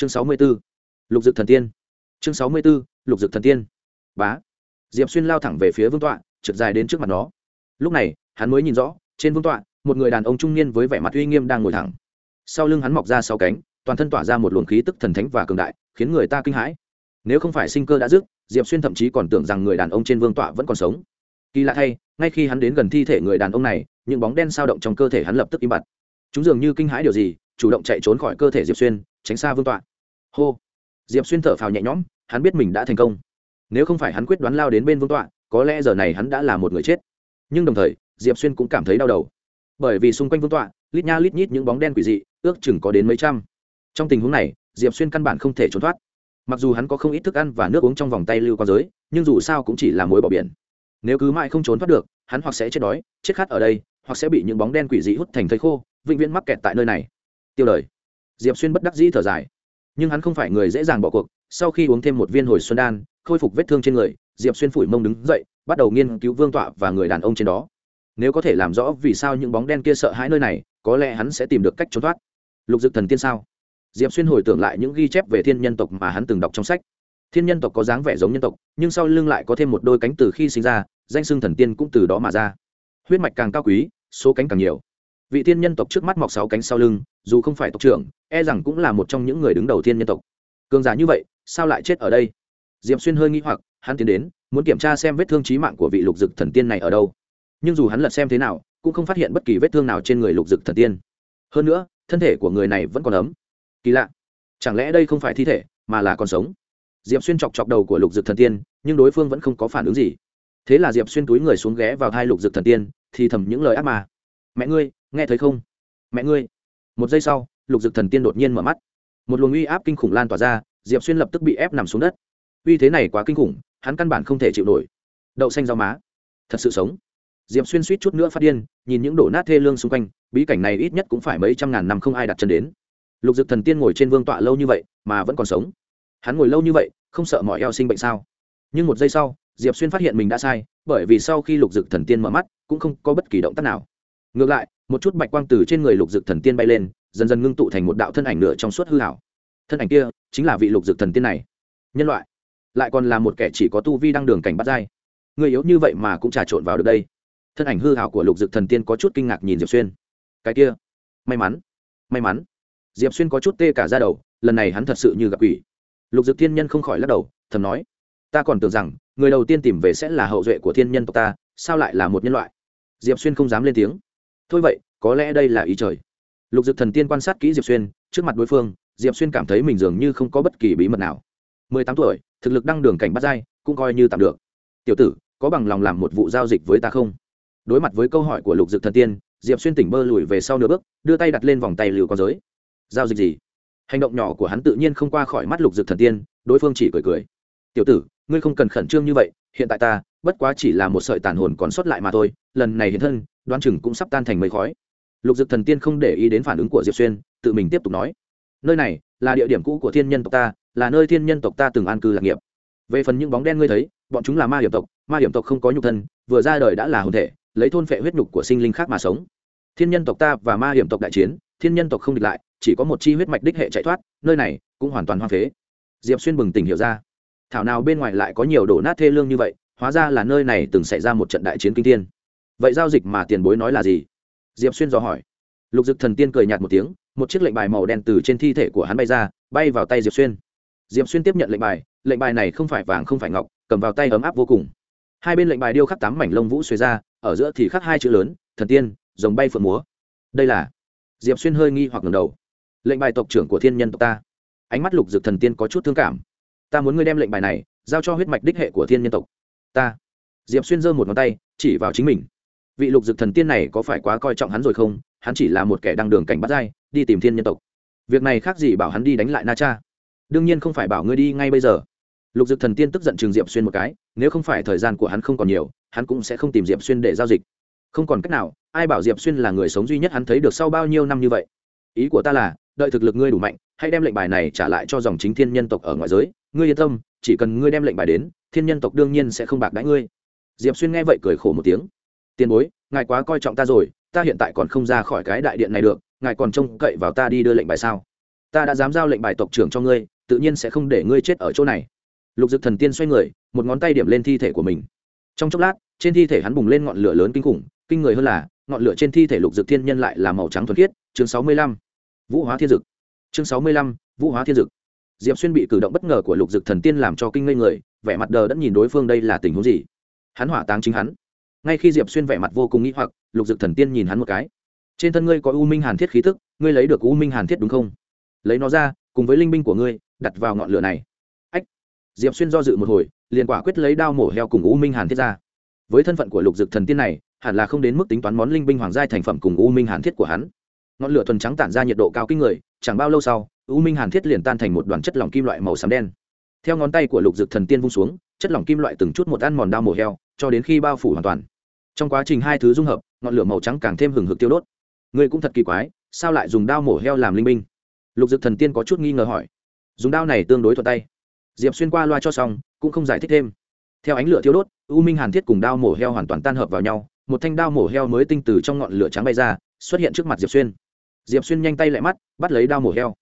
chương sáu mươi b ố lục dực thần tiên. Chương sáu mươi b ố lục dực thần tiên. Bá. Diệp xuyên lao thẳng về phía vương tọa, trượt dài đến trước mặt nó. Lúc này, hắn mới nhìn rõ, trên vương tọa, một người đàn ông trung niên với vẻ mặt uy nghiêm đang ngồi thẳng. Sau lưng hắn mọc ra sáu cánh, toàn thân tỏa ra một luồng khí tức thần thánh và cường đại, khiến người ta kinh hãi. Nếu không phải sinh cơ đã dứt, diệp xuyên thậm chí còn tưởng rằng người đàn ông trên vương tọa vẫn còn sống. Kỳ lạ thay, ngay khi hắn đến gần thi thể người đàn ông này, những bóng đen sao động trong cơ thể hắn lập tức im bặt. Chúng dường như kinh hãi điều gì, chủ động chạy trốn khỏi cơ thể diệp xuyên tránh xa vương tọa. Hô. Diệp xuyên thở phào nhẹ nhõm, hắn biết mình đã thành công. Nếu không phải hắn quyết đoán lao đến bên vương tọa, có lẽ giờ này hắn đã là một người chết. Nhưng đồng thời, diệp xuyên cũng cảm thấy đau đầu. Bởi vì xung quanh vương tọa, lít nha lít nhít những bóng đen quỷ dị, ước chừng có đến mấy trăm. Trong tình huống này, diệp xuyên căn bản không thể trốn thoát. Mặc dù hắn có không ít thức ăn và nước uống trong vòng tay lưu qua giới, nhưng dù sao cũng chỉ là mối bỏ biển. Nếu cứ mãi không trốn thoát được, hắn hoặc sẽ chết đói, chết khát ở đây, hoặc sẽ bị những bóng đen quỷ dị hút thành thây khô, vĩnh viễn mắc kẹt tại nơi này. Tiêu đời diệp xuyên bất đắc dĩ thở dài. Nhưng hắn không phải người dễ dàng bỏ cuộc, sau khi uống thêm một viên hồi xuân đan, khôi phục vết thương trên người, diệp xuyên phủi mông đứng dậy, bắt đầu nghiên cứu vương tọa và người đàn ông trên đó. Nếu có thể làm rõ vì sao những bóng đen kia sợ hãi nơi này, có lẽ hắn sẽ tìm được cách trốn thoát. Lục dực thần tiên sao? Diệp xuyên hồi tưởng lại những ghi chép về thiên nhân tộc mà hắn từng đọc trong sách. Thiên nhân tộc có dáng vẻ giống nhân tộc, nhưng sau lưng lại có thêm một đôi cánh từ khi sinh ra, danh xưng thần tiên cũng từ đó mà ra. Huyết mạch càng cao quý, số cánh càng nhiều vị thiên nhân tộc trước mắt mọc sáu cánh sau lưng, dù không phải tộc trưởng e rằng cũng là một trong những người đứng đầu thiên nhân tộc. Cường giả như vậy, sao lại chết ở đây? Diệp xuyên hơi nghĩ hoặc, hắn tiến đến, muốn kiểm tra xem vết thương trí mạng của vị lục dực thần tiên này ở đâu. Nhưng dù hắn lật xem thế nào, cũng không phát hiện bất kỳ vết thương nào trên người lục dực thần tiên. Hơn nữa, thân thể của người này vẫn còn ấm. Kỳ lạ. Chẳng lẽ đây không phải thi thể, mà là còn sống? Diệp xuyên chọc chọc đầu của lục dực thần tiên, nhưng đối phương vẫn không có phản ứng gì. Thế là diệp xuyên túi người xuống ghé vào hai lục dực thần tiên, thì thầm những lời ác mà mẹ ngươi, nghe thấy không? Mẹ ngươi. Một giây sau, lục dực thần tiên đột nhiên mở mắt. Một luồng uy áp kinh khủng lan tỏa ra, diệp xuyên lập tức bị ép nằm xuống đất. Uy thế này quá kinh khủng, hắn căn bản không thể chịu nổi. Đậu xanh rau má. Thật sự sống. Diệp xuyên suýt chút nữa phát điên, nhìn những đổ nát thê lương xung quanh, bí cảnh này ít nhất cũng phải mấy trăm ngàn năm không ai đặt chân đến. Lục dực thần tiên ngồi trên vương tọa lâu như vậy, mà vẫn còn sống. Hắn ngồi lâu như vậy, không sợ mọi eo sinh bệnh sao? Nhưng một giây sau, diệp xuyên phát hiện mình đã sai, bởi vì sau khi lục dực thần tiên mở mắt, cũng không có bất kỳ động tác nào ngược lại, một chút bạch quang từ trên người lục dực thần tiên bay lên, dần dần ngưng tụ thành một đạo thân ảnh nửa trong suốt hư hảo thân ảnh kia chính là vị lục dực thần tiên này. Nhân loại, lại còn là một kẻ chỉ có tu vi đăng đường cảnh bắt dai người yếu như vậy mà cũng trà trộn vào được đây. Thân ảnh hư hảo của lục dực thần tiên có chút kinh ngạc nhìn diệp xuyên. Cái kia, may mắn may mắn. Diệp xuyên có chút tê cả ra đầu, lần này hắn thật sự như gặp quỷ. Lục dực thiên nhân không khỏi lắc đầu, thầm nói, ta còn tưởng rằng, người đầu tiên tìm về sẽ là hậu duệ của thiên nhân tộc ta, sao lại là một nhân loại? Diệp xuyên không dám lên tiếng thôi vậy, có lẽ đây là ý trời. Lục dực thần tiên quan sát kỹ diệp xuyên, trước mặt đối phương, diệp xuyên cảm thấy mình dường như không có bất kỳ bí mật nào. Mười tám tuổi, thực lực đăng đường cảnh bắt dai cũng coi như tạm được. Tiểu tử, có bằng lòng làm một vụ giao dịch với ta không? Đối mặt với câu hỏi của lục dực thần tiên, diệp xuyên tỉnh bơ lùi về sau nửa bước, đưa tay đặt lên vòng tay liều con giới. Giao dịch gì? Hành động nhỏ của hắn tự nhiên không qua khỏi mắt lục dực thần tiên, đối phương chỉ cười cười. Tiểu tử, ngươi không cần khẩn trương như vậy, hiện tại ta, bất quá chỉ là một sợi tàn hồn còn sót lại mà thôi, lần này hiện thân đoan chừng cũng sắp tan thành mây khói. Lục dực thần tiên không để ý đến phản ứng của diệp xuyên, tự mình tiếp tục nói, nơi này là địa điểm cũ của thiên nhân tộc ta, là nơi thiên nhân tộc ta từng an cư lạc nghiệp. Về phần những bóng đen ngươi thấy, bọn chúng là ma hiểm tộc, ma hiểm tộc không có nhục thân, vừa ra đời đã là hồn thể, lấy thôn phệ huyết nhục của sinh linh khác mà sống. Thiên nhân tộc ta và ma hiểm tộc đại chiến, thiên nhân tộc không địch lại, chỉ có một chi huyết mạch đích hệ chạy thoát, nơi này cũng hoàn toàn hoang phế. Diệp xuyên bừng tỉnh hiểu ra. Thảo nào bên ngoài lại có nhiều đổ nát thê lương như vậy, hóa ra là nơi này từng xảy ra một trận đại chiến kinh thiên vậy giao dịch mà tiền bối nói là gì? Diệp xuyên dò hỏi. Lục dực thần tiên cười nhạt một tiếng, một chiếc lệnh bài màu đen từ trên thi thể của hắn bay ra, bay vào tay diệp xuyên. Diệp xuyên tiếp nhận lệnh bài lệnh bài này không phải vàng không phải ngọc, cầm vào tay ấm áp vô cùng. Hai bên lệnh bài điêu khắc tám mảnh lông vũ xuề ra, ở giữa thì khắc hai chữ lớn, thần tiên dòng bay phượng múa. Đây là? Diệp xuyên hơi nghi hoặc ngầm đầu. Lệnh bài tộc trưởng của thiên nhân tộc ta. Ánh mắt lục dực thần tiên có chút thương cảm. Ta muốn ngươi đem lệnh bài này giao cho huyết mạch đích hệ của thiên nhân tộc. Ta. Diệp xuyên giơ một ngón tay, chỉ vào chính mình vị lục dực thần tiên này có phải quá coi trọng hắn rồi không? Hắn chỉ là một kẻ đăng đường cảnh bắt dai đi tìm thiên nhân tộc. Việc này khác gì bảo hắn đi đánh lại na cha? Đương nhiên không phải bảo ngươi đi ngay bây giờ. Lục dực thần tiên tức giận trường diệp xuyên một cái, nếu không phải thời gian của hắn không còn nhiều, hắn cũng sẽ không tìm diệp xuyên để giao dịch. Không còn cách nào, ai bảo diệp xuyên là người sống duy nhất hắn thấy được sau bao nhiêu năm như vậy? Ý của ta là, đợi thực lực ngươi đủ mạnh, hãy đem lệnh bài này trả lại cho dòng chính thiên nhân tộc ở ngoại giới. Ngươi yên tâm, chỉ cần ngươi đem lệnh bài đến, thiên nhân tộc đương nhiên sẽ không bạc đãi ngươi. Diệp xuyên nghe vậy cười khổ một tiếng tiền bối, ngài quá coi trọng ta rồi, ta hiện tại còn không ra khỏi cái đại điện này được, ngài còn trông cậy vào ta đi đưa lệnh bài sao? Ta đã dám giao lệnh bài tộc trưởng cho ngươi, tự nhiên sẽ không để ngươi chết ở chỗ này. Lục dực thần tiên xoay người, một ngón tay điểm lên thi thể của mình. Trong chốc lát, trên thi thể hắn bùng lên ngọn lửa lớn kinh khủng, kinh người hơn là, ngọn lửa trên thi thể lục dực thiên nhân lại là màu trắng thuần khiết. Chương sáu mươi lăm, vũ hóa thiên dực. Chương sáu mươi lăm, vũ hóa thiên dực. Diệp xuyên bị cử động bất ngờ của lục dực thần tiên làm cho kinh ngây người, vẻ mặt đờ đẫn nhìn đối phương đây là tình huống gì? Hắn hỏa táng chính hắn ngay khi diệp xuyên vẻ mặt vô cùng nghĩ hoặc, lục dực thần tiên nhìn hắn một cái. Trên thân ngươi có u minh hàn thiết khí thức ngươi lấy được u minh hàn thiết đúng không? Lấy nó ra, cùng với linh binh của ngươi, đặt vào ngọn lửa này. Ách! Diệp xuyên do dự một hồi, liền quả quyết lấy đao mổ heo cùng u minh hàn thiết ra. Với thân phận của lục dực thần tiên này, hẳn là không đến mức tính toán món linh binh hoàng giai thành phẩm cùng u minh hàn thiết của hắn. Ngọn lửa thuần trắng tản ra nhiệt độ cao kinh người, chẳng bao lâu sau, u minh hàn thiết liền tan thành một đoàn chất lỏng kim loại màu xám đen. Theo ngón tay của lục dực thần tiên vung xuống, chất lỏng kim loại từng chút một ăn mòn đao mổ heo, cho đến khi bao phủ hoàn toàn trong quá trình hai thứ dung hợp, ngọn lửa màu trắng càng thêm hừng hực tiêu đốt. Ngươi cũng thật kỳ quái, sao lại dùng đao mổ heo làm linh binh? Lục dực thần tiên có chút nghi ngờ hỏi. Dùng đao này tương đối thuận tay. Diệp xuyên qua loa cho xong, cũng không giải thích thêm. Theo ánh lửa thiêu đốt, u minh hàn thiết cùng đao mổ heo hoàn toàn tan hợp vào nhau, một thanh đao mổ heo mới tinh từ trong ngọn lửa trắng bay ra, xuất hiện trước mặt diệp xuyên. Diệp xuyên nhanh tay lại mắt, bắt lấy đao mổ heo.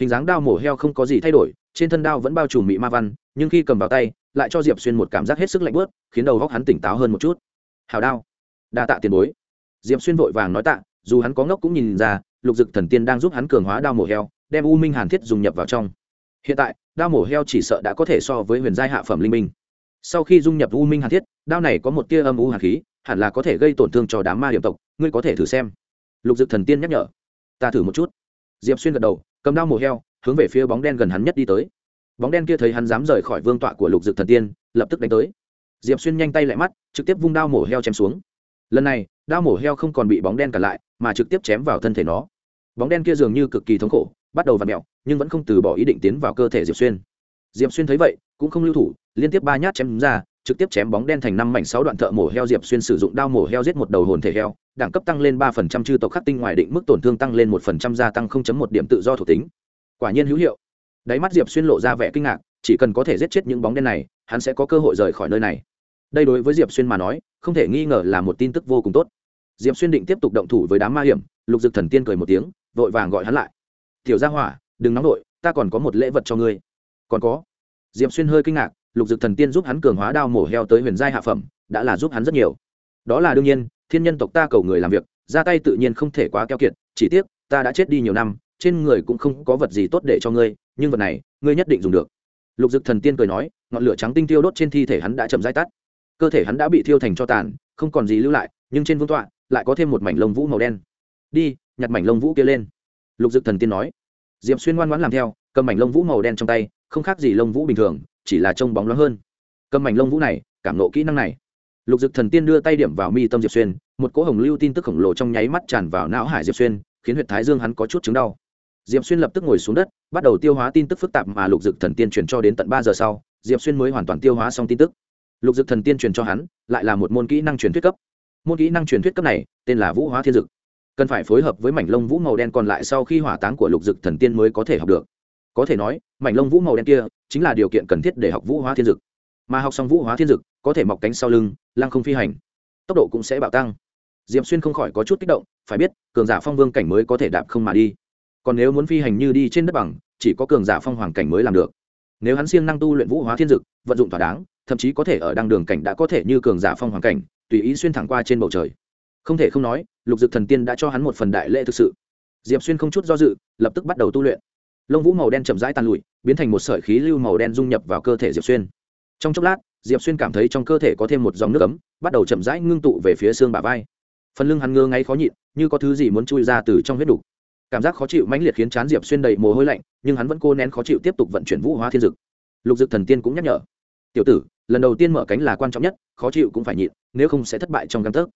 Hình dáng đao mổ heo không có gì thay đổi, trên thân đao vẫn bao trùm mị ma văn, nhưng khi cầm vào tay, lại cho diệp xuyên một cảm giác hết sức lạnh bớt khiến đầu góc hắn tỉnh táo hơn một chút hào đao. Đa tạ tiền bối. Diệp xuyên vội vàng nói tạ, dù hắn có ngốc cũng nhìn ra, lục dực thần tiên đang giúp hắn cường hóa đao mổ heo, đem u minh hàn thiết dùng nhập vào trong. Hiện tại, đao mổ heo chỉ sợ đã có thể so với huyền giai hạ phẩm linh minh. Sau khi dung nhập u minh hàn thiết, đao này có một tia âm u hàn khí, hẳn là có thể gây tổn thương cho đám ma điểm tộc, ngươi có thể thử xem. Lục dực thần tiên nhắc nhở. Ta thử một chút. Diệp xuyên gật đầu, cầm đao mổ heo, hướng về phía bóng đen gần hắn nhất đi tới. Bóng đen kia thấy hắn dám rời khỏi vương tọa của lục dực thần tiên, lập tức đánh tới diệp xuyên nhanh tay lại mắt, trực tiếp vung đao mổ heo chém xuống. Lần này, đao mổ heo không còn bị bóng đen cản lại, mà trực tiếp chém vào thân thể nó. Bóng đen kia dường như cực kỳ thống khổ, bắt đầu v ặ mẹo nhưng vẫn không từ bỏ ý định tiến vào cơ thể diệp xuyên. Diệp xuyên thấy vậy, cũng không lưu thủ, liên tiếp ba nhát chém ra, trực tiếp chém bóng đen thành năm mảnh sáu đoạn thợ mổ heo diệp xuyên sử dụng đao mổ heo giết một đầu hồn thể heo, đẳng cấp tăng lên ba phần trăm chư tộc khắc tinh ngoài định mức tổn thương tăng lên một phần trăm gia tăng không chấm một điểm tự do thuộc tính. Quả nhiên hữu hiệu. Đáy mắt diệp xuyên lộ ra vẻ kinh ngạc, chỉ cần có thể giết chết những bóng đen này hắn sẽ có cơ hội rời khỏi nơi này. Đây đối với diệp xuyên mà nói, không thể nghi ngờ là một tin tức vô cùng tốt. Diệp xuyên định tiếp tục động thủ với đám ma hiểm, lục dực thần tiên cười một tiếng, vội vàng gọi hắn lại. Tiểu gia hỏa, đừng nóng vội, ta còn có một lễ vật cho ngươi. Còn có? Diệp xuyên hơi kinh ngạc, lục dực thần tiên giúp hắn cường hóa đao mổ heo tới huyền giai hạ phẩm, đã là giúp hắn rất nhiều. Đó là đương nhiên, thiên nhân tộc ta cầu người làm việc, ra tay tự nhiên không thể quá keo kiệt, chỉ tiếc, ta đã chết đi nhiều năm, trên người cũng không có vật gì tốt để cho ngươi, nhưng vật này, ngươi nhất định dùng được. Lục dực thần tiên cười nói ngọn lửa trắng tinh tiêu đốt trên thi thể hắn đã chậm dai tắt. Cơ thể hắn đã bị thiêu thành cho tàn, không còn gì lưu lại, nhưng trên vương tọa lại có thêm một mảnh lông vũ màu đen. Đi, nhặt mảnh lông vũ kia lên. Lục dực thần tiên nói. Diệp xuyên ngoan ngoãn làm theo, cầm mảnh lông vũ màu đen trong tay, không khác gì lông vũ bình thường, chỉ là trông bóng loáng hơn. Cầm mảnh lông vũ này, cảm nộ kỹ năng này. Lục dực thần tiên đưa tay điểm vào mi tâm diệp xuyên, một cỗ hồng lưu tin tức khổng lồ trong nháy mắt tràn vào não hải diệp xuyên, khiến huyện thái dương hắn có chút chứng đau. Diệp xuyên lập tức ngồi xuống đất, bắt đầu tiêu hóa tin tức phức tạp mà lục dực thần tiên truyền cho đến tận ba giờ sau diệp xuyên mới hoàn toàn tiêu hóa xong tin tức. Lục dực thần tiên truyền cho hắn, lại là một môn kỹ năng truyền thuyết cấp. Môn kỹ năng truyền thuyết cấp này, tên là vũ hóa thiên dực. Cần phải phối hợp với mảnh lông vũ màu đen còn lại sau khi hỏa táng của lục dực thần tiên mới có thể học được. Có thể nói, mảnh lông vũ màu đen kia, chính là điều kiện cần thiết để học vũ hóa thiên dực. Mà học xong vũ hóa thiên dực, có thể mọc cánh sau lưng, lăng không phi hành. Tốc độ cũng sẽ bạo tăng. Diệp xuyên không khỏi có chút kích động, phải biết, cường giả phong vương cảnh mới có thể đạp không mà đi. Còn nếu muốn phi hành như đi trên đất bằng, chỉ có cường giả phong hoàng cảnh mới làm được nếu hắn siêng năng tu luyện vũ hóa thiên dực, vận dụng thỏa đáng, thậm chí có thể ở đăng đường cảnh đã có thể như cường giả phong hoàng cảnh, tùy ý xuyên thẳng qua trên bầu trời. Không thể không nói, lục dực thần tiên đã cho hắn một phần đại lễ thực sự. Diệp xuyên không chút do dự, lập tức bắt đầu tu luyện. Lông vũ màu đen chậm rãi tàn lụi, biến thành một sợi khí lưu màu đen dung nhập vào cơ thể diệp xuyên. Trong chốc lát, diệp xuyên cảm thấy trong cơ thể có thêm một dòng nước ấm, bắt đầu chậm rãi ngưng tụ về phía xương bả vai. Phần lưng hắn ngơ ngáy khó nhịn, như có thứ gì muốn chui ra từ trong huyết đục cảm giác khó chịu mãnh liệt khiến chán diệp xuyên đầy mồ hôi lạnh, nhưng hắn vẫn cố nén khó chịu tiếp tục vận chuyển vũ hóa thiên dực. Lục dực thần tiên cũng nhắc nhở, tiểu tử, lần đầu tiên mở cánh là quan trọng nhất, khó chịu cũng phải nhịn, nếu không sẽ thất bại trong căn tấc.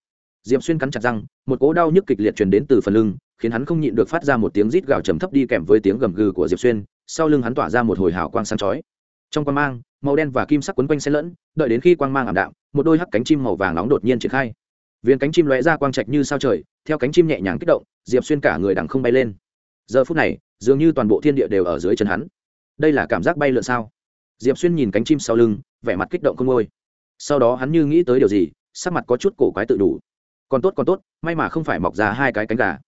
Diệp xuyên cắn chặt răng, một cố đau nhức kịch liệt truyền đến từ phần lưng, khiến hắn không nhịn được phát ra một tiếng rít gào trầm thấp đi kèm với tiếng gầm gừ của diệp xuyên, sau lưng hắn tỏa ra một hồi hào quang sáng chói. Trong quang mang, màu đen và kim sắc quấn quanh xen lẫn, đợi đến khi quang mang ảm đạm, một đôi hắc cánh chim màu vàng nóng đột nhiên triển khai viên cánh chim lóe ra quang trạch như sao trời, theo cánh chim nhẹ nhàng kích động, diệp xuyên cả người đằng không bay lên. Giờ phút này, dường như toàn bộ thiên địa đều ở dưới chân hắn. Đây là cảm giác bay lượn sao? Diệp xuyên nhìn cánh chim sau lưng, vẻ mặt kích động không ngôi. Sau đó hắn như nghĩ tới điều gì, sắc mặt có chút cổ quái tự đủ. Còn tốt còn tốt, may mà không phải mọc ra hai cái cánh gà.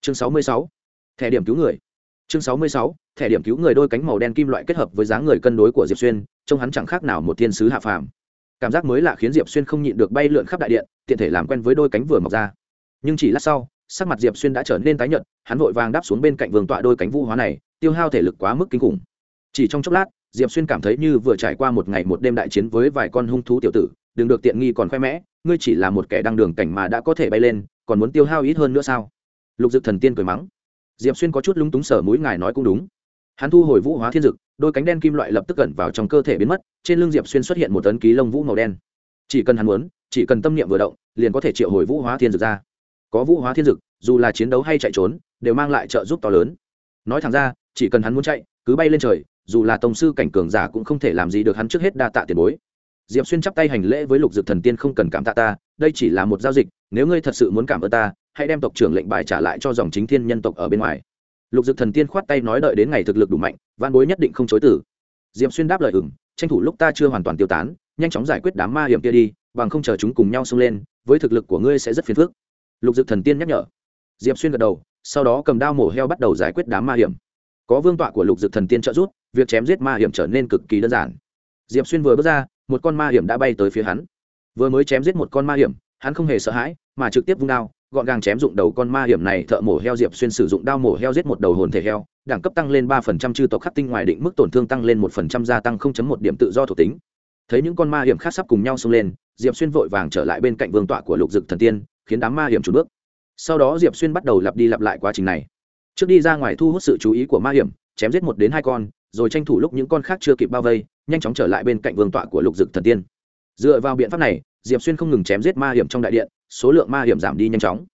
Chương sáu mươi sáu. Thẻ điểm cứu người. Chương sáu mươi sáu. Thẻ điểm cứu người đôi cánh màu đen kim loại kết hợp với dáng người cân đối của diệp xuyên, trông hắn chẳng khác nào một thiên sứ hạ phàm cảm giác mới lạ khiến diệp xuyên không nhịn được bay lượn khắp đại điện, tiện thể làm quen với đôi cánh vừa mọc ra. Nhưng chỉ lát sau, sắc mặt diệp xuyên đã trở nên tái nhợt, hắn vội vàng đáp xuống bên cạnh vườn tọa đôi cánh vũ hóa này, tiêu hao thể lực quá mức kinh khủng. Chỉ trong chốc lát, diệp xuyên cảm thấy như vừa trải qua một ngày một đêm đại chiến với vài con hung thú tiểu tử, đừng được tiện nghi còn khoe mẽ, ngươi chỉ là một kẻ đang đường cảnh mà đã có thể bay lên, còn muốn tiêu hao ít hơn nữa sao? Lục dực thần tiên cười mắng. Diệp xuyên có chút lúng túng sở mũi ngài nói cũng đúng hắn thu hồi vũ hóa thiên dực, đôi cánh đen kim loại lập tức cẩn vào trong cơ thể biến mất, trên lưng diệp xuyên xuất hiện một tấn ký lông vũ màu đen. Chỉ cần hắn muốn, chỉ cần tâm niệm vừa động, liền có thể triệu hồi vũ hóa thiên dực ra. Có vũ hóa thiên dực, dù là chiến đấu hay chạy trốn, đều mang lại trợ giúp to lớn. Nói thẳng ra, chỉ cần hắn muốn chạy, cứ bay lên trời, dù là tổng sư cảnh cường giả cũng không thể làm gì được hắn trước hết đa tạ tiền bối. Diệp xuyên chắp tay hành lễ với lục dực thần tiên không cần cảm tạ ta, đây chỉ là một giao dịch, nếu ngươi thật sự muốn cảm ơn ta, hãy đem tộc trưởng lệnh bài trả lại cho dòng chính thiên nhân tộc ở bên ngoài lục dực thần tiên khoát tay nói đợi đến ngày thực lực đủ mạnh văn bối nhất định không chối tử diệp xuyên đáp lời ừng tranh thủ lúc ta chưa hoàn toàn tiêu tán, nhanh chóng giải quyết đám ma hiểm kia đi, bằng không chờ chúng cùng nhau xông lên, với thực lực của ngươi sẽ rất phiền phức. Lục dực thần tiên nhắc nhở. Diệp xuyên gật đầu, sau đó cầm đao mổ heo bắt đầu giải quyết đám ma hiểm. Có vương tọa của lục dực thần tiên trợ giúp, việc chém giết ma hiểm trở nên cực kỳ đơn giản. Diệp xuyên vừa bước ra, một con ma hiểm đã bay tới phía hắn. Vừa mới chém giết một con ma hiểm, hắn không hề sợ hãi, mà trực tiếp vung đao gọn gàng chém dụng đầu con ma hiểm này thợ mổ heo diệp xuyên sử dụng đao mổ heo giết một đầu hồn thể heo, đẳng cấp tăng lên ba phần trăm, chư tộc khắc tinh ngoài định mức tổn thương tăng lên một phần trăm, gia tăng không chấm một điểm tự do thuộc tính. Thấy những con ma hiểm khác sắp cùng nhau xông lên, diệp xuyên vội vàng trở lại bên cạnh vương tọa của lục dực thần tiên, khiến đám ma hiểm trùn bước. Sau đó diệp xuyên bắt đầu lặp đi lặp lại quá trình này. Trước đi ra ngoài thu hút sự chú ý của ma hiểm, chém giết một đến hai con, rồi tranh thủ lúc những con khác chưa kịp bao vây, nhanh chóng trở lại bên cạnh vương tọa của lục dực thần tiên. Dựa vào biện pháp này diệp xuyên không ngừng chém giết ma hiểm trong đại điện, số lượng ma hiểm giảm đi nhanh chóng.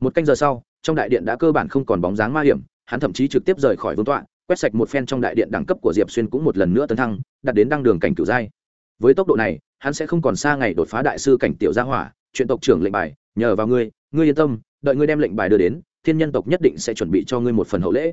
Một canh giờ sau, trong đại điện đã cơ bản không còn bóng dáng ma hiểm, hắn thậm chí trực tiếp rời khỏi vương tọa, quét sạch một phen trong đại điện đẳng cấp của diệp xuyên cũng một lần nữa tấn thăng đặt đến đăng đường cảnh cửu giai. Với tốc độ này, hắn sẽ không còn xa ngày đột phá đại sư cảnh tiểu gia hỏa, chuyện tộc trưởng lệnh bài, nhờ vào ngươi ngươi yên tâm, đợi ngươi đem lệnh bài đưa đến, thiên nhân tộc nhất định sẽ chuẩn bị cho ngươi một phần hậu lễ.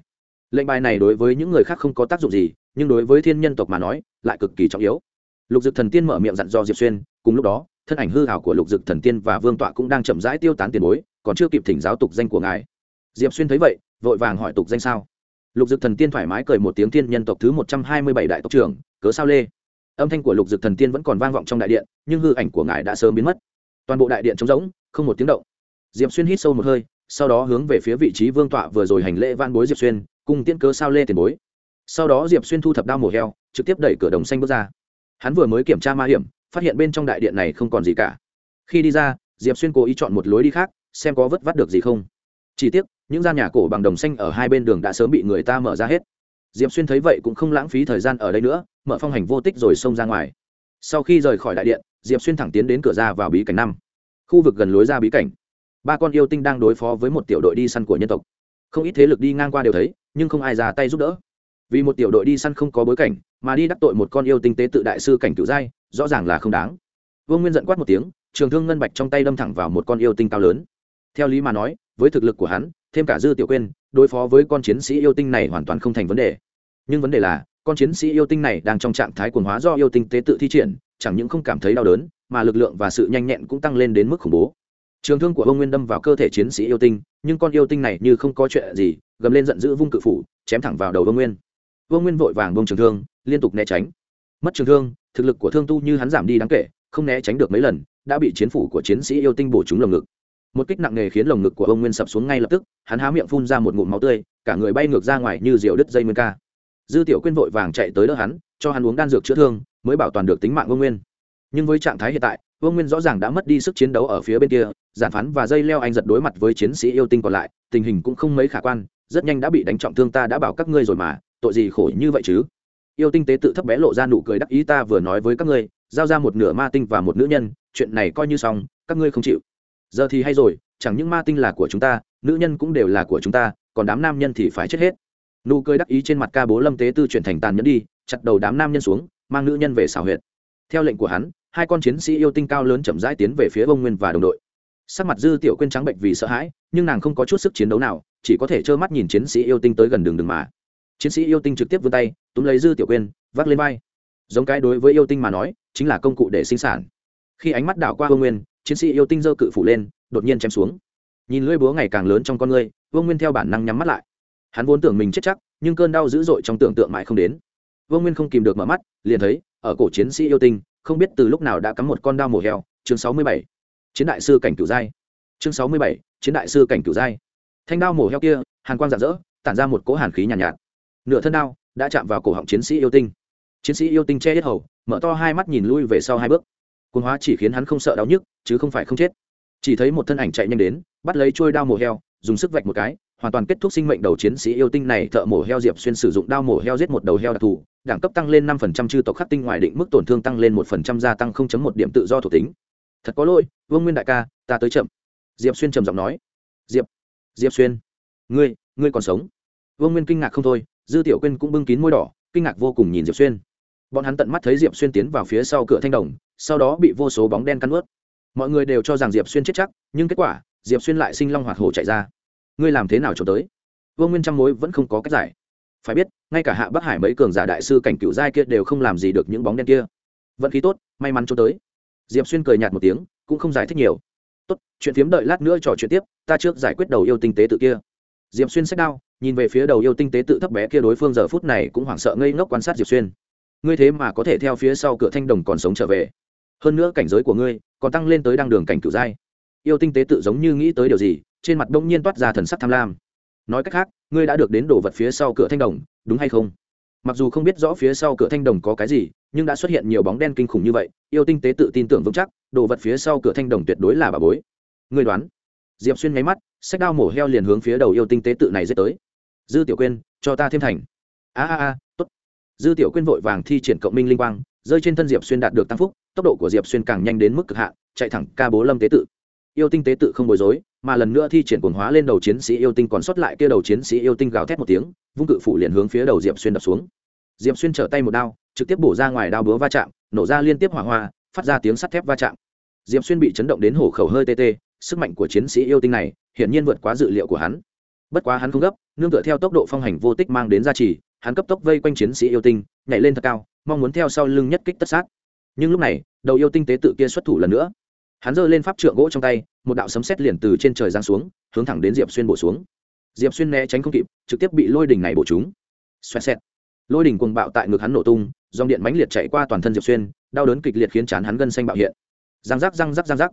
Lệnh bài này đối với những người khác không có tác dụng gì, nhưng đối với thiên nhân tộc mà nói, lại cực kỳ trọng yếu. Lục dực thần tiên mở miệng dặn dò diệp xuyên, cùng lúc đó thân ảnh hư hảo của lục dực thần tiên và vương tọa cũng đang chậm rãi tiêu tán tiền bối, còn chưa kịp thỉnh giáo tục danh của ngài. Diệp xuyên thấy vậy, vội vàng hỏi tục danh sao. Lục dực thần tiên thoải mái cười một tiếng tiên nhân tộc thứ một trăm hai mươi bảy đại tộc trưởng, cớ sao lê? Âm thanh của lục dực thần tiên vẫn còn vang vọng trong đại điện, nhưng hư ảnh của ngài đã sớm biến mất. Toàn bộ đại điện trống rỗng, không một tiếng động. Diệp xuyên hít sâu một hơi, sau đó hướng về phía vị trí vương tọa vừa rồi hành lễ van bối diệp xuyên cùng tiên cớ sao lê tiền bối. Sau đó diệp xuyên thu thập đao mổ heo, trực tiếp đẩy cửa đồng xanh bước ra. Hắn vừa mới kiểm tra ma hiểm phát hiện bên trong đại điện này không còn gì cả. Khi đi ra, diệp xuyên cố ý chọn một lối đi khác, xem có vất vát được gì không. Chỉ tiếc, những gian nhà cổ bằng đồng xanh ở hai bên đường đã sớm bị người ta mở ra hết. Diệp xuyên thấy vậy cũng không lãng phí thời gian ở đây nữa, mở phong hành vô tích rồi xông ra ngoài. Sau khi rời khỏi đại điện, diệp xuyên thẳng tiến đến cửa ra vào bí cảnh năm. Khu vực gần lối ra bí cảnh. Ba con yêu tinh đang đối phó với một tiểu đội đi săn của nhân tộc. Không ít thế lực đi ngang qua đều thấy, nhưng không ai ra tay giúp đỡ. Vì một tiểu đội đi săn không có bối cảnh, mà đi đắc tội một con yêu tinh tế tự đại sư cảnh cựu giai rõ ràng là không đáng. Vương nguyên giận quát một tiếng, trường thương ngân bạch trong tay đâm thẳng vào một con yêu tinh cao lớn. Theo lý mà nói, với thực lực của hắn, thêm cả dư tiểu quên, đối phó với con chiến sĩ yêu tinh này hoàn toàn không thành vấn đề. Nhưng vấn đề là, con chiến sĩ yêu tinh này đang trong trạng thái quần hóa do yêu tinh tế tự thi triển, chẳng những không cảm thấy đau đớn, mà lực lượng và sự nhanh nhẹn cũng tăng lên đến mức khủng bố. Trường thương của Vương nguyên đâm vào cơ thể chiến sĩ yêu tinh, nhưng con yêu tinh này như không có chuyện gì, gầm lên giận dữ vung cự phủ, chém thẳng vào đầu Vương nguyên. Vương nguyên vội vàng buông trường thương, liên tục né tránh. Mất trường thương thực lực của thương tu như hắn giảm đi đáng kể, không né tránh được mấy lần, đã bị chiến phủ của chiến sĩ yêu tinh bổ trúng lồng ngực. Một kích nặng nề khiến lồng ngực của ông nguyên sập xuống ngay lập tức, hắn há miệng phun ra một ngụm máu tươi, cả người bay ngược ra ngoài như diều đứt dây nguyên ca. Dư tiểu quyên vội vàng chạy tới đỡ hắn, cho hắn uống đan dược chữa thương, mới bảo toàn được tính mạng ông nguyên. Nhưng với trạng thái hiện tại, ông nguyên rõ ràng đã mất đi sức chiến đấu ở phía bên kia, giản phán và dây leo anh giật đối mặt với chiến sĩ yêu tinh còn lại, tình hình cũng không mấy khả quan, rất nhanh đã bị đánh trọng thương ta đã bảo các ngươi rồi mà, tội gì khổ như vậy chứ? Yêu tinh tế tự thấp bé lộ ra nụ cười đắc ý ta vừa nói với các ngươi, giao ra một nửa ma tinh và một nữ nhân, chuyện này coi như xong, các ngươi không chịu. Giờ thì hay rồi, chẳng những ma tinh là của chúng ta, nữ nhân cũng đều là của chúng ta, còn đám nam nhân thì phải chết hết. Nụ cười đắc ý trên mặt ca bố lâm tế tư chuyển thành tàn nhẫn đi, chặt đầu đám nam nhân xuống, mang nữ nhân về xảo huyệt. Theo lệnh của hắn, hai con chiến sĩ yêu tinh cao lớn chậm rãi tiến về phía bông nguyên và đồng đội. Sắc mặt dư tiểu quên trắng bệnh vì sợ hãi, nhưng nàng không có chút sức chiến đấu nào, chỉ có thể trơ mắt nhìn chiến sĩ yêu tinh tới gần đường đường mà chiến sĩ yêu tinh trực tiếp vươn tay túm lấy dư tiểu quyên, vác lên vai. Giống cái đối với yêu tinh mà nói chính là công cụ để sinh sản. Khi ánh mắt đảo qua vương nguyên chiến sĩ yêu tinh giơ cự phủ lên đột nhiên chém xuống. Nhìn lưỡi búa ngày càng lớn trong con ngươi vương nguyên theo bản năng nhắm mắt lại. Hắn vốn tưởng mình chết chắc nhưng cơn đau dữ dội trong tưởng tượng mãi không đến. Vương nguyên không kìm được mở mắt liền thấy ở cổ chiến sĩ yêu tinh không biết từ lúc nào đã cắm một con đao mổ heo chương sáu mươi bảy. Chiến đại sư cảnh cửu giai. Chương sáu mươi bảy chiến đại sư cảnh cửu giai. Thanh đao mổ heo kia hàn quang rạng rỡ tản ra một cỗ hàn khí nhàn nhạt, nhạt nửa thân đao đã chạm vào cổ họng chiến sĩ yêu tinh. Chiến sĩ yêu tinh che hết hầu, mở to hai mắt nhìn lui về sau hai bước. Cồn hóa chỉ khiến hắn không sợ đau nhức, chứ không phải không chết. Chỉ thấy một thân ảnh chạy nhanh đến, bắt lấy trôi đao mổ heo, dùng sức vạch một cái, hoàn toàn kết thúc sinh mệnh đầu chiến sĩ yêu tinh này thợ mổ heo diệp xuyên sử dụng đao mổ heo giết một đầu heo đặc thù, đẳng cấp tăng lên năm phần trăm chư tộc khắc tinh ngoài định mức tổn thương tăng lên một phần trăm gia tăng không chấm một điểm tự do thuộc tính. Thật có lỗi, vương nguyên đại ca, ta tới chậm. Diệp xuyên trầm giọng nói. Diệp diệp xuyên, ngươi ngươi còn sống. Vương nguyên kinh ngạc không thôi dư tiểu quyên cũng bưng kín môi đỏ, kinh ngạc vô cùng nhìn diệp xuyên. Bọn hắn tận mắt thấy diệp xuyên tiến vào phía sau cửa thanh đồng, sau đó bị vô số bóng đen cắn ướt mọi người đều cho rằng diệp xuyên chết chắc, nhưng kết quả, diệp xuyên lại sinh long hoạt hổ chạy ra. Ngươi làm thế nào trốn tới? Vương nguyên trăm mối vẫn không có cách giải. Phải biết, ngay cả hạ bắc hải mấy cường giả đại sư cảnh cựu giai kia đều không làm gì được những bóng đen kia. Vận khí tốt, may mắn trốn tới. Diệp xuyên cười nhạt một tiếng, cũng không giải thích nhiều. Tốt, chuyện phiếm đợi lát nữa trò chuyện tiếp, ta trước giải quyết đầu yêu tinh tế tự kia. Diệp xuyên sách đao nhìn về phía đầu yêu tinh tế tự thấp bé kia đối phương giờ phút này cũng hoảng sợ ngây ngốc quan sát diệp xuyên. Ngươi thế mà có thể theo phía sau cửa thanh đồng còn sống trở về. Hơn nữa cảnh giới của ngươi còn tăng lên tới đăng đường cảnh cửu giai. Yêu tinh tế tự giống như nghĩ tới điều gì, trên mặt đông nhiên toát ra thần sắc tham lam. Nói cách khác, ngươi đã được đến đồ vật phía sau cửa thanh đồng, đúng hay không? Mặc dù không biết rõ phía sau cửa thanh đồng có cái gì, nhưng đã xuất hiện nhiều bóng đen kinh khủng như vậy, yêu tinh tế tự tin tưởng vững chắc, đồ vật phía sau cửa thanh đồng tuyệt đối là bà bối. Ngươi đoán? Diệp xuyên nháy mắt sách đao mổ heo liền hướng phía đầu yêu tinh tế tự này dết tới dư tiểu quyên, cho ta thêm thành. A a a, tốt. Dư tiểu quyên vội vàng thi triển cộng minh linh quang, rơi trên thân diệp xuyên đạt được tăng phúc, tốc độ của diệp xuyên càng nhanh đến mức cực hạn, chạy thẳng ca bố lâm tế tự. Yêu tinh tế tự không bối rối, mà lần nữa thi triển cồn hóa lên đầu chiến sĩ yêu tinh còn sót lại kia đầu chiến sĩ yêu tinh gào thét một tiếng, vung cự phủ liền hướng phía đầu diệp xuyên đập xuống. Diệp xuyên trở tay một đao, trực tiếp bổ ra ngoài đao búa va chạm, nổ ra liên tiếp hỏa hoa, phát ra tiếng sắt thép va chạm. Diệp xuyên bị chấn động đến hổ khẩu hơi tê tê, sức mạnh của chiến sĩ yêu tinh này hiển nhiên vượt quá dự liệu của hắn bất quá hắn không gấp, nương tựa theo tốc độ phong hành vô tích mang đến gia trì, hắn cấp tốc vây quanh chiến sĩ yêu tinh, nhảy lên thật cao, mong muốn theo sau lưng nhất kích tất sát. Nhưng lúc này, đầu yêu tinh tế tự kia xuất thủ lần nữa. Hắn giơ lên pháp trượng gỗ trong tay, một đạo sấm sét liền từ trên trời giáng xuống, hướng thẳng đến diệp xuyên bổ xuống. Diệp xuyên né tránh không kịp, trực tiếp bị lôi đỉnh này bổ trúng. Xoẹt xẹt. Lôi đỉnh cuồng bạo tại ngực hắn nổ tung, dòng điện mãnh liệt chạy qua toàn thân diệp xuyên, đau đớn kịch liệt khiến chán hắn gân xanh bạo hiện. Răng rắc răng rắc răng rắc.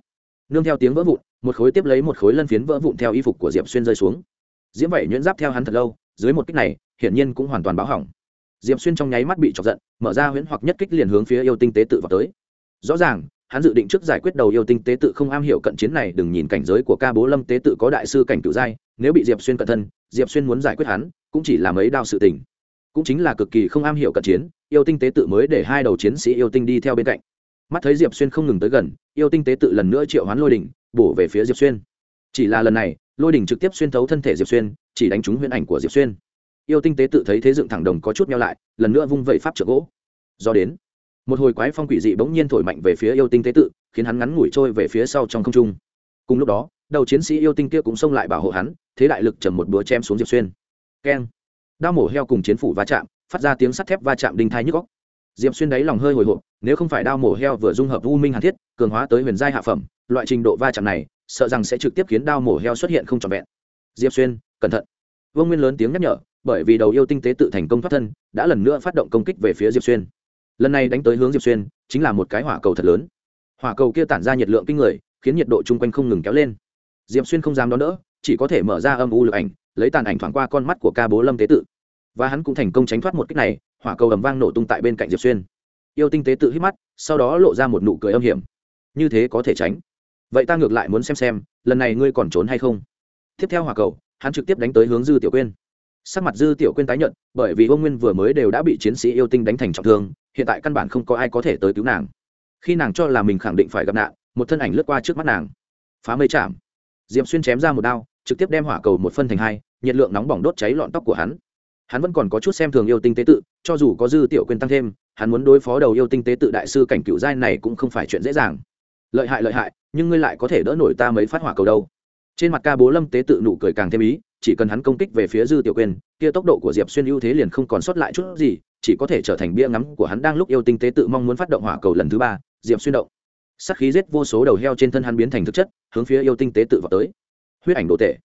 Nương theo tiếng vỡ vụn, một khối tiếp lấy một khối lân phiến vỡ vụn theo y phục của diệp xuyên rơi xuống diễm vậy nhuyễn giáp theo hắn thật lâu, dưới một kích này, hiển nhiên cũng hoàn toàn báo hỏng. Diệp xuyên trong nháy mắt bị chọc giận, mở ra huyễn hoặc nhất kích liền hướng phía yêu tinh tế tự vào tới. Rõ ràng, hắn dự định trước giải quyết đầu yêu tinh tế tự không am hiểu cận chiến này, đừng nhìn cảnh giới của ca bố lâm tế tự có đại sư cảnh cựu giai, nếu bị diệp xuyên cận thân, diệp xuyên muốn giải quyết hắn, cũng chỉ là mấy đao sự tình. Cũng chính là cực kỳ không am hiểu cận chiến, yêu tinh tế tự mới để hai đầu chiến sĩ yêu tinh đi theo bên cạnh. Mắt thấy diệp xuyên không ngừng tới gần, yêu tinh tế tự lần nữa triệu hoán lôi đỉnh, bổ về phía diệp xuyên. Chỉ là lần này lôi đỉnh trực tiếp xuyên thấu thân thể diệp xuyên chỉ đánh trúng huyễn ảnh của diệp xuyên yêu tinh tế tự thấy thế dựng thẳng đồng có chút nhau lại lần nữa vung vẩy pháp trợ gỗ do đến một hồi quái phong quỷ dị bỗng nhiên thổi mạnh về phía yêu tinh tế tự khiến hắn ngắn ngủi trôi về phía sau trong không trung cùng lúc đó đầu chiến sĩ yêu tinh kia cũng xông lại bảo hộ hắn thế đại lực trầm một búa chém xuống diệp xuyên keng đao mổ heo cùng chiến phủ va chạm phát ra tiếng sắt thép va chạm đinh thai nhức góc diệp xuyên đáy lòng hơi hồi hộp nếu không phải đao mổ heo vừa dung hợp u minh hàn thiết cường hóa tới huyền giai hạ phẩm loại trình độ va chạm này sợ rằng sẽ trực tiếp khiến đao mổ heo xuất hiện không trọn vẹn. Diệp xuyên, cẩn thận. Vương nguyên lớn tiếng nhắc nhở, bởi vì đầu yêu tinh tế tự thành công thoát thân, đã lần nữa phát động công kích về phía diệp xuyên. Lần này đánh tới hướng diệp xuyên, chính là một cái hỏa cầu thật lớn. Hỏa cầu kia tản ra nhiệt lượng kinh người, khiến nhiệt độ chung quanh không ngừng kéo lên. Diệp xuyên không dám đón đỡ, chỉ có thể mở ra âm u lực ảnh, lấy tàn ảnh thoảng qua con mắt của ca bố lâm tế tự. Và hắn cũng thành công tránh thoát một kích này, hỏa cầu ầm vang nổ tung tại bên cạnh diệp xuyên. Yêu tinh tế tự hít mắt, sau đó lộ ra một nụ cười âm hiểm. Như thế có thể tránh vậy ta ngược lại muốn xem xem, lần này ngươi còn trốn hay không? Tiếp theo hỏa cầu, hắn trực tiếp đánh tới hướng dư tiểu quyên. Sắc mặt dư tiểu quyên tái nhận bởi vì ông nguyên vừa mới đều đã bị chiến sĩ yêu tinh đánh thành trọng thương, hiện tại căn bản không có ai có thể tới cứu nàng. Khi nàng cho là mình khẳng định phải gặp nạn, một thân ảnh lướt qua trước mắt nàng. Phá mây chạm. Diệm xuyên chém ra một đao, trực tiếp đem hỏa cầu một phân thành hai, nhiệt lượng nóng bỏng đốt cháy lọn tóc của hắn. Hắn vẫn còn có chút xem thường yêu tinh tế tự, cho dù có dư tiểu quyên tăng thêm, hắn muốn đối phó đầu yêu tinh tế tự đại sư cảnh cựu giai này cũng không phải chuyện dễ dàng. Lợi hại lợi hại nhưng ngươi lại có thể đỡ nổi ta mấy phát hỏa cầu đâu. Trên mặt ca bố lâm tế tự nụ cười càng thêm ý chỉ cần hắn công kích về phía dư tiểu quên, kia tốc độ của diệp xuyên ưu thế liền không còn sót lại chút gì chỉ có thể trở thành bia ngắm của hắn đang lúc yêu tinh tế tự mong muốn phát động hỏa cầu lần thứ ba diệp xuyên động. Sắc khí giết vô số đầu heo trên thân hắn biến thành thực chất hướng phía yêu tinh tế tự vào tới. Huyết ảnh đồ tệ.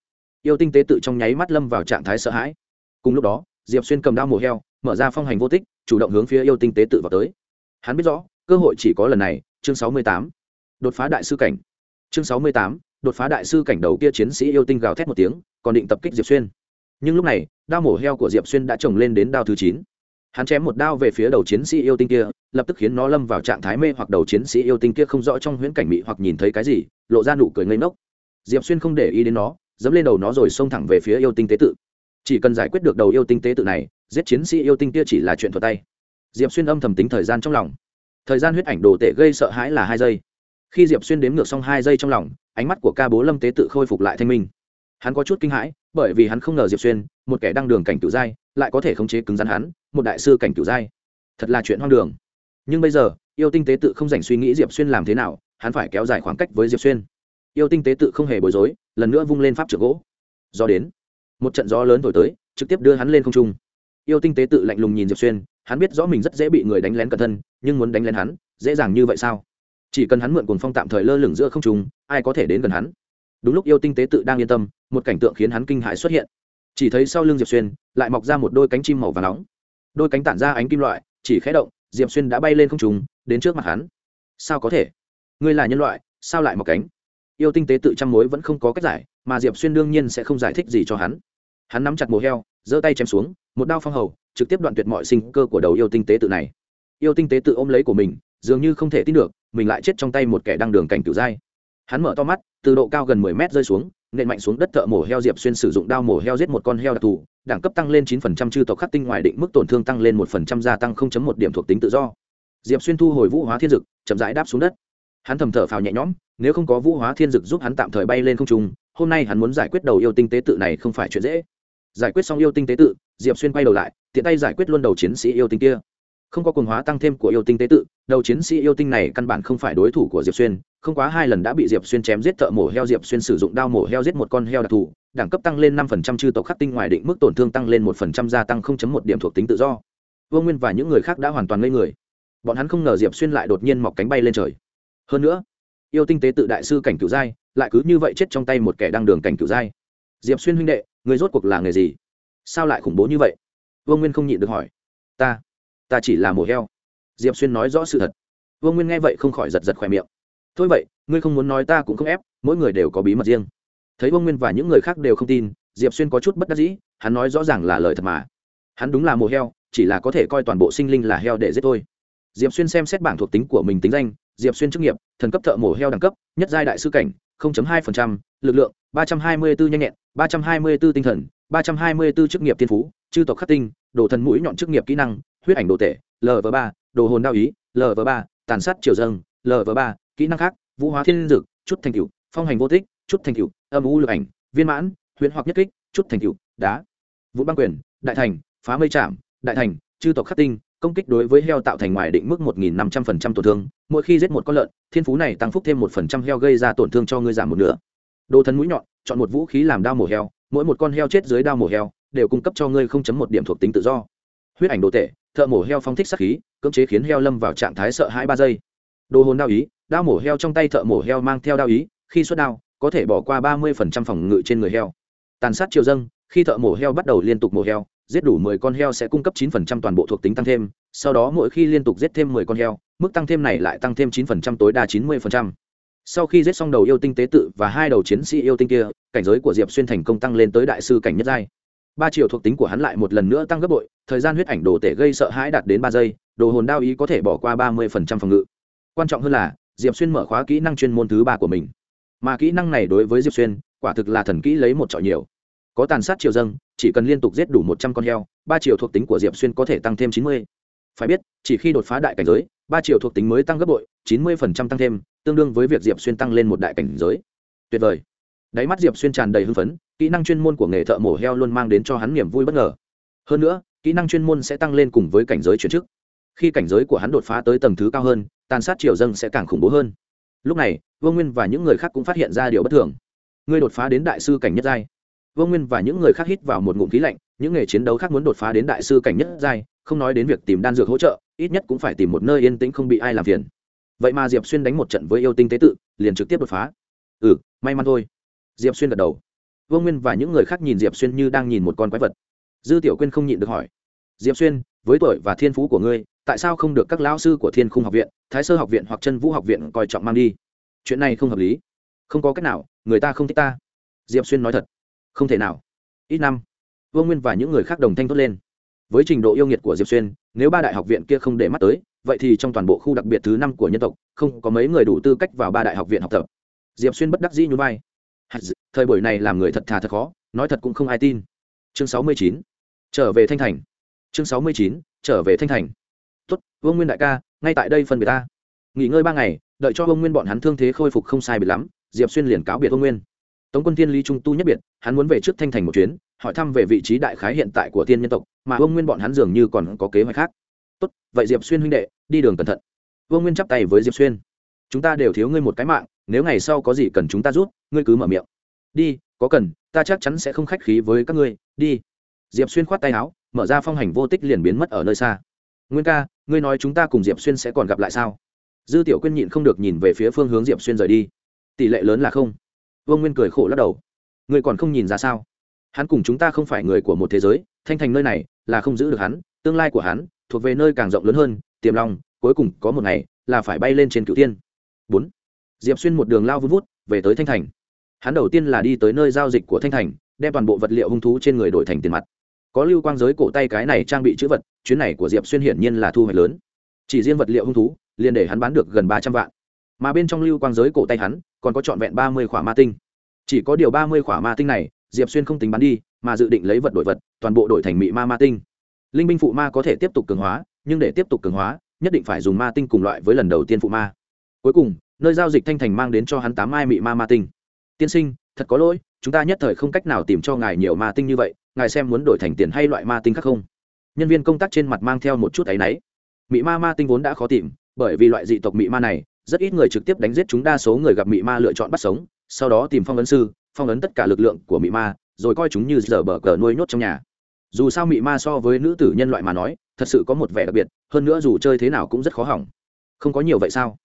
Yêu tinh tế tự trong nháy mắt lâm vào trạng thái sợ hãi. Cùng lúc đó diệp xuyên cầm đao mổ heo mở ra phong hành vô tích chủ động hướng phía yêu tinh tế tự vào tới. Hắn biết rõ cơ hội chỉ có lần này chương sáu mươi tám đột phá đại sư cảnh. Chương sáu mươi tám, đột phá đại sư cảnh đầu kia chiến sĩ yêu tinh gào thét một tiếng, còn định tập kích diệp xuyên. Nhưng lúc này, đao mổ heo của diệp xuyên đã trồng lên đến đao thứ chín. Hắn chém một đao về phía đầu chiến sĩ yêu tinh kia, lập tức khiến nó lâm vào trạng thái mê hoặc đầu chiến sĩ yêu tinh kia không rõ trong huyễn cảnh mị hoặc nhìn thấy cái gì, lộ ra nụ cười ngây ngốc. Diệp xuyên không để ý đến nó, dẫm lên đầu nó rồi xông thẳng về phía yêu tinh tế tự. Chỉ cần giải quyết được đầu yêu tinh tế tự này, giết chiến sĩ yêu tinh kia chỉ là chuyện thuật tay. Diệp xuyên âm thầm tính thời gian trong lòng. Thời gian huyết ảnh đồ tệ gây sợ hãi là hai giây khi diệp xuyên đếm ngược xong hai giây trong lòng, ánh mắt của ca bố lâm tế tự khôi phục lại thanh minh. Hắn có chút kinh hãi, bởi vì hắn không ngờ diệp xuyên, một kẻ đang đường cảnh cựu giai, lại có thể khống chế cứng rắn hắn, một đại sư cảnh cựu giai. Thật là chuyện hoang đường. Nhưng bây giờ, yêu tinh tế tự không dành suy nghĩ diệp xuyên làm thế nào, hắn phải kéo dài khoảng cách với diệp xuyên. Yêu tinh tế tự không hề bối rối, lần nữa vung lên pháp trượng gỗ. Do đến. Một trận gió lớn thổi tới, trực tiếp đưa hắn lên không trung. Yêu tinh tế tự lạnh lùng nhìn diệp xuyên, hắn biết rõ mình rất dễ bị người đánh lén cẩn thân, nhưng muốn đánh lén hắn, dễ dàng như vậy sao? Chỉ cần hắn mượn cuồng phong tạm thời lơ lửng giữa không trung, ai có thể đến gần hắn? Đúng lúc yêu tinh tế tự đang yên tâm, một cảnh tượng khiến hắn kinh hãi xuất hiện. Chỉ thấy sau lưng diệp xuyên, lại mọc ra một đôi cánh chim màu và nóng. Đôi cánh tản ra ánh kim loại, chỉ khé động, diệp xuyên đã bay lên không trùng đến trước mặt hắn. Sao có thể? Ngươi là nhân loại, sao lại mọc cánh? Yêu tinh tế tự chăm mối vẫn không có cách giải, mà diệp xuyên đương nhiên sẽ không giải thích gì cho hắn. Hắn nắm chặt mồ heo, giơ tay chém xuống, một đao phong hầu, trực tiếp đoạn tuyệt mọi sinh cơ của đầu yêu tinh tế tự này. Yêu tinh tế tự ôm lấy của mình dường như không thể tin được, mình lại chết trong tay một kẻ đang đường cảnh cửu giai. Hắn mở to mắt, từ độ cao gần mười mét rơi xuống, nện mạnh xuống đất thợ mổ heo diệp xuyên sử dụng đao mổ heo giết một con heo đặc thù, đẳng cấp tăng lên chín phần trăm, chư tộc khắc tinh ngoài định mức tổn thương tăng lên một phần trăm, gia tăng không chấm một điểm thuộc tính tự do. Diệp xuyên thu hồi vũ hóa thiên dực, chậm rãi đáp xuống đất. Hắn thầm thở phào nhẹ nhõm, nếu không có vũ hóa thiên dực giúp hắn tạm thời bay lên không trung, hôm nay hắn muốn giải quyết đầu yêu tinh tế tự này không phải chuyện dễ. Giải quyết xong yêu tinh tế tự, diệp xuyên quay đầu lại, tiện tay giải quyết luôn đầu chiến sĩ yêu tinh kia không có quần hóa tăng thêm của yêu tinh tế tự, đầu chiến sĩ yêu tinh này căn bản không phải đối thủ của diệp xuyên, không quá hai lần đã bị diệp xuyên chém giết thợ mổ heo. Diệp xuyên sử dụng đao mổ heo giết một con heo đặc thù, đẳng cấp tăng lên năm phần trăm, chư tộc khắc tinh ngoài định mức tổn thương tăng lên một phần trăm, gia tăng không chấm một điểm thuộc tính tự do. Vương nguyên và những người khác đã hoàn toàn ngây người. Bọn hắn không ngờ diệp xuyên lại đột nhiên mọc cánh bay lên trời. Hơn nữa, yêu tinh tế tự đại sư cảnh cựu giai, lại cứ như vậy chết trong tay một kẻ đang đường cảnh cựu giai. Diệp xuyên huynh đệ, người rốt cuộc là nghề gì? Sao lại khủng bố như vậy? Vương nguyên không nhịn được hỏi. Ta ta chỉ là mổ heo. Diệp xuyên nói rõ sự thật. Vương nguyên nghe vậy không khỏi giật giật khỏe miệng. Thôi vậy ngươi không muốn nói ta cũng không ép mỗi người đều có bí mật riêng. Thấy vương nguyên và những người khác đều không tin diệp xuyên có chút bất đắc dĩ hắn nói rõ ràng là lời thật mà. Hắn đúng là mổ heo chỉ là có thể coi toàn bộ sinh linh là heo để giết thôi. Diệp xuyên xem xét bảng thuộc tính của mình tính danh diệp xuyên chức nghiệp thần cấp thợ mổ heo đẳng cấp nhất giai đại sư cảnh 0.2%, lực lượng 324 nhanh nhẹn 324 tinh thần 324 chức nghiệp thiên phú chư tộc khắc tinh đồ thần mũi nhọn chức nghiệp kỹ năng huyết ảnh đồ tể lv ba, đồ hồn đao ý lv ba, tàn sát triều dâng lv ba, kỹ năng khác, vũ hóa thiên dực chút thành cựu phong hành vô tích, chút thành cựu âm u lực ảnh, viên mãn, huyễn hoặc nhất kích, chút thành cựu đá. Vũ băng quyền, đại thành, phá mây chạm đại thành, chư tộc khắc tinh, công kích đối với heo tạo thành ngoài định mức một nghìn năm trăm phần trăm tổn thương, mỗi khi giết một con lợn, thiên phú này tăng phúc thêm 1% heo gây ra tổn thương cho ngươi giảm một nửa. Đồ thần mũi nhọn, chọn một vũ khí làm đao mổ heo, mỗi một con heo chết dưới đao mổ heo, đều cung cấp cho ngươi không chấm một điểm thuộc tính tự do. Huyết ảnh đồ tệ thợ mổ heo phong thích sắc khí, cưỡng chế khiến heo lâm vào trạng thái sợ hãi ba giây. Đồ hồn đao ý, đao mổ heo trong tay thợ mổ heo mang theo đao ý, khi xuất đao, có thể bỏ qua ba mươi phần trăm phòng ngự trên người heo. Tàn sát chiều dâng, khi thợ mổ heo bắt đầu liên tục mổ heo, giết đủ mười con heo sẽ cung cấp chín phần trăm toàn bộ thuộc tính tăng thêm, sau đó mỗi khi liên tục giết thêm mười con heo, mức tăng thêm này lại tăng thêm chín phần trăm tối đa chín mươi phần trăm. Sau khi giết xong đầu yêu tinh tế tự và hai đầu chiến sĩ yêu tinh kia, cảnh giới của diệp xuyên thành công tăng lên tới đại sư cảnh nhất giai ba triệu thuộc tính của hắn lại một lần nữa tăng gấp bội, thời gian huyết ảnh đồ tể gây sợ hãi đạt đến ba giây, đồ hồn đao ý có thể bỏ qua ba mươi phần trăm phòng ngự. Quan trọng hơn là, diệp xuyên mở khóa kỹ năng chuyên môn thứ ba của mình. Mà kỹ năng này đối với diệp xuyên, quả thực là thần kỹ lấy một trọi nhiều. Có tàn sát triều dâng, chỉ cần liên tục giết đủ một trăm con heo, ba triệu thuộc tính của diệp xuyên có thể tăng thêm chín mươi. Phải biết, chỉ khi đột phá đại cảnh giới, ba triệu thuộc tính mới tăng gấp bội, chín mươi phần trăm tăng thêm, tương đương với việc diệp xuyên tăng lên một đại cảnh giới. Tuyệt vời đáy mắt diệp xuyên tràn đầy hưng phấn, kỹ năng chuyên môn của nghề thợ mổ heo luôn mang đến cho hắn niềm vui bất ngờ. Hơn nữa, kỹ năng chuyên môn sẽ tăng lên cùng với cảnh giới chuyển chức. Khi cảnh giới của hắn đột phá tới tầng thứ cao hơn, tàn sát triều dâng sẽ càng khủng bố hơn. Lúc này, vương nguyên và những người khác cũng phát hiện ra điều bất thường. Ngươi đột phá đến đại sư cảnh nhất giai. Vương nguyên và những người khác hít vào một ngụm khí lạnh, những nghề chiến đấu khác muốn đột phá đến đại sư cảnh nhất giai, không nói đến việc tìm đan dược hỗ trợ, ít nhất cũng phải tìm một nơi yên tĩnh không bị ai làm phiền. Vậy mà diệp xuyên đánh một trận với yêu tinh tế tự, liền trực tiếp đột phá. Ừ may mắn thôi diệp xuyên gật đầu. Vương nguyên và những người khác nhìn diệp xuyên như đang nhìn một con quái vật. Dư tiểu quyên không nhịn được hỏi. Diệp xuyên, với tuổi và thiên phú của ngươi, tại sao không được các lão sư của thiên khung học viện, thái sơ học viện hoặc chân vũ học viện coi trọng mang đi? Chuyện này không hợp lý. Không có cách nào, người ta không thích ta. Diệp xuyên nói thật. Không thể nào. Ít năm, vương nguyên và những người khác đồng thanh thốt lên. Với trình độ yêu nghiệt của diệp xuyên, nếu ba đại học viện kia không để mắt tới, vậy thì trong toàn bộ khu đặc biệt thứ năm của nhân tộc, không có mấy người đủ tư cách vào ba đại học viện học tập. Diệp xuyên bất đắc dĩ nhún vai thời buổi này làm người thật thà thật khó, nói thật cũng không ai tin. Chương sáu mươi chín, trở về thanh thành. Chương sáu mươi chín, trở về thanh thành. Tốt, vương nguyên đại ca, ngay tại đây phân biệt ta. Nghỉ ngơi ba ngày, đợi cho vương nguyên bọn hắn thương thế khôi phục không sai biệt lắm, diệp xuyên liền cáo biệt vương nguyên. Tống quân thiên lý trung tu nhất biệt, hắn muốn về trước thanh thành một chuyến, hỏi thăm về vị trí đại khái hiện tại của tiên nhân tộc, mà vương nguyên bọn hắn dường như còn có kế hoạch khác. Tốt, vậy diệp xuyên huynh đệ, đi đường cẩn thận. Vương nguyên chắp tay với diệp xuyên. Chúng ta đều thiếu ngươi một cái mạng, nếu ngày sau có gì cần chúng ta rút ngươi cứ mở miệng. Đi, có cần, ta chắc chắn sẽ không khách khí với các ngươi. Đi. Diệp xuyên khoát tay áo, mở ra phong hành vô tích liền biến mất ở nơi xa. Nguyên ca, ngươi nói chúng ta cùng diệp xuyên sẽ còn gặp lại sao? Dư tiểu quyên nhịn không được nhìn về phía phương hướng diệp xuyên rời đi. Tỷ lệ lớn là không. Vương nguyên cười khổ lắc đầu. Ngươi còn không nhìn ra sao? Hắn cùng chúng ta không phải người của một thế giới, thanh thành nơi này là không giữ được hắn, tương lai của hắn thuộc về nơi càng rộng lớn hơn, tiềm long, cuối cùng có một ngày là phải bay lên trên cựu tiên bốn. Diệp xuyên một đường lao vun vút về tới thanh thành. Hắn đầu tiên là đi tới nơi giao dịch của thanh thành, đem toàn bộ vật liệu hung thú trên người đổi thành tiền mặt. Có lưu quang giới cổ tay cái này trang bị chữ vật, chuyến này của diệp xuyên hiển nhiên là thu hoạch lớn. Chỉ riêng vật liệu hung thú, liền để hắn bán được gần ba trăm vạn. Mà bên trong lưu quang giới cổ tay hắn, còn có trọn vẹn ba mươi khỏa ma tinh. Chỉ có điều ba mươi khỏa ma tinh này, diệp xuyên không tính bán đi, mà dự định lấy vật đổi vật, toàn bộ đổi thành mị ma ma tinh. Linh binh phụ ma có thể tiếp tục cường hóa, nhưng để tiếp tục cường hóa, nhất định phải dùng ma tinh cùng loại với lần đầu tiên phụ ma. Cuối cùng nơi giao dịch thanh thành mang đến cho hắn tám mai mị ma ma tinh. Tiên sinh, thật có lỗi, chúng ta nhất thời không cách nào tìm cho ngài nhiều ma tinh như vậy, ngài xem muốn đổi thành tiền hay loại ma tinh khác không? Nhân viên công tác trên mặt mang theo một chút áy náy. Mị ma ma tinh vốn đã khó tìm, bởi vì loại dị tộc mị ma này, rất ít người trực tiếp đánh giết chúng đa số người gặp mị ma lựa chọn bắt sống, sau đó tìm phong ấn sư, phong ấn tất cả lực lượng của mị ma, rồi coi chúng như giờ bờ cờ nuôi nhốt trong nhà. Dù sao mị ma so với nữ tử nhân loại mà nói, thật sự có một vẻ đặc biệt, hơn nữa dù chơi thế nào cũng rất khó hỏng. Không có nhiều vậy sao?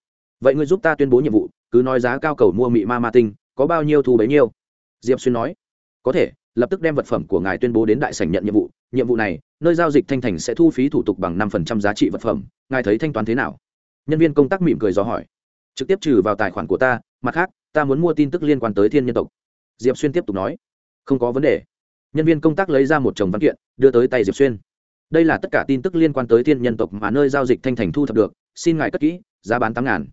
Vậy ngươi giúp ta tuyên bố nhiệm vụ, cứ nói giá cao cầu mua mị ma ma tinh, có bao nhiêu thu bấy nhiêu? Diệp xuyên nói, có thể, lập tức đem vật phẩm của ngài tuyên bố đến đại sảnh nhận nhiệm vụ nhiệm vụ này, nơi giao dịch thanh thành sẽ thu phí thủ tục bằng năm phần trăm giá trị vật phẩm, ngài thấy thanh toán thế nào? Nhân viên công tác mỉm cười dò hỏi, trực tiếp trừ vào tài khoản của ta, mặt khác, ta muốn mua tin tức liên quan tới thiên nhân tộc. Diệp xuyên tiếp tục nói, không có vấn đề. Nhân viên công tác lấy ra một chồng văn kiện, đưa tới tay diệp xuyên. Đây là tất cả tin tức liên quan tới thiên nhân tộc mà nơi giao dịch thanh thành thu thập được, xin ngài cất kỹ, giá bán tám ngàn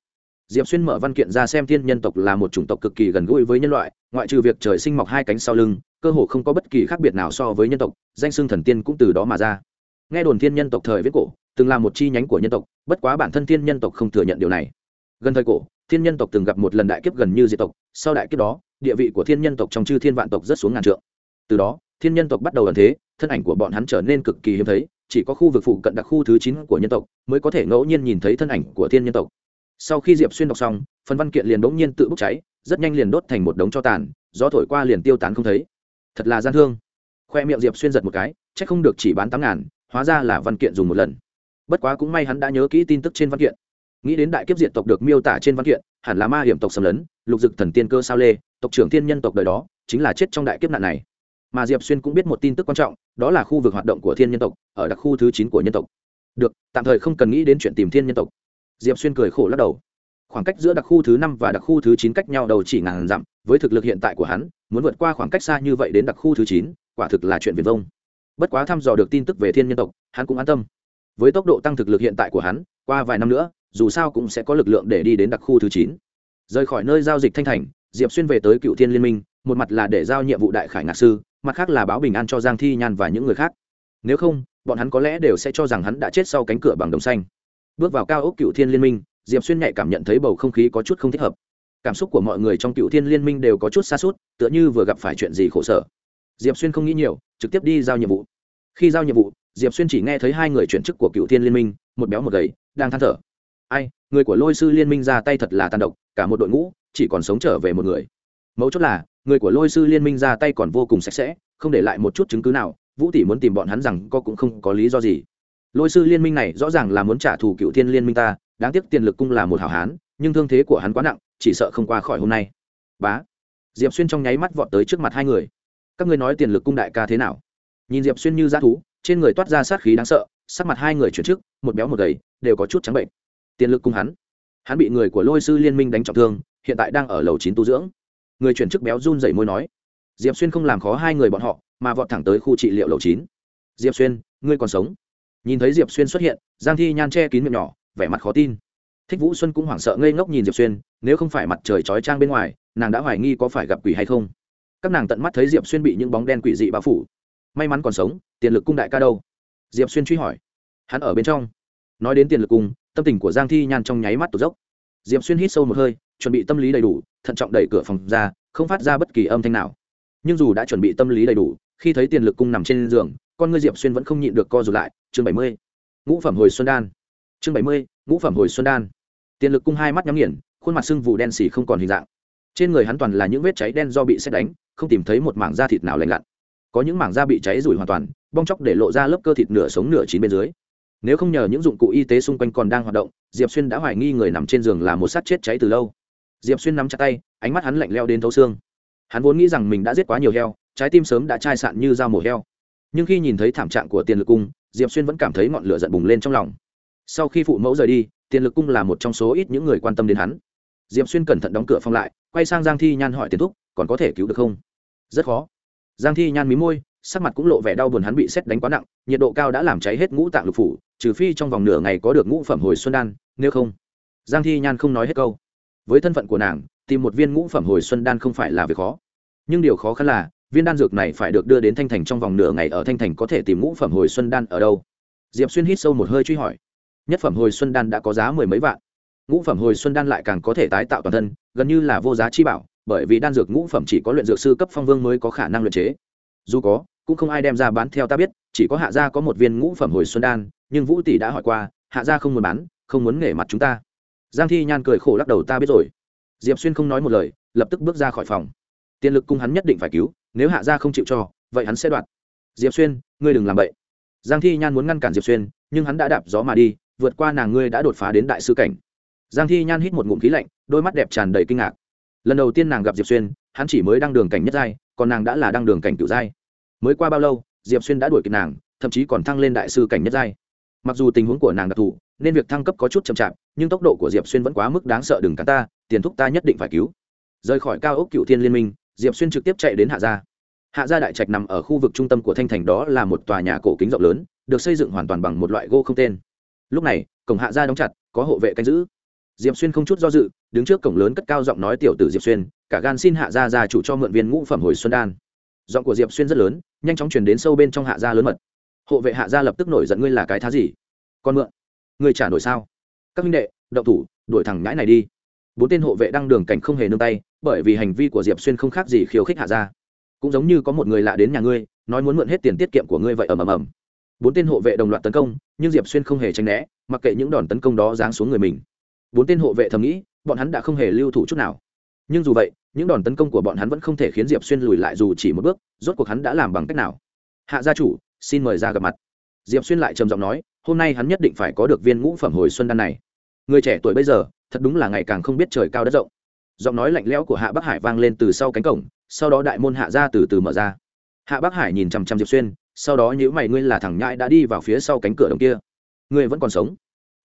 diệp xuyên mở văn kiện ra xem thiên nhân tộc là một chủng tộc cực kỳ gần gũi với nhân loại, ngoại trừ việc trời sinh mọc hai cánh sau lưng, cơ hồ không có bất kỳ khác biệt nào so với nhân tộc, danh xưng thần tiên cũng từ đó mà ra. Nghe đồn thiên nhân tộc thời viết cổ, từng là một chi nhánh của nhân tộc, bất quá bản thân thiên nhân tộc không thừa nhận điều này. Gần thời cổ, thiên nhân tộc từng gặp một lần đại kiếp gần như diệt tộc, sau đại kiếp đó, địa vị của thiên nhân tộc trong chư thiên vạn tộc rất xuống ngàn trượng. Từ đó, thiên nhân tộc bắt đầu ẩn thế, thân ảnh của bọn hắn trở nên cực kỳ hiếm thấy, chỉ có khu vực phụ cận đặc khu thứ chín của nhân tộc mới có thể ngẫu nhiên nhìn thấy thân ảnh của thiên nhân tộc sau khi diệp xuyên đọc xong, phần văn kiện liền bỗng nhiên tự bốc cháy, rất nhanh liền đốt thành một đống cho tàn, gió thổi qua liền tiêu tán không thấy. Thật là gian thương. Khoe miệng diệp xuyên giật một cái c h ắ c không được chỉ bán tám ngàn, hóa ra là văn kiện dùng một lần. Bất quá cũng may hắn đã nhớ kỹ tin tức trên văn kiện. Nghĩ đến đại kiếp diện tộc được miêu tả trên văn kiện, hẳn là ma hiểm tộc xâm lấn, lục dực thần tiên cơ sao lê, tộc trưởng thiên nhân tộc đời đó, chính là chết trong đại kiếp nạn này. Mà diệp xuyên cũng biết một tin tức quan trọng, đó là khu vực hoạt động của thiên nhân tộc, ở đặc khu thứ chín của nhân tộc. Được, tạm thời không cần nghĩ đến chuyện tìm thiên nhân tộc diệp xuyên cười khổ lắc đầu. Khoảng cách giữa đặc khu thứ năm và đặc khu thứ chín cách nhau đầu chỉ ngàn dặm, với thực lực hiện tại của hắn, muốn vượt qua khoảng cách xa như vậy đến đặc khu thứ chín, quả thực là chuyện viền vông. Bất quá thăm dò được tin tức về thiên nhân tộc, hắn cũng an tâm. Với tốc độ tăng thực lực hiện tại của hắn, qua vài năm nữa, dù sao cũng sẽ có lực lượng để đi đến đặc khu thứ chín. Rời khỏi nơi giao dịch thanh thành, diệp xuyên về tới cựu thiên liên minh, một mặt là để giao nhiệm vụ đại khải ngạc sư, mặt khác là báo bình an cho giang thi nhan và những người khác. Nếu không, bọn hắn có lẽ đều sẽ cho rằng hắn đã chết sau cánh cửa bằng đồng xanh bước vào cao ốc cựu thiên liên minh, diệp xuyên nhạy cảm nhận thấy bầu không khí có chút không thích hợp. Cảm xúc của mọi người trong cựu thiên liên minh đều có chút xa suốt tựa như vừa gặp phải chuyện gì khổ sở. Diệp xuyên không nghĩ nhiều, trực tiếp đi giao nhiệm vụ. Khi giao nhiệm vụ, diệp xuyên chỉ nghe thấy hai người chuyển chức của cựu thiên liên minh, một béo một gầy, đang than thở. Ai, người của lôi sư liên minh ra tay thật là tàn độc, cả một đội ngũ chỉ còn sống trở về một người. Mấu chốt là, người của lôi sư liên minh ra tay còn vô cùng sạch sẽ, không để lại một chút chứng cứ nào, vũ tỷ muốn tìm bọn hắn rằng có cũng không có lý do gì lôi sư liên minh này rõ ràng là muốn trả thù cựu thiên liên minh ta, đáng tiếc tiền lực cung là một hảo hán, nhưng thương thế của hắn quá nặng, chỉ sợ không qua khỏi hôm nay. Bá. Diệp xuyên trong nháy mắt vọt tới trước mặt hai người. Các ngươi nói tiền lực cung đại ca thế nào? Nhìn diệp xuyên như dã thú, trên người toát ra sát khí đáng sợ, sắc mặt hai người chuyển trước, một béo một gầy, đều có chút trắng bệnh. Tiền lực cung hắn. Hắn bị người của lôi sư liên minh đánh trọng thương, hiện tại đang ở lầu chín tu dưỡng. Người chuyển chức béo run dậy môi nói. Diệp xuyên không làm khó hai người bọn họ, mà vọt thẳng tới khu trị liệu lầu chín. Diệp xuyên, ngươi còn sống? Nhìn thấy diệp xuyên xuất hiện, giang thi nhan che kín miệng nhỏ, vẻ mặt khó tin. Thích vũ xuân cũng hoảng sợ ngây ngốc nhìn diệp xuyên, nếu không phải mặt trời chói trang bên ngoài, nàng đã hoài nghi có phải gặp quỷ hay không. Các nàng tận mắt thấy diệp xuyên bị những bóng đen quỷ dị bao phủ. May mắn còn sống, tiền lực cung đại ca đâu? Diệp xuyên truy hỏi. Hắn ở bên trong. Nói đến tiền lực cung, tâm tình của giang thi nhan trong nháy mắt tụt dốc. Diệp xuyên hít sâu một hơi, chuẩn bị tâm lý đầy đủ, thận trọng đẩy cửa phòng ra, không phát ra bất kỳ âm thanh nào. Nhưng dù đã chuẩn bị tâm lý đầy đủ, khi thấy tiền lực cung nằm trên giường con ngươi diệp xuyên vẫn không nhịn được co rụt lại, chương bảy mươi, ngũ phẩm hồi xuân đan, chương bảy mươi, ngũ phẩm hồi xuân đan. Tiền lực cung hai mắt nhắm nghiền, khuôn mặt sưng vù đen xì không còn hình dạng. Trên người hắn toàn là những vết cháy đen do bị xét đánh, không tìm thấy một mảng da thịt nào lành lặn. Có những mảng da bị cháy rủi hoàn toàn, bong chóc để lộ ra lớp cơ thịt nửa sống nửa chín bên dưới. Nếu không nhờ những dụng cụ y tế xung quanh còn đang hoạt động, diệp xuyên đã hoài nghi người nằm trên giường là một sát chết cháy từ lâu. Diệp xuyên nắm chặt tay, ánh mắt hắn lạnh leo đến thấu xương. Hắn vốn nghĩ rằng mình đã giết quá nhiều heo, trái tim sớm đã chai sạn như dao mổ heo nhưng khi nhìn thấy thảm trạng của tiền lực cung, diệp xuyên vẫn cảm thấy ngọn lửa giận bùng lên trong lòng. Sau khi phụ mẫu rời đi, tiền lực cung là một trong số ít những người quan tâm đến hắn. Diệp xuyên cẩn thận đóng cửa phòng lại, quay sang giang thi nhan hỏi tiền thúc, còn có thể cứu được không? Rất khó. Giang thi nhan mí môi, sắc mặt cũng lộ vẻ đau buồn, hắn bị xét đánh quá nặng, nhiệt độ cao đã làm cháy hết ngũ tạng lục phủ, trừ phi trong vòng nửa ngày có được ngũ phẩm hồi xuân đan, nếu không. Giang thi nhan không nói hết câu. Với thân phận của nàng, tìm một viên ngũ phẩm hồi xuân đan không phải là việc khó. Nhưng điều khó khăn là viên đan dược này phải được đưa đến thanh thành trong vòng nửa ngày ở thanh thành có thể tìm ngũ phẩm hồi xuân đan ở đâu? Diệp xuyên hít sâu một hơi truy hỏi. Nhất phẩm hồi xuân đan đã có giá mười mấy vạn. Ngũ phẩm hồi xuân đan lại càng có thể tái tạo toàn thân, gần như là vô giá chi bảo, bởi vì đan dược ngũ phẩm chỉ có luyện dược sư cấp phong vương mới có khả năng luyện chế. Dù có, cũng không ai đem ra bán theo ta biết, chỉ có hạ gia có một viên ngũ phẩm hồi xuân đan, nhưng vũ tỷ đã hỏi qua, hạ gia không muốn bán, không muốn nghề mặt chúng ta. Giang thi nhan cười khổ lắc đầu, ta biết rồi. Diệp xuyên không nói một lời, lập tức bước ra khỏi phòng. Tiền lực cung hắn nhất định phải cứu nếu hạ gia không chịu cho, vậy hắn sẽ đoạt. Diệp xuyên, ngươi đừng làm vậy giang thi nhan muốn ngăn cản diệp xuyên, nhưng hắn đã đạp gió mà đi, vượt qua nàng ngươi đã đột phá đến đại sư cảnh. Giang thi nhan hít một ngụm khí lạnh, đôi mắt đẹp tràn đầy kinh ngạc. Lần đầu tiên nàng gặp diệp xuyên, hắn chỉ mới đăng đường cảnh nhất giai, còn nàng đã là đăng đường cảnh cựu giai. Mới qua bao lâu, diệp xuyên đã đuổi kịp nàng, thậm chí còn thăng lên đại sư cảnh nhất giai. Mặc dù tình huống của nàng đặc thù, nên việc thăng cấp có chút chậm chạp, nhưng tốc độ của diệp xuyên vẫn quá mức đáng sợ, đừng cắn ta, tiền thúc ta nhất định phải cứu. Rời khỏi cao ốc cựu thiên liên minh diệp xuyên trực tiếp chạy đến hạ gia. Hạ gia đại trạch nằm ở khu vực trung tâm của thanh thành, đó là một tòa nhà cổ kính rộng lớn, được xây dựng hoàn toàn bằng một loại gỗ không tên. Lúc này, cổng hạ gia đóng chặt, có hộ vệ canh giữ. Diệp xuyên không chút do dự, đứng trước cổng lớn cất cao giọng nói tiểu tử diệp xuyên, cả gan xin hạ gia gia chủ cho mượn viên ngũ phẩm hồi xuân đan. Giọng của diệp xuyên rất lớn, nhanh chóng chuyển đến sâu bên trong hạ gia lớn mật. Hộ vệ hạ gia lập tức nổi giận, ngươi là cái thá gì? Con mượn người trả nổi sao? Các minh đệ, động thủ, đuổi thẳng ngãi này đi bốn tên hộ vệ đang đường cảnh không hề nương tay, bởi vì hành vi của diệp xuyên không khác gì khiêu khích hạ gia. Cũng giống như có một người lạ đến nhà ngươi, nói muốn mượn hết tiền tiết kiệm của ngươi vậy ầm ầm ầm. Bốn tên hộ vệ đồng loạt tấn công, nhưng diệp xuyên không hề tránh né, mặc kệ những đòn tấn công đó giáng xuống người mình. Bốn tên hộ vệ thầm nghĩ, bọn hắn đã không hề lưu thủ chút nào. Nhưng dù vậy, những đòn tấn công của bọn hắn vẫn không thể khiến diệp xuyên lùi lại dù chỉ một bước, rốt cuộc hắn đã làm bằng cách nào? Hạ gia chủ, xin mời ra gặp mặt. Diệp xuyên lại trầm giọng nói, hôm nay hắn nhất định phải có được viên ngũ phẩm hồi xuân đan này. Người trẻ tuổi bây giờ thật đúng là ngày càng không biết trời cao đất rộng. Giọng nói lạnh lẽo của hạ bắc hải vang lên từ sau cánh cổng, sau đó đại môn hạ ra từ từ mở ra. Hạ bắc hải nhìn chằm chằm diệp xuyên, sau đó nhữ mày, ngươi là thằng nhãi đã đi vào phía sau cánh cửa đồng kia. Ngươi vẫn còn sống?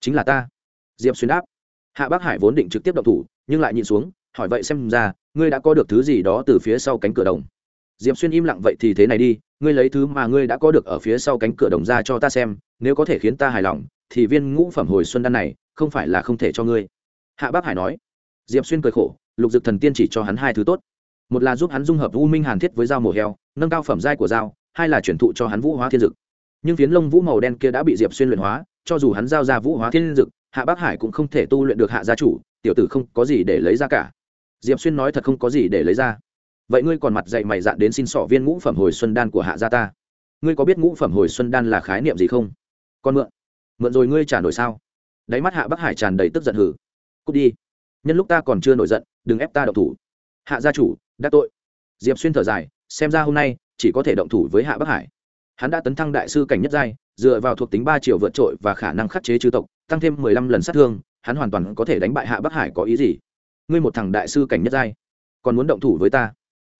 Chính là ta. Diệp xuyên đáp. Hạ bắc hải vốn định trực tiếp đậu thủ, nhưng lại nhìn xuống, hỏi, vậy xem ra, ngươi đã có được thứ gì đó từ phía sau cánh cửa đồng? Diệp xuyên im lặng, vậy thì thế này đi, ngươi lấy thứ mà ngươi đã có được ở phía sau cánh cửa đồng ra cho ta xem, nếu có thể khiến ta hài lòng, thì viên ngũ phẩm hồi xuân đan này không phải là không thể cho ngươi hạ bác hải nói, diệp xuyên cười khổ, lục dực thần tiên chỉ cho hắn hai thứ tốt. Một là giúp hắn dung hợp u minh hàn thiết với dao mổ heo, nâng cao phẩm giai của dao, hai là chuyển thụ cho hắn vũ hóa thiên dực. Nhưng phiến lông vũ màu đen kia đã bị diệp xuyên luyện hóa, cho dù hắn giao ra vũ hóa thiên dực, hạ bác hải cũng không thể tu luyện được hạ gia chủ, tiểu tử không có gì để lấy ra cả. Diệp xuyên nói thật không có gì để lấy ra. Vậy ngươi còn mặt dạy mày dạn đến xin sỏ viên ngũ phẩm hồi xuân đan của hạ gia ta. Ngươi có biết ngũ phẩm hồi xuân đan là khái niệm gì không? Con mượn. Mượn rồi ngươi trả nổi sao? Đáy mắt hạ bắc hải tràn đầy tức giận hử cút đi. Nhân lúc ta còn chưa nổi giận, đừng ép ta động thủ. Hạ gia chủ, đã tội. Diệp xuyên thở dài, xem ra hôm nay chỉ có thể động thủ với hạ bắc hải. Hắn đã tấn thăng đại sư cảnh nhất giai, dựa vào thuộc tính ba triệu vượt trội và khả năng khắc chế chư tộc, tăng thêm mười lăm lần sát thương, hắn hoàn toàn có thể đánh bại hạ bắc hải có ý gì? Ngươi một thằng đại sư cảnh nhất giai, còn muốn động thủ với ta?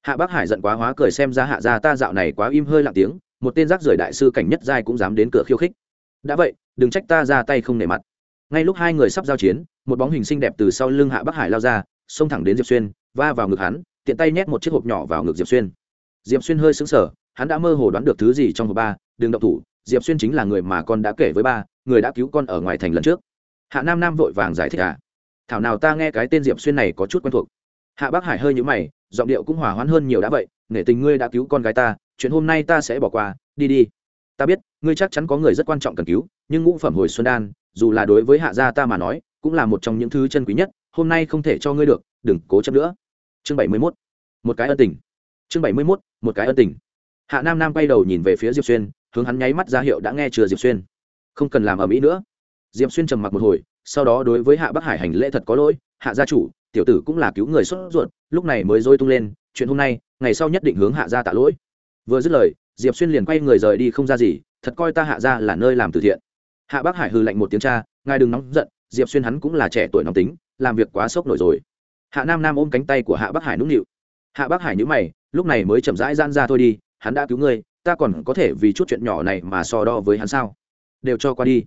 Hạ bắc hải giận quá hóa cười xem ra hạ gia ta dạo này quá im hơi lặng tiếng, một tên rác rưởi đại sư cảnh nhất giai cũng dám đến cửa khiêu khích. Đã vậy, đừng trách ta ra tay không nể mặt. Ngay lúc hai người sắp giao chiến một bóng hình xinh đẹp từ sau lưng hạ bắc hải lao ra, xông thẳng đến diệp xuyên, va vào ngực hắn, tiện tay nhét một chiếc hộp nhỏ vào ngực diệp xuyên. Diệp xuyên hơi sững sờ, hắn đã mơ hồ đoán được thứ gì trong hộp ba, đừng động thủ, diệp xuyên chính là người mà con đã kể với ba, người đã cứu con ở ngoài thành lần trước. Hạ nam nam vội vàng giải thích à? Thảo nào ta nghe cái tên diệp xuyên này có chút quen thuộc. Hạ bác hải hơi nhũ mày, giọng điệu cũng hòa hoãn hơn nhiều đã vậy, nể tình ngươi đã cứu con gái ta, chuyện hôm nay ta sẽ bỏ qua, đi đi. Ta biết, ngươi chắc chắn có người rất quan trọng cần cứu, nhưng ngũ phẩm hồi xuân đan, dù là đối với hạ gia ta mà nói cũng là một trong những thứ chân quý nhất, hôm nay không thể cho ngươi được, đừng cố chấp nữa. Chương bảy mươi mốt, một cái ân tình. Chương bảy mươi mốt, một cái ân tình. Hạ nam nam quay đầu nhìn về phía diệp xuyên, hướng hắn nháy mắt ra hiệu đã nghe chưa diệp xuyên. Không cần làm ở mỹ nữa. Diệp xuyên trầm mặc một hồi, sau đó đối với hạ bắc hải hành lễ thật có lỗi, hạ gia chủ, tiểu tử cũng là cứu người xuất ruột, lúc này mới dôi tung lên, chuyện hôm nay, ngày sau nhất định hướng hạ gia tạ lỗi. Vừa dứt lời, diệp xuyên liền quay người rời đi không ra gì, thật coi ta hạ gia là nơi làm từ thiện. Hạ bắc hải hư lạnh một tiếng cha, ngài đừng nóng giận diệp xuyên hắn cũng là trẻ tuổi nóng tính, làm việc quá sốc nổi rồi. Hạ nam nam ôm cánh tay của hạ bắc hải nũng nịu. Hạ bắc hải nhữ mày, lúc này mới chậm rãi gian ra thôi đi, hắn đã cứu ngươi, ta còn có thể vì chút chuyện nhỏ này mà so đo với hắn sao? Đều cho qua đi.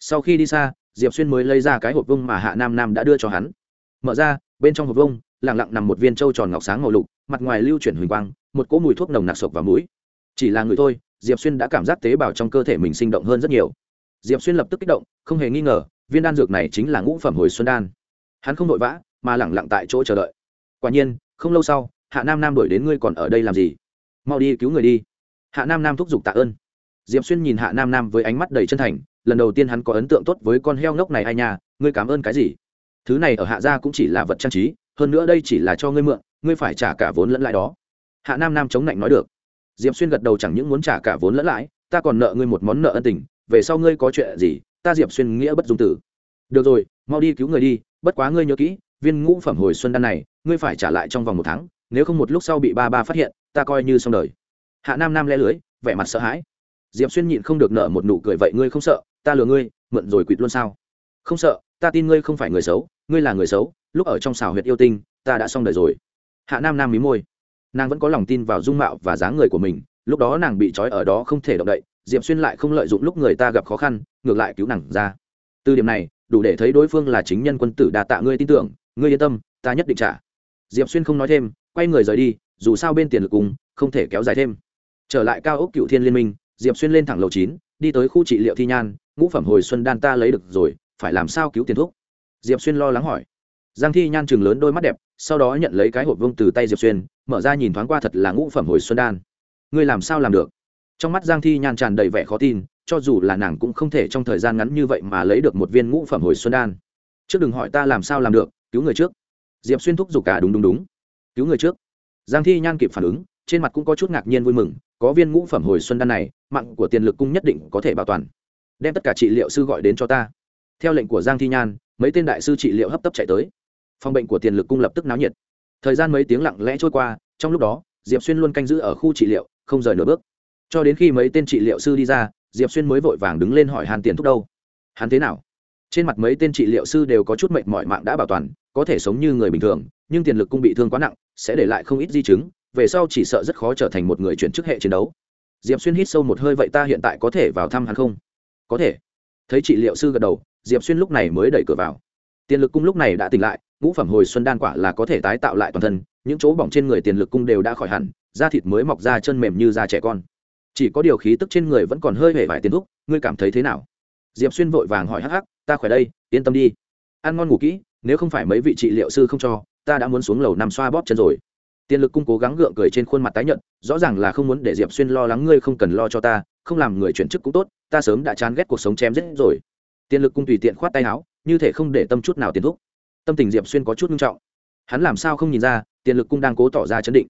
Sau khi đi xa, diệp xuyên mới lấy ra cái hộp vông mà hạ nam nam đã đưa cho hắn. Mở ra, bên trong hộp vông lẳng lặng nằm một viên trâu tròn ngọc sáng màu lục, mặt ngoài lưu chuyển huỳnh quang, một cỗ mùi thuốc nồng nặc sộc vào mũi. Chỉ là người thôi, diệp xuyên đã cảm giác tế bào trong cơ thể mình sinh động hơn rất nhiều. Diệp xuyên lập tức kích động, không hề nghi ngờ viên đan dược này chính là ngũ phẩm hồi xuân đan. Hắn không vội vã, mà lẳng lặng tại chỗ chờ đợi. Quả nhiên, không lâu sau, hạ nam nam đổi đến ngươi còn ở đây làm gì? Mau đi cứu người đi. Hạ nam nam thúc giục tạ ơn. Diệp xuyên nhìn hạ nam nam với ánh mắt đầy chân thành, lần đầu tiên hắn có ấn tượng tốt với con heo ngốc này ai nhà ngươi cảm ơn cái gì? Thứ này ở hạ gia cũng chỉ là vật trang trí, hơn nữa đây chỉ là cho ngươi mượn, ngươi phải trả cả vốn lẫn lãi đó. Hạ nam nam chống lạnh nói được. Diệp xuyên gật đầu chẳng những muốn trả cả vốn lẫn lãi, ta còn nợ ngươi một món nợ ân tình, về sau ngươi có chuyện gì ta diệp xuyên nghĩa bất dung tử. Được rồi, mau đi cứu người đi, bất quá ngươi nhớ kỹ, viên ngũ phẩm hồi xuân đan này, ngươi phải trả lại trong vòng một tháng, nếu không một lúc sau bị ba ba phát hiện, ta coi như xong đời. Hạ nam nam le lưới, vẻ mặt sợ hãi. Diệp xuyên nhịn không được nở một nụ cười, vậy ngươi không sợ, ta lừa ngươi, mượn rồi quỵt luôn sao? Không sợ, ta tin ngươi không phải người xấu, ngươi là người xấu, lúc ở trong xào huyệt yêu tinh, ta đã xong đời rồi. Hạ nam nam mí môi. Nàng vẫn có lòng tin vào dung mạo và dáng người của mình, lúc đó nàng bị trói ở đó không thể động đậy diệp xuyên lại không lợi dụng lúc người ta gặp khó khăn, ngược lại cứu nàng ra. Từ điểm này, đủ để thấy đối phương là chính nhân quân tử đa tạ ngươi tin tưởng, ngươi yên tâm, ta nhất định trả. Diệp xuyên không nói thêm, quay người rời đi, dù sao bên tiền lực cùng, không thể kéo dài thêm. Trở lại cao ốc cựu thiên liên minh, diệp xuyên lên thẳng lầu chín, đi tới khu trị liệu thi nhan, ngũ phẩm hồi xuân đan ta lấy được rồi, phải làm sao cứu tiền thuốc? Diệp xuyên lo lắng hỏi. Giang thi nhan chừng lớn đôi mắt đẹp, sau đó nhận lấy cái hộp vương từ tay diệp xuyên, mở ra nhìn thoáng qua thật là ngũ phẩm hồi xuân đan. Ngươi làm sao làm được? Trong mắt giang thi nhan tràn đầy vẻ khó tin, cho dù là nàng cũng không thể trong thời gian ngắn như vậy mà lấy được một viên ngũ phẩm hồi xuân đan. Trước đừng hỏi ta làm sao làm được, cứu người trước. Diệp xuyên thúc giục cả đúng đúng đúng. Cứu người trước. Giang thi nhan kịp phản ứng, trên mặt cũng có chút ngạc nhiên vui mừng, có viên ngũ phẩm hồi xuân đan này, mạng của tiền lực cung nhất định có thể bảo toàn. Đem tất cả trị liệu sư gọi đến cho ta. Theo lệnh của giang thi nhan, mấy tên đại sư trị liệu hấp tấp chạy tới. Phòng bệnh của tiền lực cung lập tức náo nhiệt. Thời gian mấy tiếng lặng lẽ trôi qua, trong lúc đó, diệp xuyên luôn canh giữ ở khu trị liệu, không rời nửa bước cho đến khi mấy tên trị liệu sư đi ra, diệp xuyên mới vội vàng đứng lên hỏi hàn tiền thúc đâu. Hắn thế nào? Trên mặt mấy tên trị liệu sư đều có chút mệnh mọi mạng đã bảo toàn, có thể sống như người bình thường, nhưng tiền lực cung bị thương quá nặng, sẽ để lại không ít di chứng, về sau chỉ sợ rất khó trở thành một người chuyển chức hệ chiến đấu. Diệp xuyên hít sâu một hơi, vậy ta hiện tại có thể vào thăm hắn không? Có thể. Thấy trị liệu sư gật đầu, diệp xuyên lúc này mới đẩy cửa vào. Tiền lực cung lúc này đã tỉnh lại, ngũ phẩm hồi xuân đan quả là có thể tái tạo lại toàn thân, những chỗ bỏng trên người tiền lực cung đều đã khỏi hẳn, da thịt mới mọc ra chân mềm như da trẻ con chỉ có điều khí tức trên người vẫn còn hơi hề vải tiền thúc, ngươi cảm thấy thế nào? Diệp xuyên vội vàng hỏi hắc hắc, ta khỏe đây, yên tâm đi. Ăn ngon ngủ kỹ, nếu không phải mấy vị trị liệu sư không cho, ta đã muốn xuống lầu nằm xoa bóp chân rồi. Tiền lực cung cố gắng gượng cười trên khuôn mặt tái nhợt, rõ ràng là không muốn để diệp xuyên lo lắng ngươi không cần lo cho ta, không làm người chuyển chức cũng tốt, ta sớm đã chán ghét cuộc sống chém giết rồi. Tiền lực cung tùy tiện khoát tay áo, như thể không để tâm chút nào tiền thúc. Tâm tình diệp xuyên có chút nghiêm trọng. Hắn làm sao không nhìn ra tiền lực cung đang cố tỏ ra chấn định.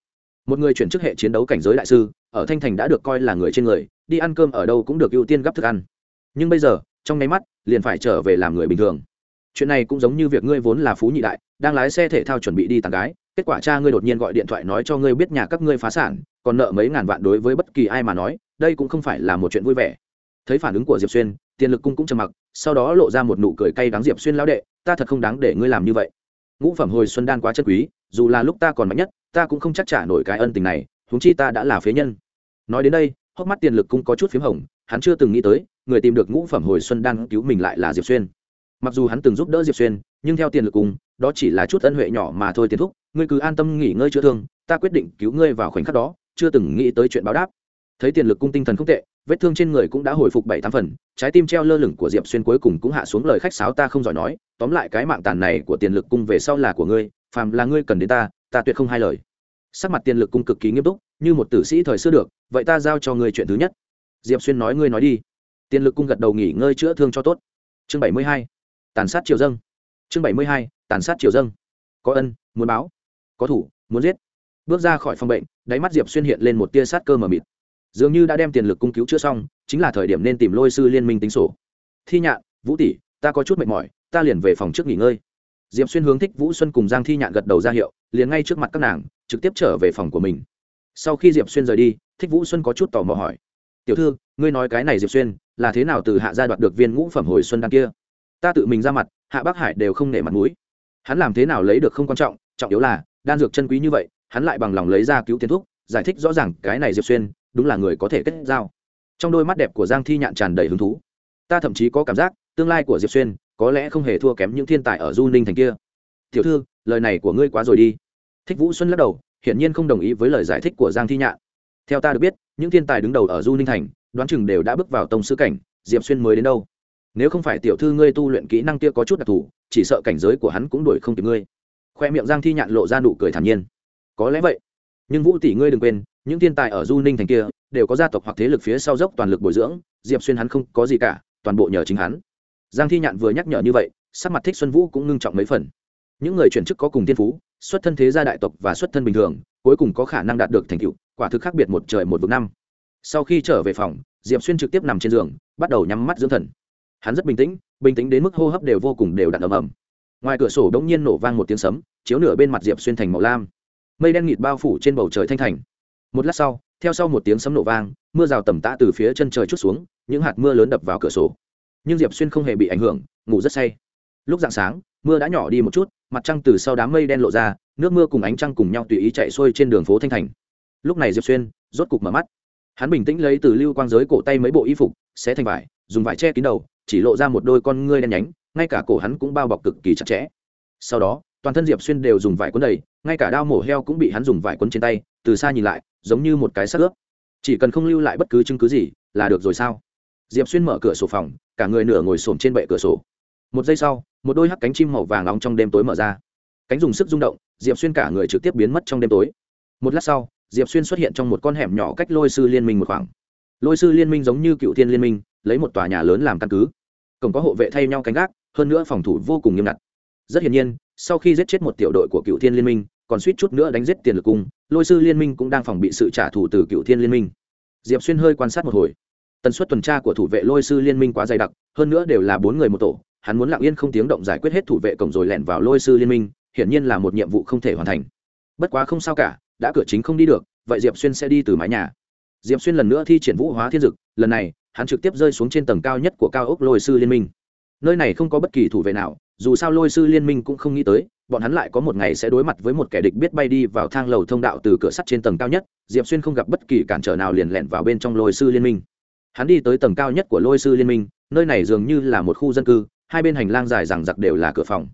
Một người chuyển chức hệ chiến đấu cảnh giới đại sư ở thanh thành đã được coi là người trên người, đi ăn cơm ở đâu cũng được ưu tiên gấp thức ăn. Nhưng bây giờ, trong nháy mắt, liền phải trở về làm người bình thường. Chuyện này cũng giống như việc ngươi vốn là phú nhị đại, đang lái xe thể thao chuẩn bị đi tàn gái, kết quả cha ngươi đột nhiên gọi điện thoại nói cho ngươi biết nhà các ngươi phá sản, còn nợ mấy ngàn vạn đối với bất kỳ ai mà nói, đây cũng không phải là một chuyện vui vẻ. Thấy phản ứng của diệp xuyên, tiền lực cung cũng trầm mặc, sau đó lộ ra một nụ cười cay đắng diệp xuyên lão đệ, ta thật không đáng để ngươi làm như vậy. Ngũ phẩm hồi xuân đan quá chân quý, dù là lúc ta còn mạnh nhất, ta cũng không chắc trả nổi cái ân tình này huống chi ta đã là phế nhân. Nói đến đây, hốc mắt tiền lực cung có chút p h í m hồng, hắn chưa từng nghĩ tới, người tìm được ngũ phẩm hồi xuân đan cứu mình lại là diệp xuyên. Mặc dù hắn từng giúp đỡ diệp xuyên, nhưng theo tiền lực cung đó chỉ là chút ân huệ nhỏ mà thôi tiền thúc, ngươi cứ an tâm nghỉ ngơi chữa thương, ta quyết định cứu ngươi vào khoảnh khắc đó, chưa từng nghĩ tới chuyện báo đáp. Thấy tiền lực cung tinh thần không tệ, vết thương trên người cũng đã hồi phục bảy tám phần, trái tim treo lơ lửng của diệp xuyên cuối cùng cũng hạ xuống lời khách sáo ta không giỏi nói, tóm lại cái mạng tàn này của tiền lực cung về sau là của ngươi, phàm là ngươi cần đến ta ta tuyệt không hai lời sắc mặt tiền lực cung cực kỳ nghiêm túc, như một tử sĩ thời xưa được, vậy ta giao cho ngươi chuyện thứ nhất. Diệp xuyên nói ngươi nói đi. Tiền lực cung gật đầu nghỉ ngơi chữa thương cho tốt. Chương bảy mươi hai, tàn sát triều dâng. Chương bảy mươi hai, tàn sát triều dâng. Có ân, muốn báo. Có thủ, muốn giết. Bước ra khỏi phòng bệnh, đáy mắt diệp xuyên hiện lên một tia sát cơ mờ mịt. Dường như đã đem tiền lực cung cứu chữa xong, chính là thời điểm nên tìm lôi sư liên minh tính sổ. Thi nhạn, vũ tỷ, ta có chút mệt mỏi, ta liền về phòng trước nghỉ ngơi. Diệp xuyên hướng thích vũ xuân cùng giang thi nhạn gật đầu ra hiệu, liền ngay trước mặt các nàng trực tiếp trở về phòng của mình. Sau khi diệp xuyên rời đi, thích vũ xuân có chút tò mò hỏi, tiểu thư, ngươi nói cái này diệp xuyên, là thế nào từ hạ gia đoạt được viên ngũ phẩm hồi xuân đan kia? Ta tự mình ra mặt, hạ bắc hải đều không nể mặt mũi. Hắn làm thế nào lấy được không quan trọng trọng yếu là, đan dược chân quý như vậy, hắn lại bằng lòng lấy ra cứu tiền thuốc giải thích rõ ràng cái này diệp xuyên, đúng là người có thể kết giao. Trong đôi mắt đẹp của giang thi nhạn tràn đầy hứng thú. Ta thậm chí có cảm giác, tương lai của diệp xuyên có lẽ không hề thua kém những thiên tài ở du ninh thành kia. Tiểu thư, lời này của ngươi quá rồi đi thích vũ xuân lắc đầu, hiển nhiên không đồng ý với lời giải thích của giang thi nhạn. Theo ta được biết, những thiên tài đứng đầu ở du ninh thành, đoán chừng đều đã bước vào tông sư cảnh, diệp xuyên mới đến đâu. Nếu không phải tiểu thư ngươi tu luyện kỹ năng kia có chút đặc thù, chỉ sợ cảnh giới của hắn cũng đuổi không kịp ngươi. Khoe miệng giang thi nhạn lộ ra nụ cười thản nhiên. Có lẽ vậy. Nhưng vũ tỷ ngươi đừng quên, những thiên tài ở du ninh thành kia, đều có gia tộc hoặc thế lực phía sau dốc toàn lực bồi dưỡng, diệp xuyên hắn không có gì cả, toàn bộ nhờ chính hắn. Giang thi nhạn vừa nhắc nhở như vậy, sắc mặt thích xuân vũ cũng ngưng trọng mấy phần. Những người chuyển chức có cùng tiên phú xuất thân thế gia đại tộc và xuất thân bình thường, cuối cùng có khả năng đạt được thành tựu, quả thực khác biệt một trời một vực năm. Sau khi trở về phòng, diệp xuyên trực tiếp nằm trên giường, bắt đầu nhắm mắt dưỡng thần. Hắn rất bình tĩnh bình tĩnh đến mức hô hấp đều vô cùng đều đặn ầm ầm. Ngoài cửa sổ đ ỗ n g nhiên nổ vang một tiếng sấm, chiếu nửa bên mặt diệp xuyên thành màu lam. Mây đen nghịt bao phủ trên bầu trời thanh thành. Một lát sau, theo sau một tiếng sấm nổ vang, mưa rào tầm tã từ phía chân trời chút xuống, những hạt mưa lớn đập vào cửa sổ. Nhưng diệp xuyên không hề bị ảnh hưởng, ngủ rất say. Lúc dạng sáng, mưa đã nhỏ đi một chút mặt trăng từ sau đám mây đen lộ ra, nước mưa cùng ánh trăng cùng nhau tùy ý chạy xuôi trên đường phố thanh thành. Lúc này diệp xuyên rốt cục mở mắt. Hắn bình tĩnh lấy từ lưu quang giới cổ tay mấy bộ y phục, xé thành vải, dùng vải che kín đầu, chỉ lộ ra một đôi con ngươi đen nhánh, ngay cả cổ hắn cũng bao bọc cực kỳ chặt chẽ. Sau đó, toàn thân diệp xuyên đều dùng vải quấn đầy, ngay cả đao mổ heo cũng bị hắn dùng vải quấn trên tay, từ xa nhìn lại, giống như một cái xác ướp. Chỉ cần không lưu lại bất cứ chứng cứ gì, là được rồi sao? Diệp xuyên mở cửa sổ phòng, cả người nửa ngồi xổm trên bệ cửa sổ. Một giây sau một đôi hắc cánh chim màu vàng nóng trong đêm tối mở ra. Cánh dùng sức rung động, diệp xuyên cả người trực tiếp biến mất trong đêm tối. Một lát sau, diệp xuyên xuất hiện trong một con hẻm nhỏ cách lôi sư liên minh một khoảng. Lôi sư liên minh giống như cựu thiên liên minh, lấy một tòa nhà lớn làm căn cứ. Cổng có hộ vệ thay nhau canh gác, hơn nữa phòng thủ vô cùng nghiêm ngặt. Rất hiển nhiên, sau khi giết chết một tiểu đội của cựu thiên liên minh, còn suýt chút nữa đánh giết tiền lực cung, lôi sư liên minh cũng đang phòng bị sự trả thù từ cựu thiên liên minh. Diệp xuyên hơi quan sát một hồi. Tần suất tuần tra của thủ vệ lôi sư liên minh quá dày đặc, hơn nữa đều là bốn người một tổ hắn muốn lặng yên không tiếng động giải quyết hết thủ vệ cổng rồi lẻn vào lôi sư liên minh, hiển nhiên là một nhiệm vụ không thể hoàn thành. Bất quá không sao cả, đã cửa chính không đi được, vậy diệp xuyên sẽ đi từ mái nhà. Diệp xuyên lần nữa thi triển vũ hóa thiên dực, lần này, hắn trực tiếp rơi xuống trên tầng cao nhất của cao ốc lôi sư liên minh. Nơi này không có bất kỳ thủ vệ nào, dù sao lôi sư liên minh cũng không nghĩ tới, bọn hắn lại có một ngày sẽ đối mặt với một kẻ địch biết bay đi vào thang lầu thông đạo từ cửa sắt trên tầng cao nhất, diệp xuyên không gặp bất kỳ cản trở nào liền lẻn vào bên trong lôi sư liên minh. Hắn đi tới tầng cao nhất của lôi sư liên minh, nơi này dường như là một khu dân cư hai bên hành lang dài rằng giặc đều là cửa phòng.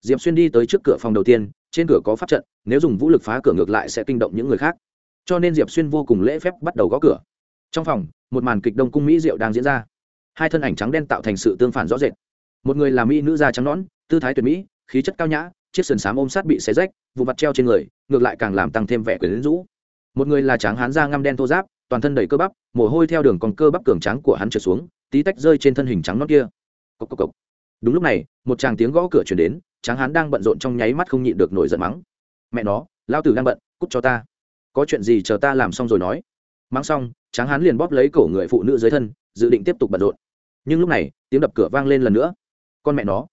Diệp xuyên đi tới trước cửa phòng đầu tiên, trên cửa có pháp trận, nếu dùng vũ lực phá cửa ngược lại sẽ kinh động những người khác. Cho nên diệp xuyên vô cùng lễ phép bắt đầu gõ cửa. Trong phòng, một màn kịch đông cung mỹ diệu đang diễn ra. Hai thân ảnh trắng đen tạo thành sự tương phản rõ rệt. Một người là mỹ nữ da trắng nõn, tư thái tuyệt mỹ, khí chất cao nhã, chiếc sườn xám ôm sát bị xé rách vụ mặt treo trên người, ngược lại càng làm tăng thêm vẻ quyến rũ. Một người là tráng hán da ngăm đen thô giáp, toàn thân đầy cơ bắp, mồ hôi theo đường còn cơ bắp cường trắng của hắn trượt xuống, tí tách rơi trên thân hình trắng nõn kia. Cốc cốc cốc đúng lúc này, một chàng tiếng gõ cửa chuyển đến, tráng hán đang bận rộn trong nháy mắt không nhịn được nổi giận mắng. Mẹ nó lao tử đang bận, cút cho ta. Có chuyện gì chờ ta làm xong rồi nói. Mắng xong, tráng hán liền bóp lấy cổ người phụ nữ dưới thân, dự định tiếp tục bận rộn. Nhưng lúc này, tiếng đập cửa vang lên lần nữa. Con mẹ nó.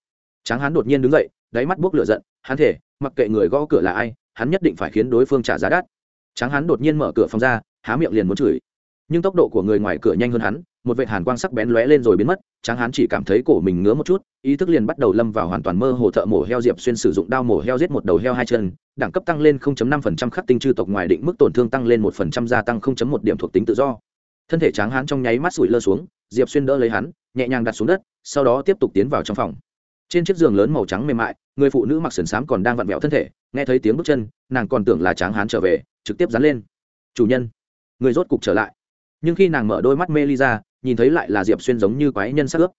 Tráng hán đột nhiên đứng dậy, đáy mắt buốc lửa giận hắn thể, mặc kệ người gõ cửa là ai, hắn nhất định phải khiến đối phương trả giá đắt. Tráng hán đột nhiên mở cửa phòng ra, há miệng liền muốn chửi. Nhưng tốc độ của người ngoài cửa nhanh hơn hắn một vệ hàn quang sắc bén lóe lên rồi biến mất, tráng hán chỉ cảm thấy cổ mình ngứa một chút, ý thức liền bắt đầu lâm vào hoàn toàn mơ hồ thợ mổ heo diệp xuyên sử dụng đao mổ heo giết một đầu heo hai chân, đẳng cấp tăng lên 0.5% khắc tinh chư tộc ngoài định mức tổn thương tăng lên 1% gia tăng 0.1 điểm thuộc tính tự do. Thân thể tráng hán trong nháy mắt sủi lơ xuống, diệp xuyên đỡ lấy hắn, nhẹ nhàng đặt xuống đất, sau đó tiếp tục tiến vào trong phòng. Trên chiếc giường lớn màu trắng mềm mại, người phụ nữ mặc sườn xám còn đang vặn vẹo thân thể, nghe thấy tiếng bước chân, nàng còn tưởng là tráng hán trở về, trực tiếp dán lên. Chủ nhân, người rốt cục trở lại. Nhưng khi nàng mở đôi mắt mê ly ra nhìn thấy lại là diệp xuyên giống như quái nhân sắc ướp.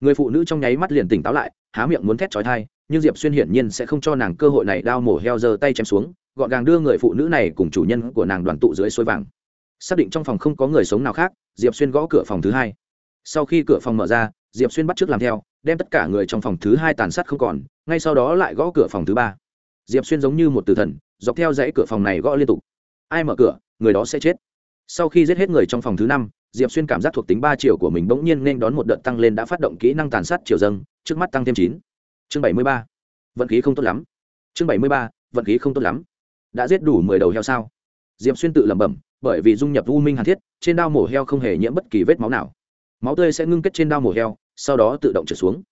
Người phụ nữ trong nháy mắt liền tỉnh táo lại, há miệng muốn thét trói thai nhưng diệp xuyên hiển nhiên sẽ không cho nàng cơ hội này đao mổ heo giơ tay chém xuống, gọn gàng đưa người phụ nữ này cùng chủ nhân của nàng đoàn tụ dưới suối vàng. Xác định trong phòng không có người sống nào khác, diệp xuyên gõ cửa phòng thứ hai. Sau khi cửa phòng mở ra, diệp xuyên bắt t r ư ớ c làm theo, đem tất cả người trong phòng thứ hai tàn sát không còn, ngay sau đó lại gõ cửa phòng thứ ba. Diệp xuyên giống như một tử thần, dọc theo dãy cửa phòng này gõ liên tục. Ai mở cửa, người đó sẽ chết. Sau khi giết hết người trong phòng thứ năm diệp xuyên cảm giác thuộc tính ba triệu của mình bỗng nhiên nên đón một đợt tăng lên đã phát động kỹ năng tàn sát chiều dâng, trước mắt tăng thêm chín. Chương bảy mươi ba. Vận khí không tốt lắm. Chương bảy mươi ba, vận khí không tốt lắm. Đã giết đủ mười đầu heo sao? Diệp xuyên tự lẩm bẩm, bởi vì dung nhập u minh hàn thiết, trên đao mổ heo không hề nhiễm bất kỳ vết máu nào. Máu tươi sẽ ngưng kết trên đao mổ heo, sau đó tự động trở xuống.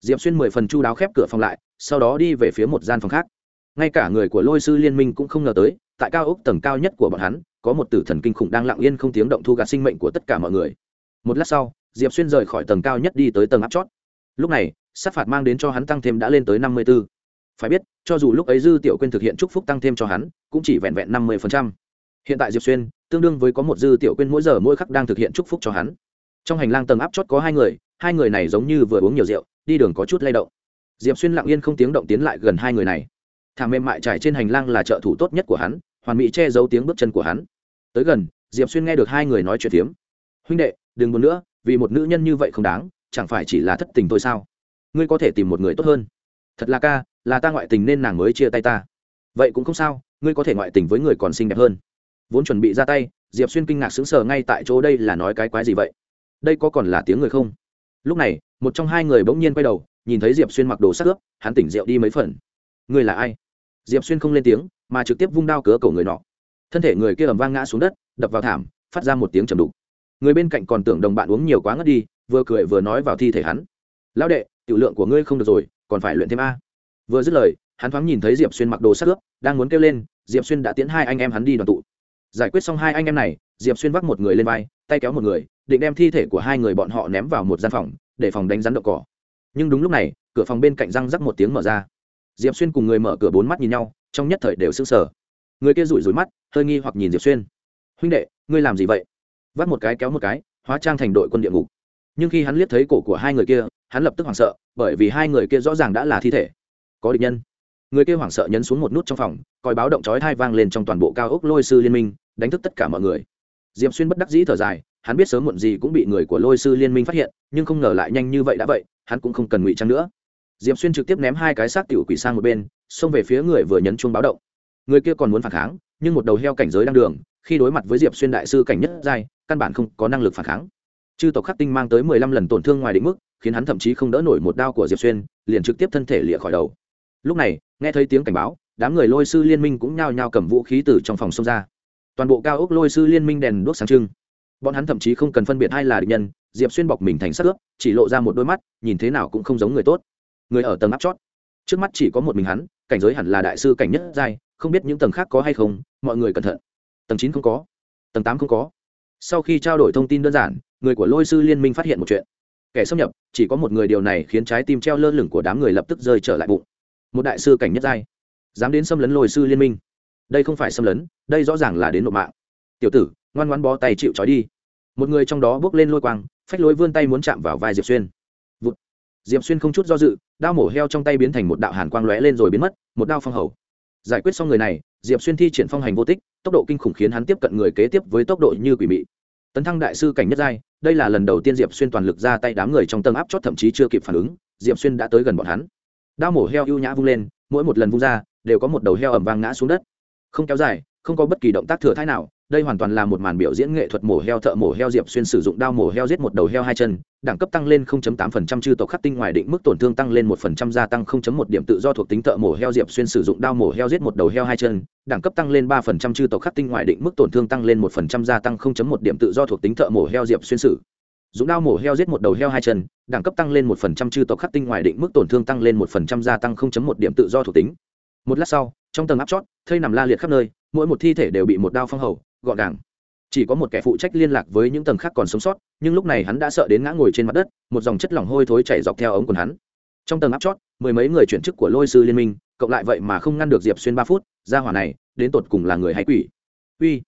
Diệp xuyên mười phần chu đáo khép cửa phòng lại, sau đó đi về phía một gian phòng khác. Ngay cả người của lôi sư liên minh cũng không ngờ tới, tại cao ốc tầng cao nhất của bọn hắn có một tử thần kinh khủng đang lặng yên không tiếng động thu gạt sinh mệnh của tất cả mọi người. Một lát sau, diệp xuyên rời khỏi tầng cao nhất đi tới tầng áp chót. Lúc này, sát phạt mang đến cho hắn tăng thêm đã lên tới năm mươi b ố phải biết, cho dù lúc ấy dư tiểu quên thực hiện chúc phúc tăng thêm cho hắn, cũng chỉ vẹn vẹn năm mươi hiện tại diệp xuyên, tương đương với có một dư tiểu quên mỗi giờ mỗi khắc đang thực hiện chúc phúc cho hắn. Trong hành lang tầng áp chót có hai người hai người này giống như vừa uống nhiều rượu, đi đường có chút lay động. Diệp xuyên lặng yên không tiếng động tiến lại gần hai người này. Thảm mềm mại trải trên hành lang là trợ thủ tốt nhất của hắn, hoàn mỹ che giấu tiếng bước chân của hắn tới gần diệp xuyên nghe được hai người nói chuyện tiếm, huynh đệ đừng buồn nữa vì một nữ nhân như vậy không đáng chẳng phải chỉ là thất tình thôi sao? Ngươi có thể tìm một người tốt hơn. Thật là ca là ta ngoại tình nên nàng mới chia tay ta. Vậy cũng không sao ngươi có thể ngoại tình với người còn xinh đẹp hơn. Vốn chuẩn bị ra tay diệp xuyên kinh ngạc sững sờ ngay tại chỗ đây là nói cái quái gì vậy? Đây có còn là tiếng người không? Lúc này một trong hai người bỗng nhiên quay đầu nhìn thấy diệp xuyên mặc đồ sắc ướp hắn tỉnh rượu đi mấy phần. Ngươi là ai? Diệp xuyên không lên tiếng mà trực tiếp vung đao cớ cổ người nọ thân thể người kia ầm vang ngã xuống đất, đập vào thảm, phát ra một tiếng trầm đục. Người bên cạnh còn tưởng đồng bạn uống nhiều quá ngất đi, vừa cười vừa nói vào thi thể hắn. Lão đệ, tiểu lượng của ngươi không được rồi, còn phải luyện thêm a. Vừa dứt lời, hắn thoáng nhìn thấy diệp xuyên mặc đồ sát ướp, đang muốn kêu lên, diệp xuyên đã tiến hai anh em hắn đi đoàn tụ. Giải quyết xong hai anh em này, diệp xuyên vác một người lên vai, tay kéo một người, định đem thi thể của hai người bọn họ ném vào một gian phòng, để phòng đánh rắn đậu cỏ. Nhưng đúng lúc này, cửa phòng bên cạnh răng rắc một tiếng mở ra. Diệp xuyên cùng người mở cửa bốn mắt nhìn nhau, trong nhất thời đều s ư n g sở người kia rủi rủi mắt, hơi nghi hoặc nhìn diệp xuyên. Huynh đệ, ngươi làm gì vậy? Vắt một cái kéo một cái, hóa trang thành đội quân địa ngục. Nhưng khi hắn liếc thấy cổ của hai người kia, hắn lập tức hoảng sợ, bởi vì hai người kia rõ ràng đã là thi thể. Có địch nhân. Người kia hoảng sợ nhấn xuống một nút trong phòng, coi báo động chói thai vang lên trong toàn bộ cao ốc lôi sư liên minh, đánh thức tất cả mọi người. Diệp xuyên bất đắc dĩ thở dài, hắn biết sớm muộn gì cũng bị người của lôi sư liên minh phát hiện, nhưng không ngờ lại nhanh như vậy đã vậy, hắn cũng không cần ngụy trang nữa. Diệp xuyên trực tiếp ném hai cái xác tiểu quỷ sang một bên, xông về phía người vừa nhấn chuông báo động người kia còn muốn phản kháng, nhưng một đầu heo cảnh giới đang đường, khi đối mặt với diệp xuyên đại sư cảnh nhất giai, căn bản không có năng lực phản kháng. Chư tộc khắc tinh mang tới mười lăm lần tổn thương ngoài định mức, khiến hắn thậm chí không đỡ nổi một đao của diệp xuyên, liền trực tiếp thân thể lịa khỏi đầu. Lúc này, nghe thấy tiếng cảnh báo, đám người lôi sư liên minh cũng nhao nhao cầm vũ khí từ trong phòng xông ra. Toàn bộ cao ốc lôi sư liên minh đèn đuốc sáng trưng. Bọn hắn thậm chí không cần phân biệt ai là địch nhân, diệp xuyên bọc mình thành sắc ướp, chỉ lộ ra một đôi mắt, nhìn thế nào cũng không giống người tốt. Người ở tầng áp chót. Trước mắt chỉ có một mình hắn, cảnh giới hẳn là đại sư cảnh nhất giai không biết những tầng khác có hay không, mọi người cẩn thận. Tầng chín không có, tầng tám không có. Sau khi trao đổi thông tin đơn giản, người của lôi sư liên minh phát hiện một chuyện. Kẻ xâm nhập, chỉ có một người điều này khiến trái tim treo lơ lửng của đám người lập tức rơi trở lại bụng. Một đại sư cảnh nhất giai, dám đến xâm lấn lôi sư liên minh. Đây không phải xâm lấn, đây rõ ràng là đến nộp mạng. Tiểu tử, ngoan ngoan bó tay chịu trói đi. Một người trong đó bước lên lôi quang, phách lối vươn tay muốn chạm vào vai diệp xuyên. Vụt. diệp xuyên không chút do dự, đao mổ heo trong tay biến thành một đạo hàn quang lóe lên rồi biến mất, một đao phong hầu giải quyết xong người này, diệp xuyên thi triển phong hành vô tích, tốc độ kinh khủng khiến hắn tiếp cận người kế tiếp với tốc độ như quỷ mị. Tấn thăng đại sư cảnh nhất giai, đây là lần đầu tiên diệp xuyên toàn lực ra tay đám người trong tầng áp chót thậm chí chưa kịp phản ứng, diệp xuyên đã tới gần bọn hắn. Đao mổ heo ưu nhã vung lên, mỗi một lần vung ra, đều có một đầu heo ẩm vang ngã xuống đất. Không kéo dài, không có bất kỳ động tác thừa thai nào đây hoàn toàn là một màn biểu diễn nghệ thuật mổ heo thợ mổ heo diệp xuyên sử dụng đao mổ heo giết một đầu heo hai chân, đẳng cấp tăng lên 0.8% chư tộc khắc tinh ngoài định mức tổn thương tăng lên 1% gia tăng 0.1 điểm tự do thuộc tính thợ mổ heo diệp xuyên sử dụng đao mổ heo giết một đầu heo hai chân, đẳng cấp tăng lên 3% chư tộc khắc tinh ngoài định mức tổn thương tăng lên 1% gia tăng 0.1 điểm tự do thuộc tính thợ mổ heo diệp xuyên sử dụng đao mổ heo giết một đầu heo hai chân, đẳng cấp tăng lên 1% chư tộc khắc tinh ngoài định mức tổn thương tăng lên 1% gia tăng 0.1 điểm tự do thuộc tính. Một lát sau, trong tầng áp chót, thây nằm la liệt khắp nơi mỗi một thi thể đều bị một đao phong hầu, gọn gàng. Chỉ có một kẻ phụ trách liên lạc với những tầng khác còn sống sót, nhưng lúc này hắn đã sợ đến ngã ngồi trên mặt đất, một dòng chất lỏng hôi thối chảy dọc theo ống quần hắn. Trong tầng áp chót, mười mấy người chuyển chức của lôi sư liên minh, cộng lại vậy mà không ngăn được diệp xuyên ba phút ra hỏa này, đến tột cùng là người hay quỷ? Uy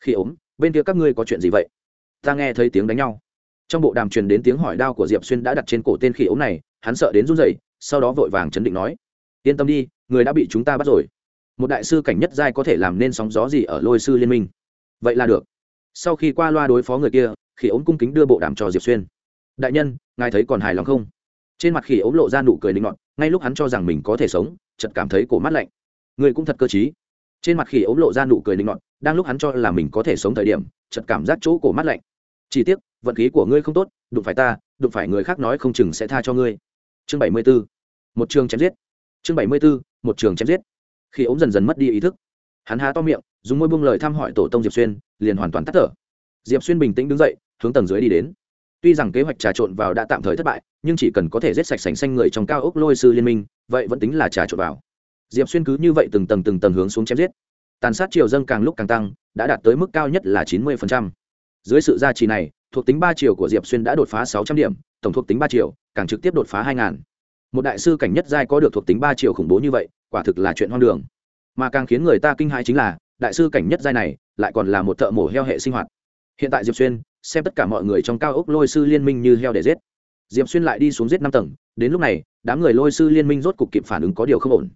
khi ốm, bên kia các ngươi có chuyện gì vậy? Ta nghe thấy tiếng đánh nhau. Trong bộ đàm truyền đến tiếng hỏi đao của diệp xuyên đã đặt trên cổ tên khỉ ốm này, hắn sợ đến run rẩy, sau đó vội vàng chấn định nói, yên tâm đi, người đã bị chúng ta bắt rồi một đại sư cảnh nhất giai có thể làm nên sóng gió gì ở lôi sư liên minh? Vậy là được. Sau khi qua loa đối phó người kia, khỉ ống cung kính đưa bộ đàm cho diệp xuyên. Đại nhân, ngài thấy còn hài lòng không? Trên mặt khỉ ống lộ ra nụ cười linh ngọt ngay lúc hắn cho rằng mình có thể sống, chợt cảm thấy cổ mắt lạnh. Người cũng thật cơ t trên mặt khỉ ống lộ ra nụ cười linh ngọt đang lúc hắn cho là mình có thể sống thời điểm, chợt cảm giác chỗ cổ mắt lạnh. Chỉ tiếc, vận khí của ngươi không tốt, đụng phải ta, đụng phải người khác nói không chừng sẽ tha cho ngươi. Chương bảy mươi b ố một trường chém giết. Chương bảy mươi b ố một trường chém giết khi ống dần dần mất đi ý thức. Hắn há to miệng, dùng môi buông lời thăm hỏi tổ tông diệp xuyên, liền hoàn toàn tắt thở. Diệp xuyên bình tĩnh đứng dậy, hướng tầng dưới đi đến. Tuy rằng kế hoạch trà trộn vào đã tạm thời thất bại, nhưng chỉ cần có thể giết sạch sành xanh người trong cao ốc lôi sư liên minh, vậy vẫn tính là trà trộn vào. Diệp xuyên cứ như vậy từng tầng từng tầng hướng xuống chém giết. Tàn sát triều dâng càng lúc càng tăng, đã đạt tới mức cao nhất là chín mươi dưới sự gia trì này, thuộc tính ba chiều của diệp xuyên đã đột phá sáu trăm điểm, tổng thuộc tính ba chiều càng trực tiếp đột phá hai ngàn một đại sư cảnh nhất giai có được thuộc tính ba chiều khủng bố như vậy, quả thực là chuyện hoang đường. Mà càng khiến người ta kinh hãi chính là, đại sư cảnh nhất giai này lại còn là một thợ mổ heo hệ sinh hoạt. Hiện tại diệp xuyên, xem tất cả mọi người trong cao ốc lôi sư liên minh như heo để giết. Diệp xuyên lại đi xuống giết năm tầng, đến lúc này, đám người lôi sư liên minh rốt cục kịp phản ứng có điều không ổn.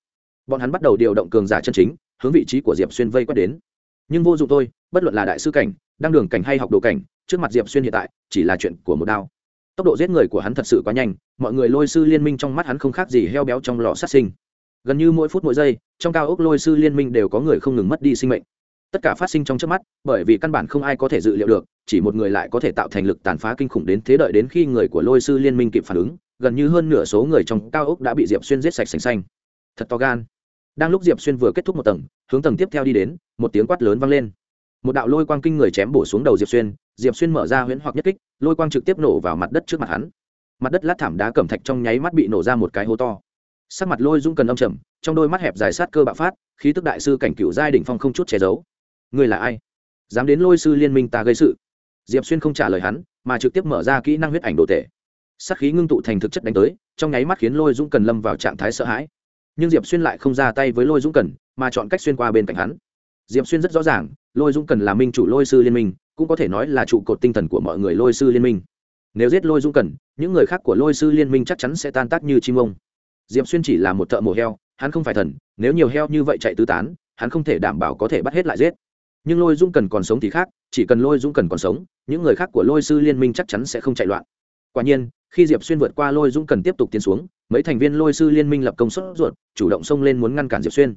Bọn hắn bắt đầu điều động cường giả chân chính, hướng vị trí của diệp xuyên vây quét đến. Nhưng vô dụng thôi, bất luận là đại sư cảnh, đăng đường cảnh hay học đồ cảnh, trước mặt diệp xuyên hiện tại, chỉ là chuyện của một đao tốc độ giết người của hắn thật sự quá nhanh, mọi người lôi sư liên minh trong mắt hắn không khác gì heo béo trong lò sát sinh. Gần như mỗi phút mỗi giây, trong cao ốc lôi sư liên minh đều có người không ngừng mất đi sinh mệnh. Tất cả phát sinh trong trước mắt, bởi vì căn bản không ai có thể dự liệu được, chỉ một người lại có thể tạo thành lực tàn phá kinh khủng đến thế đợi đến khi người của lôi sư liên minh kịp phản ứng, gần như hơn nửa số người trong cao ốc đã bị diệp xuyên giết sạch sành xanh. Thật to gan. Đang lúc diệp xuyên vừa kết thúc một tầng, hướng tầng tiếp theo đi đến, một tiếng quát lớn vang lên một đạo lôi quang kinh người chém bổ xuống đầu diệp xuyên diệp xuyên mở ra huyễn hoặc nhất kích, lôi quang trực tiếp nổ vào mặt đất trước mặt hắn. Mặt đất lát thảm đá cẩm thạch trong nháy mắt bị nổ ra một cái hố to. Sắc mặt lôi dung cần âm trầm, trong đôi mắt hẹp dài sát cơ bạo phát, khí tức đại sư cảnh cựu giai đỉnh phong không chút che giấu. Người là ai? Dám đến lôi sư liên minh ta gây sự. Diệp xuyên không trả lời hắn, mà trực tiếp mở ra kỹ năng huyết ảnh đồ tể. Sắc khí ngưng tụ thành thực chất đánh tới, trong nháy mắt khiến lôi dũng cần lâm vào trạng thái sợ hãi. Nhưng diệp xuyên lại không ra tay với lôi dũng cần, mà chọn cách xuyên qua bên cạnh hắn. Diệp xuyên rất rõ ràng lôi dũng cần là minh chủ lôi sư liên minh, cũng có thể nói là trụ cột tinh thần của mọi người lôi sư liên minh. Nếu giết lôi dũng cần, những người khác của lôi sư liên minh chắc chắn sẽ tan tác như chim ông. Diệp xuyên chỉ là một thợ mổ heo, hắn không phải thần, nếu nhiều heo như vậy chạy tứ tán, hắn không thể đảm bảo có thể bắt hết lại giết. Nhưng lôi dũng cần còn sống thì khác, chỉ cần lôi dũng cần còn sống, những người khác của lôi sư liên minh chắc chắn sẽ không chạy loạn. Quả nhiên, khi diệp xuyên vượt qua lôi dũng cần tiếp tục tiến xuống, mấy thành viên lôi sư liên minh lập công suất ruột, chủ động xông lên muốn ngăn cản diệp xuyên.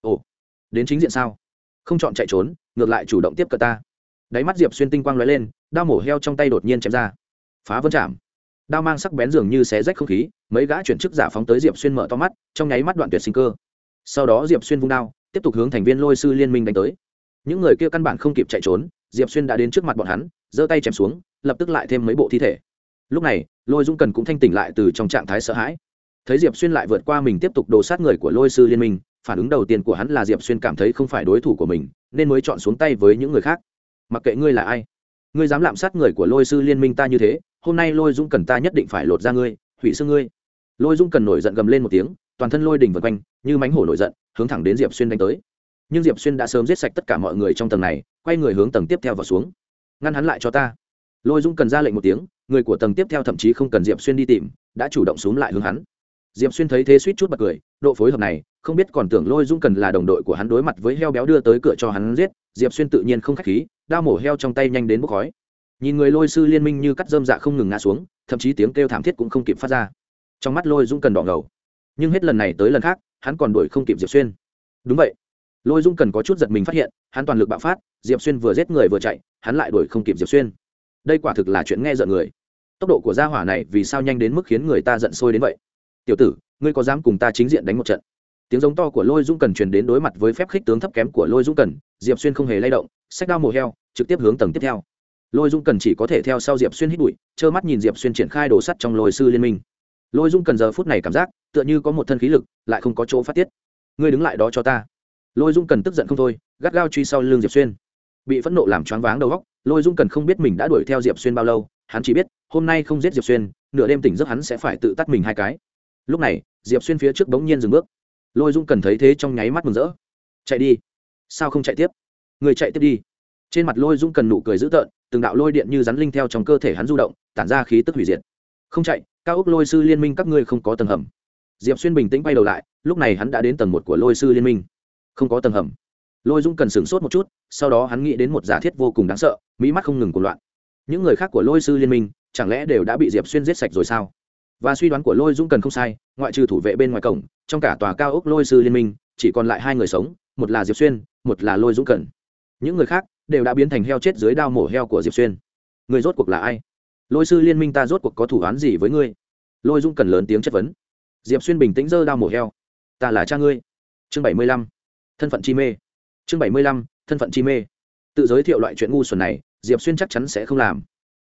Ồ, đến chính diện sao? Không chọn chạy trốn, ngược lại chủ động tiếp cận ta. Đáy mắt diệp xuyên tinh quang lóe lên, đao mổ heo trong tay đột nhiên chém ra. Phá vân chạm. Đao mang sắc bén dường như xé rách không khí, mấy gã chuyển chức giả phóng tới diệp xuyên mở to mắt, trong nháy mắt đoạn tuyệt sinh cơ. Sau đó diệp xuyên vung đao, tiếp tục hướng thành viên lôi sư liên minh đánh tới. Những người kia căn bản không kịp chạy trốn, diệp xuyên đã đến trước mặt bọn hắn, giơ tay chém xuống, lập tức lại thêm mấy bộ thi thể. Lúc này, lôi dung cần cũng thanh tỉnh lại từ trong trạng thái sợ hãi. Thấy diệp xuyên lại vượt qua mình tiếp tục đồ sát người của lôi sư liên minh phản ứng đầu tiên của hắn là diệp xuyên cảm thấy không phải đối thủ của mình, nên mới chọn xuống tay với những người khác. Mặc kệ ngươi là ai, ngươi dám lạm sát người của lôi sư liên minh ta như thế, hôm nay lôi dung cần ta nhất định phải lột ra ngươi, hủy xương ngươi. Lôi dung cần nổi giận gầm lên một tiếng, toàn thân lôi đỉnh vượt quanh, như mánh hổ nổi giận, hướng thẳng đến diệp xuyên đánh tới. Nhưng diệp xuyên đã sớm giết sạch tất cả mọi người trong tầng này, quay người hướng tầng tiếp theo vào xuống. Ngăn hắn lại cho ta. Lôi dung cần ra lệnh một tiếng, người của tầng tiếp theo thậm chí không cần diệp xuyên đi tìm, đã chủ động xuống lại hướng hắn. Diệp xuyên thấy thế suýt chút bật cười, độ phối hợp này không biết còn tưởng lôi dung cần là đồng đội của hắn đối mặt với heo béo đưa tới cửa cho hắn giết, diệp xuyên tự nhiên không k h á c h khí, đao mổ heo trong tay nhanh đến bốc khói. Nhìn người lôi sư liên minh như cắt dơm dạ không ngừng ngã xuống, thậm chí tiếng kêu thảm thiết cũng không kịp phát ra. Trong mắt lôi dung cần đỏ ngầu. Nhưng hết lần này tới lần khác, hắn còn đuổi không kịp diệp xuyên. Đúng vậy. Lôi dung cần có chút giật mình phát hiện, hắn toàn lực bạo phát, diệp xuyên vừa giết người vừa chạy, hắn lại đuổi không kịp diệp xuyên. Đây quả thực là chuyện nghe giận người. Tốc độ của gia hỏa này vì sao nhanh đến mức khiến người ta giận sôi đến vậy? Tiểu tử, ngươi có dám cùng ta chính diện đánh một trận? Tiếng giống to của lôi dung cần truyền đến đối mặt với phép khích tướng thấp kém của lôi dung cần, diệp xuyên không hề lay động, sách đao mồ heo, trực tiếp hướng tầng tiếp theo. Lôi dung cần chỉ có thể theo sau diệp xuyên hít bụi, trơ mắt nhìn diệp xuyên triển khai đồ sắt trong lôi sư liên minh. Lôi dung cần giờ phút này cảm giác, tựa như có một thân khí lực, lại không có chỗ phát tiết. Ngươi đứng lại đó cho ta. Lôi dung cần tức giận không thôi, gắt gao truy sau l ư n g diệp xuyên. Bị phẫn nộ làm choáng váng đầu góc lôi dung cần không biết mình đã đuổi theo diệp xuyên bao lâu, hắn chỉ biết, hôm nay không giết diệp xuyên, nửa đêm tỉnh giấc hắn sẽ phải tự tắt mình hai cái. Lúc này, diệp xuyên phía trước bỗng nhiên dừng bước lôi dung cần thấy thế trong nháy mắt mừng rỡ. Chạy đi. Sao không chạy tiếp? Người chạy tiếp đi. Trên mặt lôi dung cần nụ cười dữ tợn, từng đạo lôi điện như rắn linh theo trong cơ thể hắn du động, tản ra khí tức hủy diệt. Không chạy, cao ốc lôi sư liên minh các ngươi không có tầng hầm. Diệp xuyên bình tĩnh bay đầu lại, lúc này hắn đã đến tầng một của lôi sư liên minh. Không có tầng hầm. Lôi dung cần sửng sốt một chút, sau đó hắn nghĩ đến một giả thiết vô cùng đáng sợ, mỹ mắt không ngừng cuộc loạn. Những người khác của lôi sư liên minh, chẳng lẽ đều đã bị diệp xuyên giết sạch rồi sao? Và suy đoán của lôi dung cần không sai, ngoại trừ thủ vệ bên ngoài cổng, trong cả tòa cao ốc lôi sư liên minh, chỉ còn lại hai người sống, một là diệp xuyên, một là lôi dũng cần. Những người khác đều đã biến thành heo chết dưới đao mổ heo của diệp xuyên. Người rốt cuộc là ai? Lôi sư liên minh ta rốt cuộc có thủ án gì với ngươi? Lôi dung cần lớn tiếng chất vấn. Diệp xuyên bình tĩnh giơ đao mổ heo. Ta là cha ngươi. Chương bảy mươi lăm. Thân phận chi mê. Chương bảy mươi lăm. Thân phận chi mê. Tự giới thiệu loại chuyện ngu xuẩn này, diệp xuyên chắc chắn sẽ không làm.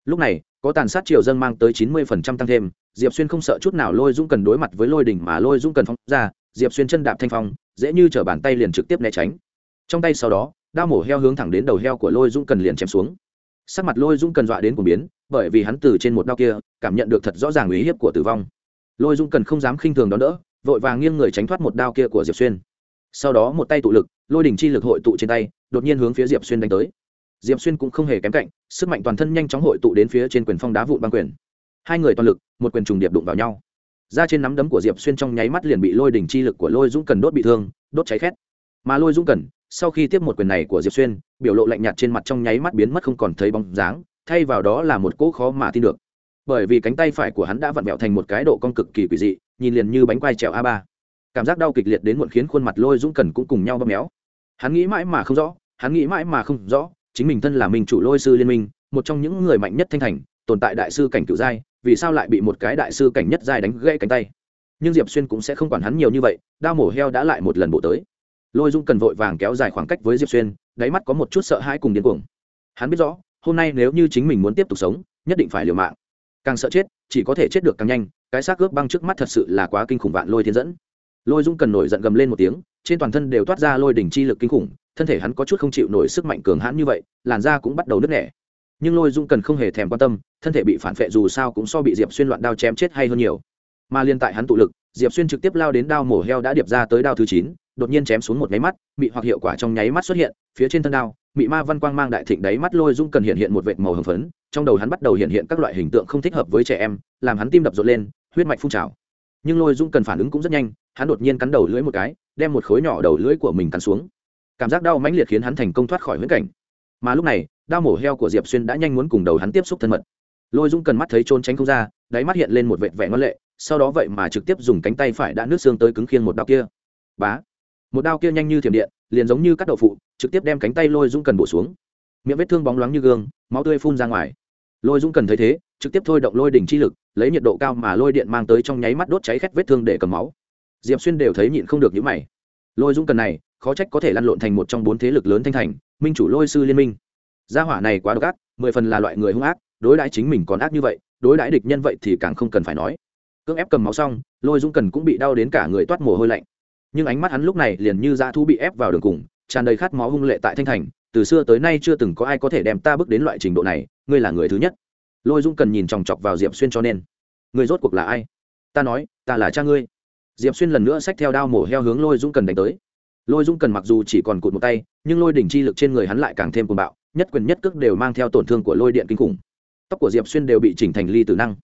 Lúc này, có tàn sát triều dân mang tới chín mươi phần trăm tăng thêm diệp xuyên không sợ chút nào lôi dũng cần đối mặt với lôi đỉnh mà lôi dũng cần phóng ra, diệp xuyên chân đạp thanh phong, dễ như t bàn tay liền trực tiếp né tránh. Trong tay sau đó, đao mổ heo hướng thẳng đến đầu heo của lôi dũng cần liền chém xuống. Sắc mặt lôi dũng cần dọa đến cuồng biến, bởi vì hắn từ trên một đao kia, cảm nhận được thật rõ ràng uy hiếp của tử vong. Lôi dũng cần không dám khinh thường đón đỡ, vội vàng nghiêng người tránh thoát một đao kia của diệp xuyên. Sau đó một tay tụ lực, lôi đỉnh chi lực hội tụ trên tay, đột nhiên hướng phía diệp xuyên đánh tới. Diệp xuyên cũng không hề kém cạnh, sức mạnh toàn thân nhanh chóng hội tụ đến phía trên quyền phong đá vụn băng quyền hai người toàn lực, một quyền trùng điệp đụng vào nhau. Ra trên nắm đấm của diệp xuyên trong nháy mắt liền bị lôi đỉnh chi lực của lôi dũng cần đốt bị thương, đốt cháy khét. Mà lôi dũng cần, sau khi tiếp một quyền này của diệp xuyên, biểu lộ lạnh nhạt trên mặt trong nháy mắt biến mất không còn thấy bóng dáng, thay vào đó là một cỗ khó mà tin được. Bởi vì cánh tay phải của hắn đã vặn vẹo thành một cái độ cong cực kỳ quỷ dị, nhìn liền như bánh quai trèo a ba. Cảm giác đau kịch liệt đến muộn khiến khuôn mặt lôi dũng cần cũng cùng nhau bóp méo. Hắn nghĩ mãi mà không rõ, hắn nghĩ mãi mà không rõ, chính mình thân là minh chủ lôi sư liên minh, một trong những người mạnh nhất thanh thành, tồn tại đại sư cảnh cựu giai vì sao lại bị một cái đại sư cảnh nhất giai đánh gãy cánh tay? Nhưng diệp xuyên cũng sẽ không quản hắn nhiều như vậy, đao mổ heo đã lại một lần bộ tới. Lôi dung cần vội vàng kéo dài khoảng cách với diệp xuyên, đáy mắt có một chút sợ hãi cùng điên cuồng. Hắn biết rõ, hôm nay nếu như chính mình muốn tiếp tục sống, nhất định phải liều mạng. Càng sợ chết, chỉ có thể chết được càng nhanh, cái xác ướp băng trước mắt thật sự là quá kinh khủng vạn lôi thiên dẫn. Lôi dung cần nổi giận gầm lên một tiếng, trên toàn thân đều toát ra lôi đỉnh chi lực kinh khủng, thân thể hắn có chút không chịu nổi sức mạnh cường hãn như vậy, làn da cũng bắt đầu nứt nẻ nhưng lôi dung cần không hề thèm quan tâm, thân thể bị phản vệ dù sao cũng so bị diệp xuyên loạn đao chém chết hay hơn nhiều. Mà liên tại hắn tụ lực, diệp xuyên trực tiếp lao đến đao mổ heo đã điệp ra tới đao thứ chín, đột nhiên chém xuống một nháy mắt, mị hoặc hiệu quả trong nháy mắt xuất hiện, phía trên thân đao, mị ma văn quang mang đại thịnh đáy mắt lôi dung cần hiện hiện một vệt màu hồng phấn, trong đầu hắn bắt đầu hiện hiện các loại hình tượng không thích hợp với trẻ em, làm hắn tim đập rộn lên, huyết mạch phun trào. Nhưng lôi dung cần phản ứng cũng rất nhanh, hắn đột nhiên cắn đầu lưỡi một cái, đem một khối nhỏ đầu lưỡi của mình cắn xuống. Cảm giác đau mãnh liệt khiến hắn thành công thoát khỏi huyễn cảnh. Mà lúc này đao mổ heo của diệp xuyên đã nhanh muốn cùng đầu hắn tiếp xúc thân mật. Lôi dung cần mắt thấy trốn tránh không ra, đáy mắt hiện lên một vệt vẻ ngoan lệ, sau đó vậy mà trực tiếp dùng cánh tay phải đã nước xương tới cứng khiên một đao kia. Bá! Một đao kia nhanh như thiểm điện, liền giống như cắt đậu phụ, trực tiếp đem cánh tay lôi dung cần bổ xuống. Miệng vết thương bóng loáng như gương, máu tươi phun ra ngoài. Lôi dung cần thấy thế, trực tiếp thôi động lôi đỉnh chi lực, lấy nhiệt độ cao mà lôi điện mang tới trong nháy mắt đốt cháy khét vết thương để cầm máu. Diệp xuyên đều thấy nhịn không được những mày. Lôi dung cần này, khó trách có thể lăn lộn thành một trong bốn thế lực lớn thanh thành, minh chủ lôi sư liên minh gia hỏa này quá độc ác, mười phần là loại người hung ác, đối đãi chính mình còn ác như vậy, đối đãi địch nhân vậy thì càng không cần phải nói. Cưỡng ép cầm máu xong, lôi dung cần cũng bị đau đến cả người toát mồ hôi lạnh. Nhưng ánh mắt hắn lúc này liền như dã thu bị ép vào đường cùng, tràn đầy khát máu hung lệ tại thanh thành, từ xưa tới nay chưa từng có ai có thể đem ta bước đến loại trình độ này, ngươi là người thứ nhất. Lôi dung cần nhìn chòng chọc vào diệp xuyên cho nên, ngươi rốt cuộc là ai? Ta nói, ta là cha ngươi. Diệp xuyên lần nữa xách theo đao mổ heo hướng lôi dung cần đánh tới. Lôi dung cần mặc dù chỉ còn cụt một tay, nhưng lôi đỉnh chi lực trên người hắn lại càng thêm cuồng bạo nhất quyền nhất cước đều mang theo tổn thương của lôi điện kinh khủng. Tóc của diệp xuyên đều bị chỉnh thành ly tử năng.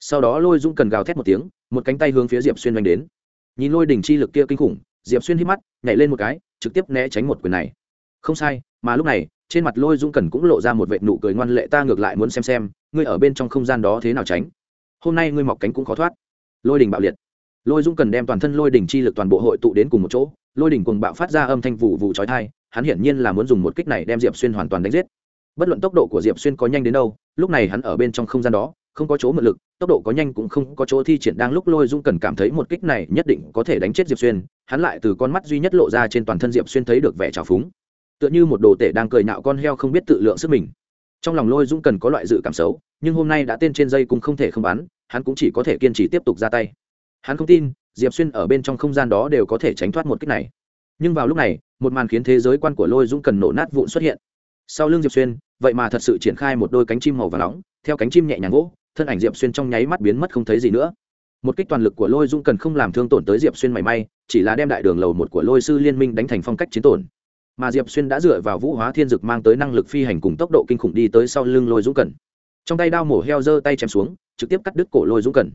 Sau đó lôi dung cần gào thét một tiếng, một cánh tay hướng phía diệp xuyên đánh đến. Nhìn lôi đỉnh chi lực kia kinh khủng, diệp xuyên hít mắt, nhảy lên một cái, trực tiếp né tránh một quyền này. Không sai, mà lúc này, trên mặt lôi dung cần cũng lộ ra một vệ nụ cười ngoan lệ, ta ngược lại muốn xem xem, ngươi ở bên trong không gian đó thế nào tránh. Hôm nay ngươi mọc cánh cũng khó thoát. Lôi đỉnh bạo liệt. Lôi dung cần đem toàn thân lôi đỉnh chi lực toàn bộ hội tụ đến cùng một chỗ. Lôi đỉnh cùng bạo phát ra âm thanh vụ vụ trói thai hắn hiển nhiên là muốn dùng một kích này đem diệp xuyên hoàn toàn đánh giết. Bất luận tốc độ của diệp xuyên có nhanh đến đâu, lúc này hắn ở bên trong không gian đó, không có chỗ mượn lực, tốc độ có nhanh cũng không có chỗ thi triển, đang lúc lôi dung cần cảm thấy một kích này nhất định có thể đánh chết diệp xuyên, hắn lại từ con mắt duy nhất lộ ra trên toàn thân diệp xuyên thấy được vẻ trào phúng. Tựa như một đồ tể đang cười nạo con heo không biết tự lượng sức mình. Trong lòng lôi dung cần có loại dự cảm xấu, nhưng hôm nay đã tên trên dây cũng không thể không bắn, hắn cũng chỉ có thể kiên trì tiếp tục ra tay. Hắn không tin, diệp xuyên ở bên trong không gian đó đều có thể tránh thoát một kích này nhưng vào lúc này, một màn khiến thế giới quan của lôi dũng cần nổ nát vụn xuất hiện. Sau lưng diệp xuyên, vậy mà thật sự triển khai một đôi cánh chim màu và nóng, theo cánh chim nhẹ nhàng gỗ, thân ảnh diệp xuyên trong nháy mắt biến mất không thấy gì nữa. Một kích toàn lực của lôi dung cần không làm thương tổn tới diệp xuyên mảy may, chỉ là đem đại đường lầu một của lôi sư liên minh đánh thành phong cách chiến tổn. Mà diệp xuyên đã dựa vào vũ hóa thiên dực mang tới năng lực phi hành cùng tốc độ kinh khủng đi tới sau lưng lôi dũng cần. Trong tay đao mổ heo giơ tay chém xuống, trực tiếp cắt đứt cổ lôi dũng cần.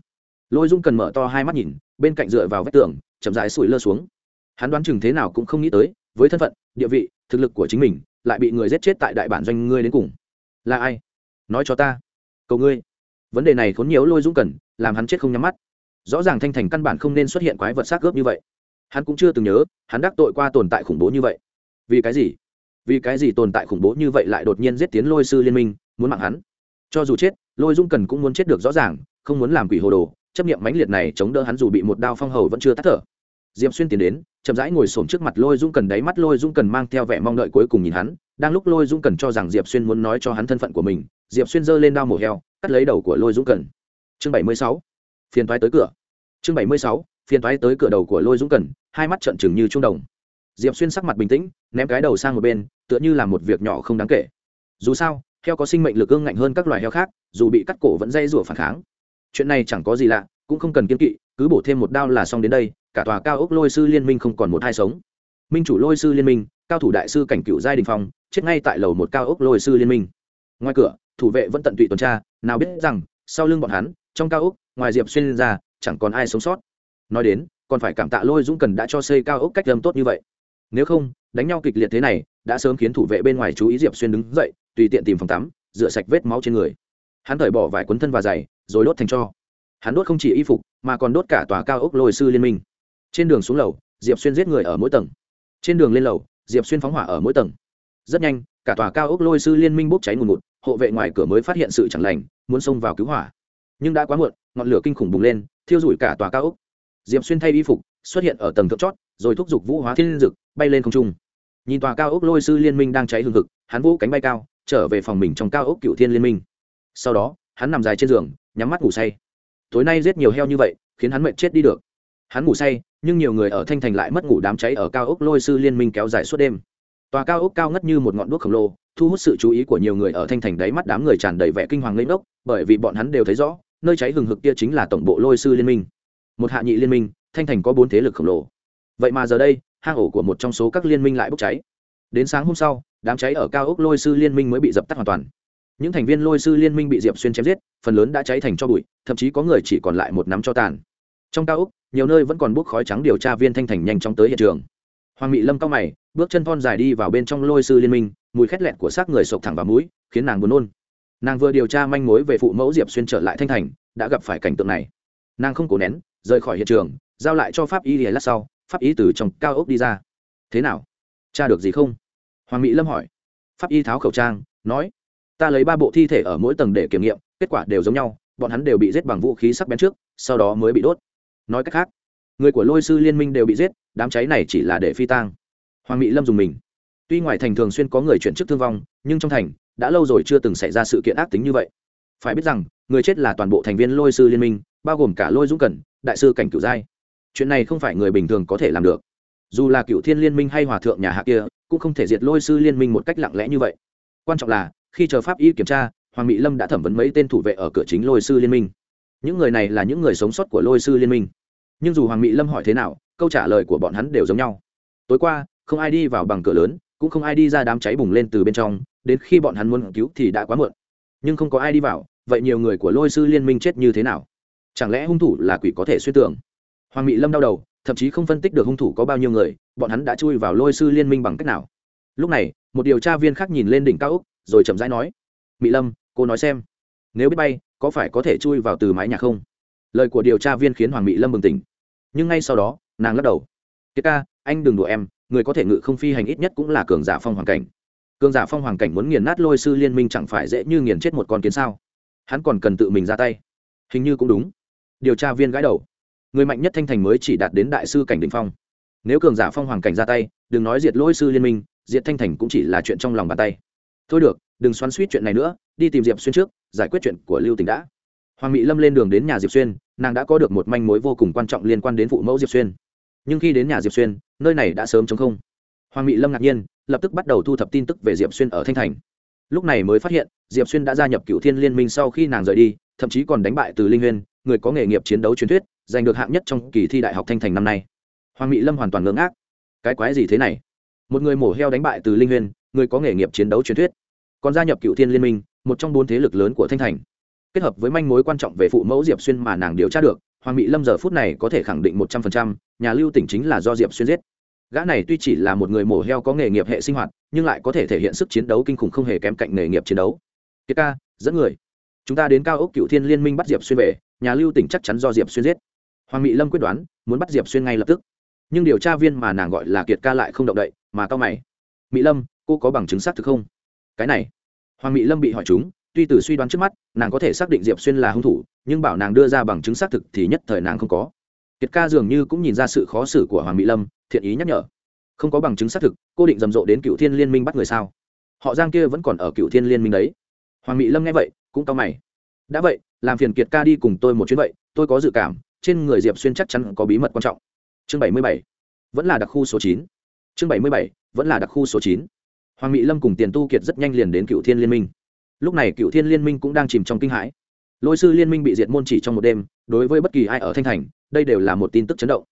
Lôi dũng cần mở to hai mắt nhìn, bên cạnh dựa vào vách tường, chậm rãi sủi lơ xuống hắn đoán chừng thế nào cũng không nghĩ tới, với thân phận, địa vị, thực lực của chính mình, lại bị người giết chết tại đại bản doanh ngươi đến cùng. Là ai? Nói cho ta. Cầu ngươi. Vấn đề này khốn nhiều lôi dũng cần, làm hắn chết không nhắm mắt. Rõ ràng thanh thành căn bản không nên xuất hiện quái vật xác gớp như vậy. Hắn cũng chưa từng nhớ, hắn đắc tội qua tồn tại khủng bố như vậy. Vì cái gì? Vì cái gì tồn tại khủng bố như vậy lại đột nhiên giết tiến lôi sư liên minh, muốn mạng hắn? Cho dù chết, lôi dung cần cũng muốn chết được rõ ràng, không muốn làm quỷ hồ đồ. Chấp nghiệm mãnh liệt này chống đỡ hắn dù bị một đao phong hầu vẫn chưa tắt thở. Diệp xuyên tiến đến chậm rãi ngồi xổm trước mặt lôi dung cần đáy mắt lôi dung cần mang theo vẻ mong đợi cuối cùng nhìn hắn, đang lúc lôi dung cần cho rằng diệp xuyên muốn nói cho hắn thân phận của mình, diệp xuyên giơ lên đao mổ heo, cắt lấy đầu của lôi dung cần. Chương bảy mươi sáu, phiền thoái tới cửa. Chương bảy mươi sáu, phiền thoái tới cửa đầu của lôi Dung cần, hai mắt trận trừng như trung đồng. Diệp xuyên sắc mặt bình tĩnh, ném cái đầu sang một bên, tựa như là một việc nhỏ không đáng kể. Dù sao, heo có sinh mệnh lực ương ngạnh hơn các loài heo khác, dù bị cắt cổ vẫn dây rủa phản kháng. Chuyện này chẳng có gì lạ, cũng không cần kiên kỵ, cứ bổ thêm một đao là xong đến đây cả tòa cao ốc lôi sư liên minh không còn một hai sống. Minh chủ lôi sư liên minh, cao thủ đại sư cảnh cựu giai đình phong, chết ngay tại lầu một cao ốc lôi sư liên minh. Ngoài cửa, thủ vệ vẫn tận tụy tuần tra, nào biết rằng, sau lưng bọn hắn, trong cao ốc, ngoài diệp xuyên ra, chẳng còn ai sống sót. Nói đến, còn phải cảm tạ lôi dũng cần đã cho xây cao ốc cách lâm tốt như vậy. Nếu không, đánh nhau kịch liệt thế này, đã sớm khiến thủ vệ bên ngoài chú ý diệp xuyên đứng dậy, tùy tiện tìm phòng tắm, rửa sạch vết máu trên người. Hắn cởi bỏ vài quấn thân và giày, rồi đốt thành cho. Hắn đốt không chỉ y phục, mà còn đốt cả tòa cao ốc lôi sư liên minh trên đường xuống lầu, diệp xuyên giết người ở mỗi tầng. Trên đường lên lầu, diệp xuyên phóng hỏa ở mỗi tầng. Rất nhanh, cả tòa cao ốc lôi sư liên minh bốc cháy ngùn ngụt, hộ vệ ngoài cửa mới phát hiện sự chẳng lành, muốn xông vào cứu hỏa. Nhưng đã quá muộn, ngọn lửa kinh khủng bùng lên, thiêu rụi cả tòa cao ốc. Diệp xuyên thay y phục, xuất hiện ở tầng thượng chót, rồi thúc giục vũ hóa thiên dực, bay lên không trung. Nhìn tòa cao ốc lôi sư liên minh đang cháy hừng hực, hắn vũ cánh bay cao, trở về phòng mình trong cao ốc cựu thiên liên minh. Sau đó, hắn nằm dài trên giường, nhắm mắt ngủ say. Tối nay giết nhiều heo như vậy, khiến hắn mệt chết đi được. Hắn ngủ say nhưng nhiều người ở thanh thành lại mất ngủ đám cháy ở cao ốc lôi sư liên minh kéo dài suốt đêm. Tòa cao ốc cao ngất như một ngọn đuốc khổng lồ, thu hút sự chú ý của nhiều người ở thanh thành đáy mắt đám người tràn đầy vẻ kinh hoàng lên ốc bởi vì bọn hắn đều thấy rõ, nơi cháy hừng hực kia chính là tổng bộ lôi sư liên minh. Một hạ nhị liên minh, thanh thành có bốn thế lực khổng lồ. Vậy mà giờ đây, hang ổ của một trong số các liên minh lại bốc cháy. Đến sáng hôm sau, đám cháy ở cao ốc lôi sư liên minh mới bị dập tắt hoàn toàn. Những thành viên lôi sư liên minh bị diệp xuyên chém giết, phần lớn đã cháy thành cho bụi, thậm chí có người chỉ còn lại một nắm cho tàn. Trong cao ốc nhiều nơi vẫn còn bốc khói trắng điều tra viên thanh thành nhanh chóng tới hiện trường. Hoàng mỹ lâm cao mày, bước chân thon dài đi vào bên trong lôi sư liên minh, mùi khét lẹn của xác người sộc thẳng vào mũi, khiến nàng buồn nôn. Nàng vừa điều tra manh mối về phụ mẫu diệp xuyên trở lại thanh thành, đã gặp phải cảnh tượng này. Nàng không cố nén, rời khỏi hiện trường, giao lại cho pháp y lìa lát sau, pháp y từ trong cao ốc đi ra. Thế nào? Cha được gì không? Hoàng mỹ lâm hỏi. Pháp y tháo khẩu trang, nói, ta lấy ba bộ thi thể ở mỗi tầng để kiểm nghiệm, kết quả đều giống nhau, bọn hắn đều bị giết bằng vũ khí sắc bén trước, sau đó mới bị đốt nói cách khác, người của lôi sư liên minh đều bị giết, đám cháy này chỉ là để phi tang. Hoàng mỹ lâm dùng mình. Tuy ngoài thành thường xuyên có người chuyển chức thương vong, nhưng trong thành, đã lâu rồi chưa từng xảy ra sự kiện ác tính như vậy. Phải biết rằng, người chết là toàn bộ thành viên lôi sư liên minh, bao gồm cả lôi dũng cẩn, đại sư cảnh cửu giai. Chuyện này không phải người bình thường có thể làm được. Dù là cựu thiên liên minh hay hòa thượng nhà hạ kia, cũng không thể diệt lôi sư liên minh một cách lặng lẽ như vậy. Quan trọng là, khi chờ pháp y kiểm tra, hoàng mỹ lâm đã thẩm vấn mấy tên thủ vệ ở cửa chính lôi sư liên minh. Những người này là những người sống sót của lôi sư liên minh nhưng dù hoàng mỹ lâm hỏi thế nào, câu trả lời của bọn hắn đều giống nhau. Tối qua, không ai đi vào bằng cửa lớn, cũng không ai đi ra đám cháy bùng lên từ bên trong, đến khi bọn hắn muốn cứu thì đã quá muộn. Nhưng không có ai đi vào, vậy nhiều người của lôi sư liên minh chết như thế nào? Chẳng lẽ hung thủ là quỷ có thể suy tưởng? Hoàng mỹ lâm đau đầu, thậm chí không phân tích được hung thủ có bao nhiêu người, bọn hắn đã chui vào lôi sư liên minh bằng cách nào? Lúc này, một điều tra viên khác nhìn lên đỉnh cao úc rồi chậm rãi nói mỹ lâm, cô nói xem, nếu biết bay, có phải có thể chui vào từ mái nhà không? Lời của điều tra viên khiến hoàng mỹ lâm bừng tỉnh nhưng ngay sau đó, nàng lắc đầu. Kiệt ca, anh đừng đùa em, người có thể ngự không phi hành ít nhất cũng là cường giả phong hoàng cảnh. Cường giả phong hoàng cảnh muốn nghiền nát lôi sư liên minh chẳng phải dễ như nghiền chết một con kiến sao? Hắn còn cần tự mình ra tay. Hình như cũng đúng. Điều tra viên gãi đầu. Người mạnh nhất thanh thành mới chỉ đạt đến đại sư cảnh đình phong. Nếu cường giả phong hoàng cảnh ra tay, đừng nói diệt lôi sư liên minh, diệt thanh thành cũng chỉ là chuyện trong lòng bàn tay. Thôi được, đừng xoắn suýt chuyện này nữa, đi tìm diệp xuyên trước, giải quyết chuyện của lưu tỉnh đã. Hoàng mỹ lâm lên đường đến nhà diệp xuyên nàng đã có được một manh mối vô cùng quan trọng liên quan đến phụ mẫu diệp xuyên nhưng khi đến nhà diệp xuyên nơi này đã sớm chống không hoàng mỹ lâm ngạc nhiên lập tức bắt đầu thu thập tin tức về diệp xuyên ở thanh thành lúc này mới phát hiện diệp xuyên đã gia nhập cựu thiên liên minh sau khi nàng rời đi thậm chí còn đánh bại từ linh huyên người có nghề nghiệp chiến đấu truyền thuyết giành được hạng nhất trong kỳ thi đại học thanh thành năm nay hoàng mỹ lâm hoàn toàn ngưỡng ác cái quái gì thế này một người mổ heo đánh bại từ linh huyên người có nghề nghiệp chiến đấu truyền thuyết còn gia nhập cựu thiên liên minh một trong bốn thế lực lớn của thanh thành kết hợp với manh mối quan trọng về phụ mẫu diệp xuyên mà nàng điều tra được, hoàng mỹ lâm giờ phút này có thể khẳng định một trăm phần trăm, nhà lưu tỉnh chính là do diệp xuyên giết. Gã này tuy chỉ là một người mổ heo có nghề nghiệp hệ sinh hoạt, nhưng lại có thể thể hiện sức chiến đấu kinh khủng không hề kém cạnh nghề nghiệp chiến đấu. Kiệt ca, dẫn người. Chúng ta đến cao ốc cựu thiên liên minh bắt diệp xuyên về, nhà lưu tỉnh chắc chắn do diệp xuyên giết. Hoàng mỹ lâm quyết đoán, muốn bắt diệp xuyên ngay lập tức. Nhưng điều tra viên mà nàng gọi là kiệt ca lại không động đậy, mà cao mày. Mỹ lâm, cô có bằng chứng xác thực không? Cái này. Hoàng mỹ lâm bị hỏi chúng tuy từ suy đoán trước mắt, nàng có thể xác định diệp xuyên là hung thủ, nhưng bảo nàng đưa ra bằng chứng xác thực thì nhất thời nàng không có. Kiệt ca dường như cũng nhìn ra sự khó xử của hoàng mỹ lâm, thiện ý nhắc nhở. Không có bằng chứng xác thực, cô định rầm rộ đến cựu thiên liên minh bắt người sao? Họ giang kia vẫn còn ở cựu thiên liên minh đấy. Hoàng mỹ lâm nghe vậy, cũng tao mày. Đã vậy, làm phiền kiệt ca đi cùng tôi một chuyến vậy, tôi có dự cảm, trên người diệp xuyên chắc chắn có bí mật quan trọng. Chương bảy mươi bảy. Vẫn là đặc khu số chín. Chương bảy mươi bảy, vẫn là đặc khu số chín. Hoàng mỹ lâm cùng tiền tu kiệt rất nhanh liền đến cựu thiên liên minh lúc này cựu thiên liên minh cũng đang chìm trong kinh hãi. Lôi sư liên minh bị diệt môn chỉ trong một đêm, đối với bất kỳ ai ở thanh thành, đây đều là một tin tức chấn động.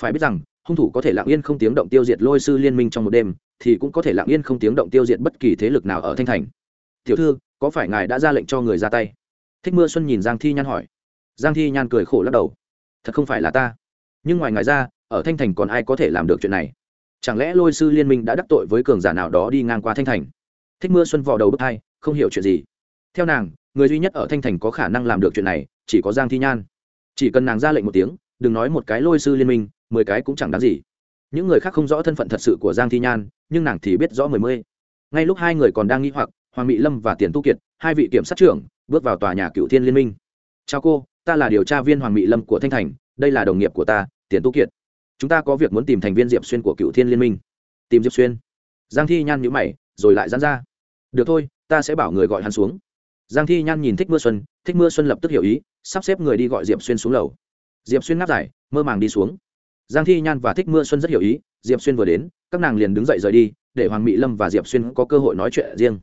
Phải biết rằng, hung thủ có thể lặng yên không tiếng động tiêu diệt lôi sư liên minh trong một đêm, thì cũng có thể lặng yên không tiếng động tiêu diệt bất kỳ thế lực nào ở thanh thành. Tiểu thư, có phải ngài đã ra lệnh cho người ra tay? Thích mưa xuân nhìn giang thi nhan hỏi. Giang thi nhan cười khổ lắc đầu. Thật không phải là ta. Nhưng ngoài ngài ra, ở thanh thành còn ai có thể làm được chuyện này? Chẳng lẽ lôi sư liên minh đã đắc tội với cường giả nào đó đi ngang qua thanh thành? Thích mưa xuân vò đầu bước hai không hiểu chuyện gì. Theo nàng, người duy nhất ở thanh thành có khả năng làm được chuyện này, chỉ có giang thi nhan. Chỉ cần nàng ra lệnh một tiếng, đừng nói một cái lôi sư liên minh, mười cái cũng chẳng đáng gì. Những người khác không rõ thân phận thật sự của giang thi nhan, nhưng nàng thì biết rõ mười mươi. Ngay lúc hai người còn đang nghĩ hoặc, hoàng mỹ lâm và tiền tu kiệt, hai vị kiểm sát trưởng, bước vào tòa nhà cựu thiên liên minh. Chào cô, ta là điều tra viên hoàng mỹ lâm của thanh thành, đây là đồng nghiệp của ta, tiền tu kiệt. Chúng ta có việc muốn tìm thành viên diệp xuyên của cựu thiên liên minh. Tìm diệp xuyên? Giang thi nhan nhữ mày, rồi lại dán ra. Được thôi ta sẽ bảo người gọi hắn xuống. Giang thi nhan nhìn thích mưa xuân, thích mưa xuân lập tức hiểu ý, sắp xếp người đi gọi diệp xuyên xuống lầu. Diệp xuyên ngáp dài mơ màng đi xuống. Giang thi nhan và thích mưa xuân rất hiểu ý, diệp xuyên vừa đến, các nàng liền đứng dậy rời đi, để hoàng mỹ lâm và diệp xuyên có cơ hội nói chuyện riêng.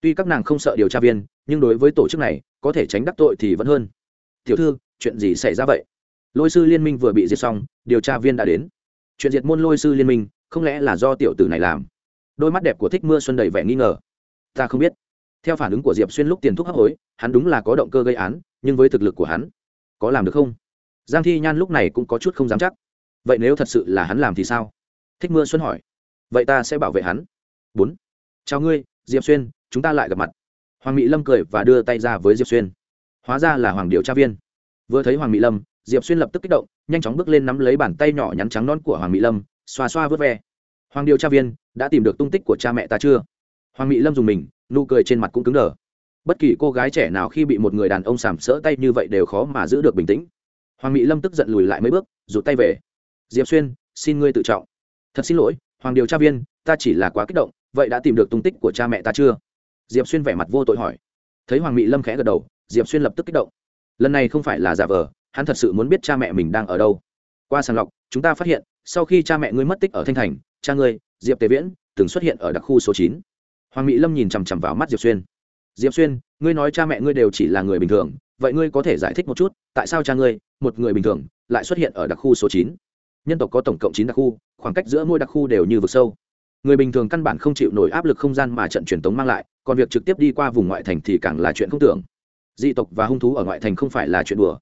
Tuy các nàng không sợ điều tra viên, nhưng đối với tổ chức này, có thể tránh đắc tội thì vẫn hơn. Tiểu thư, chuyện gì xảy ra vậy? Lôi sư liên minh vừa bị diệt xong, điều tra viên đã đến. Chuyện diệt môn lôi sư liên minh, không lẽ là do tiểu tử này làm? Đôi mắt đẹp của thích mưa xuân đầy vẻ nghi ngờ. Ta không biết theo phản ứng của diệp xuyên lúc tiền thuốc hấp hối, hắn đúng là có động cơ gây án, nhưng với thực lực của hắn, có làm được không? Giang thi nhan lúc này cũng có chút không dám chắc. Vậy nếu thật sự là hắn làm thì sao? Thích mưa xuân hỏi. Vậy ta sẽ bảo vệ hắn. Bốn. Chào ngươi, diệp xuyên, chúng ta lại gặp mặt. Hoàng mỹ lâm cười và đưa tay ra với diệp xuyên. Hóa ra là hoàng điều tra viên. Vừa thấy hoàng mỹ lâm, diệp xuyên lập tức kích động, nhanh chóng bước lên nắm lấy bàn tay nhỏ nhắn trắng non của hoàng mỹ lâm, xoa xoa vớt ve. Hoàng điều tra viên, đã tìm được tung tích của cha mẹ ta chưa? Hoàng mỹ lâm dùng mình nụ cười trên mặt cũng cứng đờ. Bất kỳ cô gái trẻ nào khi bị một người đàn ông sàm sỡ tay như vậy đều khó mà giữ được bình tĩnh. Hoàng mỹ lâm tức giận lùi lại mấy bước, rụt tay về. Diệp xuyên, xin ngươi tự trọng. Thật xin lỗi, hoàng điều tra viên, ta chỉ là quá kích động, vậy đã tìm được tung tích của cha mẹ ta chưa? Diệp xuyên vẻ mặt vô tội hỏi. Thấy hoàng mỹ lâm khẽ gật đầu, diệp xuyên lập tức kích động. Lần này không phải là giả vờ, hắn thật sự muốn biết cha mẹ mình đang ở đâu. Qua sàng lọc, chúng ta phát hiện, sau khi cha mẹ ngươi mất tích ở thanh thành, cha ngươi, diệp tề viễn, từng xuất hiện ở đặc khu số chín hoàng mỹ lâm nhìn chằm chằm vào mắt diệp xuyên. Diệp xuyên, ngươi nói cha mẹ ngươi đều chỉ là người bình thường, vậy ngươi có thể giải thích một chút, tại sao cha ngươi, một người bình thường, lại xuất hiện ở đặc khu số chín? Nhân tộc có tổng cộng chín đặc khu, khoảng cách giữa mỗi đặc khu đều như vực sâu. Người bình thường căn bản không chịu nổi áp lực không gian mà trận truyền tống mang lại, còn việc trực tiếp đi qua vùng ngoại thành thì càng là chuyện không tưởng. Dị tộc và hung thú ở ngoại thành không phải là chuyện đùa.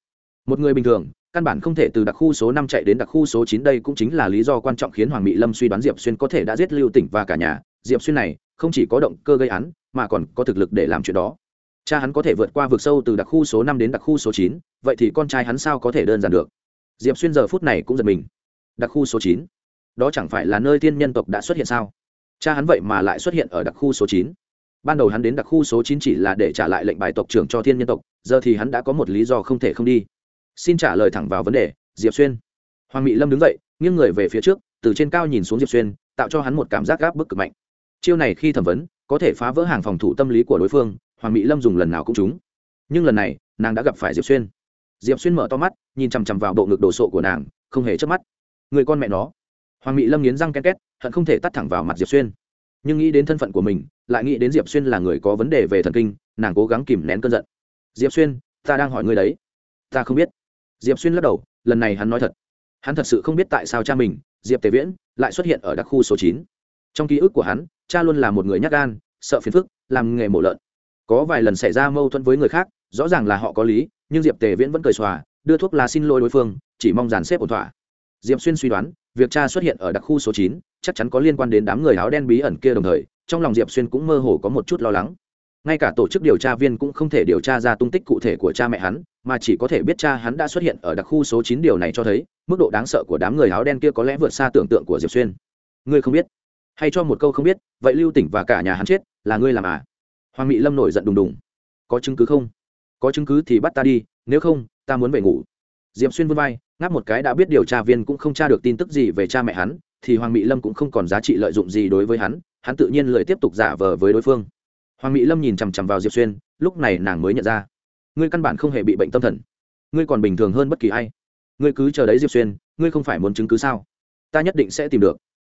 Một người bình thường, căn bản không thể từ đặc khu số năm chạy đến đặc khu số chín đây cũng chính là lý do quan trọng khiến hoàng mỹ lâm suy đoán diệp xuyên có thể đã giết lưu tỉnh và cả nhà. Diệp xuyên này không chỉ có động cơ gây án, mà còn có thực lực để làm chuyện đó. Cha hắn có thể vượt qua vực sâu từ đặc khu số năm đến đặc khu số chín, vậy thì con trai hắn sao có thể đơn giản được? Diệp xuyên giờ phút này cũng giật mình. Đặc khu số chín? Đó chẳng phải là nơi thiên nhân tộc đã xuất hiện sao? Cha hắn vậy mà lại xuất hiện ở đặc khu số chín. Ban đầu hắn đến đặc khu số chín chỉ là để trả lại lệnh bài tộc trưởng cho thiên nhân tộc, giờ thì hắn đã có một lý do không thể không đi. Xin trả lời thẳng vào vấn đề, diệp xuyên. Hoàng mỹ lâm đứng dậy, nghiêng người về phía trước, từ trên cao nhìn xuống diệp xuyên, tạo cho hắn một cảm giác gáp bức cực mạnh chiêu này khi thẩm vấn, có thể phá vỡ hàng phòng thủ tâm lý của đối phương, hoàng mỹ lâm dùng lần nào cũng trúng. Nhưng lần này, nàng đã gặp phải diệp xuyên. Diệp xuyên mở to mắt, nhìn chằm chằm vào bộ ngực đồ sộ của nàng, không hề chớp mắt. Người con mẹ nó. Hoàng mỹ lâm nghiến răng ken két, hận không thể tắt thẳng vào mặt diệp xuyên. Nhưng nghĩ đến thân phận của mình, lại nghĩ đến diệp xuyên là người có vấn đề về thần kinh, nàng cố gắng kìm nén cơn giận. Diệp xuyên, ta đang hỏi ngươi đấy. Ta không biết. Diệp xuyên lắc đầu, lần này hắn nói thật. Hắn thật sự không biết tại sao cha mình, diệp tề viễn, lại xuất hiện ở đặc khu số chín trong ký ức của hắn, cha luôn là một người nhắc gan, sợ phiền phức, làm nghề mổ lợn. Có vài lần xảy ra mâu thuẫn với người khác, rõ ràng là họ có lý, nhưng diệp tề viễn vẫn cười xòa, đưa thuốc lá xin lỗi đối phương, chỉ mong dàn xếp ổn thỏa. Diệp xuyên suy đoán, việc cha xuất hiện ở đặc khu số chín chắc chắn có liên quan đến đám người áo đen bí ẩn kia đồng thời, trong lòng diệp xuyên cũng mơ hồ có một chút lo lắng. Ngay cả tổ chức điều tra viên cũng không thể điều tra ra tung tích cụ thể của cha mẹ hắn, mà chỉ có thể biết cha hắn đã xuất hiện ở đặc khu số chín điều này cho thấy, mức độ đáng sợ của đám người áo đen kia có lẽ vượt xa tưởng tượng của diệp xuyên. Ngươi không biết hay cho một câu không biết, vậy lưu tỉnh và cả nhà hắn chết, là ngươi làm à? Hoàng mỹ lâm nổi giận đùng đùng. Có chứng cứ không? Có chứng cứ thì bắt ta đi, nếu không, ta muốn về ngủ. Diệp xuyên vươn vai, ngáp một cái đã biết điều tra viên cũng không tra được tin tức gì về cha mẹ hắn, thì hoàng mỹ lâm cũng không còn giá trị lợi dụng gì đối với hắn hắn tự nhiên lời tiếp tục giả vờ với đối phương. Hoàng mỹ lâm nhìn chằm chằm vào diệp xuyên, lúc này nàng mới nhận ra. Ngươi căn bản không hề bị bệnh tâm thần. Ngươi còn bình thường hơn bất kỳ ai. Ngươi cứ chờ đấy diệp xuyên, ngươi không phải muốn chứng cứ sao? Ta nhất định sẽ tìm được.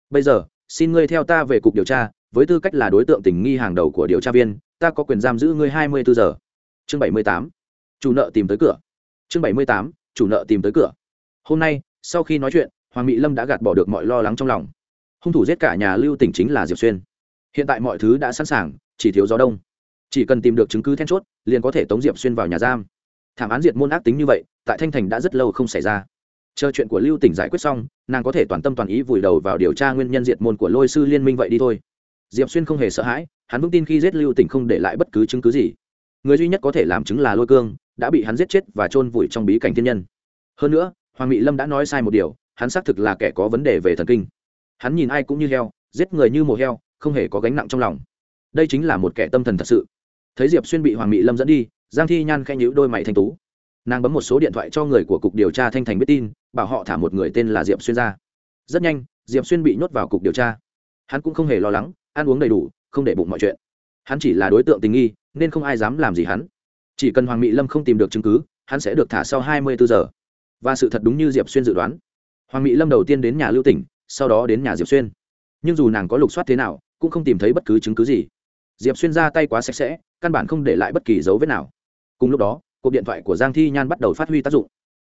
Bây giờ xin ngươi theo ta về cục điều tra, với tư cách là đối tượng tình nghi hàng đầu của điều tra viên, ta có quyền giam giữ ngươi hai mươi bốn giờ. Chương bảy mươi tám. Chủ nợ tìm tới cửa. Chương bảy mươi tám. Chủ nợ tìm tới cửa. Hôm nay, sau khi nói chuyện, hoàng mỹ lâm đã gạt bỏ được mọi lo lắng trong lòng. Hung thủ giết cả nhà lưu tỉnh chính là diệp xuyên. Hiện tại mọi thứ đã sẵn sàng, chỉ thiếu gió đông. Chỉ cần tìm được chứng cứ then chốt, liền có thể tống diệp xuyên vào nhà giam. Thảm án diệt môn ác tính như vậy, tại thanh thành đã rất lâu không xảy ra chờ chuyện của lưu tỉnh giải quyết xong, nàng có thể toàn tâm toàn ý vùi đầu vào điều tra nguyên nhân diệt môn của lôi sư liên minh vậy đi thôi. Diệp xuyên không hề sợ hãi, hắn vững tin khi giết lưu tỉnh không để lại bất cứ chứng cứ gì. Người duy nhất có thể làm chứng là lôi cương, đã bị hắn giết chết và chôn vùi trong bí cảnh thiên nhân. Hơn nữa, hoàng mỹ lâm đã nói sai một điều, hắn xác thực là kẻ có vấn đề về thần kinh. Hắn nhìn ai cũng như heo, giết người như mồ heo, không hề có gánh nặng trong lòng. Đây chính là một kẻ tâm thần thật sự. Thấy diệp xuyên bị hoàng mỹ lâm dẫn đi, giang thi nhan khanh nhữ đôi mày thanh tú. Nàng bấm một số điện thoại cho người của cục điều tra thanh thành biết tin bảo họ thả một người tên là diệp xuyên ra. Rất nhanh, diệp xuyên bị nhốt vào cục điều tra. Hắn cũng không hề lo lắng, ăn uống đầy đủ, không để bụng mọi chuyện. Hắn chỉ là đối tượng tình nghi, nên không ai dám làm gì hắn. Chỉ cần hoàng mỹ lâm không tìm được chứng cứ, hắn sẽ được thả sau hai mươi bốn giờ. Và sự thật đúng như diệp xuyên dự đoán. Hoàng mỹ lâm đầu tiên đến nhà lưu tỉnh, sau đó đến nhà diệp xuyên. Nhưng dù nàng có lục soát thế nào, cũng không tìm thấy bất cứ chứng cứ gì. Diệp xuyên ra tay quá sạch sẽ, căn bản không để lại bất kỳ dấu vết nào. Cùng lúc đó, cuộc điện thoại của giang thi nhan bắt đầu phát huy tác dụng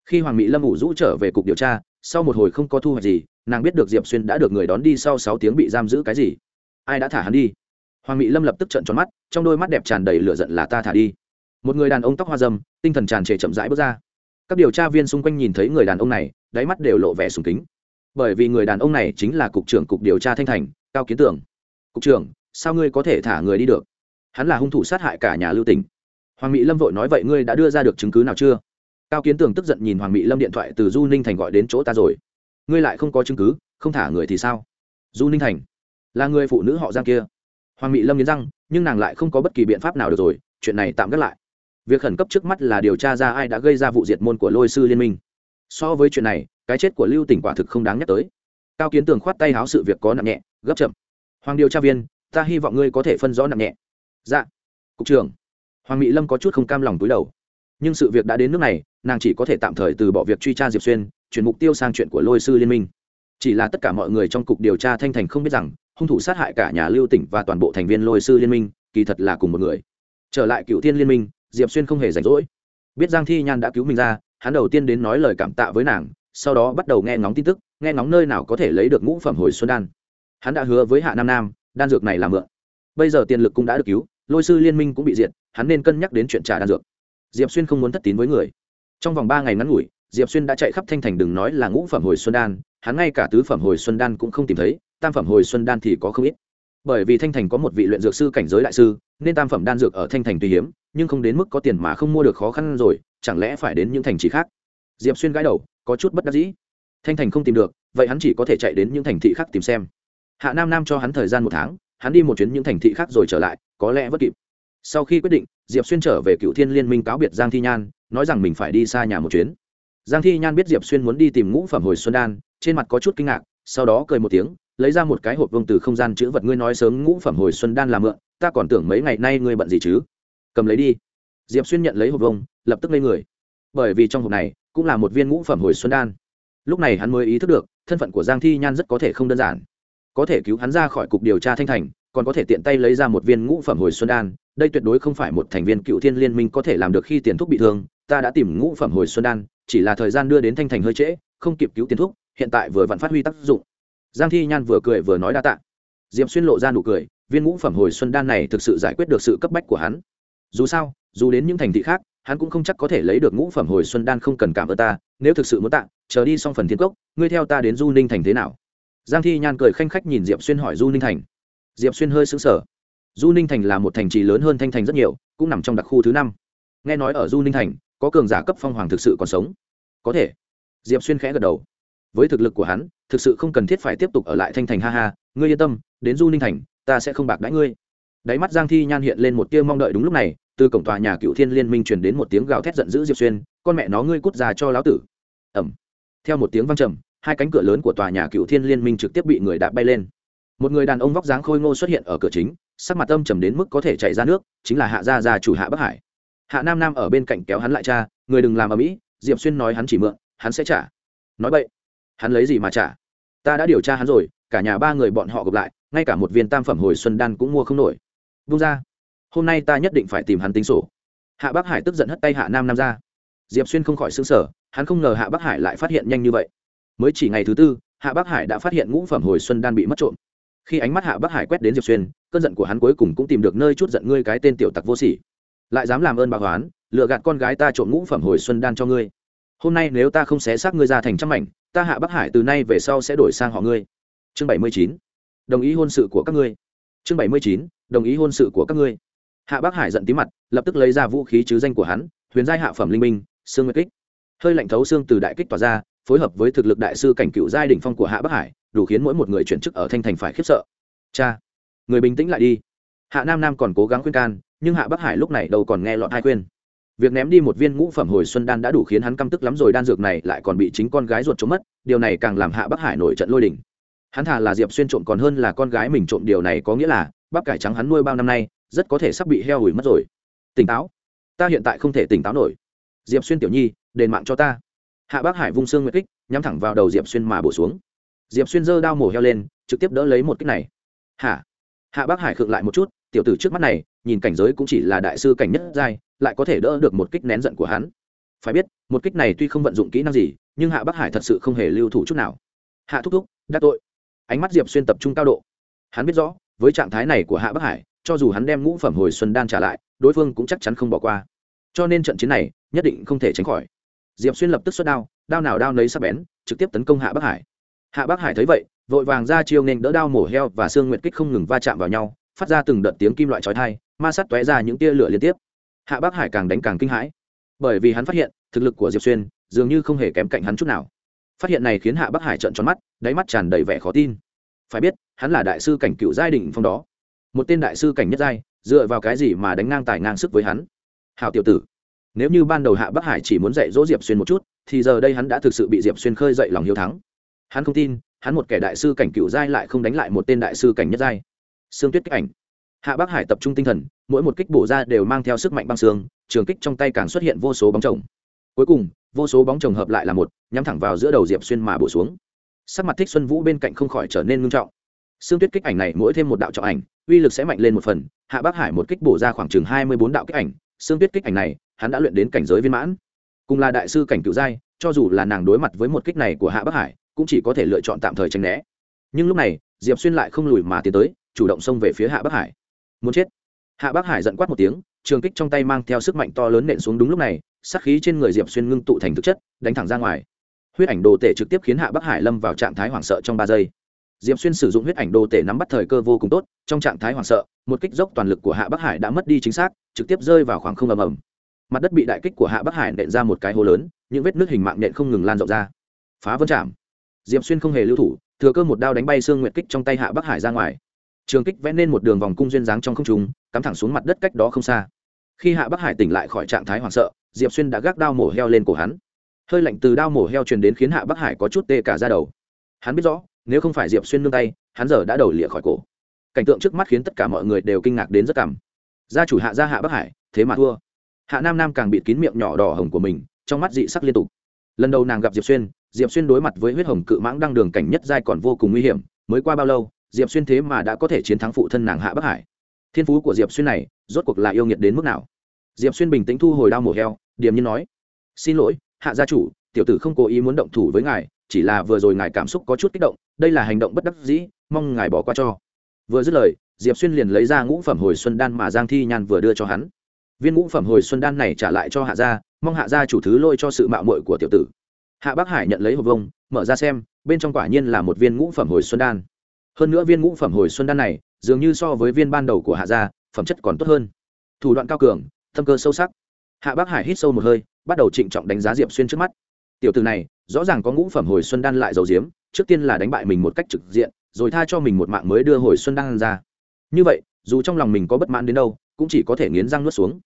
khi hoàng mỹ lâm ủ rũ trở về cục điều tra, sau một hồi không có thu hoạch gì, nàng biết được diệp xuyên đã được người đón đi sau sáu tiếng bị giam giữ cái gì. Ai đã thả hắn đi? Hoàng mỹ lâm lập tức trợn tròn mắt, trong đôi mắt đẹp tràn đầy lửa giận là ta thả đi. Một người đàn ông tóc hoa dâm, tinh thần tràn trề chậm rãi bước ra. Các điều tra viên xung quanh nhìn thấy người đàn ông này, đáy mắt đều lộ vẻ sùng kính. Bởi vì người đàn ông này chính là cục trưởng cục điều tra thanh thành, cao kiến tưởng. Cục trưởng, sao ngươi có thể thả người đi được? Hắn là hung thủ sát hại cả nhà lưu tỉnh. Hoàng mỹ lâm vội nói, vậy ngươi đã đưa ra được chứng cứ nào chưa? Cao kiến tường tức giận nhìn hoàng mỹ lâm điện thoại từ du ninh thành gọi đến chỗ ta rồi. Ngươi lại không có chứng cứ, không thả người thì sao? Du ninh thành, là người phụ nữ họ giang kia. Hoàng mỹ lâm nghiến răng, nhưng nàng lại không có bất kỳ biện pháp nào được rồi, chuyện này tạm gác lại. Việc khẩn cấp trước mắt là điều tra ra ai đã gây ra vụ diệt môn của lôi sư liên minh. So với chuyện này, cái chết của lưu tỉnh quả thực không đáng nhắc tới. Cao kiến tường khoát tay háo sự việc có nặng nhẹ, gấp chậm. Hoàng điều tra viên, ta hy vọng ngươi có thể phân rõ nặng nhẹ. Dạ cục trưởng. Hoàng mỹ lâm có chút không cam lòng túi đầu nhưng sự việc đã đến nước này, nàng chỉ có thể tạm thời từ bỏ việc truy tra diệp xuyên, chuyển mục tiêu sang chuyện của lôi sư liên minh. Chỉ là tất cả mọi người trong cục điều tra thanh thành không biết rằng, hung thủ sát hại cả nhà lưu tỉnh và toàn bộ thành viên lôi sư liên minh, kỳ thật là cùng một người. Trở lại cựu Tiên liên minh, diệp xuyên không hề rảnh rỗi. Biết giang thi nhan đã cứu mình ra, hắn đầu tiên đến nói lời cảm tạ với nàng, sau đó bắt đầu nghe ngóng tin tức, nghe ngóng nơi nào có thể lấy được ngũ phẩm hồi xuân đan. Hắn đã hứa với hạ nam nam, đan dược này là mượn. Bây giờ tiền lực cũng đã được cứu, lôi sư liên minh cũng bị diệt, hắn nên cân nhắc đến chuyện trả đan dược diệp xuyên không muốn thất tín với người. Trong vòng ba ngày ngắn ngủi, diệp xuyên đã chạy khắp thanh thành, đừng nói là ngũ phẩm hồi xuân đan, hắn ngay cả tứ phẩm hồi xuân đan cũng không tìm thấy, tam phẩm hồi xuân đan thì có không ít. Bởi vì thanh thành có một vị luyện dược sư cảnh giới đại sư, nên tam phẩm đan dược ở thanh thành tùy hiếm, nhưng không đến mức có tiền mà không mua được khó khăn rồi, chẳng lẽ phải đến những thành trì khác? Diệp xuyên gãi đầu, có chút bất đắc dĩ. Thanh thành không tìm được, vậy hắn chỉ có thể chạy đến những thành thị khác tìm xem. Hạ nam nam cho hắn thời gian một tháng, hắn đi một chuyến những thành thị khác rồi trở lại, có lẽ vất kịp sau khi quyết định, diệp xuyên trở về cựu thiên liên minh cáo biệt giang thi nhan, nói rằng mình phải đi xa nhà một chuyến. Giang thi nhan biết diệp xuyên muốn đi tìm ngũ phẩm hồi xuân đan, trên mặt có chút kinh ngạc, sau đó cười một tiếng, lấy ra một cái hộp vương từ không gian chữ vật, ngươi nói sớm ngũ phẩm hồi xuân đan làm mượn, ta còn tưởng mấy ngày nay ngươi bận gì chứ? Cầm lấy đi. Diệp xuyên nhận lấy hộp vông lập tức lấy người. Bởi vì trong hộp này cũng là một viên ngũ phẩm hồi xuân đan. Lúc này hắn mới ý thức được, thân phận của giang thi nhan rất có thể không đơn giản. Có thể cứu hắn ra khỏi cục điều tra thanh thành, còn có thể tiện tay lấy ra một viên ngũ phẩm hồi xuân đan đây tuyệt đối không phải một thành viên cựu thiên liên minh có thể làm được khi tiền thuốc bị thương, ta đã tìm ngũ phẩm hồi xuân đan, chỉ là thời gian đưa đến thanh thành hơi trễ, không kịp cứu tiền thuốc hiện tại vừa vặn phát huy tác dụng. Giang thi nhan vừa cười vừa nói đa tạ. Diệp xuyên lộ ra nụ cười, viên ngũ phẩm hồi xuân đan này thực sự giải quyết được sự cấp bách của hắn. Dù sao, dù đến những thành thị khác, hắn cũng không chắc có thể lấy được ngũ phẩm hồi xuân đan không cần cảm ơn ta, nếu thực sự muốn tạ, chờ đi xong phần thiên cốc, ngươi theo ta đến du ninh thành thế nào? Giang thi nhan cười khanh khách nhìn diệp xuyên hỏi du ninh thành. Diệp xuyên hơi xứng sở du ninh thành là một thành trì lớn hơn thanh thành rất nhiều, cũng nằm trong đặc khu thứ năm. Nghe nói ở du ninh thành, có cường giả cấp phong hoàng thực sự còn sống. Có thể. Diệp xuyên khẽ gật đầu. Với thực lực của hắn, thực sự không cần thiết phải tiếp tục ở lại thanh thành, ha ha, ngươi yên tâm, đến du ninh thành, ta sẽ không bạc đãi ngươi. Đáy mắt giang thi nhan hiện lên một tia mong đợi đúng lúc này, từ cổng tòa nhà cựu thiên liên minh truyền đến một tiếng gào thét giận dữ diệp xuyên, con mẹ nó, ngươi cút ra cho lão tử. Ẩm theo một tiếng văng trầm, hai cánh cửa lớn của tòa nhà cựu thiên liên minh trực tiếp bị người đạp bay lên một người đàn ông vóc dáng khôi ngô xuất hiện ở cửa chính, sắc mặt âm trầm đến mức có thể chạy ra nước, chính là hạ gia gia chủ hạ bắc hải. Hạ nam nam ở bên cạnh kéo hắn lại cha, người đừng làm ở mỹ diệp xuyên nói hắn chỉ mượn, hắn sẽ trả. Nói vậy hắn lấy gì mà trả? Ta đã điều tra hắn rồi, cả nhà ba người bọn họ gặp lại, ngay cả một viên tam phẩm hồi xuân đan cũng mua không nổi. Vung ra, hôm nay ta nhất định phải tìm hắn tính sổ. Hạ bắc hải tức giận hất tay hạ nam nam ra. Diệp xuyên không khỏi xứng sở hắn không ngờ hạ bắc hải lại phát hiện nhanh như vậy. Mới chỉ ngày thứ tư, hạ bắc hải đã phát hiện ngũ phẩm hồi xuân đan bị mất trộm khi ánh mắt hạ bắc hải quét đến diệp xuyên cơn giận của hắn cuối cùng cũng tìm được nơi chút giận ngươi cái tên tiểu tặc vô sỉ. lại dám làm ơn bà hoán lựa gạt con gái ta trộm ngũ phẩm hồi xuân đan cho ngươi. hôm nay nếu ta không xé xác ngươi ra thành trăm mảnh, ta hạ bắc hải từ nay về sau sẽ đổi sang họ ngươi. chương bảy mươi chín, đồng ý hôn sự của các ngươi. chương bảy mươi chín, đồng ý hôn sự của các ngươi. hạ bắc hải giận tí mặt, lập tức lấy ra vũ khí chứ danh của hắn, huyền giai hạ phẩm linh minh xương nguyệt kích. hơi lạnh thấu xương từ đại kích tỏa ra, phối hợp với thực lực đại sư cảnh cựu giai đỉnh phong của hạ bắc hải đủ khiến mỗi một người chuyển chức ở thanh thành phải khiếp sợ. Cha, người bình tĩnh lại đi. Hạ nam nam còn cố gắng khuyên can, nhưng hạ bắc hải lúc này đâu còn nghe lọt hai khuyên. Việc ném đi một viên ngũ phẩm hồi xuân đan đã đủ khiến hắn căm tức lắm rồi, đan dược này lại còn bị chính con gái ruột trốn mất, điều này càng làm hạ bắc hải nổi trận lôi đình. Hắn thà là diệp xuyên trộm còn hơn là con gái mình trộm, điều này có nghĩa là bắp cải trắng hắn nuôi bao năm nay, rất có thể sắp bị heo hủi mất rồi. Tỉnh táo, ta hiện tại không thể tỉnh táo nổi. Diệp xuyên tiểu nhi, đền mạng cho ta. Hạ bác hải vung xương nguyệt kích, nhắm thẳng vào đầu diệp xuyên mà bổ xuống diệp xuyên giơ đao mổ heo lên, trực tiếp đỡ lấy một kích này. Hả? hạ bác hải khựng lại một chút, tiểu tử trước mắt này, nhìn cảnh giới cũng chỉ là đại sư cảnh nhất giai, lại có thể đỡ được một kích nén giận của hắn. Phải biết, một kích này tuy không vận dụng kỹ năng gì, nhưng hạ bác hải thật sự không hề lưu thủ chút nào. Hạ thúc thúc, đắc tội. Ánh mắt diệp xuyên tập trung cao độ. Hắn biết rõ, với trạng thái này của hạ bắc hải, cho dù hắn đem ngũ phẩm hồi xuân đan trả lại, đối phương cũng chắc chắn không bỏ qua. Cho nên trận chiến này, nhất định không thể tránh khỏi. Diệp xuyên lập tức xuất đao đao nào đao nấy sắp bén, trực tiếp tấn công hạ bắc hải hạ bắc hải thấy vậy vội vàng ra chiêu nên đỡ đao mổ heo và xương nguyệt kích không ngừng va chạm vào nhau phát ra từng đợt tiếng kim loại chói tai, ma sát tóe ra những tia lửa liên tiếp. Hạ bắc hải càng đánh càng kinh hãi bởi vì hắn phát hiện thực lực của diệp xuyên dường như không hề kém cạnh hắn chút nào. Phát hiện này khiến hạ bắc hải trợn tròn mắt đáy mắt tràn đầy vẻ khó tin. Phải biết hắn là đại sư cảnh cựu giai đỉnh phong đó. Một tên đại sư cảnh nhất giai dựa vào cái gì mà đánh ngang tài ngang sức với hắn? Hào tiểu tử nếu như ban đầu hạ bắc hải chỉ muốn dạy dỗ diệp xuyên một chút thì giờ đây hắn đã thực sự bị diệp xuyên khơi dậy lòng hiếu thắng hắn không tin, hắn một kẻ đại sư cảnh cựu giai lại không đánh lại một tên đại sư cảnh nhất giai. Xương tuyết kích ảnh. Hạ bắc hải tập trung tinh thần, mỗi một kích bổ ra đều mang theo sức mạnh băng xương trường kích trong tay càng xuất hiện vô số bóng chồng. Cuối cùng, vô số bóng chồng hợp lại là một, nhắm thẳng vào giữa đầu diệp xuyên mà bổ xuống. Sắc mặt thích xuân vũ bên cạnh không khỏi trở nên ngưng trọng. Xương tuyết kích ảnh này mỗi thêm một đạo trọng ảnh, uy lực sẽ mạnh lên một phần, hạ bắc hải một kích bổ ra khoảng chừng hai mươi bốn đạo kích ảnh. Xương tuyết kích ảnh này, hắn đã luyện đến cảnh giới viên mãn. Cùng là đại sư cảnh cựu giai, cho dù là nàng đối mặt với một kích này của hạ bắc hải cũng chỉ có thể lựa chọn tạm thời tránh né. Nhưng lúc này, diệp xuyên lại không lùi mà tiến tới, chủ động xông về phía hạ bắc hải. Muốn chết. Hạ bắc hải giận quát một tiếng, trường kích trong tay mang theo sức mạnh to lớn nện xuống đúng lúc này, sát khí trên người diệp xuyên ngưng tụ thành thực chất, đánh thẳng ra ngoài. Huyết ảnh đồ tể trực tiếp khiến hạ bắc hải lâm vào trạng thái hoảng sợ trong ba giây. Diệp xuyên sử dụng huyết ảnh đồ tể nắm bắt thời cơ vô cùng tốt, trong trạng thái hoảng sợ, một kích dốc toàn lực của hạ bắc hải đã mất đi chính xác, trực tiếp rơi vào khoảng không ầm ầm. Mặt đất bị đại kích của hạ bắc hải nện ra một cái hố lớn, những vết nước hình mạng nện không ngừng lan rộng ra. Phá vân chạm diệp xuyên không hề lưu thủ, thừa cơ một đao đánh bay xương nguyệt kích trong tay hạ bắc hải ra ngoài. Trường kích vẽ nên một đường vòng cung duyên dáng trong không trung, cắm thẳng xuống mặt đất cách đó không xa. Khi hạ bắc hải tỉnh lại khỏi trạng thái hoảng sợ, diệp xuyên đã gác đao mổ heo lên cổ hắn. Hơi lạnh từ đao mổ heo truyền đến khiến hạ bắc hải có chút tê cả ra đầu. Hắn biết rõ, nếu không phải diệp xuyên nương tay, hắn giờ đã đầu lịa khỏi cổ. Cảnh tượng trước mắt khiến tất cả mọi người đều kinh ngạc đến rất cảm. Gia chủ hạ gia hạ bắc hải, thế mà thua. Hạ nam nam càng bịt kín miệng nhỏ đỏ hồng của mình, trong mắt dị sắc liên tục. Lần đầu nàng gặp diệp xuyên diệp xuyên đối mặt với huyết hồng cự mãng đăng đường cảnh nhất giai còn vô cùng nguy hiểm, mới qua bao lâu, diệp xuyên thế mà đã có thể chiến thắng phụ thân nàng hạ bắc hải. Thiên phú của diệp xuyên này, rốt cuộc là yêu nghiệt đến mức nào? Diệp xuyên bình tĩnh thu hồi đao mổ heo, điềm nhiên nói, xin lỗi, hạ gia chủ, tiểu tử không cố ý muốn động thủ với ngài, chỉ là vừa rồi ngài cảm xúc có chút kích động, đây là hành động bất đắc dĩ, mong ngài bỏ qua cho. Vừa dứt lời, diệp xuyên liền lấy ra ngũ phẩm hồi xuân đan mà giang thi nhan vừa đưa cho hắn. Viên ngũ phẩm hồi xuân đan này trả lại cho hạ gia, mong hạ gia chủ thứ lôi cho sự mạo mội của tiểu tử hạ bắc hải nhận lấy hộp vông, mở ra xem, bên trong quả nhiên là một viên ngũ phẩm hồi xuân đan. Hơn nữa viên ngũ phẩm hồi xuân đan này, dường như so với viên ban đầu của hạ gia, phẩm chất còn tốt hơn. Thủ đoạn cao cường thâm cơ sâu sắc. Hạ bắc hải hít sâu một hơi, bắt đầu trịnh trọng đánh giá diệp xuyên trước mắt. Tiểu từ này, rõ ràng có ngũ phẩm hồi xuân đan lại dầu diếm trước tiên là đánh bại mình một cách trực diện, rồi tha cho mình một mạng mới đưa hồi xuân đan ra. Như vậy, dù trong lòng mình có bất mãn đến đâu, cũng chỉ có thể nghiến răng nuốt xuống.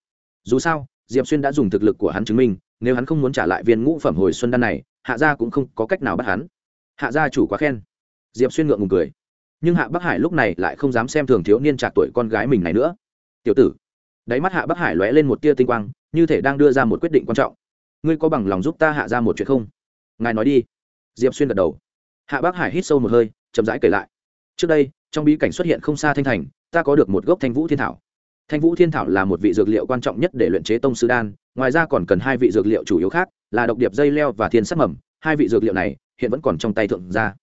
Dù sao, diệp xuyên đã dùng thực lực của hắn chứng minh nếu hắn không muốn trả lại viên ngũ phẩm hồi xuân đan này, hạ gia cũng không có cách nào bắt hắn. Hạ gia chủ quá khen. Diệp xuyên ngượng ngùng cười. Nhưng hạ bắc hải lúc này lại không dám xem thường thiếu niên trạc tuổi con gái mình này nữa. Tiểu tử. Đáy mắt hạ bắc hải lóe lên một tia tinh quang, như thể đang đưa ra một quyết định quan trọng. Ngươi có bằng lòng giúp ta hạ ra một chuyện không? Ngài nói đi. Diệp xuyên gật đầu. Hạ bắc hải hít sâu một hơi, chậm rãi kể lại. Trước đây, trong bí cảnh xuất hiện không xa thanh thành, ta có được một gốc thanh vũ thiên thảo. Thanh vũ thiên thảo là một vị dược liệu quan trọng nhất để luyện chế tông sư đan ngoài ra còn cần hai vị dược liệu chủ yếu khác, là độc điệp dây leo và thiên sắc mầm. Hai vị dược liệu này hiện vẫn còn trong tay thượng gia.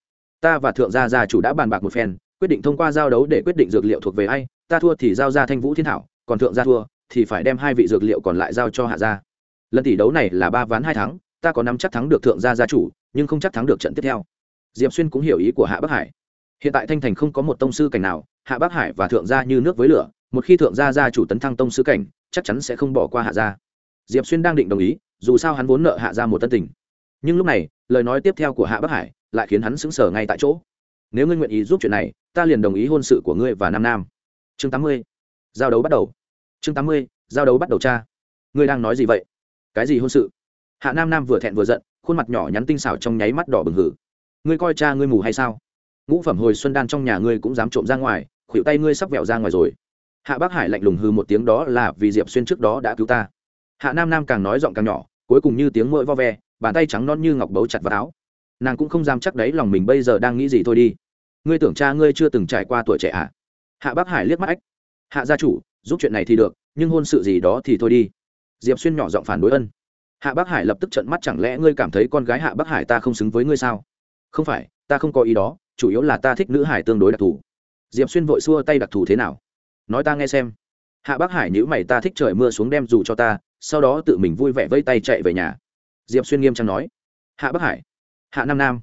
Ta và thượng gia gia chủ đã bàn bạc một phen, quyết định thông qua giao đấu để quyết định dược liệu thuộc về ai. Ta thua thì giao ra thanh vũ thiên thảo, còn thượng gia thua thì phải đem hai vị dược liệu còn lại giao cho hạ gia. Lần tỷ đấu này là ba ván hai thắng, ta có nắm chắc thắng được thượng gia gia chủ, nhưng không chắc thắng được trận tiếp theo. Diệp xuyên cũng hiểu ý của hạ bắc hải. Hiện tại thanh thành không có một tông sư cảnh nào, hạ bắc hải và thượng gia như nước với lửa, một khi thượng gia gia chủ tấn thăng tông sư cảnh, chắc chắn sẽ không bỏ qua hạ gia diệp xuyên đang định đồng ý, dù sao hắn vốn nợ hạ gia một tân tình. Nhưng lúc này, lời nói tiếp theo của hạ bắc hải lại khiến hắn sững sờ ngay tại chỗ. Nếu ngươi nguyện ý giúp chuyện này, ta liền đồng ý hôn sự của ngươi và nam nam. Chương tám mươi. Giao đấu bắt đầu. Chương tám mươi, giao đấu bắt đầu cha. Ngươi đang nói gì vậy? Cái gì hôn sự? Hạ nam nam vừa thẹn vừa giận, khuôn mặt nhỏ nhắn tinh xảo trong nháy mắt đỏ bừng hử. Ngươi coi cha ngươi mù hay sao? Ngũ phẩm hồi xuân đan trong nhà ngươi cũng dám trộm ra ngoài, khuỷu tay ngươi sắp vẹo ra ngoài rồi. Hạ bác hải lạnh lùng hư một tiếng đó là vì diệp xuyên trước đó đã cứu ta hạ nam nam càng nói giọng càng nhỏ, cuối cùng như tiếng mũi vo ve, bàn tay trắng non như ngọc bấu chặt vào áo. Nàng cũng không dám chắc đấy lòng mình bây giờ đang nghĩ gì thôi đi. Ngươi tưởng cha ngươi chưa từng trải qua tuổi trẻ à? hạ bác hải liếc mắt ách hạ gia chủ, giúp chuyện này thì được, nhưng hôn sự gì đó thì thôi đi. Diệp xuyên nhỏ giọng phản đối ân. Hạ bác hải lập tức trận mắt chẳng lẽ ngươi cảm thấy con gái hạ bác hải ta không xứng với ngươi sao? Không phải, ta không có ý đó, chủ yếu là ta thích nữ hải tương đối đặc thù. Diệp xuyên vội xua tay đặc thù thế nào? Nói ta nghe xem hạ bác hải nhữ mày, ta thích trời mưa xuống đem dù cho ta, sau đó tự mình vui vẻ vây tay chạy về nhà. Diệp xuyên nghiêm trang nói. Hạ bác hải, hạ nam nam,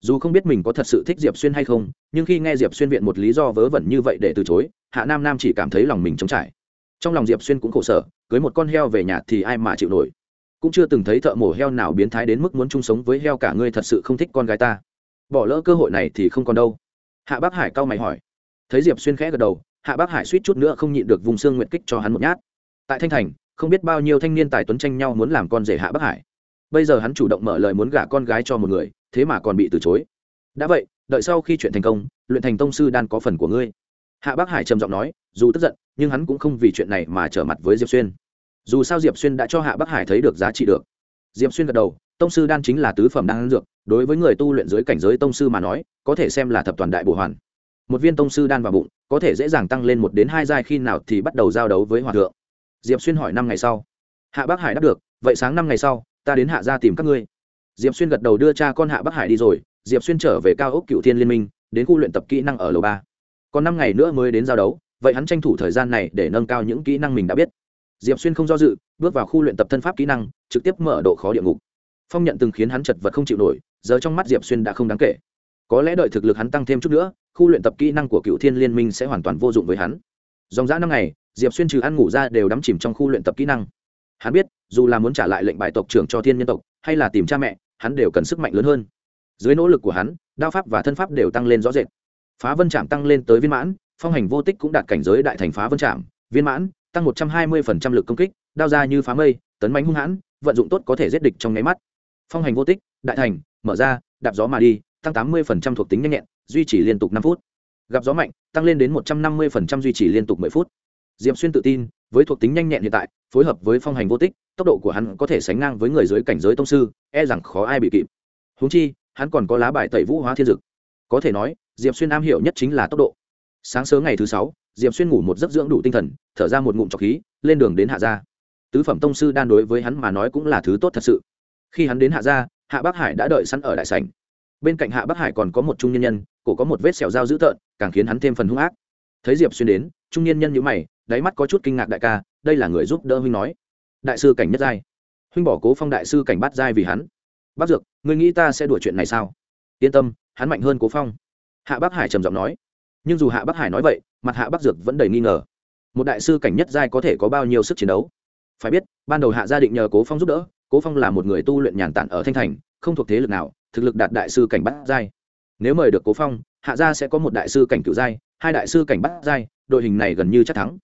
dù không biết mình có thật sự thích diệp xuyên hay không, nhưng khi nghe diệp xuyên viện một lý do vớ vẩn như vậy để từ chối, hạ nam nam chỉ cảm thấy lòng mình trống trải. Trong lòng diệp xuyên cũng khổ sở, cưới một con heo về nhà thì ai mà chịu nổi. Cũng chưa từng thấy thợ mổ heo nào biến thái đến mức muốn chung sống với heo cả ngươi thật sự không thích con gái ta. Bỏ lỡ cơ hội này thì không còn đâu. Hạ bác hải cau mày hỏi. Thấy diệp xuyên khẽ gật đầu hạ bác hải suýt chút nữa không nhịn được vùng xương nguyện kích cho hắn một nhát. Tại thanh thành, không biết bao nhiêu thanh niên tài tuấn tranh nhau muốn làm con rể hạ bác hải. Bây giờ hắn chủ động mở lời muốn gả con gái cho một người, thế mà còn bị từ chối. Đã vậy, đợi sau khi chuyện thành công, luyện thành tông sư đan có phần của ngươi. Hạ bác hải trầm giọng nói, dù tức giận, nhưng hắn cũng không vì chuyện này mà trở mặt với diệp xuyên. Dù sao diệp xuyên đã cho hạ bác hải thấy được giá trị được. Diệp xuyên gật đầu, tông sư đan chính là tứ phẩm đan dược, đối với người tu luyện dưới cảnh giới tông sư mà nói, có thể xem là thập toàn đại bổ hoàn. Một viên tông sư đan vào bụng có thể dễ dàng tăng lên một đến hai giai khi nào thì bắt đầu giao đấu với hòa thượng. Diệp xuyên hỏi năm ngày sau. Hạ bác hải đáp được, vậy sáng năm ngày sau, ta đến hạ Gia tìm các ngươi. Diệp xuyên gật đầu đưa cha con hạ bắc hải đi rồi, diệp xuyên trở về cao ốc cựu thiên liên minh, đến khu luyện tập kỹ năng ở lầu ba. Còn năm ngày nữa mới đến giao đấu, vậy hắn tranh thủ thời gian này để nâng cao những kỹ năng mình đã biết. Diệp xuyên không do dự, bước vào khu luyện tập thân pháp kỹ năng, trực tiếp mở độ khó địa ngục. Phong nhận từng khiến hắn chật vật không chịu nổi, giờ trong mắt diệp xuyên đã không đáng kể. Có lẽ đợi thực lực hắn tăng thêm chút nữa khu luyện tập kỹ năng của cựu thiên liên minh sẽ hoàn toàn vô dụng với hắn. Dòng dã năm ngày, diệp xuyên trừ ăn ngủ ra đều đắm chìm trong khu luyện tập kỹ năng. Hắn biết, dù là muốn trả lại lệnh bài tộc trưởng cho thiên nhân tộc, hay là tìm cha mẹ, hắn đều cần sức mạnh lớn hơn. Dưới nỗ lực của hắn, đao pháp và thân pháp đều tăng lên rõ rệt. Phá vân trạm tăng lên tới viên mãn, phong hành vô tích cũng đạt cảnh giới đại thành phá vân trạm viên mãn, tăng một trăm hai mươi phần trăm lực công kích, đao ra như phá mây, tấn bánh hung hãn, vận dụng tốt có thể giết địch trong nháy mắt. Phong hành vô tích, đại thành, mở ra, đạp gió mà đi, tăng tám mươi phần trăm thuộc tính nhanh nhẹn duy trì liên tục năm phút. Gặp gió mạnh, tăng lên đến một trăm năm mươi duy trì liên tục mười phút. Diệm xuyên tự tin, với thuộc tính nhanh nhẹn hiện tại, phối hợp với phong hành vô tích, tốc độ của hắn có thể sánh ngang với người dưới cảnh giới tông sư e rằng khó ai bị kịp. Húng chi, hắn còn có lá bài tẩy vũ hóa thiên dực. Có thể nói, diệp xuyên am hiểu nhất chính là tốc độ. Sáng sớm ngày thứ sáu, diệp xuyên ngủ một giấc dưỡng đủ tinh thần, thở ra một ngụm trọc khí, lên đường đến hạ gia. Tứ phẩm tông sư đan đối với hắn mà nói cũng là thứ tốt thật sự. Khi hắn đến hạ gia, hạ bắc hải đã đợi sẵn ở đại sảnh. Bên cạnh hạ bắc hải còn có một trung nhân nhân cổ có một vết sẹo dao dữ tợn, càng khiến hắn thêm phần hung ác. Thấy diệp xuyên đến, trung niên nhân nhữ mày, đáy mắt có chút kinh ngạc đại ca, đây là người giúp đỡ huynh nói. Đại sư cảnh nhất giai. Huynh bỏ cố phong đại sư cảnh bắt giai vì hắn. Bác dược, ngươi nghĩ ta sẽ đuổi chuyện này sao? Yên tâm, hắn mạnh hơn cố phong. Hạ bắc hải trầm giọng nói. Nhưng dù hạ bắc hải nói vậy, mặt hạ bắc dược vẫn đầy nghi ngờ. Một đại sư cảnh nhất giai có thể có bao nhiêu sức chiến đấu? Phải biết, ban đầu hạ gia định nhờ cố phong giúp đỡ, cố phong là một người tu luyện nhàn tản ở thanh thành, không thuộc thế lực nào, thực lực đạt đại sư cảnh bắt giai nếu mời được cố phong, hạ gia sẽ có một đại sư cảnh cựu giai, hai đại sư cảnh bắt giai, đội hình này gần như chắc thắng.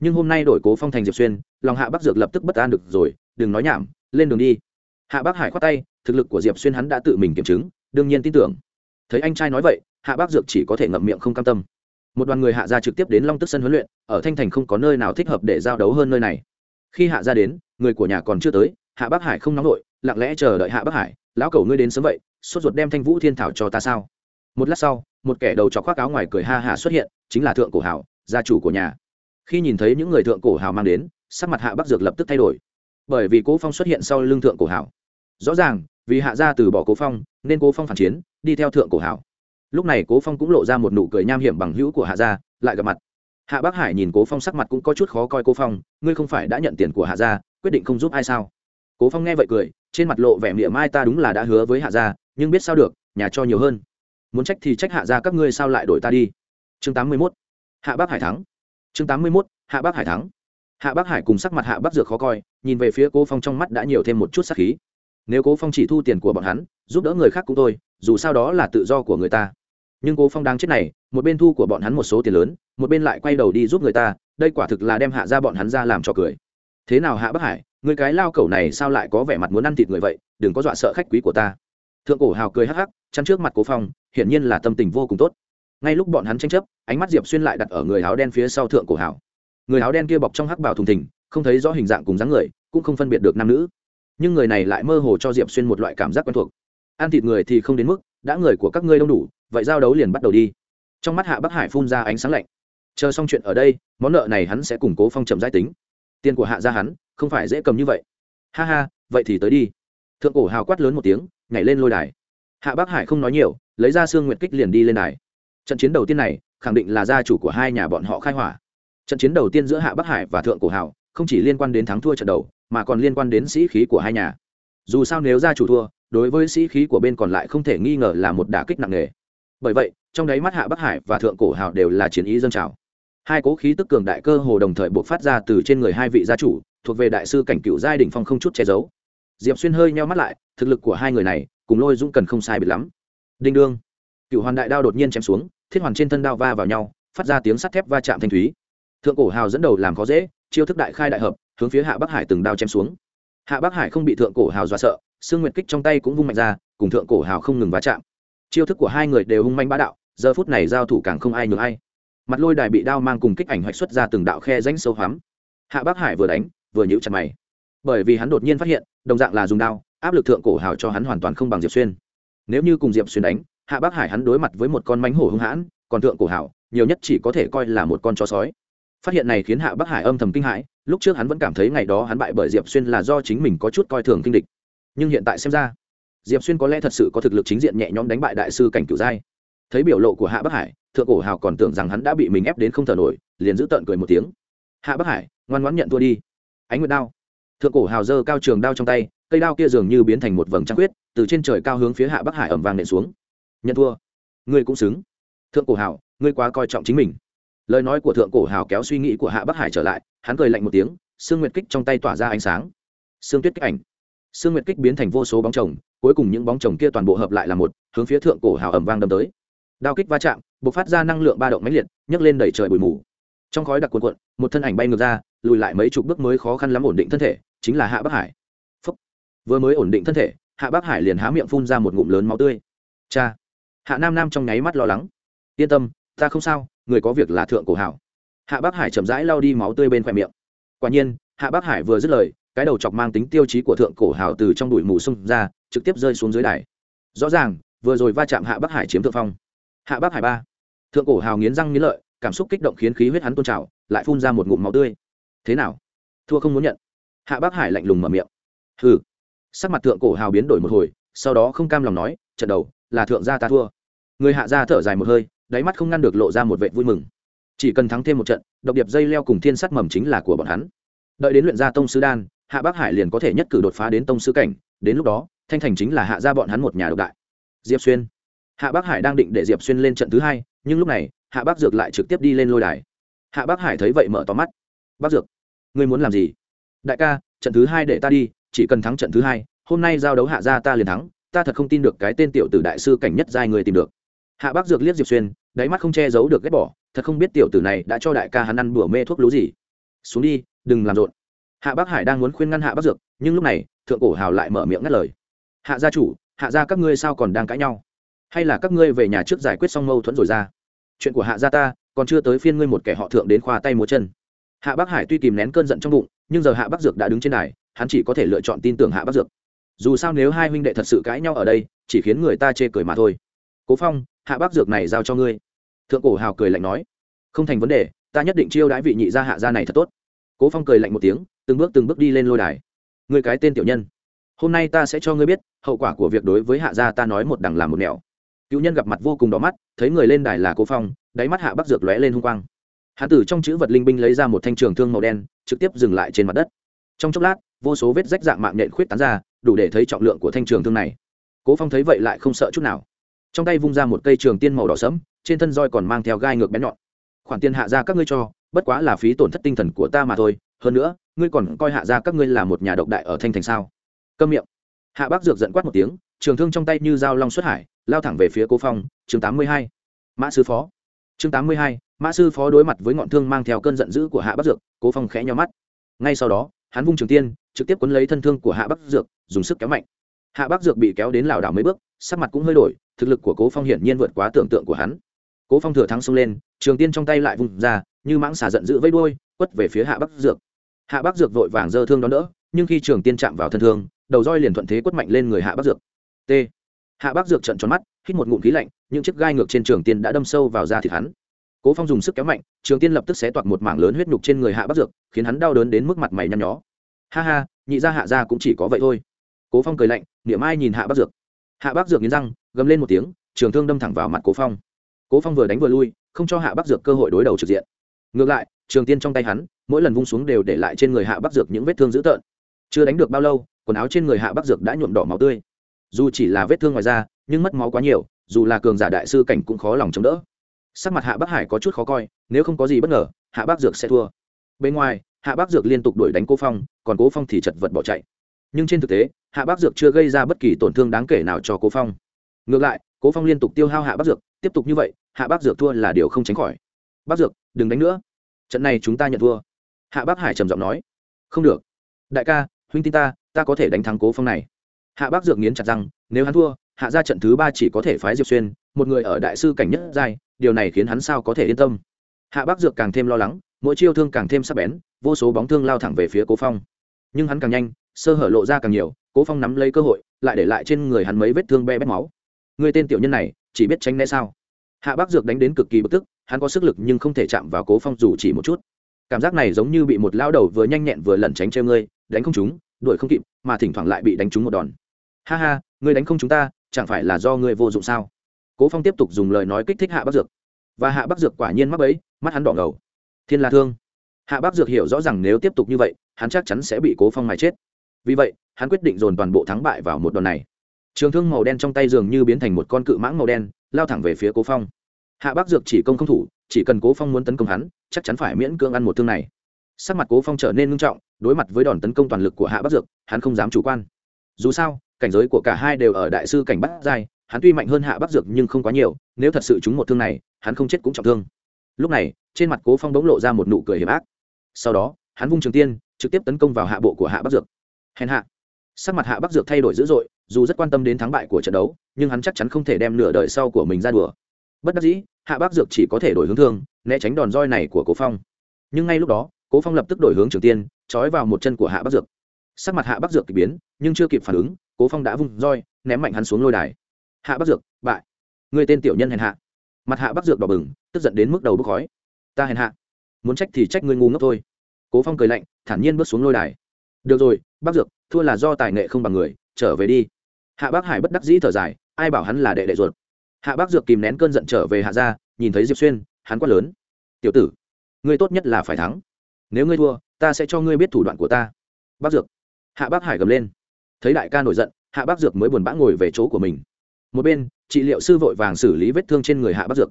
Nhưng hôm nay đổi cố phong thành diệp xuyên, lòng hạ bắc dược lập tức bất an được rồi, đừng nói nhảm, lên đường đi. Hạ bắc hải khoát tay, thực lực của diệp xuyên hắn đã tự mình kiểm chứng, đương nhiên tin tưởng. Thấy anh trai nói vậy, hạ bắc dược chỉ có thể ngậm miệng không cam tâm. Một đoàn người hạ gia trực tiếp đến long tức sân huấn luyện, ở thanh thành không có nơi nào thích hợp để giao đấu hơn nơi này. Khi hạ gia đến, người của nhà còn chưa tới, hạ bắc hải không nóng nổi, lặng lẽ chờ đợi hạ bắc hải, lão cầu ngươi đến sớm vậy, sốt ruột đem thanh vũ thiên thảo cho ta sao? Một lát sau, một kẻ đầu chọc khoác áo ngoài cười ha hạ xuất hiện, chính là thượng cổ hảo, gia chủ của nhà. Khi nhìn thấy những người thượng cổ hảo mang đến, sắc mặt hạ bắc dược lập tức thay đổi. Bởi vì cố phong xuất hiện sau lưng thượng cổ hảo. Rõ ràng, vì hạ gia từ bỏ cố phong, nên cố phong phản chiến, đi theo thượng cổ hảo. Lúc này cố phong cũng lộ ra một nụ cười nham hiểm bằng hữu của hạ gia, lại gặp mặt. Hạ bắc hải nhìn cố phong sắc mặt cũng có chút khó coi cố phong, ngươi không phải đã nhận tiền của hạ gia, quyết định không giúp ai sao? Cố phong nghe vậy cười, trên mặt lộ vẻ miệng mai, ta đúng là đã hứa với hạ gia, nhưng biết sao được, nhà cho nhiều hơn muốn trách thì trách hạ gia các ngươi sao lại đổi ta đi? Chương 81. hạ bắc hải thắng. Chương 81. hạ bắc hải thắng. Hạ bắc hải cùng sắc mặt hạ bắc dược khó coi, nhìn về phía cố phong trong mắt đã nhiều thêm một chút sắc khí. Nếu cố phong chỉ thu tiền của bọn hắn, giúp đỡ người khác cũng thôi, dù sao đó là tự do của người ta. Nhưng cố phong đang chết này, một bên thu của bọn hắn một số tiền lớn, một bên lại quay đầu đi giúp người ta, đây quả thực là đem hạ ra bọn hắn ra làm cho cười. Thế nào hạ bắc hải, người cái lao cẩu này sao lại có vẻ mặt muốn ăn thịt người vậy, đừng có dọa sợ khách quý của ta. Thượng cổ hào cười hắc hắc chắn trước mặt cố phong, hiển nhiên là tâm tình vô cùng tốt. Ngay lúc bọn hắn tranh chấp, ánh mắt diệp xuyên lại đặt ở người áo đen phía sau thượng cổ hào người áo đen kia bọc trong hắc bào thùng thình, không thấy rõ hình dạng cùng dáng người, cũng không phân biệt được nam nữ. Nhưng người này lại mơ hồ cho diệp xuyên một loại cảm giác quen thuộc. Ăn thịt người thì không đến mức, đã người của các ngươi đông đủ, vậy giao đấu liền bắt đầu đi. Trong mắt hạ bắc hải phun ra ánh sáng lạnh. Chờ xong chuyện ở đây, món nợ này hắn sẽ củng cố phong trầm giai tính. Tiền của hạ gia hắn, không phải dễ cầm như vậy. Ha ha, vậy thì tới đi. Thượng cổ hào quát lớn một tiếng, nhảy lên lôi đài hạ bắc hải không nói nhiều, lấy ra xương nguyệt kích liền đi lên đài. Trận chiến đầu tiên này, khẳng định là gia chủ của hai nhà bọn họ khai hỏa. Trận chiến đầu tiên giữa hạ bắc hải và thượng cổ hào, không chỉ liên quan đến thắng thua trận đầu, mà còn liên quan đến sĩ khí của hai nhà. Dù sao nếu gia chủ thua, đối với sĩ khí của bên còn lại không thể nghi ngờ là một đả kích nặng nề. Bởi vậy, trong đáy mắt hạ bắc hải và thượng cổ hào đều là chiến ý dân trào. Hai cố khí tức cường đại cơ hồ đồng thời buộc phát ra từ trên người hai vị gia chủ, thuộc về đại sư cảnh cựu giai đình phong không chút che giấu. Diệp xuyên hơi nheo mắt lại, thực lực của hai người này cùng lôi dũng cần không sai biệt lắm. Đinh đương. Cựu hoàn đại đao đột nhiên chém xuống, thiết hoàn trên thân đao va vào nhau, phát ra tiếng sắt thép va chạm thanh thúy. Thượng cổ hào dẫn đầu làm khó dễ, chiêu thức đại khai đại hợp, hướng phía hạ bắc hải từng đao chém xuống. Hạ bắc hải không bị thượng cổ hào dọa sợ xương nguyệt kích trong tay cũng vung mạnh ra, cùng thượng cổ hào không ngừng va chạm. Chiêu thức của hai người đều hung manh bá đạo, giờ phút này giao thủ càng không ai nhường ai. Mặt lôi đài bị đao mang cùng kích ảnh hoạch xuất ra từng đạo khe rãnh sâu hoắm. Hạ bắc hải vừa đánh, vừa nhíu chặt mày. Bởi vì hắn đột nhiên phát hiện, đồng dạng là dùng đao áp lực thượng cổ hào cho hắn hoàn toàn không bằng diệp xuyên. Nếu như cùng diệp xuyên đánh, hạ bắc hải hắn đối mặt với một con mánh hổ hung hãn, còn thượng cổ hào, nhiều nhất chỉ có thể coi là một con chó sói. Phát hiện này khiến hạ bắc hải âm thầm kinh hãi, lúc trước hắn vẫn cảm thấy ngày đó hắn bại bởi diệp xuyên là do chính mình có chút coi thường kinh địch. Nhưng hiện tại xem ra, diệp xuyên có lẽ thật sự có thực lực chính diện nhẹ nhõm đánh bại đại sư cảnh cửu giai. Thấy biểu lộ của hạ bắc hải, thượng cổ hào còn tưởng rằng hắn đã bị mình ép đến không thở nổi, liền giữ tợn cười một tiếng. Hạ bắc hải, ngoan ngoãn nhận thua đi. Ánh nguyệt đao. Thượng cổ hào giơ cao trường đao trong tay cây đao kia dường như biến thành một vầng trăng quyết từ trên trời cao hướng phía hạ bắc hải ẩm vàng nện xuống. Nhận thua. Ngươi cũng xứng. Thượng cổ hào ngươi quá coi trọng chính mình. Lời nói của thượng cổ hào kéo suy nghĩ của hạ bắc hải trở lại, hắn cười lạnh một tiếng, sương nguyệt kích trong tay tỏa ra ánh sáng. Sương tuyết kích ảnh. Sương nguyệt kích biến thành vô số bóng chồng, cuối cùng những bóng chồng kia toàn bộ hợp lại là một, hướng phía thượng cổ hào ẩm vang đâm tới. Đao kích va chạm b ộ c phát ra năng lượng ba động mãnh liệt, nhấc lên đẩy trời bụi mù. Trong khói đặc cuộn cuộn, một thân ảnh bay ngược ra, lùi lại mấy chục bước mới khó khăn lắm ổn định thân thể, chính là hạ bắc hải vừa mới ổn định thân thể, hạ bắc hải liền há miệng phun ra một ngụm lớn máu tươi. Cha! Hạ nam nam trong nháy mắt lo lắng. Yên tâm, ta không sao, người có việc là thượng cổ hảo. Hạ bắc hải chậm rãi lau đi máu tươi bên khoe miệng. Quả nhiên, hạ bắc hải vừa dứt lời, cái đầu chọc mang tính tiêu chí của thượng cổ hảo từ trong đùi mù xung ra, trực tiếp rơi xuống dưới đài. Rõ ràng, vừa rồi va chạm hạ bắc hải chiếm thượng phong. Hạ bác hải ba. Thượng cổ hào nghiến răng nghiến lợi, cảm xúc kích động khiến khí huyết hắn tôn trào, lại phun ra một ngụm máu tươi. Thế nào? Thua không muốn nhận. Hạ bác hải lạnh lùng mở miệng. Hừ sắc mặt thượng cổ hào biến đổi một hồi, sau đó không cam lòng nói, trận đầu, là thượng gia ta thua. Người hạ gia thở dài một hơi, đáy mắt không ngăn được lộ ra một vệ vui mừng. Chỉ cần thắng thêm một trận, độc điệp dây leo cùng thiên sắt mầm chính là của bọn hắn. Đợi đến luyện gia tông sư đan, hạ bắc hải liền có thể nhất cử đột phá đến tông sư cảnh, đến lúc đó, thanh thành chính là hạ gia bọn hắn một nhà độc đại. Diệp xuyên. Hạ bắc hải đang định để diệp xuyên lên trận thứ hai, nhưng lúc này, hạ bắc dược lại trực tiếp đi lên lôi đài. Hạ bắc hải thấy vậy mở tóm mắt. Bắc dược, ngươi muốn làm gì? Đại ca, trận thứ hai để ta đi chỉ cần thắng trận thứ hai, hôm nay giao đấu hạ gia ta liền thắng, ta thật không tin được cái tên tiểu tử đại sư cảnh nhất giai người tìm được. Hạ bác dược liếc diệp xuyên, đáy mắt không che giấu được ghét bỏ, thật không biết tiểu tử này đã cho đại ca hắn ăn bữa mê thuốc lú gì. Xuống đi, đừng làm rộn. Hạ bác hải đang muốn khuyên ngăn hạ bác dược, nhưng lúc này, thượng cổ hào lại mở miệng ngắt lời. Hạ gia chủ, hạ gia các ngươi sao còn đang cãi nhau? Hay là các ngươi về nhà trước giải quyết xong mâu thuẫn rồi ra? Chuyện của hạ gia ta, còn chưa tới phiên ngươi một kẻ họ thượng đến khoa tay múa chân. Hạ bác hải tuy kìm nén cơn giận trong bụng, nhưng giờ hạ bác dược đã đứng trên đài hắn chỉ có thể lựa chọn tin tưởng hạ bác dược. Dù sao nếu hai huynh đệ thật sự cãi nhau ở đây, chỉ khiến người ta chê cười mà thôi. Cố phong, hạ bác dược này giao cho ngươi. Thượng cổ hào cười lạnh nói. Không thành vấn đề, ta nhất định chiêu đãi vị nhị gia hạ gia này thật tốt. Cố phong cười lạnh một tiếng, từng bước từng bước đi lên lôi đài. Người cái tên tiểu nhân, hôm nay ta sẽ cho ngươi biết, hậu quả của việc đối với hạ gia ta nói một đằng làm một nẻo. Cựu nhân gặp mặt vô cùng đỏ mắt, thấy người lên đài là cố phong, đáy mắt hạ bắc dược lóe lên hung quang. Hạ tử trong chữ vật linh binh lấy ra một thanh trường thương màu đen, trực tiếp dừng lại trên mặt đất. Trong chốc lát vô số vết rách dạng mạng nhện khuyết tán ra đủ để thấy trọng lượng của thanh trường thương này. Cố phong thấy vậy lại không sợ chút nào. Trong tay vung ra một cây trường tiên màu đỏ sẫm trên thân roi còn mang theo gai ngược bén nhọn. Khoản tiền hạ ra các ngươi cho bất quá là phí tổn thất tinh thần của ta mà thôi hơn nữa ngươi còn coi hạ ra các ngươi là một nhà độc đại ở thanh thành sao? Câm miệng. Hạ bác dược giận quát một tiếng trường thương trong tay như dao long xuất hải lao thẳng về phía cố phong chương 82. mã sư phó. Chương 82, mã sư phó đối mặt với ngọn thương mang theo cơn giận dữ của hạ bác dược cố phong khẽ nhau mắt. Ngay sau đó hắn vung trường tiên trực tiếp quấn lấy thân thương của hạ bác dược, dùng sức kéo mạnh. Hạ bác dược bị kéo đến lảo đảo mấy bước, sắc mặt cũng hơi đổi, thực lực của cố phong hiển nhiên vượt quá tưởng tượng của hắn. Cố phong thừa thắng xông lên, trường tiên trong tay lại vùng ra, như mãng xà giận dữ vây đuôi, quất về phía hạ bắc dược. Hạ bắc dược vội vàng giơ thương đón đỡ, nhưng khi trường tiên chạm vào thân thương, đầu roi liền thuận thế quất mạnh lên người hạ bắc dược. T. Hạ bắc dược trận tròn mắt, hít một ngụm khí lạnh, những chiếc gai ngược trên trường tiên đã đâm sâu vào da thịt hắn. Cố phong dùng sức kéo mạnh, trường tiên lập tức xé toạc một mảng lớn huyết nhục trên người hạ bắc dược, khiến hắn đau đớn đến mức mặt mày nhăn nhó ha ha, nhị gia hạ gia cũng chỉ có vậy thôi. Cố phong cười lạnh, niệm ai nhìn hạ bắc dược. Hạ bắc dược nghiến răng, gầm lên một tiếng, trường thương đâm thẳng vào mặt cố phong. Cố phong vừa đánh vừa lui, không cho hạ bắc dược cơ hội đối đầu trực diện. Ngược lại, trường tiên trong tay hắn, mỗi lần vung xuống đều để lại trên người hạ bắc dược những vết thương dữ tợn. Chưa đánh được bao lâu, quần áo trên người hạ bắc dược đã nhuộm đỏ máu tươi. Dù chỉ là vết thương ngoài da, nhưng mất máu quá nhiều, dù là cường giả đại sư cảnh cũng khó lòng chống đỡ. Sắc mặt hạ bắc hải có chút khó coi, nếu không có gì bất ngờ, hạ bắc dược sẽ thua. Bên ngoài hạ bác dược liên tục đuổi đánh cố phong, còn cố phong thì chật vật bỏ chạy. Nhưng trên thực tế, hạ bác dược chưa gây ra bất kỳ tổn thương đáng kể nào cho cố phong. Ngược lại, cố phong liên tục tiêu hao hạ bác dược, tiếp tục như vậy, hạ bác dược thua là điều không tránh khỏi. Bác dược, đừng đánh nữa. Trận này chúng ta nhận thua. Hạ bác hải trầm giọng nói. Không được. Đại ca, huynh tin ta ta có thể đánh thắng cố phong này. Hạ bác dược nghiến chặt rằng nếu hắn thua, hạ ra trận thứ ba chỉ có thể phái diệp xuyên, một người ở đại sư cảnh nhất giai, điều này khiến hắn sao có thể yên tâm. Hạ bác dược càng thêm lo lắng, mỗi chiêu thương càng thêm sắc bén vô số bóng thương lao thẳng về phía cố phong nhưng hắn càng nhanh sơ hở lộ ra càng nhiều cố phong nắm lấy cơ hội lại để lại trên người hắn mấy vết thương be bét máu người tên tiểu nhân này chỉ biết tránh né sao hạ bác dược đánh đến cực kỳ bực tức hắn có sức lực nhưng không thể chạm vào cố phong dù chỉ một chút cảm giác này giống như bị một lao đầu vừa nhanh nhẹn vừa lẩn tránh treo ngươi đánh không chúng đuổi không kịp mà thỉnh thoảng lại bị đánh trúng một đòn ha ha ngươi đánh không chúng ta chẳng phải là do ngươi vô dụng sao cố phong tiếp tục dùng lời nói kích thích hạ bác dược và hạ bác dược quả nhiên mắc ấy mắt hắn đỏ ngầu. Thiên la thương hạ bác dược hiểu rõ rằng nếu tiếp tục như vậy, hắn chắc chắn sẽ bị cố phong mài chết. Vì vậy, hắn quyết định dồn toàn bộ thắng bại vào một đòn này. Trường thương màu đen trong tay dường như biến thành một con cự mãng màu đen, lao thẳng về phía cố phong. Hạ bác dược chỉ công không thủ, chỉ cần cố phong muốn tấn công hắn, chắc chắn phải miễn cưỡng ăn một thương này. Sắc mặt cố phong trở nên nghiêm trọng, đối mặt với đòn tấn công toàn lực của hạ bác dược, hắn không dám chủ quan. Dù sao, cảnh giới của cả hai đều ở đại sư cảnh bắt giai, hắn tuy mạnh hơn hạ bác dược nhưng không quá nhiều, nếu thật sự trúng một thương này, hắn không chết cũng trọng thương. Lúc này, trên mặt cố phong bỗng lộ ra một nụ cười hiểm ác sau đó, hắn vung trường tiên, trực tiếp tấn công vào hạ bộ của hạ bắc dược. Hèn hạ. Sắc mặt hạ bắc dược thay đổi dữ dội, dù rất quan tâm đến thắng bại của trận đấu, nhưng hắn chắc chắn không thể đem nửa đời sau của mình ra đùa. Bất đắc dĩ, hạ bắc dược chỉ có thể đổi hướng thương, né tránh đòn roi này của cố phong. Nhưng ngay lúc đó, cố phong lập tức đổi hướng trường tiên, trói vào một chân của hạ bắc dược. Sắc mặt hạ bắc dược k biến, nhưng chưa kịp phản ứng, cố phong đã vung roi, ném mạnh hắn xuống lôi đài. Hạ bắc dược, bại. Người tên tiểu nhân hèn hạ. Mặt hạ bắc dược đỏ bừng, tức giận đến mức đầu bốc khói. Ta hèn hạ muốn trách thì trách ngươi ngu ngốc thôi. Cố phong cười lạnh, thản nhiên bước xuống lôi đài. Được rồi, bác dược, thua là do tài nghệ không bằng người, trở về đi. Hạ bác hải bất đắc dĩ thở dài, ai bảo hắn là đệ đệ ruột. Hạ bác dược kìm nén cơn giận trở về hạ gia, nhìn thấy diệp xuyên, hắn quát lớn. Tiểu tử, ngươi tốt nhất là phải thắng. Nếu ngươi thua, ta sẽ cho ngươi biết thủ đoạn của ta. Bác dược. Hạ bác hải gầm lên. Thấy đại ca nổi giận, hạ bác dược mới buồn bã ngồi về chỗ của mình. Một bên, trị liệu sư vội vàng xử lý vết thương trên người hạ bác dược.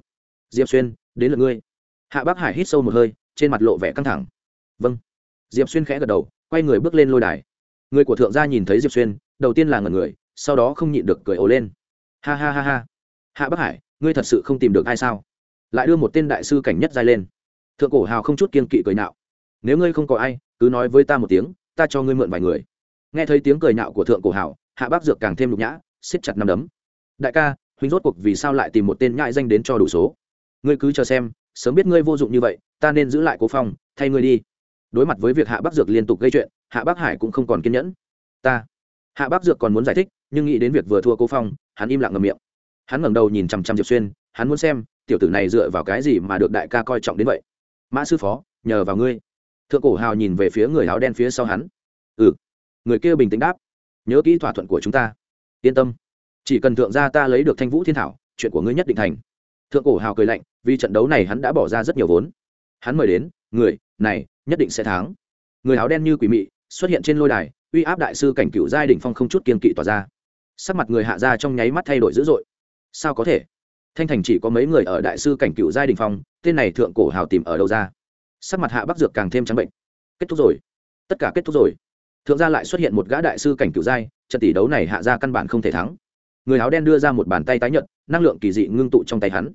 Diệp xuyên, đến lượt ngươi. Hạ bác hải hít sâu một hơi trên mặt lộ vẻ căng thẳng. Vâng. Diệp xuyên khẽ gật đầu, quay người bước lên lôi đài. Người của thượng gia nhìn thấy diệp xuyên, đầu tiên là ngần người, sau đó không nhịn được cười ồ lên. Ha ha ha ha. Hạ bắc hải, ngươi thật sự không tìm được ai sao? Lại đưa một tên đại sư cảnh nhất giai lên. Thượng cổ hào không chút kiên kỵ cười nạo. Nếu ngươi không có ai, cứ nói với ta một tiếng, ta cho ngươi mượn vài người. Nghe thấy tiếng cười nạo của thượng cổ hào, hạ bác dược càng thêm nhục nhã, siết chặt nằm đấm. Đại ca, huynh rốt cuộc vì sao lại tìm một tên nhãi danh đến cho đủ số? Ngươi cứ chờ xem sớm biết ngươi vô dụng như vậy, ta nên giữ lại cố phong, thay ngươi đi. Đối mặt với việc hạ Bắc dược liên tục gây chuyện, hạ Bắc hải cũng không còn kiên nhẫn. Ta, hạ Bắc dược còn muốn giải thích, nhưng nghĩ đến việc vừa thua cố phong, hắn im lặng ngầm miệng. Hắn ngẩng đầu nhìn chằm chằm diệp xuyên, hắn muốn xem, tiểu tử này dựa vào cái gì mà được đại ca coi trọng đến vậy. Mã sư phó, nhờ vào ngươi. Thượng cổ hào nhìn về phía người áo đen phía sau hắn. Ừ. Người kia bình tĩnh đáp. Nhớ kỹ thỏa thuận của chúng ta. Yên tâm. Chỉ cần thượng gia ta lấy được thanh vũ thiên thảo, chuyện của ngươi nhất định thành thượng cổ hào cười lạnh, vì trận đấu này hắn đã bỏ ra rất nhiều vốn. Hắn mời đến, người, này, nhất định sẽ thắng. Người áo đen như quỷ mị, xuất hiện trên lôi đài, uy áp đại sư cảnh cựu giai đỉnh phong không chút kiên kỵ tỏa ra. Sắc mặt người hạ gia trong nháy mắt thay đổi dữ dội. Sao có thể? Thanh thành chỉ có mấy người ở đại sư cảnh cựu giai đình phong, tên này thượng cổ hào tìm ở đâu ra? Sắc mặt hạ bắc dược càng thêm trắng bệnh. Kết thúc rồi. Tất cả kết thúc rồi. Thượng gia lại xuất hiện một gã đại sư cảnh cựu giai, trận tỷ đấu này hạ ra căn bản không thể thắng. Người áo đen đưa ra một bàn tay tái nhận năng lượng kỳ dị ngưng tụ trong tay hắn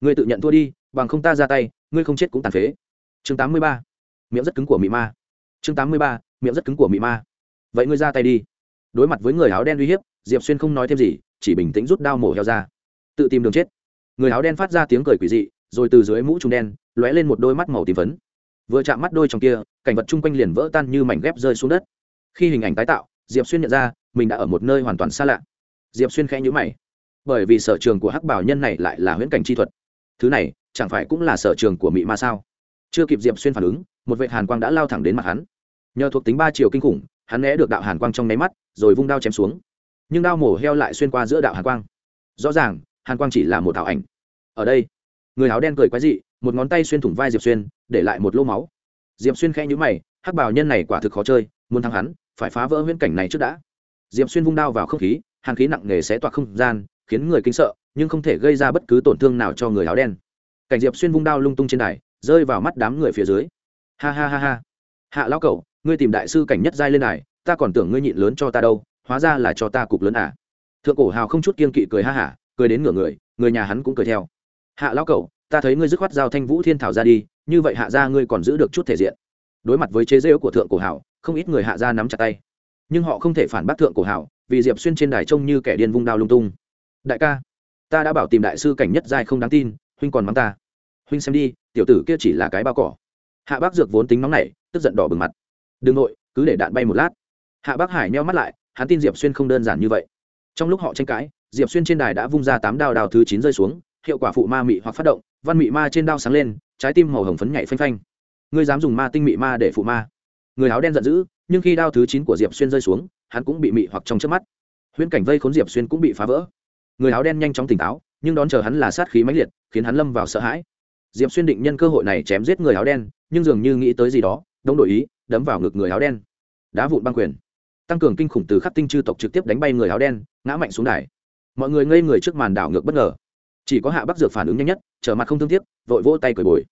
ngươi tự nhận thua đi, bằng không ta ra tay, ngươi không chết cũng tàn phế. Chương tám mươi ba, miệng rất cứng của mị ma. Chương tám mươi ba, miệng rất cứng của mị ma. Vậy ngươi ra tay đi. Đối mặt với người áo đen uy hiếp, diệp xuyên không nói thêm gì, chỉ bình tĩnh rút đao mổ heo ra. Tự tìm đường chết. Người áo đen phát ra tiếng cười quỷ dị, rồi từ dưới mũ trùng đen, lóe lên một đôi mắt màu tím phấn. Vừa chạm mắt đôi trong kia, cảnh vật chung quanh liền vỡ tan như mảnh ghép rơi xuống đất. Khi hình ảnh tái tạo, diệp xuyên nhận ra, mình đã ở một nơi hoàn toàn xa lạ. Diệp xuyên khẽ nhữ mày. Bởi vì sở trường của hắc bảo nhân này lại là huyễn cảnh chi thuật thứ này chẳng phải cũng là sở trường của mị ma sao? Chưa kịp diệp xuyên phản ứng, một vệ hàn quang đã lao thẳng đến mặt hắn. Nhờ thuộc tính ba chiều kinh khủng, hắn né được đạo hàn quang trong nháy mắt, rồi vung đao chém xuống. Nhưng đao mổ heo lại xuyên qua giữa đạo hàn quang. Rõ ràng, hàn quang chỉ là một ảo ảnh. Ở đây, người áo đen cười quái dị, một ngón tay xuyên thủng vai diệp xuyên, để lại một lô máu. Diệp xuyên khẽ nhũ mày, hắc bảo nhân này quả thực khó chơi, muốn thắng hắn, phải phá vỡ huyễn cảnh này trước đã. Diệp xuyên vung đao vào không khí, hàn khí nặng nề xé toạc không gian, khiến người kinh sợ nhưng không thể gây ra bất cứ tổn thương nào cho người áo đen. Cảnh diệp xuyên vung đao lung tung trên đài, rơi vào mắt đám người phía dưới. Ha ha ha ha. Hạ lão cẩu, ngươi tìm đại sư cảnh nhất giai lên đài, ta còn tưởng ngươi nhịn lớn cho ta đâu, hóa ra là cho ta cục lớn à. Thượng cổ hào không chút kiên kỵ cười ha hả, cười đến ngửa người người nhà hắn cũng cười theo. Hạ lão cẩu, ta thấy ngươi dứt khoát giao thanh vũ thiên thảo ra đi, như vậy hạ gia ngươi còn giữ được chút thể diện. Đối mặt với chế rêu của thượng cổ hào, không ít người hạ gia nắm chặt tay. Nhưng họ không thể phản bác thượng cổ hào, vì diệp xuyên trên đài trông như kẻ điên vung đao lung tung. Đại ca ta đã bảo tìm đại sư cảnh nhất giai không đáng tin, huynh còn mắng ta. Huynh xem đi, tiểu tử kia chỉ là cái bao cỏ. Hạ bác dược vốn tính nóng nảy, tức giận đỏ bừng mặt. Đừng nội, cứ để đạn bay một lát. Hạ bác hải nheo mắt lại, hắn tin diệp xuyên không đơn giản như vậy. Trong lúc họ tranh cãi, diệp xuyên trên đài đã vung ra tám đao đào thứ chín rơi xuống, hiệu quả phụ ma mị hoặc phát động, văn mị ma trên đao sáng lên, trái tim màu hồng phấn nhảy phanh phanh. Ngươi dám dùng ma tinh mị ma để phụ ma. Người áo đen giận dữ, nhưng khi đao thứ chín của diệp xuyên rơi xuống, hắn cũng bị mị hoặc trong trước mắt. Huyễn cảnh vây khốn diệp xuyên cũng bị phá vỡ người áo đen nhanh chóng tỉnh táo, nhưng đón chờ hắn là sát khí mãnh liệt, khiến hắn lâm vào sợ hãi. Diệp xuyên định nhân cơ hội này chém giết người áo đen, nhưng dường như nghĩ tới gì đó, đống đổi ý, đấm vào ngực người áo đen. Đá vụn băng quyền. Tăng cường kinh khủng từ khắc tinh chư tộc trực tiếp đánh bay người áo đen, ngã mạnh xuống đài. Mọi người ngây người trước màn đảo ngược bất ngờ. Chỉ có hạ bắc dược phản ứng nhanh nhất, trở mặt không thương tiếc, vội vỗ tay cười bồi.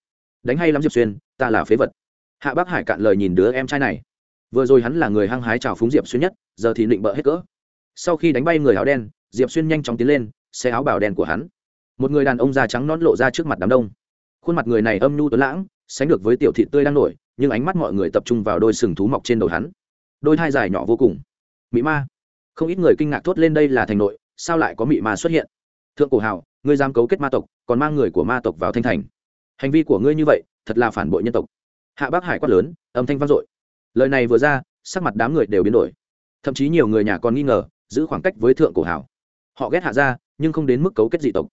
Đánh hay lắm diệp xuyên, ta là phế vật. Hạ bắc hải cạn lời nhìn đứa em trai này. Vừa rồi hắn là người hăng hái chào phúng diệp xuyên nhất, giờ thì định bợ hết cỡ. Sau khi đánh bay người áo đen diệp xuyên nhanh chóng tiến lên xe áo bảo đen của hắn. Một người đàn ông da trắng nón lộ ra trước mặt đám đông. Khuôn mặt người này âm nhu tuấn lãng, sánh được với tiểu thị tươi đang nổi, nhưng ánh mắt mọi người tập trung vào đôi sừng thú mọc trên đầu hắn. Đôi thai dài nhỏ vô cùng. Mỹ ma. Không ít người kinh ngạc thốt lên đây là thành nội, sao lại có mị ma xuất hiện? Thượng cổ hào, ngươi giam cấu kết ma tộc, còn mang người của ma tộc vào thanh thành. Hành vi của ngươi như vậy, thật là phản bội nhân tộc. Hạ bác hải quát lớn, âm thanh vang dội. Lời này vừa ra, sắc mặt đám người đều biến đổi. Thậm chí nhiều người nhà còn nghi ngờ, giữ khoảng cách với thượng cổ hào họ ghét hạ gia, nhưng không đến mức cấu kết dị tộc.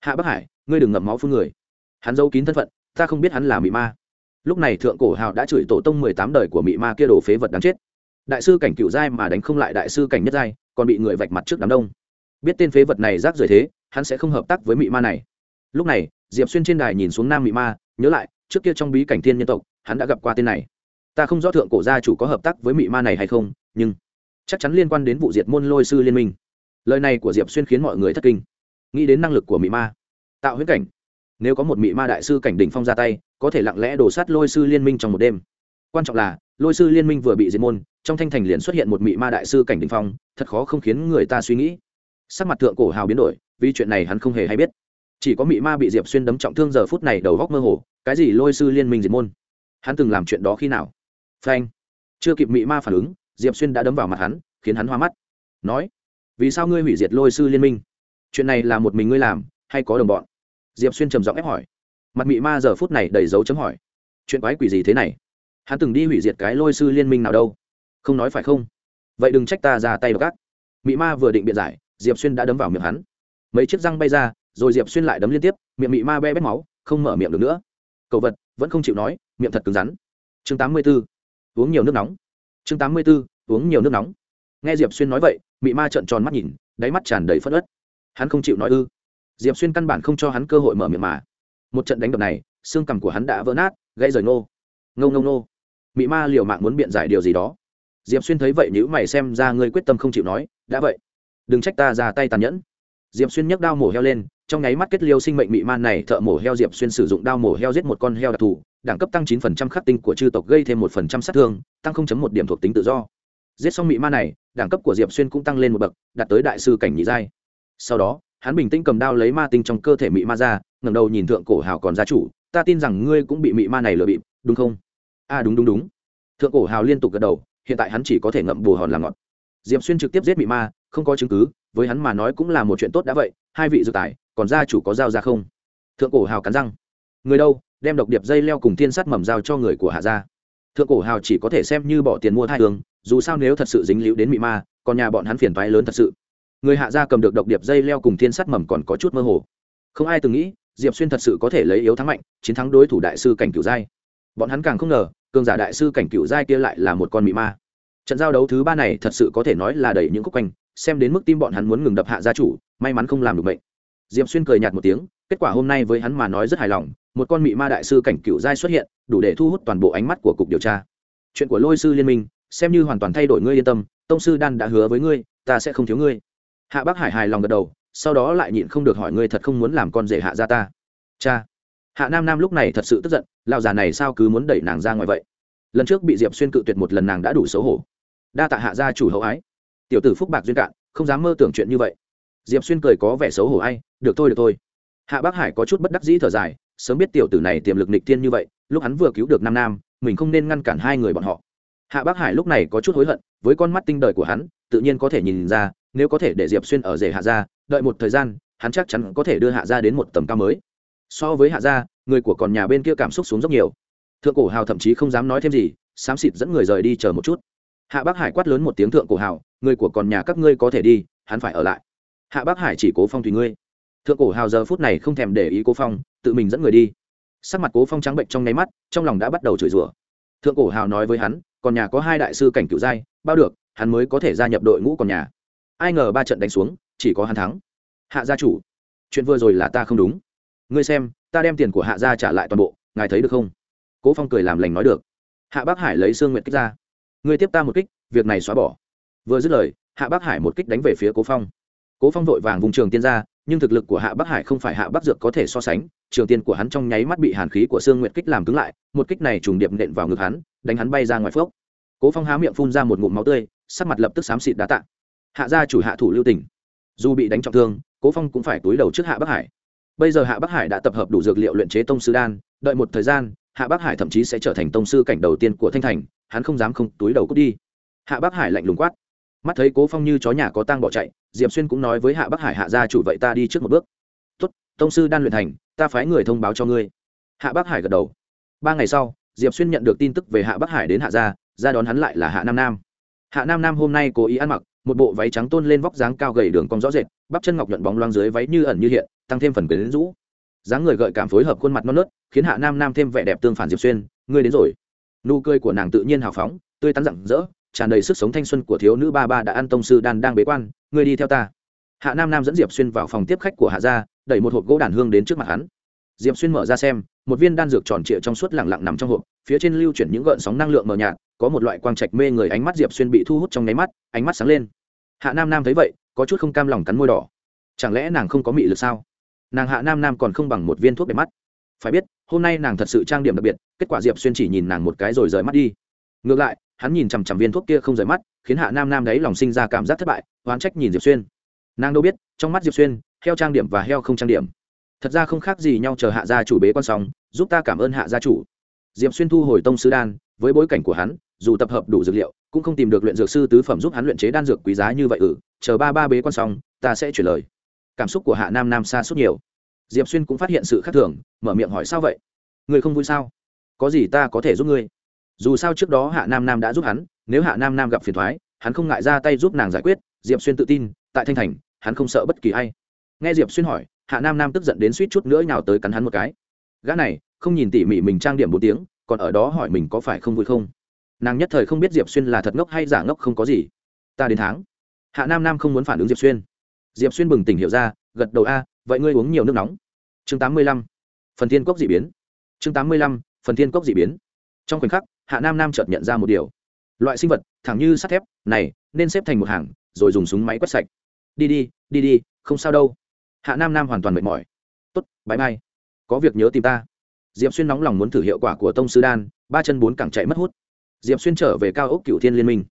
Hạ bắc hải ngươi đừng ngậm máu phun người. Hắn giấu kín thân phận ta không biết hắn là mị ma. Lúc này thượng cổ hào đã chửi tổ tông mười tám đời của mị ma kia đồ phế vật đáng chết. Đại sư cảnh cựu giai mà đánh không lại đại sư cảnh nhất giai còn bị người vạch mặt trước đám đông. Biết tên phế vật này rác rưởi thế hắn sẽ không hợp tác với mị ma này. Lúc này diệp xuyên trên đài nhìn xuống nam mị ma nhớ lại trước kia trong bí cảnh thiên nhân tộc hắn đã gặp qua tên này. Ta không rõ thượng cổ gia chủ có hợp tác với mị ma này hay không nhưng chắc chắn liên quan đến vụ diệt môn lôi sư liên minh lời này của diệp xuyên khiến mọi người thất kinh. Nghĩ đến năng lực của mị ma, tạo huyễn cảnh. Nếu có một mị ma đại sư cảnh đỉnh phong ra tay, có thể lặng lẽ đổ sát lôi sư liên minh trong một đêm. Quan trọng là, lôi sư liên minh vừa bị diệt môn, trong thanh thành liền xuất hiện một mị ma đại sư cảnh đỉnh phong, thật khó không khiến người ta suy nghĩ. Sắc mặt thượng cổ hào biến đổi, vì chuyện này hắn không hề hay biết. Chỉ có mị ma bị diệp xuyên đấm trọng thương giờ phút này đầu góc mơ hồ, cái gì lôi sư liên minh diệt môn? Hắn từng làm chuyện đó khi nào? Phanh. Chưa kịp mị ma phản ứng, diệp xuyên đã đấm vào mặt hắn, khiến hắn hoa mắt. Nói vì sao ngươi hủy diệt lôi sư liên minh? Chuyện này là một mình ngươi làm, hay có đồng bọn? Diệp xuyên trầm giọng ép hỏi. Mặt mị ma giờ phút này đầy dấu chấm hỏi. Chuyện quái quỷ gì thế này? Hắn từng đi hủy diệt cái lôi sư liên minh nào đâu? Không nói phải không? Vậy đừng trách ta ra tay gác mị ma vừa định biện giải, diệp xuyên đã đấm vào miệng hắn. Mấy chiếc răng bay ra, rồi diệp xuyên lại đấm liên tiếp, miệng mị ma be bét máu, không mở miệng được nữa. Cậu vật, vẫn không chịu nói, miệng thật cứng rắn. Chương tám mươi b ố uống nhiều nước nóng. Chương tám mươi b ố uống nhiều nước nóng nghe diệp xuyên nói vậy, mị ma trợn tròn mắt nhìn, đáy mắt tràn đầy phất ớt hắn không chịu nói ư. Diệp xuyên căn bản không cho hắn cơ hội mở miệng mà. Một trận đánh đập này, xương cằm của hắn đã vỡ nát, gãy rời ngô. Ngâu ngâu nô mị ma liều mạng muốn biện giải điều gì đó. Diệp xuyên thấy vậy nhữ mày xem ra ngươi quyết tâm không chịu nói, đã vậy, đừng trách ta ra tay tàn nhẫn. Diệp xuyên nhấc đao mổ heo lên, trong nháy mắt kết liêu sinh mệnh mị man này thợ mổ heo diệp xuyên sử dụng đao mổ heo giết một con heo đặc thù, đẳng cấp tăng 9% khắc tinh của chư tộc, gây thêm 1% sát thương, tăng 0.1 điểm thuộc tính tự do giết xong mị ma này đẳng cấp của diệp xuyên cũng tăng lên một bậc đạt tới đại sư cảnh nhị giai. Sau đó hắn bình tĩnh cầm đao lấy ma tinh trong cơ thể mị ma ra ngẩng đầu nhìn thượng cổ hào còn gia chủ ta tin rằng ngươi cũng bị mị ma này lừa bịp đúng không? A à, đúng đúng đúng. Thượng cổ hào liên tục gật đầu hiện tại hắn chỉ có thể ngậm bù hòn làm ngọt diệp xuyên trực tiếp giết mị ma không có chứng cứ với hắn mà nói cũng là một chuyện tốt đã vậy hai vị dự tài còn gia chủ có dao ra không? Thượng cổ hào cắn răng. Người đâu đem độc điệp dây leo cùng thiên sắt mầm dao cho người của hạ gia. Thượng cổ hào chỉ có thể xem như bỏ tiền mua thai tường dù sao nếu thật sự dính líu đến mị ma, còn nhà bọn hắn phiền toái lớn thật sự. Người hạ gia cầm được độc điệp dây leo cùng thiên sắt mầm còn có chút mơ hồ. Không ai từng nghĩ, diệp xuyên thật sự có thể lấy yếu thắng mạnh, chiến thắng đối thủ đại sư cảnh cửu giai. Bọn hắn càng không ngờ, cường giả đại sư cảnh cửu giai kia lại là một con mị ma. Trận giao đấu thứ ba này thật sự có thể nói là đẩy những khúc quanh, xem đến mức tim bọn hắn muốn ngừng đập hạ gia chủ, may mắn không làm được bệnh diệp xuyên cười nhạt một tiếng, kết quả hôm nay với hắn mà nói rất hài lòng, một con mị ma đại sư cảnh cựu giai xuất hiện, đủ để thu hút toàn bộ ánh mắt của cục điều tra. Chuyện của lôi sư liên minh xem như hoàn toàn thay đổi ngươi yên tâm, tông sư đan đã hứa với ngươi, ta sẽ không thiếu ngươi. Hạ bác hải hài lòng gật đầu, sau đó lại nhịn không được hỏi ngươi thật không muốn làm con rể hạ gia ta. Cha. Hạ nam nam lúc này thật sự tức giận, lão già này sao cứ muốn đẩy nàng ra ngoài vậy? Lần trước bị diệp xuyên cự tuyệt một lần nàng đã đủ xấu hổ. Đa tạ hạ gia chủ hậu ái. Tiểu tử phúc bạc duyên cạn, không dám mơ tưởng chuyện như vậy. Diệp xuyên cười có vẻ xấu hổ ai, được thôi được thôi. Hạ bác hải có chút bất đắc dĩ thở dài, sớm biết tiểu tử này tiềm lực nịch tiên như vậy, lúc hắn vừa cứu được nam nam, mình không nên ngăn cản hai người bọn họ hạ bác hải lúc này có chút hối hận, với con mắt tinh đời của hắn, tự nhiên có thể nhìn ra, nếu có thể để diệp xuyên ở rể hạ gia, đợi một thời gian, hắn chắc chắn có thể đưa hạ gia đến một tầm cao mới. So với hạ gia, người của còn nhà bên kia cảm xúc xuống rất nhiều. Thượng cổ hào thậm chí không dám nói thêm gì, xám xịt dẫn người rời đi chờ một chút. Hạ bác hải quát lớn một tiếng thượng cổ hào, người của còn nhà các ngươi có thể đi, hắn phải ở lại. Hạ bác hải chỉ cố phong tùy ngươi. Thượng cổ hào giờ phút này không thèm để ý cố phong, tự mình dẫn người đi. Sắc mặt cố phong trắng bệnh trong nháy mắt, trong lòng đã bắt đầu chửi rủa. Thượng cổ hào nói với hắn còn nhà có hai đại sư cảnh cựu giai, bao được, hắn mới có thể gia nhập đội ngũ còn nhà. Ai ngờ ba trận đánh xuống, chỉ có hắn thắng. Hạ gia chủ, chuyện vừa rồi là ta không đúng. Ngươi xem, ta đem tiền của hạ gia trả lại toàn bộ, ngài thấy được không? Cố phong cười làm lành nói được. Hạ bác hải lấy xương nguyện kích ra. Ngươi tiếp ta một kích, việc này xóa bỏ. Vừa dứt lời, hạ bác hải một kích đánh về phía cố phong cố phong vội vàng vùng trường tiên ra, nhưng thực lực của hạ bắc hải không phải hạ bắc dược có thể so sánh, trường tiên của hắn trong nháy mắt bị hàn khí của sương nguyệt kích làm cứng lại, một kích này trùng điệp nện vào ngực hắn, đánh hắn bay ra ngoài phước cố phong há miệng phun ra một ngụm máu tươi, sắc mặt lập tức xám xịt đá tạ. Hạ gia chủ hạ thủ lưu tỉnh dù bị đánh trọng thương, cố phong cũng phải túi đầu trước hạ bắc hải. Bây giờ hạ bắc hải đã tập hợp đủ dược liệu luyện chế tông sư đan, đợi một thời gian, hạ bắc hải thậm chí sẽ trở thành tông sư cảnh đầu tiên của thanh thành, hắn không dám không túi đầu cút đi. Hạ bắc hải lạnh lùng quát mắt thấy cố phong như chó nhà có tang bỏ chạy diệp xuyên cũng nói với hạ bắc hải hạ gia chủ vậy ta đi trước một bước tốt tông sư đan luyện thành ta phái người thông báo cho ngươi hạ bắc hải gật đầu ba ngày sau diệp xuyên nhận được tin tức về hạ bắc hải đến hạ gia ra đón hắn lại là hạ nam nam hạ nam nam hôm nay cố ý ăn mặc một bộ váy trắng tôn lên vóc dáng cao gầy đường cong rõ rệt bắp chân ngọc nhuận bóng loang dưới váy như ẩn như hiện tăng thêm phần quyến rũ dáng người gợi cảm phối hợp khuôn mặt non nớt khiến hạ nam nam thêm vẻ đẹp tương phản diệp xuyên ngươi đến rồi nụ cười của nàng tự nhiên hào phóng tươi tắn rặng rỡ tràn đầy sức sống thanh xuân của thiếu nữ ba ba đã ăn tông sư đan đang bế quan, ngươi đi theo ta. Hạ nam nam dẫn diệp xuyên vào phòng tiếp khách của hạ gia, đẩy một hộp gỗ đàn hương đến trước mặt hắn. Diệp xuyên mở ra xem, một viên đan dược tròn trịa trong suốt lẳng lặng nằm trong hộp, phía trên lưu chuyển những gợn sóng năng lượng mờ nhạt, có một loại quang trạch mê người ánh mắt diệp xuyên bị thu hút trong nháy mắt, ánh mắt sáng lên. Hạ nam nam thấy vậy, có chút không cam lòng cắn môi đỏ. Chẳng lẽ nàng không có mị lực sao? Nàng hạ nam nam còn không bằng một viên thuốc đẹp mắt. Phải biết, hôm nay nàng thật sự trang điểm đặc biệt, kết quả diệp xuyên chỉ nhìn nàng một cái rồi rời mắt đi ngược lại, hắn nhìn chằm chằm viên thuốc kia không rời mắt, khiến hạ nam nam đấy lòng sinh ra cảm giác thất bại, oán trách nhìn diệp xuyên. Nàng đâu biết, trong mắt diệp xuyên, heo trang điểm và heo không trang điểm. Thật ra không khác gì nhau chờ hạ gia chủ bế quan sóng giúp ta cảm ơn hạ gia chủ. Diệp xuyên thu hồi tông sư đan, với bối cảnh của hắn, dù tập hợp đủ dược liệu, cũng không tìm được luyện dược sư tứ phẩm giúp hắn luyện chế đan dược quý giá như vậy ừ chờ ba ba bế quan xong, ta sẽ chuyển lời. Cảm xúc của hạ nam nam xa suốt nhiều. Diệp xuyên cũng phát hiện sự khác thường, mở miệng hỏi sao vậy? Người không vui sao? Có gì ta có thể giúp ngươi? Dù sao trước đó hạ nam nam đã giúp hắn, nếu hạ nam nam gặp phiền thoái, hắn không ngại ra tay giúp nàng giải quyết, diệp xuyên tự tin, tại thanh thành, hắn không sợ bất kỳ ai. Nghe diệp xuyên hỏi, hạ nam nam tức giận đến suýt chút nữa nhào tới cắn hắn một cái. Gã này, không nhìn tỉ mỉ mình trang điểm bốn tiếng, còn ở đó hỏi mình có phải không vui không? Nàng nhất thời không biết diệp xuyên là thật ngốc hay giả ngốc không có gì. Ta đến tháng. Hạ nam nam không muốn phản ứng diệp xuyên. Diệp xuyên bừng tỉnh hiểu ra, gật đầu a, vậy ngươi uống nhiều nước nóng. Chương tám mươi lăm. Phần thiên cốc d ị biến. Chương tám mươi lăm. Phần thiên cốc d ị biến. Trong khoảnh khắc hạ nam nam chợt nhận ra một điều. Loại sinh vật, thẳng như sắt thép, này, nên xếp thành một hàng, rồi dùng súng máy quét sạch. Đi đi đi đi, không sao đâu. Hạ nam nam hoàn toàn mệt mỏi. Tốt bãi mai có việc nhớ tìm ta. Diệp xuyên nóng lòng muốn thử hiệu quả của tông sư đan, ba chân bốn cẳng chạy mất hút. Diệp xuyên trở về cao ốc cựu thiên liên minh.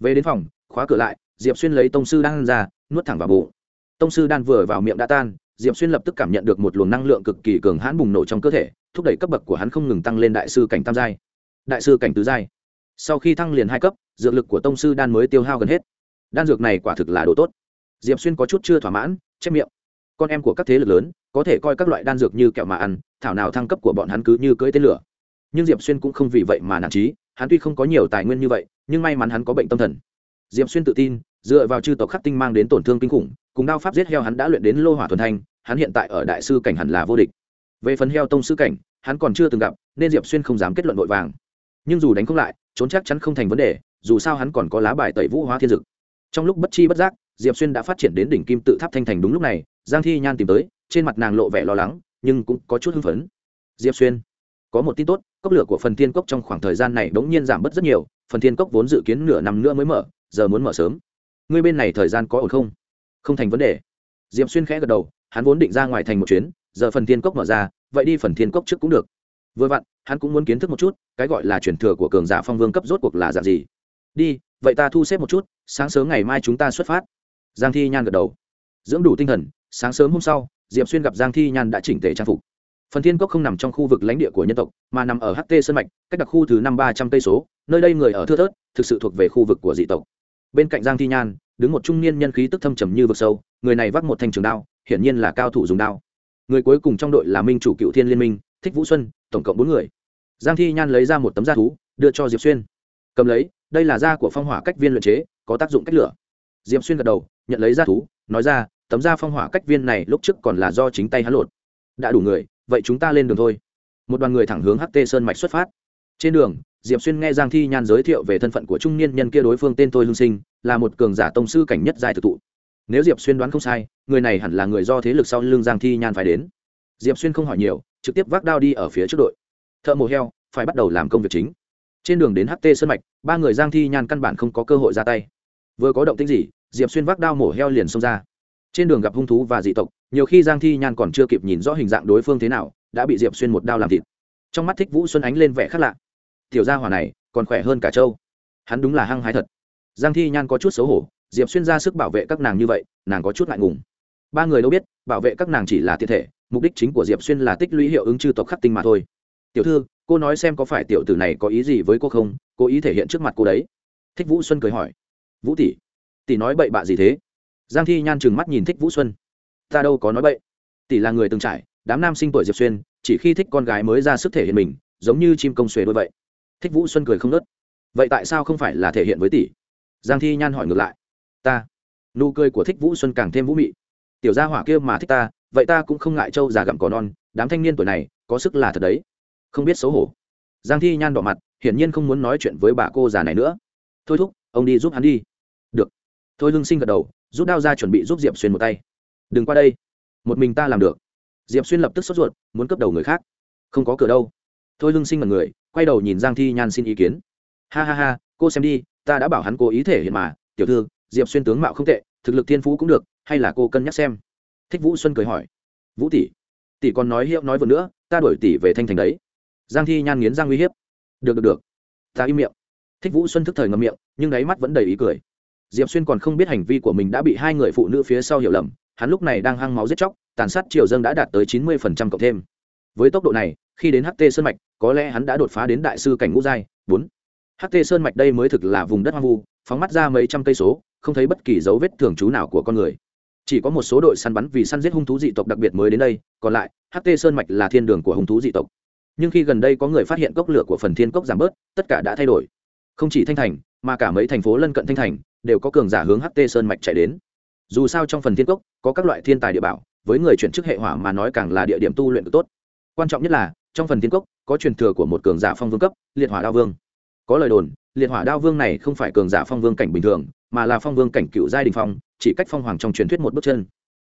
Về đến phòng, khóa cửa lại, diệp xuyên lấy tông sư đan ra, nuốt thẳng vào bụng. Tông sư đan vừa vào miệng đã tan, diệp xuyên lập tức cảm nhận được một luồng năng lượng cực kỳ cường hãn bùng nổ trong cơ thể, thúc đẩy cấp bậc của hắn không ngừng tăng lên đại sư cảnh tam giai đại sư cảnh tứ giai. Sau khi thăng liền hai cấp, dược lực của tông sư đan mới tiêu hao gần hết. Đan dược này quả thực là đồ tốt. Diệp xuyên có chút chưa thỏa mãn, chép miệng. Con em của các thế lực lớn, có thể coi các loại đan dược như kẹo mà ăn, thảo nào thăng cấp của bọn hắn cứ như cưỡi tên lửa. Nhưng diệp xuyên cũng không vì vậy mà nản trí hắn tuy không có nhiều tài nguyên như vậy, nhưng may mắn hắn có bệnh tâm thần. Diệp xuyên tự tin, dựa vào chư tộc khắc tinh mang đến tổn thương kinh khủng, cùng đao pháp giết heo hắn đã luyện đến lô hỏa thuần thanh, hắn hiện tại ở đại sư cảnh hẳn là vô địch. Về phần heo tông sư cảnh, hắn còn chưa từng gặp, nên diệp xuyên không dám kết luận vội vàng nhưng dù đánh không lại, trốn chắc chắn không thành vấn đề, dù sao hắn còn có lá bài tẩy vũ hóa thiên dực. Trong lúc bất chi bất giác, diệp xuyên đã phát triển đến đỉnh kim tự tháp thanh thành đúng lúc này, giang thi nhan tìm tới, trên mặt nàng lộ vẻ lo lắng, nhưng cũng có chút hưng phấn. Diệp xuyên, có một tin tốt, cốc lửa của phần thiên cốc trong khoảng thời gian này đ ố n g nhiên giảm bớt rất nhiều, phần thiên cốc vốn dự kiến nửa năm nữa mới mở, giờ muốn mở sớm. Ngươi bên này thời gian có ổn không? Không thành vấn đề. Diệp xuyên khẽ gật đầu, hắn vốn định ra ngoài thành một chuyến, giờ phần thiên cốc mở ra, vậy đi phần thiên cốc trước cũng được vừa vặn, hắn cũng muốn kiến thức một chút, cái gọi là truyền thừa của cường giả phong vương cấp rốt cuộc là dạng gì. Đi, vậy ta thu xếp một chút, sáng sớm ngày mai chúng ta xuất phát. Giang thi nhan gật đầu. Dưỡng đủ tinh thần, sáng sớm hôm sau, diệp xuyên gặp giang thi nhan đã chỉnh tề trang phục. Phần thiên cốc không nằm trong khu vực lãnh địa của nhân tộc, mà nằm ở ht sân mạch, cách đặc khu thứ năm ba trăm cây số, nơi đây người ở thưa thớt, thực sự thuộc về khu vực của dị tộc. Bên cạnh giang thi nhan, đứng một trung niên nhân khí tức thâm trầm như vực sâu, người này vác một thanh trường đao, hiển nhiên là cao thủ dùng đao. Người cuối cùng trong đội là minh chủ cựu thiên liên minh thích vũ xuân, tổng cộng bốn người. Giang thi nhan lấy ra một tấm da thú, đưa cho diệp xuyên. Cầm lấy, đây là da của phong hỏa cách viên luyện chế, có tác dụng cách lửa. Diệp xuyên gật đầu, nhận lấy da thú, nói ra, tấm da phong hỏa cách viên này lúc trước còn là do chính tay hắn lột. Đã đủ người, vậy chúng ta lên đường thôi. Một đoàn người thẳng hướng ht sơn mạch xuất phát. Trên đường, diệp xuyên nghe giang thi nhan giới thiệu về thân phận của trung niên nhân kia đối phương tên tôi Lương sinh, là một cường giả tông sư cảnh nhất dài thực thụ nếu diệp xuyên đoán không sai, người này hẳn là người do thế lực sau lưng giang thi nhan phải đến. Diệp xuyên không hỏi nhiều trực tiếp vác đao đi ở phía trước đội. Thợ mổ heo, phải bắt đầu làm công việc chính. Trên đường đến ht sơn mạch, ba người giang thi nhan căn bản không có cơ hội ra tay. Vừa có động tĩnh gì, diệp xuyên vác đao mổ heo liền xông ra. Trên đường gặp hung thú và dị tộc, nhiều khi giang thi nhan còn chưa kịp nhìn rõ hình dạng đối phương thế nào, đã bị diệp xuyên một đao làm thịt. Trong mắt thích vũ xuân ánh lên vẻ khác lạ. Tiểu gia hỏa này, còn khỏe hơn cả châu. Hắn đúng là hăng hái thật. Giang thi nhan có chút xấu hổ, diệp xuyên ra sức bảo vệ các nàng như vậy, nàng có chút ngại ngùng. Ba người đâu biết, bảo vệ các nàng chỉ là thiệt thể mục đích chính của diệp xuyên là tích lũy hiệu ứng chư tộc khắc tinh mà thôi. Tiểu thư, cô nói xem có phải tiểu tử này có ý gì với cô không? Cô ý thể hiện trước mặt cô đấy. Thích vũ xuân cười hỏi. Vũ tỷ tỷ nói bậy bạ gì thế? Giang thi nhan chừng mắt nhìn thích vũ xuân. Ta đâu có nói bậy. Tỷ là người từng trải, đám nam sinh tuổi diệp xuyên, chỉ khi thích con gái mới ra sức thể hiện mình, giống như chim công xuề đôi vậy. Thích vũ xuân cười không nớt. Vậy tại sao không phải là thể hiện với tỷ? Giang thi nhan hỏi ngược lại. Ta. Nụ cười của thích vũ xuân càng thêm vũ mị. Tiểu gia hỏa kia mà thích ta vậy ta cũng không ngại trâu già gặm cỏ non, đám thanh niên tuổi này, có sức là thật đấy. Không biết xấu hổ. Giang thi nhan đỏ mặt, hiển nhiên không muốn nói chuyện với bà cô già này nữa. Thôi thúc, ông đi giúp hắn đi. Được. Thôi hưng sinh gật đầu, rút đao ra chuẩn bị giúp diệp xuyên một tay. Đừng qua đây. Một mình ta làm được. Diệp xuyên lập tức sốt ruột, muốn cướp đầu người khác. Không có cửa đâu. Thôi hưng sinh mật người, quay đầu nhìn giang thi nhan xin ý kiến. Ha ha ha, cô xem đi, ta đã bảo hắn cố ý thể hiện mà. Tiểu thư, diệp xuyên tướng mạo không tệ, thực lực thiên phú cũng được, hay là cô cân nhắc xem thích vũ xuân cười hỏi. Vũ tỷ tỷ còn nói hiệu nói vừa nữa, ta đổi tỷ về thanh thành đấy. Giang thi nhan nghiến giang uy hiếp. Được được được. Ta im miệng. Thích vũ xuân thức thời ngậm miệng, nhưng đáy mắt vẫn đầy ý cười. Diệp xuyên còn không biết hành vi của mình đã bị hai người phụ nữ phía sau hiểu lầm, hắn lúc này đang hăng máu giết chóc, tàn sát triều dân đã đạt tới chín mươi phần trăm cộng thêm. Với tốc độ này, khi đến ht sơn mạch, có lẽ hắn đã đột phá đến đại sư cảnh ngũ giai. Bốn. Ht sơn mạch đây mới thực là vùng đất hoang vu, phóng mắt ra mấy trăm cây số, không thấy bất kỳ dấu vết thường trú nào của con người chỉ có một số đội săn bắn vì săn giết hung thú dị tộc đặc biệt mới đến đây, còn lại ht sơn mạch là thiên đường của hung thú dị tộc. Nhưng khi gần đây có người phát hiện cốc lửa của phần thiên cốc giảm bớt, tất cả đã thay đổi. Không chỉ thanh thành, mà cả mấy thành phố lân cận thanh thành đều có cường giả hướng ht sơn mạch chạy đến. Dù sao trong phần thiên cốc, có các loại thiên tài địa bảo, với người chuyển chức hệ hỏa mà nói càng là địa điểm tu luyện tốt. Quan trọng nhất là, trong phần thiên cốc, có truyền thừa của một cường giả phong vương cấp, liệt hỏa đao vương. Có lời đồn, liệt hỏa đao vương này không phải cường giả phong vương cảnh bình thường, mà là phong vương cảnh cựu giai đình phong chỉ cách phong hoàng trong truyền thuyết một bước chân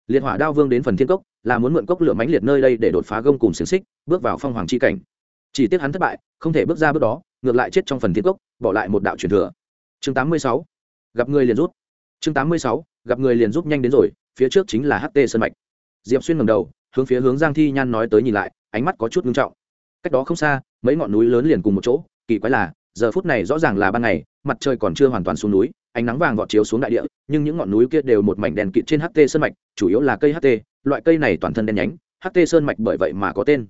liệt hỏa đao vương đến phần thiên cốc, là muốn mượn cốc lửa mãnh liệt nơi đây để đột phá gông cùng xiềng xích, bước vào phong hoàng c h i cảnh chỉ tiếc hắn thất bại, không thể bước ra bước đó, ngược lại chết trong phần thiên cốc, bỏ lại một đạo truyền thừa chương 86. gặp người liền rút chương 86. gặp người liền rút nhanh đến rồi, phía trước chính là ht sân mạch diệp xuyên ngầm đầu, hướng phía hướng giang thi nhan nói tới nhìn lại, ánh mắt có chút ngưng trọng cách đó không xa, mấy ngọn núi lớn liền cùng một chỗ, kỳ quái là, giờ phút này rõ ràng là ban ngày, mặt trời còn chưa hoàn toàn xuống núi ánh nắng vàng vọt chiếu xuống đại địa, nhưng những ngọn núi kia đều một mảnh đèn kịt trên ht sơn mạch, chủ yếu là cây ht loại cây này toàn thân đen nhánh ht sơn mạch bởi vậy mà có tên.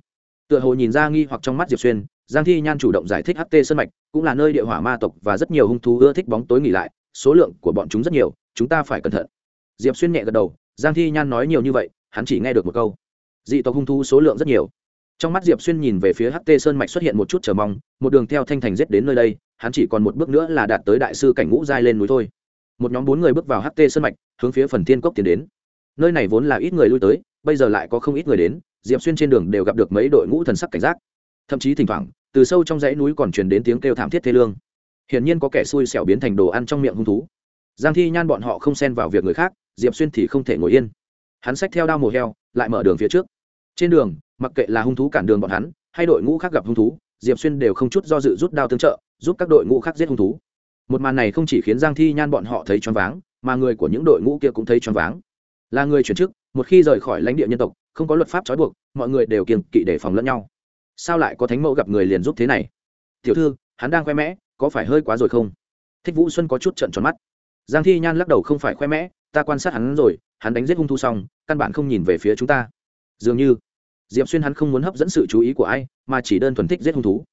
Tựa hồ nhìn ra nghi hoặc trong mắt diệp xuyên, giang thi nhan chủ động giải thích ht sơn mạch cũng là nơi địa hỏa ma tộc và rất nhiều hung thú ưa thích bóng tối nghỉ lại, số lượng của bọn chúng rất nhiều, chúng ta phải cẩn thận. Diệp xuyên nhẹ gật đầu, giang thi nhan nói nhiều như vậy, hắn chỉ nghe được một câu. Dị tộc hung thú số lượng rất nhiều trong mắt diệp xuyên nhìn về phía ht sơn mạch xuất hiện một chút chờ mong, một đường theo thanh thành rết đến nơi đây, hắn chỉ còn một bước nữa là đạt tới đại sư cảnh ngũ giai lên núi thôi. Một nhóm bốn người bước vào ht sơn mạch, hướng phía phần thiên cốc tiến đến. Nơi này vốn là ít người lui tới, bây giờ lại có không ít người đến, diệp xuyên trên đường đều gặp được mấy đội ngũ thần sắc cảnh giác. Thậm chí thỉnh thoảng, từ sâu trong dãy núi còn truyền đến tiếng kêu thảm thiết thê lương. Hiển nhiên có kẻ xui xẻo biến thành đồ ăn trong miệng hung thú. Giang thi nhan bọn họ không xen vào việc người khác, diệp xuyên thì không thể ngồi yên. Hắn xách theo đao mồ heo, lại mở đường phía trước. Trên đường mặc kệ là hung thú cản đường bọn hắn, hay đội ngũ khác gặp hung thú, diệp xuyên đều không chút do dự rút đao tương trợ, giúp các đội ngũ khác giết hung thú. Một màn này không chỉ khiến giang thi nhan bọn họ thấy choáng váng, mà người của những đội ngũ kia cũng thấy choáng váng. Là người chuyển chức, một khi rời khỏi lãnh địa nhân tộc, không có luật pháp trói buộc, mọi người đều kiềm kỵ để phòng lẫn nhau. Sao lại có thánh mẫu gặp người liền giúp thế này? Tiểu thư, hắn đang khoe mẽ, có phải hơi quá rồi không? Thích vũ xuân có chút trận tròn mắt. Giang thi nhan lắc đầu không phải khoe mẽ, ta quan sát hắn rồi, hắn đánh giết hung thu xong, căn bản không nhìn về phía chúng ta. Dường như diệp xuyên hắn không muốn hấp dẫn sự chú ý của ai, mà chỉ đơn thuần thích giết hung thú.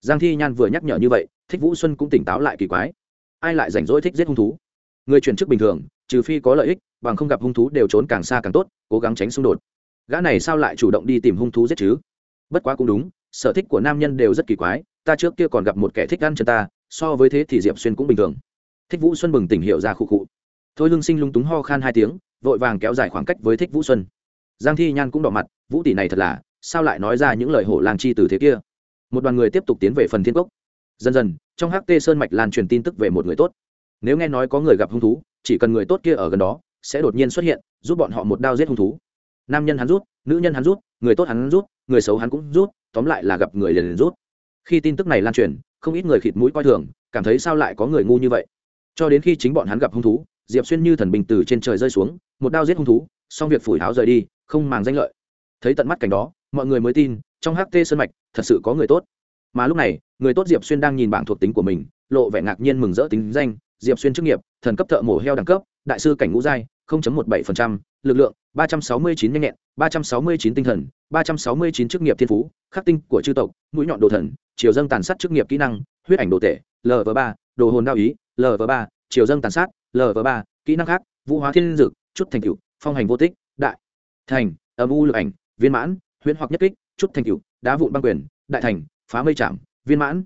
Giang thi nhan vừa nhắc nhở như vậy, thích vũ xuân cũng tỉnh táo lại kỳ quái. Ai lại rảnh rỗi thích giết hung thú? Người chuyển chức bình thường, trừ phi có lợi ích, bằng không gặp hung thú đều trốn càng xa càng tốt, cố gắng tránh xung đột. Gã này sao lại chủ động đi tìm hung thú giết chứ? Bất quá cũng đúng, sở thích của nam nhân đều rất kỳ quái, ta trước kia còn gặp một kẻ thích ăn chân ta, so với thế thì diệp xuyên cũng bình thường. Thích vũ xuân bừng tỉnh hiểu ra khu cụ thôi lương sinh lung túng ho khan hai tiếng, vội vàng kéo dài khoảng cách với thích vũ xuân giang thi nhan cũng đỏ mặt, vũ tỷ này thật là, sao lại nói ra những lời hổ làng chi từ thế kia? Một đoàn người tiếp tục tiến về phần thiên cốc. Dần dần, trong hát tê sơn mạch lan truyền tin tức về một người tốt. Nếu nghe nói có người gặp hung thú, chỉ cần người tốt kia ở gần đó, sẽ đột nhiên xuất hiện, giúp bọn họ một đao giết hung thú. Nam nhân hắn rút, nữ nhân hắn rút, người tốt hắn rút, người xấu hắn cũng rút, tóm lại là gặp người liền liền rút. Khi tin tức này lan truyền, không ít người khịt mũi coi thường, cảm thấy sao lại có người ngu như vậy? Cho đến khi chính bọn hắn gặp hung thú diệp xuyên như thần bình từ trên trời rơi xuống một đao giết hung thú xong việc phủi áo rời đi không màng danh lợi. Thấy tận mắt cảnh đó mọi người mới tin trong HT sân sơn mạch thật sự có người tốt. Mà lúc này người tốt diệp xuyên đang nhìn bảng thuộc tính của mình lộ vẻ ngạc nhiên mừng rỡ tính danh diệp xuyên chức nghiệp thần cấp thợ mổ heo đẳng cấp đại sư cảnh ngũ giai 0.17%, lực lượng 369 nhanh nhẹn 369 tinh thần 369 chức nghiệp thiên phú khắc tinh của chư tộc mũi nhọn đồ thần chiều dâng tàn sát chức nghiệp kỹ năng huyết ảnh đồ tể lv ba đồ hồn đao ý lv ba chiều dâng tàn sát lv ba, kỹ năng khác, vũ hóa thiên dực, chút thành cựu phong hành vô tích, đại thành, âm u lực ảnh, viên mãn, huyễn hoặc nhất kích, chút thành cựu đá vụn băng quyền, đại thành, phá mây chạm, viên mãn.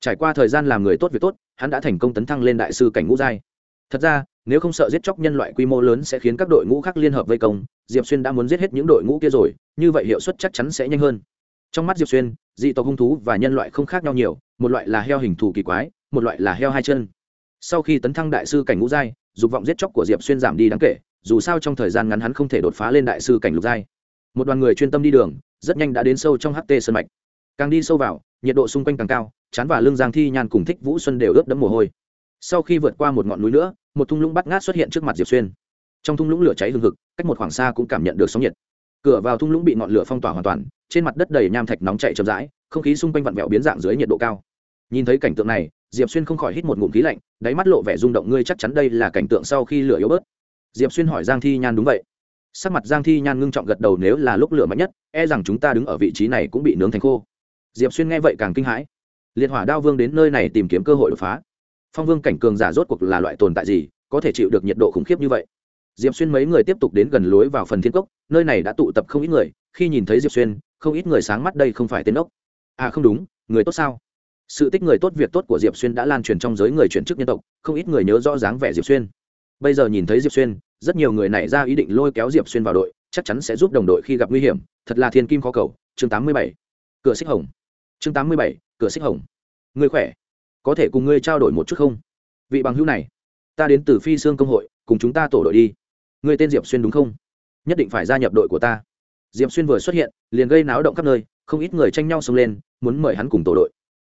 Trải qua thời gian làm người tốt việc tốt, hắn đã thành công tấn thăng lên đại sư cảnh ngũ giai. Thật ra, nếu không sợ giết chóc nhân loại quy mô lớn sẽ khiến các đội ngũ khác liên hợp vây công, diệp xuyên đã muốn giết hết những đội ngũ kia rồi, như vậy hiệu suất chắc chắn sẽ nhanh hơn. Trong mắt diệp xuyên, dị tộc hung thú và nhân loại không khác nhau nhiều, một loại là heo hình thù kỳ quái, một loại là heo hai chân sau khi tấn thăng đại sư cảnh ngũ giai, dục vọng giết chóc của diệp xuyên giảm đi đáng kể, dù sao trong thời gian ngắn hắn không thể đột phá lên đại sư cảnh lục giai. Một đoàn người chuyên tâm đi đường, rất nhanh đã đến sâu trong ht sân mạch. Càng đi sâu vào, nhiệt độ xung quanh càng cao, chán và lưng giang thi nhan cùng thích vũ xuân đều ướt đẫm mồ hôi. Sau khi vượt qua một ngọn núi nữa, một thung lũng bắt ngát xuất hiện trước mặt diệp xuyên. Trong thung lũng lửa cháy hừng hực, cách một khoảng xa cũng cảm nhận được sóng nhiệt. Cửa vào thung lũng bị ngọn lửa phong tỏa hoàn toàn, trên mặt đất đầy nham thạch nóng chạy chậm rãi, không khí xung quanh vặn vẹo biến dạng dưới nhiệt độ cao. Nhìn thấy cảnh tượng này diệp xuyên không khỏi hít một ngụm khí lạnh, đáy mắt lộ vẻ rung động, ngươi chắc chắn đây là cảnh tượng sau khi lửa yếu bớt. Diệp xuyên hỏi giang thi nhan đúng vậy. Sắc mặt giang thi nhan ngưng trọng gật đầu, nếu là lúc lửa mạnh nhất e rằng chúng ta đứng ở vị trí này cũng bị nướng thành khô. Diệp xuyên nghe vậy càng kinh hãi. Liệt hỏa đao vương đến nơi này tìm kiếm cơ hội đột phá. Phong vương cảnh cường giả rốt cuộc là loại tồn tại gì, có thể chịu được nhiệt độ khủng khiếp như vậy? Diệp xuyên mấy người tiếp tục đến gần lối vào phần thiên cốc, nơi này đã tụ tập không ít người, khi nhìn thấy diệp xuyên, không ít người sáng mắt, đây không phải tên ốc. À không đúng, người tốt sao? Sự tích người tốt việc tốt của diệp xuyên đã lan truyền trong giới người chuyển chức nhân tộc, không ít người nhớ rõ dáng vẻ diệp xuyên. Bây giờ nhìn thấy diệp xuyên, rất nhiều người nảy ra ý định lôi kéo diệp xuyên vào đội, chắc chắn sẽ giúp đồng đội khi gặp nguy hiểm. Thật là thiên kim khó cầu. Chương tám mươi bảy. Cửa xích hồng. Chương tám mươi bảy. Cửa xích hồng. Người khỏe? Có thể cùng ngươi trao đổi một chút không? Vị bằng hữu này, ta đến từ phi sương công hội, cùng chúng ta tổ đội đi. Ngươi tên diệp xuyên đúng không? Nhất định phải gia nhập đội của ta. Diệp xuyên vừa xuất hiện, liền gây náo động khắp nơi, không ít người tranh nhau xông lên, muốn mời hắn cùng tổ đội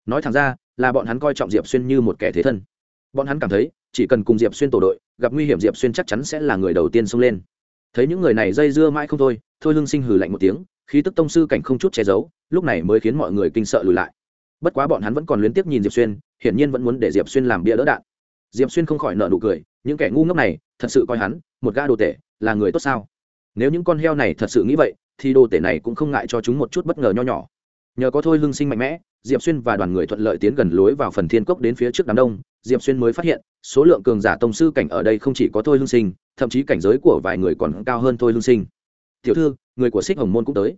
nói thẳng ra, là bọn hắn coi trọng diệp xuyên như một kẻ thế thân. Bọn hắn cảm thấy, chỉ cần cùng diệp xuyên tổ đội, gặp nguy hiểm diệp xuyên chắc chắn sẽ là người đầu tiên xông lên. Thấy những người này dây dưa mãi không thôi thôi lương sinh hừ lạnh một tiếng, khí tức tông sư cảnh không chút che giấu, lúc này mới khiến mọi người kinh sợ lùi lại. Bất quá bọn hắn vẫn còn luyến tiếc nhìn diệp xuyên, hiển nhiên vẫn muốn để diệp xuyên làm bia đỡ đạn. Diệp xuyên không khỏi nợ nụ cười, những kẻ ngu ngốc này, thật sự coi hắn, một gã đồ tể, là người tốt sao? Nếu những con heo này thật sự nghĩ vậy, thì đồ tể này cũng không ngại cho chúng một chút bất ngờ nho nhỏ nhờ có thôi hưng sinh mạnh mẽ, diệp xuyên và đoàn người thuận lợi tiến gần lối vào phần thiên cốc đến phía trước đám đông. Diệp xuyên mới phát hiện, số lượng cường giả tông sư cảnh ở đây không chỉ có thôi hưng sinh, thậm chí cảnh giới của vài người còn cao hơn thôi hưng sinh. Tiểu thư, người của xích hồng môn cũng tới.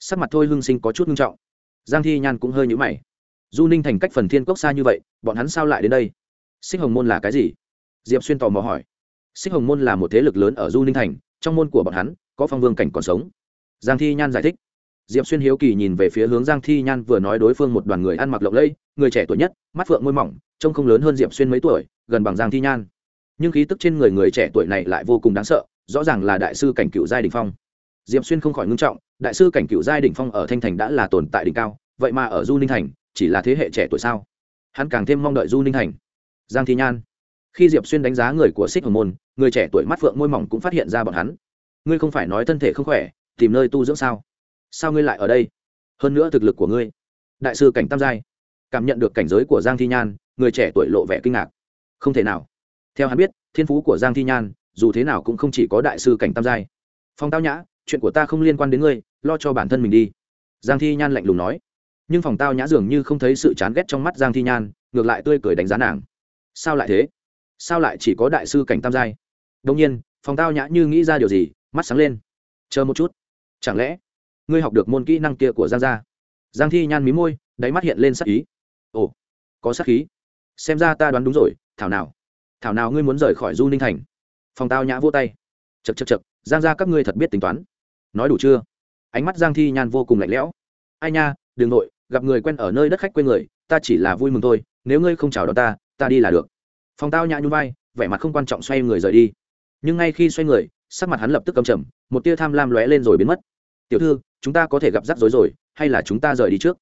Sắc mặt thôi hưng sinh có chút nghiêm trọng. Giang thi nhan cũng hơi nhũ mày. Du ninh thành cách phần thiên cốc xa như vậy, bọn hắn sao lại đến đây? Xích hồng môn là cái gì? Diệp xuyên tò mò hỏi. Xích hồng môn là một thế lực lớn ở du ninh thành, trong môn của bọn hắn, có phong vương cảnh còn sống. Giang thi nhan giải thích diệp xuyên hiếu kỳ nhìn về phía hướng giang thi nhan vừa nói đối phương một đoàn người ăn mặc lộng lẫy, người trẻ tuổi nhất, mắt phượng môi mỏng, trông không lớn hơn diệp xuyên mấy tuổi, gần bằng giang thi nhan. Nhưng khí tức trên người người trẻ tuổi này lại vô cùng đáng sợ, rõ ràng là đại sư cảnh cựu giai đình phong. Diệp xuyên không khỏi ngưng trọng, đại sư cảnh cựu giai đình phong ở thanh thành đã là tồn tại đỉnh cao, vậy mà ở du ninh thành, chỉ là thế hệ trẻ tuổi sao? Hắn càng thêm mong đợi du ninh thành. Giang thi nhan. Khi diệp xuyên đánh giá người của xích hồng môn, người trẻ tuổi mắt phượng môi mỏng cũng phát hiện ra bọn hắn. Ngươi không phải nói thân thể không khỏe, tìm nơi tu dưỡng sao? Sao ngươi lại ở đây? Hơn nữa thực lực của ngươi. Đại sư cảnh tam giai. Cảm nhận được cảnh giới của giang thi nhan, người trẻ tuổi lộ vẻ kinh ngạc. Không thể nào. Theo hắn biết, thiên phú của giang thi nhan, dù thế nào cũng không chỉ có đại sư cảnh tam giai. Phong tao nhã, chuyện của ta không liên quan đến ngươi, lo cho bản thân mình đi. Giang thi nhan lạnh lùng nói. Nhưng phòng tao nhã dường như không thấy sự chán ghét trong mắt giang thi nhan, ngược lại tươi cười đánh giá nàng. Sao lại thế? Sao lại chỉ có đại sư cảnh tam giai? Đông nhiên phòng tao nhã như nghĩ ra điều gì, mắt sáng lên. Chờ một chút. Chẳng lẽ ngươi học được môn kỹ năng kia của giang gia. Giang thi nhan mí môi, đáy mắt hiện lên sắc ý. Ồ, có sắc khí. Xem ra ta đoán đúng rồi, thảo nào. Thảo nào ngươi muốn rời khỏi du ninh thành? Phòng tao nhã vô tay. Chật chật chật giang gia các ngươi thật biết tính toán. Nói đủ chưa? Ánh mắt giang thi nhan vô cùng lạnh lẽo. Ai nha đ ừ n g nội, gặp người quen ở nơi đất khách quên người, ta chỉ là vui mừng thôi, nếu ngươi không chào đón ta ta đi là được. Phòng tao nhã nhún vai, vẻ mặt không quan trọng xoay người rời đi. Nhưng ngay khi xoay người, sắc mặt hắn lập tức cầm trầm, một tia tham lam lóe lên rồi biến mất tiểu thư, chúng ta có thể gặp rắc rối rồi, hay là chúng ta rời đi trước?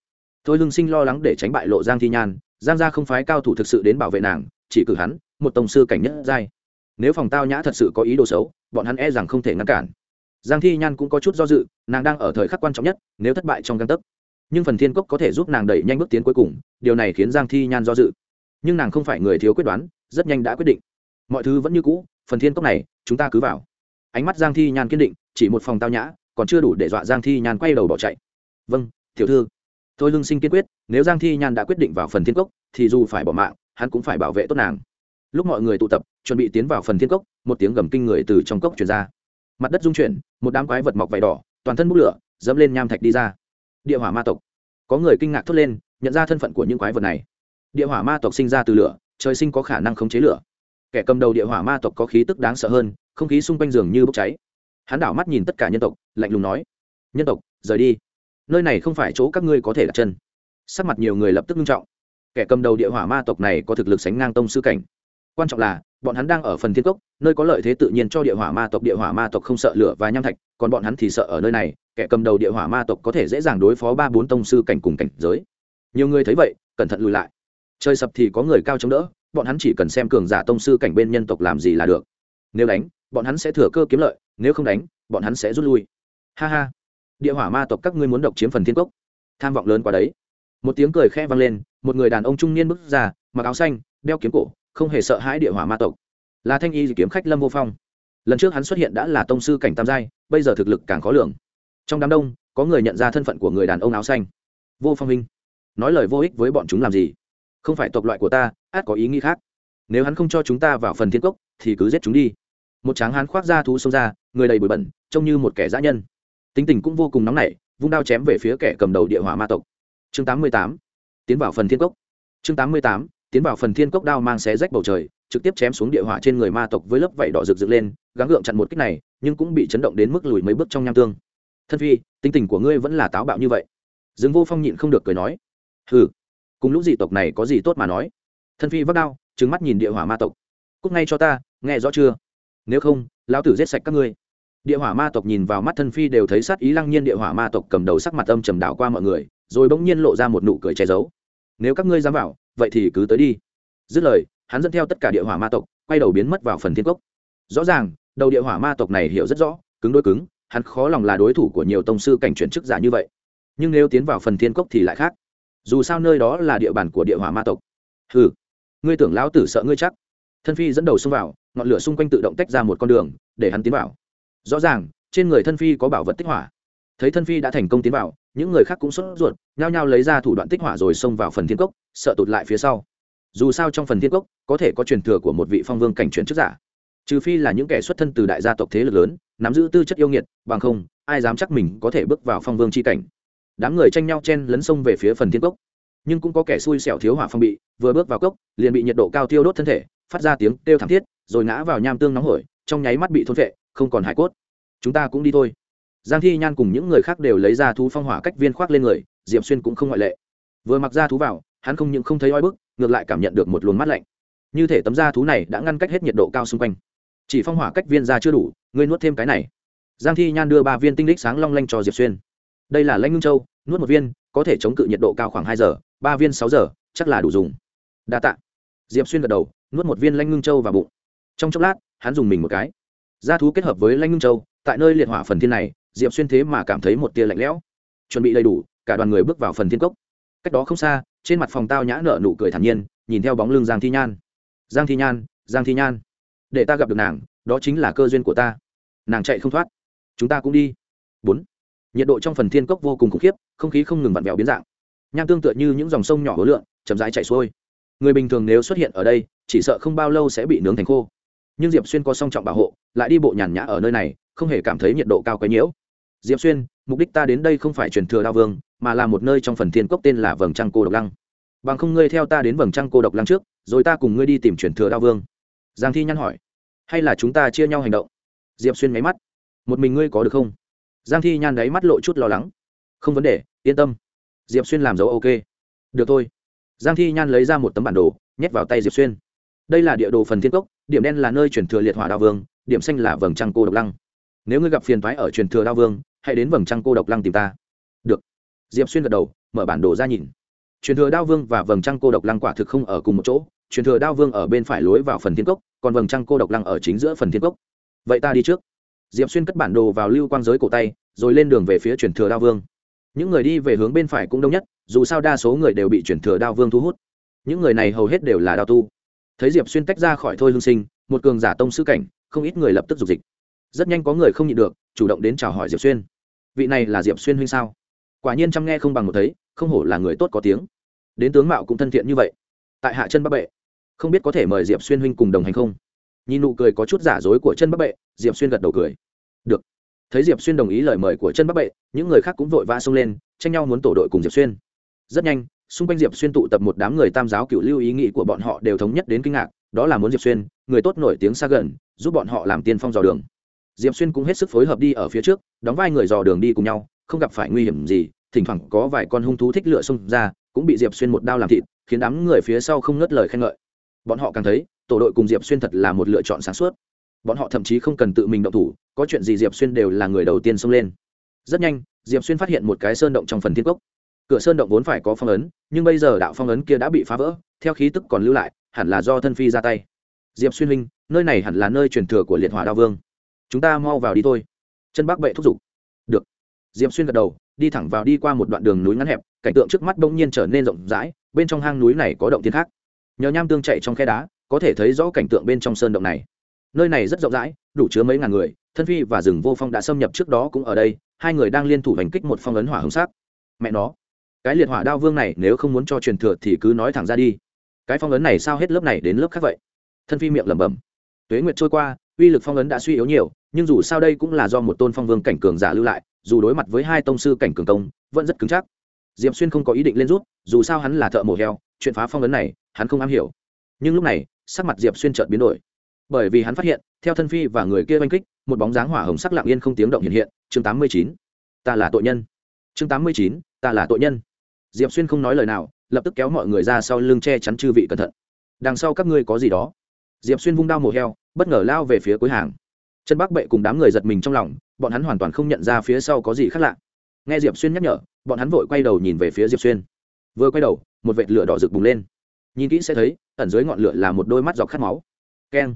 Thôi lương sinh lo lắng để tránh bại lộ giang thi nhan, giang gia không phái cao thủ thực sự đến bảo vệ nàng, chỉ cử hắn, một tổng sư cảnh nhất giai. Nếu phòng tao nhã thật sự có ý đồ xấu, bọn hắn e rằng không thể ngăn cản. Giang thi nhan cũng có chút do dự, nàng đang ở thời khắc quan trọng nhất, nếu thất bại trong căn tấc. Nhưng phần thiên cốc có thể giúp nàng đẩy nhanh bước tiến cuối cùng, điều này khiến giang thi nhan do dự. Nhưng nàng không phải người thiếu quyết đoán, rất nhanh đã quyết định. Mọi thứ vẫn như cũ, phần thiên cốc này, chúng ta cứ vào. Ánh mắt giang thi nhan kiên định, chỉ một phòng tao nhã còn chưa đủ để dọa giang thi nhan quay đầu bỏ chạy. Vâng tiểu thư. Tôi lương sinh kiên quyết, nếu giang thi nhan đã quyết định vào phần thiên cốc, thì dù phải bỏ mạng, hắn cũng phải bảo vệ tốt nàng. Lúc mọi người tụ tập, chuẩn bị tiến vào phần thiên cốc, một tiếng gầm kinh người từ trong cốc truyền ra. Mặt đất rung chuyển, một đám quái vật mọc vải đỏ, toàn thân bốc lửa, dẫm lên nham thạch đi ra. Địa hỏa ma tộc. Có người kinh ngạc thốt lên, nhận ra thân phận của những quái vật này. Địa hỏa ma tộc sinh ra từ lửa, trời sinh có khả năng khống chế lửa. Kẻ cầm đầu địa hỏa ma tộc có khí tức đáng sợ hơn, không khí xung quanh giường như bốc cháy hắn đảo mắt nhìn tất cả nhân tộc, lạnh lùng nói, nhân tộc, rời đi. Nơi này không phải chỗ các ngươi có thể đặt chân. Sắc mặt nhiều người lập tức nghiêm trọng. Kẻ cầm đầu địa hỏa ma tộc này có thực lực sánh ngang tông sư cảnh. Quan trọng là, bọn hắn đang ở phần thiên cốc, nơi có lợi thế tự nhiên cho địa hỏa ma tộc, địa hỏa ma tộc không sợ lửa và nham thạch, còn bọn hắn thì sợ ở nơi này, kẻ cầm đầu địa hỏa ma tộc có thể dễ dàng đối phó ba bốn tông sư cảnh cùng cảnh giới. Nhiều người thấy vậy, cẩn thận lùi lại. Chơi sập thì có người cao chống đỡ, bọn hắn chỉ cần xem cường giả tông sư cảnh bên nhân tộc làm gì là được. Nếu đánh, bọn hắn sẽ thừa cơ kiếm lợi nếu không đánh, bọn hắn sẽ rút lui. Ha ha. Địa hỏa ma tộc các ngươi muốn độc chiếm phần thiên cốc tham vọng lớn quá đấy. Một tiếng cười khẽ vang lên, một người đàn ông trung niên bước ra, mặc áo xanh, đeo kiếm cổ, không hề sợ hãi địa hỏa ma tộc. Là thanh y kiếm khách lâm vô phong. Lần trước hắn xuất hiện đã là tông sư cảnh tam giai, bây giờ thực lực càng khó lường. Trong đám đông, có người nhận ra thân phận của người đàn ông áo xanh. Vô phong minh, nói lời vô ích với bọn chúng làm gì? Không phải tộc loại của ta, át có ý nghĩ khác. Nếu hắn không cho chúng ta vào phần thiên cốc thì cứ giết chúng đi một tráng hán khoác ra thú xông ra, người đầy bụi bẩn, trông như một kẻ dã nhân. Tính tình cũng vô cùng nóng nảy, vung đao chém về phía kẻ cầm đầu địa hỏa ma tộc. Chương 88. tiến vào phần thiên cốc. Chương 88. tiến vào phần thiên cốc đao mang xé rách bầu trời, trực tiếp chém xuống địa hỏa trên người ma tộc với lớp vảy đỏ rực rực lên, gắng gượng chặn một kích này, nhưng cũng bị chấn động đến mức lùi mấy bước trong nham tương. Thân phi, tính tình của ngươi vẫn là táo bạo như vậy. Dương vô phong nhịn không được cười nói. Hừ, cùng lúc dị tộc này có gì tốt mà nói? Thân phi vác đao trứng mắt nhìn địa hỏa ma tộc. Cúc ngay cho ta, nghe rõ chưa? Nếu không, lão tử giết sạch các ngươi. Địa hỏa ma tộc nhìn vào mắt thân phi đều thấy sát ý lăng nhiên địa hỏa ma tộc cầm đầu sắc mặt âm trầm đảo qua mọi người, rồi bỗng nhiên lộ ra một nụ cười che giấu. Nếu các ngươi dám vào, vậy thì cứ tới đi. Dứt lời, hắn dẫn theo tất cả địa hỏa ma tộc, quay đầu biến mất vào phần thiên cốc. Rõ ràng, đầu địa hỏa ma tộc này hiểu rất rõ, cứng đôi cứng, hắn khó lòng là đối thủ của nhiều tông sư cảnh chuyển chức giả như vậy. Nhưng nếu tiến vào phần thiên cốc thì lại khác. Dù sao nơi đó là địa bàn của địa hỏa ma tộc. Ừ ngươi tưởng lão tử sợ ngươi chắc? Thân phi dẫn đầu xông vào ngọn lửa xung quanh tự động tách ra một con đường, để hắn tiến vào. Rõ ràng, trên người thân phi có bảo vật tích hỏa. Thấy thân phi đã thành công tiến vào, những người khác cũng sốt ruột, nhao nhao lấy ra thủ đoạn tích hỏa rồi xông vào phần thiên cốc, sợ tụt lại phía sau. Dù sao trong phần thiên cốc, có thể có truyền thừa của một vị phong vương cảnh truyền chức giả. Trừ phi là những kẻ xuất thân từ đại gia tộc thế lực lớn, nắm giữ tư chất yêu nghiệt, bằng không, ai dám chắc mình có thể bước vào phong vương c h i cảnh. Đám người tranh nhau chen lấn sông về phía phần thiên cốc. Nhưng cũng có kẻ xui xẻo thiếu hỏa phong bị, vừa bước vào cốc, liền bị nhiệt độ cao tiêu đốt thân thể, phát ra tiếng kêu thảm thiết rồi ngã vào nham tương nóng hổi, trong nháy mắt bị thôn vệ không còn hải cốt. Chúng ta cũng đi thôi. Giang thi nhan cùng những người khác đều lấy ra thú phong hỏa cách viên khoác lên người, diệp xuyên cũng không ngoại lệ. Vừa mặc ra thú vào, hắn không những không thấy oi bức, ngược lại cảm nhận được một luồng mát lạnh. Như thể tấm da thú này đã ngăn cách hết nhiệt độ cao xung quanh. Chỉ phong hỏa cách viên ra chưa đủ, ngươi nuốt thêm cái này. Giang thi nhan đưa ba viên tinh đích sáng long lanh cho diệp xuyên. Đây là lanh ngưng châu, nuốt một viên, có thể chống cự nhiệt độ cao khoảng hai giờ, ba viên sáu giờ, chắc là đủ dùng. Đa t ạ diệp xuyên gật đầu, nuốt một viên lanh ngưng châu vào bụng trong chốc lát, hắn dùng mình một cái. Da thú kết hợp với lanh ngưng châu, tại nơi liệt hỏa phần thiên này, diệp xuyên thế mà cảm thấy một tia lạnh lẽo. Chuẩn bị đầy đủ, cả đoàn người bước vào phần thiên cốc. Cách đó không xa, trên mặt phòng tao nhã nở nụ cười thản nhiên, nhìn theo bóng lưng giang thi nhan. Giang thi nhan, giang thi nhan, để ta gặp được nàng, đó chính là cơ duyên của ta. Nàng chạy không thoát. Chúng ta cũng đi. Bốn. Nhiệt độ trong phần thiên cốc vô cùng khủng khiếp, không khí không ngừng vặn vẹo biến dạng. Nham tương tựa như những dòng sông nhỏ hối lượng, chậm rãi chảy xuôi. Người bình thường nếu xuất hiện ở đây, chỉ sợ không bao lâu sẽ bị nướng thành khô nhưng diệp xuyên có song trọng bảo hộ, lại đi bộ nhàn nhã ở nơi này, không hề cảm thấy nhiệt độ cao quấy nhiễu. Diệp xuyên, mục đích ta đến đây không phải truyền thừa đao vương, mà là một nơi trong phần thiên cốc tên là vầng trăng cô độc lăng. Bằng không ngươi theo ta đến vầng trăng cô độc lăng trước, rồi ta cùng ngươi đi tìm truyền thừa đao vương. Giang thi nhăn hỏi. Hay là chúng ta chia nhau hành động? Diệp xuyên nháy mắt. Một mình ngươi có được không? Giang thi nhan đáy mắt lộ chút lo lắng. Không vấn đề, yên tâm. Diệp xuyên làm dấu ok. Được thôi. Giang thi nhan lấy ra một tấm bản đồ, nhét vào tay diệp xuyên đây là địa đồ phần thiên cốc, điểm đen là nơi chuyển thừa liệt hỏa đao vương, điểm xanh là vầng trăng cô độc lăng. Nếu ngươi gặp phiền thoái ở truyền thừa đao vương, hãy đến vầng trăng cô độc lăng tìm ta. Được. Diệp xuyên gật đầu, mở bản đồ ra nhìn. Truyền thừa đao vương và vầng trăng cô độc lăng quả thực không ở cùng một chỗ, truyền thừa đao vương ở bên phải lối vào phần thiên cốc, còn vầng trăng cô độc lăng ở chính giữa phần thiên cốc. Vậy ta đi trước. Diệp xuyên cất bản đồ vào lưu quang giới cổ tay, rồi lên đường về phía truyền thừa đao vương. Những người đi về hướng bên phải cũng đông nhất, dù sao đa số người đều bị truyền thừa đao vương thu hút. Những người này hầu hết đều là đao tu thấy diệp xuyên tách ra khỏi thôi hương sinh, một cường giả tông sư cảnh, không ít người lập tức dục dịch. Rất nhanh có người không nhịn được, chủ động đến chào hỏi diệp xuyên. Vị này là diệp xuyên huynh sao? Quả nhiên chăm nghe không bằng một thấy, không hổ là người tốt có tiếng. Đến tướng mạo cũng thân thiện như vậy. Tại hạ chân bắc bệ. Không biết có thể mời diệp xuyên huynh cùng đồng hành không? Nhìn nụ cười có chút giả dối của chân bắc bệ, diệp xuyên gật đầu cười. Được. Thấy diệp xuyên đồng ý lời mời của chân bắc bệ, những người khác cũng vội vã xông lên, tranh nhau muốn tổ đội cùng diệp xuyên. Rất nhanh xung quanh diệp xuyên tụ tập một đám người tam giáo cựu lưu ý nghĩ của bọn họ đều thống nhất đến kinh ngạc, đó là muốn diệp xuyên, người tốt nổi tiếng xa gần, giúp bọn họ làm tiên phong dò đường. Diệp xuyên cũng hết sức phối hợp đi ở phía trước, đóng vai người dò đường đi cùng nhau, không gặp phải nguy hiểm gì, thỉnh thoảng có vài con hung thú thích lựa xông ra, cũng bị diệp xuyên một đao làm thịt, khiến đám người phía sau không ngớt lời khen ngợi. Bọn họ càng thấy, tổ đội cùng diệp xuyên thật là một lựa chọn sáng suốt. Bọn họ thậm chí không cần tự mình động thủ, có chuyện gì diệp xuyên đều là người đầu tiên xông lên. Rất nhanh, diệp xuyên phát hiện một cái sơn động trong phần thiên cốc cửa sơn động vốn phải có phong ấn, nhưng bây giờ đạo phong ấn kia đã bị phá vỡ, theo khí tức còn lưu lại, hẳn là do thân phi ra tay. Diệp xuyên huynh nơi này hẳn là nơi truyền thừa của liệt hỏa đao vương. Chúng ta mau vào đi thôi. Chân bác bệ thúc giục. Được. Diệp xuyên gật đầu, đi thẳng vào đi qua một đoạn đường núi ngắn hẹp, cảnh tượng trước mắt bỗng nhiên trở nên rộng rãi, bên trong hang núi này có động thiên khác. Nhờ nham tương chạy trong khe đá, có thể thấy rõ cảnh tượng bên trong sơn động này. Nơi này rất rộng rãi, đủ chứa mấy ngàn người, thân phi và rừng vô phong đã xâm nhập trước đó cũng ở đây, hai người đang liên thủ hành kích một phong ấn hỏa hồng sắc. Mẹ nó cái liệt hỏa đao vương này nếu không muốn cho truyền thừa thì cứ nói thẳng ra đi. Cái phong ấn này sao hết lớp này đến lớp khác vậy? Thân phi miệng lẩm bẩm. Tuế nguyệt trôi qua, uy lực phong ấn đã suy yếu nhiều, nhưng dù sao đây cũng là do một tôn phong vương cảnh cường giả lưu lại, dù đối mặt với hai tông sư cảnh cường công, vẫn rất cứng chắc. Diệp xuyên không có ý định lên rút, dù sao hắn là thợ mổ heo, chuyện phá phong ấn này, hắn không am hiểu. Nhưng lúc này, sắc mặt diệp xuyên chợt biến đổi. Bởi vì hắn phát hiện, theo thân phi và người kia oanh kích, một bóng dáng hỏa hồng sắc lạng yên không tiếng động hiện hiện, chương tám mươi chín. Ta là tội nhân. Chương tám mươi chín, ta là tội nhân diệp xuyên không nói lời nào, lập tức kéo mọi người ra sau lưng che chắn chư vị cẩn thận. Đằng sau các ngươi có gì đó? Diệp xuyên vung đao mổ heo, bất ngờ lao về phía cuối hàng. Chân bắc bệ cùng đám người giật mình trong lòng, bọn hắn hoàn toàn không nhận ra phía sau có gì khác lạ. Nghe diệp xuyên nhắc nhở, bọn hắn vội quay đầu nhìn về phía diệp xuyên. Vừa quay đầu, một vệt lửa đỏ rực bùng lên. Nhìn kỹ sẽ thấy, ẩn dưới ngọn lửa là một đôi mắt dọc khát máu. Keng.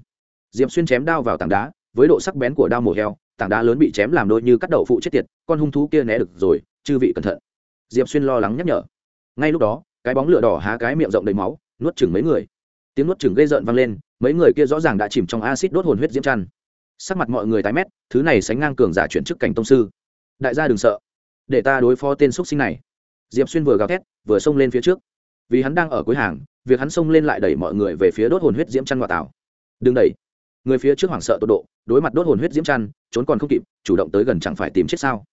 Diệp xuyên chém đao vào tảng đá, với độ sắc bén của đao mổ heo, tảng đá lớn bị chém làm đôi như cắt đậu phụ chết tiệt, con hung thú kia né được rồi, chư vị cẩn thận diệp xuyên lo lắng nhắc nhở. Ngay lúc đó, cái bóng lửa đỏ há cái miệng rộng đầy máu, nuốt chừng mấy người. Tiếng nuốt chừng gây rợn vang lên, mấy người kia rõ ràng đã chìm trong acid đốt hồn huyết diễm chăn. Sắc mặt mọi người tái mét, thứ này sánh ngang cường giả chuyển chức cảnh tông sư. Đại gia đừng sợ, để ta đối phó tên x sinh này. Diệp xuyên vừa gào thét, vừa xông lên phía trước. Vì hắn đang ở cuối hàng, việc hắn xông lên lại đẩy mọi người về phía đốt hồn huyết diễm chăn ngoại tảo. Đừng đẩy. Người phía trước hoảng sợ tột độ, đối mặt đốt hồn huyết diễm chăn, trốn còn không kịp, chủ động tới gần chẳng phải tìm chết sao?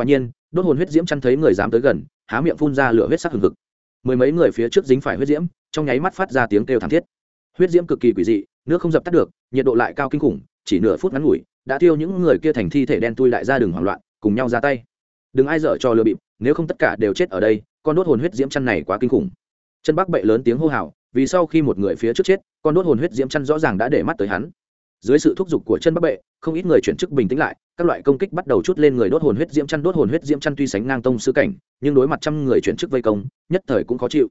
Quả nhiên, đốt hồn huyết diễm chăn thấy người dám tới gần, há miệng phun ra lửa huyết sắc hừng hực. Mười mấy người phía trước dính phải huyết diễm, trong nháy mắt phát ra tiếng kêu thảm thiết. Huyết diễm cực kỳ quỷ dị, nước không dập tắt được, nhiệt độ lại cao kinh khủng, chỉ nửa phút ngắn ngủi, đã tiêu những người kia thành thi thể đen tui lại ra đường hoảng loạn, cùng nhau ra tay. Đừng ai dở cho lừa bịp, nếu không tất cả đều chết ở đây, con đốt hồn huyết diễm chăn này quá kinh khủng. Chân bắc bậy lớn tiếng hô hào, vì sau khi một người phía trước chết, con đốt hồn huyết diễm chăn rõ ràng đã để mắt tới hắn dưới sự thúc giục của chân bắc bệ, không ít người chuyển chức bình tĩnh lại, các loại công kích bắt đầu chút lên người đốt hồn huyết diễm chăn, đốt hồn huyết diễm chăn tuy sánh ngang tông sư cảnh, nhưng đối mặt trăm người chuyển chức vây công, nhất thời cũng khó chịu.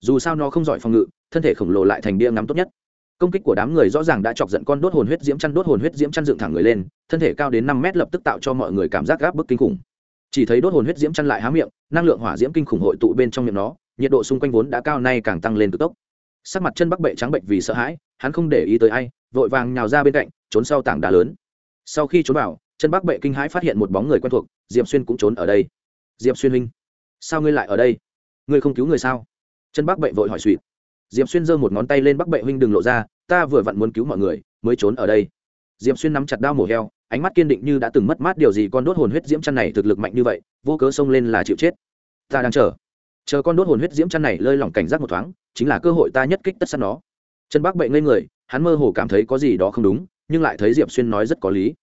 Dù sao nó không giỏi phòng ngự, thân thể khổng lồ lại thành bia ngắm tốt nhất. Công kích của đám người rõ ràng đã chọc giận con đốt hồn huyết diễm chăn, đốt hồn huyết diễm chăn dựng thẳng người lên, thân thể cao đến năm mét lập tức tạo cho mọi người cảm giác gáp bức kinh khủng. Chỉ thấy đốt hồn huyết diễm chăn lại há miệng, năng lượng hỏa diễm kinh khủng hội tụ bên trong miệng nó, nhiệt độ xung quanh vốn đã cao nay càng tăng lên cực tốc. Sắc mặt chân bắc bệ trắng bệnh vì sợ hãi, hắn không để ý tới ai vội vàng nhào ra bên cạnh, trốn sau tảng đá lớn. Sau khi trốn vào, chân bắc bệ kinh hãi phát hiện một bóng người quen thuộc, diệp xuyên cũng trốn ở đây. Diệp xuyên huynh, sao ngươi lại ở đây? Ngươi không cứu người sao? Chân bắc bệ vội hỏi suỵt diệp xuyên giơ một ngón tay lên bắc bệ huynh đừng lộ ra, ta vừa vặn muốn cứu mọi người, mới trốn ở đây. Diệp xuyên nắm chặt đao mổ heo, ánh mắt kiên định như đã từng mất mát điều gì con đốt hồn huyết diễm chăn này thực lực mạnh như vậy, vô cớ xông lên là chịu chết. Ta đang chờ. Chờ con đốt hồn huyết diễm chăn này lơi lỏng cảnh giác một thoáng, chính là cơ hội ta nhất kích tất sắt nó. Chân bác bệ ngây người hắn mơ hồ cảm thấy có gì đó không đúng, nhưng lại thấy diệp xuyên nói rất có lý.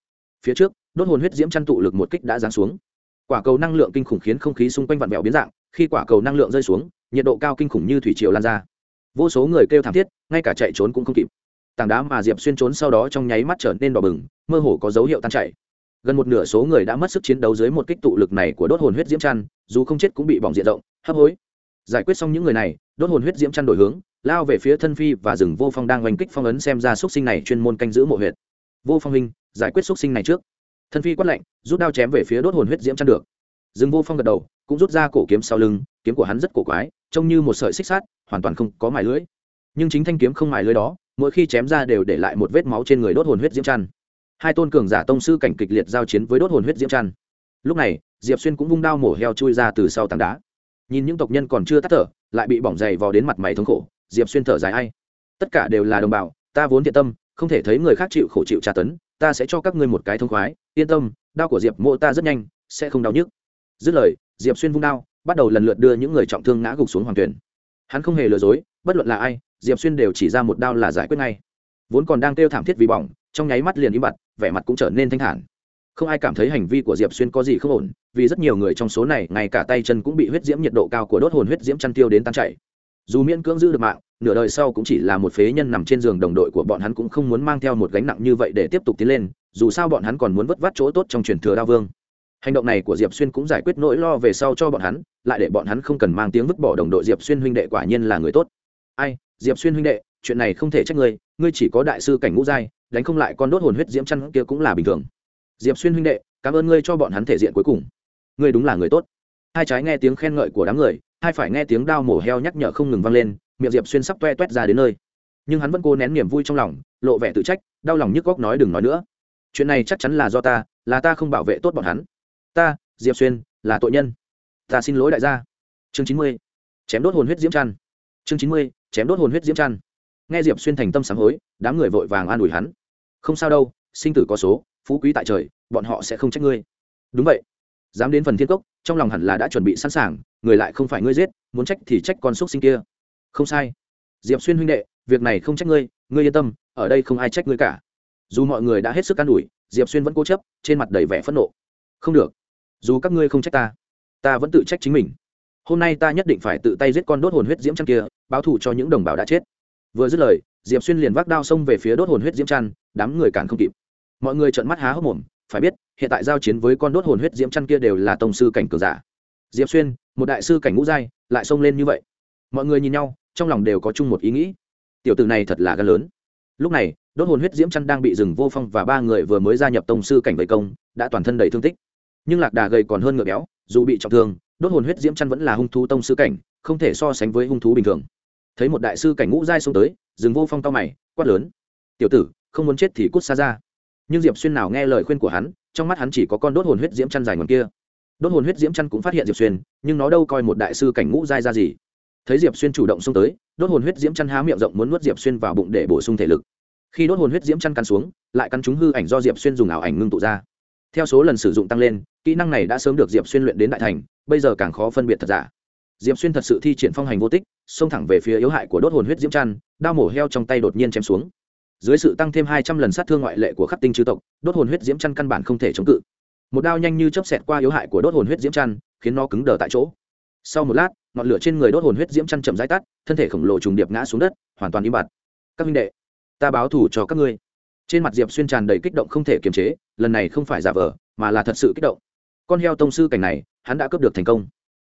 Phía trước, đốt hồn huyết diễm chăn tụ lực một kích đã giáng xuống. Quả cầu năng lượng kinh khủng khiến không khí xung quanh vặn vẹo biến dạng, khi quả cầu năng lượng rơi xuống, nhiệt độ cao kinh khủng như thủy triều lan ra. Vô số người kêu thảm thiết, ngay cả chạy trốn cũng không kịp. Tảng đá mà diệp xuyên trốn sau đó trong nháy mắt trở nên đỏ bừng, mơ hồ có dấu hiệu tan chảy. Gần một nửa số người đã mất sức chiến đấu dưới một kích tụ lực này của đốt hồn huyết diễm chăn, dù không chết cũng bị bỏng diện rộng, hấp hối. Giải quyết xong những người này, đốt hồn huyết diễm chăn đổi hướng lao về phía thân phi và rừng vô phong đang oanh kích phong ấn xem ra x sinh này chuyên môn canh giữ mộ huyệt. Vô phong hình giải quyết x sinh này trước. Thân phi quát lạnh, rút đao chém về phía đốt hồn huyết diễm chăn được. Rừng vô phong gật đầu, cũng rút ra cổ kiếm sau lưng, kiếm của hắn rất cổ quái, trông như một sợi xích sát hoàn toàn không có mài lưỡi. Nhưng chính thanh kiếm không mài lưỡi đó, mỗi khi chém ra đều để lại một vết máu trên người đốt hồn huyết diễm chăn. Hai tôn cường giả tông sư cảnh kịch liệt giao chiến với đốt hồn huyết diễm chăn. Lúc này, diệp xuyên cũng vung đao mổ heo chui ra từ sau tảng đá. Nhìn những tộc nhân còn chưa tắt thở, lại bị bỏng dày vò đến mặt mày thống khổ diệp xuyên thở dài ai. Tất cả đều là đồng bào, ta vốn thiện tâm, không thể thấy người khác chịu khổ chịu tra tấn, ta sẽ cho các ngươi một cái thông khoái, yên tâm, đao của diệp mộ ta rất nhanh, sẽ không đau nhức. Dứt lời, diệp xuyên vung đao, bắt đầu lần lượt đưa những người trọng thương ngã gục xuống hoàng tuyển. Hắn không hề lừa dối, bất luận là ai, diệp xuyên đều chỉ ra một đao là giải quyết ngay. Vốn còn đang kêu thảm thiết vì bỏng, trong nháy mắt liền im bặt, vẻ mặt cũng trở nên thanh thản. Không ai cảm thấy hành vi của diệp xuyên có gì không ổn, vì rất nhiều người trong số này, ngay cả tay chân cũng bị huyết diễm nhiệt độ cao của đốt hồn huyết diễm chăn tiêu đến tan chảy dù miễn cưỡng giữ được mạng, nửa đời sau cũng chỉ là một phế nhân nằm trên giường đồng đội của bọn hắn cũng không muốn mang theo một gánh nặng như vậy để tiếp tục tiến lên, dù sao bọn hắn còn muốn vất vát chỗ tốt trong truyền thừa đao vương. Hành động này của diệp xuyên cũng giải quyết nỗi lo về sau cho bọn hắn, lại để bọn hắn không cần mang tiếng vứt bỏ đồng đội diệp xuyên huynh đệ quả nhiên là người tốt. Ai, diệp xuyên huynh đệ, chuyện này không thể trách ngươi ngươi chỉ có đại sư cảnh ngũ giai, đánh không lại con đốt hồn huyết diễm chăn kia cũng là bình thường. Diệp xuyên huynh đệ, cảm ơn ngươi cho bọn hắn thể diện cuối cùng. Ngươi đúng là người tốt. Hai trái nghe tiếng khen ngợi của đám người hai phải nghe tiếng đao mổ heo nhắc nhở không ngừng vang lên, miệng diệp xuyên sắp toe toét ra đến nơi. Nhưng hắn vẫn cố nén niềm vui trong lòng, lộ vẻ tự trách, đau lòng nhức góc nói đừng nói nữa. Chuyện này chắc chắn là do ta, là ta không bảo vệ tốt bọn hắn. Ta, diệp xuyên, là tội nhân. Ta xin lỗi đại gia. Chương chín mươi, chém đốt hồn huyết diễm trăn. Chương chín mươi, chém đốt hồn huyết diễm trăn. Nghe diệp xuyên thành tâm sáng hối, đám người vội vàng an ủi hắn. Không sao đâu, sinh tử có số, phú quý tại trời, bọn họ sẽ không trách ngươi. Đúng vậy. Dám đến phần thiên cốc, trong lòng hẳn là đã chuẩn bị sẵn sàng người lại không phải ngươi giết muốn trách thì trách con xúc sinh kia. Không sai. Diệp xuyên huynh đệ việc này không trách ngươi ngươi yên tâm ở đây không ai trách ngươi cả. Dù mọi người đã hết sức can đủi diệp xuyên vẫn cố chấp trên mặt đầy vẻ phẫn nộ. Không được. Dù các ngươi không trách ta ta vẫn tự trách chính mình. Hôm nay ta nhất định phải tự tay giết con đốt hồn huyết diễm trăng kia báo thù cho những đồng bào đã chết. Vừa dứt lời diệp xuyên liền vác đao xông về phía đốt hồn huyết diễm trăn, đám người cản không kịp. Mọi người trợn mắt há hốc mồm phải biết hiện tại giao chiến với con đốt hồn huyết diễm trăn kia đều là tông sư cảnh cường giả. Diệp xuyên một đại sư cảnh ngũ giai, lại xông lên như vậy. Mọi người nhìn nhau, trong lòng đều có chung một ý nghĩ. Tiểu tử này thật là gan lớn. Lúc này, đốt hồn huyết diễm chăn đang bị rừng vô phong và ba người vừa mới gia nhập tông sư cảnh vây công, đã toàn thân đầy thương tích. Nhưng lạc đà gầy còn hơn ngựa béo, dù bị trọng thương, đốt hồn huyết diễm chăn vẫn là hung thú tông sư cảnh, không thể so sánh với hung thú bình thường. Thấy một đại sư cảnh ngũ giai xông tới, rừng vô phong cao mày, quát lớn. Tiểu tử, không muốn chết thì cút xa ra. Nhưng diệp xuyên nào nghe lời khuyên của hắn, trong mắt hắn chỉ có con đốt hồn huyết diễm chăn dài ngọn kia đốt hồn huyết diễm chăn cũng phát hiện diệp xuyên, nhưng nó đâu coi một đại sư cảnh ngũ giai ra gì. Thấy diệp xuyên chủ động xông tới, đốt hồn huyết diễm chăn há miệng rộng muốn nuốt diệp xuyên vào bụng để bổ sung thể lực. Khi đốt hồn huyết diễm chăn cắn xuống, lại cắn chúng hư ảnh do diệp xuyên dùng ảo ảnh ngưng tụ ra. Theo số lần sử dụng tăng lên, kỹ năng này đã sớm được diệp xuyên luyện đến đại thành, bây giờ càng khó phân biệt thật giả. Diệp xuyên thật sự thi triển phong hành vô tích, xông thẳng về phía yếu hại của đốt hồn huyết diễm chăn, đao mổ heo trong tay đột nhiên chém xuống. Dưới sự tăng thêm hai trăm lần sát thương ngoại lệ của khắc tinh chư tộc, đốt hồn huyết diễm chăn căn bản không thể chống cự một đao nhanh như chớp xẹt qua yếu hại của đốt hồn huyết diễm chăn, khiến nó cứng đờ tại chỗ. Sau một lát, ngọn lửa trên người đốt hồn huyết diễm chăn chậm rãi tắt, thân thể khổng lồ trùng điệp ngã xuống đất, hoàn toàn im bặt. Các minh đệ, ta báo thù cho các ngươi. Trên mặt diệp xuyên tràn đầy kích động không thể kiềm chế, lần này không phải giả vờ, mà là thật sự kích động. Con heo tông sư cảnh này, hắn đã cướp được thành công.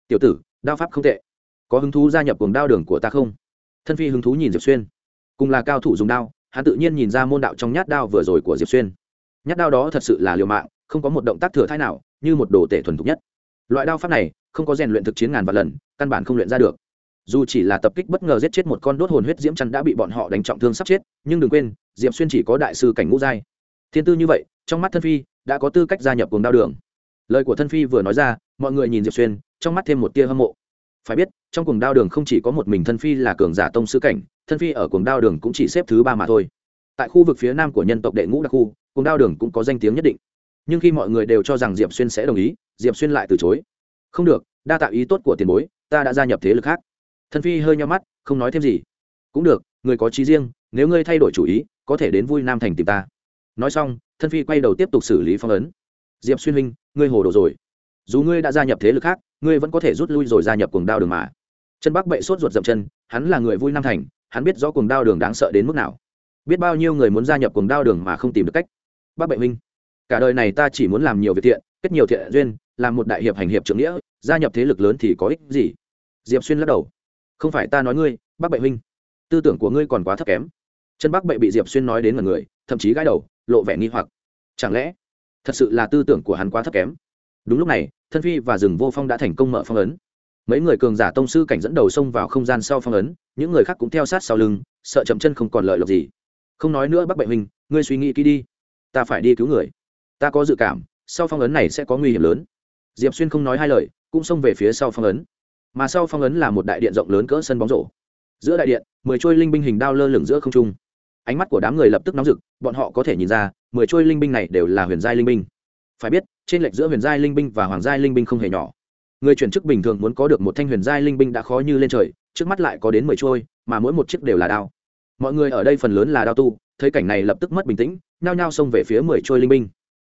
Tiểu tử, đao pháp không tệ. Có hứng thú gia nhập cùng đao đường của ta không? Thân phi hứng thú nhìn diệp xuyên. Cùng là cao thủ dùng đao, hắn tự nhiên nhìn ra môn đạo trong nhát đao vừa rồi của diệp xuyên. Nhát đao đó thật sự là liều mạng không có một động tác thừa thai nào, như một đồ tể thuần thục nhất. Loại đao pháp này, không có rèn luyện thực chiến ngàn vạn lần, căn bản không luyện ra được. Dù chỉ là tập kích bất ngờ giết chết một con đốt hồn huyết diễm chăn đã bị bọn họ đánh trọng thương sắp chết, nhưng đừng quên, diệp xuyên chỉ có đại sư cảnh ngũ giai. Thiên tư như vậy, trong mắt thân phi, đã có tư cách gia nhập cùng đao đường. Lời của thân phi vừa nói ra, mọi người nhìn diệp xuyên, trong mắt thêm một tia hâm mộ. Phải biết, trong cuồng đao đường không chỉ có một mình thân phi là cường giả tông sư cảnh, thân phi ở cuồng đao đường cũng chỉ xếp thứ ba mà thôi. Tại khu vực phía nam của nhân tộc đệ ngũ đặc khu, cuồng đao đường cũng có danh tiếng nhất định nhưng khi mọi người đều cho rằng diệp xuyên sẽ đồng ý, diệp xuyên lại từ chối. Không được, đa tạo ý tốt của tiền bối, ta đã gia nhập thế lực khác. Thân phi hơi nhau mắt, không nói thêm gì. Cũng được, người có trí riêng, nếu ngươi thay đổi chủ ý, có thể đến vui nam thành tìm ta. Nói xong, thân phi quay đầu tiếp tục xử lý phong ấn. Diệp xuyên huynh, ngươi hồ đồ rồi. Dù ngươi đã gia nhập thế lực khác, ngươi vẫn có thể rút lui rồi gia nhập cuồng đao đường mà. Chân bắc bệ sốt ruột dậm chân, hắn là người vui nam thành, hắn biết rõ cuồng đao đường đáng sợ đến mức nào. Biết bao nhiêu người muốn gia nhập cuồng đao đường mà không tìm được cách. Bác bệ huynh cả đời này ta chỉ muốn làm nhiều việc thiện, kết nhiều thiện duyên, làm một đại hiệp hành hiệp trưởng nghĩa, gia nhập thế lực lớn thì có ích gì? Diệp xuyên lắc đầu. Không phải ta nói ngươi bác bệ huynh. Tư tưởng của ngươi còn quá thấp kém. Chân bác bệ bị diệp xuyên nói đến mọi người, thậm chí gãi đầu, lộ vẻ nghi hoặc. Chẳng lẽ, thật sự là tư tưởng của hắn quá thấp kém? Đúng lúc này, thân phi và rừng vô phong đã thành công mở phong ấn. Mấy người cường giả tông sư cảnh dẫn đầu xông vào không gian sau phong ấn, những người khác cũng theo sát sau lưng, sợ chậm chân không còn lợi lộc gì. Không nói nữa bác bệ huynh, ngươi suy nghĩ kỹ đi. Ta phải đi cứu người ta có dự cảm, sau phong ấn này sẽ có nguy hiểm lớn. Diệp xuyên không nói hai lời, cũng xông về phía sau phong ấn. Mà sau phong ấn là một đại điện rộng lớn cỡ sân bóng rổ. Giữa đại điện, mười trôi linh binh hình đao lơ lửng giữa không trung. Ánh mắt của đám người lập tức nóng rực, bọn họ có thể nhìn ra, mười trôi linh binh này đều là huyền giai linh binh. Phải biết, trên lệch giữa huyền giai linh binh và hoàng giai linh binh không hề nhỏ. Người chuyển chức bình thường muốn có được một thanh huyền giai linh binh đã khó như lên trời, trước mắt lại có đến mười trôi mà mỗi một chiếc đều là đao. Mọi người ở đây phần lớn là đao tu, thấy cảnh này lập tức mất bình tĩnh, nhao nhao xông về phía mười trôi linh binh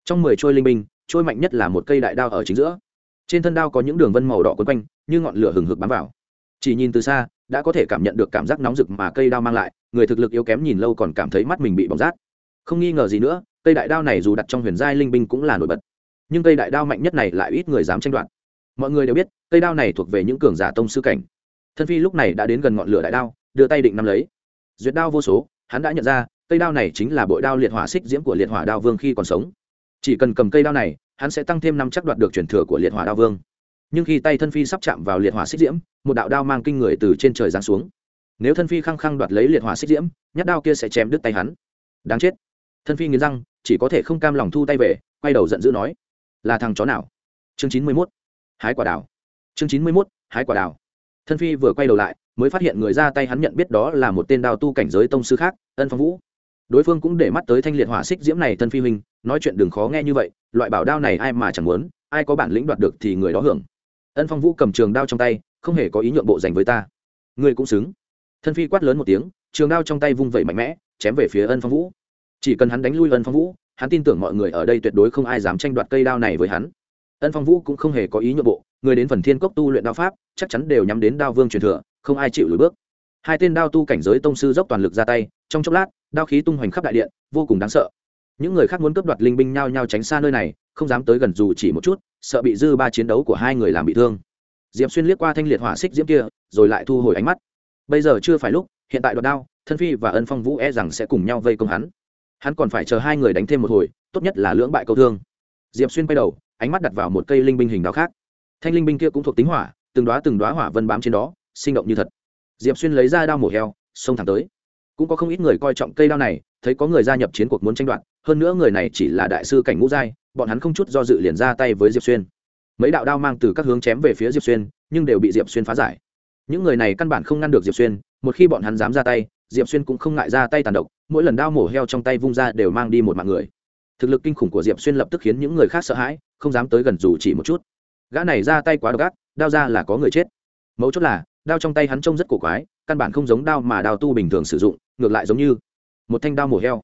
trong mười trôi linh binh, trôi mạnh nhất là một cây đại đao ở chính giữa. Trên thân đao có những đường vân màu đỏ quấn quanh, như ngọn lửa hừng hực bám vào. Chỉ nhìn từ xa, đã có thể cảm nhận được cảm giác nóng rực mà cây đao mang lại, người thực lực yếu kém nhìn lâu còn cảm thấy mắt mình bị bỏng rát. Không nghi ngờ gì nữa, cây đại đao này dù đặt trong huyền giai linh binh cũng là nổi bật. Nhưng cây đại đao mạnh nhất này lại ít người dám tranh đoạt. Mọi người đều biết, cây đao này thuộc về những cường giả tông sư cảnh. Thân phi lúc này đã đến gần ngọn lửa đại đao, đưa tay định nắm lấy. Duyệt đao vô số, hắn đã nhận ra, cây đao này chính là bội đao liệt hỏa xích diễm của liệt hỏa đao vương khi còn sống chỉ cần cầm cây đao này, hắn sẽ tăng thêm năm chắc đoạt được truyền thừa của liệt hỏa đao vương. Nhưng khi tay thân phi sắp chạm vào liệt hỏa xích diễm, một đạo đao mang kinh người từ trên trời giáng xuống. Nếu thân phi khăng khăng đoạt lấy liệt hỏa xích diễm, nhát đao kia sẽ chém đứt tay hắn. Đáng chết. Thân phi nghiến răng, chỉ có thể không cam lòng thu tay về, quay đầu giận dữ nói, là thằng chó nào? Chương chín mươi mốt. Hái quả đào. Chương chín mươi mốt, hái quả đào. Thân phi vừa quay đầu lại, mới phát hiện người ra tay hắn nhận biết đó là một tên đao tu cảnh giới tông sư khác, ân phong vũ. Đối phương cũng để mắt tới thanh liệt hỏa xích diễm này thân phi huynh nói chuyện đừng khó nghe như vậy, loại bảo đao này ai mà chẳng muốn, ai có bản lĩnh đoạt được thì người đó hưởng. Ân phong vũ cầm trường đao trong tay, không hề có ý nhượng bộ dành với ta. Ngươi cũng xứng. Thân phi quát lớn một tiếng, trường đao trong tay vung vẩy mạnh mẽ, chém về phía ân phong vũ. Chỉ cần hắn đánh lui ân phong vũ, hắn tin tưởng mọi người ở đây tuyệt đối không ai dám tranh đoạt cây đao này với hắn. Ân phong vũ cũng không hề có ý nhượng bộ, người đến phần thiên cốc tu luyện đao pháp, chắc chắn đều nhắm đến đao vương truyền thừa, không ai chịu lùi bước. Hai tên đao tu cảnh giới tông sư dốc toàn lực ra tay, trong chốc lát, đao khí tung hoành khắp đại điện, vô cùng đáng sợ những người khác muốn cướp đoạt linh binh nhao nhao tránh xa nơi này, không dám tới gần dù chỉ một chút, sợ bị dư ba chiến đấu của hai người làm bị thương. Diệp xuyên liếc qua thanh liệt hỏa xích diễm kia, rồi lại thu hồi ánh mắt. Bây giờ chưa phải lúc, hiện tại đoạt đao, thân phi và ân phong vũ e rằng sẽ cùng nhau vây công hắn. Hắn còn phải chờ hai người đánh thêm một hồi, tốt nhất là lưỡng bại câu thương. Diệp xuyên quay đầu, ánh mắt đặt vào một cây linh binh hình đao khác. Thanh linh binh kia cũng thuộc tính hỏa, từng đoá từng đoá hỏa vân bám trên đó, sinh động như thật. Diệp xuyên lấy ra đao mổ heo, xông thẳng tới cũng có không ít người coi trọng cây đao này, thấy có người gia nhập chiến cuộc muốn tranh đoạt, hơn nữa người này chỉ là đại sư cảnh ngũ giai, bọn hắn không chút do dự liền ra tay với diệp xuyên. Mấy đạo đao mang từ các hướng chém về phía diệp xuyên, nhưng đều bị diệp xuyên phá giải. Những người này căn bản không ngăn được diệp xuyên, một khi bọn hắn dám ra tay, diệp xuyên cũng không ngại ra tay tàn độc, mỗi lần đao mổ heo trong tay vung ra đều mang đi một mạng người. Thực lực kinh khủng của diệp xuyên lập tức khiến những người khác sợ hãi, không dám tới gần dù chỉ một chút. Gã này ra tay quá độc ác, đao ra là có người chết. Mấu chốt là, đao trong tay hắn trông rất cổ quái căn bản không giống đao mà đao tu bình thường sử dụng, ngược lại giống như một thanh đao mổ heo.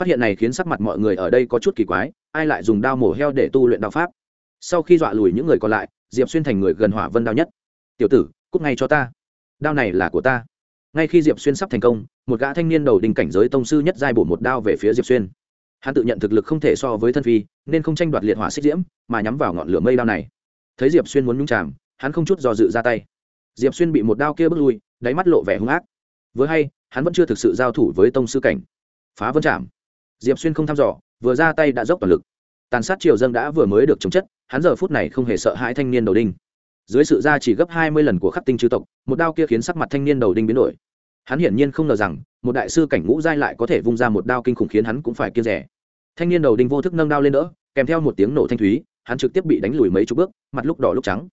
Phát hiện này khiến sắc mặt mọi người ở đây có chút kỳ quái, ai lại dùng đao mổ heo để tu luyện đạo pháp? Sau khi dọa lùi những người còn lại, diệp xuyên thành người gần hỏa vân đao nhất. Tiểu tử cúc ngay cho ta. Đao này là của ta. Ngay khi diệp xuyên sắp thành công, một gã thanh niên đầu đình cảnh giới tông sư nhất giai bổ một đao về phía diệp xuyên. Hắn tự nhận thực lực không thể so với thân phi, nên không tranh đoạt liệt hỏa xích diễm, mà nhắm vào ngọn lửa mây đao này. Thấy diệp xuyên muốn nhúng chàm, hắn không chút do dự ra tay. Diệp xuyên bị một đao kia bước lui đáy mắt lộ vẻ hung ác. Với hay, hắn vẫn chưa thực sự giao thủ với tông sư cảnh. Phá vân chạm diệp xuyên không thăm dò, vừa ra tay đã dốc toàn lực. Tàn sát triều dân đã vừa mới được chống chất, hắn giờ phút này không hề sợ hãi thanh niên đầu đinh. Dưới sự ra chỉ gấp hai mươi lần của khắc tinh chư tộc, một đao kia khiến sắc mặt thanh niên đầu đinh biến đổi. Hắn hiển nhiên không ngờ rằng, một đại sư cảnh ngũ giai lại có thể vung ra một đao kinh khủng khiến hắn cũng phải kiêng rẻ. Thanh niên đầu đinh vô thức nâng đao lên đỡ, kèm theo một tiếng nổ thanh thúy, hắn trực tiếp bị đánh lùi mấy chục bước, mặt lúc đỏ lúc trắng.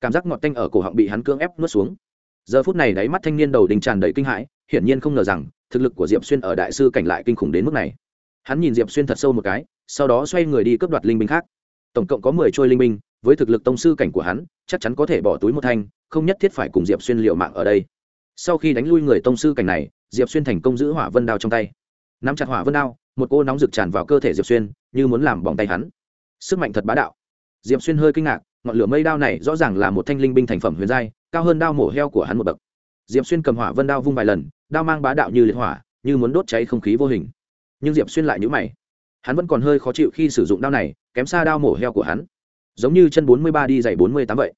Cảm giác ngọt tanh ở cổ họng bị hắn cưỡng ép nuốt xuống giờ phút này đáy mắt thanh niên đầu đình tràn đầy kinh hãi, hiển nhiên không ngờ rằng, thực lực của diệp xuyên ở đại sư cảnh lại kinh khủng đến mức này. Hắn nhìn diệp xuyên thật sâu một cái, sau đó xoay người đi cướp đoạt linh binh khác. Tổng cộng có mười trôi linh binh, với thực lực tông sư cảnh của hắn, chắc chắn có thể bỏ túi một thanh, không nhất thiết phải cùng diệp xuyên liệu mạng ở đây. Sau khi đánh lui người tông sư cảnh này, diệp xuyên thành công giữ hỏa vân đao trong tay. Nắm chặt hỏa vân đao, một cô nóng rực tràn vào cơ thể diệp xuyên, như muốn làm bỏng tay hắn. Sức mạnh thật bá đạo. Diệp xuyên hơi kinh ngạc, ngọn lửa mây đao này rõ ràng là một thanh linh binh thành phẩm huyền giai cao hơn đao mổ heo của hắn một bậc. Diệp xuyên cầm hỏa vân đao vung vài lần, đao mang bá đạo như liệt hỏa, như muốn đốt cháy không khí vô hình. Nhưng diệp xuyên lại nhũ mày. Hắn vẫn còn hơi khó chịu khi sử dụng đao này, kém xa đao mổ heo của hắn. Giống như chân bốn mươi ba đi dày bốn mươi tám vậy.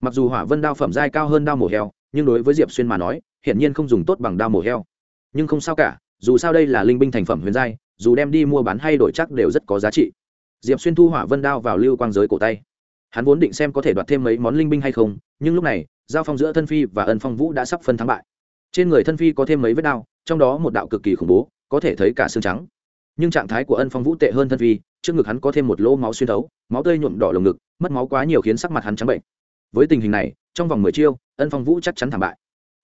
Mặc dù hỏa vân đao phẩm giai cao hơn đao mổ heo, nhưng đối với diệp xuyên mà nói, hiển nhiên không dùng tốt bằng đao mổ heo. Nhưng không sao cả, dù sao đây là linh binh thành phẩm huyền giai, dù đem đi mua bán hay đổi chắc đều rất có giá trị. Diệp xuyên thu hỏa vân đao vào lưu quang giới cổ tay. Hắn vốn định xem có thể đoạt thêm mấy món linh binh hay không, nhưng lúc này giao phong giữa thân phi và ân phong vũ đã sắp phân thắng bại. Trên người thân phi có thêm mấy vết đao trong đó một đạo cực kỳ khủng bố, có thể thấy cả xương trắng. Nhưng trạng thái của ân phong vũ tệ hơn thân phi, trước ngực hắn có thêm một lỗ máu xuyên thấu, máu tươi nhuộm đỏ lồng ngực, mất máu quá nhiều khiến sắc mặt hắn trắng bệnh. Với tình hình này, trong vòng mười chiêu, ân phong vũ chắc chắn thảm bại.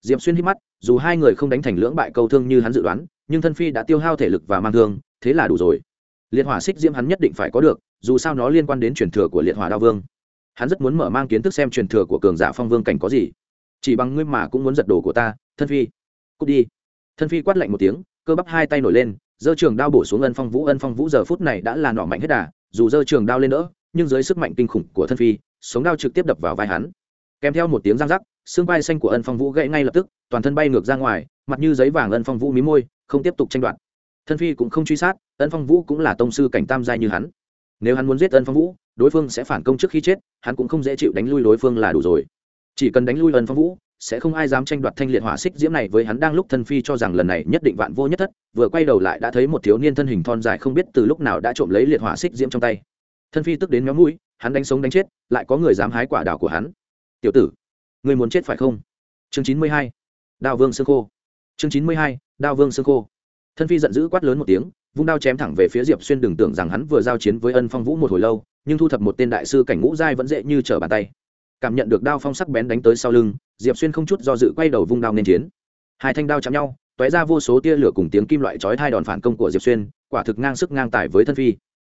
Diệp xuyên hít mắt, dù hai người không đánh thành lưỡng bại câu thương như hắn dự đoán, nhưng thân phi đã tiêu hao thể lực và mang thương, thế là đủ rồi. Liệt hỏa xích diễm hắn nhất định phải có được, dù sao nó liên quan đến truyền thừa của liệt hỏa đao vương hắn rất muốn mở mang kiến thức xem truyền thừa của cường giả phong vương cảnh có gì. Chỉ bằng ngươi mà cũng muốn giật đồ của ta, thân phi. Cút đi. Thân phi quát lạnh một tiếng, cơ bắp hai tay nổi lên, giơ trường đao bổ xuống ân phong vũ, ân phong vũ giờ phút này đã là nọ mạnh hết đà, dù giơ trường đao lên đỡ, nhưng dưới sức mạnh kinh khủng của thân phi, sống đao trực tiếp đập vào vai hắn. Kèm theo một tiếng răng rắc, xương vai xanh của ân phong vũ gãy ngay lập tức, toàn thân bay ngược ra ngoài, mặt như giấy vàng ân phong vũ mí môi, không tiếp tục tranh đoạt. Thân phi cũng không truy sát, ân phong vũ cũng là tông sư cảnh tam giai như hắn. Nếu hắn muốn giết ân phong vũ đối phương sẽ phản công trước khi chết, hắn cũng không dễ chịu đánh lui đối phương là đủ rồi. Chỉ cần đánh lui ân phong vũ, sẽ không ai dám tranh đoạt thanh liệt hỏa xích diễm này với hắn đang lúc thân phi cho rằng lần này nhất định vạn vô nhất thất, vừa quay đầu lại đã thấy một thiếu niên thân hình thon dài không biết từ lúc nào đã trộm lấy liệt hỏa xích diễm trong tay. Thân phi tức đến méo mũi, hắn đánh sống đánh chết, lại có người dám hái quả đào của hắn. Tiểu tử người muốn chết phải không? Chương chín mươi hai, đao vương sương khô. Chương chín mươi hai, đao vương sương khô thân phi giận dữ quát lớn một tiếng, vung đao chém thẳng về phía diệp xuyên, đừng tưởng rằng hắn vừa giao chiến với ân phong vũ một hồi lâu, nhưng thu thập một tên đại sư cảnh ngũ giai vẫn dễ như trở bàn tay. Cảm nhận được đao phong sắc bén đánh tới sau lưng, diệp xuyên không chút do dự quay đầu vung đao nên chiến. Hai thanh đao chạm nhau t ó é ra vô số tia lửa cùng tiếng kim loại chói thai đòn phản công của diệp xuyên, quả thực ngang sức ngang tải với thân phi.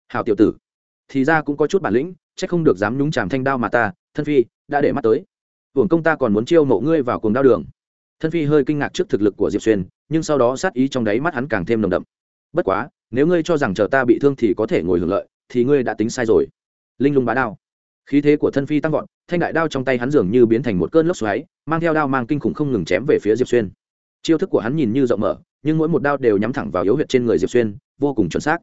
Hào tiểu tử, thì ra cũng có chút bản lĩnh c h ắ c không được dám nhúng chàm thanh đao mà ta, thân phi, đã để mắt tới. Hưởng công ta còn muốn chiêu mộ ngươi vào cùng đao đường thân phi hơi kinh ngạc trước thực lực của diệp xuyên, nhưng sau đó sát ý trong đáy mắt hắn càng thêm nồng đậm. Bất quá, nếu ngươi cho rằng chờ ta bị thương thì có thể ngồi hưởng lợi, thì ngươi đã tính sai rồi. Linh lung bá đao. Khí thế của thân phi tăng vọt, thanh đại đao trong tay hắn dường như biến thành một cơn lốc xoáy, mang theo đao mang kinh khủng không ngừng chém về phía diệp xuyên. Chiêu thức của hắn nhìn như rộng mở, nhưng mỗi một đao đều nhắm thẳng vào yếu huyệt trên người diệp xuyên, vô cùng chuẩn xác.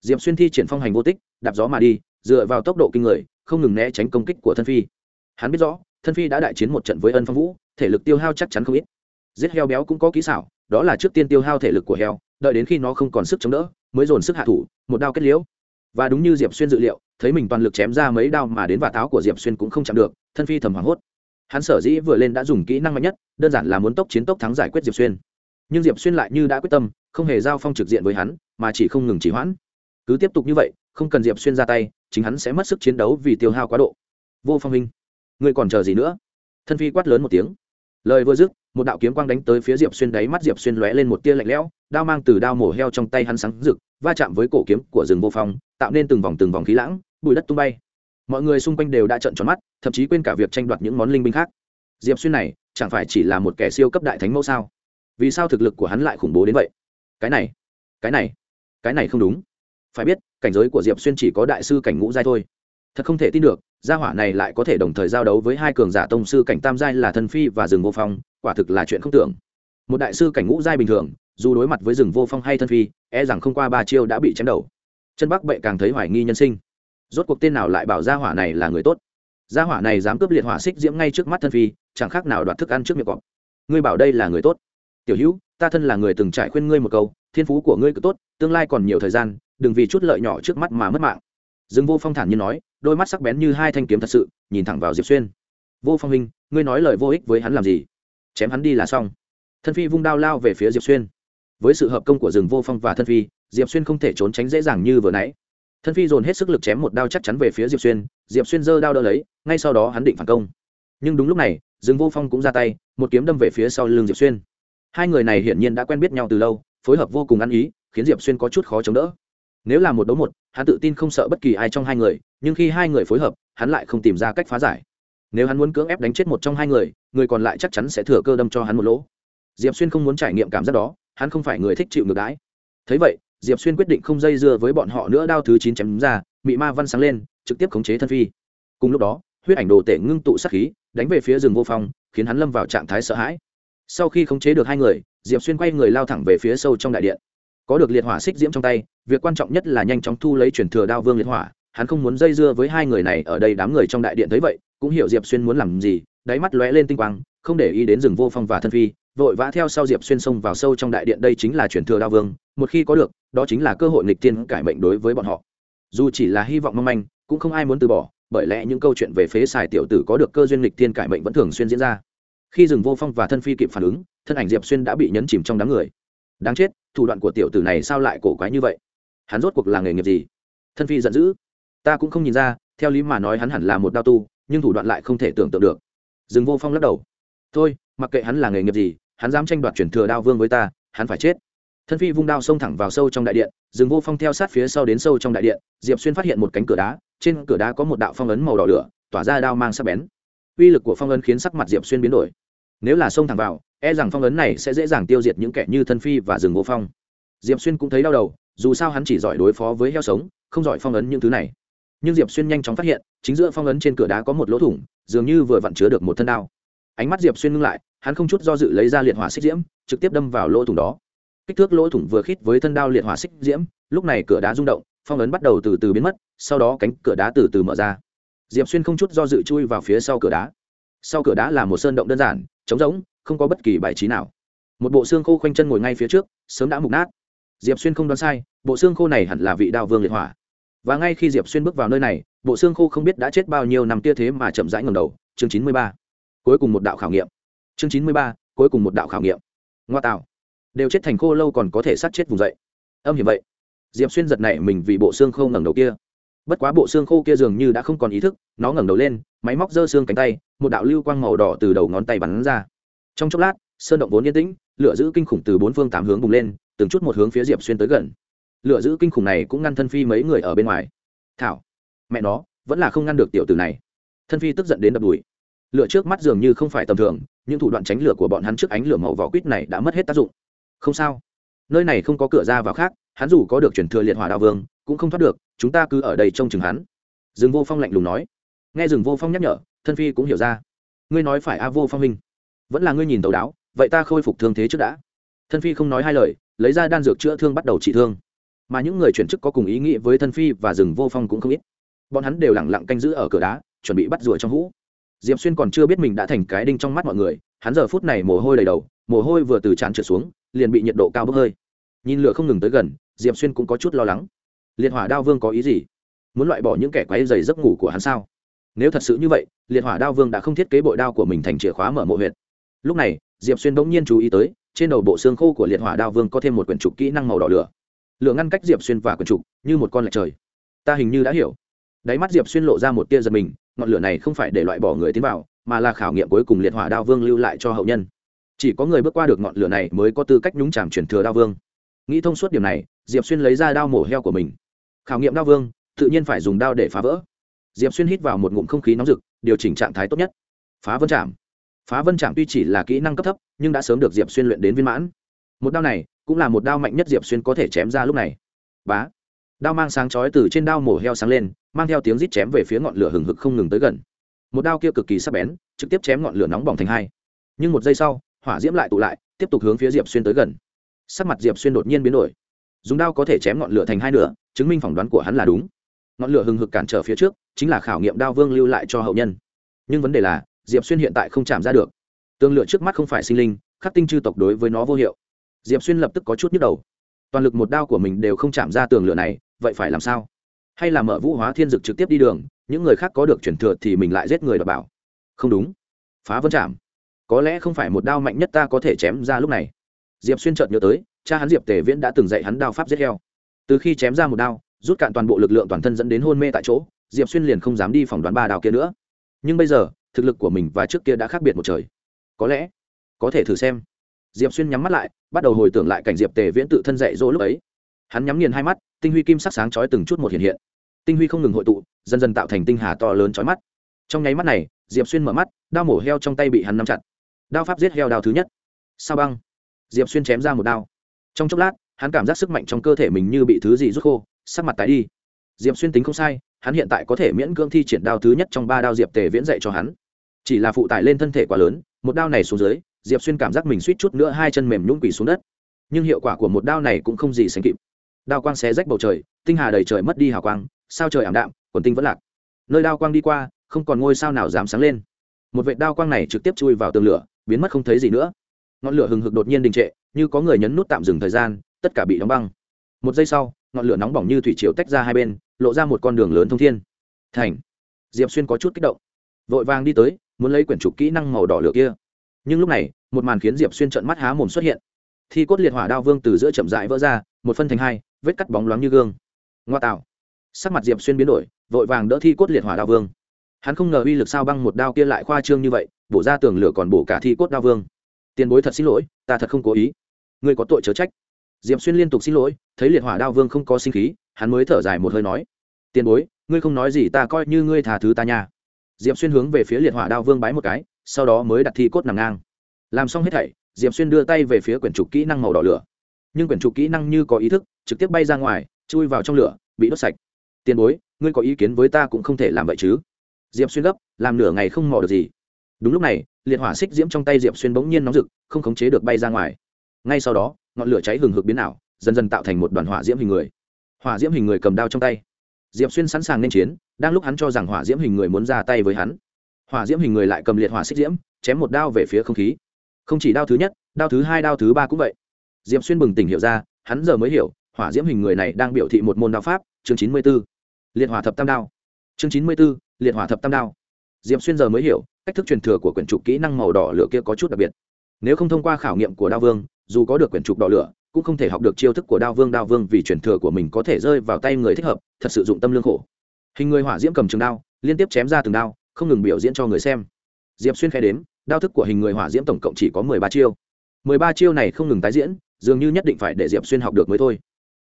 Diệp xuyên thi triển phong hành vô tích, đạp gió mà đi, dựa vào tốc độ kinh người, không ngừng né tránh công kích của thân phi. Hắn biết rõ, thân phi đã đại chiến một trận với ân phong vũ, thể lực tiêu hao chắc chắn không ít giết heo béo cũng có kỹ xảo, đó là trước tiên tiêu hao thể lực của heo, đợi đến khi nó không còn sức chống đỡ, mới dồn sức hạ thủ, một đao kết liễu. Và đúng như diệp xuyên dự liệu, thấy mình toàn lực chém ra mấy đao mà đến và táo của diệp xuyên cũng không chạm được, thân phi thầm hoảng hốt. Hắn sở dĩ vừa lên đã dùng kỹ năng mạnh nhất, đơn giản là muốn tốc chiến tốc thắng giải quyết diệp xuyên. Nhưng diệp xuyên lại như đã quyết tâm, không hề giao phong trực diện với hắn, mà chỉ không ngừng chỉ hoãn. Cứ tiếp tục như vậy, không cần diệp xuyên ra tay, chính hắn sẽ mất sức chiến đấu vì tiêu hao quá độ. Vô phong minh, ngươi còn chờ gì nữa? Thân phi quát lớn một tiếng. Lời vừa dứt một đạo kiếm quang đánh tới phía diệp xuyên đáy mắt diệp xuyên lóe lên một tia lạnh lẽo, đao mang từ đao mổ heo trong tay hắn sáng rực, va chạm với cổ kiếm của rừng vô phong, tạo nên từng vòng từng vòng khí lãng, bụi đất tung bay. Mọi người xung quanh đều đã trận tròn mắt, thậm chí quên cả việc tranh đoạt những món linh binh khác. Diệp xuyên này, chẳng phải chỉ là một kẻ siêu cấp đại thánh mẫu sao? Vì sao thực lực của hắn lại khủng bố đến vậy? Cái này cái này cái này không đúng. Phải biết, cảnh giới của diệp xuyên chỉ có đại sư cảnh ngũ giai thôi. Thật không thể tin được, gia hỏa này lại có thể đồng thời giao đấu với hai cường giả tông sư cảnh tam giai là Thân phi và rừng vô phong quả thực là chuyện không tưởng. Một đại sư cảnh ngũ giai bình thường, dù đối mặt với rừng vô phong hay thân phi e rằng không qua ba chiêu đã bị chém đầu. Chân bắc bệ càng thấy hoài nghi nhân sinh. Rốt cuộc tên nào lại bảo gia hỏa này là người tốt? Gia hỏa này dám cướp liệt hỏa xích diễm ngay trước mắt thân phi, chẳng khác nào đoạt thức ăn trước miệng cọp. Ngươi bảo đây là người tốt. Tiểu hữu, ta thân là người từng trải khuyên ngươi một câu, thiên phú của ngươi cứ tốt, tương lai còn nhiều thời gian, đừng vì chút lợi nhỏ trước mắt mà mất mạng. Dương vô phong thản nhiên nói, đôi mắt sắc bén như hai thanh kiếm thật sự, nhìn thẳng vào diệp xuyên. Vô phong huynh, ngươi nói lời vô ích với hắn làm gì? Chém hắn đi là xong. Thân phi vung đao lao về phía diệp xuyên. Với sự hợp công của rừng vô phong và thân phi, diệp xuyên không thể trốn tránh dễ dàng như vừa nãy. Thân phi dồn hết sức lực chém một đao chắc chắn về phía diệp xuyên diệp xuyên giơ đao đỡ lấy, ngay sau đó hắn định phản công. Nhưng đúng lúc này rừng vô phong cũng ra tay, một kiếm đâm về phía sau lưng diệp xuyên. Hai người này hiển nhiên đã quen biết nhau từ lâu, phối hợp vô cùng ăn ý, khiến diệp xuyên có chút khó chống đỡ. Nếu là một đấu một, hắn tự tin không sợ bất kỳ ai trong hai người, nhưng khi hai người phối hợp, hắn lại không tìm ra cách phá giải nếu hắn muốn cưỡng ép đánh chết một trong hai người người còn lại chắc chắn sẽ thừa cơ đâm cho hắn một lỗ. Diệp xuyên không muốn trải nghiệm cảm giác đó, hắn không phải người thích chịu ngược đãi. Thấy vậy, diệp xuyên quyết định không dây dưa với bọn họ nữa đao thứ chín chém ra, mị ma văn sáng lên, trực tiếp khống chế thân phi. Cùng lúc đó, huyết ảnh đồ tể ngưng tụ sát khí, đánh về phía rừng vô phong, khiến hắn lâm vào trạng thái sợ hãi. Sau khi khống chế được hai người, diệp xuyên quay người lao thẳng về phía sâu trong đại điện. Có được liệt hỏa xích diễm trong tay, việc quan trọng nhất là nhanh chóng thu lấy chuyển thừa đao vương liệt hỏa. Hắn không muốn dây dưa với hai người này ở đây đám người trong đại điện thấy vậy cũng hiểu diệp xuyên muốn làm gì, đáy mắt lóe lên tinh quang, không để ý đến rừng vô phong và thân phi, vội vã theo sau diệp xuyên sông vào sâu trong đại điện, đây chính là truyền thừa đao vương, một khi có được, đó chính là cơ hội nghịch tiên cải mệnh đối với bọn họ. Dù chỉ là hy vọng mong manh, cũng không ai muốn từ bỏ, bởi lẽ những câu chuyện về phế xài tiểu tử có được cơ duyên nghịch tiên cải mệnh vẫn thường xuyên diễn ra. Khi rừng vô phong và thân phi kịp phản ứng, thân ảnh diệp xuyên đã bị nhấn chìm trong đám người. Đáng chết, thủ đoạn của tiểu tử này sao lại cổ quái như vậy? Hắn rốt cuộc là nghề nghiệp gì? Thân phi giận dữ. Ta cũng không nhìn ra, theo lý mà nói hắn hẳn là một đao tu nhưng thủ đoạn lại không thể tưởng tượng được. Rừng vô phong lắc đầu. Thôi, mặc kệ hắn là nghề nghiệp gì, hắn dám tranh đoạt chuyển thừa đao vương với ta, hắn phải chết. Thân phi vung đao xông thẳng vào sâu trong đại điện rừng vô phong theo sát phía sau đến sâu trong đại điện, diệp xuyên phát hiện một cánh cửa đá, trên cửa đá có một đạo phong ấn màu đỏ lửa, tỏa ra đao mang sắc bén. Uy lực của phong ấn khiến sắc mặt diệp xuyên biến đổi. Nếu là xông thẳng vào e rằng phong ấn này sẽ dễ dàng tiêu diệt những kẻ như thân phi và rừng vô phong. Diệp xuyên cũng thấy đau đầu, dù sao hắn chỉ giỏi đối phó với heo sống, không giỏi phong ấn những thứ này nhưng diệp xuyên nhanh chóng phát hiện chính giữa phong ấn trên cửa đá có một lỗ thủng dường như vừa vặn chứa được một thân đao ánh mắt diệp xuyên ngưng lại hắn không chút do dự lấy ra liệt hỏa xích diễm trực tiếp đâm vào lỗ thủng đó kích thước lỗ thủng vừa khít với thân đao liệt hỏa xích diễm lúc này cửa đá rung động phong ấn bắt đầu từ từ biến mất sau đó cánh cửa đá từ từ mở ra diệp xuyên không chút do dự chui vào phía sau cửa đá sau cửa đá là một sơn động đơn giản trống rỗng, không có bất kỳ bài trí nào một bộ xương khô khoanh chân ngồi ngay phía trước sớm đã mục nát diệp xuyên không đoán sai bộ xương khô này hẳn là vị đao vương liệt hỏa và ngay khi diệp xuyên bước vào nơi này, bộ xương khô không biết đã chết bao nhiêu năm tia thế mà chậm rãi ngầm đầu. Chương chín mươi ba. Cuối cùng một đạo khảo nghiệm. Chương chín mươi ba, cuối cùng một đạo khảo nghiệm. Ngoa tạo. Đều chết thành khô lâu còn có thể sát chết vùng dậy. Âm hiểm vậy. Diệp xuyên giật này mình vì bộ xương khô ngẩng đầu kia. Bất quá bộ xương khô kia dường như đã không còn ý thức, nó ngẩng đầu lên, máy móc giơ xương cánh tay, một đạo lưu quang màu đỏ từ đầu ngón tay bắn ra. Trong chốc lát, sơn động vốn yên tĩnh, lửa giữ kinh khủng từ bốn phương tám hướng bùng lên, từng chút một hướng phía diệp xuyên tới gần lửa giữ kinh khủng này cũng ngăn thân phi mấy người ở bên ngoài. Thảo, mẹ nó, vẫn là không ngăn được tiểu tử này. Thân phi tức giận đến đập đùi. Lửa trước mắt dường như không phải tầm thường, những thủ đoạn tránh lửa của bọn hắn trước ánh lửa màu vỏ quýt này đã mất hết tác dụng. Không sao. Nơi này không có cửa ra vào khác, hắn dù có được chuyển thừa liệt hỏa đao vương, cũng không thoát được, chúng ta cứ ở đây trông chừng hắn. Rừng vô phong lạnh lùng nói. Nghe rừng vô phong nhắc nhở, thân phi cũng hiểu ra. Ngươi nói phải a vô phong minh vẫn là ngươi nhìn tàu đáo, vậy ta khôi phục thương thế trước đã. Thân phi không nói hai lời, lấy ra đan dược chữa thương bắt đầu trị thương mà những người chuyển chức có cùng ý nghĩ với thân phi và rừng vô phong cũng không ít. Bọn hắn đều lẳng lặng canh giữ ở cửa đá, chuẩn bị bắt rùa trong hũ. Diệp xuyên còn chưa biết mình đã thành cái đinh trong mắt mọi người, hắn giờ phút này mồ hôi đầy đầu, mồ hôi vừa từ trán trượt xuống, liền bị nhiệt độ cao bốc hơi. Nhìn lửa không ngừng tới gần, diệp xuyên cũng có chút lo lắng. Liệt hỏa đao vương có ý gì? Muốn loại bỏ những kẻ quáy dày giấc ngủ của hắn sao? Nếu thật sự như vậy, liệt hỏa đao vương đã không thiết kế bội đao của mình thành chìa khóa mở mộ huyệt. Lúc này, diệp xuyên bỗng nhiên chú ý tới, trên đầu bộ xương khô của liệt hỏa đao vương có thêm một quyển trục kỹ năng màu đỏ lửa lửa ngăn cách diệp xuyên và quần trục như một con lạch trời. Ta hình như đã hiểu. Đáy mắt diệp xuyên lộ ra một tia giật mình, ngọn lửa này không phải để loại bỏ người tiến vào, mà là khảo nghiệm cuối cùng liệt hỏa đao vương lưu lại cho hậu nhân. Chỉ có người bước qua được ngọn lửa này mới có tư cách nhúng chàm chuyển thừa đao vương. Nghĩ thông suốt điểm này, diệp xuyên lấy ra đao mổ heo của mình. Khảo nghiệm đao vương, tự nhiên phải dùng đao để phá vỡ. Diệp xuyên hít vào một ngụm không khí nóng rực, điều chỉnh trạng thái tốt nhất. Phá vân chạm. Phá vân chạm tuy chỉ là kỹ năng cấp thấp, nhưng đã sớm được diệp xuyên luyện đến viên mãn. Một đao này cũng là một đao mạnh nhất diệp xuyên có thể chém ra lúc này. Bá. Đao mang sáng chói từ trên đao mổ heo sáng lên, mang theo tiếng rít chém về phía ngọn lửa hừng hực không ngừng tới gần. Một đao kia cực kỳ sắc bén, trực tiếp chém ngọn lửa nóng bỏng thành hai. Nhưng một giây sau, hỏa diễm lại tụ lại, tiếp tục hướng phía diệp xuyên tới gần. Sắc mặt diệp xuyên đột nhiên biến đổi. Dùng đao có thể chém ngọn lửa thành hai nửa, chứng minh phỏng đoán của hắn là đúng. Ngọn lửa hừng hực cản trở phía trước, chính là khảo nghiệm đao vương lưu lại cho hậu nhân. Nhưng vấn đề là, diệp xuyên hiện tại không chạm ra được. Tương lửa trước mắt không phải sinh linh, khắc tinh chư tộc đối với nó vô hiệu diệp xuyên lập tức có chút nhức đầu. Toàn lực một đao của mình đều không chạm ra tường lửa này, vậy phải làm sao? Hay là mở vũ hóa thiên dực trực tiếp đi đường, những người khác có được chuyển thừa thì mình lại giết người đọc bảo. Không đúng. Phá vân chạm có lẽ không phải một đao mạnh nhất ta có thể chém ra lúc này. Diệp xuyên chợt nhớ tới, cha hắn diệp tề viễn đã từng dạy hắn đao pháp giết heo. Từ khi chém ra một đao, rút cạn toàn bộ lực lượng toàn thân dẫn đến hôn mê tại chỗ, diệp xuyên liền không dám đi phỏng đoán ba đào kia nữa. Nhưng bây giờ, thực lực của mình và trước kia đã khác biệt một trời. Có lẽ, có thể thử xem diệp xuyên nhắm mắt lại, bắt đầu hồi tưởng lại cảnh diệp tề viễn tự thân dạy dỗ lúc ấy. Hắn nhắm nghiền hai mắt, tinh huy kim sắc sáng chói từng chút một hiện hiện. Tinh huy không ngừng hội tụ, dần dần tạo thành tinh hà to lớn chói mắt. Trong nháy mắt này, diệp xuyên mở mắt, đao mổ heo trong tay bị hắn nắm chặt. Đao pháp giết heo đao thứ nhất. Sao băng? Diệp xuyên chém ra một đao. Trong chốc lát, hắn cảm giác sức mạnh trong cơ thể mình như bị thứ gì rút khô, sắc mặt tái đi. Diệp xuyên tính không sai, hắn hiện tại có thể miễn cưỡng thi triển đao thứ nhất trong ba đao diệp tề viễn dạy cho hắn. Chỉ là phụ tải lên thân thể quá lớn, một đao này xuống dưới diệp xuyên cảm giác mình suýt chút nữa hai chân mềm nhũng quỳ xuống đất. Nhưng hiệu quả của một đao này cũng không gì sánh kịp. Đao quang xé rách bầu trời, tinh hà đầy trời mất đi hào quang, sao trời ảm đạm, quần tinh vẫn lạc. Nơi đao quang đi qua, không còn ngôi sao nào dám sáng lên. Một vệ đao quang này trực tiếp chui vào tường lửa, biến mất không thấy gì nữa. Ngọn lửa hừng hực đột nhiên đình trệ, như có người nhấn nút tạm dừng thời gian, tất cả bị đóng băng. Một giây sau, ngọn lửa nóng bỏng như thủy chiều tách ra hai bên, lộ ra một con đường lớn thông thiên. Thành! Diệp xuyên có chút kích động. Vội vàng đi tới, muốn lấy quyển trục kỹ năng màu đỏ lửa kia nhưng lúc này, một màn khiến diệp xuyên trận mắt há mồm xuất hiện. Thi cốt liệt hỏa đao vương từ giữa chậm rãi vỡ ra, một phân thành hai, vết cắt bóng loáng như gương. Ngoa tạo. Sắc mặt diệp xuyên biến đổi, vội vàng đỡ thi cốt liệt hỏa đao vương. Hắn không ngờ uy lực sao băng một đao kia lại khoa trương như vậy, bổ ra tường lửa còn bổ cả thi cốt đao vương. Tiền bối thật xin lỗi, ta thật không cố ý. Ngươi có tội chớ trách. Diệp xuyên liên tục xin lỗi, thấy liệt hỏa đao vương không có sinh khí, hắn mới thở dài một hơi nói. Tiền bối, ngươi không nói gì ta coi như ngươi thà thứ ta nha. Diệp xuyên hướng về phía liệt hỏa đao vương bái một cái sau đó mới đặt thi cốt nằm ngang. Làm xong hết thảy, diệp xuyên đưa tay về phía quyển trục kỹ năng màu đỏ lửa. Nhưng quyển trục kỹ năng như có ý thức, trực tiếp bay ra ngoài, chui vào trong lửa, bị đốt sạch. Tiền bối, ngươi có ý kiến với ta cũng không thể làm vậy chứ? Diệp xuyên gấp, làm nửa ngày không mò được gì. Đúng lúc này, liệt hỏa xích diễm trong tay diệp xuyên bỗng nhiên nóng rực, không khống chế được bay ra ngoài. Ngay sau đó, ngọn lửa cháy hừng hực biến ảo, dần dần tạo thành một đoàn hỏa diễm hình người. Hỏa diễm hình người cầm đao trong tay. Diệp xuyên sẵn sàng nên chiến, đang lúc hắn cho rằng hỏa diễm hình người muốn ra tay với hắn hỏa diễm hình người lại cầm liệt hỏa xích diễm, chém một đao về phía không khí. Không chỉ đao thứ nhất, đao thứ hai, đao thứ ba cũng vậy. Diệp xuyên bừng tỉnh hiểu ra, hắn giờ mới hiểu, hỏa diễm hình người này đang biểu thị một môn đao pháp, chương chín mươi b ố liệt hỏa thập tam đao. Chương chín mươi b ố liệt hỏa thập tam đao. Diệp xuyên giờ mới hiểu, cách thức truyền thừa của quyển trục kỹ năng màu đỏ lửa kia có chút đặc biệt. Nếu không thông qua khảo nghiệm của đao vương, dù có được quyển trục đỏ lửa, cũng không thể học được chiêu thức của đao vương. Đao vương vì truyền thừa của mình có thể rơi vào tay người thích hợp, thật sự dụng tâm lương khổ. Hình người hỏa diễm cầm trường đao, liên tiếp chém ra từng đao không ngừng biểu diễn cho người xem. Diệp xuyên khai đếm, đao thức của hình người hỏa diễm tổng cộng chỉ có mười ba chiêu. Mười ba chiêu này không ngừng tái diễn, dường như nhất định phải để diệp xuyên học được mới thôi.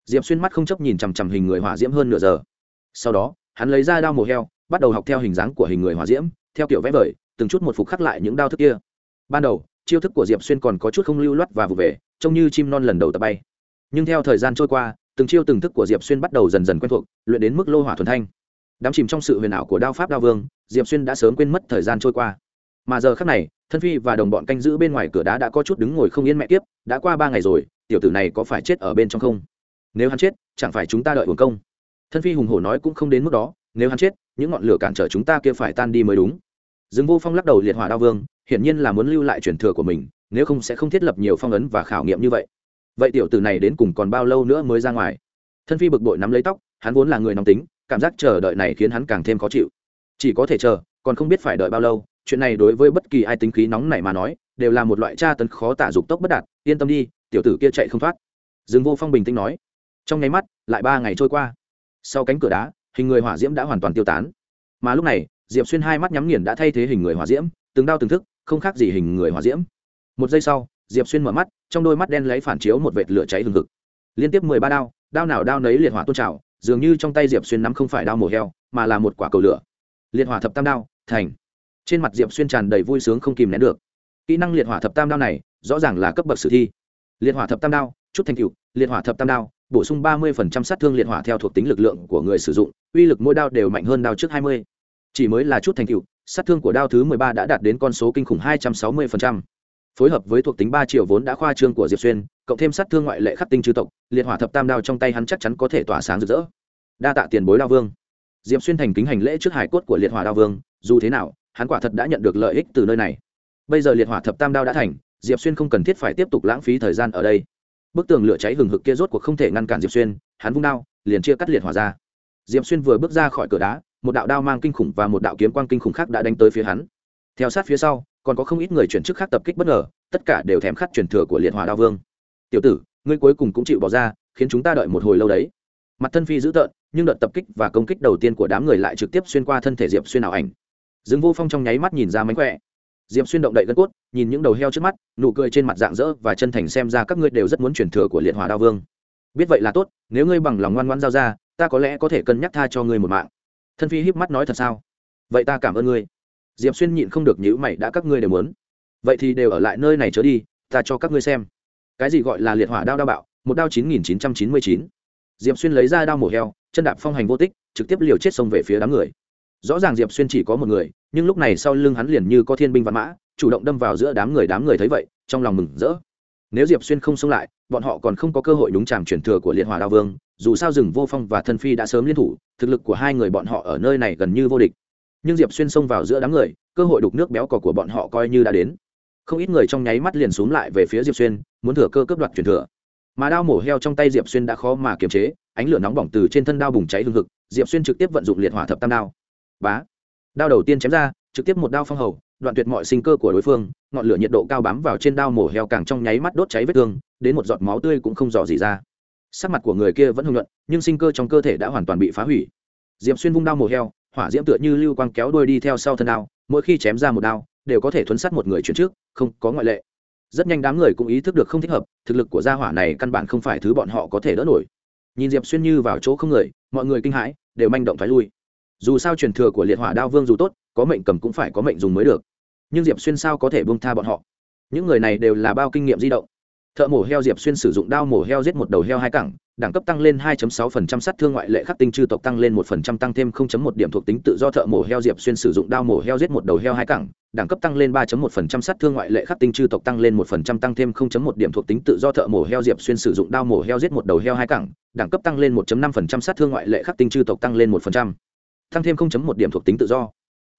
Diệp xuyên mắt không chấp nhìn chằm chằm hình người hỏa diễm hơn nửa giờ. Sau đó, hắn lấy ra đao mổ heo, bắt đầu học theo hình dáng của hình người hỏa diễm, theo kiểu vẽ vời, từng chút một phục khắc lại những đao thức kia. Ban đầu, chiêu thức của diệp xuyên còn có chút không lưu loát và vụ về, trông như chim non lần đầu tập bay. Nhưng theo thời gian trôi qua, từng chiêu từng thức của diệp xuyên bắt đầu dần dần quen thuộc, luyện đến mức lô hỏa thuần thanh. Đám chìm trong sự huyền ảo của đao pháp đao vương diệp xuyên đã sớm quên mất thời gian trôi qua. Mà giờ khác này, thân phi và đồng bọn canh giữ bên ngoài cửa đá đã có chút đứng ngồi không yên mẹ tiếp đã qua ba ngày rồi, tiểu tử này có phải chết ở bên trong không? Nếu hắn chết, chẳng phải chúng ta đợi hồn công? Thân phi hùng hổ nói cũng không đến mức đó, nếu hắn chết, những ngọn lửa cản trở chúng ta kia phải tan đi mới đúng. Dương vô phong lắc đầu liệt hỏa đao vương, hiển nhiên là muốn lưu lại truyền thừa của mình, nếu không sẽ không thiết lập nhiều phong ấn và khảo nghiệm như vậy. Vậy tiểu tử này đến cùng còn bao lâu nữa mới ra ngoài? Thân phi bực bội nắm lấy tóc, hắn vốn là người nóng tính, cảm giác chờ đợi này khiến hắn càng thêm khó chịu chỉ có thể chờ, còn không biết phải đợi bao lâu, chuyện này đối với bất kỳ ai tính khí nóng này mà nói, đều là một loại tra tấn khó tả dục tốc bất đạt, yên tâm đi, tiểu tử kia chạy không thoát. Dương vô phong bình tĩnh nói. Trong nháy mắt, lại ba ngày trôi qua. Sau cánh cửa đá, hình người hỏa diễm đã hoàn toàn tiêu tán. Mà lúc này, diệp xuyên hai mắt nhắm nghiền đã thay thế hình người hỏa diễm, từng đao từng thức, không khác gì hình người hỏa diễm. Một giây sau, diệp xuyên mở mắt, trong đôi mắt đen lấy phản chiếu một vệt lửa cháy hừng hực. Liên tiếp mười ba đao đao nào đao nấy liệt hỏa tôn trào, dường như trong tay diệp xuyên nắm không phải đao mổ heo, mà là một quả cầu lửa liệt hỏa thập tam đao, thành. Trên mặt diệp xuyên tràn đầy vui sướng không kìm nén được. Kỹ năng liệt hỏa thập tam đao này, rõ ràng là cấp bậc sử thi. Liệt hỏa thập tam đao, chút thành cựu liệt hỏa thập tam đao, bổ sung ba mươi sát thương liệt hỏa theo thuộc tính lực lượng của người sử dụng, uy lực mỗi đao đều mạnh hơn đao trước hai mươi. Chỉ mới là chút thành cựu sát thương của đao thứ mười ba đã đạt đến con số kinh khủng hai trăm sáu mươi phối hợp với thuộc tính ba triệu vốn đã khoa trương của diệp xuyên, cộng thêm sát thương ngoại lệ khắc tinh chư tộc, liệt hỏa thập tam đao trong tay hắn chắc chắn có thể tỏa sáng rực rỡ. Đa tạ tiền bối đao vương diệp xuyên thành kính hành lễ trước hải cốt của liệt hỏa đao vương, dù thế nào, hắn quả thật đã nhận được lợi ích từ nơi này. Bây giờ liệt hỏa thập tam đao đã thành, diệp xuyên không cần thiết phải tiếp tục lãng phí thời gian ở đây. Bức tường lửa cháy hừng hực kia rốt cuộc không thể ngăn cản diệp xuyên, hắn vung đao, liền chia cắt liệt hỏa ra. Diệp xuyên vừa bước ra khỏi cửa đá, một đạo đao mang kinh khủng và một đạo kiếm quang kinh khủng khác đã đánh tới phía hắn. Theo sát phía sau, còn có không ít người chuyển chức khác tập kích bất ngờ, tất cả đều thèm khát truyền thừa của liệt hỏa đao vương. Tiểu tử, ngươi cuối cùng cũng chịu bỏ ra, khiến chúng ta đợi một hồi lâu đấy. Mặt thân phi dữ tợn nhưng đợt tập kích và công kích đầu tiên của đám người lại trực tiếp xuyên qua thân thể diệp xuyên ảo ảnh. Dương vô phong trong nháy mắt nhìn ra mánh khỏe. Diệp xuyên động đậy gân cốt, nhìn những đầu heo trước mắt, nụ cười trên mặt dạng dỡ và chân thành xem ra các ngươi đều rất muốn chuyển thừa của liệt hòa đao vương. Biết vậy là tốt, nếu ngươi bằng lòng ngoan ngoan giao ra, ta có lẽ có thể cân nhắc tha cho ngươi một mạng. Thân phi híp mắt nói thật sao? Vậy ta cảm ơn ngươi. Diệp xuyên nhịn không được nhữ mày, đã các ngươi đều muốn. Vậy thì đều ở lại nơi này trở đi, ta cho các ngươi xem. Cái gì gọi là liệt hỏa đao đao bạo? Một đao chín nghìn chín trăm chín mươi chín. Diệp xuyên lấy ra đao mổ heo chân đạp phong hành vô tích, trực tiếp liều chết xông về phía đám người. Rõ ràng diệp xuyên chỉ có một người, nhưng lúc này sau lưng hắn liền như có thiên binh văn mã, chủ động đâm vào giữa đám người đám người thấy vậy, trong lòng mừng rỡ. Nếu diệp xuyên không xông lại, bọn họ còn không có cơ hội đúng tràng truyền thừa của liệt hòa đao vương, dù sao rừng vô phong và thân phi đã sớm liên thủ, thực lực của hai người bọn họ ở nơi này gần như vô địch. Nhưng diệp xuyên xông vào giữa đám người, cơ hội đục nước béo cò của bọn họ coi như đã đến. Không ít người trong nháy mắt liền xúm lại về phía diệp xuyên, muốn thừa cơ cướp đoạt truyền thừa mà đao mổ heo trong tay diệp xuyên đã khó mà kiềm chế, ánh lửa nóng bỏng từ trên thân đao bùng cháy hương thực diệp xuyên trực tiếp vận dụng liệt hỏa thập tam đao. Bá! Đao đầu tiên chém ra, trực tiếp một đao phong hầu, đoạn tuyệt mọi sinh cơ của đối phương, ngọn lửa nhiệt độ cao bám vào trên đao mổ heo càng trong nháy mắt đốt cháy vết thương, đến một giọt máu tươi cũng không dò gì ra. Sắc mặt của người kia vẫn hưng luận nhưng sinh cơ trong cơ thể đã hoàn toàn bị phá hủy. Diệp xuyên vung đao mổ heo, hỏa diễm tựa như lưu quang kéo đuôi đi theo sau thân đao, mỗi khi chém ra một đao, đều có thể thuấn sát một người chuyển trước, không có ngoại lệ rất nhanh đám người cũng ý thức được không thích hợp, thực lực của gia hỏa này căn bản không phải thứ bọn họ có thể đỡ nổi. Nhìn diệp xuyên như vào chỗ không người, mọi người kinh hãi, đều manh động thoái lui. Dù sao truyền thừa của liệt hỏa đao vương dù tốt, có mệnh cầm cũng phải có mệnh dùng mới được. Nhưng diệp xuyên sao có thể bông tha bọn họ? Những người này đều là bao kinh nghiệm di động. Thợ mổ heo diệp xuyên sử dụng đao mổ heo giết một đầu heo hai cẳng đẳng cấp tăng lên 2.6% sát thương ngoại lệ khắc tinh chư tộc tăng lên 1% tăng thêm 0.1 điểm thuộc tính tự do thợ mổ heo diệp xuyên sử dụng đao mổ heo giết một đầu heo hai cẳng. Đẳng cấp tăng lên 3.1% sát thương ngoại lệ khắc tinh chư tộc tăng lên 1% tăng thêm 0.1 điểm thuộc tính tự do thợ mổ heo diệp xuyên sử dụng đao mổ heo giết một đầu heo hai cẳng. Đẳng cấp tăng lên 1.5% sát thương ngoại lệ khắc tinh chư tộc tăng lên 1%, tăng thêm 0.1 điểm thuộc tính tự do.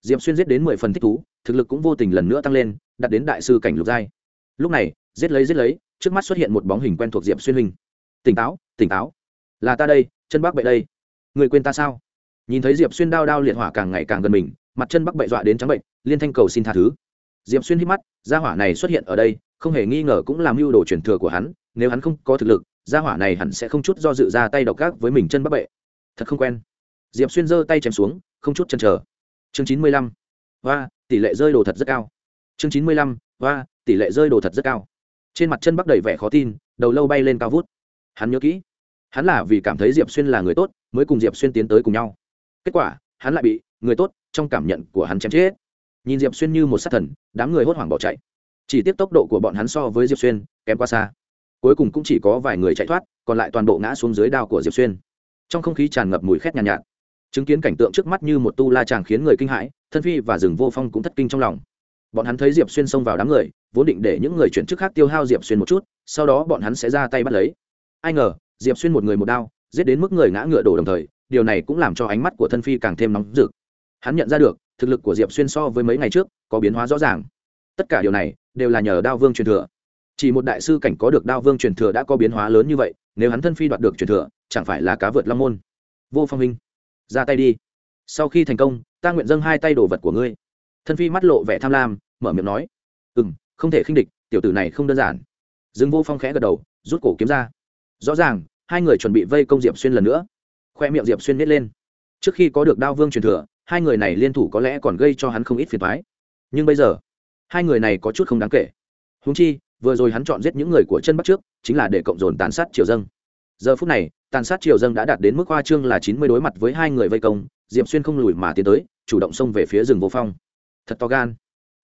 Diệp xuyên giết đến 10 phần thích thú thực lực cũng vô tình lần nữa tăng lên đạt đến đại sư cảnh lục giai. Lúc này giết lấy giết lấy trước mắt xuất hiện một bóng hình quen thuộc diệp xuyên hình tỉnh táo tỉnh táo. Là ta đây, chân bắc bệ đây. Người quên ta sao? Nhìn thấy diệp xuyên đao đao liệt hỏa càng ngày càng gần mình, mặt chân bắc bệ dọa đến trắng bệnh, liên thanh cầu xin tha thứ. Diệp xuyên hít mắt, gia hỏa này xuất hiện ở đây, không hề nghi ngờ cũng làm mưu đồ truyền thừa của hắn, nếu hắn không có thực lực, gia hỏa này hẳn sẽ không chút do dự ra tay độc ác với mình chân bắc bệ. Thật không quen. Diệp xuyên giơ tay chém xuống, không chút chân chờ. Chương chín mươi lăm. Và tỷ lệ rơi đồ thật rất cao. Chương chín mươi lăm. Và tỷ lệ rơi đồ thật rất cao. Trên mặt chân bắc đầy vẻ khó tin, đầu lâu bay lên cao vút hắn nhớ kỹ. Hắn là vì cảm thấy diệp xuyên là người tốt mới cùng diệp xuyên tiến tới cùng nhau. Kết quả hắn lại bị người tốt trong cảm nhận của hắn chém chết. Nhìn diệp xuyên như một sát thần đám người hốt hoảng bỏ chạy. Chỉ tiếp tốc độ của bọn hắn so với diệp xuyên kém qua xa. Cuối cùng cũng chỉ có vài người chạy thoát còn lại toàn bộ ngã xuống dưới đao của diệp xuyên. Trong không khí tràn ngập mùi khét nhàn nhạt, nhạt. Chứng kiến cảnh tượng trước mắt như một tu la chàng khiến người kinh hãi thân phi và rừng vô phong cũng thất kinh trong lòng. Bọn hắn thấy diệp xuyên xông vào đám người vốn định để những người chuyển chức khác tiêu hao diệp xuyên một chút sau đó bọn hắn sẽ ra tay bắt lấy ai ngờ, diệp xuyên một người một đao, giết đến mức người ngã ngựa đổ đồng thời, điều này cũng làm cho ánh mắt của thân phi càng thêm nóng rực. Hắn nhận ra được, thực lực của diệp xuyên so với mấy ngày trước, có biến hóa rõ ràng. Tất cả điều này, đều là nhờ đao vương truyền thừa. Chỉ một đại sư cảnh có được đao vương truyền thừa đã có biến hóa lớn như vậy, nếu hắn thân phi đoạt được truyền thừa, chẳng phải là cá vượt long môn. Vô phong minh, ra tay đi. Sau khi thành công, ta nguyện dâng hai tay đồ vật của ngươi. Thân phi mắt lộ vẻ tham lam, mở miệng nói. Ừ m không thể khinh địch, tiểu tử này không đơn giản. Dương vô phong khẽ gật đầu, rút cổ kiếm ra rõ ràng, hai người chuẩn bị vây công diệp xuyên lần nữa. Khoe miệng diệp xuyên nhét lên. Trước khi có được đao vương truyền thừa, hai người này liên thủ có lẽ còn gây cho hắn không ít phiền thoái nhưng bây giờ, hai người này có chút không đáng kể. Húng chi, vừa rồi hắn chọn giết những người của chân bắt trước, chính là để cộng dồn tàn sát triều dân giờ phút này, tàn sát triều dân đã đạt đến mức hoa trương là chín mươi đối mặt với hai người vây công, diệp xuyên không lùi mà tiến tới, chủ động xông về phía rừng vô phong. Thật to gan.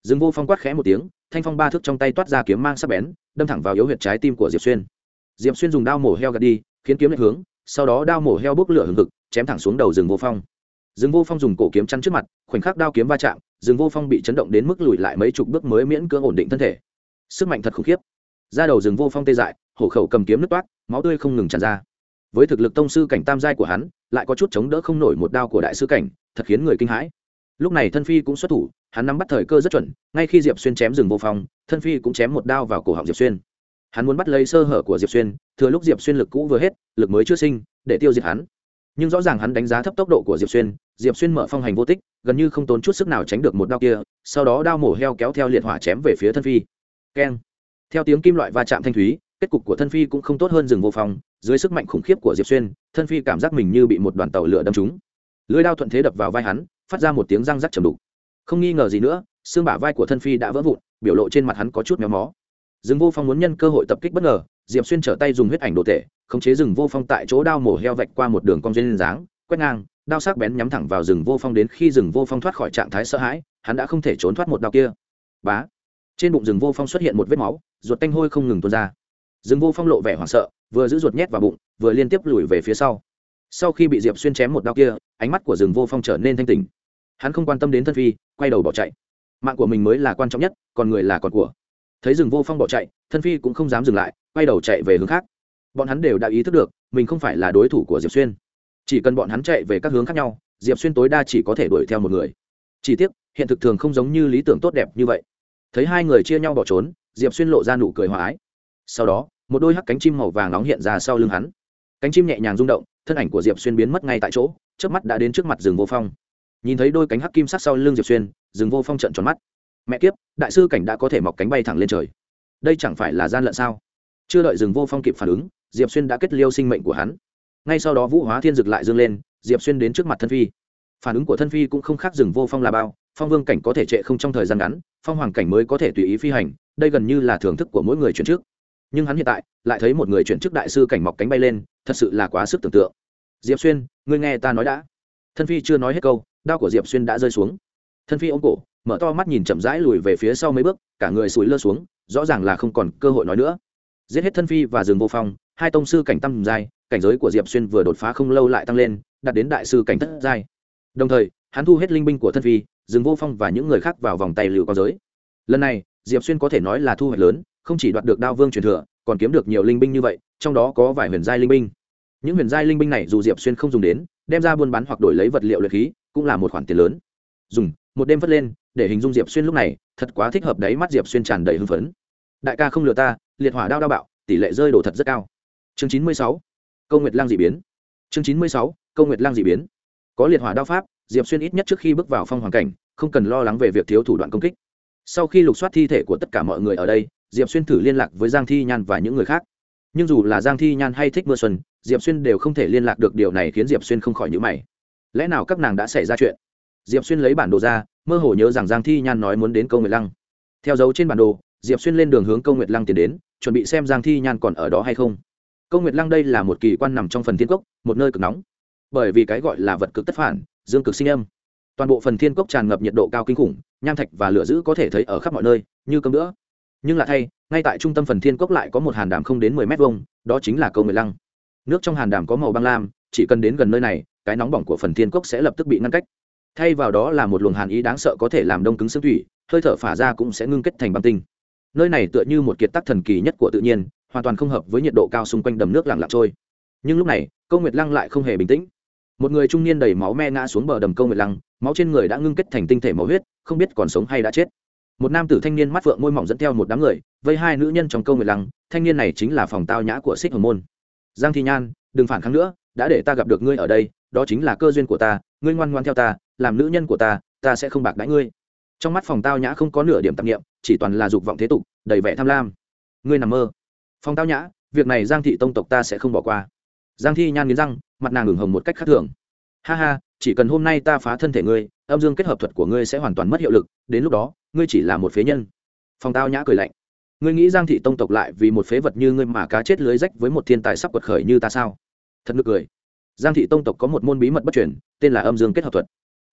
Rừng vô phong quát khẽ một tiếng, thanh phong ba thước trong tay toát ra kiếm mang sắc bén, đâm thẳng vào yếu huyệt trái tim của diệp xuyên diệp xuyên dùng đao mổ heo gạt đi, khiến kiếm lệch hướng, sau đó đao mổ heo bốc lửa hừng hực, chém thẳng xuống đầu rừng vô phong. Rừng vô phong dùng cổ kiếm chắn trước mặt, khoảnh khắc đao kiếm va chạm, rừng vô phong bị chấn động đến mức lùi lại mấy chục bước mới miễn cưỡng ổn định thân thể. Sức mạnh thật khủng khiếp. Ra đầu rừng vô phong tê dại, hổ khẩu cầm kiếm nước toát, máu tươi không ngừng tràn ra. Với thực lực tông sư cảnh tam giai của hắn, lại có chút chống đỡ không nổi một đao của đại sư cảnh, thật khiến người kinh hãi. Lúc này thân phi cũng xuất thủ, hắn nắm bắt thời cơ rất chuẩn, ngay khi diệp xuyên chém rừng vô phong, thân phi cũng chém một đao vào cổ họng diệp xuyên hắn muốn bắt lấy sơ hở của diệp xuyên, thừa lúc diệp xuyên lực cũ vừa hết, lực mới chưa sinh, để tiêu diệt hắn. Nhưng rõ ràng hắn đánh giá thấp tốc độ của diệp xuyên diệp xuyên mở phong hành vô tích, gần như không tốn chút sức nào tránh được một đao kia, sau đó đao mổ heo kéo theo liệt hỏa chém về phía thân phi. Keng. Theo tiếng kim loại va chạm thanh thúy, kết cục của thân phi cũng không tốt hơn rừng vô phong, dưới sức mạnh khủng khiếp của diệp xuyên, thân phi cảm giác mình như bị một đoàn tàu lửa đâm trúng. Lưới đao thuận thế đập vào vai hắn, phát ra một tiếng răng rắc chầm đục. Không nghi ngờ gì nữa, xương bả vai của thân phi đã vỡ vụn, biểu lộ trên mặt hắn có chút méo mó rừng vô phong muốn nhân cơ hội tập kích bất ngờ, diệp xuyên trở tay dùng huyết ảnh đồ tể, khống chế rừng vô phong tại chỗ đao mổ heo vạch qua một đường cong duyên dáng, quét ngang, đao sắc bén nhắm thẳng vào rừng vô phong đến khi rừng vô phong thoát khỏi trạng thái sợ hãi, hắn đã không thể trốn thoát một đao kia. Bá! Trên bụng rừng vô phong xuất hiện một vết máu, ruột tanh hôi không ngừng tuôn ra. Rừng vô phong lộ vẻ hoảng sợ, vừa giữ ruột nhét vào bụng, vừa liên tiếp lùi về phía sau. Sau khi bị diệp xuyên chém một đao kia, ánh mắt của rừng vô phong trở nên thanh tình hắn không quan tâm đến thân phi, quay đầu bỏ chạy. Mạng của mình mới là quan trọng nhất, còn người là còn của thấy rừng vô phong bỏ chạy, thân phi cũng không dám dừng lại, quay đầu chạy về hướng khác. Bọn hắn đều đã ý thức được, mình không phải là đối thủ của diệp xuyên. Chỉ cần bọn hắn chạy về các hướng khác nhau, diệp xuyên tối đa chỉ có thể đuổi theo một người. Chỉ tiếc, hiện thực thường không giống như lý tưởng tốt đẹp như vậy. Thấy hai người chia nhau bỏ trốn, diệp xuyên lộ ra nụ cười hòa ái. Sau đó, một đôi hắc cánh chim màu vàng nóng hiện ra sau lưng hắn. Cánh chim nhẹ nhàng rung động, thân ảnh của diệp xuyên biến mất ngay tại chỗ trước mắt đã đến trước mặt rừng vô phong. Nhìn thấy đôi cánh hắc kim sắc sau lưng diệp xuyên, rừng vô phong trận tròn mắt mẹ kiếp, đại sư cảnh đã có thể mọc cánh bay thẳng lên trời. Đây chẳng phải là gian lận sao? Chưa đợi rừng vô phong kịp phản ứng, diệp xuyên đã kết liêu sinh mệnh của hắn. Ngay sau đó vũ hóa thiên dực lại dâng lên, diệp xuyên đến trước mặt thân phi. Phản ứng của thân phi cũng không khác rừng vô phong là bao, phong vương cảnh có thể trệ không trong thời gian ngắn, phong hoàng cảnh mới có thể tùy ý phi hành, đây gần như là thưởng thức của mỗi người chuyển trước. Nhưng hắn hiện tại lại thấy một người chuyển chức đại sư cảnh mọc cánh bay lên, thật sự là quá sức tưởng tượng. Diệp xuyên, ngươi nghe ta nói đã. Thân phi chưa nói hết câu, đao của diệp xuyên đã rơi xuống. Thân phi ôm cổ mở to mắt nhìn chậm rãi lùi về phía sau mấy bước, cả người sủi lơ xuống, rõ ràng là không còn cơ hội nói nữa. Giết hết thân phi và rừng vô phong, hai tông sư cảnh tâm giai, cảnh giới của diệp xuyên vừa đột phá không lâu lại tăng lên, đạt đến đại sư cảnh thất giai. Đồng thời, hắn thu hết linh binh của thân phi, rừng vô phong và những người khác vào vòng tay lưu có giới. Lần này, diệp xuyên có thể nói là thu hoạch lớn, không chỉ đoạt được đao vương truyền thừa, còn kiếm được nhiều linh binh như vậy, trong đó có vài huyền giai linh binh. Những huyền giai linh binh này dù diệp xuyên không dùng đến, đem ra buôn bán hoặc đổi lấy vật liệu luyện khí, cũng là một khoản tiền lớn dùng, một đêm vất lên, để hình dung diệp xuyên lúc này, thật quá thích hợp đấy mắt diệp xuyên tràn đầy hưng phấn. Đại ca không lừa ta, liệt hỏa đao đao bạo, tỷ lệ rơi đổ thật rất cao. Chương chín mươi sáu, câu nguyệt lang d ị biến. Chương chín mươi sáu, câu nguyệt lang d ị biến. Có liệt hỏa đao pháp, diệp xuyên ít nhất trước khi bước vào phong hoàn cảnh, không cần lo lắng về việc thiếu thủ đoạn công kích. Sau khi lục soát thi thể của tất cả mọi người ở đây, diệp xuyên thử liên lạc với giang thi nhan và những người khác. Nhưng dù là giang thi nhan hay thích mưa xuân, diệp xuyên đều không thể liên lạc được, điều này khiến diệp xuyên không khỏi nhữ mày. Lẽ nào các nàng đã xảy ra chuyện? Diệp xuyên lấy bản đồ ra, mơ hồ nhớ rằng giang thi nhan nói muốn đến câu nguyệt lăng. Theo dấu trên bản đồ, diệp xuyên lên đường hướng câu nguyệt lăng tiến đến, chuẩn bị xem giang thi nhan còn ở đó hay không. Câu nguyệt lăng đây là một kỳ quan nằm trong phần thiên cốc, một nơi cực nóng. Bởi vì cái gọi là vật cực tất phản, dương cực sinh âm. Toàn bộ phần thiên cốc tràn ngập nhiệt độ cao kinh khủng, nham thạch và lửa dữ có thể thấy ở khắp mọi nơi, như cơm nữa nhưng lạ thay, ngay tại trung tâm phần thiên cốc lại có một hàn đàm không đến mười mét vuông, đó chính là câu nguyệt lăng. Nước trong hàn đàm có màu băng lam, chỉ cần đến gần nơi này, cái nóng bỏng của phần thiên cốc sẽ lập tức bị ngăn cách thay vào đó là một luồng hàn ý đáng sợ có thể làm đông cứng xương thủy hơi thở phả ra cũng sẽ ngưng kết thành băng tinh. Nơi này tựa như một kiệt tác thần kỳ nhất của tự nhiên, hoàn toàn không hợp với nhiệt độ cao xung quanh đầm nước lặng lặng trôi. Nhưng lúc này, câu nguyệt lăng lại không hề bình tĩnh. Một người trung niên đầy máu me ngã xuống bờ đầm câu nguyệt lăng, máu trên người đã ngưng kết thành tinh thể máu huyết, không biết còn sống hay đã chết. Một nam tử thanh niên mắt phượng môi mỏng dẫn theo một đám người, vây hai nữ nhân trong câu nguyệt lăng, thanh niên này chính là phòng tao nhã của xích hồng môn. Giang thi nhan, đừng phản kháng nữa, đã để ta gặp được ngươi ở đây, đó chính là cơ duyên của ta, ngươi ngoan ngoan theo ta làm nữ nhân của ta ta sẽ không bạc đãi ngươi. Trong mắt phòng tao nhã không có nửa điểm tạp nghiệm chỉ toàn là dục vọng thế tục, đầy vẻ tham lam. Ngươi nằm mơ. Phòng tao nhã, việc này giang thị tông tộc ta sẽ không bỏ qua. Giang thi nhan nghiến răng, mặt nàng ửng hồng một cách khác thường. Ha ha, chỉ cần hôm nay ta phá thân thể ngươi, âm dương kết hợp thuật của ngươi sẽ hoàn toàn mất hiệu lực, đến lúc đó, ngươi chỉ là một phế nhân. Phòng tao nhã cười lạnh. Ngươi nghĩ giang thị tông tộc lại vì một phế vật như ngươi mà cá chết lưới rách với một thiên tài sắp quật khởi như ta sao? Thật nực cười. Giang thị tông tộc có một môn bí mật bất truyền, tên là âm dương kết hợp thuật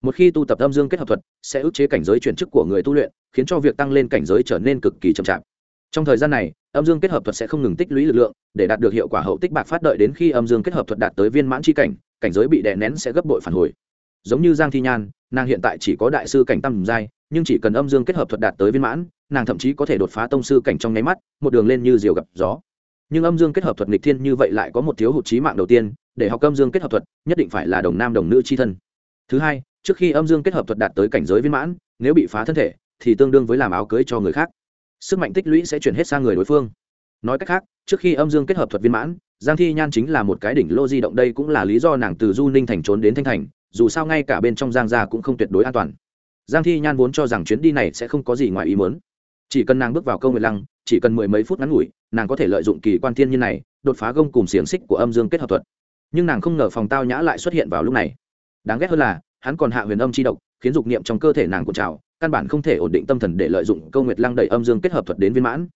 một khi tu tập âm dương kết hợp thuật, sẽ ức chế cảnh giới chuyển chức của người tu luyện, khiến cho việc tăng lên cảnh giới trở nên cực kỳ chậm chạp. Trong thời gian này, âm dương kết hợp thuật sẽ không ngừng tích lũy lực lượng, để đạt được hiệu quả hậu tích bạc phát đợi đến khi âm dương kết hợp thuật đạt tới viên mãn c cảnh cảnh giới bị đè nén sẽ gấp bội phản hồi. Giống như giang thi nhan, nàng hiện tại chỉ có đại sư cảnh tăm giai, nhưng chỉ cần âm dương kết hợp thuật đạt tới viên mãn, nàng thậm chí có thể đột phá tông sư cảnh trong nháy mắt, một đường lên như diều gặp gió. Nhưng âm dương kết hợp thuật nghịch thiên như vậy lại có một thiếu hụt trí mạng đầu tiên, để học âm dương kết hợp thuật, nhất định phải là đồng nam đồng nữ c h i thân. Thứ hai trước khi âm dương kết hợp thuật đạt tới cảnh giới viên mãn, nếu bị phá thân thể, thì tương đương với làm áo cưới cho người khác. Sức mạnh tích lũy sẽ chuyển hết sang người đối phương. Nói cách khác, trước khi âm dương kết hợp thuật viên mãn, giang thi nhan chính là một cái đỉnh lô di động đây cũng là lý do nàng từ du ninh thành trốn đến thanh thành, dù sao ngay cả bên trong giang gia cũng không tuyệt đối an toàn. Giang thi nhan vốn cho rằng chuyến đi này sẽ không có gì ngoài ý muốn. Chỉ cần nàng bước vào câu nguyệt lăng, chỉ cần mười mấy phút ngắn ngủi, nàng có thể lợi dụng kỳ quan thiên nhiên này, đột phá gông cùng xiềng xích của âm dương kết hợp thuật. Nhưng nàng không ngờ phòng tao nhã lại xuất hiện vào lúc này. Đáng ghét hơn là hắn còn hạ huyền âm chi độc, khiến dục niệm trong cơ thể nàng cuộn trào, căn bản không thể ổn định tâm thần để lợi dụng câu nguyệt lăng đẩy âm dương kết hợp thuật đến viên mãn.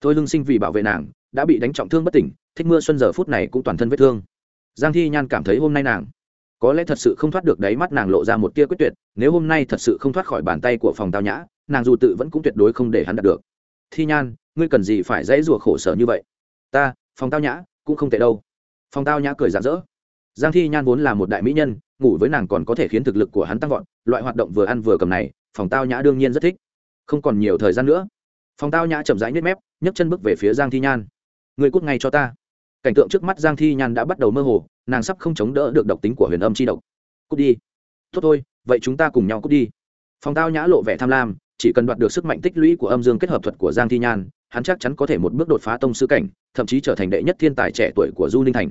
Thôi lương sinh vì bảo vệ nàng, đã bị đánh trọng thương bất tỉnh, thích mưa xuân giờ phút này cũng toàn thân vết thương. Giang thi nhan cảm thấy hôm nay nàng, có lẽ thật sự không thoát được đáy mắt nàng lộ ra một tia quyết tuyệt, nếu hôm nay thật sự không thoát khỏi bàn tay của phòng tao nhã, nàng dù tự vẫn cũng tuyệt đối không để hắn đạt được. Thi nhan, ngươi cần gì phải dãy rủa khổ sở như vậy? Ta, phòng tao nhã, cũng không tệ đâu. Phòng tao nhã cười rạng rỡ. Giang thi nhan vốn là một đại mỹ nhân ngủ với nàng còn có thể khiến thực lực của hắn tăng vọt, loại hoạt động vừa ăn vừa cầm này, phòng tao nhã đương nhiên rất thích. Không còn nhiều thời gian nữa. Phòng tao nhã chậm rãi nhếch mép, nhấc chân bước về phía giang thi nhan. Người cút ngay cho ta. Cảnh tượng trước mắt giang thi nhan đã bắt đầu mơ hồ, nàng sắp không chống đỡ được độc tính của huyền âm chi độc. Cút đi. Tốt thôi, vậy chúng ta cùng nhau cút đi. Phòng tao nhã lộ vẻ tham lam, chỉ cần đoạt được sức mạnh tích lũy của âm dương kết hợp thuật của giang thi nhan, hắn chắc chắn có thể một bước đột phá tông sư cảnh, thậm chí trở thành đệ nhất thiên tài trẻ tuổi của du ninh thành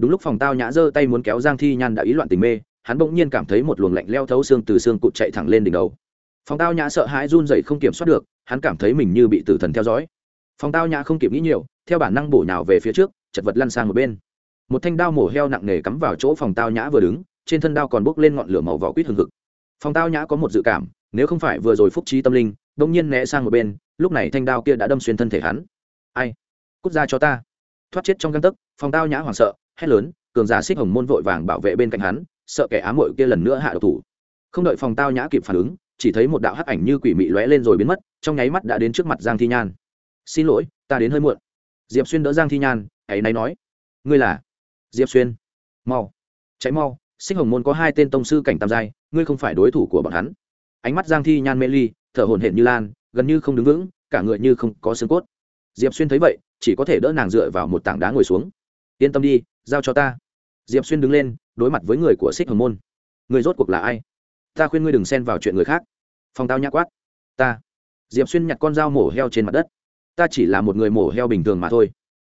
đúng lúc phòng tao nhã giơ tay muốn kéo giang thi nhan đã ý loạn tình mê, hắn bỗng nhiên cảm thấy một luồng lạnh leo thấu xương từ xương cụt chạy thẳng lên đỉnh đầu. Phòng tao nhã sợ hãi run dậy không kiểm soát được, hắn cảm thấy mình như bị tử thần theo dõi. Phòng tao nhã không kịp nghĩ nhiều, theo bản năng bổ nhào về phía trước, chật vật lăn sang một bên. Một thanh đao mổ heo nặng nề cắm vào chỗ phòng tao nhã vừa đứng, trên thân đao còn bốc lên ngọn lửa màu vỏ quýt hừng hực. Phòng tao nhã có một dự cảm, nếu không phải vừa rồi phúc trí tâm linh đông nhiên né sang một bên, lúc này thanh đao kia đã đâm xuyên thân thể hắn. Ai? Cút ra cho ta. Thoát chết trong găng tấc, phòng tao nhã hoảng sợ hét lớn, cường giả xích hồng môn vội vàng bảo vệ bên cạnh hắn, sợ kẻ ám hội kia lần nữa hạ độc thủ. Không đợi phòng tao nhã kịp phản ứng, chỉ thấy một đạo hắc ảnh như quỷ mị lóe lên rồi biến mất, trong nháy mắt đã đến trước mặt giang thi nhan. Xin lỗi, ta đến hơi muộn. Diệp xuyên đỡ giang thi nhan, hãy náy nói. Ngươi là? Diệp xuyên. Mau. Cháy mau sinh hồng môn có hai tên tông sư cảnh tam giai, ngươi không phải đối thủ của bọn hắn. Ánh mắt giang thi nhan mê ly, thở hổn hển như lan, gần như không đứng vững, cả người như không có xương cốt. Diệp xuyên thấy vậy, chỉ có thể đỡ nàng dựa vào một tảng đá ngồi xuống. Yên tâm đi giao cho ta. Diệp xuyên đứng lên, đối mặt với người của xích hồng môn. Người rốt cuộc là ai? Ta khuyên ngươi đừng xen vào chuyện người khác. Phòng tao nhã quát. Ta. Diệp xuyên nhặt con dao mổ heo trên mặt đất. Ta chỉ là một người mổ heo bình thường mà thôi.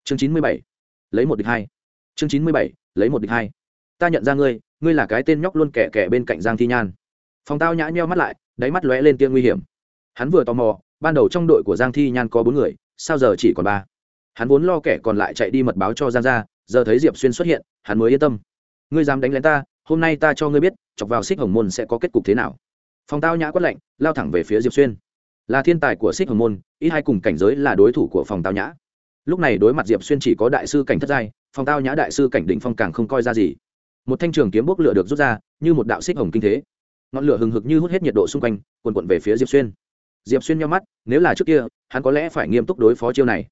Chương chín mươi bảy. Lấy một địch hai. Chương chín mươi bảy. Lấy một địch hai. Ta nhận ra ngươi ngươi là cái tên nhóc luôn kẻ kẻ bên cạnh giang thi nhan. Phòng tao nhã nheo mắt lại, đáy mắt lóe lên tia nguy hiểm. Hắn vừa tò mò, ban đầu trong đội của giang thi nhan có bốn người, sao giờ chỉ còn ba? Hắn vốn lo kẻ còn lại chạy đi mật báo cho giang gia giờ thấy diệp xuyên xuất hiện, hắn mới yên tâm. Ngươi dám đánh lén ta, hôm nay ta cho ngươi biết, chọc vào xích hồng môn sẽ có kết cục thế nào. Phòng tao nhã quất lạnh, lao thẳng về phía diệp xuyên. Là thiên tài của xích hồng môn, ít hai cùng cảnh giới là đối thủ của phòng tao nhã. Lúc này đối mặt diệp xuyên chỉ có đại sư cảnh thất giai phòng tao nhã đại sư cảnh định phong càng không coi ra gì. Một thanh trường kiếm bốc lửa được rút ra, như một đạo xích hồng kinh thế. Ngọn lửa hừng hực như hút hết nhiệt độ xung quanh quần quận về phía diệp xuyên. Diệp xuyên nhau mắt, nếu là trước kia, hắn có lẽ phải nghiêm túc đối phó chiêu này.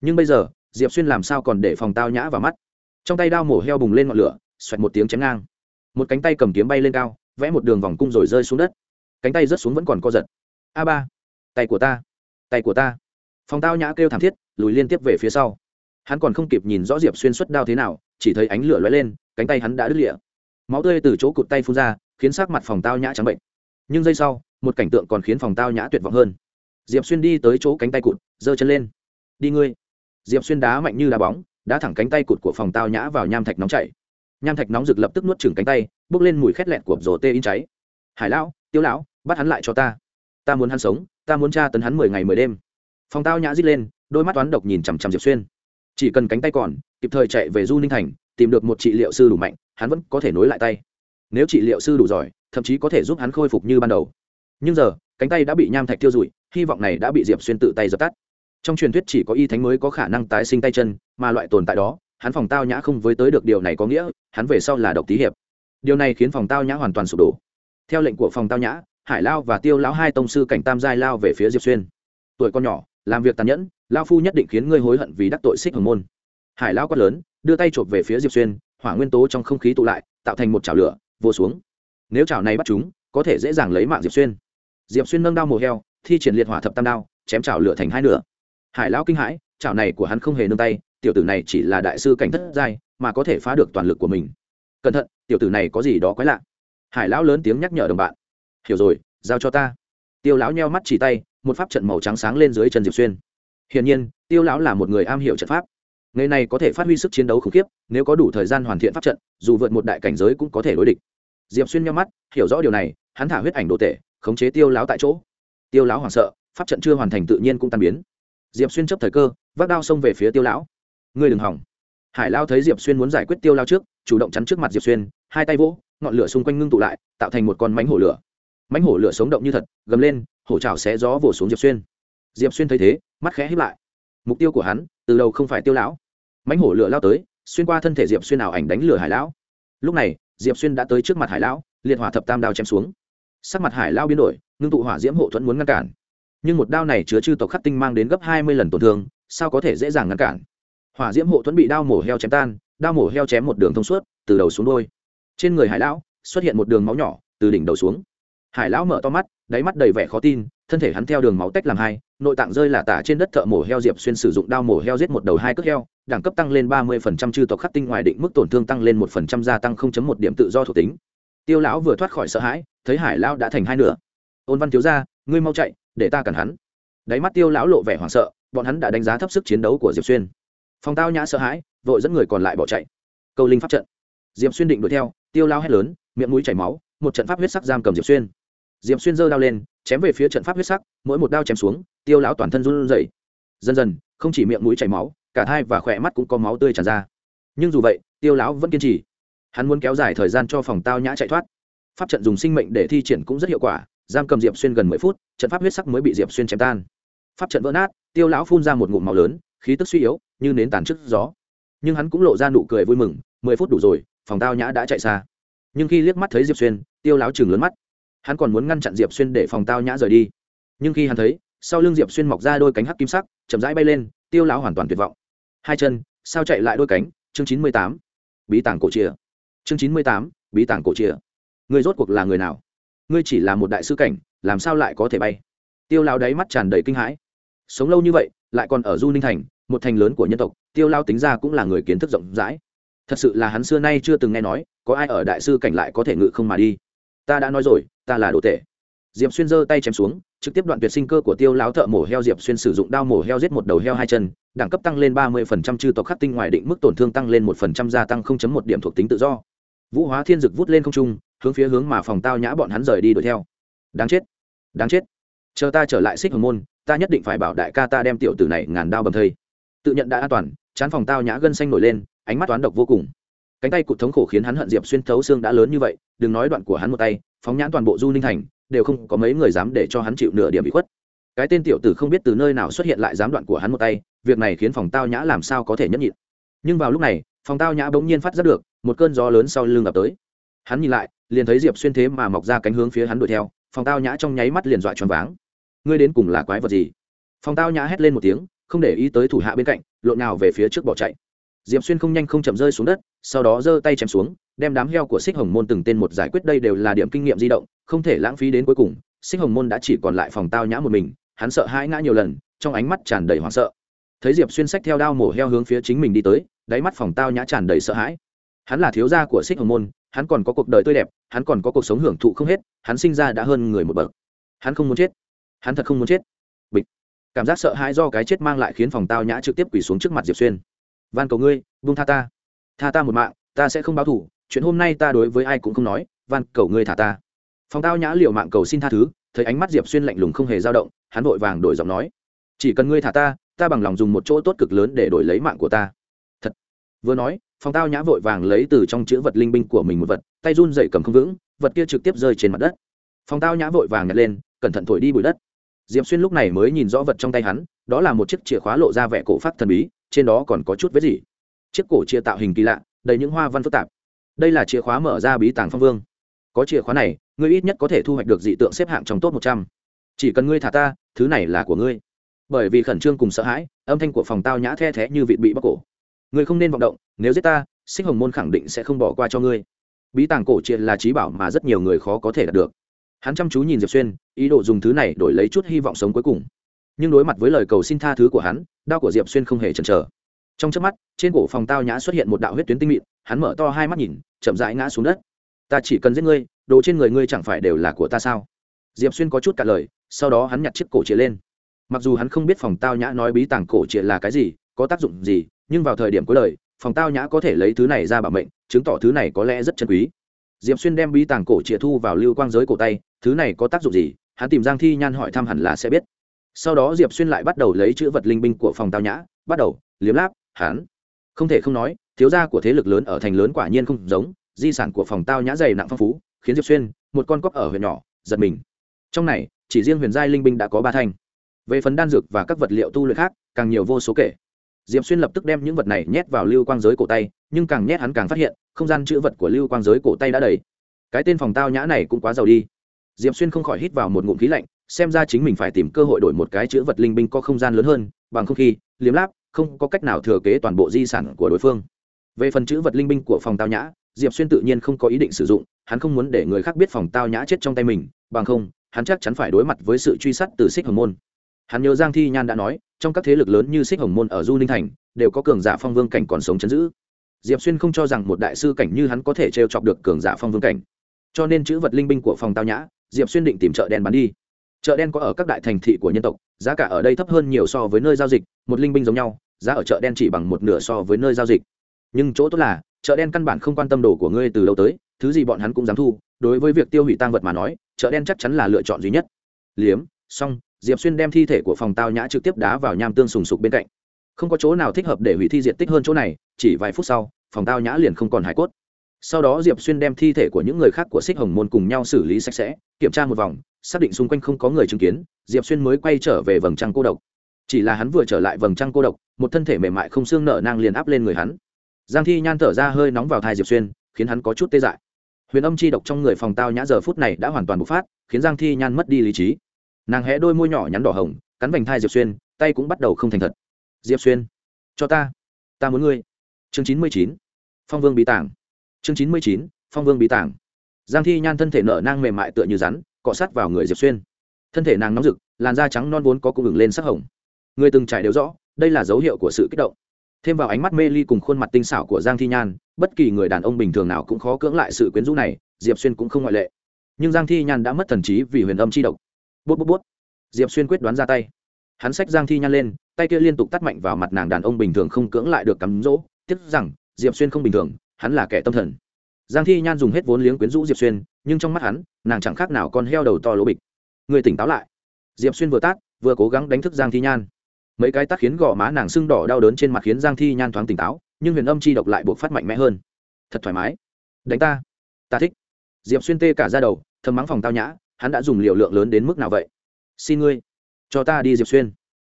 Nhưng bây giờ diệp xuyên làm sao còn để phòng tao nhã vào mắt? Trong tay đao mổ heo bùng lên ngọn lửa, xoẹt một tiếng chém ngang. Một cánh tay cầm kiếm bay lên cao, vẽ một đường vòng cung rồi rơi xuống đất. Cánh tay rớt xuống vẫn còn co giật. A ba, tay của ta, tay của ta. Phòng tao nhã kêu thảm thiết, lùi liên tiếp về phía sau. Hắn còn không kịp nhìn rõ diệp xuyên xuất đao thế nào, chỉ thấy ánh lửa lóe lên, cánh tay hắn đã đứt lịa máu tươi từ chỗ cụt tay phun ra, khiến sắc mặt phòng tao nhã trắng bệnh. Nhưng giây sau, một cảnh tượng còn khiến phòng tao nhã tuyệt vọng hơn. Diệp xuyên đi tới chỗ cánh tay cụt, giơ chân lên. Đi ngươi diệp xuyên đá mạnh như đá bóng, đá thẳng cánh tay cụt của phòng tao nhã vào nham thạch nóng chảy. Nham thạch nóng rực lập tức nuốt chừng cánh tay, bốc lên mùi khét lẹt của rổ tê in cháy. Hải lão, tiêu lão, bắt hắn lại cho ta. Ta muốn hắn sống, ta muốn tra tấn hắn mười ngày mười đêm. Phòng tao nhã rít lên, đôi mắt toán độc nhìn chằm chằm diệp xuyên. Chỉ cần cánh tay còn, kịp thời chạy về du ninh thành, tìm được một trị liệu sư đủ mạnh, hắn vẫn có thể nối lại tay. Nếu trị liệu sư đủ giỏi, thậm chí có thể giúp hắn khôi phục như ban đầu. Nhưng giờ, cánh tay đã bị nham thạch tiêu rụi, hy vọng này đã bị diệp xuyên tự tay dập tắt trong truyền thuyết chỉ có y thánh mới có khả năng tái sinh tay chân, mà loại tồn tại đó, hắn phòng tao nhã không với tới được điều này có nghĩa, hắn về sau là độc tí hiệp. Điều này khiến phòng tao nhã hoàn toàn sụp đổ. Theo lệnh của phòng tao nhã, hải lao và tiêu lão hai tông sư cảnh tam giai lao về phía diệp xuyên. Tuổi con nhỏ, làm việc tàn nhẫn, lao phu nhất định khiến ngươi hối hận vì đắc tội xích hồng môn. Hải lao quát lớn, đưa tay chộp về phía diệp xuyên, hỏa nguyên tố trong không khí tụ lại, tạo thành một chảo lửa vô xuống. Nếu chảo này bắt chúng, có thể dễ dàng lấy mạng diệp xuyên. Diệp xuyên nâng đao mổ heo, thi triển liệt hỏa thập tam đao, chém chảo lửa thành hai nửa hải lão kinh hãi, chảo này của hắn không hề nương tay, tiểu tử này chỉ là đại sư cảnh thất giai, mà có thể phá được toàn lực của mình. Cẩn thận, tiểu tử này có gì đó quái lạ. Hải lão lớn tiếng nhắc nhở đồng bạn. Hiểu rồi, giao cho ta. Tiêu lão nheo mắt chỉ tay, một pháp trận màu trắng sáng lên dưới chân diệp xuyên. Hiển nhiên, tiêu lão là một người am hiểu trận pháp. Nghề này có thể phát huy sức chiến đấu khủng khiếp, nếu có đủ thời gian hoàn thiện pháp trận, dù vượt một đại cảnh giới cũng có thể đối địch. Diệp xuyên nheo mắt, hiểu rõ điều này, hắn thả huyết ảnh đồ tể, khống chế tiêu lão tại chỗ. Tiêu lão hoảng sợ, pháp trận chưa hoàn thành tự nhiên cũng tan biến diệp xuyên chấp thời cơ, vác đao xông về phía tiêu lão. Ngươi đừng hỏng. Hải lao thấy diệp xuyên muốn giải quyết tiêu lao trước, chủ động chắn trước mặt diệp xuyên, hai tay vỗ, ngọn lửa xung quanh ngưng tụ lại, tạo thành một con mánh hổ lửa. Mánh hổ lửa sống động như thật, gầm lên, hổ trào xé gió vồ xuống diệp xuyên. Diệp xuyên thấy thế, mắt khẽ hít lại. Mục tiêu của hắn, từ đầu không phải tiêu lão. Mánh hổ lửa lao tới, xuyên qua thân thể diệp xuyên ảo ảnh đánh lửa hải lão. Lúc này, diệp xuyên đã tới trước mặt hải lão, liệt hỏa thập tam đao chém xuống. Sắc mặt hải lao biến đổi, ngưng tụ hỏa diễm hộ thuẫn muốn ngăn cản nhưng một đao này chứa chư tộc khắc tinh mang đến gấp hai mươi lần tổn thương, sao có thể dễ dàng ngăn cản? Hỏa diễm hộ thuẫn bị đao mổ heo chém tan, đao mổ heo chém một đường thông suốt, từ đầu xuống đôi trên người hải lão xuất hiện một đường máu nhỏ, từ đỉnh đầu xuống. Hải lão mở to mắt, đáy mắt đầy vẻ khó tin, thân thể hắn theo đường máu tách làm hai, nội tạng rơi là tả trên đất thợ mổ heo diệp xuyên sử dụng đao mổ heo giết một đầu hai cước heo, đẳng cấp tăng lên ba mươi phần trăm, chư tộc khắc tinh ngoài định mức tổn thương tăng lên một phần trăm, gia tăng không chấm một điểm tự do thuộc tính. Tiêu lão vừa thoát khỏi sợ hãi, thấy hải lão đã thành hai nửa. Ôn văn thiếu ra ngươi mau chạy, để ta cản hắn. Đáy mắt tiêu lão lộ vẻ hoảng sợ, bọn hắn đã đánh giá thấp sức chiến đấu của diệp xuyên. Phòng tao nhã sợ hãi, vội dẫn người còn lại bỏ chạy. Câu linh pháp trận. Diệp xuyên định đuổi theo, tiêu lao hét lớn, miệng mũi chảy máu, một trận pháp huyết sắc giam cầm diệp xuyên. Diệp xuyên giơ đao lên, chém về phía trận pháp huyết sắc, mỗi một đao chém xuống, tiêu lão toàn thân run rẩy. Dần dần, không chỉ miệng mũi chảy máu, cả thai và khỏe mắt cũng có máu tươi tràn ra. Nhưng dù vậy, tiêu lão vẫn kiên trì. Hắn muốn kéo dài thời gian cho phòng tao nhã chạy thoát. Pháp trận dùng sinh mệnh để thi triển cũng rất hiệu quả giam cầm diệp xuyên gần mười phút, trận pháp huyết sắc mới bị diệp xuyên chém tan. Pháp trận vỡ nát, tiêu lão phun ra một ngụm máu lớn, khí tức suy yếu, như nến tàn trước gió. Nhưng hắn cũng lộ ra nụ cười vui mừng, mười phút đủ rồi, phòng tao nhã đã chạy xa. Nhưng khi liếc mắt thấy diệp xuyên, tiêu láo chừng lớn mắt. Hắn còn muốn ngăn chặn diệp xuyên để phòng tao nhã rời đi. Nhưng khi hắn thấy, sau lưng diệp xuyên mọc ra đôi cánh hắc kim sắc, chậm rãi bay lên, tiêu láo hoàn toàn tuyệt vọng. Hai chân, sao chạy lại đôi cánh? Chương chín mươi tám. Bí tàng cổ chia chương chín mươi tám. Bí tàng cổ chia người rốt cuộc là người nào? Ngươi chỉ là một đại sư cảnh, làm sao lại có thể bay? Tiêu lao đáy mắt tràn đầy kinh hãi. Sống lâu như vậy, lại còn ở du ninh thành, một thành lớn của nhân tộc, tiêu lao tính ra cũng là người kiến thức rộng rãi. Thật sự là hắn xưa nay chưa từng nghe nói, có ai ở đại sư cảnh lại có thể ngự không mà đi. Ta đã nói rồi, ta là đồ tể. Diệp xuyên giơ tay chém xuống, trực tiếp đoạn tuyệt sinh cơ của tiêu lão thợ mổ heo diệp xuyên sử dụng đao mổ heo giết một đầu heo hai chân, đẳng cấp tăng lên ba mươi phần trăm, chư tộc khắc tinh ngoài định mức tổn thương tăng lên một phần trăm, gia tăng không chấm một điểm thuộc tính tự do. Vũ hóa thiên dực vút lên không trung hướng phía hướng mà phòng tao nhã bọn hắn rời đi đuổi theo. Đáng chết đáng chết. Chờ ta trở lại xích hồng môn, ta nhất định phải bảo đại ca ta đem tiểu tử này ngàn đao bầm thây. Tự nhận đã an toàn, chán phòng tao nhã gân xanh nổi lên, ánh mắt toán độc vô cùng. Cánh tay cụt thống khổ khiến hắn hận diệp xuyên thấu xương đã lớn như vậy, đừng nói đoạn của hắn một tay, phóng nhãn toàn bộ du ninh thành, đều không có mấy người dám để cho hắn chịu nửa điểm bị khuất. Cái tên tiểu tử không biết từ nơi nào xuất hiện lại dám đoạn của hắn một tay, việc này khiến phòng tao nhã làm sao có thể nhẫn nhịn. Nhưng vào lúc này, phòng tao nhã bỗng nhiên phát giác được, một cơn gió lớn sau lưng ập tới. Hắn nhìn lại liền thấy diệp xuyên thế mà mọc ra cánh hướng phía hắn đuổi theo phòng tao nhã trong nháy mắt liền dọa choáng váng. Ngươi đến cùng là quái vật gì? Phòng tao nhã hét lên một tiếng, không để ý tới thủ hạ bên cạnh, lộn nào về phía trước bỏ chạy. Diệp xuyên không nhanh không chậm rơi xuống đất, sau đó giơ tay chém xuống, đem đám heo của xích hồng môn từng tên một giải quyết đây đều là điểm kinh nghiệm di động, không thể lãng phí đến cuối cùng, xích hồng môn đã chỉ còn lại phòng tao nhã một mình, hắn sợ hãi ngã nhiều lần, trong ánh mắt tràn đầy hoảng sợ. Thấy diệp xuyên sách theo đao mổ heo hướng phía chính mình đi tới, đáy mắt phòng tao nhã tràn đầy sợ hãi. Hắn là thiếu gia của xích hồng môn hắn còn có cuộc đời tươi đẹp, hắn còn có cuộc sống hưởng thụ không hết, hắn sinh ra đã hơn người một bậc. Hắn không muốn chết. Hắn thật không muốn chết. Bịch. Cảm giác sợ hãi do cái chết mang lại khiến phòng tao nhã trực tiếp quỳ xuống trước mặt diệp xuyên. Van cầu ngươi vung tha ta. Tha ta một mạng, ta sẽ không báo thủ chuyện hôm nay ta đối với ai cũng không nói, van cầu ngươi thả ta. Phòng tao nhã liệu mạng cầu xin tha thứ, thấy ánh mắt diệp xuyên lạnh lùng không hề dao động, hắn vội vàng đổi giọng nói. Chỉ cần ngươi thả ta ta bằng lòng dùng một chỗ tốt cực lớn để đổi lấy mạng của ta. Thật. Vừa nói phòng tao nhã vội vàng lấy từ trong chữ vật linh binh của mình một vật, tay run dậy cầm không vững, vật kia trực tiếp rơi trên mặt đất. Phòng tao nhã vội vàng nhặt lên, cẩn thận thổi đi bụi đất. Diệp xuyên lúc này mới nhìn rõ vật trong tay hắn, đó là một chiếc chìa khóa lộ ra vẻ cổ phát thần bí, trên đó còn có chút vết gì chiếc cổ chia tạo hình kỳ lạ, đầy những hoa văn phức tạp. Đây là chìa khóa mở ra bí tàng phong vương. Có chìa khóa này, ngươi ít nhất có thể thu hoạch được dị tượng xếp hạng trong top một trăm. Chỉ cần ngươi thả ta, thứ này là của ngươi. Bởi vì khẩn trương cùng sợ hãi, âm thanh của phòng tao nhã the thé như vịt bị bóc cổ ngươi không nên vọng động, nếu giết ta sinh hồng môn khẳng định sẽ không bỏ qua cho ngươi. Bí tàng cổ triệt là trí bảo mà rất nhiều người khó có thể đạt được. Hắn chăm chú nhìn diệp xuyên, ý đồ dùng thứ này đổi lấy chút hy vọng sống cuối cùng. Nhưng đối mặt với lời cầu xin tha thứ của hắn đao của diệp xuyên không hề chần chờ. Trong trước mắt, trên cổ phòng tao nhã xuất hiện một đạo huyết tuyến tinh mịn, hắn mở to hai mắt nhìn, chậm rãi ngã xuống đất. Ta chỉ cần giết ngươi, đồ trên người ngươi chẳng phải đều là của ta sao? Diệp xuyên có chút cả lời, sau đó hắn nhặt chiếc cổ chĩa lên. Mặc dù hắn không biết phòng tao nhã nói bí tàng cổ chĩa là cái gì có tác dụng gì, nhưng vào thời điểm cuối đời phòng tao nhã có thể lấy thứ này ra bảo mệnh, chứng tỏ thứ này có lẽ rất chân quý. Diệp xuyên đem bí tàng cổ chĩa thu vào lưu quang giới cổ tay, thứ này có tác dụng gì, hắn tìm giang thi nhan hỏi thăm hẳn là sẽ biết. Sau đó diệp xuyên lại bắt đầu lấy chữ vật linh binh của phòng tao nhã, bắt đầu, liếm láp hắn không thể không nói, thiếu gia của thế lực lớn ở thành lớn quả nhiên không giống, di sản của phòng tao nhã dày nặng phong phú, khiến diệp xuyên, một con cóc ở huyện nhỏ, giật mình. Trong này, chỉ riêng huyền giai linh binh đã có ba thanh. Về phần đan dược và các vật liệu tu luyện khác, càng nhiều vô số kể diệp xuyên lập tức đem những vật này nhét vào lưu quang giới cổ tay, nhưng càng nhét hắn càng phát hiện, không gian chữ vật của lưu quang giới cổ tay đã đầy. Cái tên phòng tao nhã này cũng quá giàu đi. Diệp xuyên không khỏi hít vào một ngụm khí lạnh, xem ra chính mình phải tìm cơ hội đổi một cái chữ vật linh binh có không gian lớn hơn, bằng không khí liếm láp, không có cách nào thừa kế toàn bộ di sản của đối phương. Về phần chữ vật linh binh của phòng tao nhã, diệp xuyên tự nhiên không có ý định sử dụng, hắn không muốn để người khác biết phòng tao nhã chết trong tay mình, bằng không, hắn chắc chắn phải đối mặt với sự truy sát từ xích hồng môn hắn nhớ giang thi nhan đã nói, trong các thế lực lớn như xích hồng môn ở du ninh thành, đều có cường giả phong vương cảnh còn sống chấn giữ. Diệp xuyên không cho rằng một đại sư cảnh như hắn có thể t r e o chọc được cường giả phong vương cảnh. Cho nên chữ vật linh binh của phòng tao nhã, diệp xuyên định tìm chợ đen bán đi. Chợ đen có ở các đại thành thị của nhân tộc, giá cả ở đây thấp hơn nhiều so với nơi giao dịch, một linh binh giống nhau, giá ở chợ đen chỉ bằng một nửa so với nơi giao dịch. Nhưng chỗ tốt là, chợ đen căn bản không quan tâm đồ của ngươi từ lâu tới, thứ gì bọn hắn cũng dám thu, đối với việc tiêu hủy tăng vật mà nói, chợ đen chắc chắn là lựa chọn duy nhất. Liếm, xong diệp xuyên đem thi thể của phòng tao nhã trực tiếp đá vào nham tương sùng sục bên cạnh. Không có chỗ nào thích hợp để hủy thi diện tích hơn chỗ này, chỉ vài phút sau, phòng tao nhã liền không còn hải cốt. Sau đó diệp xuyên đem thi thể của những người khác của xích hồng môn cùng nhau xử lý sạch sẽ, kiểm tra một vòng, xác định xung quanh không có người chứng kiến, diệp xuyên mới quay trở về vầng trăng cô độc. Chỉ là hắn vừa trở lại vầng trăng cô độc, một thân thể mềm mại không xương nở nang liền áp lên người hắn. Giang thi nhan thở ra hơi nóng vào thai diệp xuyên, khiến hắn có chút tê dại. Huyền âm chi độc trong người phòng tao nhã giờ phút này đã hoàn toàn bộc phát, khiến giang thi nhan mất đi lý trí nàng hé đôi môi nhỏ nhắn đỏ hồng, cắn vành thai diệp xuyên, tay cũng bắt đầu không thành thật. Diệp xuyên, cho ta ta muốn ngươi. Chương chín mươi chín, phong vương bí tàng chương chín mươi chín, phong vương bí tàng giang thi nhan thân thể nở nang mềm mại tựa như rắn, cọ sát vào người diệp xuyên. Thân thể nàng nóng rực, làn da trắng non vốn có cung ứng lên sắc hồng. Người từng trải đều rõ, đây là dấu hiệu của sự kích động. Thêm vào ánh mắt mê ly cùng khuôn mặt tinh xảo của giang thi nhan, bất kỳ người đàn ông bình thường nào cũng khó cưỡng lại sự quyến rũ này, diệp xuyên cũng không ngoại lệ. Nhưng giang thi nhan đã mất thần trí vì huyền âm chi độc bút bút bút. Diệp xuyên quyết đoán ra tay. Hắn xách giang thi nhan lên, tay kia liên tục tắt mạnh vào mặt nàng đàn ông bình thường không cưỡng lại được cắm rỗ. Tiếc rằng, diệp xuyên không bình thường, hắn là kẻ tâm thần. Giang thi nhan dùng hết vốn liếng quyến rũ diệp xuyên, nhưng trong mắt hắn, nàng chẳng khác nào con heo đầu to lỗ bịch. Người tỉnh táo lại. Diệp xuyên vừa tát, vừa cố gắng đánh thức giang thi nhan. Mấy cái tắt khiến gò má nàng sưng đỏ đau đớn trên mặt khiến giang thi nhan thoáng tỉnh táo, nhưng huyền âm chi độc lại buộc phát mạnh mẽ hơn. Thật thoải mái. Đánh ta. Ta thích. Diệp xuyên tê cả ra đầu, thầm mắng phòng tao nhã hắn đã dùng liều lượng lớn đến mức nào vậy? Xin ngươi, cho ta đi diệp xuyên.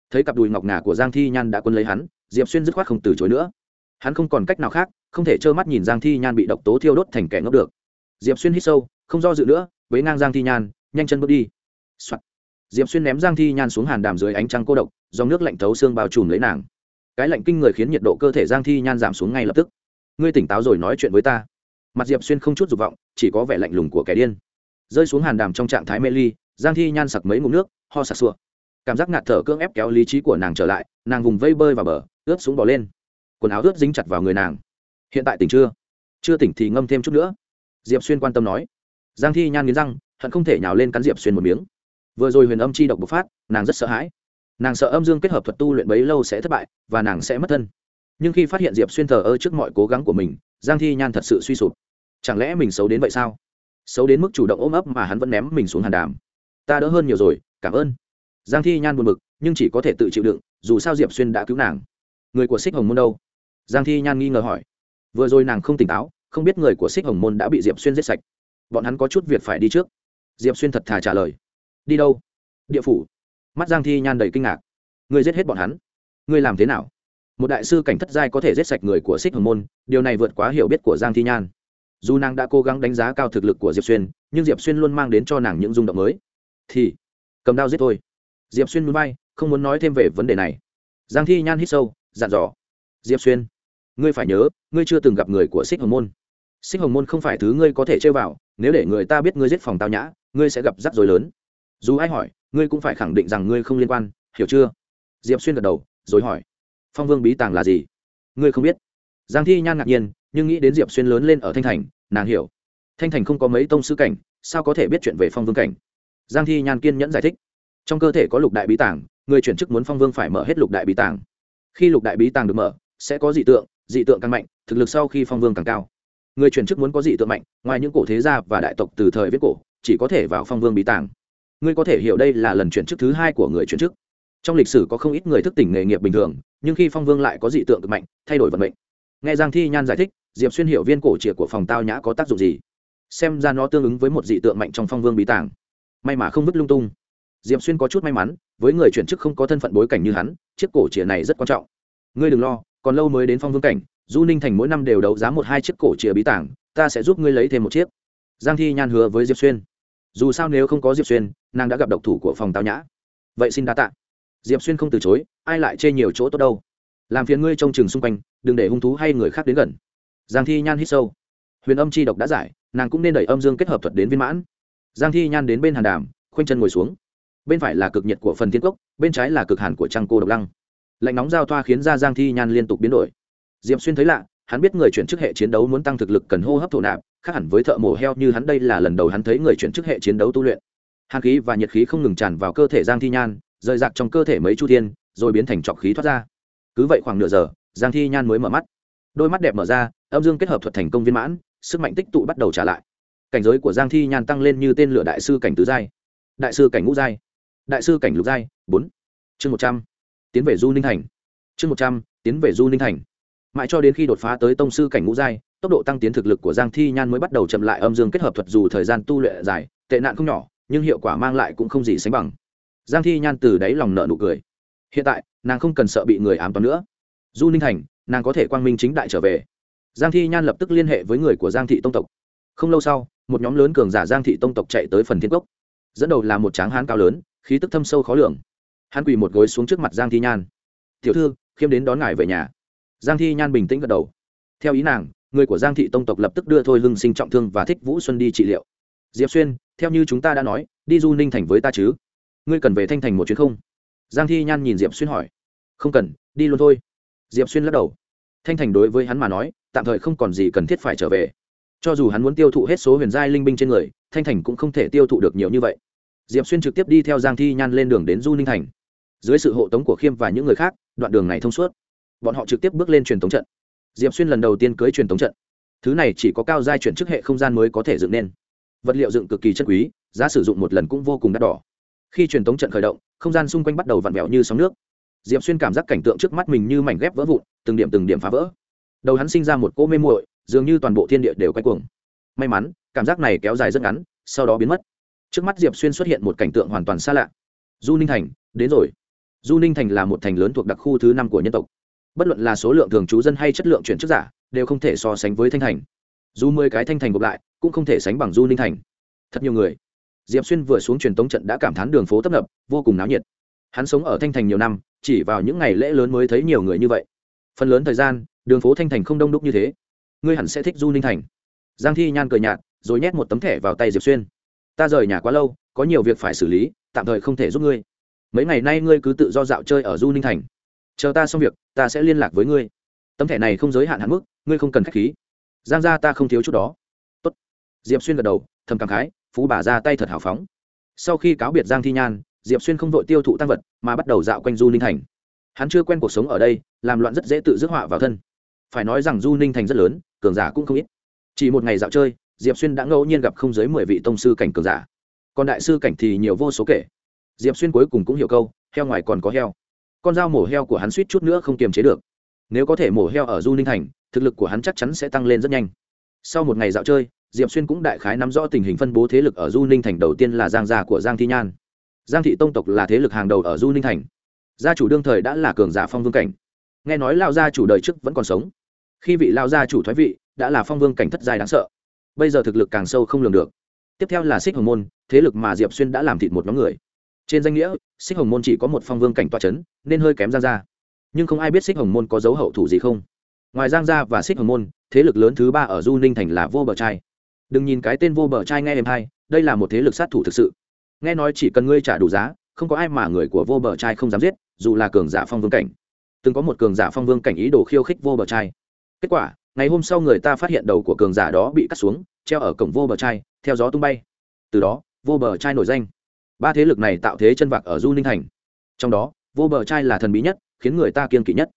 Thấy cặp đùi ngọc ngà của giang thi nhan đã quân lấy hắn, diệp xuyên dứt khoát không từ chối nữa. Hắn không còn cách nào khác, không thể trơ mắt nhìn giang thi nhan bị độc tố thiêu đốt thành kẻ ngốc được. Diệp xuyên hít sâu, không do dự nữa với ngang giang thi nhan, nhanh chân bước đi、Soạn. diệp xuyên ném giang thi nhan xuống hàn đàm dưới ánh trăng cô độc, dòng nước lạnh thấu xương bao trùm lấy nàng. Cái lạnh kinh người khiến nhiệt độ cơ thể giang thi nhan giảm xuống ngay lập tức. Ngươi tỉnh táo rồi nói chuyện với ta. Mặt diệp xuyên không chút dục vọng, chỉ có vẻ lạnh lùng của kẻ điên rơi xuống hàn đàm trong trạng thái mê ly, giang thi nhan sặc mấy ngụm nước, ho sặc sụa. Cảm giác ngạt thở cưỡng ép kéo lý trí của nàng trở lại, nàng vùng vây bơi vào bờ, ướt xuống bò lên. Quần áo ướt dính chặt vào người nàng. Hiện tại tỉnh chưa? Chưa tỉnh thì ngâm thêm chút nữa. Diệp xuyên quan tâm nói. Giang thi nhan nghiến răng, hận không thể nhào lên cắn diệp xuyên một miếng. Vừa rồi huyền âm chi độc bộc phát, nàng rất sợ hãi. Nàng sợ âm dương kết hợp thuật tu luyện bấy lâu sẽ thất bại, và nàng sẽ mất thân. Nhưng khi phát hiện diệp xuyên thờ ơ trước mọi cố gắng của mình, giang thi nhan thật sự suy sụp. Chẳng lẽ mình xấu đến vậy sao? Xấu đến mức chủ động ôm ấp mà hắn vẫn ném mình xuống hàn đàm. Ta đỡ hơn nhiều rồi, cảm ơn. Giang thi nhan buồn bực, nhưng chỉ có thể tự chịu đựng, dù sao diệp xuyên đã cứu nàng. Người của xích hồng môn đâu? Giang thi nhan nghi ngờ hỏi. Vừa rồi nàng không tỉnh táo, không biết người của xích hồng môn đã bị diệp xuyên giết sạch. Bọn hắn có chút việc phải đi trước. Diệp xuyên thật thà trả lời. Đi đâu? Địa phủ. Mắt giang thi nhan đầy kinh ngạc. Người giết hết bọn hắn? Người làm thế nào? Một đại sư cảnh thất giai có thể giết sạch người của xích hồng môn, điều này vượt quá hiểu biết của giang thi nhan dù nàng đã cố gắng đánh giá cao thực lực của diệp xuyên nhưng diệp xuyên luôn mang đến cho nàng những rung động mới thì cầm đao giết thôi diệp xuyên muốn bay, không muốn nói thêm về vấn đề này giang thi nhan hít sâu, dặn dò, diệp xuyên, ngươi phải nhớ, ngươi chưa từng gặp người của xích hồng môn. Xích hồng môn không phải thứ ngươi có thể chơi vào, nếu để người ta biết ngươi giết phòng tao nhã, ngươi sẽ gặp rắc rối lớn. Dù ai hỏi, ngươi cũng phải khẳng định rằng ngươi không liên quan, hiểu chưa? Diệp xuyên gật đầu, rồi hỏi, phong vương bí tàng là gì? Ngươi không biết. Giang thi nhan ngạc nhiên, nhưng nghĩ đến diệp xuyên lớn lên ở thanh thành nàng hiểu. Thanh thành không có mấy tông sư cảnh, sao có thể biết chuyện về phong vương cảnh? Giang thi nhan kiên nhẫn giải thích. Trong cơ thể có lục đại bí tàng, người chuyển chức muốn phong vương phải mở hết lục đại bí tàng. Khi lục đại bí tàng được mở, sẽ có dị tượng dị tượng càng mạnh, thực lực sau khi phong vương càng cao. Người chuyển chức muốn có dị tượng mạnh, ngoài những cổ thế gia và đại tộc từ thời viết cổ, chỉ có thể vào phong vương bí tàng. Ngươi có thể hiểu đây là lần chuyển chức thứ hai của người chuyển chức. Trong lịch sử có không ít người thức tỉnh nghề nghiệp bình thường, nhưng khi phong vương lại có dị tượng cực mạnh, thay đổi vận mệnh. Nghe giang thi nhan giải thích diệp xuyên hiểu viên cổ chìa của phòng tao nhã có tác dụng gì? Xem ra nó tương ứng với một dị tượng mạnh trong phong vương bí tàng. May mà không vứt lung tung. Diệp xuyên có chút may mắn, với người chuyển chức không có thân phận bối cảnh như hắn, chiếc cổ chìa này rất quan trọng. Ngươi đừng lo, còn lâu mới đến phong vương cảnh, du ninh thành mỗi năm đều đấu giá một hai chiếc cổ chìa bí tàng, ta sẽ giúp ngươi lấy thêm một chiếc. Giang thi nhan hứa với diệp xuyên. Dù sao nếu không có diệp xuyên, nàng đã gặp độc thủ của phòng tao nhã. Vậy xin đa tạ. Diệp xuyên không từ chối, ai lại chê nhiều chỗ tốt đâu. Làm phiền ngươi trông chừng xung quanh, đừng để hung thú hay người khác đến gần giang thi nhan hít sâu. Huyền âm chi độc đã giải, nàng cũng nên đẩy âm dương kết hợp thuật đến viên mãn. Giang thi nhan đến bên hàn đàm, khoanh chân ngồi xuống. Bên phải là cực nhiệt của phần thiên cốc, bên trái là cực hàn của trăng cô độc lăng. Lạnh nóng giao thoa khiến ra giang thi nhan liên tục biến đổi. Diệm xuyên thấy lạ, hắn biết người chuyển chức hệ chiến đấu muốn tăng thực lực cần hô hấp thổ nạp, khác hẳn với thợ mổ heo như hắn đây là lần đầu hắn thấy người chuyển chức hệ chiến đấu tu luyện. Hàn khí và nhiệt khí không ngừng tràn vào cơ thể giang thi nhan, rời rạc trong cơ thể mấy chu thiên, rồi biến thành trọc khí thoát ra. Cứ vậy khoảng nửa giờ, giang thi nhan mới mở mắt. Đôi mắt đẹp mở ra âm dương kết hợp thuật thành công viên mãn, sức mạnh tích tụ bắt đầu trả lại. Cảnh giới của giang thi nhan tăng lên như tên lửa đại sư cảnh tứ giai. Đại sư cảnh ngũ giai. Đại sư cảnh lục giai, bốn. Chương một trăm. Tiến về du ninh thành. Chương một trăm, tiến về du ninh thành. Mãi cho đến khi đột phá tới tông sư cảnh ngũ giai, tốc độ tăng tiến thực lực của giang thi nhan mới bắt đầu chậm lại âm dương kết hợp thuật dù thời gian tu luyện dài, tệ nạn không nhỏ, nhưng hiệu quả mang lại cũng không gì sánh bằng. Giang thi nhan từ đáy lòng nợ nụ cười. Hiện tại, nàng không cần sợ bị người ám toán nữa. Du ninh thành, nàng có thể quang minh chính đại trở về giang thi nhan lập tức liên hệ với người của giang thị tông tộc. Không lâu sau, một nhóm lớn cường giả giang thị tông tộc chạy tới phần thiên cốc. Dẫn đầu là một tráng hán cao lớn, khí tức thâm sâu khó lường. Hắn quỳ một gối xuống trước mặt giang thi nhan. Tiểu thư, khiêm đến đón ngài về nhà. Giang thi nhan bình tĩnh gật đầu. Theo ý nàng, người của giang thị tông tộc lập tức đưa thôi hưng sinh trọng thương và thích vũ xuân đi trị liệu. Diệp xuyên, theo như chúng ta đã nói, đi du ninh thành với ta chứ? Ngươi cần về thanh thành một chuyến không? Giang thi nhan nhìn diệp xuyên hỏi. Không cần, đi luôn thôi. Diệp xuyên lắc đầu. Thanh thành đối với hắn mà nói tạm thời không còn gì cần thiết phải trở về. Cho dù hắn muốn tiêu thụ hết số huyền giai linh binh trên người, thanh thành cũng không thể tiêu thụ được nhiều như vậy. Diệp xuyên trực tiếp đi theo giang thi nhan lên đường đến du ninh thành. Dưới sự hộ tống của khiêm và những người khác, đoạn đường này thông suốt. Bọn họ trực tiếp bước lên truyền tống trận. Diệp xuyên lần đầu tiên cưới truyền tống trận. Thứ này chỉ có cao giai chuyển chức hệ không gian mới có thể dựng nên. Vật liệu dựng cực kỳ chất quý, giá sử dụng một lần cũng vô cùng đắt đỏ. Khi truyền tống trận khởi động, không gian xung quanh bắt đầu vặn vẹo như sóng nước. Diệp xuyên cảm giác cảnh tượng trước mắt mình như mảnh ghép vỡ vụn, từng điểm từng điểm phá vỡ đầu hắn sinh ra một cỗ mê muội, dường như toàn bộ thiên địa đều quay cuồng. May mắn, cảm giác này kéo dài rất ngắn, sau đó biến mất. Trước mắt diệp xuyên xuất hiện một cảnh tượng hoàn toàn xa lạ. Du ninh thành, đến rồi. Du ninh thành là một thành lớn thuộc đặc khu thứ năm của nhân tộc. Bất luận là số lượng thường trú dân hay chất lượng chuyển chức giả, đều không thể so sánh với thanh thành. Dù mười cái thanh thành gộp lại, cũng không thể sánh bằng du ninh thành. Thật nhiều người. Diệp xuyên vừa xuống truyền tống trận đã cảm thán đường phố tấp nập, vô cùng náo nhiệt. Hắn sống ở thanh thành nhiều năm, chỉ vào những ngày lễ lớn mới thấy nhiều người như vậy. Phần lớn thời gian đường phố thanh thành không đông đúc như thế. Ngươi hẳn sẽ thích du ninh thành. Giang thi nhan cười nhạt, rồi nhét một tấm thẻ vào tay diệp xuyên. Ta rời nhà quá lâu, có nhiều việc phải xử lý, tạm thời không thể giúp ngươi. Mấy ngày nay ngươi cứ tự do dạo chơi ở du ninh thành. Chờ ta xong việc, ta sẽ liên lạc với ngươi. Tấm thẻ này không giới hạn hạn mức, ngươi không cần k h á c h khí. Giang ra ta không thiếu chút đó. Tốt. diệp xuyên gật đầu, thầm cảm khái, phú bà ra tay thật hào phóng. Sau khi cáo biệt giang thi nhan, diệp xuyên không vội tiêu thụ tăng vật, mà bắt đầu dạo quanh du ninh thành. Hắn chưa quen cuộc sống ở đây, làm loạn rất dễ tự dứt họa vào thân phải nói rằng du ninh thành rất lớn, cường giả cũng không ít. Chỉ một ngày dạo chơi, diệp xuyên đã ngẫu nhiên gặp không dưới mười vị tông sư cảnh cường giả. Còn đại sư cảnh thì nhiều vô số kể. Diệp xuyên cuối cùng cũng hiểu câu, heo ngoài còn có heo. Con dao mổ heo của hắn suýt chút nữa không kiềm chế được. Nếu có thể mổ heo ở du ninh thành, thực lực của hắn chắc chắn sẽ tăng lên rất nhanh. Sau một ngày dạo chơi, diệp xuyên cũng đại khái nắm rõ tình hình phân bố thế lực ở du ninh thành đầu tiên là giang gia của giang thi nhan. Giang thị tông tộc là thế lực hàng đầu ở du ninh thành. Gia chủ đương thời đã là cường giả phong vương cảnh. Nghe nói lao gia chủ đời trước vẫn còn sống khi vị lao gia chủ thoái vị, đã là phong vương cảnh thất giai đáng sợ. Bây giờ thực lực càng sâu không lường được. Tiếp theo là xích hồng môn, thế lực mà diệp xuyên đã làm thịt một nhóm người. Trên danh nghĩa xích hồng môn chỉ có một phong vương cảnh toa c h ấ n nên hơi kém giang gia. Nhưng không ai biết xích hồng môn có dấu hậu thủ gì không. Ngoài giang gia và xích hồng môn, thế lực lớn thứ ba ở du ninh thành là vô bờ trai. Đừng nhìn cái tên vô bờ trai nghe em hay đây là một thế lực sát thủ thực sự. Nghe nói chỉ cần ngươi trả đủ giá, không có ai mà người của vô bờ trai không dám giết, dù là cường giả phong vương cảnh. Từng có một cường giả phong vương cảnh ý đồ khiêu khích vô bờ trai kết quả, ngày hôm sau người ta phát hiện đầu của cường giả đó bị cắt xuống, treo ở cổng vô bờ trai theo gió tung bay. Từ đó, vô bờ trai nổi danh. Ba thế lực này tạo thế chân vạc ở du ninh thành. Trong đó, vô bờ trai là thần bí nhất, khiến người ta kiên kỵ nhất.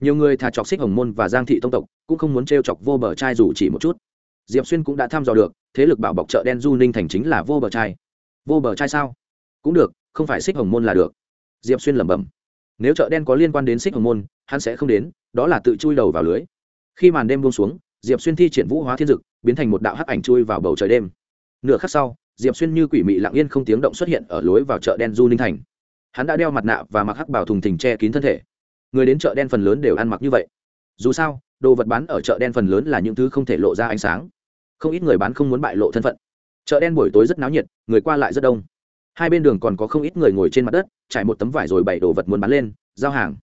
Nhiều người thà chọc xích hồng môn và giang thị tông tộc, cũng không muốn t r e o chọc vô bờ trai dù chỉ một chút. Diệp xuyên cũng đã thăm dò được, thế lực bảo bọc chợ đen du ninh thành chính là vô bờ trai vô bờ trai sao? Cũng được, không phải xích hồng môn là được. Diệp xuyên lẩm bẩm. Nếu chợ đen có liên quan đến xích hồng môn, hắn sẽ không đến, đó là tự chui đầu vào lưới khi màn đêm buông xuống, diệp xuyên thi triển vũ hóa thiên dực, biến thành một đạo hắc ảnh chui vào bầu trời đêm. Nửa khắc sau, diệp xuyên như quỷ mị lặng yên không tiếng động xuất hiện ở lối vào chợ đen du ninh thành. Hắn đã đeo mặt nạ và mặc hắc bảo thùng thình che kín thân thể. Người đến chợ đen phần lớn đều ăn mặc như vậy. Dù sao, đồ vật bán ở chợ đen phần lớn là những thứ không thể lộ ra ánh sáng. Không ít người bán không muốn bại lộ thân phận. Chợ đen buổi tối rất náo nhiệt, người qua lại rất đông. Hai bên đường còn có không ít người ngồi trên mặt đất, trải một tấm vải rồi bày đồ vật muốn bán lên, giao hàng.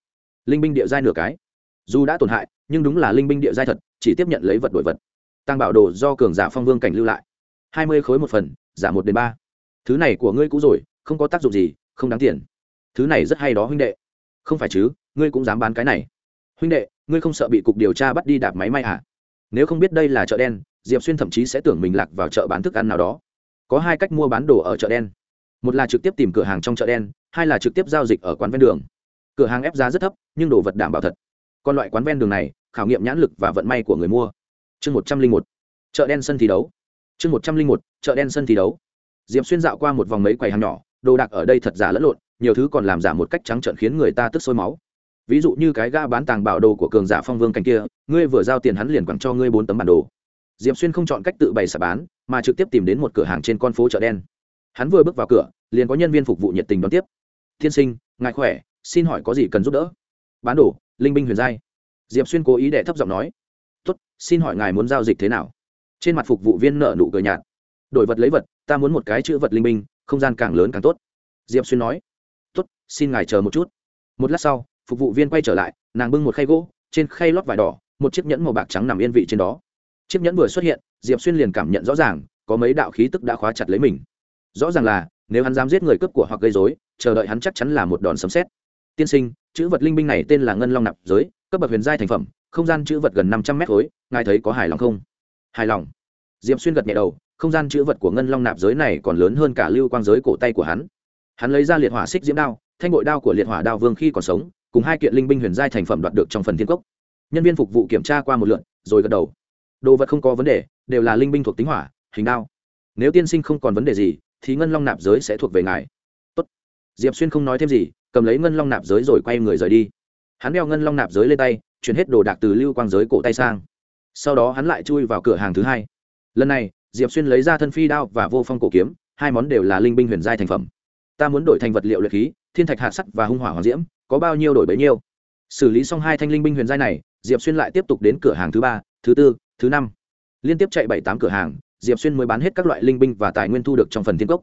Linh binh địa giai nửa cái. Dù đã tổn hại nhưng đúng là linh binh địa giai thật, chỉ tiếp nhận lấy vật đổi vật. Tăng bảo đồ do cường giả phong vương cảnh lưu lại. Hai mươi khối một phần, giả một đến ba. Thứ này của ngươi cũ rồi, không có tác dụng gì, không đáng tiền. Thứ này rất hay đó huynh đệ. Không phải chứ, ngươi cũng dám bán cái này. Huynh đệ, ngươi không sợ bị cục điều tra bắt đi đạp máy may à? Nếu không biết đây là chợ đen, diệp xuyên thậm chí sẽ tưởng mình lạc vào chợ bán thức ăn nào đó. Có hai cách mua bán đồ ở chợ đen. Một là trực tiếp tìm cửa hàng trong chợ đen, hai là trực tiếp giao dịch ở quán ven đường. Cửa hàng ép giá rất thấp, nhưng đồ vật đảm bảo thật còn loại quán ven đường này, khảo nghiệm nhãn lực và vận may của người mua. Chương một trăm linh một, chợ đen sân thi đấu. Chương một trăm linh một, chợ đen sân thi đấu. Diệp xuyên dạo qua một vòng mấy quầy hàng nhỏ, đồ đạc ở đây thật giả lẫn lộn, nhiều thứ còn làm giả một cách trắng trợn khiến người ta tức sôi máu. Ví dụ như cái ga bán tàng bảo đồ của cường giả phong vương cảnh kia, ngươi vừa giao tiền hắn liền quẳng cho ngươi bốn tấm bản đồ. Diệp xuyên không chọn cách tự bày xả bán, mà trực tiếp tìm đến một cửa hàng trên con phố chợ đen. Hắn vừa bước vào cửa, liền có nhân viên phục vụ nhiệt tình đón tiếp. Tiên sinh, ngài khỏe, xin hỏi có gì cần giúp đỡ? Bán đồ linh binh huyền giai. Diệp xuyên cố ý để thấp giọng nói, tốt, xin hỏi ngài muốn giao dịch thế nào? Trên mặt phục vụ viên nợ nụ cười nhạt, đổi vật lấy vật, ta muốn một cái chữ vật linh minh không gian càng lớn càng tốt. Diệp xuyên nói, tốt, xin ngài chờ một chút. Một lát sau, phục vụ viên quay trở lại, nàng bưng một khay gỗ, trên khay lót vải đỏ, một chiếc nhẫn màu bạc trắng nằm yên vị trên đó. Chiếc nhẫn vừa xuất hiện, diệp xuyên liền cảm nhận rõ ràng, có mấy đạo khí tức đã khóa chặt lấy mình. Rõ ràng là, nếu hắn dám giết người cướp của hoặc gây dối chờ đợi hắn chắc chắn là một đòn sấm xét tiên sinh, chữ vật linh binh này tên là ngân long nạp giới, cấp bậc huyền giai thành phẩm, không gian chữ vật gần năm trăm mét khối, ngài thấy có hài lòng không? Hài lòng. Diệp xuyên gật nhẹ đầu, không gian chữ vật của ngân long nạp giới này còn lớn hơn cả lưu quang giới cổ tay của hắn. Hắn lấy ra liệt hỏa xích diễm đao, thanh bội đao của liệt hỏa đao vương khi còn sống, cùng hai kiện linh binh huyền giai thành phẩm đoạt được trong phần thiên cốc. Nhân viên phục vụ kiểm tra qua một lượn rồi gật đầu. Đồ vật không có vấn đề, đều là linh binh thuộc tính hỏa, hình đao. Nếu tiên sinh không còn vấn đề gì, thì ngân long nạp giới sẽ thuộc về ngài. Tốt. diệp xuyên không nói thêm gì cầm lấy ngân long nạp giới rồi quay người rời đi. Hắn đeo ngân long nạp giới lên tay, chuyển hết đồ đạc từ lưu quang giới cổ tay sang. Sau đó hắn lại chui vào cửa hàng thứ hai. Lần này, diệp xuyên lấy ra thân phi đao và vô phong cổ kiếm, hai món đều là linh binh huyền giai thành phẩm. Ta muốn đổi thành vật liệu luyện khí, thiên thạch hạt sắt và hung hỏa hoàng diễm, có bao nhiêu đổi bấy nhiêu. Xử lý xong hai thanh linh binh huyền giai này, diệp xuyên lại tiếp tục đến cửa hàng thứ ba, thứ tư, thứ năm. Liên tiếp chạy bảy tám cửa hàng, diệp xuyên mới bán hết các loại linh binh và tài nguyên thu được trong phần thiên cốc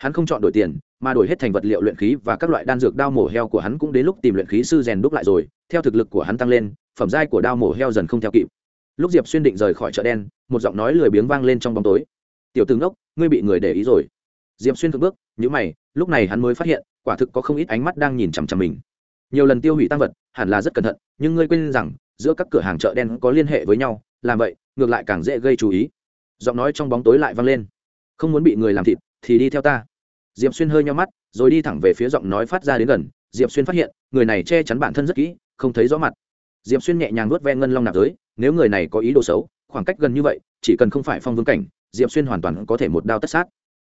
hắn không chọn đổi tiền, mà đổi hết thành vật liệu luyện khí và các loại đan dược đao mổ heo của hắn cũng đến lúc tìm luyện khí sư rèn đúc lại rồi, theo thực lực của hắn tăng lên, phẩm giai của đao mổ heo dần không theo kịp. Lúc diệp xuyên định rời khỏi chợ đen, một giọng nói lười biếng vang lên trong bóng tối. Tiểu tướng ốc ngươi bị người để ý rồi. Diệp xuyên thượng bước nhữ mày, lúc này hắn mới phát hiện, quả thực có không ít ánh mắt đang nhìn chằm chằm mình. Nhiều lần tiêu hủy tăng vật, hẳn là rất cẩn thận, nhưng ngươi quên rằng, giữa các cửa hàng chợ đen có liên hệ với nhau, làm vậy, ngược lại càng dễ gây chú ý. Giọng nói trong bóng tối lại vang lên. Không muốn bị người làm thịt, thì đi theo ta diệp xuyên hơi nhau mắt, rồi đi thẳng về phía giọng nói phát ra đến gần, diệp xuyên phát hiện, người này che chắn bản thân rất kỹ, không thấy rõ mặt. Diệp xuyên nhẹ nhàng nuốt ve ngân long nạp tới nếu người này có ý đồ xấu, khoảng cách gần như vậy, chỉ cần không phải phong vương cảnh, diệp xuyên hoàn toàn có thể một đao tất sát.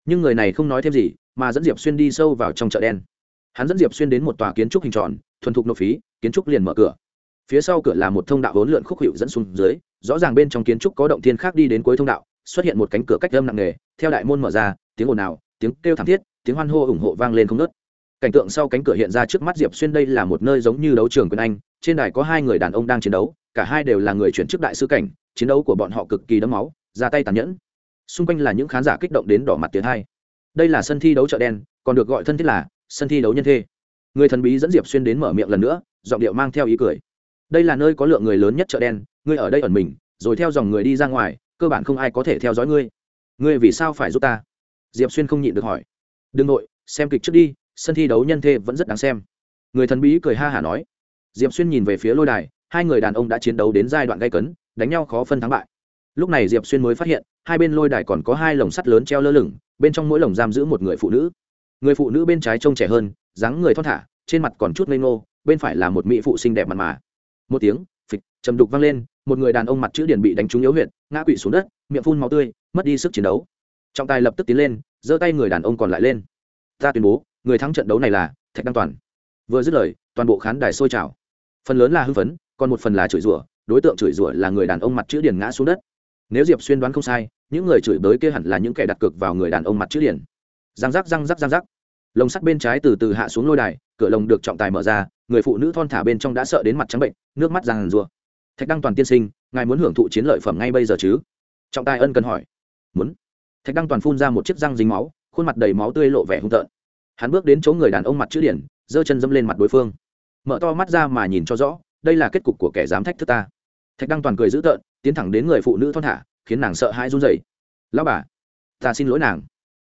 Nhưng người này không nói thêm gì, mà dẫn diệp xuyên đi sâu vào trong chợ đen. Hắn dẫn diệp xuyên đến một tòa kiến trúc hình tròn, thuần thục nộp phí, kiến trúc liền mở cửa. Phía sau cửa là một thông đạo vốn lượn khúc hiệu dẫn xuống dưới, rõ ràng bên trong kiến trúc có động thiên khác đi đến cuối thông đạo, xuất hiện một cánh cửa cách âm nặng nề, theo đại môn mở ra, tiếng ồn ào tiếng kêu thảm thiết, tiếng hoan hô ủng hộ vang lên không nớt cảnh tượng sau cánh cửa hiện ra trước mắt diệp xuyên đây là một nơi giống như đấu trường quyền anh, trên đài có hai người đàn ông đang chiến đấu, cả hai đều là người chuyển chức đại sư cảnh, chiến đấu của bọn họ cực kỳ đẫm máu, ra tay tàn nhẫn. Xung quanh là những khán giả kích động đến đỏ mặt tiến hai. Đây là sân thi đấu chợ đen, còn được gọi thân thiết là sân thi đấu nhân thê. Người thần bí dẫn diệp xuyên đến mở miệng lần nữa, giọng điệu mang theo ý cười. Đây là nơi có lượng người lớn nhất chợ đen, ngươi ở đây ẩn mình, rồi theo dòng người đi ra ngoài, cơ bản không ai có thể theo dõi ngươi. Ngươi vì sao phải giúp ta? Diệp xuyên không nhịn được hỏi. Đừng nội, xem kịch trước đi, sân thi đấu nhân thê vẫn rất đáng xem. Người thần bí cười ha hả nói. Diệp xuyên nhìn về phía lôi đài, hai người đàn ông đã chiến đấu đến giai đoạn gây cấn, đánh nhau khó phân thắng bại. Lúc này diệp xuyên mới phát hiện, hai bên lôi đài còn có hai lồng sắt lớn treo lơ lửng, bên trong mỗi lồng giam giữ một người phụ nữ. Người phụ nữ bên trái trông trẻ hơn, dáng người thon thả, trên mặt còn chút ngây ngô, bên phải là một mỹ phụ xinh đẹp mặt mà. Một tiếng, phịch, trầm đục vang lên, một người đàn ông mặt chữ điển bị đánh trúng yếu huyệt, ngã quỵ xuống đất, miệng phun máu tươi, mất đi sức chiến đấu trọng tài lập tức tiến lên, giơ tay người đàn ông còn lại lên. Ta tuyên bố, người thắng trận đấu này là thạch đăng toàn. Vừa dứt lời, toàn bộ khán đài sôi trào. Phần lớn là hưng phấn, còn một phần là chửi rủa, đối tượng chửi rủa là người đàn ông mặt chữ điển ngã xuống đất. Nếu diệp xuyên đoán không sai, những người chửi bới kia hẳn là những kẻ đặt cược vào người đàn ông mặt chữ điển răng rắc răng rắc răng rắc. Lồng sắt bên trái từ từ hạ xuống lôi đài, cửa lồng được trọng tài mở ra, người phụ nữ thon thả bên trong đã sợ đến mặt trắng bệnh, nước mắt ràng rùa thạch đăng toàn tiên sinh, ngài muốn hưởng thụ chiến lợi phẩm ngay bây giờ chứ? Trọng tài ân cần hỏi. Muốn thạch đăng toàn phun ra một chiếc răng dính máu, khuôn mặt đầy máu tươi lộ vẻ hung tợn. Hắn bước đến chỗ người đàn ông mặt chữ điển, giơ chân dâm lên mặt đối phương. Mở to mắt ra mà nhìn cho rõ, đây là kết cục của kẻ dám thách thức ta. Thạch đăng toàn cười dữ tợn, tiến thẳng đến người phụ nữ thon thả, khiến nàng sợ hãi run rẩy. Lão bà, ta xin lỗi nàng.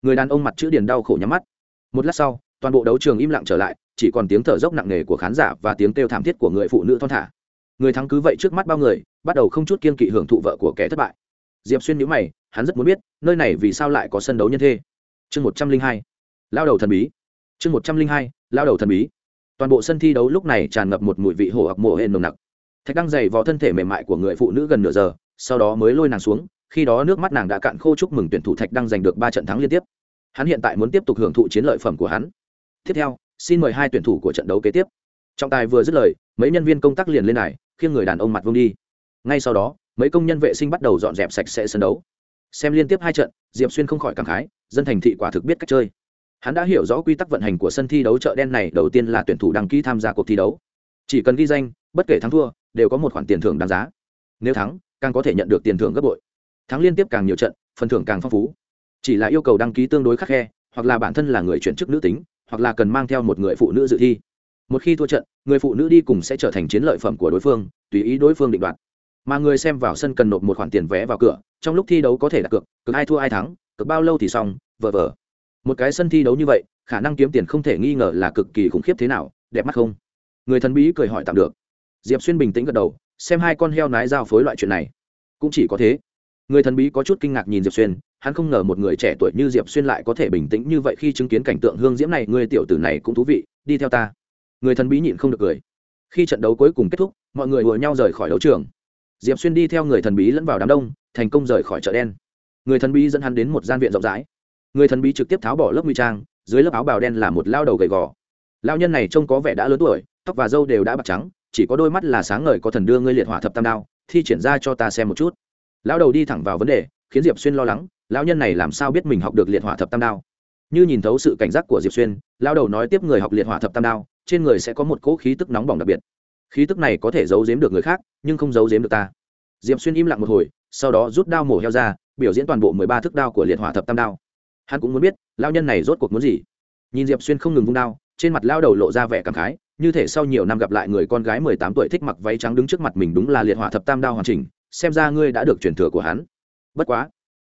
Người đàn ông mặt chữ điển đau khổ nhắm mắt. Một lát sau, toàn bộ đấu trường im lặng trở lại, chỉ còn tiếng thở dốc nặng nề của khán giả và tiếng kêu thảm thiết của người phụ nữ thon thả. Người thắng cứ vậy trước mắt bao người, bắt đầu không chút kiên kỵ hưởng thụ vợ của kẻ thất bại. Diệp xuyên nhữ mày hắn rất muốn biết, nơi này vì sao lại có sân đấu nhân thê. Chương một trăm linh hai, lao đầu thần bí. Chương một trăm linh hai, lao đầu thần bí. Toàn bộ sân thi đấu lúc này tràn ngập một mùi vị hổ ạc mồ hên nồng nặc. Thạch đăng dày vào thân thể mềm mại của người phụ nữ gần nửa giờ, sau đó mới lôi nàng xuống, khi đó nước mắt nàng đã cạn khô chúc mừng tuyển thủ thạch đăng giành được ba trận thắng liên tiếp. Hắn hiện tại muốn tiếp tục hưởng thụ chiến lợi phẩm của hắn. Tiếp theo, xin mời hai tuyển thủ của trận đấu kế tiếp. Trọng tài vừa dứt lời, mấy nhân viên công tác liền lên này khiêng người đàn ông mặt vương đi. Ngay sau đó, mấy công nhân vệ sinh bắt đầu dọn dẹp sạch sẽ sân đấu xem liên tiếp hai trận, diệp xuyên không khỏi cảm khái, dân thành thị quả thực biết cách chơi. Hắn đã hiểu rõ quy tắc vận hành của sân thi đấu chợ đen này, đầu tiên là tuyển thủ đăng ký tham gia cuộc thi đấu. Chỉ cần ghi danh, bất kể thắng thua, đều có một khoản tiền thưởng đáng giá. Nếu thắng, càng có thể nhận được tiền thưởng gấp bội. Thắng liên tiếp càng nhiều trận, phần thưởng càng phong phú. Chỉ là yêu cầu đăng ký tương đối khắc khe, hoặc là bản thân là người chuyển chức nữ tính, hoặc là cần mang theo một người phụ nữ dự thi. Một khi thua trận, người phụ nữ đi cùng sẽ trở thành chiến lợi phẩm của đối phương, tùy ý đối phương định đoạt mà người xem vào sân cần nộp một khoản tiền vé vào cửa, trong lúc thi đấu có thể đặt cược cực ai thua ai thắng cực bao lâu thì xong, vờ vờ. Một cái sân thi đấu như vậy, khả năng kiếm tiền không thể nghi ngờ là cực kỳ khủng khiếp thế nào, đẹp mắt không? Người thần bí cười hỏi tạm được. Diệp xuyên bình tĩnh gật đầu, xem hai con heo nái giao phối loại chuyện này. Cũng chỉ có thế. Người thần bí có chút kinh ngạc nhìn diệp xuyên, hắn không ngờ một người trẻ tuổi như diệp xuyên lại có thể bình tĩnh như vậy khi chứng kiến cảnh tượng hương diễm này, người tiểu tử này cũng thú vị, đi theo ta. Người thần bí nhịn không được cười. Khi trận đấu cuối cùng kết thúc, mọi người đùa nhau rời khỏi đấu trường diệp xuyên đi theo người thần bí lẫn vào đám đông, thành công rời khỏi chợ đen. Người thần bí dẫn hắn đến một gian viện rộng rãi. Người thần bí trực tiếp tháo bỏ lớp nguy trang, dưới lớp áo bào đen là một lao đầu gầy gò. Lao nhân này trông có vẻ đã lớn tuổi, tóc và râu đều đã bạc trắng, chỉ có đôi mắt là sáng ngời có thần đưa ngươi liệt hỏa thập tam đao, thi triển ra cho ta xem một chút. Lao đầu đi thẳng vào vấn đề, khiến diệp xuyên lo lắng lao nhân này làm sao biết mình học được liệt hỏa thập tam đao? Như nhìn thấu sự cảnh giác của diệp xuyên lao đầu nói tiếp người học liệt hỏa thập tam đao, trên người sẽ có một cỗ khí tức nóng bỏng đặc biệt khí tức này có thể giấu giếm được người khác, nhưng không giấu giếm được ta. Diệp xuyên im lặng một hồi, sau đó rút đao mổ heo ra, biểu diễn toàn bộ mười ba thức đao của liệt hỏa thập tam đao. Hắn cũng muốn biết lao nhân này rốt cuộc muốn gì. Nhìn diệp xuyên không ngừng vung đao, trên mặt lao đầu lộ ra vẻ cảm khái, như thể sau nhiều năm gặp lại người con gái mười tám tuổi thích mặc váy trắng đứng trước mặt mình đúng là liệt hỏa thập tam đao hoàn chỉnh, xem ra ngươi đã được truyền thừa của hắn. Bất quá,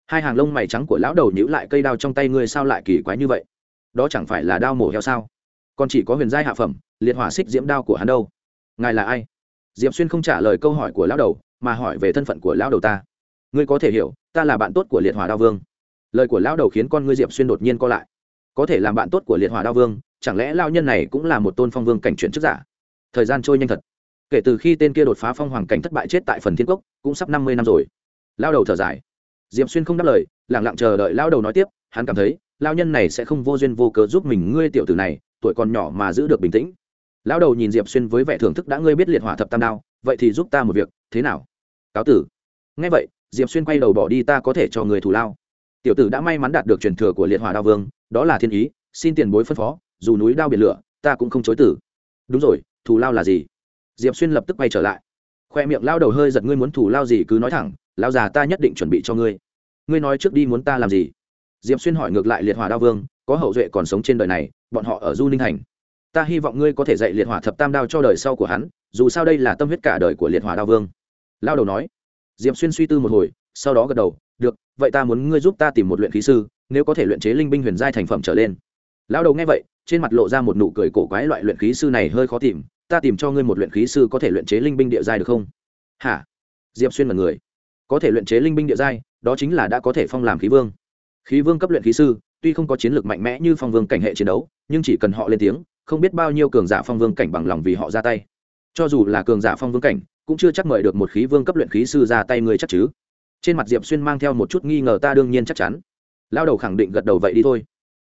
hai hàng lông mày trắng của lão đầu nhíu lại cây đao trong tay ngươi sao lại kỳ quái như vậy? Đó chẳng phải là đao mổ heo sao? Còn chỉ có huyền giai hạ phẩm, liệt hỏa xích diễm đao của hắn đâu? Ngài là ai? Diệp xuyên không trả lời câu hỏi của lão đầu, mà hỏi về thân phận của lão đầu ta. Ngươi có thể hiểu, ta là bạn tốt của liệt hỏa đao vương. Lời của lão đầu khiến con ngươi diệp xuyên đột nhiên co lại. Có thể làm bạn tốt của liệt hỏa đao vương, chẳng lẽ lao nhân này cũng là một tôn phong vương cảnh chuyển chức giả? Thời gian trôi nhanh thật. Kể từ khi tên kia đột phá phong hoàng cảnh thất bại chết tại phần thiên cốc, cũng sắp năm mươi năm rồi. Lao đầu thở dài. Diệp xuyên không đáp lời lẳng lặng chờ đợi lao đầu nói tiếp, hắn cảm thấy lao nhân này sẽ không vô duyên vô cớ giúp mình, ngươi tiểu tử này, tuổi còn nhỏ mà giữ được bình tĩnh lão đầu nhìn diệp xuyên với vẻ thưởng thức đã ngươi biết liệt hỏa thập tam đao, vậy thì giúp ta một việc, thế nào? Cáo tử. Ngay vậy, diệp xuyên quay đầu bỏ đi ta có thể cho người thù lao. Tiểu tử đã may mắn đạt được truyền thừa của liệt hỏa đao vương, đó là thiên ý, xin tiền bối phân phó, dù núi đao biển lửa, ta cũng không chối tử. Đúng rồi, thù lao là gì? Diệp xuyên lập tức quay trở lại. Khoe miệng lao đầu hơi giật, ngươi muốn thù lao gì cứ nói thẳng lao già ta nhất định chuẩn bị cho ngươi. Ngươi nói trước đi muốn ta làm gì? Diệp xuyên hỏi ngược lại liệt hỏa đao vương, có hậu duệ còn sống trên đời này, bọn họ ở du ninh thành ta hy vọng ngươi có thể dạy liệt hỏa thập tam đao cho đời sau của hắn, dù sao đây là tâm huyết cả đời của liệt hỏa đao vương. Lao đầu nói. Diệp xuyên suy tư một hồi, sau đó gật đầu, được, vậy ta muốn ngươi giúp ta tìm một luyện khí sư, nếu có thể luyện chế linh binh huyền giai thành phẩm trở lên. Lao đầu nghe vậy, trên mặt lộ ra một nụ cười cổ quái loại luyện khí sư này hơi khó tìm, ta tìm cho ngươi một luyện khí sư có thể luyện chế linh binh địa giai được không? Hả? Diệp xuyên là người có thể luyện chế linh binh địa giai, đó chính là đã có thể phong làm khí vương. Khí vương cấp luyện khí sư, tuy không có chiến lược mạnh mẽ như phong vương cảnh hệ chiến đấu, nhưng chỉ cần họ lên tiếng không biết bao nhiêu cường giả phong vương cảnh bằng lòng vì họ ra tay. Cho dù là cường giả phong vương cảnh, cũng chưa chắc mời được một khí vương cấp luyện khí sư ra tay ngươi chắc chứ. Trên mặt diệp xuyên mang theo một chút nghi ngờ ta đương nhiên chắc chắn. Lao đầu khẳng định gật đầu vậy đi thôi.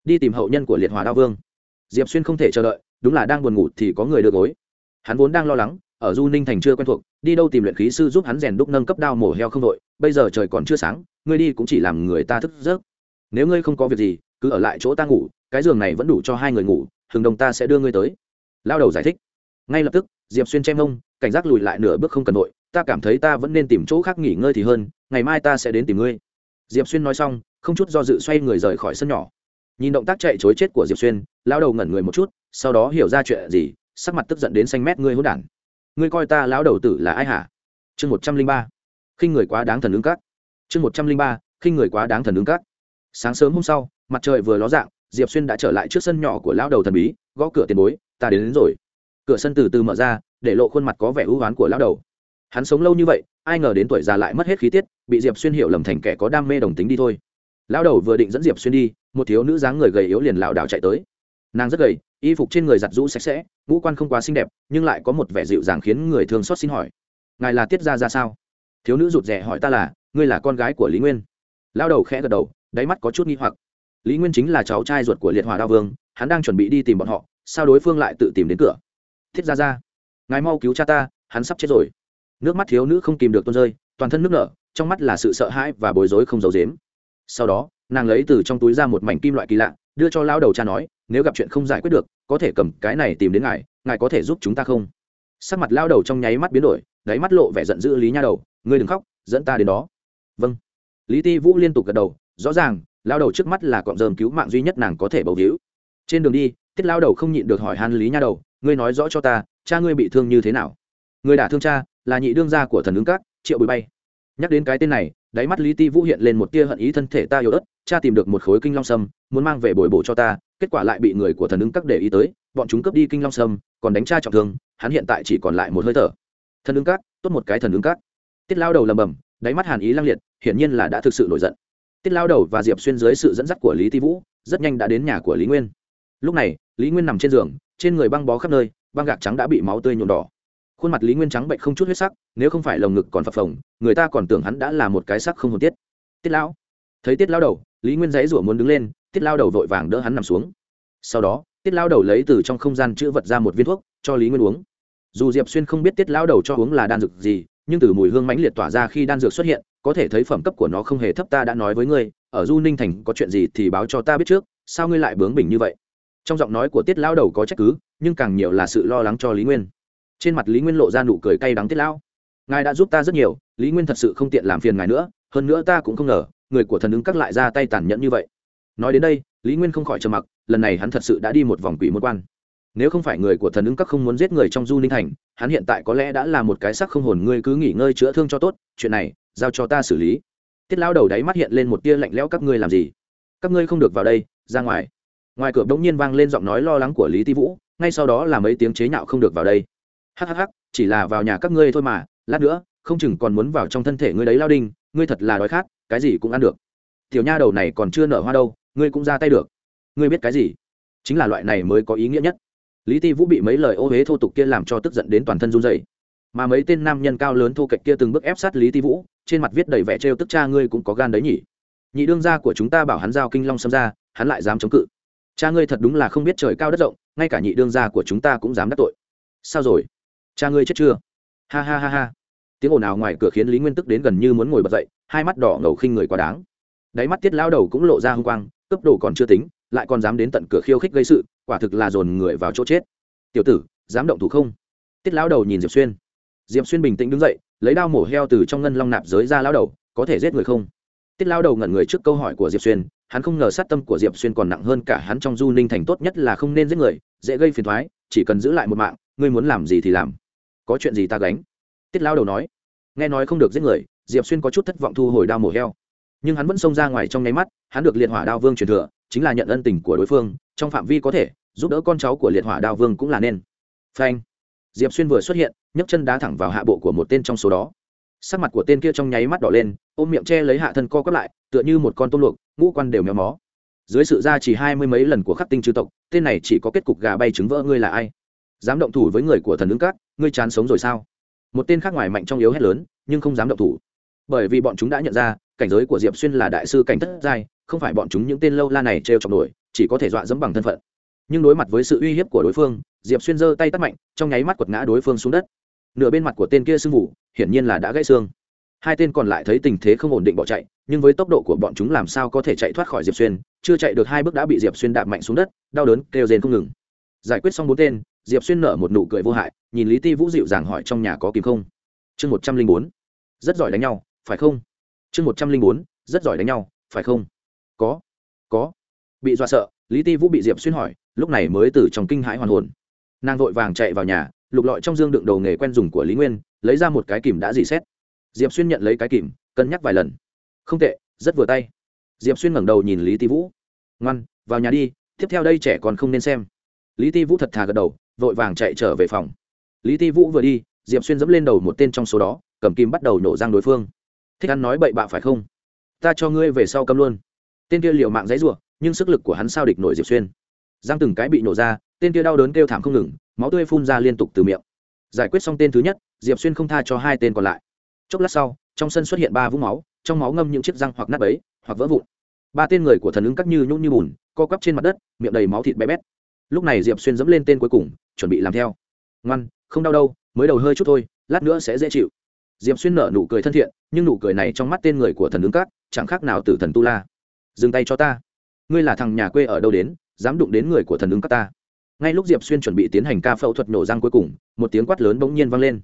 Đi tìm hậu nhân của liệt hòa đao vương. Diệp xuyên không thể chờ đợi, đúng là đang buồn ngủ thì có người đưa gối. Hắn vốn đang lo lắng, ở du ninh thành chưa quen thuộc, đi đâu tìm luyện khí sư giúp hắn rèn đúc nâng cấp đao mổ heo không đội, bây giờ trời còn chưa sáng, ngươi đi cũng chỉ làm người ta thức giấc. Nếu ngươi không có việc gì, cứ ở lại chỗ ta ngủ, cái giường này vẫn đủ cho hai người ngủ hừng đồng ta sẽ đưa ngươi tới. Lao đầu giải thích. Ngay lập tức, diệp xuyên che mông, cảnh giác lùi lại nửa bước không cần nội ta cảm thấy ta vẫn nên tìm chỗ khác nghỉ ngơi thì hơn, ngày mai ta sẽ đến tìm ngươi. Diệp xuyên nói xong, không chút do dự xoay người rời khỏi sân nhỏ. Nhìn động tác chạy chối chết của diệp xuyên, lao đầu ngẩn người một chút, sau đó hiểu ra chuyện gì, sắc mặt tức giận đến xanh mét ngươi hốt đản. Ngươi coi ta lão đầu tử là ai hả? Chương một trăm linh ba. Khinh người quá đáng thần ứng cắt chương một trăm linh ba, khinh người quá đáng thần ứng cắt sáng sớm hôm sau, mặt trời vừa ló dạng diệp xuyên đã trở lại trước sân nhỏ của lão đầu thần bí gõ cửa tiền bối ta đến, đến rồi. Cửa sân từ từ mở ra để lộ khuôn mặt có vẻ ưu oán của lão đầu. Hắn sống lâu như vậy ai ngờ đến tuổi già lại mất hết khí tiết bị diệp xuyên hiểu lầm thành kẻ có đam mê đồng tính đi thôi. Lão đầu vừa định dẫn diệp xuyên đi một thiếu nữ dáng người gầy yếu liền lảo đảo chạy tới. Nàng rất gầy y phục trên người giặt rũ sạch sẽ ngũ quan không quá xinh đẹp nhưng lại có một vẻ dịu dàng khiến người thường xót xin hỏi ngài là tiết ra ra sao? Thiếu nữ rụt rè hỏi ta là ngươi là con gái của lý nguyên. Lao đầu khẽ gật đầu đáy mắt có chút nghi hoặc lý nguyên chính là cháu trai ruột của liệt hòa đao vương, hắn đang chuẩn bị đi tìm bọn họ, sao đối phương lại tự tìm đến cửa? Thiết ra ra ngài mau cứu cha ta, hắn sắp chết rồi. Nước mắt thiếu nữ không kìm được tuôn rơi, toàn thân nước nở, trong mắt là sự sợ hãi và bối rối không giấu dếm sau đó, nàng lấy từ trong túi ra một mảnh kim loại kỳ lạ, đưa cho lao đầu cha nói, nếu gặp chuyện không giải quyết được, có thể cầm cái này tìm đến ngài ngài có thể giúp chúng ta không? Sắc mặt lao đầu trong nháy mắt biến đổi, đáy mắt lộ vẻ giận dữ lý nha đầu, ngươi đừng khóc, dẫn ta đến đó. Vâng. Lý ti vũ liên tục gật đầu, rõ ràng lao đầu trước mắt là cọng rơm cứu mạng duy nhất nàng có thể bầu víu. Trên đường đi tiết lao đầu không nhịn được hỏi han lý nha đầu, ngươi nói rõ cho ta, cha ngươi bị thương như thế nào? Người đả thương cha, là nhị đương gia của thần ứng các, triệu bụi bay. Nhắc đến cái tên này, đáy mắt lý ti vũ hiện lên một tia hận ý thân thể ta yếu ớt, cha tìm được một khối kinh long sâm, muốn mang về bồi bổ cho ta, kết quả lại bị người của thần ứng các để ý tới, bọn chúng cướp đi kinh long sâm, còn đánh cha trọng thương, hắn hiện tại chỉ còn lại một hơi thở. Thần ứng các, tốt một cái thần ứng các. Tiết lao đầu lầm bầm đáy mắt hàn ý lăng liệt, hiển nhiên là đã thực sự nổi giận tiết lao đầu và diệp xuyên dưới sự dẫn dắt của lý ti vũ, rất nhanh đã đến nhà của lý nguyên. Lúc này, lý nguyên nằm trên giường, trên người băng bó khắp nơi, băng gạc trắng đã bị máu tươi nhuộm đỏ. Khuôn mặt lý nguyên trắng bệnh không chút huyết sắc, nếu không phải lồng ngực còn phập phồng, người ta còn tưởng hắn đã là một cái sắc không hồn tiết. Tiết lão. Thấy tiết lao đầu, lý nguyên dãy rủa muốn đứng lên, tiết lao đầu vội vàng đỡ hắn nằm xuống. Sau đó, tiết lao đầu lấy từ trong không gian chữ vật ra một viên thuốc, cho lý nguyên uống. Dù diệp xuyên không biết tiết lao đầu cho uống là đan dược gì, nhưng từ mùi hương mãnh liệt tỏa ra khi đan dược xuất hiện có thể thấy phẩm cấp của nó không hề thấp, ta đã nói với ngươi, ở du ninh thành có chuyện gì thì báo cho ta biết trước, sao ngươi lại bướng bỉnh như vậy? Trong giọng nói của tiết lao đầu có trách cứ, nhưng càng nhiều là sự lo lắng cho lý nguyên. Trên mặt lý nguyên lộ ra nụ cười cay đắng tiết lão. Ngài đã giúp ta rất nhiều, lý nguyên thật sự không tiện làm phiền ngài nữa, hơn nữa ta cũng không ngờ, người của thần ứng các lại ra tay tàn nhẫn như vậy. Nói đến đây, lý nguyên không khỏi trầm mặc, lần này hắn thật sự đã đi một vòng quỷ môn quan. Nếu không phải người của thần ứng các không muốn giết người trong du ninh thành, hắn hiện tại có lẽ đã là một cái sắc không hồn, ngươi cứ nghỉ ngơi chữa thương cho tốt, chuyện này giao cho ta xử lý. Tiết lão đầu đáy mắt hiện lên một tia lạnh lẽo, các ngươi làm gì? Các ngươi không được vào đây, ra ngoài. Ngoài cửa bỗng nhiên vang lên giọng nói lo lắng của lý ti vũ, ngay sau đó là mấy tiếng chế nhạo không được vào đây. Hhh chỉ là vào nhà các ngươi thôi mà, lát nữa, không chừng còn muốn vào trong thân thể ngươi đấy lao đinh, ngươi thật là đói khát, cái gì cũng ăn được. Tiểu nha đầu này còn chưa nở hoa đâu, ngươi cũng ra tay được. Ngươi biết cái gì? Chính là loại này mới có ý nghĩa nhất. Lý ti vũ bị mấy lời ô huế thô tục kia làm cho tức giận đến toàn thân run dày mà mấy tên nam nhân cao lớn thu kệch kia từng bước ép sát lý ti vũ, trên mặt viết đầy vẻ trêu tức cha ngươi cũng có gan đấy nhỉ. Nhị đương gia của chúng ta bảo hắn giao kinh long xâm ra, hắn lại dám chống cự. Cha ngươi thật đúng là không biết trời cao đất rộng, ngay cả nhị đương gia của chúng ta cũng dám đắc tội. Sao rồi? Cha ngươi chết chưa? Ha ha ha ha. Tiếng ồn ào ngoài cửa khiến lý nguyên tức đến gần như muốn ngồi bật dậy, hai mắt đỏ ngầu khinh người quá đáng. Đáy mắt tiết lao đầu cũng lộ ra h ư n g quang cấp đồ còn chưa tính, lại còn dám đến tận cửa khiêu khích gây sự, quả thực là dồn người vào chỗ chết. Tiểu tử, dám động thủ không? Tiết lao đầu nhìn diệp xuyên diệp xuyên bình tĩnh đứng dậy, lấy đao mổ heo từ trong ngân long nạp giới ra lao đầu, có thể giết người không? Tiết lao đầu ngẩn người trước câu hỏi của diệp xuyên, hắn không ngờ sát tâm của diệp xuyên còn nặng hơn cả hắn trong du ninh thành tốt nhất là không nên giết người, dễ gây phiền thoái chỉ cần giữ lại một mạng, ngươi muốn làm gì thì làm. Có chuyện gì ta gánh? Tiết lao đầu nói. Nghe nói không được giết người, diệp xuyên có chút thất vọng thu hồi đao mổ heo. Nhưng hắn vẫn xông ra ngoài trong nháy mắt, hắn được liệt hỏa đao vương truyền thừa, chính là nhận ân tình của đối phương, trong phạm vi có thể, giúp đỡ con cháu của liệt hỏa đao vương cũng là nên. Phanh! Diệp xuyên vừa xuất hiện nhấc chân đá thẳng vào hạ bộ của một tên trong số đó. Sắc mặt của tên kia trong nháy mắt đỏ lên, ôm miệng che lấy hạ thân co quắp lại, tựa như một con tôm luộc, ngũ quan đều méo mó. Dưới sự ra chỉ hai mươi mấy lần của khắc tinh chư tộc, tên này chỉ có kết cục gà bay trứng vỡ ngươi là ai? Dám động thủ với người của thần ứng cát ngươi chán sống rồi sao? Một tên khác ngoài mạnh trong yếu hét lớn, nhưng không dám động thủ. Bởi vì bọn chúng đã nhận ra, cảnh giới của diệp xuyên là đại sư cảnh thất giai, không phải bọn chúng những tên lâu la này trêu chọc nổi, chỉ có thể dọa dẫm bằng thân phận. Nhưng đối mặt với sự uy hiếp của đối phương, diệp xuyên giơ tay tắt mạnh, trong nháy mắt quật ngã đối phương xuống đất nửa bên mặt của tên kia sưng vụ hiển nhiên là đã gãy xương. Hai tên còn lại thấy tình thế không ổn định bỏ chạy, nhưng với tốc độ của bọn chúng làm sao có thể chạy thoát khỏi diệp xuyên, chưa chạy được hai bước đã bị diệp xuyên đạp mạnh xuống đất, đau đớn kêu rên không ngừng. Giải quyết xong bốn tên, diệp xuyên nở một nụ cười vô hại, nhìn lý ti vũ dịu dàng hỏi trong nhà có kìm không? Chương một trăm linh bốn, rất giỏi đánh nhau, phải không? Chương một trăm linh bốn, rất giỏi đánh nhau, phải không? Có có. Bị dọa sợ, lý ti vũ bị diệp xuyên hỏi, lúc này mới từ trong kinh hãi hoàn hồn. Nàng vội vàng chạy vào nhà lục lọi trong dương đựng đồ nghề quen dùng của lý nguyên, lấy ra một cái kìm đã dị xét. Diệp xuyên nhận lấy cái kìm, cân nhắc vài lần. Không tệ, rất vừa tay. Diệp xuyên ngẩng đầu nhìn lý ti vũ. Ngoan, vào nhà đi, tiếp theo đây trẻ còn không nên xem. Lý ti vũ thật thà gật đầu, vội vàng chạy trở về phòng. Lý ti vũ vừa đi, diệp xuyên dẫm lên đầu một tên trong số đó, cầm kim bắt đầu nổ răng đối phương. Thích ăn nói bậy bạ phải không? Ta cho ngươi về sau câm luôn. Tên kia liệu mạng dãy ruộng nhưng sức lực của hắn sao địch nổi diệp xuyên. Răng từng cái bị nổ ra tên kia đau đớn kêu thảm không ngừng máu tươi phun ra liên tục từ miệng. Giải quyết xong tên thứ nhất diệp xuyên không tha cho hai tên còn lại. Chốc lát sau trong sân xuất hiện ba vũng máu trong máu ngâm những chiếc răng hoặc nát ấy hoặc vỡ vụn. Ba tên người của thần ứng cắt như nhũng như bùn co quắp trên mặt đất miệng đầy máu thịt bé bét. Lúc này diệp xuyên dẫm lên tên cuối cùng chuẩn bị làm theo. Ngoan không đau đâu mới đầu hơi chút thôi lát nữa sẽ dễ chịu. Diệp xuyên nở nụ cười thân thiện nhưng nụ cười này trong mắt tên người của thần ứng cắt, chẳng khác nào từ thần tu la. Dừng tay cho ta. Ngươi là thằng nhà quê ở đâu đến dám đụng đến người của thần ứng cắt ta ngay lúc diệp xuyên chuẩn bị tiến hành ca phẫu thuật nổ răng cuối cùng, một tiếng quát lớn bỗng nhiên vang lên.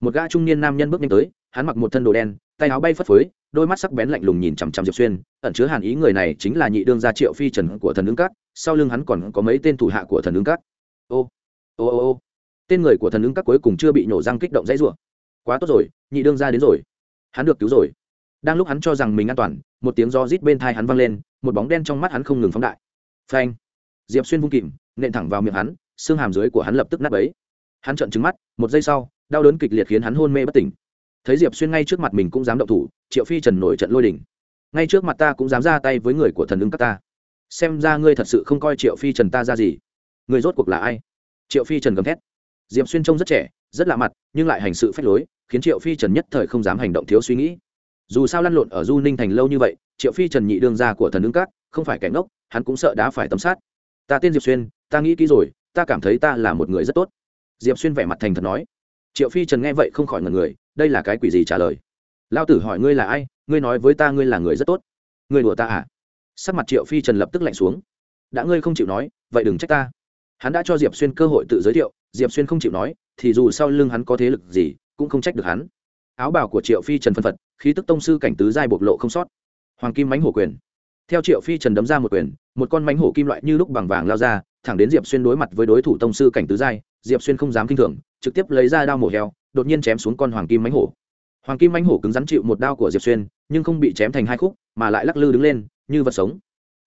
Một gã trung niên nam nhân bước nhanh tới, hắn mặc một thân đồ đen, tay áo bay phất phới, đôi mắt sắc bén lạnh lùng nhìn chằm chằm diệp xuyên, ẩn chứa hàn ý người này chính là nhị đương gia triệu phi trần của thần ứng cát sau lưng hắn còn có mấy tên thủ hạ của thần ứng cát ô ô ô ô. Tên người của thần ứng cát cuối cùng chưa bị nổ răng kích động dãy rủa. Quá tốt rồi, nhị đương gia đến rồi. Hắn được cứu rồi. Đang lúc hắn cho rằng mình an toàn, một tiếng do rít bên thai hắn vang lên, một bóng đen trong mắt hắn không ngừng phóng đại. Phanh diệp xuyên vung kìm, nện thẳng vào miệng hắn, xương hàm dưới của hắn lập tức nát ấy hắn trợn trứng mắt, một giây sau, đau đớn kịch liệt khiến hắn hôn mê bất tỉnh. Thấy diệp xuyên ngay trước mặt mình cũng dám động thủ, triệu phi trần nổi trận lôi đỉnh ngay trước mặt ta cũng dám ra tay với người của thần ứng các ta. Xem ra ngươi thật sự không coi triệu phi trần ta ra gì. Người rốt cuộc là ai? Triệu phi trần gầm thét. Diệp xuyên trông rất trẻ, rất lạ mặt, nhưng lại hành sự phách lối, khiến triệu phi trần nhất thời không dám hành động thiếu suy nghĩ. Dù sao lăn lộn ở du ninh thành lâu như vậy, triệu phi trần nhị đương gia của thần ứng các, không phải kẻ ngốc, hắn cũng sợ đã phải tấm sát ta tên diệp xuyên, ta nghĩ kỹ rồi, ta cảm thấy ta là một người rất tốt. Diệp xuyên vẻ mặt thành thật nói. Triệu phi trần nghe vậy không khỏi ngần người, đây là cái quỷ gì trả lời? Lao tử hỏi ngươi là ai, ngươi nói với ta ngươi là người rất tốt. Ngươi đùa ta à? Sắc mặt triệu phi trần lập tức lạnh xuống. Đã ngươi không chịu nói, vậy đừng trách ta. Hắn đã cho diệp xuyên cơ hội tự giới thiệu, diệp xuyên không chịu nói, thì dù sau lưng hắn có thế lực gì, cũng không trách được hắn. Áo bào của triệu phi trần phân phật, khí tức tông sư cảnh tứ giai bộc lộ không sót. Hoàng kim mánh hổ quyền. Theo triệu phi trần đấm ra một quyền một con mánh hổ kim loại như lúc bằng vàng lao ra, thẳng đến diệp xuyên đối mặt với đối thủ tông sư cảnh tứ giai, diệp xuyên không dám kinh thường, trực tiếp lấy ra đao mổ heo, đột nhiên chém xuống con hoàng kim mánh hổ. Hoàng kim mánh hổ cứng rắn chịu một đao của diệp xuyên, nhưng không bị chém thành hai khúc, mà lại lắc lư đứng lên, như vật sống.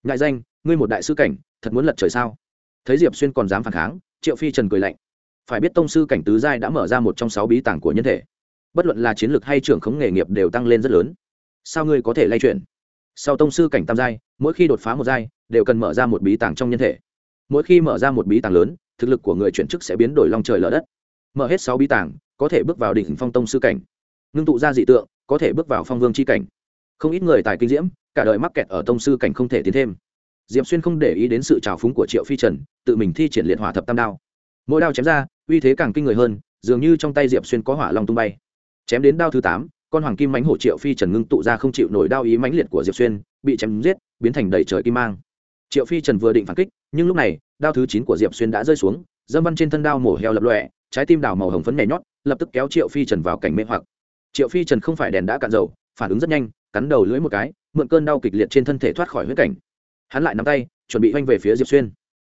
Ngại danh, ngươi một đại sư cảnh, thật muốn lật trời sao? Thấy diệp xuyên còn dám phản kháng, triệu phi trần cười lạnh. Phải biết tông sư cảnh tứ giai đã mở ra một trong sáu bí tàng của nhân thể. Bất luận là chiến lược hay trưởng khống nghề nghiệp đều tăng lên rất lớn. Sao ngươi có thể lay chuyển? Sau tông sư cảnh tam giai, mỗi khi đột phá một giai đều cần mở ra một bí tàng trong nhân thể. Mỗi khi mở ra một bí tàng lớn, thực lực của người chuyển chức sẽ biến đổi long trời lở đất. Mở hết sáu bí tàng, có thể bước vào đỉnh phong tông sư cảnh. Ngưng tụ ra dị tượng, có thể bước vào phong vương c h i cảnh. Không ít người tài kinh diễm, cả đời mắc kẹt ở tông sư cảnh không thể tiến thêm. Diệp xuyên không để ý đến sự trào phúng của triệu phi trần, tự mình thi triển liệt hỏa thập tam đao. Mỗi đao chém ra, uy thế càng kinh người hơn, dường như trong tay diệp xuyên có hỏa long tung bay. Chém đến đao thứ tám, con hoàng kim mánh hổ triệu phi trần ngưng tụ ra không chịu nổi đao ý mãnh liệt của diệp xuyên, bị chém giết, biến thành đầy trời kim mang triệu phi trần vừa định phản kích, nhưng lúc này, đao thứ chín của diệp xuyên đã rơi xuống, dâm văn trên thân đao mổ heo lập lọe trái tim đào màu hồng phấn nhảy nhót, lập tức kéo triệu phi trần vào cảnh mê hoặc. Triệu phi trần không phải đèn đã cạn dầu, phản ứng rất nhanh, cắn đầu lưỡi một cái, mượn cơn đau kịch liệt trên thân thể thoát khỏi huyết cảnh. Hắn lại nắm tay, chuẩn bị oanh về phía diệp xuyên.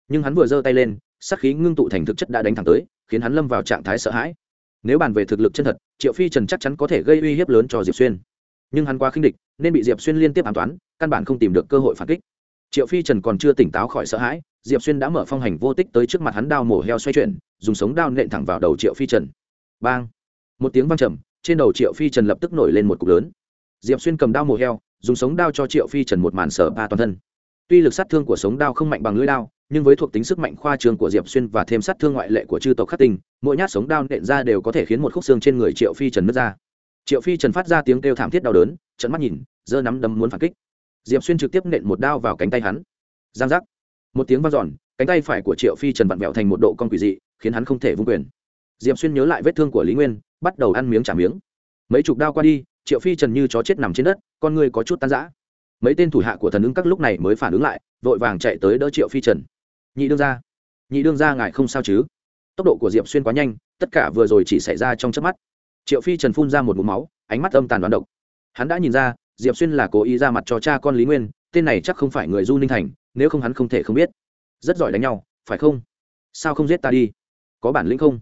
Nhưng hắn vừa giơ tay lên sắc khí ngưng tụ thành thực chất đã đánh thẳng tới, khiến hắn lâm vào trạng thái sợ hãi. Nếu bàn về thực lực chân thật, triệu phi trần chắc chắn có thể gây uy hiếp lớn cho diệp xuyên. Nhưng hắn quá khinh địch, nên bị diệp xuyên liên tiếp an toán, căn bản không tìm được cơ hội phản kích triệu phi trần còn chưa tỉnh táo khỏi sợ hãi, diệp xuyên đã mở phong hành vô tích tới trước mặt hắn đao mổ heo xoay chuyển, dùng sống đao nện thẳng vào đầu triệu phi trần. Bang! Một tiếng vang trầm, trên đầu triệu phi trần lập tức nổi lên một cục lớn. Diệp xuyên cầm đao mổ heo, dùng sống đao cho triệu phi trần một màn sở ba toàn thân. Tuy lực sát thương của sống đao không mạnh bằng lưỡi đao, nhưng với thuộc tính sức mạnh khoa trường của diệp xuyên và thêm sát thương ngoại lệ của chư tộc khắc tinh, mỗi nhát sống đao nện ra đều có thể khiến một khúc xương trên người triệu phi trần nứt ra. Triệu phi trần phát ra tiếng kêu thảm thiết đau đớn trận mắt nhìn, giơ nắm đấm muốn phản kích diệp xuyên trực tiếp nện một đao vào cánh tay hắn. Giang giác. Một tiếng vang dọn, cánh tay phải của triệu phi trần vặn vẹo thành một độ con quỷ dị, khiến hắn không thể vung quyền. Diệp xuyên nhớ lại vết thương của lý nguyên, bắt đầu ăn miếng trả miếng. Mấy chục đao qua đi, triệu phi trần như chó chết nằm trên đất, con người có chút tan rã. Mấy tên thủ hạ của thần ứng các lúc này mới phản ứng lại, vội vàng chạy tới đỡ triệu phi trần. Nhị đương ra nhị đương ra ngài không sao chứ? Tốc độ của diệp xuyên quá nhanh, tất cả vừa rồi chỉ xảy ra trong chớp mắt. Triệu phi trần phun ra một mũ máu, ánh mắt âm tàn đoán độc. Hắn đã nhìn ra diệp xuyên là cố ý ra mặt cho cha con lý nguyên, tên này chắc không phải người du ninh thành, nếu không hắn không thể không biết. Rất giỏi đánh nhau, phải không? Sao không giết ta đi? Có bản lĩnh không?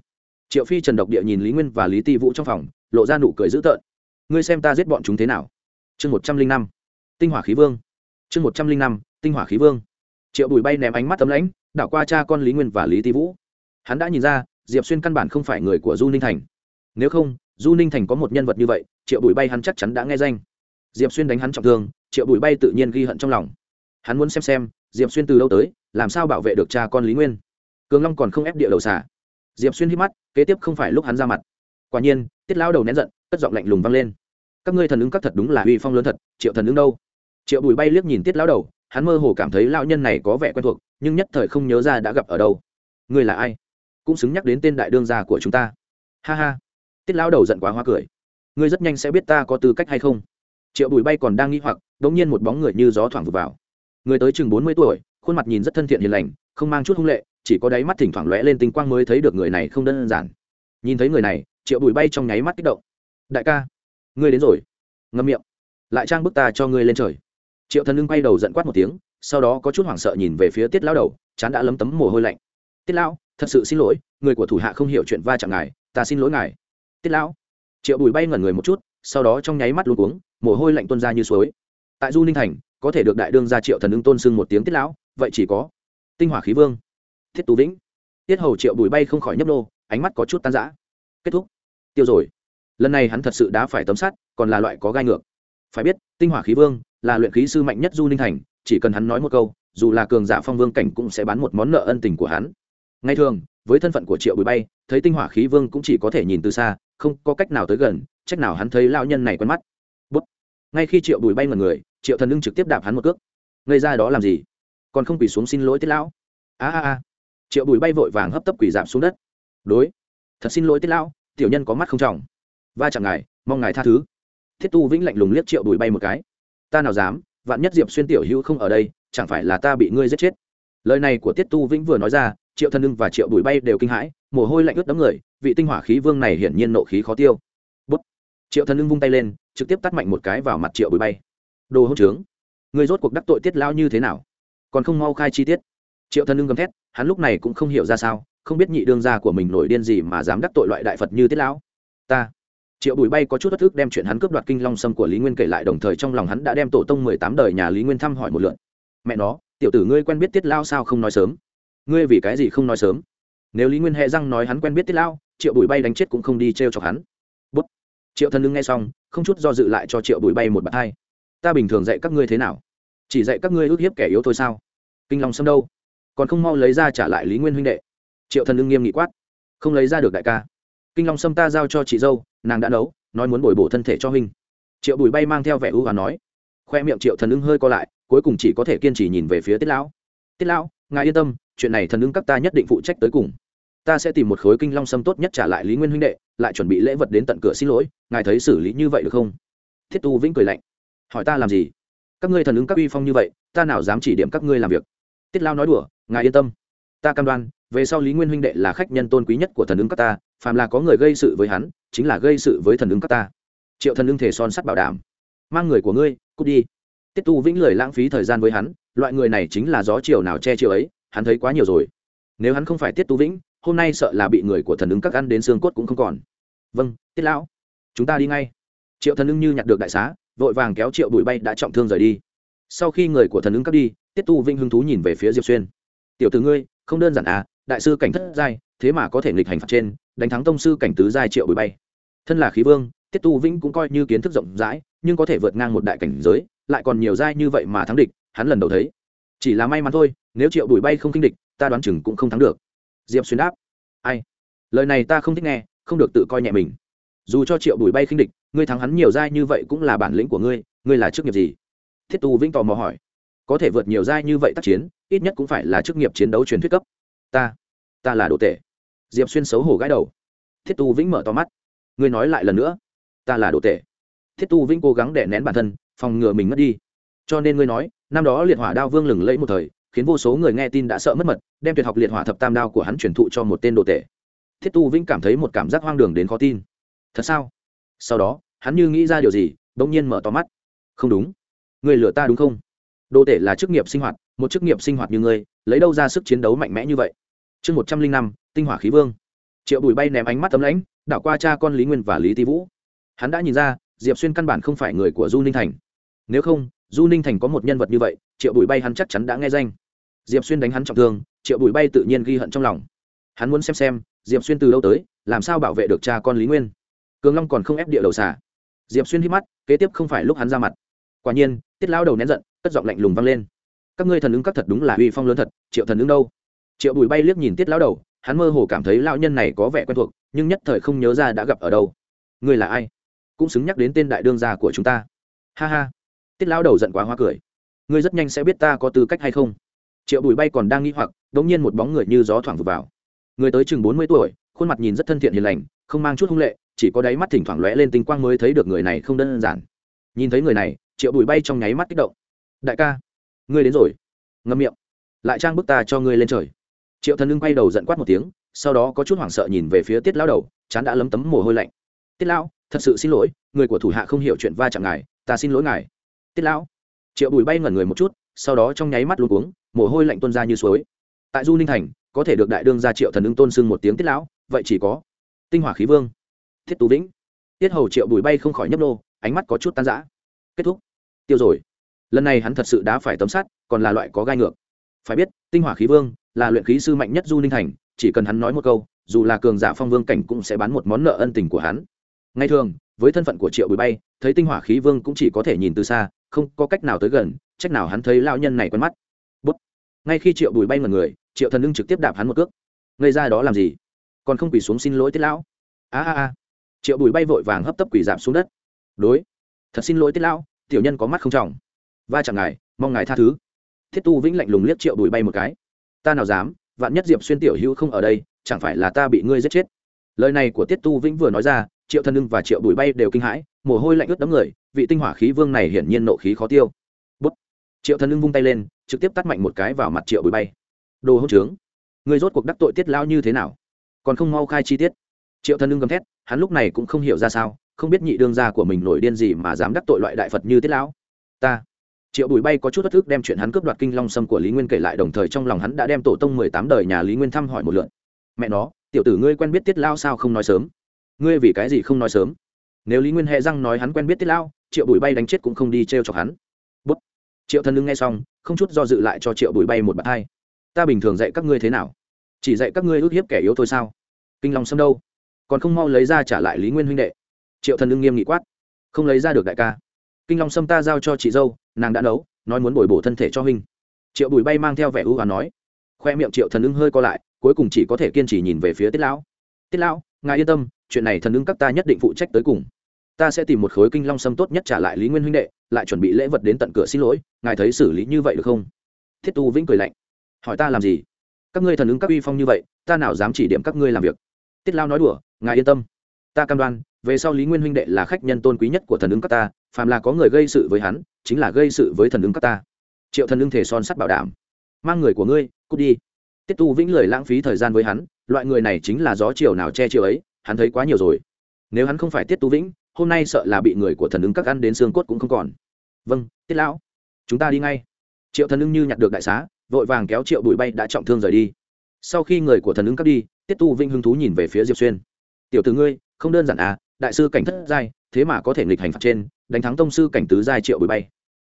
Triệu phi trần độc địa nhìn lý nguyên và lý ti vũ trong phòng, lộ ra nụ cười dữ tợn. Ngươi xem ta giết bọn chúng thế nào? Chương một trăm linh năm. Tinh hỏa khí vương. Chương một trăm linh năm, tinh hỏa khí vương. Triệu bùi bay ném ánh mắt tấm lãnh, đảo qua cha con lý nguyên và lý ti vũ. Hắn đã nhìn ra, diệp xuyên căn bản không phải người của du ninh thành. Nếu không, du ninh thành có một nhân vật như vậy, triệu bùi bay hắn chắc chắn đã nghe danh diệp xuyên đánh hắn trọng thương, triệu bùi bay tự nhiên ghi hận trong lòng. Hắn muốn xem xem, diệp xuyên từ đâu tới, làm sao bảo vệ được cha con lý nguyên. Cường long còn không ép địa đầu xả. Diệp xuyên hít mắt, kế tiếp không phải lúc hắn ra mặt. Quả nhiên, tiết lao đầu nén giận, cất giọng lạnh lùng vang lên. Các ngươi thần ứng các thật đúng là uy phong lớn thật, triệu thần ứng đâu? Triệu bùi bay liếc nhìn tiết lao đầu, hắn mơ hồ cảm thấy lao nhân này có vẻ quen thuộc, nhưng nhất thời không nhớ ra đã gặp ở đâu. Ngươi là ai? Cũng xứng nhắc đến tên đại đương gia của chúng ta. Ha ha. Tiết lao đầu giận quá hoa cười. Ngươi rất nhanh sẽ biết ta có tư cách hay không triệu bùi bay còn đang nghĩ hoặc đ ỗ n g nhiên một bóng người như gió thoảng vụt vào. Người tới chừng bốn mươi tuổi, khuôn mặt nhìn rất thân thiện hiền lành, không mang chút hung lệ, chỉ có đáy mắt thỉnh thoảng lóe lên tinh quang mới thấy được người này không đơn giản. Nhìn thấy người này, triệu bùi bay trong nháy mắt kích động. Đại ca, ngươi đến rồi. Ngâm miệng. Lại trang bức ta cho ngươi lên trời. Triệu thần lưng bay đầu giận quát một tiếng, sau đó có chút hoảng sợ nhìn về phía tiết lao đầu, chán đã lấm tấm mồ hôi lạnh. Tiết lao thật sự xin lỗi, người của thủ hạ không hiểu chuyện va chạm ngài, ta xin lỗi ngài. Tiết lão. Triệu bùi bay ngẩn người một chút sau đó trong nháy mắt luôn cuống, mồ hôi lạnh tuôn ra như suối. Tại du ninh thành, có thể được đại đương gia triệu thần ứng tôn sưng một tiếng tiết lão, vậy chỉ có tinh hỏa khí vương, thiết tú vĩnh. Tiết hầu triệu bùi bay không khỏi nhấp nô, ánh mắt có chút tan rã. Kết thúc. Tiêu rồi. Lần này hắn thật sự đã phải tấm sắt, còn là loại có gai ngược. Phải biết, tinh hỏa khí vương là luyện khí sư mạnh nhất du ninh thành, chỉ cần hắn nói một câu, dù là cường giả phong vương cảnh cũng sẽ bán một món nợ ân tình của hắn. Ngay thường, với thân phận của triệu bùi bay, thấy tinh hỏa khí vương cũng chỉ có thể nhìn từ xa, không có cách nào tới gần trách nào hắn thấy lão nhân này quen mắt. Bút. ngay khi triệu bùi bay ngần người, triệu thần lưng trực tiếp đạp hắn một cước. Gây ra đó làm gì? Còn không quỳ xuống xin lỗi tiết lão. A a a. Triệu bùi bay vội vàng hấp tấp quỳ giảm xuống đất. Đối. Thật xin lỗi tiết lão, tiểu nhân có mắt không trọng. Va chạm ngài, mong ngài tha thứ. Thiết tu vĩnh lạnh lùng liếc triệu bùi bay một cái. Ta nào dám, vạn nhất diệp xuyên tiểu hữu không ở đây, chẳng phải là ta bị ngươi giết chết. Lời này của tiết tu vĩnh vừa nói ra, triệu thân lưng và triệu bùi bay đều kinh hãi, mồ hôi lạnh ướt đấm người, vị tinh hỏa khí vương này hiển nhiên nộ khí khó tiêu triệu thân ưng vung tay lên, trực tiếp tắt mạnh một cái vào mặt triệu bụi bay. Đồ hỗn trướng, người rốt cuộc đắc tội tiết lao như thế nào? Còn không mau khai chi tiết. Triệu thân ưng gầm thét, hắn lúc này cũng không hiểu ra sao, không biết nhị đương gia của mình nổi điên gì mà dám đắc tội loại đại phật như tiết lão. Ta. Triệu bùi bay có chút bất thức đem chuyện hắn cướp đoạt kinh long sâm của lý nguyên kể lại, đồng thời trong lòng hắn đã đem tổ tông mười tám đời nhà lý nguyên thăm hỏi một lượt. Mẹ nó, tiểu tử ngươi quen biết tiết lao sao không nói sớm? Ngươi vì cái gì không nói sớm? Nếu lý nguyên hệ răng nói hắn quen biết tiết lao triệu bùi bay đánh chết cũng không đi t r e o chọc hắn triệu Thần lưng nghe xong, không chút do dự lại cho triệu bùi bay một bạt hai. Ta bình thường dạy các ngươi thế nào? Chỉ dạy các ngươi ước hiếp kẻ yếu thôi sao? Kinh long sâm đâu? Còn không mau lấy ra trả lại lý nguyên huynh đệ. Triệu thần lưng nghiêm nghị quát. Không lấy ra được đại ca. Kinh long sâm ta giao cho chị dâu, nàng đã nấu, nói muốn bồi bổ thân thể cho huynh. Triệu bùi bay mang theo vẻ ưu và nói. Khoe miệng triệu thần lưng hơi co lại, cuối cùng chỉ có thể kiên trì nhìn về phía tiết lão. Tiết lão, ngài yên tâm, chuyện này thần lưng các ta nhất định phụ trách tới cùng ta sẽ tìm một khối kinh long sâm tốt nhất trả lại lý nguyên huynh đệ, lại chuẩn bị lễ vật đến tận cửa xin lỗi, ngài thấy xử lý như vậy được không? Thiết tu vĩnh cười lạnh. Hỏi ta làm gì? Các ngươi thần ứng các uy phong như vậy, ta nào dám chỉ điểm các ngươi làm việc? Tiết lao nói đùa, ngài yên tâm. Ta cam đoan, về sau lý nguyên huynh đệ là khách nhân tôn quý nhất của thần ứng các ta, phàm là có người gây sự với hắn, chính là gây sự với thần ứng các ta. Triệu thần ứng thể son sắt bảo đảm. Mang người của ngươi, cút đi. Tiết tu vĩnh lời lãng phí thời gian với hắn, loại người này chính là gió chiều nào che chiều ấy, hắn thấy quá nhiều rồi. Nếu hắn không phải tiết tu vĩnh hôm nay sợ là bị người của thần ứng các ăn đến xương cốt cũng không còn. Vâng tiết lão. Chúng ta đi ngay. Triệu thần ứng như nhặt được đại xá, vội vàng kéo triệu bụi bay đã trọng thương rời đi. Sau khi người của thần ứng các đi, tiết tu vinh hưng thú nhìn về phía diệp xuyên. Tiểu t ử ngươi, không đơn giản à đại sư cảnh thất giai, thế mà có thể nghịch hành phạt trên, đánh thắng tông sư cảnh tứ giai triệu bụi bay. Thân là khí vương, tiết tu vĩnh cũng coi như kiến thức rộng rãi, nhưng có thể vượt ngang một đại cảnh giới, lại còn nhiều giai như vậy mà thắng địch, hắn lần đầu thấy. Chỉ là may mắn thôi, nếu triệu bụi bay không kinh địch, ta đoán chừng cũng không thắng được diệp xuyên đáp. Ai? Lời này ta không thích nghe, không được tự coi nhẹ mình. Dù cho triệu bùi bay khinh địch, ngươi thắng hắn nhiều giai như vậy cũng là bản lĩnh của ngươi ngươi là chức nghiệp gì? Thiết tu vĩnh tò mò hỏi. Có thể vượt nhiều giai như vậy tác chiến, ít nhất cũng phải là chức nghiệp chiến đấu truyền thuyết cấp. Ta ta là đồ tể. Diệp xuyên xấu hổ gãi đầu. Thiết tu vĩnh mở to mắt. Ngươi nói lại lần nữa. Ta là đồ tể. Thiết tu vĩnh cố gắng đè nén bản thân, phòng ngừa mình mất đi. Cho nên ngươi nói, năm đó liệt hỏa đao vương lừng lẫy một thời khiến vô số người nghe tin đã sợ mất mật, đem tuyệt học liệt hỏa thập tam đao của hắn truyền thụ cho một tên đồ tể. Thiết tu vĩnh cảm thấy một cảm giác hoang đường đến khó tin. Thật sao? Sau đó, hắn như nghĩ ra điều gì, bỗng nhiên mở to mắt. Không đúng. Người lừa ta đúng không? Đồ tể là chức nghiệp sinh hoạt, một chức nghiệp sinh hoạt như ngươi, lấy đâu ra sức chiến đấu mạnh mẽ như vậy? Chương một trăm linh năm, tinh hỏa khí vương. Triệu bùi bay ném ánh mắt tấm lãnh, đảo qua cha con lý nguyên và lý ti vũ. Hắn đã nhìn ra, diệp xuyên căn bản không phải người của du ninh thành. Nếu không, du ninh thành có một nhân vật như vậy triệu bùi bay hắn chắc chắn đã nghe danh. Diệp xuyên đánh hắn trọng thương, triệu bùi bay tự nhiên ghi hận trong lòng. Hắn muốn xem xem, diệp xuyên từ đâu tới, làm sao bảo vệ được cha con lý nguyên. Cường long còn không ép địa đầu xả. Diệp xuyên hít mắt, kế tiếp không phải lúc hắn ra mặt. Quả nhiên, tiết lão đầu nén giận, cất giọng lạnh lùng vang lên. Các ngươi thần ứng các thật đúng là uy phong lớn thật, triệu thần ứng đâu? Triệu bùi bay liếc nhìn tiết lão đầu, hắn mơ hồ cảm thấy lão nhân này có vẻ quen thuộc, nhưng nhất thời không nhớ ra đã gặp ở đâu. Ngươi là ai? Cũng xứng nhắc đến tên đại đương gia của chúng ta. Ha ha. Tiết lão đầu giận quá hoa cười ngươi rất nhanh sẽ biết ta có tư cách hay không. Triệu bùi bay còn đang nghĩ hoặc đ ỗ n g nhiên một bóng người như gió thoảng vụt vào. Người tới chừng bốn mươi tuổi, khuôn mặt nhìn rất thân thiện hiền lành, không mang chút hung lệ, chỉ có đáy mắt thỉnh thoảng lóe lên tinh quang mới thấy được người này không đơn giản. Nhìn thấy người này, triệu bùi bay trong nháy mắt kích động. Đại ca, ngươi đến rồi. Ngâm miệng. Lại trang bức ta cho ngươi lên trời. Triệu thần lưng bay đầu giận quát một tiếng, sau đó có chút hoảng sợ nhìn về phía tiết lão đầu, chán đã lấm tấm mồ hôi lạnh. Tiết lão, thật sự xin lỗi, người của thủ hạ không hiểu chuyện va chạm ngài, ta xin lỗi ngài. Tiết lão triệu bùi bay ngẩn người một chút, sau đó trong nháy mắt luôn uống mồ hôi lạnh tuôn ra như suối. Tại du ninh thành, có thể được đại đương gia triệu thần ưng tôn sưng một tiếng tiết lão, vậy chỉ có tinh hỏa khí vương, thiết tú vĩnh. Tiết hầu triệu bùi bay không khỏi nhấp nô, ánh mắt có chút tan rã. Kết thúc. Tiêu rồi. Lần này hắn thật sự đã phải tấm sắt, còn là loại có gai ngược. Phải biết, tinh hỏa khí vương là luyện khí sư mạnh nhất du ninh thành, chỉ cần hắn nói một câu, dù là cường giả phong vương cảnh cũng sẽ bán một món nợ ân tình của hắn. Ngay thường, với thân phận của triệu bùi bay, thấy tinh hỏa khí vương cũng chỉ có thể nhìn từ xa không có cách nào tới gần trách nào hắn thấy lao nhân này quen mắt. Bút. Ngay khi triệu bùi bay mật người, triệu thần ưng trực tiếp đạp hắn một cước. Ngây ra đó làm gì? Còn không quỳ xuống xin lỗi tiết lão. A a a. Triệu bùi bay vội vàng hấp tấp quỳ giảm xuống đất. Đối. Thật xin lỗi tiết lão, tiểu nhân có mắt không trọng. Va chạm ngài, mong ngài tha thứ. Thiết tu vĩnh lạnh lùng liếc triệu bùi bay một cái. Ta nào dám, vạn nhất diệp xuyên tiểu hữu không ở đây, chẳng phải là ta bị ngươi giết chết lời này của tiết tu vĩnh vừa nói ra, triệu thân ưng và triệu bùi bay đều kinh hãi, mồ hôi lạnh ướt đấm người, vị tinh hỏa khí vương này hiển nhiên nộ khí khó tiêu. Bút. Triệu thân ưng vung tay lên, trực tiếp tắt mạnh một cái vào mặt triệu bùi bay. Đồ hỗn trướng. Người rốt cuộc đắc tội tiết lao như thế nào? Còn không mau khai chi tiết. Triệu thân ưng gầm thét, hắn lúc này cũng không hiểu ra sao, không biết nhị đương gia của mình nổi điên gì mà dám đắc tội loại đại phật như tiết lão. Ta. Triệu bùi bay có chút thất thức đem chuyện hắn cướp đoạt kinh long sâm của lý nguyên kể lại, đồng thời trong lòng hắn đã đem tổ tông mười tám đời nhà lý nguyên thăm hỏi một lượn mẹ nó tiểu tử ngươi quen biết tiết lao sao không nói sớm? Ngươi vì cái gì không nói sớm? Nếu lý nguyên hẹ răng nói hắn quen biết tiết lao, triệu bùi bay đánh chết cũng không đi t r e o chọc hắn. Bút. Triệu Thần lưng nghe xong, không chút do dự lại cho triệu bùi bay một bàn hai. Ta bình thường dạy các ngươi thế nào? Chỉ dạy các ngươi ước hiếp kẻ yếu thôi sao? Kinh long sâm đâu? Còn không mau lấy ra trả lại lý nguyên huynh đệ. Triệu thần lưng nghiêm nghị quát. Không lấy ra được đại ca. Kinh long sâm ta giao cho chị dâu, nàng đã nấu, nói muốn bồi bổ thân thể cho huynh. Triệu bùi bay mang theo vẻ ưu và nói. Khoe miệng triệu thần ưng hơi co lại cuối cùng chỉ có thể kiên trì nhìn về phía tiết lão. Tiết lão, ngài yên tâm, chuyện này thần ứng các ta nhất định phụ trách tới cùng. Ta sẽ tìm một khối kinh long sâm tốt nhất trả lại lý nguyên huynh đệ, lại chuẩn bị lễ vật đến tận cửa xin lỗi, ngài thấy xử lý như vậy được không? Thiết tu vĩnh cười lạnh. Hỏi ta làm gì? Các ngươi thần ứng các uy phong như vậy, ta nào dám chỉ điểm các ngươi làm việc? Tiết lao nói đùa, ngài yên tâm. Ta cam đoan, về sau lý nguyên huynh đệ là khách nhân tôn quý nhất của thần ứng các ta, phàm là có người gây sự với hắn, chính là gây sự với thần ứng các ta. Triệu thần ứng thể son sắt bảo đảm. Mang người của ngươi, cút đi tiết tu vĩnh lời lãng phí thời gian với hắn, loại người này chính là gió chiều nào che chiều ấy, hắn thấy quá nhiều rồi. Nếu hắn không phải tiết tu vĩnh, hôm nay sợ là bị người của thần ứng các ăn đến xương cốt cũng không còn. Vâng tiết lão, chúng ta đi ngay. Triệu thần ứng như nhặt được đại xá, vội vàng kéo triệu bụi bay đã trọng thương rời đi. Sau khi người của thần ứng các đi, tiết tu vĩnh hứng thú nhìn về phía diệp xuyên. Tiểu từ ngươi, không đơn giản à đại sư cảnh thất giai, thế mà có thể nghịch hành phạt trên, đánh thắng tông sư cảnh tứ giai triệu bụi bay.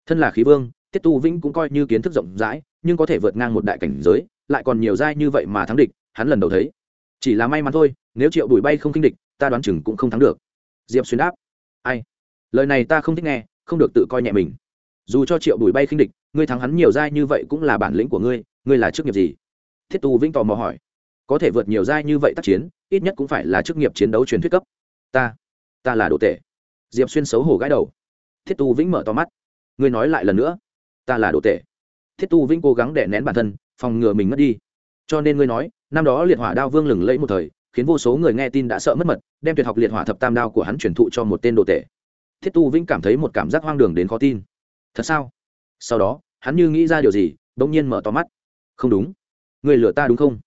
Thân là khí vương, tiết tu vĩnh cũng coi như kiến thức rộng rãi nhưng có thể vượt ngang một đại cảnh giới, lại còn nhiều giai như vậy mà thắng địch, hắn lần đầu thấy. Chỉ là may mắn thôi, nếu triệu bùi bay không kinh địch, ta đoán chừng cũng không thắng được. Diệp xuyên đáp. Ai? Lời này ta không thích nghe, không được tự coi nhẹ mình. Dù cho triệu bùi bay khinh địch, ngươi thắng hắn nhiều giai như vậy cũng là bản lĩnh của ngươi ngươi là chức nghiệp gì? Thiết tu vĩnh tò mò hỏi. Có thể vượt nhiều giai như vậy tác chiến, ít nhất cũng phải là chức nghiệp chiến đấu truyền thuyết cấp. Ta ta là đồ tể. Diệp xuyên xấu hổ gãi đầu. Thiết tu vĩnh mở to mắt. Ngươi nói lại lần nữa. Ta là đồ tể thiết tu vĩnh cố gắng để nén bản thân, phòng ngừa mình mất đi. Cho nên ngươi nói, năm đó liệt hỏa đao vương lừng lẫy một thời, khiến vô số người nghe tin đã sợ mất mật, đem tuyệt học liệt hỏa thập tam đao của hắn truyền thụ cho một tên đồ tể. Thiết tu vĩnh cảm thấy một cảm giác hoang đường đến khó tin. Thật sao? Sau đó, hắn như nghĩ ra điều gì, bỗng nhiên mở to mắt. Không đúng. Người lừa ta đúng không?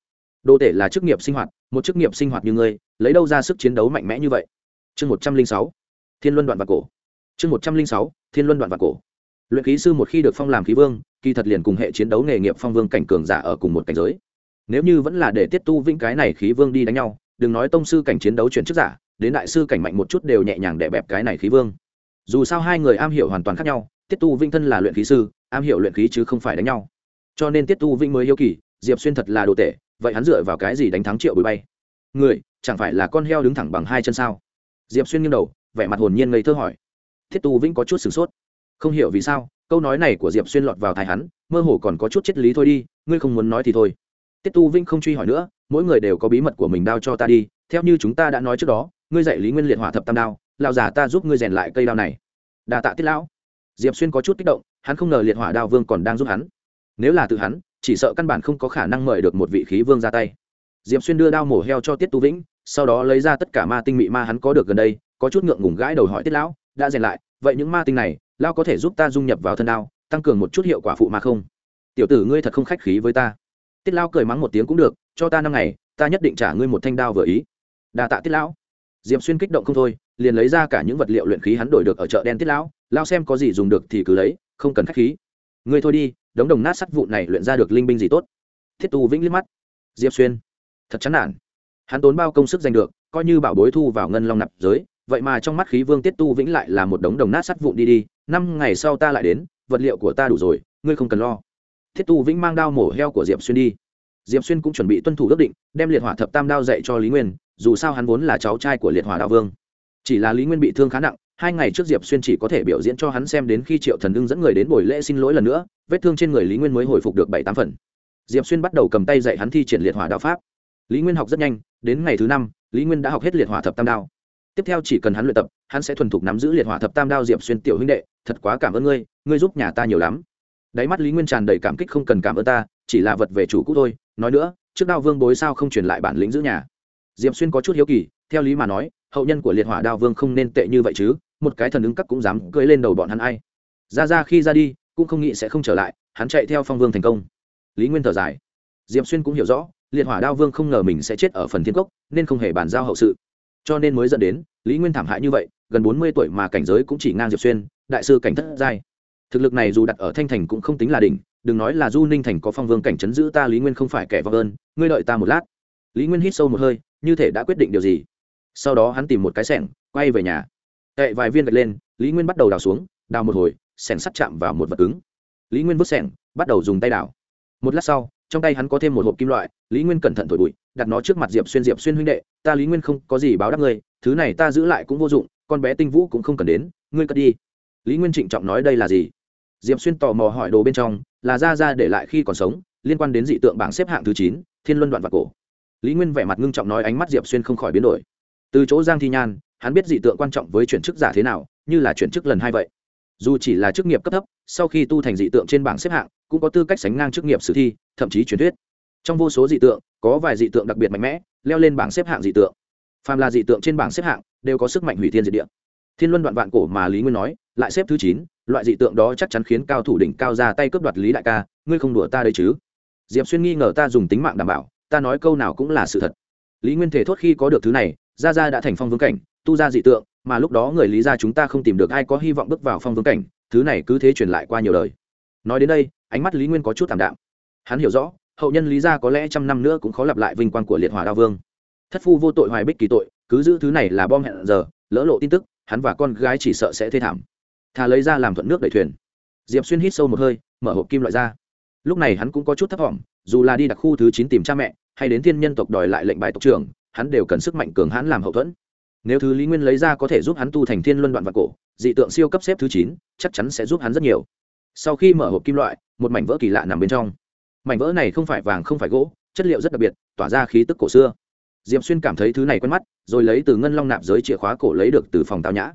Đồ tể là chức nghiệp sinh hoạt, một chức nghiệp sinh hoạt như ngươi, lấy đâu ra sức chiến đấu mạnh mẽ như vậy? Chương một trăm linh sáu, thiên luân đoạn và cổ. Chương một trăm linh sáu, thiên luân đoạn và cổ luyện khí sư một khi được phong làm khí vương, kỳ thật liền cùng hệ chiến đấu nghề nghiệp phong vương cảnh cường giả ở cùng một cảnh giới. Nếu như vẫn là để tiết tu vĩnh cái này khí vương đi đánh nhau, đừng nói tông sư cảnh chiến đấu chuyển chức giả, đến đại sư cảnh mạnh một chút đều nhẹ nhàng đè bẹp cái này khí vương. Dù sao hai người am hiểu hoàn toàn khác nhau, tiết tu vĩnh thân là luyện khí sư, am hiểu luyện khí chứ không phải đánh nhau. Cho nên tiết tu vĩnh mới yêu kỳ, diệp xuyên thật là đồ tệ, vậy hắn dựa vào cái gì đánh thắng triệu bụi bay? Người, chẳng phải là con heo đứng thẳng bằng hai chân sao? Diệp xuyên nghiêng đầu, vẻ mặt hồn nhiên ngây thơ hỏi. Thiết tu vĩnh có chút sửng sốt không hiểu vì sao, câu nói này của diệp xuyên lọt vào thai hắn, mơ hồ còn có chút triết lý thôi đi, ngươi không muốn nói thì thôi. Tiết tu vinh không truy hỏi nữa, mỗi người đều có bí mật của mình đao cho ta đi, theo như chúng ta đã nói trước đó, ngươi dạy lý nguyên liệt hỏa thập tam đao, lão già ta giúp ngươi rèn lại cây đao này. Đà tạ tiết lão. Diệp xuyên có chút kích động, hắn không ngờ liệt hỏa đao vương còn đang giúp hắn. Nếu là tự hắn, chỉ sợ căn bản không có khả năng mời được một vị khí vương ra tay. Diệp xuyên đưa đao mổ heo cho tiết tu vĩnh, sau đó lấy ra tất cả ma tinh mị ma hắn có được gần đây, có chút ngượng ngùng gãi đầu hỏi tiết lão, đã rèn lại, vậy những ma tinh này lao có thể giúp ta dung nhập vào thân đao, tăng cường một chút hiệu quả phụ mà không? Tiểu tử ngươi thật không khách khí với ta. Tiết lao cười mắng một tiếng cũng được, cho ta năm ngày, ta nhất định trả ngươi một thanh đao vừa ý. Đà tạ tiết lão. Diệp xuyên kích động không thôi, liền lấy ra cả những vật liệu luyện khí hắn đổi được ở chợ đen tiết lão lao xem có gì dùng được thì cứ lấy, không cần khách khí. Ngươi thôi đi, đống đồng nát sắt vụn này luyện ra được linh binh gì tốt? Thiết tu vĩnh liếc mắt. Diệp xuyên. Thật chán nản. Hắn tốn bao công sức giành được, coi như bảo bối thu vào ngân long nạp giới, vậy mà trong mắt khí vương tiết tu vĩnh lại là một đống đồng nát sắt vụn đi đi năm ngày sau ta lại đến, vật liệu của ta đủ rồi, ngươi không cần lo. Thiết tu vĩnh mang đao mổ heo của diệp xuyên đi. Diệp xuyên cũng chuẩn bị tuân thủ ước định, đem liệt hỏa thập tam đao dạy cho lý nguyên, dù sao hắn vốn là cháu trai của liệt hỏa đạo vương. Chỉ là lý nguyên bị thương khá nặng, hai ngày trước diệp xuyên chỉ có thể biểu diễn cho hắn xem đến khi triệu thần đương dẫn người đến buổi lễ xin lỗi lần nữa, vết thương trên người lý nguyên mới hồi phục được bảy tám phần. Diệp xuyên bắt đầu cầm tay dạy hắn thi triển liệt hỏa đạo pháp. Lý nguyên học rất nhanh, đến ngày thứ năm, lý nguyên đã học hết liệt hỏa thập tam đao tiếp theo chỉ cần hắn luyện tập, hắn sẽ thuần thục nắm giữ liệt hỏa thập tam đao diệp xuyên tiểu huynh đệ, thật quá cảm ơn ngươi ngươi giúp nhà ta nhiều lắm. Đáy mắt lý nguyên tràn đầy cảm kích không cần cảm ơn ta, chỉ là vật về chủ cũ thôi. Nói nữa, trước đao vương bối sao không truyền lại bản lĩnh giữ nhà? Diệp xuyên có chút hiếu kỳ, theo lý mà nói, hậu nhân của liệt hỏa đao vương không nên tệ như vậy chứ, một cái thần ứng cấp cũng dám cưỡi lên đầu bọn hắn ai. Ra ra khi ra đi, cũng không nghĩ sẽ không trở lại, hắn chạy theo phong vương thành công. Lý nguyên thở dài. Diệp xuyên cũng hiểu rõ, liệt hỏa đao vương không ngờ mình sẽ chết ở phần thiên cốc, nên không hề bàn giao hậu sự cho nên mới dẫn đến, lý nguyên thảm hại như vậy, gần bốn mươi tuổi mà cảnh giới cũng chỉ ngang diệp xuyên, đại sư cảnh thất giai. Thực lực này dù đặt ở thanh thành cũng không tính là đỉnh, đừng nói là du ninh thành có phong vương cảnh chấn giữ ta, lý nguyên không phải kẻ vong ơn, ngươi đợi ta một lát. Lý nguyên hít sâu một hơi, như thể đã quyết định điều gì. Sau đó hắn tìm một cái sẻng, quay về nhà. Cậy vài viên gạch lên, lý nguyên bắt đầu đào xuống, đào một hồi, sẻng sắt chạm vào một vật cứng. Lý nguyên vứt sẻng, bắt đầu dùng tay đào. Một lát sau trong tay hắn có thêm một hộp kim loại, lý nguyên cẩn thận thổi bụi, đặt nó trước mặt diệp xuyên diệp xuyên huynh đệ, ta lý nguyên không có gì báo đáp ngươi, thứ này ta giữ lại cũng vô dụng, con bé tinh vũ cũng không cần đến, ngươi cất đi. Lý nguyên trịnh trọng nói, đây là gì? Diệp xuyên tò mò hỏi đồ bên trong, là ra ra để lại khi còn sống, liên quan đến dị tượng bảng xếp hạng thứ chín, thiên luân đoạn vạc cổ. Lý nguyên vẻ mặt ngưng trọng nói, ánh mắt diệp xuyên không khỏi biến đổi. Từ chỗ giang thi nhan, hắn biết dị tượng quan trọng với chuyển chức giả thế nào, như là chuyển chức lần hai vậy dù chỉ là chức nghiệp cấp thấp, sau khi tu thành dị tượng trên bảng xếp hạng, cũng có tư cách sánh ngang chức nghiệp sử thi, thậm chí truyền thuyết. Trong vô số dị tượng, có vài dị tượng đặc biệt mạnh mẽ, leo lên bảng xếp hạng dị tượng. Phàm là dị tượng trên bảng xếp hạng, đều có sức mạnh hủy thiên diệt địa. Thiên luân đoạn vạn cổ mà lý nguyên nói, lại xếp thứ chín, loại dị tượng đó chắc chắn khiến cao thủ đỉnh cao ra tay cướp đoạt lý đại ca, ngươi không đùa ta đây chứ? Diệp xuyên nghi ngờ ta dùng tính mạng đảm bảo, ta nói câu nào cũng là sự thật. Lý nguyên thể thốt khi có được thứ này ra ra đã thành phong vương cảnh, tu ra dị tượng mà lúc đó người lý gia chúng ta không tìm được ai có hy vọng bước vào phong vương cảnh, thứ này cứ thế truyền lại qua nhiều đời. Nói đến đây, ánh mắt lý nguyên có chút thảm đạm. Hắn hiểu rõ, hậu nhân lý gia có lẽ trăm năm nữa cũng khó lặp lại vinh quang của liệt hỏa đao vương. Thất phu vô tội hoài bích kỳ tội, cứ giữ thứ này là bom hẹn giờ, lỡ lộ tin tức, hắn và con gái chỉ sợ sẽ thê thảm. Thà lấy ra làm thuận nước đẩy thuyền. Diệp xuyên hít sâu một hơi, mở hộp kim loại ra. Lúc này hắn cũng có chút thấp t dù là đi đặc khu thứ chín tìm cha mẹ, hay đến thiên nhân tộc đòi lại lệnh bài tộc trưởng, hắn đều cần sức mạnh cường hãn làm hậu thuẫn nếu thứ lý nguyên lấy ra có thể giúp hắn tu thành thiên luân đoạn vạn cổ, dị tượng siêu cấp xếp thứ chín, chắc chắn sẽ giúp hắn rất nhiều. Sau khi mở hộp kim loại, một mảnh vỡ kỳ lạ nằm bên trong. Mảnh vỡ này không phải vàng không phải gỗ, chất liệu rất đặc biệt, tỏa ra khí tức cổ xưa. Diệp xuyên cảm thấy thứ này quen mắt, rồi lấy từ ngân long nạp giới chìa khóa cổ lấy được từ phòng tao nhã.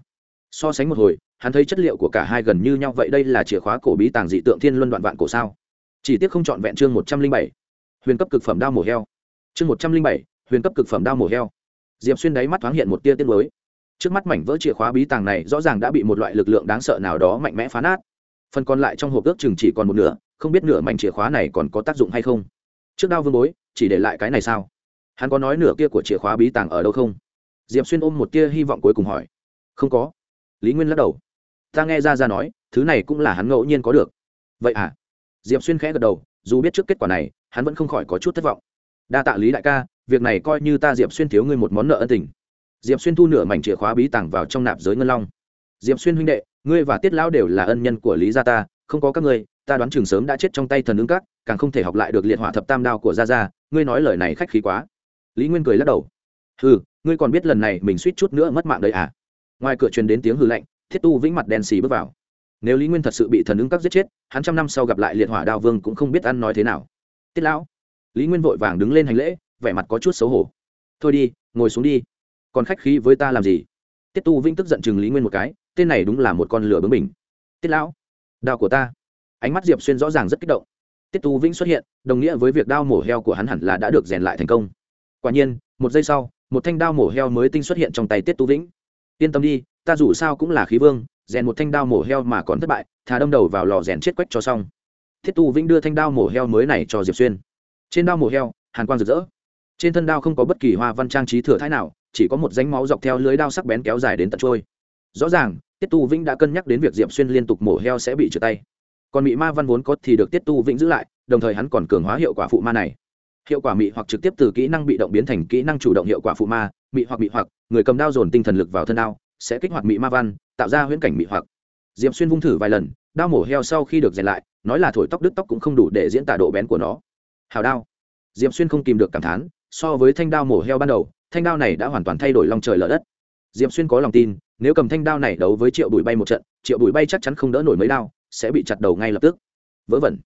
So sánh một hồi, hắn thấy chất liệu của cả hai gần như nhau, vậy đây là chìa khóa cổ bí tàng dị tượng thiên luân đoạn vạn cổ sao? Chỉ tiếc không chọn vẹn chương một trăm linh bảy. Huyền cấp cực phẩm đao mổ heo. Chương một trăm linh bảy, huyền cấp cực phẩm đao mổ heo diệp xuyên đáy mắt thoáng hiện một tia tiết mới trước mắt mảnh vỡ chìa khóa bí tàng này rõ ràng đã bị một loại lực lượng đáng sợ nào đó mạnh mẽ phá nát. Phần còn lại trong hộp ước chừng chỉ còn một nửa, không biết nửa mảnh chìa khóa này còn có tác dụng hay không. Trước đao vương bối, chỉ để lại cái này sao? Hắn có nói nửa kia của chìa khóa bí tàng ở đâu không? Diệp xuyên ôm một tia hy vọng cuối cùng hỏi. Không có. Lý nguyên lắc đầu. Ta nghe ra ra nói, thứ này cũng là hắn ngẫu nhiên có được. Vậy à? Diệp xuyên khẽ gật đầu, dù biết trước kết quả này, hắn vẫn không khỏi có chút thất vọng. Đa tạ lý đại ca việc này coi như ta diệp xuyên thiếu ngươi một món nợ ân tình. Diệp xuyên thu nửa mảnh chìa khóa bí tàng vào trong nạp giới ngân long. Diệp xuyên huynh đệ, ngươi và tiết lão đều là ân nhân của lý gia ta, không có các ngươi, ta đoán chừng sớm đã chết trong tay thần ứng các, càng không thể học lại được liệt hỏa thập tam đao của gia gia, ngươi nói lời này khách khí quá. Lý nguyên cười lắc đầu. Hừ, ngươi còn biết lần này mình suýt chút nữa mất mạng đấy à? Ngoài cửa truyền đến tiếng hừ lạnh, thiết tu vĩnh mặt đen xì bước vào. Nếu lý nguyên thật sự bị thần ứng các giết chết, hắn trăm năm sau gặp lại liệt hỏa đao vương cũng không biết ăn nói thế nào. Tiết lão. Lý nguyên vội vàng đứng lên hành lễ vẻ mặt có chút xấu hổ. Thôi đi, ngồi xuống đi. Còn khách khí với ta làm gì? Tiết tu vĩnh tức giận chừng lý nguyên một cái, tên này đúng là một con lửa bướng mình tiết lão, đao của ta. Ánh mắt diệp xuyên rõ ràng rất kích động. Tiết tu vĩnh xuất hiện, đồng nghĩa với việc đao mổ heo của hắn hẳn là đã được rèn lại thành công. Quả nhiên, một giây sau, một thanh đao mổ heo mới tinh xuất hiện trong tay tiết tu vĩnh. Yên tâm đi, ta dù sao cũng là khí vương, rèn một thanh đao mổ heo mà còn thất bại, thà đâm đầu vào lò rèn chết quách cho xong. Thiết tu vĩnh đưa thanh đao mổ heo mới này cho diệp xuyên. Trên đao mổ heo, hàn quang rực rỡ trên thân đao không có bất kỳ hoa văn trang trí thừa thái nào, chỉ có một ránh máu dọc theo lưới đao sắc bén kéo dài đến tận trôi. Rõ ràng, tiết tu vĩnh đã cân nhắc đến việc diệp xuyên liên tục mổ heo sẽ bị trượt tay. Còn mị ma văn vốn có thì được tiết tu vĩnh giữ lại, đồng thời hắn còn cường hóa hiệu quả phụ ma này. Hiệu quả mị hoặc trực tiếp từ kỹ năng bị động biến thành kỹ năng chủ động hiệu quả phụ ma, mị hoặc mị hoặc, người cầm đao dồn tinh thần lực vào thân đao, sẽ kích hoạt mị ma văn, tạo ra huyễn cảnh mị hoặc. Diệp xuyên vung thử vài lần, đao mổ heo sau khi được rèn lại, nói là thổi tóc đứt tóc cũng không đủ để diễn tả độ bén của nó. Hào đao. Diệp xuyên không kìm được cảm thán so với thanh đao mổ heo ban đầu, thanh đao này đã hoàn toàn thay đổi lòng trời lở đất. Diệp xuyên có lòng tin, nếu cầm thanh đao này đấu với triệu bùi bay một trận, triệu bùi bay chắc chắn không đỡ nổi mấy đao, sẽ bị chặt đầu ngay lập tức. Vớ vẩn.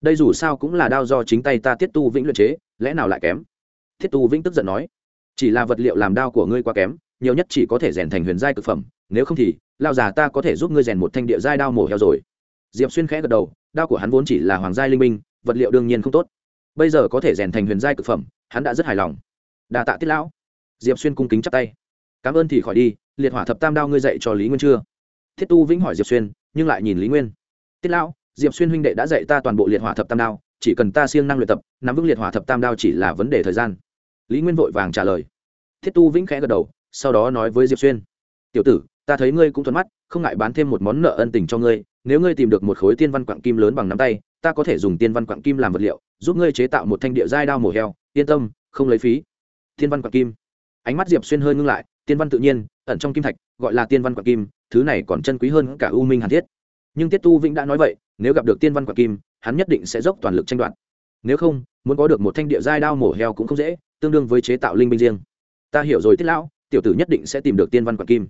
Đây dù sao cũng là đao do chính tay ta tiết tu vĩnh luyện chế, lẽ nào lại kém? Thiết tu vĩnh tức giận nói, chỉ là vật liệu làm đao của ngươi quá kém, nhiều nhất chỉ có thể rèn thành huyền giai cực phẩm, nếu không thì lao già ta có thể giúp ngươi rèn một thanh địa giai đao mổ heo rồi. Diệp xuyên khẽ gật đầu, đao của hắn vốn chỉ là hoàng giai linh minh vật liệu đương nhiên không tốt. Bây giờ có thể rèn thành huyền giai cực phẩm hắn đã rất hài lòng. Đà tạ tiết lão. Diệp xuyên cung kính chắp tay. Cảm ơn thì khỏi đi, liệt hỏa thập tam đao ngươi dạy cho lý nguyên chưa? Thiết tu vĩnh hỏi diệp xuyên, nhưng lại nhìn lý nguyên. Tiết lão, diệp xuyên huynh đệ đã dạy ta toàn bộ liệt hỏa thập tam đao, chỉ cần ta siêng năng luyện tập, nắm vững liệt hỏa thập tam đao chỉ là vấn đề thời gian. Lý nguyên vội vàng trả lời. Thiết tu vĩnh khẽ gật đầu, sau đó nói với diệp xuyên. Tiểu tử, ta thấy ngươi cũng thuận mắt không ngại bán thêm một món nợ ân tình cho ngươi, nếu ngươi tìm được một khối tiên văn quặng kim lớn bằng nắm tay, ta có thể dùng tiên văn quặng kim làm vật liệu, giúp ngươi chế tạo một thanh địa giai đao mổ heo, yên tâm, không lấy phí. Tiên văn quặng kim. Ánh mắt diệp xuyên hơi ngưng lại, tiên văn tự nhiên, ẩn trong kim thạch, gọi là tiên văn quặng kim, thứ này còn chân quý hơn cả u minh hàn thiết. Nhưng tiết tu vĩnh đã nói vậy, nếu gặp được tiên văn quặng kim, hắn nhất định sẽ dốc toàn lực tranh đoạt. Nếu không, muốn có được một thanh địa giai đao mổ heo cũng không dễ, tương đương với chế tạo linh binh riêng. Ta hiểu rồi tiết lão, tiểu tử nhất định sẽ tìm được tiên văn quặng kim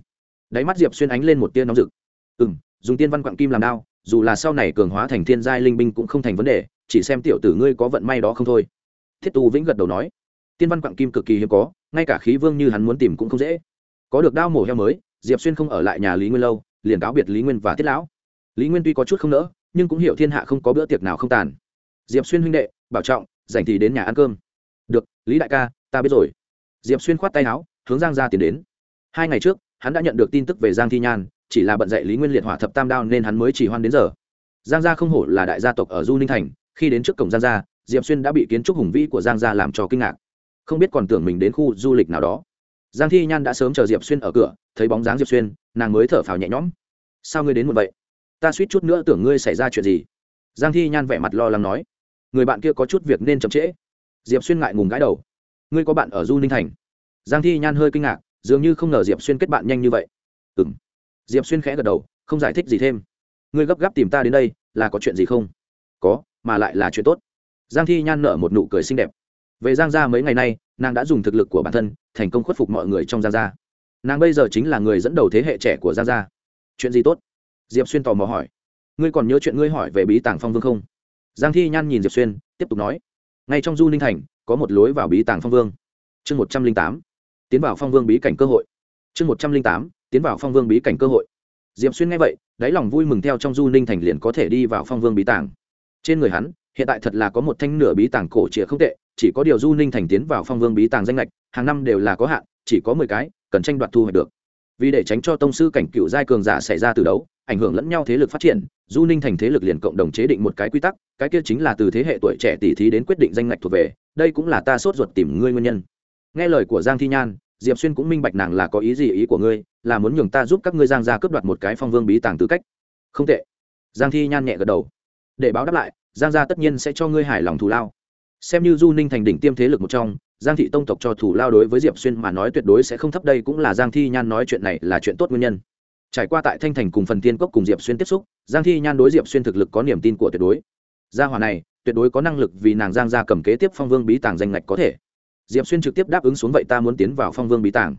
đáy mắt diệp xuyên ánh lên một tia nóng rực. Ừ m dùng tiên văn quặng kim làm đao, dù là sau này cường hóa thành thiên giai linh binh cũng không thành vấn đề, chỉ xem tiểu tử ngươi có vận may đó không thôi. Thiết tu vĩnh gật đầu nói, tiên văn quặng kim cực kỳ hiếm có, ngay cả khí vương như hắn muốn tìm cũng không dễ. Có được đao mổ heo mới, diệp xuyên không ở lại nhà lý nguyên lâu, liền cáo biệt lý nguyên và Thiết lão. Lý nguyên tuy có chút không nỡ, nhưng cũng hiểu thiên hạ không có bữa tiệc nào không tàn. Diệp xuyên huynh đệ, bảo trọng dành thì đến nhà ăn cơm. Được, lý đại ca, ta biết rồi. Diệp xuyên khoát tay áo, hướng giang ra tiến đến. Hai ngày trước hắn đã nhận được tin tức về giang thi nhan, chỉ là bận dạy lý nguyên liệt hỏa thập tam đao nên hắn mới chỉ hoan đến giờ. Giang gia không hổ là đại gia tộc ở du ninh thành, khi đến trước cổng giang gia, diệp xuyên đã bị kiến trúc hùng vĩ của giang gia làm cho kinh ngạc. Không biết còn tưởng mình đến khu du lịch nào đó. Giang thi nhan đã sớm chờ diệp xuyên ở cửa, thấy bóng dáng diệp xuyên, nàng mới thở phào nhẹ nhõm. Sao ngươi đến một vậy? Ta suýt chút nữa tưởng ngươi xảy ra chuyện gì. Giang thi nhan vẻ mặt lo lắng nói. Người bạn kia có chút việc nên chậm trễ. Diệp xuyên ngại ngùng gãi đầu. Ngươi có bạn ở du ninh thành? Giang thi nhan hơi kinh ngạc dường như không ngờ diệp xuyên kết bạn nhanh như vậy ừ m diệp xuyên khẽ gật đầu không giải thích gì thêm ngươi gấp gáp tìm ta đến đây là có chuyện gì không có mà lại là chuyện tốt giang thi nhan nở một nụ cười xinh đẹp về giang gia mấy ngày nay nàng đã dùng thực lực của bản thân thành công khuất phục mọi người trong giang gia nàng bây giờ chính là người dẫn đầu thế hệ trẻ của giang gia chuyện gì tốt diệp xuyên tò mò hỏi ngươi còn nhớ chuyện ngươi hỏi về bí tàng phong vương không giang thi nhan nhìn diệp xuyên tiếp tục nói ngay trong du ninh thành có một lối vào bí tàng phong vương chương một trăm linh tám tiến vào phong vương bí cảnh cơ hội. Chương một trăm linh tám, tiến vào phong vương bí cảnh cơ hội. Diệp xuyên nghe vậy, đáy lòng vui mừng theo trong du ninh thành liền có thể đi vào phong vương bí tàng. Trên người hắn, hiện tại thật là có một thanh nửa bí tàng cổ chĩa không tệ, chỉ có điều du ninh thành tiến vào phong vương bí tàng danh lệch, hàng năm đều là có hạn, chỉ có mười cái, cần tranh đoạt thu hoạch được. Vì để tránh cho tông sư cảnh cựu giai cường giả xảy ra từ đấu, ảnh hưởng lẫn nhau thế lực phát triển, du ninh thành thế lực liền cộng đồng chế định một cái quy tắc, cái kia chính là từ thế hệ tuổi trẻ tỷ thí đến quyết định danh ngạch thuộc về, đây cũng là ta sốt ruột tìm ngươi nguyên nhân nghe lời của giang thi nhan, diệp xuyên cũng minh bạch nàng là có ý gì ý của ngươi, là muốn nhường ta giúp các ngươi giang ra cướp đoạt một cái phong vương bí tàng tư cách. Không tệ. Giang thi nhan nhẹ gật đầu. Để báo đáp lại, giang gia tất nhiên sẽ cho ngươi hài lòng thù lao. Xem như du ninh thành đỉnh tiêm thế lực một trong, giang thị tông tộc cho thủ lao đối với diệp xuyên mà nói tuyệt đối sẽ không thấp, đây cũng là giang thi nhan nói chuyện này là chuyện tốt nguyên nhân. Trải qua tại thanh thành cùng phần tiên cốc cùng diệp xuyên tiếp xúc, giang thi nhan đối diệp xuyên thực lực có niềm tin của tuyệt đối. Gia hòa này, tuyệt đối có năng lực vì nàng giang gia cầm kế tiếp phong vương bí tàng danh ngạch có thể diệp xuyên trực tiếp đáp ứng xuống vậy ta muốn tiến vào phong vương bí tàng.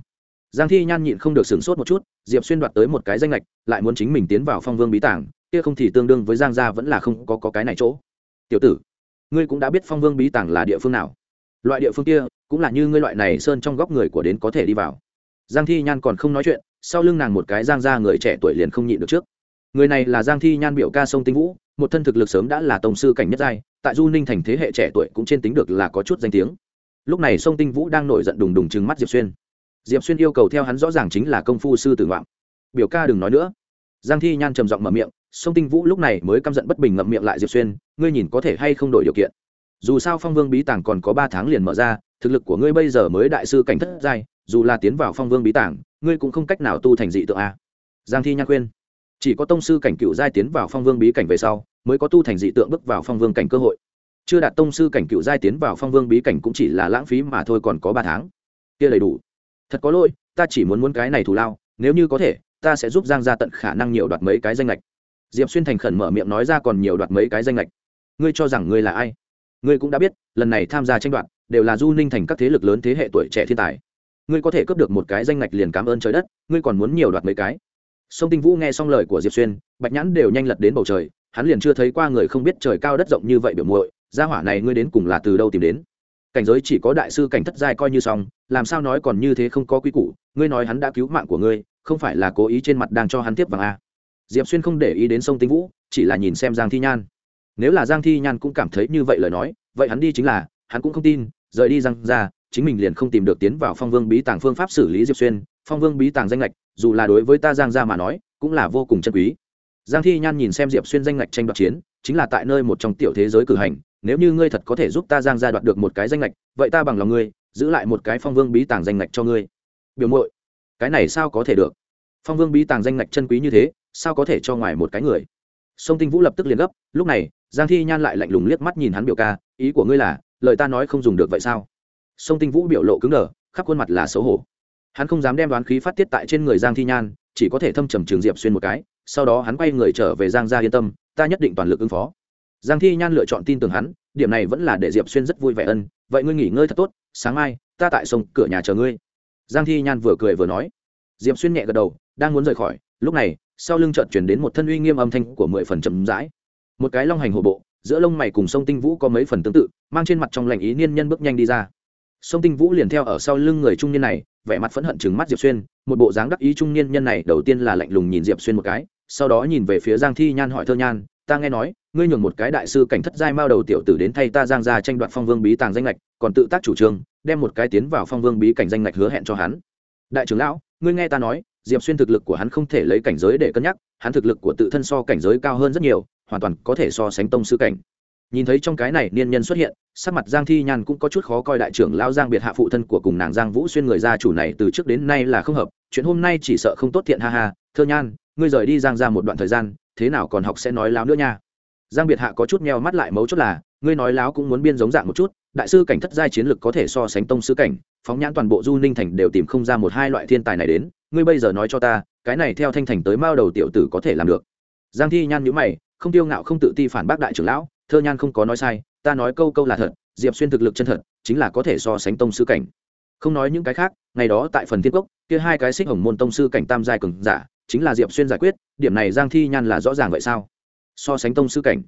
Giang thi nhan nhịn không được sửng sốt một chút diệp xuyên đoạt tới một cái danh lệch lại muốn chính mình tiến vào phong vương bí tàng kia không thì tương đương với giang gia vẫn là không có, có cái này chỗ. Tiểu tử ngươi cũng đã biết phong vương bí tàng là địa phương nào. Loại địa phương kia cũng là như ngươi loại này sơn trong góc người của đến có thể đi vào. Giang thi nhan còn không nói chuyện sau lưng nàng một cái giang Gia người trẻ tuổi liền không nhịn được trước. Người này là giang thi nhan biểu ca sông tinh vũ một thân thực lực sớm đã là tổng sư cảnh nhất giai tại du ninh thành thế hệ trẻ tuổi cũng trên tính được là có chút danh tiếng lúc này sông tinh vũ đang nổi giận đùng đùng trừng mắt diệp xuyên. Diệp xuyên yêu cầu theo hắn rõ ràng chính là công phu sư tử ngoạm. Biểu ca đừng nói nữa. Giang thi nhan trầm giọng mở miệng sông tinh vũ lúc này mới căm giận bất bình ngậm miệng lại diệp xuyên, ngươi nhìn có thể hay không đổi điều kiện. Dù sao phong vương bí tàng còn có ba tháng liền mở ra, thực lực của ngươi bây giờ mới đại sư cảnh thất giai, dù là tiến vào phong vương bí tàng, ngươi cũng không cách nào tu thành dị tượng a. Giang thi nhan khuyên. Chỉ có tông sư cảnh cựu giai tiến vào phong vương bí cảnh về sau, mới có tu thành dị tượng bước vào phong vương cảnh cơ hội chưa đạt tông sư cảnh cựu giai tiến vào phong vương bí cảnh cũng chỉ là lãng phí mà thôi còn có ba tháng. Kia đầy đủ. Thật có lỗi, ta chỉ muốn muốn cái này thù lao, nếu như có thể, ta sẽ giúp giang gia tận khả năng nhiều đoạt mấy cái danh lệch diệp xuyên thành khẩn mở miệng nói ra còn nhiều đoạt mấy cái danh lệch ngươi cho rằng ngươi là ai? Ngươi cũng đã biết, lần này tham gia tranh đoạt, đều là du ninh thành các thế lực lớn thế hệ tuổi trẻ thiên tài. Ngươi có thể cướp được một cái danh ngạch liền cảm ơn trời đất, ngươi còn muốn nhiều đoạt mấy cái? Sông tinh vũ nghe xong lời của diệp xuyên, bạch nhãn đều nhanh lật đến bầu trời, hắn liền chưa thấy qua người không biết trời cao đất rộng như vậy biểu muội gia hỏa này ngươi đến cùng là từ đâu tìm đến? Cảnh giới chỉ có đại sư cảnh thất giai coi như xong, làm sao nói còn như thế không có quy củ, ngươi nói hắn đã cứu mạng của ngươi, không phải là cố ý trên mặt đang cho hắn tiếp vàng a. Diệp xuyên không để ý đến sông tinh vũ, chỉ là nhìn xem giang thi nhan. Nếu là giang thi nhan cũng cảm thấy như vậy lời nói, vậy hắn đi chính là, hắn cũng không tin, rời đi giang ra chính mình liền không tìm được tiến vào phong vương bí tàng phương pháp xử lý diệp xuyên, phong vương bí tàng danh lệch dù là đối với ta giang ra mà nói, cũng là vô cùng chân quý. Giang thi nhan nhìn xem diệp xuyên danh lệch tranh đoạt chiến, chính là tại nơi một trong tiểu thế giới cử hành nếu như ngươi thật có thể giúp ta giang ra đoạt được một cái danh lệch vậy ta bằng lòng ngươi, giữ lại một cái phong vương bí tàng danh lệch cho ngươi. Biểu mội cái này sao có thể được? Phong vương bí tàng danh lệch chân quý như thế, sao có thể cho ngoài một cái người? Sông tinh vũ lập tức liền gấp, lúc này, giang thi nhan lại lạnh lùng liếc mắt nhìn hắn biểu ca, ý của ngươi là, lời ta nói không dùng được vậy sao? Sông tinh vũ biểu lộ cứng đờ, khắp khuôn mặt là xấu hổ. Hắn không dám đem đoán khí phát tiết tại trên người giang thi nhan, chỉ có thể thâm trầm trường diệp xuyên một cái, sau đó hắn quay người trở về giang gia yên tâm, ta nhất định toàn lực ứng phó giang thi nhan lựa chọn tin tưởng hắn, điểm này vẫn là để diệp xuyên rất vui vẻ ân, vậy ngươi nghỉ ngơi thật tốt, sáng mai, ta tại sông cửa nhà chờ ngươi. Giang thi nhan vừa cười vừa nói. Diệp xuyên nhẹ gật đầu, đang muốn rời khỏi, lúc này, sau lưng trợt chuyển đến một thân uy nghiêm âm thanh của mười phần chậm rãi. Một cái long hành hổ bộ, giữa lông mày cùng sông tinh vũ có mấy phần tương tự, mang trên mặt trong lành ý niên nhân bước nhanh đi ra. Sông tinh vũ liền theo ở sau lưng người trung niên này, vẻ mặt phẫn hận chừng mắt diệp xuyên, một bộ dáng đắc ý trung niên nhân này đầu tiên là lạnh lùng nhìn diệp xuyên một cái, sau đó nhìn về phía giang thi nhan hỏi thơ nhan ta nghe nói, ngươi nhường một cái đại sư cảnh thất giai mao đầu tiểu tử đến thay ta giang ra tranh đoạt phong vương bí tàng danh lệch còn tự tác chủ trương, đem một cái tiến vào phong vương bí cảnh danh lệch hứa hẹn cho hắn. Đại trưởng lão, ngươi nghe ta nói, diệp xuyên thực lực của hắn không thể lấy cảnh giới để cân nhắc, hắn thực lực của tự thân so cảnh giới cao hơn rất nhiều, hoàn toàn có thể so sánh tông sư cảnh. Nhìn thấy trong cái này niên nhân xuất hiện, sắc mặt giang thi nhan cũng có chút khó coi đại trưởng lao giang biệt hạ phụ thân của cùng nàng giang vũ xuyên người gia chủ này từ trước đến nay là không hợp, chuyện hôm nay chỉ sợ không tốt thiện ha ha thơ nhan, ngươi rời đi giang ra một đoạn thời gian thế nào còn học sẽ nói láo nữa nha. Giang biệt hạ có chút meo mắt lại mấu chốt là, ngươi nói láo cũng muốn biên giống dạng một chút, đại sư cảnh thất giai chiến lực có thể so sánh tông sư cảnh, phóng nhãn toàn bộ du ninh thành đều tìm không ra một hai loại thiên tài này đến, ngươi bây giờ nói cho ta, cái này theo thanh thành tới mao đầu tiểu tử có thể làm được. Giang thi nhan nhữ mày, không tiêu ngạo không tự ti phản bác đại trưởng lão, thơ nhan không có nói sai, ta nói câu câu là thật, diệp xuyên thực lực chân thật, chính là có thể so sánh tông sư cảnh. Không nói những cái khác, ngày đó tại phần thiên cốc kia hai cái xích hồng môn tông sư cảnh tam giai cường giả, chính là diệp xuyên giải quyết điểm này giang thi nhan là rõ ràng vậy sao? So sánh tông sư cảnh.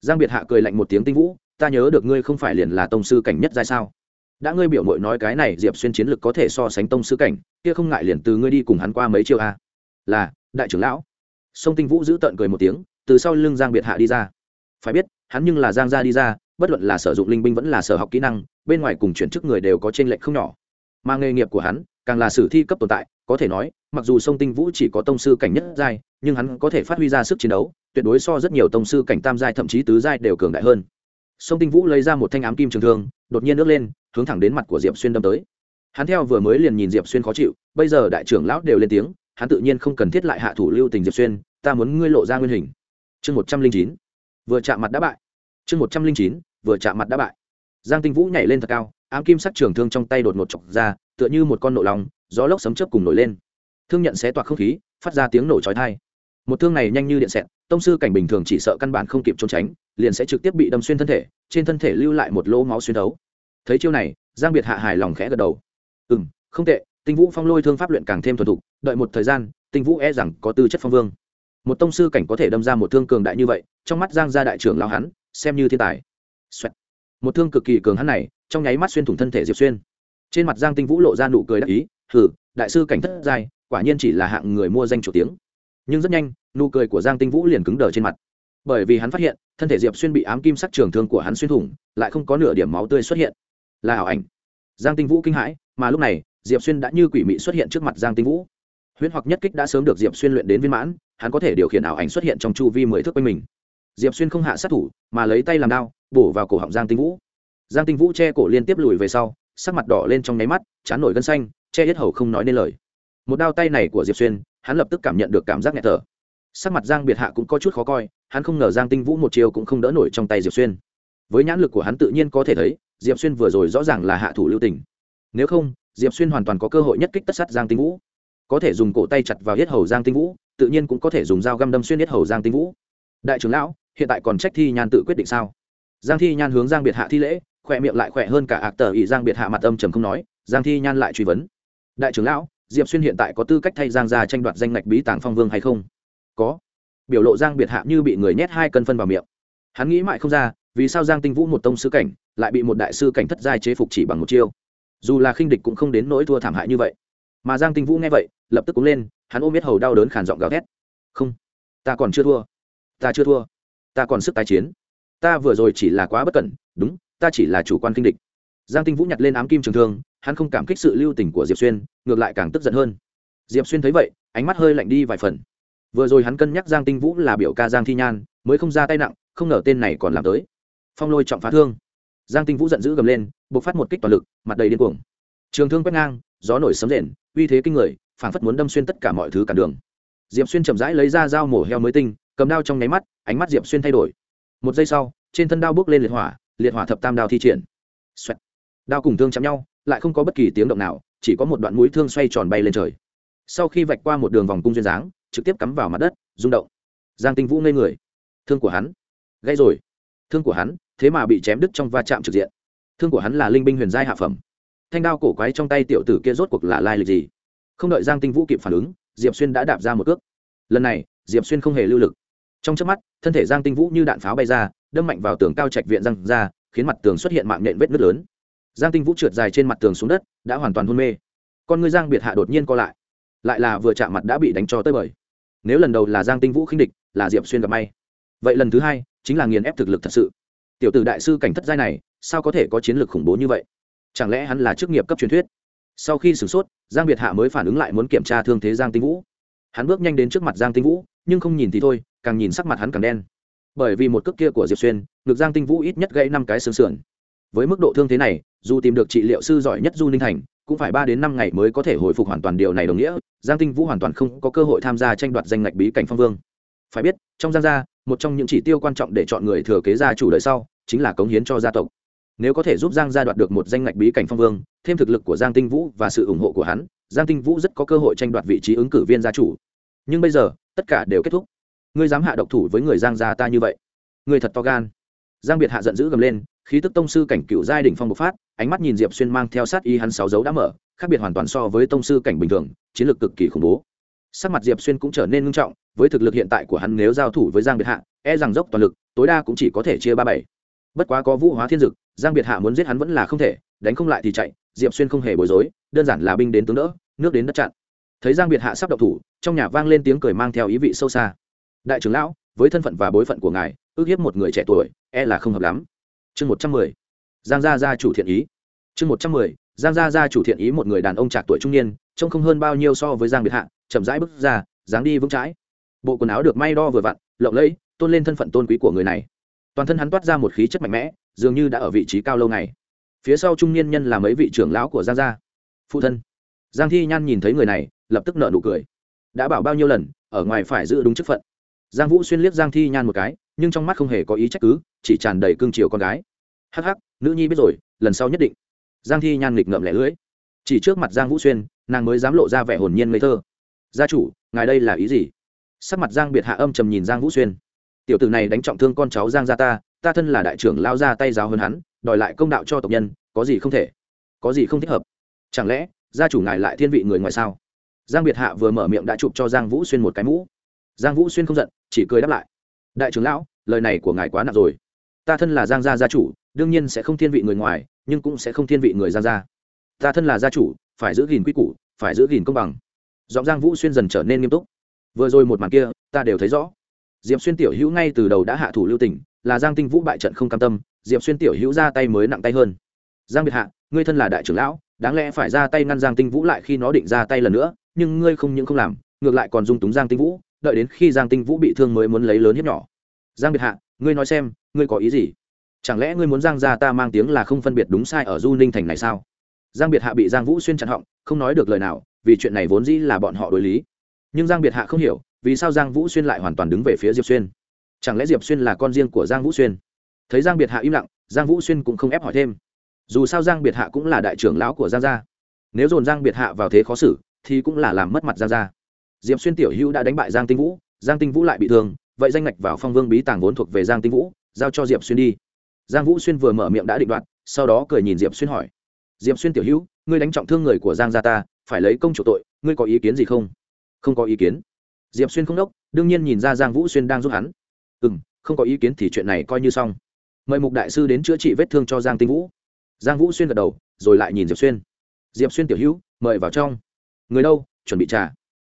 Giang biệt hạ cười lạnh một tiếng tinh vũ, ta nhớ được ngươi không phải liền là tông sư cảnh nhất giai sao? Đã ngươi biểu mội nói cái này diệp xuyên chiến lực có thể so sánh tông sư cảnh, kia không ngại liền từ ngươi đi cùng hắn qua mấy chiêu a là, đại trưởng lão. Sông tinh vũ giữ tợn cười một tiếng, từ sau lưng giang biệt hạ đi ra. Phải biết, hắn nhưng là giang gia đi ra, bất luận là sử dụng linh binh vẫn là sở học kỹ năng, bên ngoài cùng chuyển chức người đều có t r ê n lệch không nhỏ. Mà nghề nghiệp của hắn, càng là sử thi cấp tồn tại, có thể nói, mặc dù sông tinh vũ chỉ có tông sư cảnh nhất giai nhưng hắn có thể phát huy ra sức chiến đấu, tuyệt đối so rất nhiều tông sư cảnh tam giai thậm chí tứ giai đều cường đại hơn. Sông tinh vũ lấy ra một thanh ám kim trường thương, đột nhiên nước lên, hướng thẳng đến mặt của diệp xuyên đâm tới. Hắn theo vừa mới liền nhìn diệp xuyên khó chịu, bây giờ đại trưởng lão đều lên tiếng, hắn tự nhiên không cần thiết lại hạ thủ lưu tình diệp xuyên, ta muốn ngươi lộ ra nguyên hình. Chương một trăm linh chín, vừa chạm mặt đã bại. Chương một trăm linh chín, vừa chạm mặt đã bại. Giang tinh vũ nhảy lên thật cao, ám kim sắc trường thương trong tay đột ngột chọc ra, tựa như một con nổ lòng gió lốc sấm chớp cùng nổi lên. Thương nhận xé toạc không khí, phát ra tiếng nổ chói thai một thương này nhanh như điện xẹt, tông sư cảnh bình thường chỉ sợ căn bản không kịp trốn tránh, liền sẽ trực tiếp bị đâm xuyên thân thể, trên thân thể lưu lại một lỗ máu xuyên thấu. Thấy chiêu này, giang biệt hạ hài lòng khẽ gật đầu. Ừ m không tệ, tinh vũ phong lôi thương pháp luyện càng thêm thuần thục, đợi một thời gian, tinh vũ e rằng có tư chất phong vương. Một tông sư cảnh có thể đâm ra một thương cường đại như vậy, trong mắt giang gia đại trưởng lao hắn, xem như thiên tài、Xoẹt. một thương cực kỳ cường hắn này, trong nháy mắt xuyên thủng thân thể diệp xuyên. Trên mặt giang tinh vũ lộ ra nụ cười đắc ý, hừ, đại sư cảnh thất giai, quả nhiên chỉ là hạng người mua danh chủ tiếng nhưng rất nhanh, nụ cười của giang tinh vũ liền cứng đờ trên mặt. Bởi vì hắn phát hiện, thân thể diệp xuyên bị ám kim sắc trường thương của hắn xuyên thủng, lại không có nửa điểm máu tươi xuất hiện. Là ảo ảnh. Giang tinh vũ kinh hãi, mà lúc này, diệp xuyên đã như quỷ mị xuất hiện trước mặt giang tinh vũ. Huyễn hoặc nhất kích đã sớm được diệp xuyên luyện đến viên mãn, hắn có thể điều khiển ảo ảnh xuất hiện trong chu vi mười thước quanh mình. Diệp xuyên không hạ sát thủ, mà lấy tay làm đao, bổ vào cổ họng giang tinh vũ. Giang tinh vũ che cổ liên tiếp lùi về sau, sắc mặt đỏ lên trong nháy mắt, chán nổi gân xanh, che hết hầu không nói nên lời. Một đao tay này của diệp xuyên hắn lập tức cảm nhận được cảm giác nghẹt thở. Sắc mặt giang biệt hạ cũng có chút khó coi, hắn không ngờ giang tinh vũ một chiều cũng không đỡ nổi trong tay diệp xuyên. Với nhãn lực của hắn tự nhiên có thể thấy, diệp xuyên vừa rồi rõ ràng là hạ thủ lưu tình. Nếu không, diệp xuyên hoàn toàn có cơ hội nhất kích tất sát giang tinh vũ. Có thể dùng cổ tay chặt vào hết hầu giang tinh vũ, tự nhiên cũng có thể dùng dao găm đâm xuyên hết hầu giang tinh vũ. Đại trưởng lão, hiện tại còn trách thi nhan tự quyết định sao? Giang thi nhan hướng giang biệt hạ thi lễ, khỏe miệng lại khỏe hơn cả ạc tờ ỵ giang biệt hạ mặt âm trầm không nói, giang thi nhan lại truy vấn. Đại trưởng lão diệp xuyên hiện tại có tư cách thay giang ra tranh đoạt danh ngạch bí tàng phong vương hay không? Có. Biểu lộ giang biệt hạ như bị người nhét hai cân phân vào miệng. Hắn nghĩ mãi không ra, vì sao giang tinh vũ một tông sư cảnh lại bị một đại sư cảnh thất giai chế phục chỉ bằng một chiêu? Dù là khinh địch cũng không đến nỗi thua thảm hại như vậy. Mà giang tinh vũ nghe vậy, lập tức cúng lên, hắn ôm biết hầu đau đớn khản giọng gào thét. Không, ta còn chưa thua. Ta chưa thua. Ta còn sức tái chiến. Ta vừa rồi chỉ là quá bất cẩn. Đúng, ta chỉ là chủ quan kinh địch giang tinh vũ nhặt lên ám kim trường thương, hắn không cảm kích sự lưu tình của diệp xuyên, ngược lại càng tức giận hơn. Diệp xuyên thấy vậy, ánh mắt hơi lạnh đi vài phần. Vừa rồi hắn cân nhắc giang tinh vũ là biểu ca giang thi nhan, mới không ra tay nặng, không ngờ tên này còn làm tới. Phong lôi trọng phá thương. Giang tinh vũ giận dữ gầm lên buộc phát một kích toàn lực, mặt đầy điên cuồng. Trường thương quét ngang, gió nổi sấm rền, uy thế kinh người, phảng phất muốn đâm xuyên tất cả mọi thứ cản đường. Diệp xuyên chậm rãi lấy ra dao mổ heo mới tinh, cầm đao trong nháy mắt, ánh mắt diệp xuyên thay đổi. Một giây sau, trên thân đao bước lên liệt hỏa liệt hỏa thập tam đao thi triển. Xoẹt đao cùng thương chạm nhau, lại không có bất kỳ tiếng động nào, chỉ có một đoạn mũi thương xoay tròn bay lên trời. Sau khi vạch qua một đường vòng cung duyên dáng, trực tiếp cắm vào mặt đất, rung động. Giang tinh vũ ngây người. Thương của hắn. Gây rồi. Thương của hắn, thế mà bị chém đứt trong va chạm trực diện. Thương của hắn là linh binh huyền giai hạ phẩm. Thanh đao cổ quái trong tay tiểu tử kia rốt cuộc là lai lịch gì? Không đợi giang tinh vũ kịp phản ứng, diệp xuyên đã đạp ra một cước. Lần này, diệp xuyên không hề lưu lực. Trong chớp mắt, thân thể giang tinh vũ như đạn pháo bay ra, đâm mạnh vào tường cao trạch viện răng ra, khiến mặt tường xuất hiện mạng nện vết nứt lớn giang tinh vũ trượt dài trên mặt tường xuống đất, đã hoàn toàn hôn mê. Con ngươi giang biệt hạ đột nhiên co lại. Lại là vừa chạm mặt đã bị đánh cho tới bời. Nếu lần đầu là giang tinh vũ khinh địch, là diệp xuyên gặp may. Vậy lần thứ hai, chính là nghiền ép thực lực thật sự. Tiểu tử đại sư cảnh thất giai này, sao có thể có chiến lược khủng bố như vậy? Chẳng lẽ hắn là chức nghiệp cấp truyền thuyết? Sau khi sửng sốt, giang biệt hạ mới phản ứng lại muốn kiểm tra thương thế giang tinh vũ. Hắn bước nhanh đến trước mặt giang tinh vũ, nhưng không nhìn thì thôi, càng nhìn sắc mặt hắn càng đen. Bởi vì một cước kia của diệp xuyên, ngực giang tinh vũ ít nhất gãy năm cái xương sườn với mức độ thương thế này, dù tìm được trị liệu sư giỏi nhất du ninh thành, cũng phải ba đến năm ngày mới có thể hồi phục hoàn toàn điều này đồng nghĩa, giang tinh vũ hoàn toàn không có cơ hội tham gia tranh đoạt danh ngạch bí cảnh phong vương. Phải biết, trong giang gia, một trong những chỉ tiêu quan trọng để chọn người thừa kế gia chủ đời sau, chính là cống hiến cho gia tộc. Nếu có thể giúp giang gia đoạt được một danh ngạch bí cảnh phong vương, thêm thực lực của giang tinh vũ và sự ủng hộ của hắn, giang tinh vũ rất có cơ hội tranh đoạt vị trí ứng cử viên gia chủ. Nhưng bây giờ, tất cả đều kết thúc. Ngươi dám hạ độc thủ với người giang gia ta như vậy. Ngươi thật to gan. Giang biệt hạ giận dữ gầm lên khí tức tông sư cảnh cựu giai đỉnh phong bộc phát, ánh mắt nhìn diệp xuyên mang theo sát y hắn sáu dấu đã mở, khác biệt hoàn toàn so với tông sư cảnh bình thường, chiến lược cực kỳ khủng bố. Sắc mặt diệp xuyên cũng trở nên nghiêm trọng, với thực lực hiện tại của hắn nếu giao thủ với giang biệt hạ e rằng dốc toàn lực, tối đa cũng chỉ có thể chia ba bảy. Bất quá có vũ hóa thiên dực, giang biệt hạ muốn giết hắn vẫn là không thể, đánh không lại thì chạy, diệp xuyên không hề bối rối, đơn giản là binh đến tướng đỡ, nước đến đất chặn. Thấy giang biệt hạ sắp động thủ, trong nhà vang lên tiếng cười mang theo ý vị sâu xa. Đại trưởng lão, với thân phận và bối phận của ngài, ước hiếp một người trẻ tuổi e là không hợp lắm chương một trăm mười. Giang gia gia chủ thiện ý. Chương một trăm mười, giang gia gia chủ thiện ý một người đàn ông trạc tuổi trung niên, trông không hơn bao nhiêu so với giang biệt hạ, chậm rãi bước ra, dáng đi vững chãi. Bộ quần áo được may đo vừa vặn, lộng lẫy, tôn lên thân phận tôn quý của người này. Toàn thân hắn toát ra một khí chất mạnh mẽ, dường như đã ở vị trí cao lâu ngày. Phía sau trung niên nhân là mấy vị trưởng lão của giang gia. Phụ thân. Giang thi nhan nhìn thấy người này, lập tức nợ nụ cười. Đã bảo bao nhiêu lần, ở ngoài phải giữ đúng chức phận. Giang vũ xuyên liếc giang thi nhan một cái, nhưng trong mắt không hề có ý trách cứ chỉ tràn đầy cương chiều con gái. Hắc hắc, nữ nhi biết rồi, lần sau nhất định. Giang thi nhan nghịch ngợm lẻ lưỡi. Chỉ trước mặt giang vũ xuyên, nàng mới dám lộ ra vẻ hồn nhiên ngây thơ. Gia chủ, ngài đây là ý gì? Sắc mặt giang biệt hạ âm trầm nhìn giang vũ xuyên. Tiểu tử này đánh trọng thương con cháu giang gia ta ta thân là đại trưởng lao ra tay giáo hơn hắn, đòi lại công đạo cho tộc nhân, có gì không thể? Có gì không thích hợp? Chẳng lẽ, gia chủ ngài lại thiên vị người ngoài sao? Giang biệt hạ vừa mở miệng đã chụp cho giang vũ xuyên một cái mũ. Giang vũ xuyên không giận, chỉ cười đáp lại. Đại trưởng lão, lời này của ngài quá nặng rồi ta thân là giang gia gia chủ, đương nhiên sẽ không thiên vị người ngoài, nhưng cũng sẽ không thiên vị người giang gia. Ta thân là gia chủ, phải giữ gìn quy củ, phải giữ gìn công bằng. Giọng giang vũ xuyên dần trở nên nghiêm túc. Vừa rồi một màn kia, ta đều thấy rõ. Diệp xuyên tiểu hữu ngay từ đầu đã hạ thủ lưu tỉnh là giang tinh vũ bại trận không cam tâm, diệp xuyên tiểu hữu ra tay mới nặng tay hơn. Giang biệt hạ, ngươi thân là đại trưởng lão, đáng lẽ phải ra tay ngăn giang tinh vũ lại khi nó định ra tay lần nữa, nhưng ngươi không những không làm, ngược lại còn dung túng giang tinh vũ, đợi đến khi giang tinh vũ bị thương mới muốn lấy lớn hiếp nhỏ. Giang biệt hạ, ngươi nói xem ngươi có ý gì? Chẳng lẽ ngươi muốn giang gia ta mang tiếng là không phân biệt đúng sai ở du ninh thành này sao? Giang biệt hạ bị giang vũ xuyên chặn họng, không nói được lời nào, vì chuyện này vốn dĩ là bọn họ đối lý. Nhưng giang biệt hạ không hiểu, vì sao giang vũ xuyên lại hoàn toàn đứng về phía diệp xuyên? Chẳng lẽ diệp xuyên là con riêng của giang vũ xuyên? Thấy giang biệt hạ im lặng, giang vũ xuyên cũng không ép hỏi thêm. Dù sao giang biệt hạ cũng là đại trưởng lão của giang gia. Nếu dồn giang biệt hạ vào thế khó xử, thì cũng là làm mất mặt giang gia. Diệp xuyên tiểu hữu đã đánh bại giang tinh vũ, giang tinh vũ lại bị thương, vậy danh ngạch vào phong vương bí tàng vốn thuộc về giang tinh vũ giao cho diệp xuyên đi. Giang vũ xuyên vừa mở miệng đã định đoạt, sau đó cười nhìn diệp xuyên hỏi. Diệp xuyên tiểu hữu, ngươi đánh trọng thương người của giang gia ta, phải lấy công chủ tội, ngươi có ý kiến gì không? Không có ý kiến. Diệp xuyên không đốc, đương nhiên nhìn ra giang vũ xuyên đang giúp hắn. Ừ m không có ý kiến thì chuyện này coi như xong. Mời mục đại sư đến chữa trị vết thương cho giang tinh vũ. Giang vũ xuyên gật đầu, rồi lại nhìn diệp xuyên. Diệp xuyên tiểu hữu, mời vào trong. Người đâu? Chuẩn bị trà.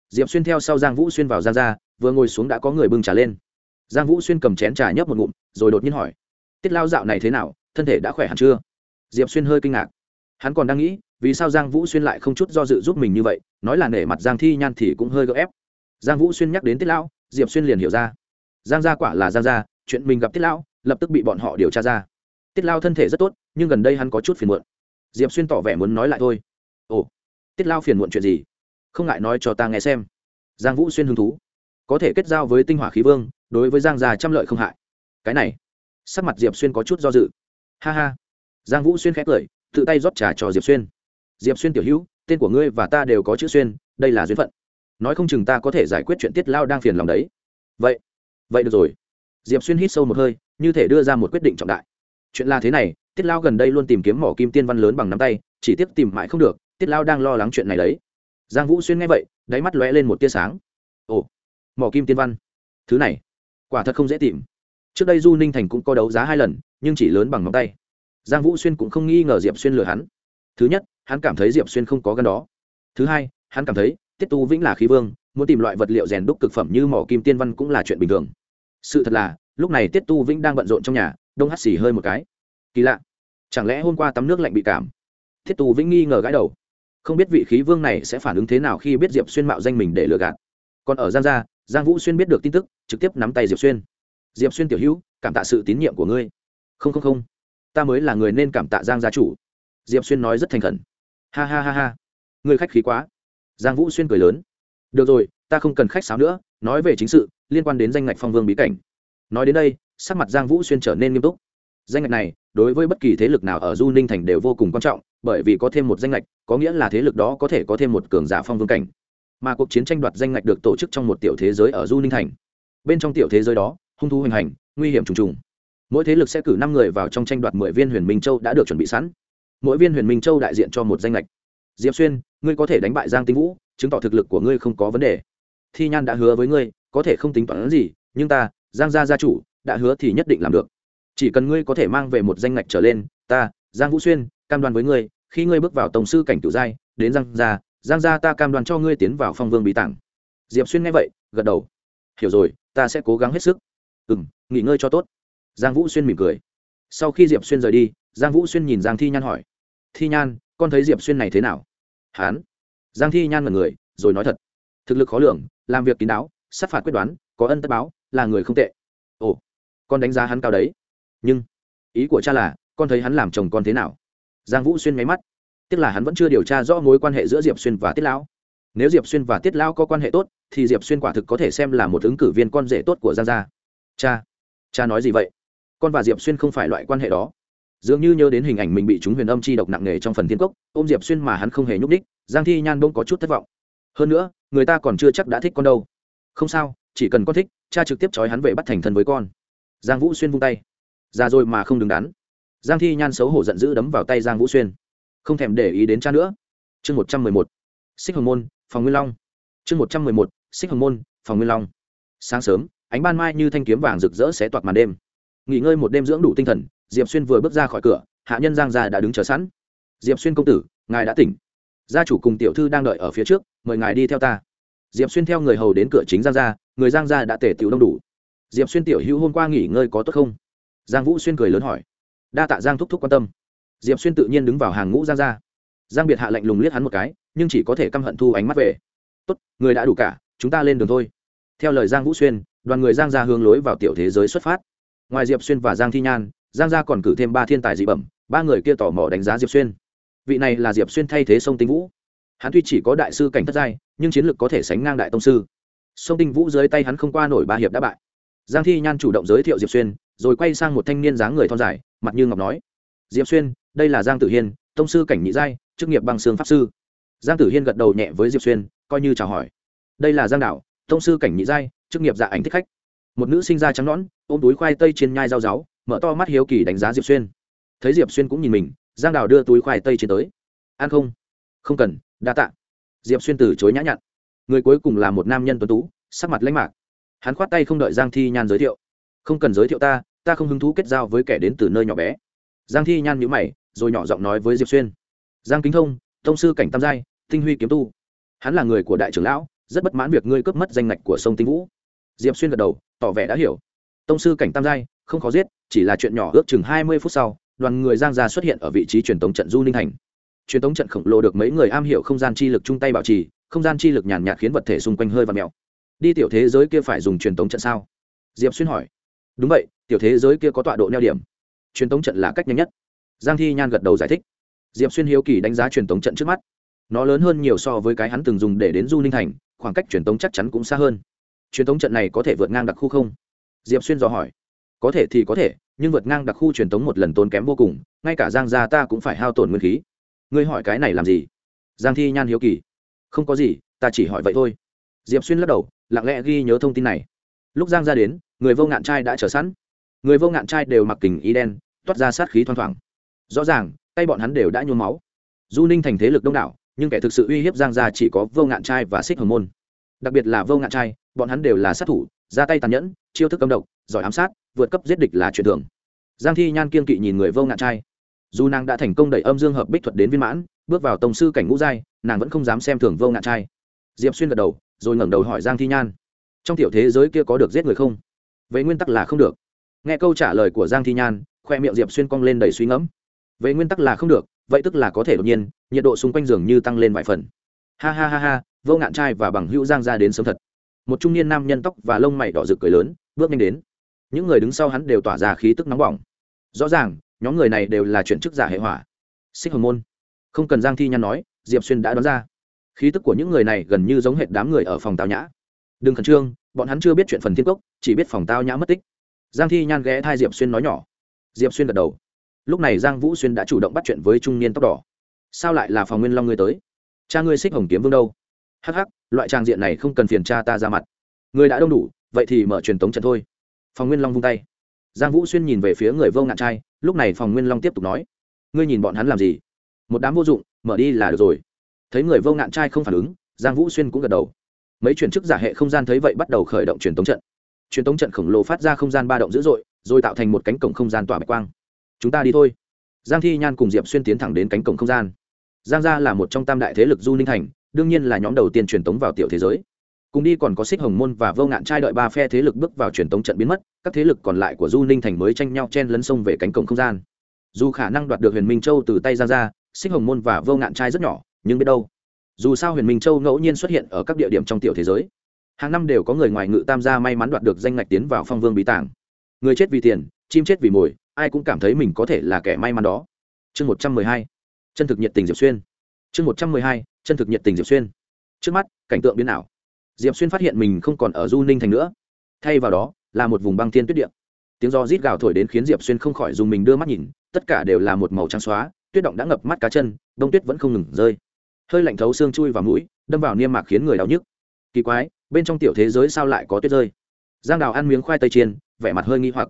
Diệp xuyên theo sau giang vũ xuyên vào giang ra vừa ngồi xuống đã có người bưng trà lên giang vũ xuyên cầm chén trà nhấp một ngụm, rồi đột nhiên hỏi, tiết lao dạo này thế nào? Thân thể đã khỏe hẳn chưa? Diệp xuyên hơi kinh ngạc. Hắn còn đang nghĩ, vì sao giang vũ xuyên lại không chút do dự giúp mình như vậy, nói là nể mặt giang thi nhan thì cũng hơi gỡ ép. Giang vũ xuyên nhắc đến tiết lão, diệp xuyên liền hiểu ra. Giang gia quả là giang gia, chuyện mình gặp tiết lão, lập tức bị bọn họ điều tra ra. Tiết lao thân thể rất tốt, nhưng gần đây hắn có chút phiền muộn. Diệp xuyên tỏ vẻ muốn nói lại thôi. Ồ, tiết lao phiền muộn chuyện gì? Không ngại nói cho ta nghe xem. Giang vũ xuyên hứng thú. Có thể kết giao với tinh hỏa khí vương đối với giang gia trăm lợi không hại. Cái này, sắc mặt diệp xuyên có chút do dự. Ha ha. Giang vũ xuyên khẽ cười, tự tay rót trà cho diệp xuyên. Diệp xuyên tiểu hữu, tên của ngươi và ta đều có chữ xuyên, đây là duyên phận. Nói không chừng ta có thể giải quyết chuyện tiết lao đang phiền lòng đấy. Vậy vậy được rồi. Diệp xuyên hít sâu một hơi, như thể đưa ra một quyết định trọng đại. Chuyện là thế này, tiết lao gần đây luôn tìm kiếm mỏ kim tiên văn lớn bằng nắm tay, chỉ tiếp tìm mãi không được, tiết lao đang lo lắng chuyện này đấy. Giang vũ xuyên nghe vậy, đáy mắt lóe lên một tia sáng. Ồ, mỏ kim tiên văn. Thứ này quả thật không dễ tìm. Trước đây du ninh thành cũng có đấu giá hai lần, nhưng chỉ lớn bằng ngón tay. Giang vũ xuyên cũng không nghi ngờ diệp xuyên lừa hắn. Thứ nhất, hắn cảm thấy diệp xuyên không có gắn đó. Thứ hai, hắn cảm thấy tiết tu vĩnh là khí vương, muốn tìm loại vật liệu rèn đúc cực phẩm như mỏ kim tiên văn cũng là chuyện bình thường. Sự thật là, lúc này tiết tu vĩnh đang bận rộn trong nhà, đông hắt xì hơi một cái. Kỳ lạ, chẳng lẽ hôm qua tắm nước lạnh bị cảm? Tiết tu vĩnh nghi ngờ gãi đầu. Không biết vị khí vương này sẽ phản ứng thế nào khi biết diệp xuyên mạo danh mình để lừa gạt. Còn ở giang gia giang vũ xuyên biết được tin tức, trực tiếp nắm tay diệp xuyên. Diệp xuyên tiểu hữu, cảm tạ sự tín nhiệm của ngươi. Không không không. Ta mới là người nên cảm tạ giang gia chủ. Diệp xuyên nói rất thành khẩn. Ha ha ha ha. Ngươi khách khí quá. Giang vũ xuyên cười lớn. Được rồi, ta không cần khách sáo nữa, nói về chính sự, liên quan đến danh ngạch phong vương bí cảnh. Nói đến đây, sắc mặt giang vũ xuyên trở nên nghiêm túc. Danh ngạch này, đối với bất kỳ thế lực nào ở du ninh thành đều vô cùng quan trọng, bởi vì có thêm một danh ngạch, có nghĩa là thế lực đó có thể có thêm một cường giả phong vương cảnh mà cuộc chiến tranh đoạt danh ngạch được tổ chức trong một tiểu thế giới ở du ninh thành. Bên trong tiểu thế giới đó, hung thú hoành hành, nguy hiểm trùng trùng. Mỗi thế lực sẽ cử năm người vào trong tranh đoạt mười viên huyền minh châu đã được chuẩn bị sẵn. Mỗi viên huyền minh châu đại diện cho một danh lệch diệp xuyên, ngươi có thể đánh bại giang tinh vũ, chứng tỏ thực lực của ngươi không có vấn đề. Thi nhan đã hứa với ngươi, có thể không tính toán gì, nhưng ta, giang gia gia chủ, đã hứa thì nhất định làm được. Chỉ cần ngươi có thể mang về một danh ngạch trở lên, ta, giang vũ xuyên, cam đoan với ngươi, khi ngươi bước vào tổng sư cảnh cửu giai, đến giang gia giang gia ta cam đoan cho ngươi tiến vào phong vương bí tàng. diệp xuyên nghe vậy, gật đầu. Hiểu rồi, ta sẽ cố gắng hết sức. Ừ m nghỉ ngơi cho tốt. Giang vũ xuyên mỉm cười. Sau khi diệp xuyên rời đi, giang vũ xuyên nhìn giang thi nhan hỏi. Thi nhan, con thấy diệp xuyên này thế nào? Hán. Giang thi nhan là người, rồi nói thật. Thực lực khó lường, làm việc kín đáo, sát phạt quyết đoán, có ân tất báo, là người không tệ. Ồ, con đánh giá hắn cao đấy. Nhưng, ý của cha là, con thấy hắn làm chồng con thế nào? Giang vũ xuyên máy mắt tức là hắn vẫn chưa điều tra rõ mối quan hệ giữa diệp xuyên và tiết lão. Nếu diệp xuyên và tiết lão có quan hệ tốt, thì diệp xuyên quả thực có thể xem là một ứng cử viên con rể tốt của giang gia. Cha cha nói gì vậy? Con và diệp xuyên không phải loại quan hệ đó. Dường như nhớ đến hình ảnh mình bị chúng huyền âm chi độc nặng nề trong phần thiên cốc, ôm diệp xuyên mà hắn không hề nhúc ních giang thi nhan bông có chút thất vọng. Hơn nữa, người ta còn chưa chắc đã thích con đâu. Không sao, chỉ cần con thích, cha trực tiếp trói hắn về bắt thành thân với con. Giang vũ xuyên vung tay. Ra rồi mà không đứng đắn. Giang thi nhan xấu hổ giận dữ đấm vào tay giang vũ xuyên không thèm để ý đến cha nữa. Chương một trăm mười một, xích hồng môn, phòng nguyên long. Chương một trăm mười một, xích hồng môn, phòng nguyên long. Sáng sớm, ánh ban mai như thanh kiếm vàng rực rỡ xé toạc màn đêm. Nghỉ ngơi một đêm dưỡng đủ tinh thần, diệp xuyên vừa bước ra khỏi cửa, hạ nhân giang gia đã đứng chờ sẵn. Diệp xuyên công tử, ngài đã tỉnh. Gia chủ cùng tiểu thư đang đợi ở phía trước, mời ngài đi theo ta. Diệp xuyên theo người hầu đến cửa chính giang gia, người giang gia đã tể tiểu đông đủ. Diệp xuyên tiểu hữu hôm qua nghỉ ngơi có tốt không? Giang vũ xuyên cười lớn hỏi. Đa tạ giang thúc thúc quan tâm diệp xuyên tự nhiên đứng vào hàng ngũ giang gia. Giang biệt hạ lạnh lùng liếc hắn một cái, nhưng chỉ có thể căm hận thu ánh mắt về. Tốt, người đã đủ cả, chúng ta lên đường thôi. Theo lời giang vũ xuyên, đoàn người giang gia hướng lối vào tiểu thế giới xuất phát. Ngoài diệp xuyên và giang thi nhan, giang gia còn cử thêm ba thiên tài dị bẩm, ba người kia tò mò đánh giá diệp xuyên. Vị này là diệp xuyên thay thế sông tinh vũ. Hắn tuy chỉ có đại sư cảnh thất giai, nhưng chiến lược có thể sánh ngang đại tông sư. Sông tinh vũ dưới tay hắn không qua nổi ba hiệp đã bại. Giang thi nhan chủ động giới thiệu diệp xuyên, rồi quay sang một thanh niên dáng người thon dài, mặt như ngọc nói. Diệp xuyên đây là giang tử hiên, tông sư cảnh nhị giai, chức nghiệp băng xương pháp sư. Giang tử hiên gật đầu nhẹ với diệp xuyên, coi như chào hỏi. Đây là giang đạo, tông sư cảnh nhị giai, chức nghiệp dạ ảnh thích khách. Một nữ sinh ra trắng nõn, ôm túi khoai tây trên nhai rau ráo, mở to mắt hiếu kỳ đánh giá diệp xuyên. Thấy diệp xuyên cũng nhìn mình, giang đào đưa túi khoai tây trên tới. Ăn không? Không cần, đa tạ. Diệp xuyên từ chối nhã nhặn. Người cuối cùng là một nam nhân tuấn tú, sắc mặt lãnh mạc. Hắn khoát tay không đợi giang thi nhan giới thiệu. Không cần giới thiệu ta ta không hứng thú kết giao với kẻ đến từ nơi nhỏ bé giang thi nhan nhữ mày, rồi nhỏ giọng nói với diệp xuyên. Giang kính thông thông sư cảnh tam giai, tinh huy kiếm tu. Hắn là người của đại trưởng lão, rất bất mãn việc ngươi cướp mất danh ngạch của sông tinh vũ. Diệp xuyên gật đầu, tỏ vẻ đã hiểu. Tông sư cảnh tam giai, không khó giết, chỉ là chuyện nhỏ ước chừng hai mươi phút sau, đoàn người giang gia xuất hiện ở vị trí truyền tống trận du ninh thành. Truyền tống trận khổng lồ được mấy người am hiểu không gian chi lực chung tay bảo trì, không gian chi lực nhàn nhạt khiến vật thể xung quanh hơi và mèo. Đi tiểu thế giới kia phải dùng truyền tống trận sao? Diệp xuyên hỏi. Đúng vậy, tiểu thế giới kia có tọa độ neo điểm truyền tống trận là cách nhanh nhất. Giang thi nhan gật đầu giải thích. Diệp xuyên hiếu kỳ đánh giá truyền tống trận trước mắt. Nó lớn hơn nhiều so với cái hắn từng dùng để đến du ninh thành, khoảng cách truyền tống chắc chắn cũng xa hơn. Truyền tống trận này có thể vượt ngang đặc khu không? Diệp xuyên dò hỏi. Có thể thì có thể, nhưng vượt ngang đặc khu truyền tống một lần tốn kém vô cùng, ngay cả giang gia ta cũng phải hao tổn nguyên khí. Ngươi hỏi cái này làm gì? Giang thi nhan hiếu kỳ. Không có gì, ta chỉ hỏi vậy thôi. Diệp xuyên lắc đầu, lặng lẽ ghi nhớ thông tin này. Lúc giang ra đến, người vô ngạn trai đã trở sẵn. Người vô ngạn trai đều mặc kình y đen toát ra sát khí thoang thoảng. Rõ ràng, tay bọn hắn đều đã nhuốm máu. Du ninh thành thế lực đông đảo, nhưng kẻ thực sự uy hiếp giang gia chỉ có vô ngạn trai và xích hồng môn. Đặc biệt là vô ngạn trai, bọn hắn đều là sát thủ, ra tay tàn nhẫn, chiêu thức âm độc, giỏi ám sát, vượt cấp giết địch là chuyện thường. Giang thi nhan kiên kỵ nhìn người vô ngạn trai. Dù nàng đã thành công đẩy âm dương hợp bích thuật đến viên mãn, bước vào tổng sư cảnh ngũ giai, nàng vẫn không dám xem thường vô ngạn trai. Diệp xuyên gật đầu, rồi ngẩng đầu hỏi giang thi nhan. Trong tiểu thế giới kia có được giết người không? Vậy nguyên tắc là không được. Nghe câu trả lời của giang thi nhan khoe miệng diệp xuyên cong lên đầy suy ngẫm. Về nguyên tắc là không được, vậy tức là có thể đột nhiên, nhiệt độ xung quanh giường như tăng lên vài phần. Ha ha ha ha, vô ngạn trai và bằng hữu giang ra đến sớm thật. Một trung niên nam nhân tóc và lông mày đỏ rực cười lớn, bước nhanh đến. Những người đứng sau hắn đều tỏa ra khí tức nóng bỏng. Rõ ràng, nhóm người này đều là chuyển chức giả hệ hỏa. Xích hồng môn. Không cần giang thi nhan nói, diệp xuyên đã đoán ra. Khí tức của những người này gần như giống hệt đám người ở phòng Tào nhã. Đừng khẩn trương, bọn hắn chưa biết chuyện phần thiên cốc, chỉ biết phòng tao nhã mất tích. Giang thi nhan ghé thai diệp xuyên nói nhỏ diệp xuyên gật đầu. Lúc này giang vũ xuyên đã chủ động bắt chuyện với trung niên tóc đỏ. Sao lại là phòng nguyên long ngươi tới? Cha ngươi xích hồng kiếm vương đâu? Hắc hắc, loại trang diện này không cần phiền cha ta ra mặt. Người đã đông đủ, vậy thì mở truyền tống trận thôi. Phòng nguyên long vung tay. Giang vũ xuyên nhìn về phía người vô ngạn trai, lúc này phòng nguyên long tiếp tục nói, ngươi nhìn bọn hắn làm gì? Một đám vô dụng, mở đi là được rồi. Thấy người vô ngạn trai không phản ứng, giang vũ xuyên cũng gật đầu. Mấy chuyển chức giả hệ không gian thấy vậy bắt đầu khởi động truyền tống trận. Truyền tống trận khổng lồ phát ra không gian ba động dữ dội rồi tạo thành một cánh cổng không gian tỏa bạch quang. Chúng ta đi thôi. Giang thi nhan cùng diệp xuyên tiến thẳng đến cánh cổng không gian. Giang gia là một trong tam đại thế lực du ninh thành, đương nhiên là nhóm đầu tiên truyền tống vào tiểu thế giới. Cùng đi còn có xích hồng môn và vô ngạn trai đợi ba phe thế lực bước vào truyền tống trận biến mất, các thế lực còn lại của du ninh thành mới tranh nhau chen lấn sông về cánh cổng không gian. Dù khả năng đoạt được huyền minh châu từ tay giang gia, xích hồng môn và vô ngạn trai rất nhỏ, nhưng biết đâu, dù sao huyền minh châu ngẫu nhiên xuất hiện ở các địa điểm trong tiểu thế giới. Hàng năm đều có người ngoài ngự tam gia may mắn đoạt được danh ngạch tiến vào phong vương bí tàng người chết vì tiền, chim chết vì mồi, ai cũng cảm thấy mình có thể là kẻ may mắn đó. Chương một trăm mười hai, chân thực nhiệt tình diệp xuyên. Chương một trăm mười hai, chân thực nhiệt tình diệp xuyên. Trước mắt, cảnh tượng biến ảo. Diệp xuyên phát hiện mình không còn ở du ninh thành nữa. Thay vào đó, là một vùng băng thiên tuyết điện tiếng do rít gào thổi đến khiến diệp xuyên không khỏi dùng mình đưa mắt nhìn, tất cả đều là một màu trắng xóa, tuyết động đã ngập mắt cá chân đông tuyết vẫn không ngừng rơi. Hơi lạnh thấu xương chui vào mũi, đâm vào niêm mạc khiến người đau nhức. Kỳ quái, bên trong tiểu thế giới sao lại có tuyết rơi? Giang đào ăn miếng khoai tây chiên, vẻ mặt hơi nghi hoặc.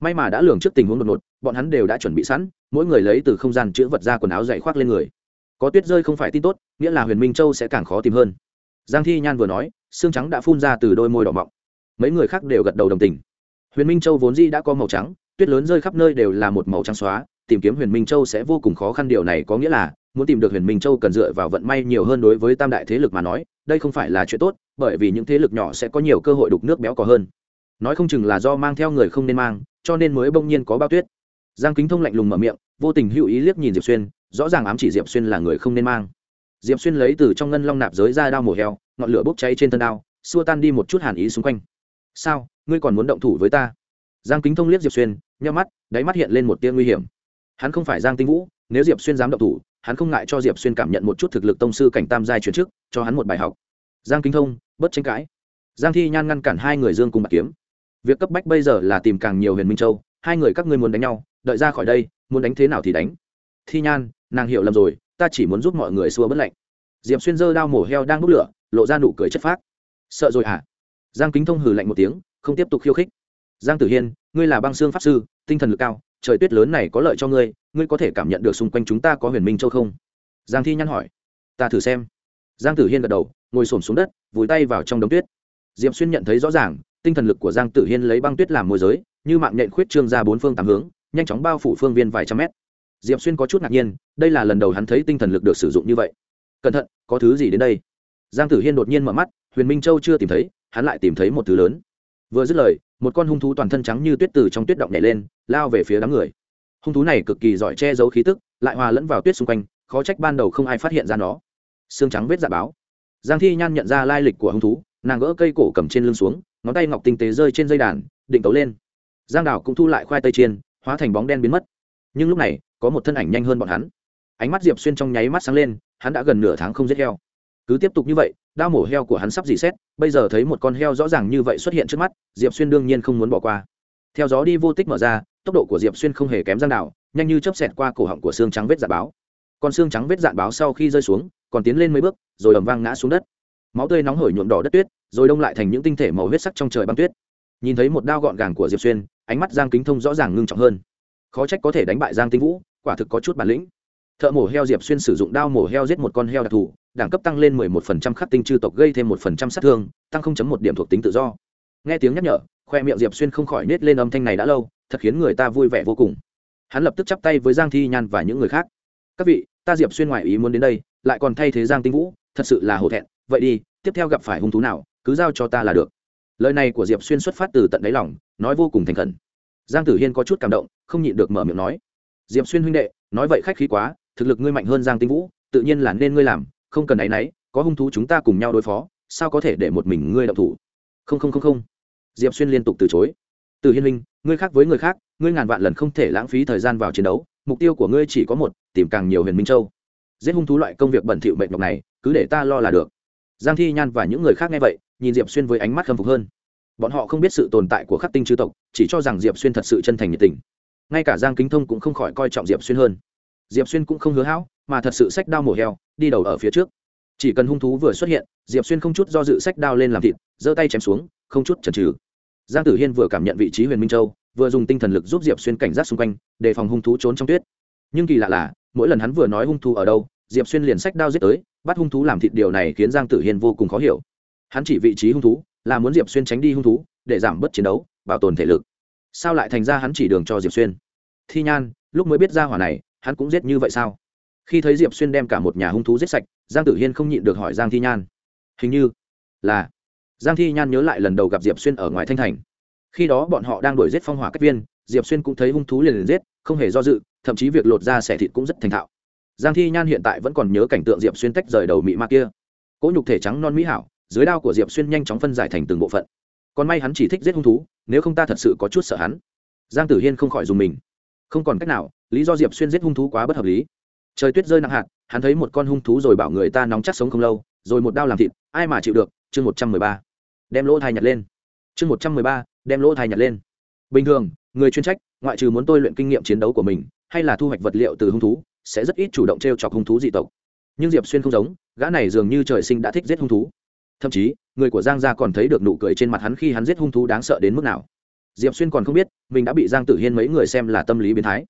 May mà đã lường trước tình huống đột ngột, bọn hắn đều đã chuẩn bị sẵn, mỗi người lấy từ không gian chữ vật ra quần áo dày khoác lên người. Có tuyết rơi không phải tin tốt, nghĩa là huyền minh châu sẽ càng khó tìm hơn. Giang thi nhan vừa nói, xương trắng đã phun ra từ đôi môi đỏ mọng. Mấy người khác đều gật đầu đồng tình. Huyền minh châu vốn di đã có màu trắng, tuyết lớn rơi khắp nơi đều là một màu trắng xóa, tìm kiếm huyền minh châu sẽ vô cùng khó khăn, điều này có nghĩa là, muốn tìm được huyền minh châu cần dựa vào vận may nhiều hơn đối với tam đại thế lực mà nói đây không phải là chuyện tốt, bởi vì những thế lực nhỏ sẽ có nhiều cơ hội đục nước béo cò hơn. Nói không chừng là do mang theo người không nên mang, cho nên mới bỗng nhiên có bao tuyết. Giang kính thông lạnh lùng mở miệng, vô tình hữu ý liếc nhìn diệp xuyên, rõ ràng ám chỉ diệp xuyên là người không nên mang. Diệp xuyên lấy từ trong ngân long nạp giới ra đao mổ heo, ngọn lửa bốc cháy trên thân đao, xua tan đi một chút hàn ý xung quanh. Sao, ngươi còn muốn động thủ với ta? Giang kính thông liếc diệp xuyên, nheo mắt, đáy mắt hiện lên một tia nguy hiểm. Hắn không phải giang tinh vũ, nếu diệp xuyên dám động thủ hắn không ngại cho diệp xuyên cảm nhận một chút thực lực tông sư cảnh tam giai chuyển trước cho hắn một bài học. Giang kính thông bất tranh cãi. Giang thi nhan ngăn cản hai người dương cùng bạc kiếm. Việc cấp bách bây giờ là tìm càng nhiều huyền minh châu, hai người các ngươi muốn đánh nhau, đợi ra khỏi đây, muốn đánh thế nào thì đánh. Thi nhan, nàng hiểu lầm rồi, ta chỉ muốn giúp mọi người xua bất lạnh. Diệp xuyên dơ đao mổ heo đang bốc lửa, lộ ra nụ cười chất phác. Sợ rồi hả? Giang kính thông hừ lạnh một tiếng, không tiếp tục khiêu khích. Giang tử hiên, ngươi là băng xương pháp sư, tinh thần lực cao trời tuyết lớn này có lợi cho ngươi ngươi có thể cảm nhận được xung quanh chúng ta có huyền minh châu không? Giang thi nhăn hỏi. Ta thử xem. Giang tử hiên gật đầu, ngồi s ổ m xuống đất, vùi tay vào trong đống tuyết. Diệp xuyên nhận thấy rõ ràng, tinh thần lực của giang tử hiên lấy băng tuyết làm môi giới, như mạng nhện khuyết trương ra bốn phương tám hướng, nhanh chóng bao phủ phương viên vài trăm mét. Diệp xuyên có chút ngạc nhiên, đây là lần đầu hắn thấy tinh thần lực được sử dụng như vậy. Cẩn thận, có thứ gì đến đây? Giang tử hiên đột nhiên mở mắt, huyền minh châu chưa tìm thấy, hắn lại tìm thấy một thứ lớn. Vừa dứt lời, một con hung thú toàn thân trắng như tuyết từ trong tuyết động nhảy lên lao về phía đám người. Hung thú này cực kỳ giỏi che giấu khí tức, lại hòa lẫn vào tuyết xung quanh, khó trách ban đầu không ai phát hiện ra nó. Xương trắng vết dạ báo. Giang thi nhan nhận ra lai lịch của hung thú, nàng gỡ cây cổ cầm trên lưng xuống, ngón tay ngọc tinh tế rơi trên dây đàn, định tấu lên. Giang đảo cũng thu lại khoai tây chiên, hóa thành bóng đen biến mất. Nhưng lúc này, có một thân ảnh nhanh hơn bọn hắn. Ánh mắt diệp xuyên trong nháy mắt sáng lên, hắn đã gần nửa tháng không giết heo. Cứ tiếp tục như vậy, đao mổ heo của hắn sắp dì xét, bây giờ thấy một con heo rõ ràng như vậy xuất hiện trước mắt, diệp xuyên đương nhiên không muốn bỏ qua theo gió đi vô tích mở ra tốc độ của diệp xuyên không hề kém giang nào, nhanh như chớp xẹt qua cổ họng của xương trắng vết dạn báo. Con xương trắng vết dạn báo sau khi rơi xuống còn tiến lên mấy bước rồi ầm vang ngã xuống đất. Máu tươi nóng hổi nhuộm đỏ đất tuyết rồi đông lại thành những tinh thể màu huyết sắc trong trời băng tuyết. Nhìn thấy một đao gọn gàng của diệp xuyên ánh mắt giang kính thông rõ ràng ngưng trọng hơn. Khó trách có thể đánh bại giang tinh vũ quả thực có chút bản lĩnh. Thợ mổ heo diệp xuyên sử dụng đao mổ heo giết một con heo đặc thù đẳng cấp tăng lên 11% khắc tinh chư tộc gây thêm 1% sát thương tăng 0.1 điểm thuộc tính tự do nghe tiếng nhắc nhở, khoe miệng diệp xuyên không khỏi nết lên âm thanh này đã lâu, thật khiến người ta vui vẻ vô cùng. Hắn lập tức chắp tay với giang thi nhan và những người khác. Các vị, ta diệp xuyên ngoài ý muốn đến đây, lại còn thay thế giang tinh vũ, thật sự là hổ thẹn. Vậy đi, tiếp theo gặp phải hung thú nào, cứ giao cho ta là được. Lời này của diệp xuyên xuất phát từ tận đáy lòng, nói vô cùng thành khẩn. Giang tử hiên có chút cảm động, không nhịn được mở miệng nói, diệp xuyên huynh đệ, nói vậy khách khí quá, thực lực ngươi mạnh hơn giang tinh vũ, tự nhiên là nên ngươi làm, không cần áy náy, có hung thú chúng ta cùng nhau đối phó, sao có thể để một mình ngươi đậu thủ? Không không không không. Diệp xuyên liên tục từ chối. Từ hiên minh, ngươi khác với người khác, ngươi ngàn vạn lần không thể lãng phí thời gian vào chiến đấu, mục tiêu của ngươi chỉ có một, tìm càng nhiều huyền minh châu. Giết hung thú loại công việc bẩn thỉu mệt nhọc này, cứ để ta lo là được. Giang thi nhan và những người khác nghe vậy, nhìn diệp xuyên với ánh mắt khâm phục hơn. Bọn họ không biết sự tồn tại của khắc tinh chư tộc, chỉ cho rằng diệp xuyên thật sự chân thành nhiệt tình. Ngay cả giang kính thông cũng không khỏi coi trọng diệp xuyên hơn. Diệp xuyên cũng không hứa hão mà thật sự sách đao mổ heo, đi đầu ở phía trước chỉ cần hung thú vừa xuất hiện, diệp xuyên không chút do dự sách đao lên làm thịt, giơ tay chém xuống, không chút chần trừ giang tử hiên vừa cảm nhận vị trí huyền minh châu, vừa dùng tinh thần lực giúp diệp xuyên cảnh giác xung quanh, đề phòng hung thú trốn trong tuyết. Nhưng kỳ lạ là, mỗi lần hắn vừa nói hung thú ở đâu, diệp xuyên liền sách đao giết tới, bắt hung thú làm thịt điều này khiến giang tử hiên vô cùng khó hiểu. Hắn chỉ vị trí hung thú, là muốn diệp xuyên tránh đi hung thú, để giảm bớt chiến đấu, bảo tồn thể lực. Sao lại thành ra hắn chỉ đường cho diệp xuyên? Thi nhan, lúc mới biết ra hỏa này, hắn cũng giết như vậy sao? Khi thấy diệp xuyên đem cả một nhà hung thú giết sạch, giang tử hiên không nhịn được hỏi giang thi nhan. Hình như là giang thi nhan nhớ lại lần đầu gặp diệp xuyên ở ngoài thanh thành. Khi đó bọn họ đang đuổi giết phong hỏa cách viên, diệp xuyên cũng thấy hung thú liền liền giết, không hề do dự, thậm chí việc lột ra xẻ thịt cũng rất thành thạo. Giang thi nhan hiện tại vẫn còn nhớ cảnh tượng diệp xuyên tách rời đầu mị ma kia. Cỗ nhục thể trắng non mỹ hảo, dưới đao của diệp xuyên nhanh chóng phân giải thành từng bộ phận. Còn may hắn chỉ thích giết hung thú, nếu không ta thật sự có chút sợ hắn. Giang tử hiên không khỏi dùng mình. Không còn cách nào, lý do diệp xuyên giết hung thú quá bất hợp lý trời tuyết rơi nặng hạt, hắn thấy một con hung thú rồi bảo người ta nóng chắc sống không lâu, rồi một đao làm thịt, ai mà chịu được? Chương một trăm mười ba. Đem lỗ thai nhặt lên. Chương một trăm mười ba, đem lỗ thai nhặt lên. Bình thường, người chuyên trách, ngoại trừ muốn tôi luyện kinh nghiệm chiến đấu của mình, hay là thu hoạch vật liệu từ hung thú, sẽ rất ít chủ động t r e o chọc hung thú dị tộc. Nhưng diệp xuyên không giống, gã này dường như trời sinh đã thích giết hung thú. Thậm chí, người của giang gia còn thấy được nụ cười trên mặt hắn khi hắn giết hung thú đáng sợ đến mức nào. Diệp xuyên còn không biết, mình đã bị giang tử hiên mấy người xem là tâm lý biến thái.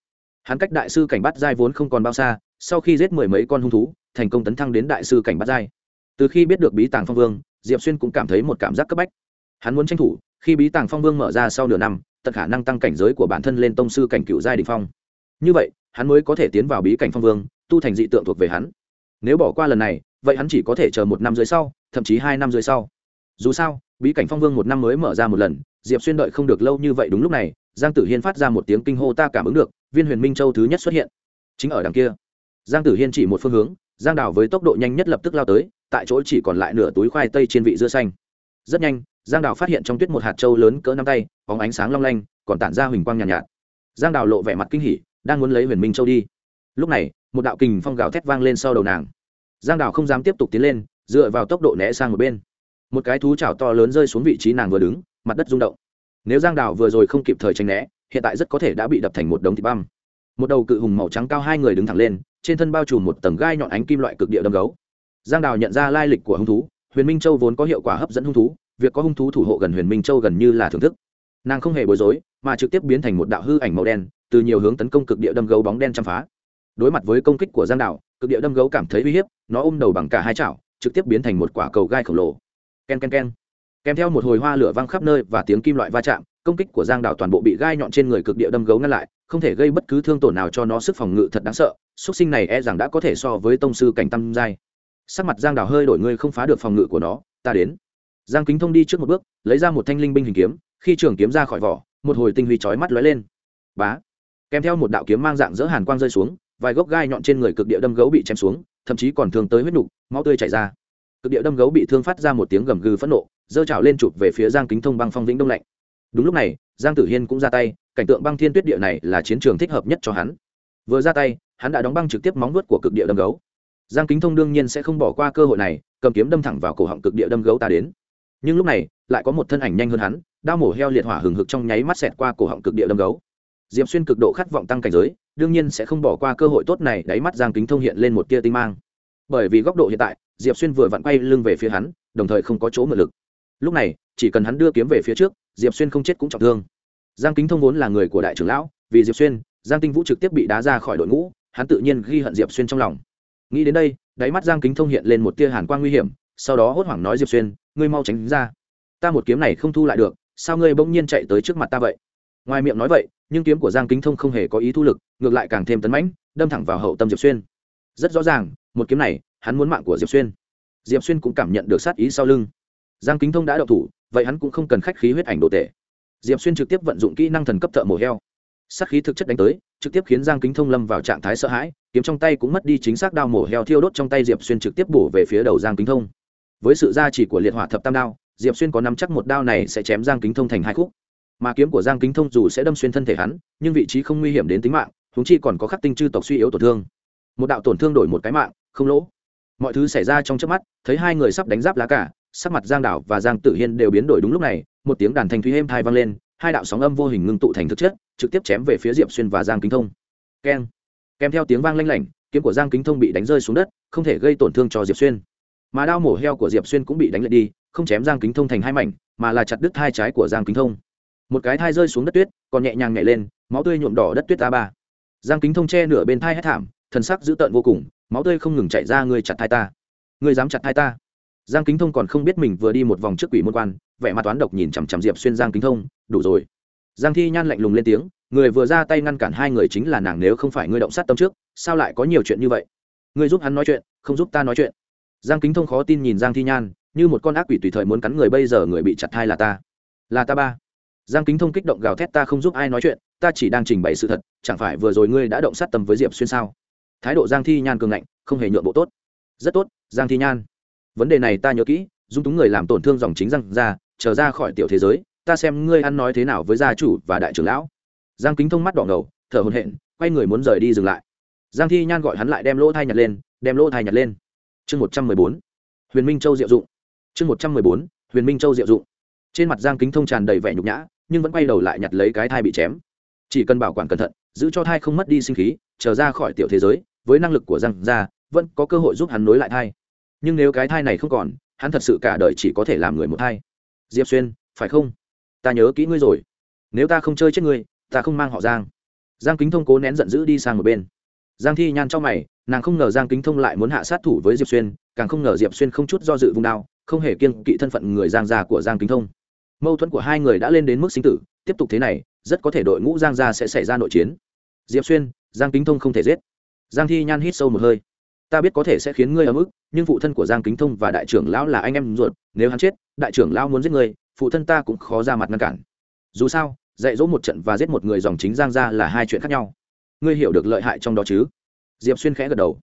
Hắn cách đại sư cảnh bắt giai vốn không còn bao xa sau khi giết mười mấy con hung thú, thành công tấn thăng đến đại sư cảnh bắt giai. Từ khi biết được bí tàng phong vương, diệp xuyên cũng cảm thấy một cảm giác cấp bách. Hắn muốn tranh thủ, khi bí tàng phong vương mở ra sau nửa năm, tận khả năng tăng cảnh giới của bản thân lên tông sư cảnh cựu giai đình phong. Như vậy, hắn mới có thể tiến vào bí cảnh phong vương, tu thành dị tượng thuộc về hắn. Nếu bỏ qua lần này, vậy hắn chỉ có thể chờ một năm dưới sau, thậm chí hai năm dưới sau. Dù sao, bí cảnh phong vương một năm mới mở ra một lần, diệp xuyên đợi không được lâu như vậy đúng lúc này, giang tử hiên phát ra một tiếng kinh hô ta cảm ứng được, viên huyền minh châu thứ nhất xuất hiện. Chính ở đằng kia giang tử hiên chỉ một phương hướng giang đào với tốc độ nhanh nhất lập tức lao tới tại chỗ chỉ còn lại nửa túi khoai tây trên vị dưa xanh. Rất nhanh giang đào phát hiện trong tuyết một hạt trâu lớn cỡ năm tay bóng ánh sáng long lanh còn tản ra huỳnh quang nhàn nhạt, nhạt. Giang đào lộ vẻ mặt kinh hỉ đang muốn lấy huyền minh châu đi. Lúc này một đạo kình phong gào thét vang lên sau đầu nàng. Giang đào không dám tiếp tục tiến lên dựa vào tốc độ né sang một bên. Một cái thú chảo to lớn rơi xuống vị trí nàng vừa đứng mặt đất rung động. Nếu giang đào vừa rồi không kịp thời tránh né hiện tại rất có thể đã bị đập thành một đống thịt băm. Một đầu cự hùng màu trắng cao hai người đứng thẳng lên trên thân bao trùm một tầng gai nhọn ánh kim loại cực địa đâm gấu. Giang đào nhận ra lai lịch của hung thú, huyền minh châu vốn có hiệu quả hấp dẫn hung thú, việc có hung thú thủ hộ gần huyền minh châu gần như là thưởng thức. Nàng không hề bối rối, mà trực tiếp biến thành một đạo hư ảnh màu đen, từ nhiều hướng tấn công cực địa đâm gấu bóng đen chăm phá. Đối mặt với công kích của giang đào, cực địa đâm gấu cảm thấy uy hiếp, nó ôm đầu bằng cả hai chảo, trực tiếp biến thành một quả cầu gai khổng lồ. K e n k e n k e n kèm theo một hồi hoa lửa văng khắp nơi và tiếng kim loại va chạm, công kích của giang đào toàn bộ bị gai nhọn trên người cực địa đâm gấu ngăn lại, không thể gây bất cứ thương tổn nào cho nó sức phòng ngự thật đáng sợ xuất sinh này e rằng đã có thể so với tông sư cảnh tâm giai. Sắc mặt giang đào hơi đổi ngươi không phá được phòng ngự của nó, ta đến. Giang kính thông đi trước một bước, lấy ra một thanh linh binh hình kiếm, khi trường kiếm ra khỏi vỏ, một hồi tinh huy chói mắt lóe lên. Bá. Kèm theo một đạo kiếm mang dạng dỡ hàn quang rơi xuống, vài gốc gai nhọn trên người cực địa đâm gấu bị chém xuống, thậm chí còn thương tới huyết nục, máu tươi chảy ra. Cực địa đâm gấu bị thương phát ra một tiếng gầm gừ phẫn nộ giơ chảo lên chụp về phía giang kính thông băng phong vĩnh đông lạnh. Đúng lúc này, giang tử hiên cũng ra tay, cảnh tượng băng thiên tuyết địa này là chiến trường thích hợp nhất cho hắn vừa ra tay, hắn đã đóng băng trực tiếp móng vuốt của cực địa đâm gấu. Giang kính thông đương nhiên sẽ không bỏ qua cơ hội này, cầm kiếm đâm thẳng vào cổ họng cực địa đâm gấu ta đến. Nhưng lúc này, lại có một thân ảnh nhanh hơn hắn, đao mổ heo liệt hỏa hừng hực trong nháy mắt xẹt qua cổ họng cực địa đâm gấu. Diệp xuyên cực độ khát vọng tăng cảnh giới, đương nhiên sẽ không bỏ qua cơ hội tốt này, đáy mắt giang kính thông hiện lên một tia tinh mang. Bởi vì góc độ hiện tại, diệp xuyên vừa vặn quay lưng về phía hắn, đồng thời không có chỗ mượn lực. Lúc này, chỉ cần hắn đưa kiếm về phía trước, diệp xuyên không chết cũng trọng thương. Giang kính thông vốn là người của đại trưởng lão, vì diệp xuyên giang tinh vũ trực tiếp bị đá ra khỏi đội ngũ, hắn tự nhiên ghi hận diệp xuyên trong lòng. Nghĩ đến đây, đáy mắt giang kính thông hiện lên một tia hàn quang nguy hiểm, sau đó hốt hoảng nói diệp xuyên, ngươi mau tránh ra. Ta một kiếm này không thu lại được, sao ngươi bỗng nhiên chạy tới trước mặt ta vậy? Ngoài miệng nói vậy, nhưng kiếm của giang kính thông không hề có ý thu lực, ngược lại càng thêm tấn mãnh, đâm thẳng vào hậu tâm diệp xuyên. Rất rõ ràng, một kiếm này, hắn muốn mạng của diệp xuyên. Diệp xuyên cũng cảm nhận được sát ý sau lưng. Giang kính thông đã đậu thủ, vậy hắn cũng không cần khách khí huyết ảnh đồ tệ diệp xuyên trực tiếp vận dụng kỹ năng thần cấp thợ mổ heo sát khí thực chất đánh tới, trực tiếp khiến giang kính thông lâm vào trạng thái sợ hãi, kiếm trong tay cũng mất đi chính xác đao mổ heo thiêu đốt trong tay diệp xuyên trực tiếp bổ về phía đầu giang kính thông. Với sự gia trì của liệt hỏa thập tam đao, diệp xuyên có nắm chắc một đao này sẽ chém giang kính thông thành hai khúc. Mà kiếm của giang kính thông dù sẽ đâm xuyên thân thể hắn, nhưng vị trí không nguy hiểm đến tính mạng húng chi còn có khắc tinh chư tộc suy yếu tổn thương. Một đạo tổn thương đổi một cái mạng, không lỗ. Mọi thứ xảy ra trong trước mắt, thấy hai người sắp đánh giáp lá cả sắc mặt giang đảo và giang tử hiên đều biến đổi đúng lúc này, một tiếng đàn thanh thúy êm thai vang lên, hai đạo sóng âm vô hình ngưng tụ thành thực chất trực tiếp chém về phía diệp xuyên và giang kính thông. Keng. Kèm theo tiếng vang lanh lảnh, kiếm của giang kính thông bị đánh rơi xuống đất, không thể gây tổn thương cho diệp xuyên. Mà đao mổ heo của diệp xuyên cũng bị đánh lật đi, không chém giang kính thông thành hai mảnh, mà là chặt đứt hai trái của giang kính thông. Một cái thai rơi xuống đất tuyết, còn nhẹ nhàng nhảy lên, máu tươi nhuộm đỏ đất tuyết a ba. Giang kính thông che nửa bên thai hết thảm, thần sắc dữ tợn vô cùng, máu tươi không ngừng chạy ra người chặt thai ta. Người dám chặt thai ta. Giang kính thông còn không biết mình vừa đi một vòng trước quỷ môn quan, vẻ mặt toán độc nhìn chằm chằm diệp xuyên giang kính thông, đủ rồi giang thi nhan lạnh lùng lên tiếng, người vừa ra tay ngăn cản hai người chính là nàng nếu không phải ngươi động sát tâm trước, sao lại có nhiều chuyện như vậy? Ngươi giúp hắn nói chuyện, không giúp ta nói chuyện. Giang kính thông khó tin nhìn giang thi nhan, như một con ác quỷ tùy thời muốn cắn người bây giờ người bị chặt thai là ta. Là ta ba. Giang kính thông kích động gào thét ta không giúp ai nói chuyện, ta chỉ đang trình bày sự thật, chẳng phải vừa rồi ngươi đã động sát tâm với diệp xuyên sao? Thái độ giang thi nhan cường ngạnh, không hề nhượng bộ tốt. Rất tốt, giang thi nhan. Vấn đề này ta nhớ kỹ, dung túng người làm tổn thương dòng chính răng ra trở ra khỏi tiểu thế giới ta xem ngươi ăn nói thế nào với gia chủ và đại trưởng lão. Giang kính thông mắt đỏ ngầu, thở hồn hện quay người muốn rời đi dừng lại. Giang thi nhan gọi hắn lại đem lỗ thai nhặt lên, đem lỗ thai nhặt lên. Chương một trăm mười bốn. Huyền minh châu diệu dụng. Chương một trăm mười bốn. Huyền minh châu diệu dụng. Trên mặt giang kính thông tràn đầy vẻ nhục nhã, nhưng vẫn quay đầu lại nhặt lấy cái thai bị chém. Chỉ cần bảo quản cẩn thận, giữ cho thai không mất đi sinh khí, trở ra khỏi tiểu thế giới, với năng lực của giang gia, vẫn có cơ hội giúp hắn nối lại thai. Nhưng nếu cái thai này không còn, hắn thật sự cả đời chỉ có thể làm người một thai. Diệp xuyên, phải không? Ta nhớ kỹ ngươi rồi. Nếu ta không chơi chết ngươi, ta không mang họ giang. Giang kính thông cố nén giận dữ đi sang một bên. Giang thi nhan cho mày, nàng không ngờ giang kính thông lại muốn hạ sát thủ với diệp xuyên, càng không ngờ diệp xuyên không chút do dự vùng đao, không hề kiêng kỵ thân phận người giang gia của giang kính thông. Mâu thuẫn của hai người đã lên đến mức sinh tử, tiếp tục thế này, rất có thể đội ngũ giang gia sẽ xảy ra nội chiến. Diệp xuyên, giang kính thông không thể giết. Giang thi nhan hít sâu một hơi. Ta biết có thể sẽ khiến ngươi ở ức, nhưng phụ thân của giang kính thông và đại trưởng lão là anh em ruột, nếu hắn chết, đại trưởng lão muốn giết ngươi phụ thân ta cũng khó ra mặt ngăn cản. Dù sao, dạy dỗ một trận và giết một người dòng chính giang ra là hai chuyện khác nhau. Ngươi hiểu được lợi hại trong đó chứ? Diệp xuyên khẽ gật đầu.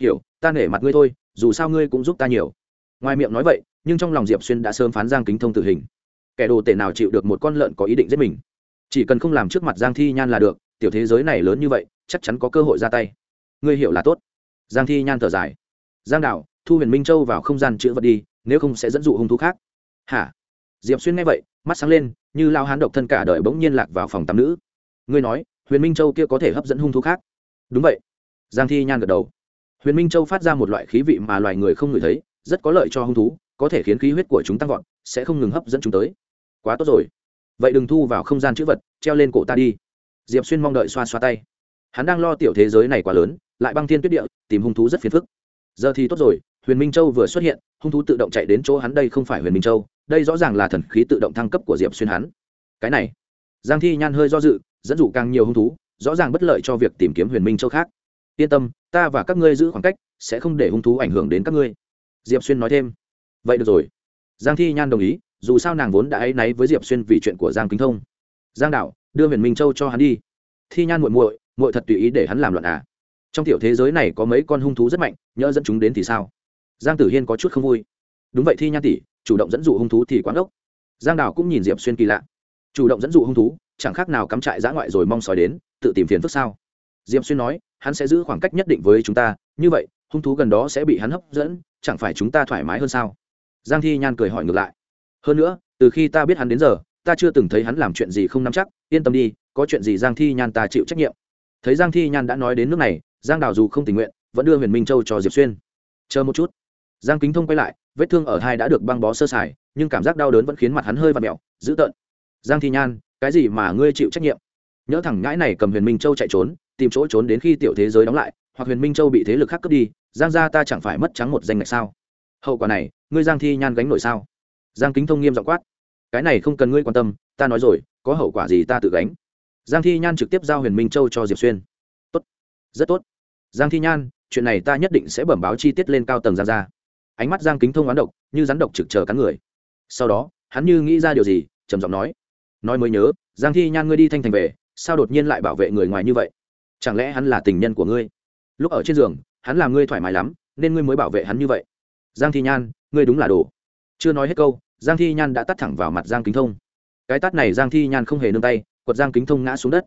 Hiểu, ta nể mặt ngươi thôi, dù sao ngươi cũng giúp ta nhiều. Ngoài miệng nói vậy, nhưng trong lòng diệp xuyên đã sớm phán giang kính thông tử hình. Kẻ đồ tể nào chịu được một con lợn có ý định giết mình? Chỉ cần không làm trước mặt giang thi nhan là được, tiểu thế giới này lớn như vậy, chắc chắn có cơ hội ra tay. Ngươi hiểu là tốt. Giang thi nhan thở dài. Giang đạo, thu huyền minh châu vào không gian chữ vật đi, nếu không sẽ dẫn dụ hung thú khác. Hả? Diệp xuyên nghe vậy, mắt sáng lên, như lao hán độc thân cả đời bỗng nhiên lạc vào phòng tắm nữ. Ngươi nói, huyền minh châu kia có thể hấp dẫn hung thú khác? Đúng vậy. Giang thi nhan gật đầu. Huyền minh châu phát ra một loại khí vị mà loài người không ngửi thấy, rất có lợi cho hung thú, có thể khiến khí huyết của chúng tăng vọt, sẽ không ngừng hấp dẫn chúng tới. Quá tốt rồi. Vậy đừng thu vào không gian chữ vật, treo lên cổ ta đi. Diệp xuyên mong đợi xoa xoa tay. Hắn đang lo tiểu thế giới này quá lớn, lại băng thiên tuyết địa, tìm hung thú rất phiền phức. Giờ thì tốt rồi huyền minh châu vừa xuất hiện, hung thú tự động chạy đến chỗ hắn, đây không phải huyền minh châu, đây rõ ràng là thần khí tự động thăng cấp của diệp xuyên hắn. Cái này, giang thi nhan hơi do dự, dẫn dụ càng nhiều hung thú, rõ ràng bất lợi cho việc tìm kiếm huyền minh châu khác. Yên tâm, ta và các ngươi giữ khoảng cách, sẽ không để hung thú ảnh hưởng đến các ngươi. Diệp xuyên nói thêm. Vậy được rồi. Giang thi nhan đồng ý, dù sao nàng vốn đã áy náy với diệp xuyên vì chuyện của giang kính thông. Giang đạo, đưa huyền minh châu cho hắn đi. Thi nhan muội muội muội thật tùy ý để hắn làm loạn à? Trong tiểu thế giới này có mấy con hung thú rất mạnh, nhỡ dẫn chúng đến thì sao? Giang tử hiên có chút không vui. Đúng vậy thi nhan tỷ, chủ động dẫn dụ hung thú thì quán ốc. Giang đào cũng nhìn diệp xuyên kỳ lạ. Chủ động dẫn dụ hung thú, chẳng khác nào cắm trại giã ngoại rồi mong sói đến, tự tìm phiền phức sao? Diệp xuyên nói, hắn sẽ giữ khoảng cách nhất định với chúng ta, như vậy, hung thú gần đó sẽ bị hắn hấp dẫn, chẳng phải chúng ta thoải mái hơn sao? Giang thi nhan cười hỏi ngược lại. Hơn nữa, từ khi ta biết hắn đến giờ, ta chưa từng thấy hắn làm chuyện gì không nắm chắc, yên tâm đi, có chuyện gì giang thi nhan ta chịu trách nhiệm. Thấy giang thi nhan đã nói đến nước này, giang đào dù không tình nguyện, vẫn đưa huyền minh châu cho diệp xuyên. Chờ một chút giang kính thông quay lại, vết thương ở hai đã được băng bó sơ sài, nhưng cảm giác đau đớn vẫn khiến mặt hắn hơi và mẹo dữ tợn. Giang thi nhan, cái gì mà ngươi chịu trách nhiệm? Nhỡ thẳng ngãi này cầm huyền minh châu chạy trốn, tìm chỗ trốn đến khi tiểu thế giới đóng lại, hoặc huyền minh châu bị thế lực khác cướp đi, giang gia ta chẳng phải mất trắng một danh ngạch sao? Hậu quả này, ngươi giang thi nhan gánh nổi sao? Giang kính thông nghiêm giọng quát. Cái này không cần ngươi quan tâm, ta nói rồi, có hậu quả gì ta tự gánh. Giang thi nhan trực tiếp giao huyền minh châu cho diệp xuyên. Tốt. Rất tốt. Giang thi nhan, chuyện này ta nhất định sẽ bẩm báo chi tiết lên cao tầng giang gia ánh mắt giang kính thông oán độc, như rắn độc trực chờ cắn người. Sau đó, hắn như nghĩ ra điều gì, trầm giọng nói nói mới nhớ, giang thi nhan ngươi đi thanh thành về, sao đột nhiên lại bảo vệ người ngoài như vậy? Chẳng lẽ hắn là tình nhân của ngươi? Lúc ở trên giường, hắn làm ngươi thoải mái lắm, nên ngươi mới bảo vệ hắn như vậy. Giang thi nhan, ngươi đúng là đồ. Chưa nói hết câu, giang thi nhan đã tắt thẳng vào mặt giang kính thông. Cái tắt này giang thi nhan không hề nương tay, quật giang kính thông ngã xuống đất.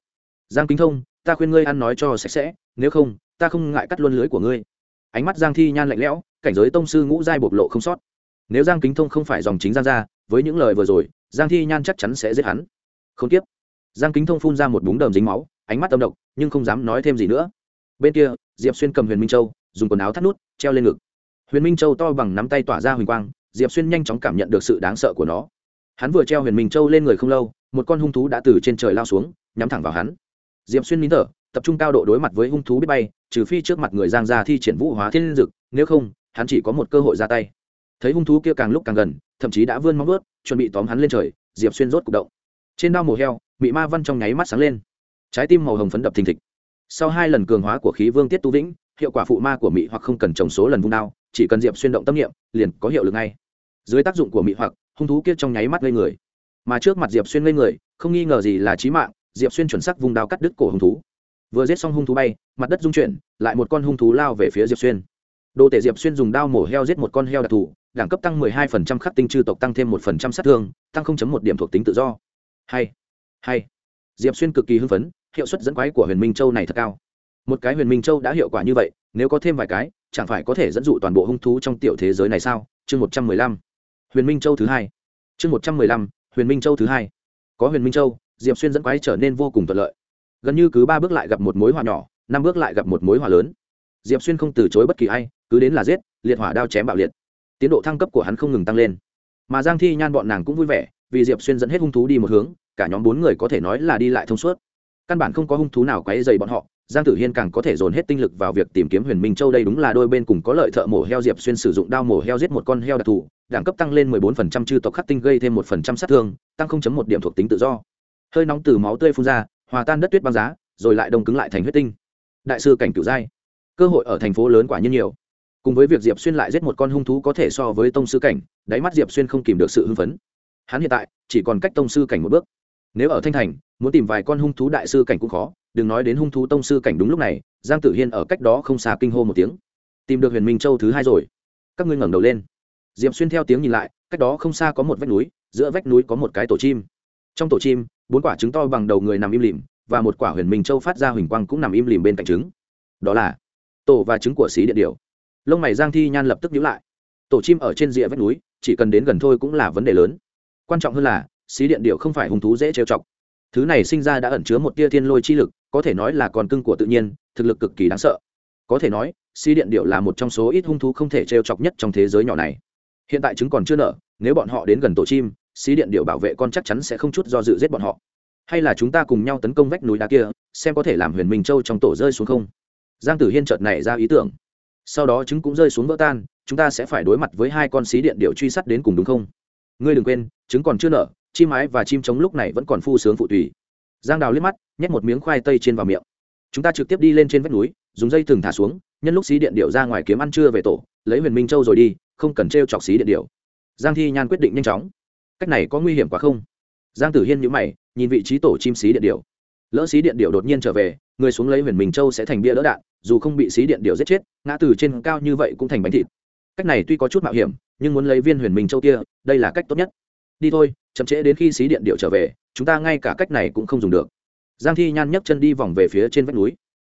Giang kính thông, ta khuyên ngươi ăn nói cho sạch sẽ, nếu không, ta không ngại cắt luôn lưới của ngươi. Ánh mắt giang thi nhan lạnh lẽo cảnh giới tông sư ngũ giai bộc lộ không sót. Nếu giang kính thông không phải dòng chính giang gia, với những lời vừa rồi, giang thi nhan chắc chắn sẽ giết hắn. Không tiếp giang kính thông phun ra một búng đờm dính máu, ánh mắt âm độc, nhưng không dám nói thêm gì nữa. Bên kia, diệp xuyên cầm huyền minh châu, dùng quần áo thắt nút, treo lên ngực. Huyền minh châu to bằng nắm tay tỏa ra huỳnh quang, diệp xuyên nhanh chóng cảm nhận được sự đáng sợ của nó. Hắn vừa treo huyền minh châu lên người không lâu, một con hung thú đã từ trên trời lao xuống, nhắm thẳng vào hắn. Diệp xuyên nín thở, tập trung cao độ đối mặt với hung thú biết bay, trừ phi trước mặt người giang Gia thi triển vũ hóa thiên dực, nếu không hắn chỉ có một cơ hội ra tay. Thấy hung thú kia càng lúc càng gần, thậm chí đã vươn móng vớt chuẩn bị tóm hắn lên trời, diệp xuyên rốt c ụ c động. Trên đao mổ heo bị ma văn trong nháy mắt sáng lên. Trái tim màu hồng phấn đập thình thịch. Sau hai lần cường hóa của khí vương tiết tu vĩnh, hiệu quả phụ ma của mị hoặc không cần trồng số lần vung đao, chỉ cần diệp xuyên động tâm niệm, liền có hiệu lực ngay. Dưới tác dụng của mị hoặc, hung thú kia trong nháy mắt lên người. Mà trước mặt diệp xuyên lên người, không nghi ngờ gì là trí mạng, diệp xuyên chuẩn sắc vùng đao cắt đứt cổ hung thú. Vừa giết xong hung thú bay, mặt đất rung chuyển, lại một con hung thú lao về phía diệp xuyên đồ tể diệp xuyên dùng đao mổ heo giết một con heo đặc thù, đẳng cấp tăng 12% khắc tinh chư tộc tăng thêm 1% sát thương, tăng 0.1 điểm thuộc tính tự do. Hay hay. Diệp xuyên cực kỳ hưng phấn, hiệu suất dẫn quái của huyền minh châu này thật cao. Một cái huyền minh châu đã hiệu quả như vậy, nếu có thêm vài cái, chẳng phải có thể dẫn dụ toàn bộ hung thú trong tiểu thế giới này sao? Chương một trăm mười lăm. Huyền minh châu thứ hai. Chương một trăm mười lăm, huyền minh châu thứ hai. Có huyền minh châu, diệp xuyên dẫn quái trở nên vô cùng thuận lợi. Gần như cứ ba bước lại gặp một mối hòa nhỏ, năm bước lại gặp một mối hòa lớn diệp xuyên không từ chối bất kỳ ai, cứ đến là giết, liệt hỏa đao chém bạo liệt. Tiến độ thăng cấp của hắn không ngừng tăng lên. Mà giang thi nhan bọn nàng cũng vui vẻ, vì diệp xuyên dẫn hết hung thú đi một hướng, cả nhóm bốn người có thể nói là đi lại thông suốt. Căn bản không có hung thú nào quấy dày bọn họ, giang tử hiên càng có thể dồn hết tinh lực vào việc tìm kiếm huyền minh châu đây đúng là đôi bên cùng có lợi thợ mổ heo diệp xuyên sử dụng đao mổ heo giết một con heo đặc thù, đẳng cấp tăng lên 14% chư tộc khắc tinh gây thêm 1% sát thương, tăng 0.1 điểm thuộc tính tự do. Hơi nóng từ máu tươi phun ra, hòa tan đất tuyết băng giá, rồi lại đông cứng lại thành huyết tinh. Đại sư cảnh cửu giai cơ hội ở thành phố lớn quả nhiên nhiều. Cùng với việc diệp xuyên lại giết một con hung thú có thể so với tông sư cảnh, đáy mắt diệp xuyên không kìm được sự hưng phấn. Hắn hiện tại chỉ còn cách tông sư cảnh một bước. Nếu ở thanh thành, muốn tìm vài con hung thú đại sư cảnh cũng khó, đừng nói đến hung thú tông sư cảnh đúng lúc này, giang tử hiên ở cách đó không xa kinh hô một tiếng. Tìm được huyền minh châu thứ hai rồi. Các ngươi ngẩng đầu lên. Diệp xuyên theo tiếng nhìn lại, cách đó không xa có một vách núi, giữa vách núi có một cái tổ chim. Trong tổ chim, bốn quả trứng to bằng đầu người nằm im lìm, và một quả huyền minh châu phát ra huỳnh quang cũng nằm im lìm bên cạnh trứng. Đó là tổ và trứng của xí điện điều, lông mày giang thi nhan lập tức nhíu lại. Tổ chim ở trên rìa vách núi chỉ cần đến gần thôi cũng là vấn đề lớn. Quan trọng hơn là xí điện điệu không phải hung thú dễ trêu chọc. Thứ này sinh ra đã ẩn chứa một tia thiên lôi chi lực có thể nói là còn cưng của tự nhiên thực lực cực kỳ đáng sợ. Có thể nói xí điện điệu là một trong số ít hung thú không thể trêu chọc nhất trong thế giới nhỏ này. Hiện tại chứng còn chưa nở nếu bọn họ đến gần tổ chim xí điện điệu bảo vệ con chắc chắn sẽ không chút do dự giết bọn họ. Hay là chúng ta cùng nhau tấn công vách núi đá kia xem có thể làm huyền minh châu trong tổ rơi xuống không? Giang tử hiên chợt này ra ý tưởng. Sau đó trứng cũng rơi xuống vỡ tan, chúng ta sẽ phải đối mặt với hai con xí điện điệu truy sát đến cùng đúng không? Ngươi đừng quên, trứng còn chưa nở chim mái và chim trống lúc này vẫn còn phu sướng phụ tùy. Giang đào liếc mắt, nhét một miếng khoai tây trên vào miệng. Chúng ta trực tiếp đi lên trên vách núi, dùng dây thừng thả xuống, nhân lúc xí điện điệu ra ngoài kiếm ăn trưa về tổ, lấy huyền minh châu rồi đi, không cần t r e o chọc xí điện điệu giang thi nhan quyết định nhanh chóng. Cách này có nguy hiểm quá không? Giang tử hiên nhữ mày, nhìn vị trí tổ chim xí điện điệu lỡ xí điện điệu đột nhiên trở về, người xuống lấy huyền minh châu sẽ thành bia lỡ đạn, dù không bị xí điện điệu giết chết, ngã từ trên cao như vậy cũng thành bánh thịt. Cách này tuy có chút mạo hiểm, nhưng muốn lấy viên huyền minh châu kia, đây là cách tốt nhất. Đi thôi, chậm trễ đến khi xí điện điệu trở về, chúng ta ngay cả cách này cũng không dùng được. Giang thi nhan nhấc chân đi vòng về phía trên vách núi.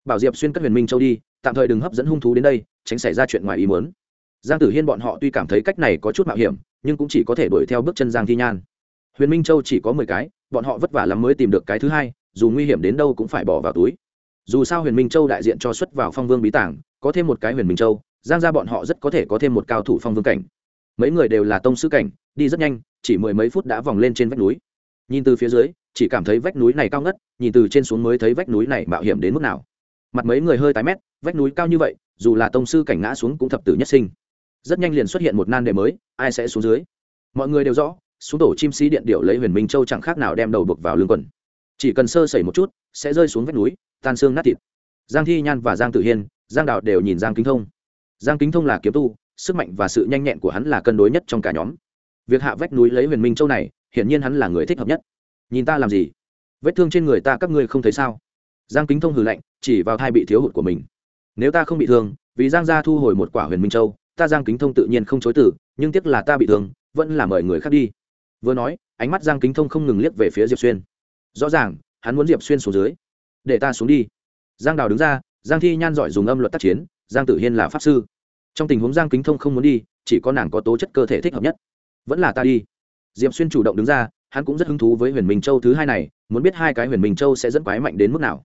Bảo diệp xuyên cất huyền minh châu đi, tạm thời đừng hấp dẫn hung thú đến đây, tránh xảy ra chuyện ngoài ý muốn. Giang tử hiên bọn họ tuy cảm thấy cách này có chút mạo hiểm, nhưng cũng chỉ có thể đuổi theo bước chân giang thi nhan. Huyền minh châu chỉ có mười cái, bọn họ vất vả lắm mới tìm được cái thứ hai dù nguy hiểm đến đâu cũng phải bỏ vào túi. Dù sao huyền minh châu đại diện cho xuất vào phong vương bí tảng có thêm một cái huyền minh châu, giang ra bọn họ rất có thể có thêm một cao thủ phong vương cảnh. Mấy người đều là tông sư cảnh, đi rất nhanh, chỉ mười mấy phút đã vòng lên trên vách núi. Nhìn từ phía dưới, chỉ cảm thấy vách núi này cao ngất, nhìn từ trên xuống mới thấy vách núi này mạo hiểm đến mức nào. Mặt mấy người hơi tái mét, vách núi cao như vậy, dù là tông sư cảnh ngã xuống cũng thập tử nhất sinh. Rất nhanh liền xuất hiện một nan đề mới, ai sẽ xuống dưới? Mọi người đều rõ, xuống tổ chim sĩ điện điệu lấy huyền minh châu chẳng khác nào đem đầu buộc vào lương quần chỉ cần sơ sẩy một chút, sẽ rơi xuống vách núi, tan xương nát thịt. Giang thi nhan và giang tử hiên, giang đạo đều nhìn giang kính thông. Giang kính thông là kiếm tu, sức mạnh và sự nhanh nhẹn của hắn là cân đối nhất trong cả nhóm. Việc hạ vách núi lấy huyền minh châu này, hiển nhiên hắn là người thích hợp nhất. Nhìn ta làm gì? Vết thương trên người ta các ngươi không thấy sao? Giang kính thông hừ lạnh, chỉ vào thai bị thiếu hụt của mình. Nếu ta không bị thương, vì giang gia thu hồi một quả huyền minh châu, ta giang kính thông tự nhiên không chối từ, nhưng tiếc là ta bị thương, vẫn là mời người khác đi. Vừa nói, ánh mắt giang kính thông không ngừng liếc về phía diệp xuyên rõ ràng, hắn muốn diệp xuyên xuống dưới. Để ta xuống đi. Giang đào đứng ra, giang thi nhan giỏi dùng âm luật tác chiến, giang tử hiên là pháp sư. Trong tình huống giang kính thông không muốn đi, chỉ có nàng có tố chất cơ thể thích hợp nhất. Vẫn là ta đi. Diệp xuyên chủ động đứng ra, hắn cũng rất hứng thú với huyền minh châu thứ hai này, muốn biết hai cái huyền minh châu sẽ dẫn quái mạnh đến mức nào.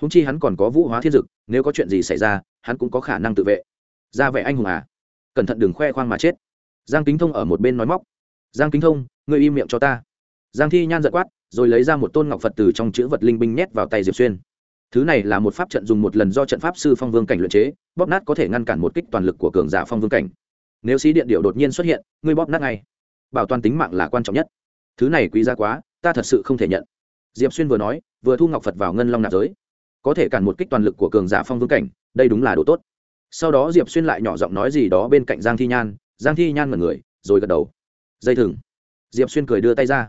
Húng chi hắn còn có vũ hóa thiên dực, nếu có chuyện gì xảy ra, hắn cũng có khả năng tự vệ. Ra vẻ anh hùng à? Cẩn thận đừng khoe khoang mà chết. Giang kính thông ở một bên nói móc. Giang kính thông người im miệng cho ta. Giang thi nhan giật quát rồi lấy ra một tôn ngọc phật từ trong chữ vật linh binh nhét vào tay diệp xuyên. Thứ này là một pháp trận dùng một lần do trận pháp sư phong vương cảnh luyện chế, bóp nát có thể ngăn cản một kích toàn lực của cường giả phong vương cảnh. Nếu xí điện điệu đột nhiên xuất hiện, ngươi bóp nát ngay. Bảo toàn tính mạng là quan trọng nhất. Thứ này quý giá quá, ta thật sự không thể nhận. Diệp xuyên vừa nói, vừa thu ngọc phật vào ngân long nạp giới. Có thể cản một kích toàn lực của cường giả phong vương cảnh, đây đúng là đồ tốt. Sau đó diệp xuyên lại nhỏ giọng nói gì đó bên cạnh giang thi nhan, giang thi nhan mật người, rồi gật đầu. Dây thừng. Diệp xuyên cười đưa tay ra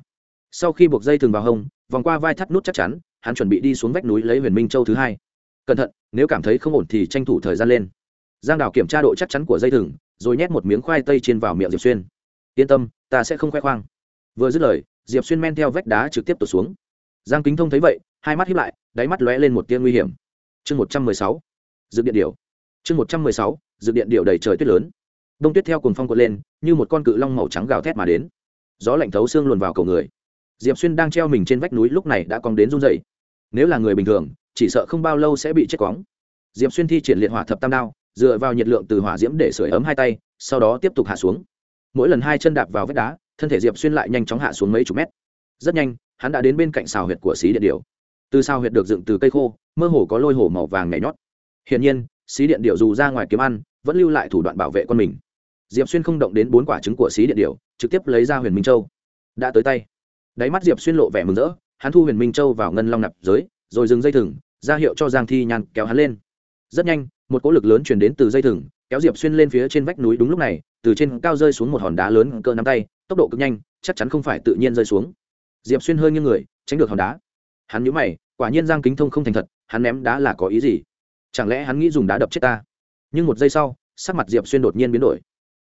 sau khi buộc dây thừng vào hông, vòng qua vai thắt nút chắc chắn, hắn chuẩn bị đi xuống vách núi lấy huyền minh châu thứ hai. Cẩn thận, nếu cảm thấy không ổn thì tranh thủ thời gian lên. Giang đào kiểm tra độ chắc chắn của dây thừng, rồi nhét một miếng khoai tây trên vào miệng diệp xuyên. Yên tâm, ta sẽ không khoe khoang. Vừa dứt lời, diệp xuyên men theo vách đá trực tiếp tụt xuống. Giang kính thông thấy vậy, hai mắt hiếp lại, đáy mắt lóe lên một tia nguy hiểm. Chương một trăm mười sáu, dự điện điệu chương một trăm mười sáu, dự điện điệu đầy trời tuyết lớn. Đông tuyết theo cùng phong quật lên, như một con cự long màu trắng gào thét mà đến. Gió lạnh thấu xương luồn vào cầu người diệp xuyên đang treo mình trên vách núi lúc này đã cong đến run dậy nếu là người bình thường, chỉ sợ không bao lâu sẽ bị chết cóng. Diệp xuyên thi triển liệt hỏa thập tam đao, dựa vào nhiệt lượng từ hỏa diễm để sửa ấm hai tay, sau đó tiếp tục hạ xuống. Mỗi lần hai chân đạp vào vách đá, thân thể diệp xuyên lại nhanh chóng hạ xuống mấy chục mét. Rất nhanh, hắn đã đến bên cạnh xào huyệt của xí điện điệu từ sao huyệt được dựng từ cây khô, mơ hồ có lôi hổ màu vàng nhảy nhót. Hiển nhiên, xí điện điệu dù ra ngoài kiếm ăn, vẫn lưu lại thủ đoạn bảo vệ con mình. Diệp xuyên không động đến bốn quả trứng của xí điện điệu trực tiếp lấy ra huyền minh châu. Đã tới tay đáy mắt diệp xuyên lộ vẻ mừng rỡ, hắn thu huyền minh châu vào ngân long nạp giới, rồi dừng dây thừng, ra hiệu cho giang thi nhàn kéo hắn lên. Rất nhanh, một cỗ lực lớn chuyển đến từ dây thừng, kéo diệp xuyên lên phía trên vách núi đúng lúc này, từ trên cao rơi xuống một hòn đá lớn cỡ nắm tay, tốc độ cực nhanh, chắc chắn không phải tự nhiên rơi xuống. Diệp xuyên hơi như người, tránh được hòn đá. Hắn nhũ mày, quả nhiên giang kính thông không thành thật, hắn ném đá là có ý gì? Chẳng lẽ hắn nghĩ dùng đá đập chết ta? Nhưng một giây sau, sắc mặt diệp xuyên đột nhiên biến đổi.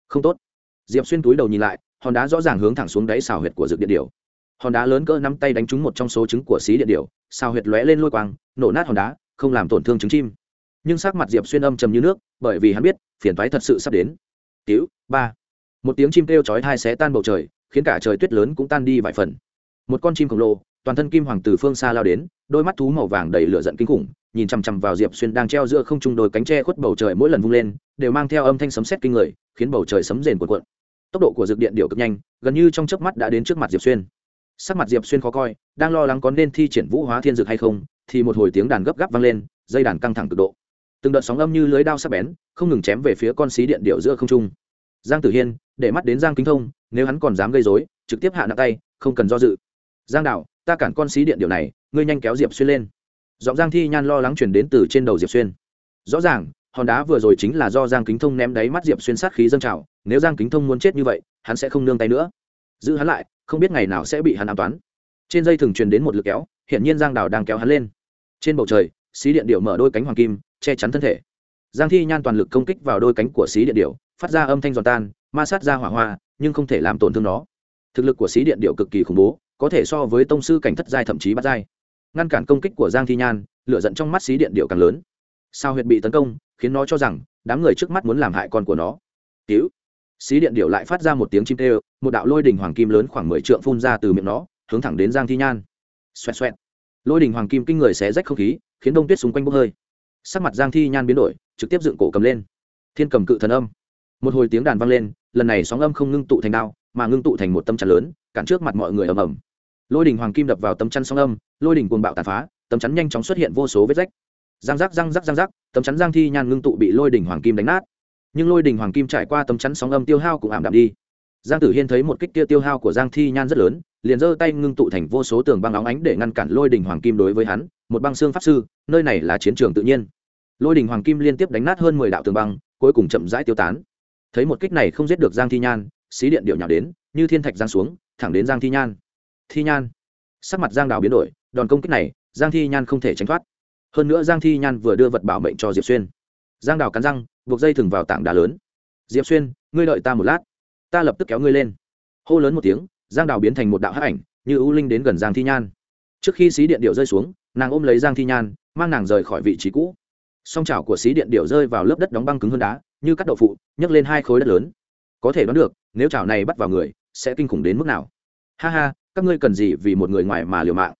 Không tốt. Diệp xuyên túi đầu nhìn lại, hòn đá rõ ràng hướng thẳng xuống đáy xào huyệt của dược điện điều hòn đá lớn cỡ nắm tay đánh trúng một trong số trứng của xí điện điệu sao huyệt lóe lên lôi quang, nổ nát hòn đá, không làm tổn thương trứng chim. Nhưng sắc mặt diệp xuyên âm trầm như nước, bởi vì hắn biết, phiền toái thật sự sắp đến. Tiểu, ba. Một tiếng chim kêu chói tai xé tan bầu trời, khiến cả trời tuyết lớn cũng tan đi vài phần. Một con chim khổng lồ, toàn thân kim hoàng từ phương xa lao đến, đôi mắt thú màu vàng đầy lửa giận kinh khủng, nhìn chằm chằm vào diệp xuyên đang treo giữa không trung đôi cánh tre khuất bầu trời mỗi lần vung lên, đều mang theo âm thanh sấm sét kinh người, khiến bầu trời sấm rền cuộn cuộn. Tốc độ của dược điện điệu cực nhanh, gần như trong chớp mắt đã đến trước mặt diệp xuyên sắc mặt diệp xuyên khó coi, đang lo lắng có nên thi triển vũ hóa thiên dược hay không, thì một hồi tiếng đàn gấp gáp vang lên, dây đàn căng thẳng cực độ. Từng đợt sóng âm như lưới đao sắc bén, không ngừng chém về phía con xí điện điệu giữa không trung. Giang tử hiên, để mắt đến giang kính thông, nếu hắn còn dám gây dối trực tiếp hạ nặng tay, không cần do dự. Giang đạo, ta cản con xí điện điệu này, ngươi nhanh kéo diệp xuyên lên. Giọng giang thi nhan lo lắng chuyển đến từ trên đầu diệp xuyên. Rõ ràng, hòn đá vừa rồi chính là do giang kính thông ném đáy mắt diệp xuyên sát khí dâng trào, nếu giang kính thông muốn chết như vậy, hắn sẽ không nương tay nữa. Giữ hắn lại không biết ngày nào sẽ bị hắn ám toán. Trên dây thường truyền đến một lực kéo hiện nhiên giang đào đang kéo hắn lên. Trên bầu trời, xí điện điệu mở đôi cánh hoàng kim, che chắn thân thể. Giang thi nhan toàn lực công kích vào đôi cánh của xí điện điệu phát ra âm thanh giòn tan, ma sát ra hỏa hoa, nhưng không thể làm tổn thương nó. Thực lực của xí điện điệu cực kỳ khủng bố, có thể so với tông sư cảnh thất giai thậm chí bắt giai. Ngăn cản công kích của giang thi nhan lựa giận trong mắt xí điện điệu càng lớn. Sao huyệt bị tấn công, khiến nó cho rằng đám người trước mắt muốn làm hại con của nó. Tiếu xí điện điệu lại phát ra một tiếng chim tê một đạo lôi đình hoàng kim lớn khoảng mười trượng phun ra từ miệng nó, hướng thẳng đến giang thi nhan. Xoẹt xoẹt. Lôi đình hoàng kim kinh người xé rách không khí, khiến đông tuyết xung quanh bốc hơi. Sắc mặt giang thi nhan biến đổi, trực tiếp dựng cổ cầm lên. Thiên cầm cự thần âm. Một hồi tiếng đàn vang lên, lần này sóng âm không ngưng tụ thành đao, mà ngưng tụ thành một tâm chắn lớn, cản trước mặt mọi người ầm ầm. Lôi đình hoàng kim đập vào tấm chắn sóng âm, lôi đình cuồng bạo tàn phá tấm chắn nhanh chóng xuất hiện vô số vết rách. Răng rắc răng rắc răng rắc tấm chắn giang thi nhan ngưng tụ bị lôi đình hoàng kim đánh nát nhưng lôi đình hoàng kim trải qua tấm chắn sóng âm tiêu hao cũng ảm đạm đi. Giang tử hiên thấy một kích kia tiêu hao của giang thi nhan rất lớn, liền giơ tay ngưng tụ thành vô số tường băng óng ánh để ngăn cản lôi đình hoàng kim đối với hắn, một băng xương pháp sư, nơi này là chiến trường tự nhiên. Lôi đình hoàng kim liên tiếp đánh nát hơn mười đạo tường băng, cuối cùng chậm rãi tiêu tán. Thấy một kích này không giết được giang thi nhan, xí điện điệu nhào đến, như thiên thạch giang xuống, thẳng đến giang thi nhan. Thi nhan. Sắc mặt giang đào biến đổi, đòn công kích này, giang thi nhan không thể tránh thoát. Hơn nữa giang thi nhan vừa đưa vật bảo mệnh cho diệp xuyên giang đào cắn răng, buộc dây thừng vào tảng đá lớn. Diệp xuyên, ngươi đợi ta một lát, ta lập tức kéo ngươi lên. Hô lớn một tiếng, giang đào biến thành một đạo hắc ảnh, như ưu linh đến gần giang thi nhan. Trước khi xí điện điệu rơi xuống, nàng ôm lấy giang thi nhan, mang nàng rời khỏi vị trí cũ. Song chảo của xí điện điệu rơi vào lớp đất đóng băng cứng hơn đá, như cắt đậu phụ, nhấc lên hai khối đất lớn. Có thể đoán được, nếu chảo này bắt vào người, sẽ kinh khủng đến mức nào. Ha ha, các ngươi cần gì vì một người ngoài mà liều mạng?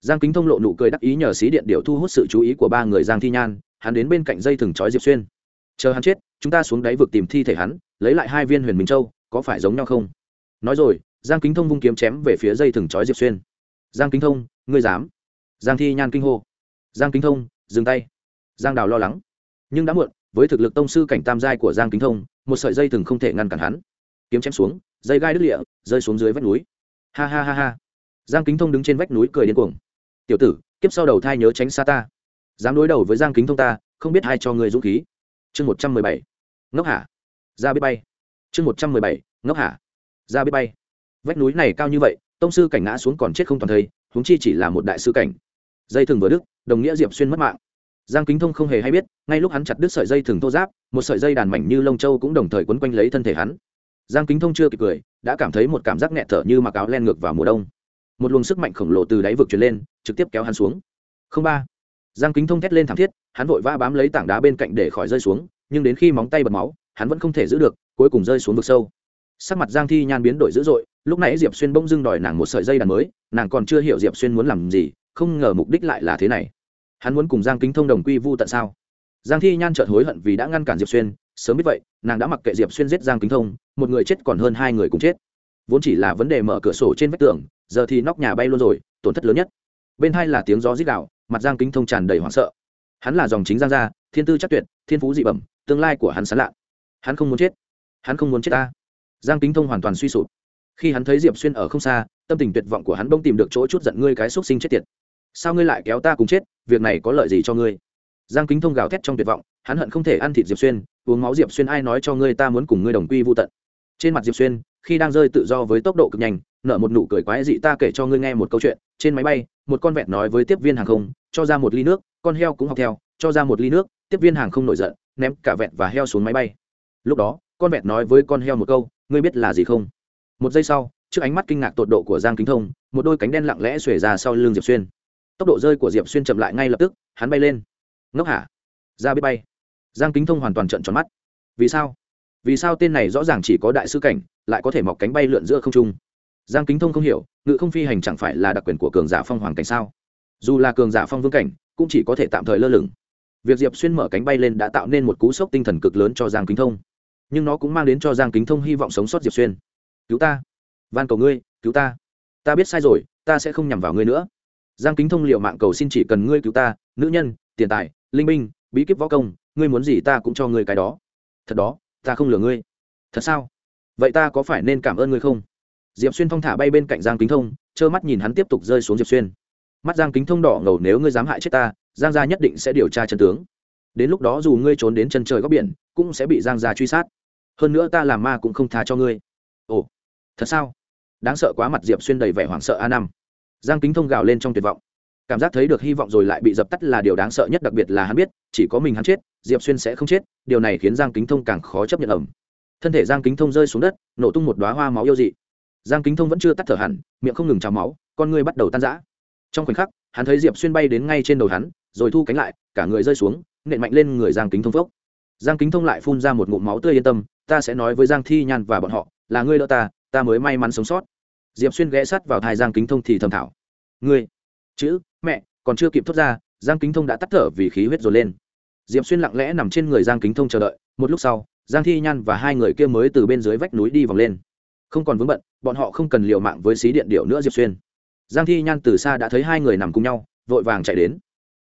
Giang kính thông lộ nụ cười đắc ý nhờ xí điện điệu thu hút sự chú ý của ba người giang thi nhan, hắn đến bên cạnh dây thừng trói diệp xuyên. Chờ hắn chết, chúng ta xuống đáy vực tìm thi thể hắn, lấy lại hai viên huyền minh châu, có phải giống nhau không? Nói rồi, giang kính thông vung kiếm chém về phía dây thừng trói diệp xuyên. Giang kính thông, ngươi dám? Giang thi nhan kinh hô. Giang kính thông, dừng tay. Giang đào lo lắng. Nhưng đã muộn, với thực lực tông sư cảnh tam giai của giang kính thông, một sợi dây thừng không thể ngăn cản hắn. Kiếm chém xuống, dây gai đứt lịa rơi xuống dưới vách núi. Ha ha ha ha. Giang kính thông đứng trên vách núi cười điên cuồng tiểu tử kiếp sau đầu thai nhớ tránh xa ta. Dám đối đầu với giang kính thông ta không biết ai cho người dũng khí. Chương một trăm mười bảy. Ngốc Hạ, ra biết bay. Chương một trăm mười bảy. Ngốc Hạ, ra biết bay. Vách núi này cao như vậy tông sư cảnh ngã xuống còn chết không toàn thây huống chi chỉ là một đại sư cảnh. Dây thừng vừa đức đồng nghĩa diệp xuyên mất mạng. Giang kính thông không hề hay biết ngay lúc hắn chặt đứt sợi dây thừng thô giáp một sợi dây đàn mảnh như lông châu cũng đồng thời quấn quanh lấy thân thể hắn. Giang kính thông chưa kịp cười đã cảm thấy một cảm giác nghẹt thở như mặc áo len ngược vào mùa đông một luồng sức mạnh khổng lồ từ đáy vực truyền lên, trực tiếp kéo hắn xuống. Không ba. Giang kính thông thét lên thảm thiết, hắn vội vã bám lấy tảng đá bên cạnh để khỏi rơi xuống, nhưng đến khi móng tay bật máu, hắn vẫn không thể giữ được, cuối cùng rơi xuống vực sâu. Sắc mặt giang thi nhan biến đổi dữ dội, lúc nãy diệp xuyên bỗng dưng đòi nàng một sợi dây đàn mới, nàng còn chưa hiểu diệp xuyên muốn làm gì, không ngờ mục đích lại là thế này. Hắn muốn cùng giang kính thông đồng quy vu tận sao? Giang thi nhan chợt hối hận vì đã ngăn cản diệp xuyên, sớm biết vậy, nàng đã mặc kệ diệp xuyên giết giang kính thông, một người chết còn hơn hai người cùng chết. Vốn chỉ là vấn đề mở cửa sổ trên vách tường giờ thì nóc nhà bay luôn rồi, tổn thất lớn nhất. Bên hai là tiếng gió rít đạo mặt giang kính thông tràn đầy hoảng sợ. Hắn là dòng chính giang gia, thiên tư chắc tuyệt, thiên phú dị bẩm, tương lai của hắn sán lạ. Hắn không muốn chết. Hắn không muốn chết ta. Giang kính thông hoàn toàn suy sụp. Khi hắn thấy diệp xuyên ở không xa, tâm tình tuyệt vọng của hắn bông tìm được chỗ chút giận ngươi cái xúc sinh chết tiệt. Sao ngươi lại kéo ta cùng chết, việc này có lợi gì cho ngươi? Giang kính thông gào thét trong tuyệt vọng, hắn hận không thể ăn thịt diệp xuyên, uống máu diệp xuyên ai nói cho ngươi ta muốn cùng ngươi đồng quy vô tận. Trên mặt diệp xuyên, khi đang rơi tự do với tốc độ cực nhanh nở một nụ cười quái dị, ta kể cho ngươi nghe một câu chuyện. Trên máy bay, một con vẹt nói với tiếp viên hàng không, cho ra một ly nước, con heo cũng học theo, cho ra một ly nước. Tiếp viên hàng không nổi giận, ném cả vẹt và heo xuống máy bay. Lúc đó, con vẹt nói với con heo một câu, ngươi biết là gì không? Một giây sau, trước ánh mắt kinh ngạc tột độ của giang kính thông, một đôi cánh đen lặng lẽ xuể ra sau lưng diệp xuyên. Tốc độ rơi của diệp xuyên chậm lại ngay lập tức, hắn bay lên. Ngốc hả? Ra biết bay. Giang kính thông hoàn toàn trận tròn mắt. Vì sao? Vì sao tên này rõ ràng chỉ có đại sư cảnh, lại có thể mọc cánh bay lượn giữa không trung? Giang kính thông không hiểu, ngự không phi hành chẳng phải là đặc quyền của cường giả phong hoàng cảnh sao? Dù là cường giả phong vương cảnh, cũng chỉ có thể tạm thời lơ lửng. Việc diệp xuyên mở cánh bay lên đã tạo nên một cú sốc tinh thần cực lớn cho giang kính thông. Nhưng nó cũng mang đến cho giang kính thông hy vọng sống sót diệp xuyên. Cứu ta, van cầu ngươi, cứu ta. Ta biết sai rồi, ta sẽ không nhằm vào ngươi nữa. Giang kính thông liệu mạng cầu xin chỉ cần ngươi cứu ta, nữ nhân, tiền tài, linh binh, bí kíp võ công, ngươi muốn gì ta cũng cho ngươi cái đó. Thật đó, ta không lừa ngươi. Thật sao? Vậy ta có phải nên cảm ơn ngươi không? Diệp xuyên thong thả bay bên cạnh giang kính thông, trơ mắt nhìn hắn tiếp tục rơi xuống diệp xuyên. Mắt giang kính thông đỏ ngầu, nếu ngươi dám hại chết ta, giang gia nhất định sẽ điều tra chân tướng. Đến lúc đó dù ngươi trốn đến chân trời góc biển, cũng sẽ bị giang gia truy sát. Hơn nữa ta làm ma cũng không tha cho ngươi. Ồ, thật sao? Đáng sợ quá mặt diệp xuyên đầy vẻ hoảng sợ a năm. Giang kính thông gào lên trong tuyệt vọng. Cảm giác thấy được hy vọng rồi lại bị dập tắt là điều đáng sợ nhất, đặc biệt là hắn biết, chỉ có mình hắn chết, diệp xuyên sẽ không chết, điều này khiến giang kính thông càng khó chấp nhận ẩm. Thân thể giang kính thông rơi xuống đất, nổ tung một đoá hoa máu yêu dị giang kính thông vẫn chưa tắt thở hẳn, miệng không ngừng trào máu, con người bắt đầu tan rã. Trong khoảnh khắc, hắn thấy diệp xuyên bay đến ngay trên đầu hắn, rồi thu cánh lại, cả người rơi xuống, nện mạnh lên người giang kính thông phốc. Giang kính thông lại phun ra một ngụm máu tươi yên tâm, ta sẽ nói với giang thi nhan và bọn họ, là ngươi đỡ ta ta mới may mắn sống sót. Diệp xuyên ghé sắt vào thai giang kính thông thì thầm thảo, ngươi, chữ, mẹ, còn chưa kịp thốt ra, giang kính thông đã tắt thở vì khí huyết dồn lên. Diệp xuyên lặng lẽ nằm trên người giang kính thông chờ đợi, một lúc sau, giang thi nhan và hai người kia mới từ bên dưới vách núi đi vòng lên không còn vướng bận bọn họ không cần liều mạng với xí điện điệu nữa diệp xuyên. Giang thi nhan từ xa đã thấy hai người nằm cùng nhau vội vàng chạy đến.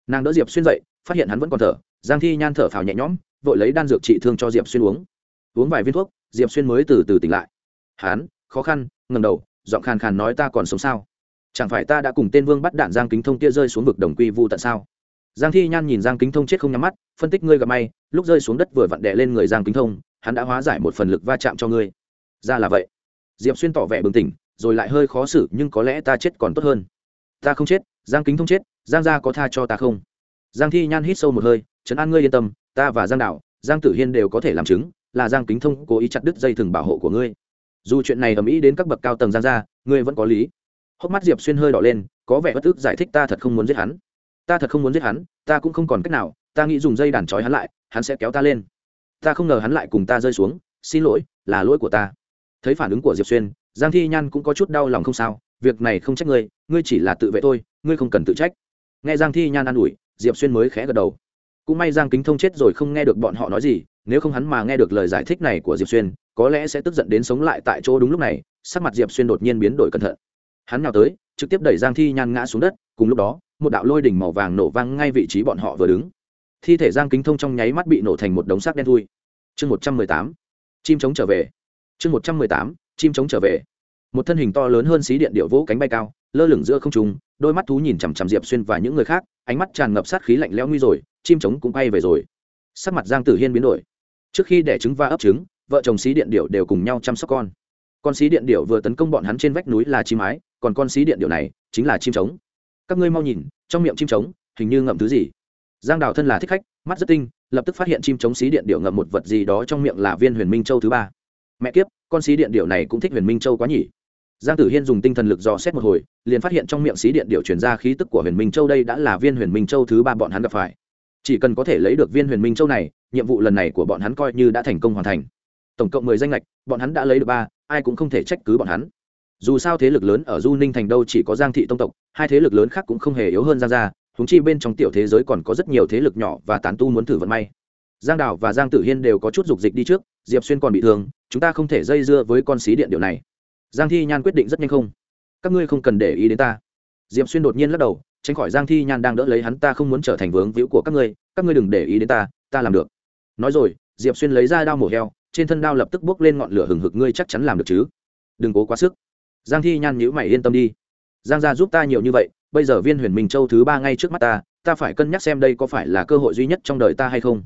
Nàng đỡ diệp xuyên dậy phát hiện hắn vẫn còn thở giang thi nhan thở phào nhẹ nhõm vội lấy đan dược trị thương cho diệp xuyên uống. Uống vài viên thuốc diệp xuyên mới từ từ tỉnh lại. Hán, khó khăn ngầm đầu giọng khàn khàn nói ta còn sống sao? Chẳng phải ta đã cùng tên vương bắt đạn giang kính thông tia rơi xuống vực đồng quy vu tận sao? Giang thi nhan nhìn giang kính thông chết không nhắm mắt phân tích ngươi gặp may lúc rơi xuống đất vừa vặn đè lên người giang kính thông hắn đã hóa giải một phần lực va chạm cho ngươi. Ra là vậy diệp xuyên tỏ vẻ bừng tỉnh, rồi lại hơi khó xử, nhưng có lẽ ta chết còn tốt hơn. Ta không chết, giang kính thông chết, giang gia có tha cho ta không? Giang thi nhan hít sâu một hơi, trấn an ngươi yên tâm, ta và giang đạo, giang tử hiên đều có thể làm chứng, là giang kính thông cố ý chặt đứt dây thừng bảo hộ của ngươi. Dù chuyện này ầm ĩ đến các bậc cao tầng giang gia, ngươi vẫn có lý. Hốc mắt diệp xuyên hơi đỏ lên, có vẻ bất ức giải thích, ta thật không muốn giết hắn. Ta thật không muốn giết hắn, ta cũng không còn cách nào, ta nghĩ dùng dây đàn trói hắn lại, hắn sẽ kéo ta lên. Ta không ngờ hắn lại cùng ta rơi xuống, xin lỗi, là lỗi của ta thấy phản ứng của diệp xuyên, giang thi nhan cũng có chút đau lòng không sao, việc này không trách ngươi ngươi chỉ là tự vệ thôi, ngươi không cần tự trách. Nghe giang thi nhan an ủi, diệp xuyên mới khẽ gật đầu. Cũng may giang kính thông chết rồi không nghe được bọn họ nói gì, nếu không hắn mà nghe được lời giải thích này của diệp xuyên, có lẽ sẽ tức giận đến sống lại tại chỗ đúng lúc này, sắc mặt diệp xuyên đột nhiên biến đổi cẩn thận. Hắn nào tới, trực tiếp đẩy giang thi nhan ngã xuống đất, cùng lúc đó, một đạo lôi đỉnh màu vàng nổ vang ngay vị trí bọn họ vừa đứng. Thi thể giang kính thông trong nháy mắt bị nổ thành một đống xác đen thui. Chương một trăm mười tám, chim trống trở về chương một trăm mười tám, chim trống trở về. Một thân hình to lớn hơn xí điện điệu vỗ cánh bay cao, lơ lửng giữa không trung, đôi mắt thú nhìn chằm chằm diệp xuyên và những người khác, ánh mắt tràn ngập sát khí lạnh lẽo nguy rồi, chim trống cũng bay về rồi. Sắc mặt giang tử hiên biến đổi. Trước khi đẻ trứng và ấp trứng, vợ chồng xí điện điệu đều cùng nhau chăm sóc con. Con xí điện điệu vừa tấn công bọn hắn trên vách núi là chim ái, còn con xí điện điệu này chính là chim trống. Các ngươi mau nhìn, trong miệng chim trống, hình như ngậm thứ gì. Giang đào thân là thích khách, mắt rất tinh, lập tức phát hiện chim trống xí điện điệu ngậm một vật gì đó trong miệng là viên huyền minh châu thứ ba mẹ kiếp, con xí điện điệu này cũng thích huyền minh châu quá nhỉ. Giang tử hiên dùng tinh thần lực dò xét một hồi, liền phát hiện trong miệng xí điện điệu truyền ra khí tức của huyền minh châu đây đã là viên huyền minh châu thứ ba bọn hắn gặp phải. Chỉ cần có thể lấy được viên huyền minh châu này, nhiệm vụ lần này của bọn hắn coi như đã thành công hoàn thành. Tổng cộng mười danh lệch bọn hắn đã lấy được ba, ai cũng không thể trách cứ bọn hắn. Dù sao thế lực lớn ở du ninh thành đâu chỉ có giang thị tông tộc, hai thế lực lớn khác cũng không hề yếu hơn giang gia húng chi bên trong tiểu thế giới còn có rất nhiều thế lực nhỏ và tán tu muốn thử vận may giang đào và giang tử hiên đều có chút dục dịch đi trước, diệp xuyên còn bị thương, chúng ta không thể dây dưa với con xí điện điều này. Giang thi nhan quyết định rất nhanh không? Các ngươi không cần để ý đến ta. Diệp xuyên đột nhiên lắc đầu, tránh khỏi giang thi nhan đang đỡ lấy hắn, ta không muốn trở thành vướng víu của các ngươi các ngươi đừng để ý đến ta ta làm được. Nói rồi, diệp xuyên lấy ra đao mổ heo, trên thân đao lập tức bốc lên ngọn lửa hừng hực, ngươi chắc chắn làm được chứ? Đừng cố quá sức. Giang thi nhan nhữ mày yên tâm đi. Giang gia giúp ta nhiều như vậy, bây giờ viên huyền minh châu thứ ba ngay trước mắt ta ta phải cân nhắc xem đây có phải là cơ hội duy nhất trong đời ta hay không?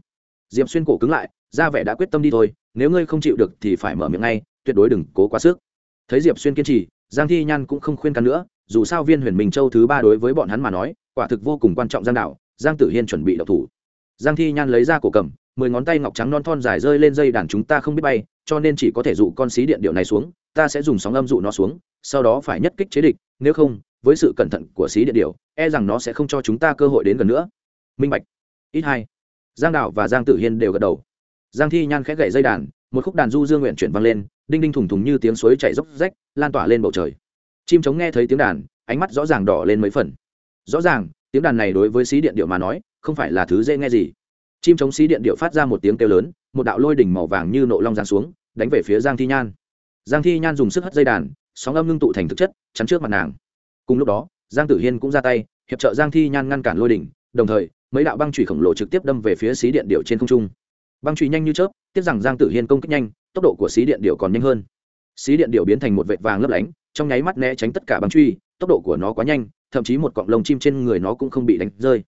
Diệp xuyên cổ cứng lại, ra vẻ đã quyết tâm đi thôi, nếu ngươi không chịu được thì phải mở miệng ngay, tuyệt đối đừng cố quá sức. Thấy diệp xuyên kiên trì, giang thi nhan cũng không khuyên can nữa, dù sao viên huyền minh châu thứ ba đối với bọn hắn mà nói, quả thực vô cùng quan trọng giang đạo, giang tử hiên chuẩn bị đậu thủ. Giang thi nhan lấy ra cổ cầm, mười ngón tay ngọc trắng non thon dài rơi lên dây đàn chúng ta không biết bay, cho nên chỉ có thể dụ con xí điện điệu này xuống, ta sẽ dùng sóng âm dụ nó xuống, sau đó phải nhất kích chế địch, nếu không, với sự cẩn thận của xí điện điệu e rằng nó sẽ không cho chúng ta cơ hội đến gần nữa. Minh bạch. Ít hai giang đạo và giang tử hiên đều gật đầu. Giang thi nhan khẽ gậy dây đàn, một khúc đàn du dương nguyện chuyển vang lên, đinh đinh thủng thủng như tiếng suối chảy dốc rách, lan tỏa lên bầu trời. Chim trống nghe thấy tiếng đàn, ánh mắt rõ ràng đỏ lên mấy phần. Rõ ràng, tiếng đàn này đối với xí điện điệu mà nói, không phải là thứ dễ nghe gì. Chim trống xí điện điệu phát ra một tiếng kêu lớn, một đạo lôi đỉnh màu vàng như nộ long giáng xuống, đánh về phía giang thi nhan. Giang thi nhan dùng sức hất dây đàn, sóng âm ngưng tụ thành thực chất, chắn trước mặt nàng. Cùng lúc đó, giang tử hiên cũng ra tay, hiệp trợ giang thi nhan ngăn cản lôi đỉnh, đồng thời mấy đạo băng chùy khổng lồ trực tiếp đâm về phía xí điện điệu trên không trung. Băng chùy nhanh như chớp tiếc rằng giang tử hiên công kích nhanh, tốc độ của xí điện điệu còn nhanh hơn. Xí điện điệu biến thành một vệt vàng lấp lánh, trong nháy mắt né tránh tất cả băng truy tốc độ của nó quá nhanh, thậm chí một cọng lông chim trên người nó cũng không bị đánh rơi.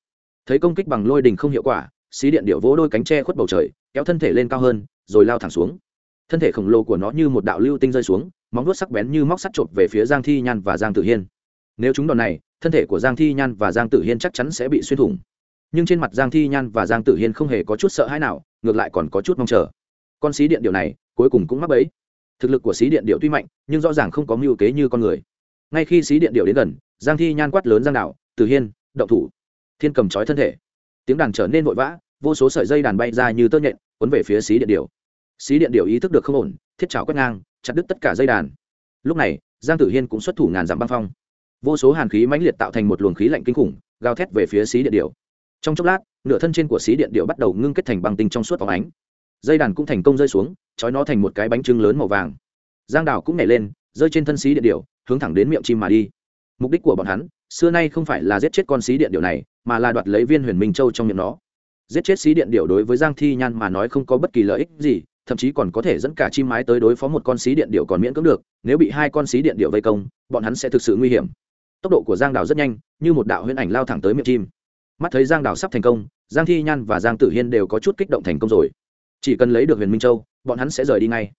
Thấy công kích bằng lôi đình không hiệu quả, xí điện điệu vỗ đôi cánh tre khuất bầu trời, kéo thân thể lên cao hơn, rồi lao thẳng xuống. Thân thể khổng lồ của nó như một đạo lưu tinh rơi xuống, móng vuốt sắc bén như móc sắt chộp về phía giang thi nhan và giang tử hiên. Nếu chúng đòn này, thân thể của giang thi nhan và giang tử hiên chắc chắn sẽ bị xuyên thủng nhưng trên mặt giang thi nhan và giang tử hiên không hề có chút sợ hãi nào, ngược lại còn có chút mong chờ. Con xí điện điệu này, cuối cùng cũng mắc bẫy. Thực lực của xí điện điệu tuy mạnh, nhưng rõ ràng không có mưu kế như con người. Ngay khi xí điện điệu đến gần, giang thi nhan quát lớn giang đạo, tử hiên, động thủ. Thiên cầm trói thân thể. Tiếng đàn trở nên vội vã, vô số sợi dây đàn bay ra như tơ nhện quấn về phía xí điện điệu xí điện điệu ý thức được không ổn, thiết trào quét ngang, chặt đứt tất cả dây đàn. Lúc này, giang tử hiên cũng xuất thủ ngàn dặm băng phong. Vô số hàn khí mãnh liệt tạo thành một luồng khí lạnh kinh khủng, gào thét về phía xí điện điệu trong chốc lát, nửa thân trên của xí điện điệu bắt đầu ngưng kết thành băng tinh trong suốt phóng ánh. Dây đàn cũng thành công rơi xuống, trói nó thành một cái bánh trưng lớn màu vàng. Giang đào cũng nhảy lên, rơi trên thân xí điện điệu, hướng thẳng đến miệng chim mà đi. Mục đích của bọn hắn, xưa nay không phải là giết chết con xí điện điệu này, mà là đoạt lấy viên huyền minh châu trong miệng nó. Giết chết xí điện điệu đối với giang thi nhan mà nói không có bất kỳ lợi ích gì, thậm chí còn có thể dẫn cả chim mái tới đối phó một con xí điện điệu còn miễn cưỡng được, nếu bị hai con xí điện điệu vây công, bọn hắn sẽ thực sự nguy hiểm. Tốc độ của giang đào rất nhanh, như một đạo huyễn ảnh lao thẳng tới miệng chim mắt thấy giang Đảo sắp thành công, giang thi nhan và giang tử hiên đều có chút kích động thành công rồi. Chỉ cần lấy được huyền minh châu, bọn hắn sẽ rời đi ngay.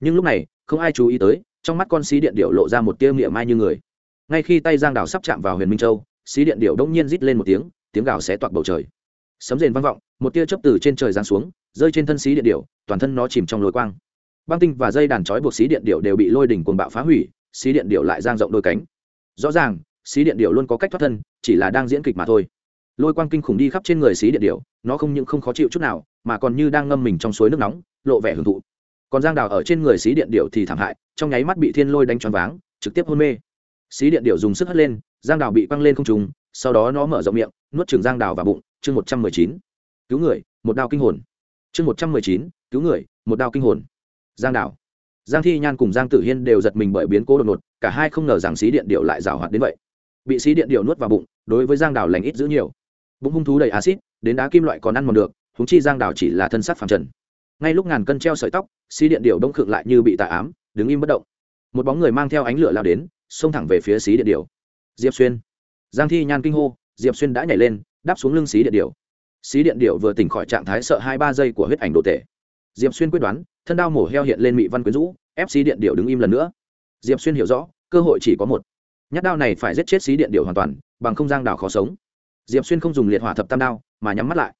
Nhưng lúc này, không ai chú ý tới, trong mắt con xí điện điệu lộ ra một tia miệng mai như người. Ngay khi tay giang Đảo sắp chạm vào huyền minh châu, xí điện điệu đông nhiên rít lên một tiếng tiếng gào sẽ toạc bầu trời. Sấm rền vang vọng, một tia chớp từ trên trời giáng xuống, rơi trên thân xí điện điệu toàn thân nó chìm trong lối quang. Băng tinh và dây đàn trói buộc xí điện điệu đều bị lôi đỉnh cuồng bạo phá hủy, xí điện điệu lại giang rộng đôi cánh. Rõ ràng, xí điện điệu luôn có cách thoát thân, chỉ là đang diễn kịch mà thôi lôi quang kinh khủng đi khắp trên người xí điện điệu nó không những không khó chịu chút nào, mà còn như đang ngâm mình trong suối nước nóng, lộ vẻ hưởng thụ. Còn giang đào ở trên người xí điện điệu thì thảm hại, trong nháy mắt bị thiên lôi đánh choáng váng, trực tiếp hôn mê. Xí điện điệu dùng sức hất lên, giang đào bị quăng lên không trùng sau đó nó mở rộng miệng, nuốt trường giang đào vào bụng, chương một trăm mười chín. Cứu người, một đao kinh hồn. Chương một trăm mười chín, cứu người, một đao kinh hồn. Giang đào. Giang thi nhan cùng giang tử hiên đều giật mình bởi biến cố đột ngột, cả hai không ngờ rằng xí điện điệu lại rào hoạt đến vậy. Bị xí điện điệu nuốt vào bụng, đối với giang đào lành ít giữ nhiều bụng hung thú đầy acid đến đá kim loại còn ăn mòn được húng chi giang đào chỉ là thân sắc phàm trần. Ngay lúc ngàn cân treo sợi tóc, xí điện điệu đông khựng lại như bị tà ám, đứng im bất động. Một bóng người mang theo ánh lửa lao đến, xông thẳng về phía xí điện điệu diệp xuyên. Giang thi nhan kinh hô, diệp xuyên đã nhảy lên, đáp xuống lưng xí điện điệu xí điện điệu vừa tỉnh khỏi trạng thái sợ hai ba giây của huyết ảnh đồ tể. Diệp xuyên quyết đoán, thân đao mổ heo hiện lên mị văn quyến rũ, ép xí điện điệu đứng im lần nữa. Diệp xuyên hiểu rõ, cơ hội chỉ có một. Nhát đao này phải giết chết xí điện điệu hoàn toàn, bằng không giang đảo khó sống diệp xuyên không dùng liệt hỏa thập tam đao, mà nhắm mắt lại.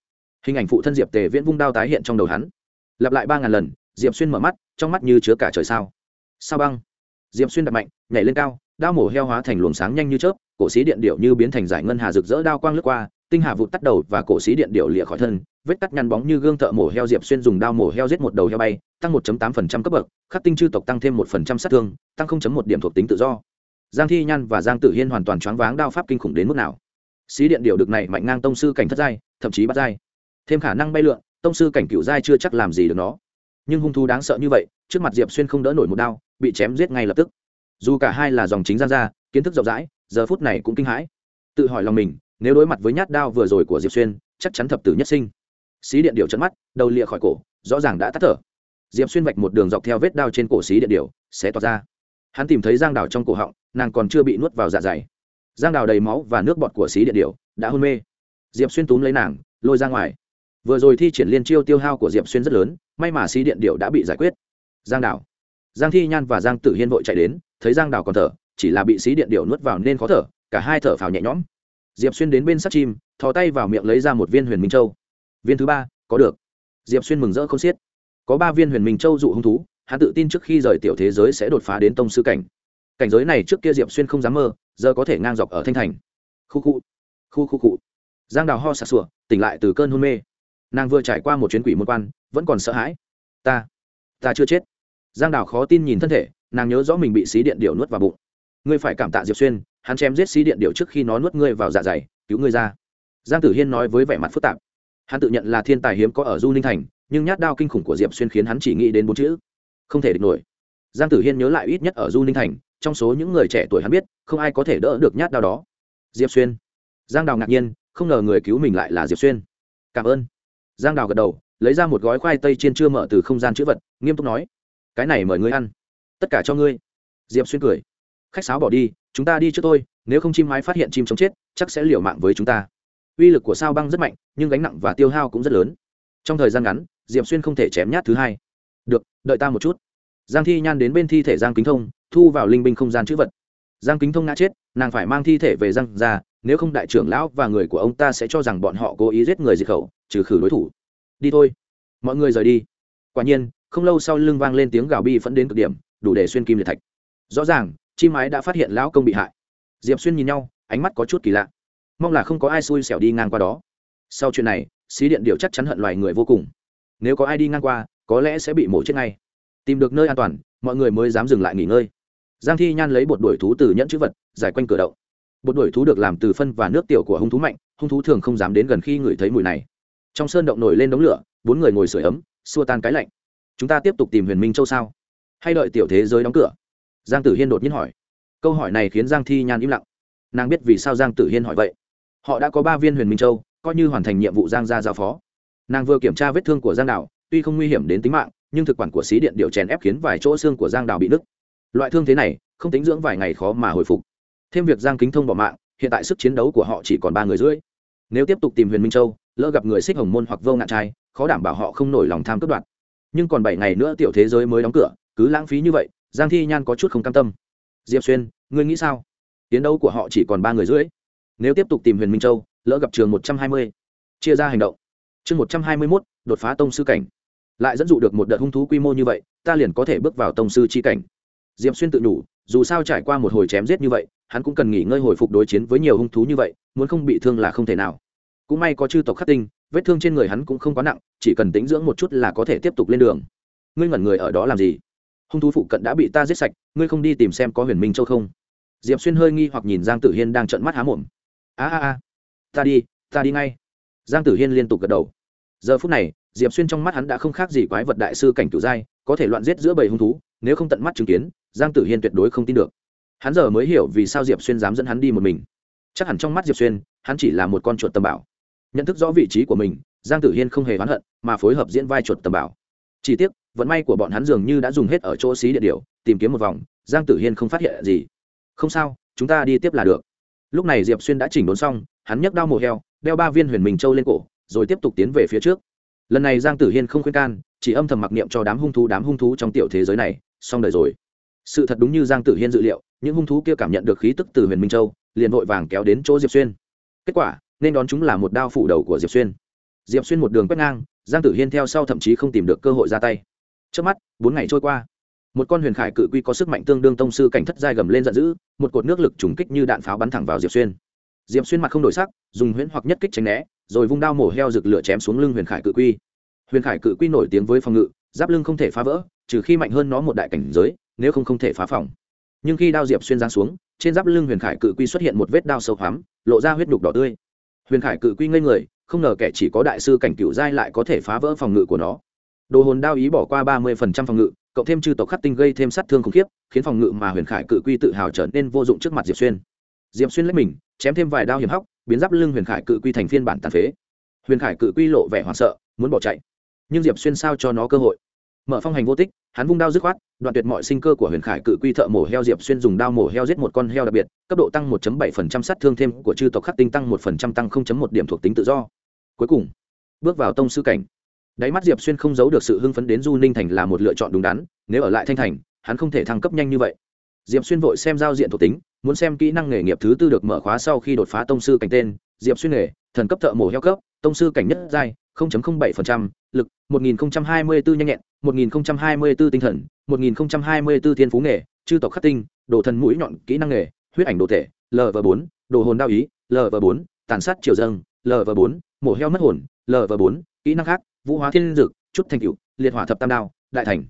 Hình ảnh phụ thân diệp tề viễn vung đao tái hiện trong đầu hắn. Lặp lại ba ngàn lần, diệp xuyên mở mắt, trong mắt như chứa cả trời sao. Sao băng? Diệp xuyên đặt mạnh, nhảy lên cao, đao mổ heo hóa thành luồng sáng nhanh như chớp, cổ xí điện điệu như biến thành giải ngân hà rực rỡ đao quang lướt qua, tinh hà vụt tắt đầu và cổ xí điện điệu lịa khỏi thân, vết cắt nhăn bóng như gương thợ mổ heo diệp xuyên dùng đao mổ heo giết một đầu heo bay, tăng 1.8% cấp bậc, khắc tinh chư tộc tăng thêm 1% sát thương, tăng 0.1 điểm thuộc tính tự do. Giang thi nhan và giang tử hiên hoàn toàn choáng váng đao pháp kinh khủng đến mức nào? Xí điện điều được này mạnh ngang tông sư cảnh thất giai, thậm chí bắt giai. Thêm khả năng bay lượn, tông sư cảnh cựu giai chưa chắc làm gì được nó. Nhưng hung thú đáng sợ như vậy, trước mặt diệp xuyên không đỡ nổi một đao, bị chém giết ngay lập tức. Dù cả hai là dòng chính gian ra, kiến thức rộng rãi, giờ phút này cũng kinh hãi. Tự hỏi lòng mình, nếu đối mặt với nhát đao vừa rồi của diệp xuyên, chắc chắn thập tử nhất sinh. Xí điện điệu trận mắt, đầu lịa khỏi cổ, rõ ràng đã tắt thở. Diệp xuyên vạch một đường dọc theo vết đao trên cổ xí điện điệu sẽ tỏa ra. Hắn tìm thấy giang đảo trong cổ họng, nàng còn chưa bị nuốt vào dạ dày giang đào đầy máu và nước bọt của xí điện điệu đã hôn mê. Diệp xuyên túm lấy nàng, lôi ra ngoài. Vừa rồi thi triển liên chiêu tiêu hao của diệp xuyên rất lớn, may mà xí điện điệu đã bị giải quyết. Giang đào. Giang thi nhan và giang tử hiên vội chạy đến, thấy giang đào còn thở, chỉ là bị xí điện điệu nuốt vào nên khó thở, cả hai thở phào nhẹ nhõm. Diệp xuyên đến bên sát chim, thò tay vào miệng lấy ra một viên huyền minh châu. Viên thứ ba, có được. Diệp xuyên mừng rỡ không xiết. Có ba viên huyền minh châu dụ hung thú, hắn tự tin trước khi rời tiểu thế giới sẽ đột phá đến tông sư cảnh cảnh giới này trước kia diệp xuyên không dám mơ, giờ có thể ngang dọc ở thanh thành. Khu khu khu khu khu. Giang đào ho sặc sủa tỉnh lại từ cơn hôn mê. Nàng vừa trải qua một chuyến quỷ môn quan, vẫn còn sợ hãi. Ta ta chưa chết. Giang đào khó tin nhìn thân thể, nàng nhớ rõ mình bị xí điện điệu nuốt vào bụng. Ngươi phải cảm tạ diệp xuyên, hắn chém giết xí điện điệu trước khi nó nuốt ngươi vào dạ dày, cứu ngươi ra. Giang tử hiên nói với vẻ mặt phức tạp. Hắn tự nhận là thiên tài hiếm có ở du ninh thành, nhưng nhát đao kinh khủng của diệp xuyên khiến hắn chỉ nghĩ đến bốn chữ. Không thể địch nổi. Giang tử hiên nhớ lại ít nhất ở du ninh thành trong số những người trẻ tuổi hắn biết, không ai có thể đỡ được nhát đao đó. Diệp xuyên. Giang đào ngạc nhiên, không ngờ người cứu mình lại là diệp xuyên. Cảm ơn. Giang đào gật đầu, lấy ra một gói khoai tây chiên chưa mở từ không gian chữ vật, nghiêm túc nói, cái này mời ngươi ăn. Tất cả cho ngươi. Diệp xuyên cười. Khách sáo bỏ đi, chúng ta đi trước tôi nếu không chim mái phát hiện chim sống chết, chắc sẽ liều mạng với chúng ta. Uy lực của sao băng rất mạnh, nhưng gánh nặng và tiêu hao cũng rất lớn. Trong thời gian ngắn, diệp xuyên không thể chém nhát thứ hai. Được, đợi ta một chút giang thi nhan đến bên thi thể giang kính thông, thu vào linh binh không gian chữ vật. Giang kính thông ngã chết, nàng phải mang thi thể về giang ra, nếu không đại trưởng lão và người của ông ta sẽ cho rằng bọn họ cố ý giết người diệt khẩu, trừ khử đối thủ. Đi thôi. Mọi người rời đi. Quả nhiên, không lâu sau lưng vang lên tiếng gào bi phẫn đến cực điểm, đủ để xuyên kim liệt thạch. Rõ ràng, chi mái đã phát hiện lão công bị hại. Diệp xuyên nhìn nhau, ánh mắt có chút kỳ lạ. Mong là không có ai xui xẻo đi ngang qua đó. Sau chuyện này, xí điện điệu chắc chắn hận loài người vô cùng. Nếu có ai đi ngang qua, có lẽ sẽ bị mổ chết ngay tìm được nơi an toàn, mọi người mới dám dừng lại nghỉ ngơi. Giang thi nhan lấy bột đuổi thú từ nhẫn chữ vật, giải quanh cửa động. Bột đuổi thú được làm từ phân và nước tiểu của hung thú mạnh, hung thú thường không dám đến gần khi ngửi thấy mùi này. Trong sơn động nổi lên đống lửa, bốn người ngồi sưởi ấm, xua tan cái lạnh. Chúng ta tiếp tục tìm huyền minh châu sao? Hay đợi tiểu thế giới đóng cửa? Giang tử hiên đột nhiên hỏi. Câu hỏi này khiến giang thi nhan im lặng. Nàng biết vì sao giang tử hiên hỏi vậy. Họ đã có ba viên huyền minh châu, coi như hoàn thành nhiệm vụ giang gia giao phó. Nàng vừa kiểm tra vết thương của giang đảo tuy không nguy hiểm đến tính mạng nhưng thực quản của xí điện điệu chèn ép khiến vài chỗ xương của giang đào bị nứt. Loại thương thế này không tính dưỡng vài ngày khó mà hồi phục. Thêm việc giang kính thông bỏ mạng, hiện tại sức chiến đấu của họ chỉ còn ba người rưỡi. Nếu tiếp tục tìm huyền minh châu, lỡ gặp người xích hồng môn hoặc vô ngạn trai, khó đảm bảo họ không nổi lòng tham cướp đoạt. Nhưng còn bảy ngày nữa tiểu thế giới mới đóng cửa, cứ lãng phí như vậy, giang thi nhan có chút không cam tâm. Diệp xuyên, ngươi nghĩ sao? Tiến đấu của họ chỉ còn ba người rưỡi. Nếu tiếp tục tìm huyền minh châu, lỡ gặp trường một trăm hai mươi, chia ra hành động. Chương một trăm hai mươi mốt, đột phá tông sư cảnh lại dẫn dụ được một đợt hung thú quy mô như vậy, ta liền có thể bước vào tông sư c h i cảnh. Diệp xuyên tự nhủ, dù sao trải qua một hồi chém giết như vậy, hắn cũng cần nghỉ ngơi hồi phục đối chiến với nhiều hung thú như vậy, muốn không bị thương là không thể nào. Cũng may có chư tộc khắc tinh, vết thương trên người hắn cũng không quá nặng, chỉ cần tính dưỡng một chút là có thể tiếp tục lên đường. Ngươi ngẩn người ở đó làm gì? Hung thú phụ cận đã bị ta giết sạch, ngươi không đi tìm xem có huyền minh châu không? Diệp xuyên hơi nghi hoặc nhìn giang tử hiên đang trợn mắt há mồm. A a a. Ta đi ta đi ngay. Giang tử hiên liên tục gật đầu. Giờ phút này diệp xuyên trong mắt hắn đã không khác gì quái vật đại sư cảnh cửu giai, có thể loạn giết giữa bầy hung thú, nếu không tận mắt chứng kiến, giang tử hiên tuyệt đối không tin được. Hắn giờ mới hiểu vì sao diệp xuyên dám dẫn hắn đi một mình. Chắc hẳn trong mắt diệp xuyên, hắn chỉ là một con chuột tầm bảo. Nhận thức rõ vị trí của mình, giang tử hiên không hề oán hận, mà phối hợp diễn vai chuột tầm bảo. Chỉ tiếc, vận may của bọn hắn dường như đã dùng hết ở chỗ xí địa điều, tìm kiếm một vòng, giang tử hiên không phát hiện gì. Không sao, chúng ta đi tiếp là được. Lúc này diệp xuyên đã chỉnh đốn xong, hắn nhấc đao mổ heo, đeo ba viên huyền mình châu lên cổ, rồi tiếp tục tiến về phía trước lần này giang tử hiên không khuyên can, chỉ âm thầm mặc niệm cho đám hung thú, đám hung thú trong tiểu thế giới này, xong đời rồi. Sự thật đúng như giang tử hiên dự liệu, những hung thú kia cảm nhận được khí tức từ huyền minh châu, liền vội vàng kéo đến chỗ diệp xuyên. Kết quả, nên đón chúng là một đao phủ đầu của diệp xuyên. Diệp xuyên một đường quét ngang, giang tử hiên theo sau thậm chí không tìm được cơ hội ra tay. Trước mắt, bốn ngày trôi qua. Một con huyền khải cự quy có sức mạnh tương đương tông sư cảnh thất giai gầm lên giận dữ, một cột nước lực trùng kích như đạn pháo bắn thẳng vào diệp xuyên diệp xuyên mặt không đổi sắc, dùng huyễn hoặc nhất kích tránh né, rồi vung đao mổ heo rực lửa chém xuống lưng huyền khải cự quy. Huyền khải cự quy nổi tiếng với phòng ngự, giáp lưng không thể phá vỡ, trừ khi mạnh hơn nó một đại cảnh giới, nếu không không thể phá phòng. Nhưng khi đao diệp xuyên giáng xuống, trên giáp lưng huyền khải cự quy xuất hiện một vết đao sâu hoắm, lộ ra huyết đục đỏ tươi. Huyền khải cự quy ngây người, không ngờ kẻ chỉ có đại sư cảnh cựu giai lại có thể phá vỡ phòng ngự của nó. Đồ hồn đao ý bỏ qua ba mươi phần trăm phòng ngự, cộng thêm trừ tộc khắc tinh gây thêm sát thương khủng khiếp, khiến phòng ngự mà huyền khải cự quy tự hào trở nên vô dụng trước mặt diệp xuyên diệp xuyên lấy mình, chém thêm vài đao hiểm hóc, biến giáp lưng huyền khải cự quy thành phiên bản tàn phế. Huyền khải cự quy lộ vẻ hoảng sợ, muốn bỏ chạy. Nhưng diệp xuyên sao cho nó cơ hội? Mở phong hành vô tích, hắn vung đao dứt khoát, đoạn tuyệt mọi sinh cơ của huyền khải cự quy thợ mổ heo diệp xuyên dùng đao mổ heo giết một con heo đặc biệt, cấp độ tăng 1.7% sát thương thêm của chư tộc khắc tinh tăng 1% tăng 0.1 điểm thuộc tính tự do. Cuối cùng, bước vào tông sư cảnh. Đáy mắt diệp xuyên không giấu được sự hưng phấn đến du ninh thành là một lựa chọn đúng đắn, nếu ở lại thanh thành, hắn không thể thăng cấp nhanh như vậy diệp xuyên vội xem giao diện thuộc tính muốn xem kỹ năng nghề nghiệp thứ tư được mở khóa sau khi đột phá tông sư cảnh tên diệp xuyên nghề thần cấp thợ mổ heo cấp tông sư cảnh nhất giai 0.07%, lực 1024 nhanh nhẹn 1024 tinh thần 1024 thiên phú nghề chư tộc khắc tinh đồ thần mũi nhọn kỹ năng nghề huyết ảnh đồ thể lv 4 đồ hồn đao ý lv 4 tàn sát triều dâng lv 4 mổ heo mất hồn lv 4 kỹ năng khác vũ hóa thiên dực chút thành cựu liệt hỏa thập tam đao đại thành.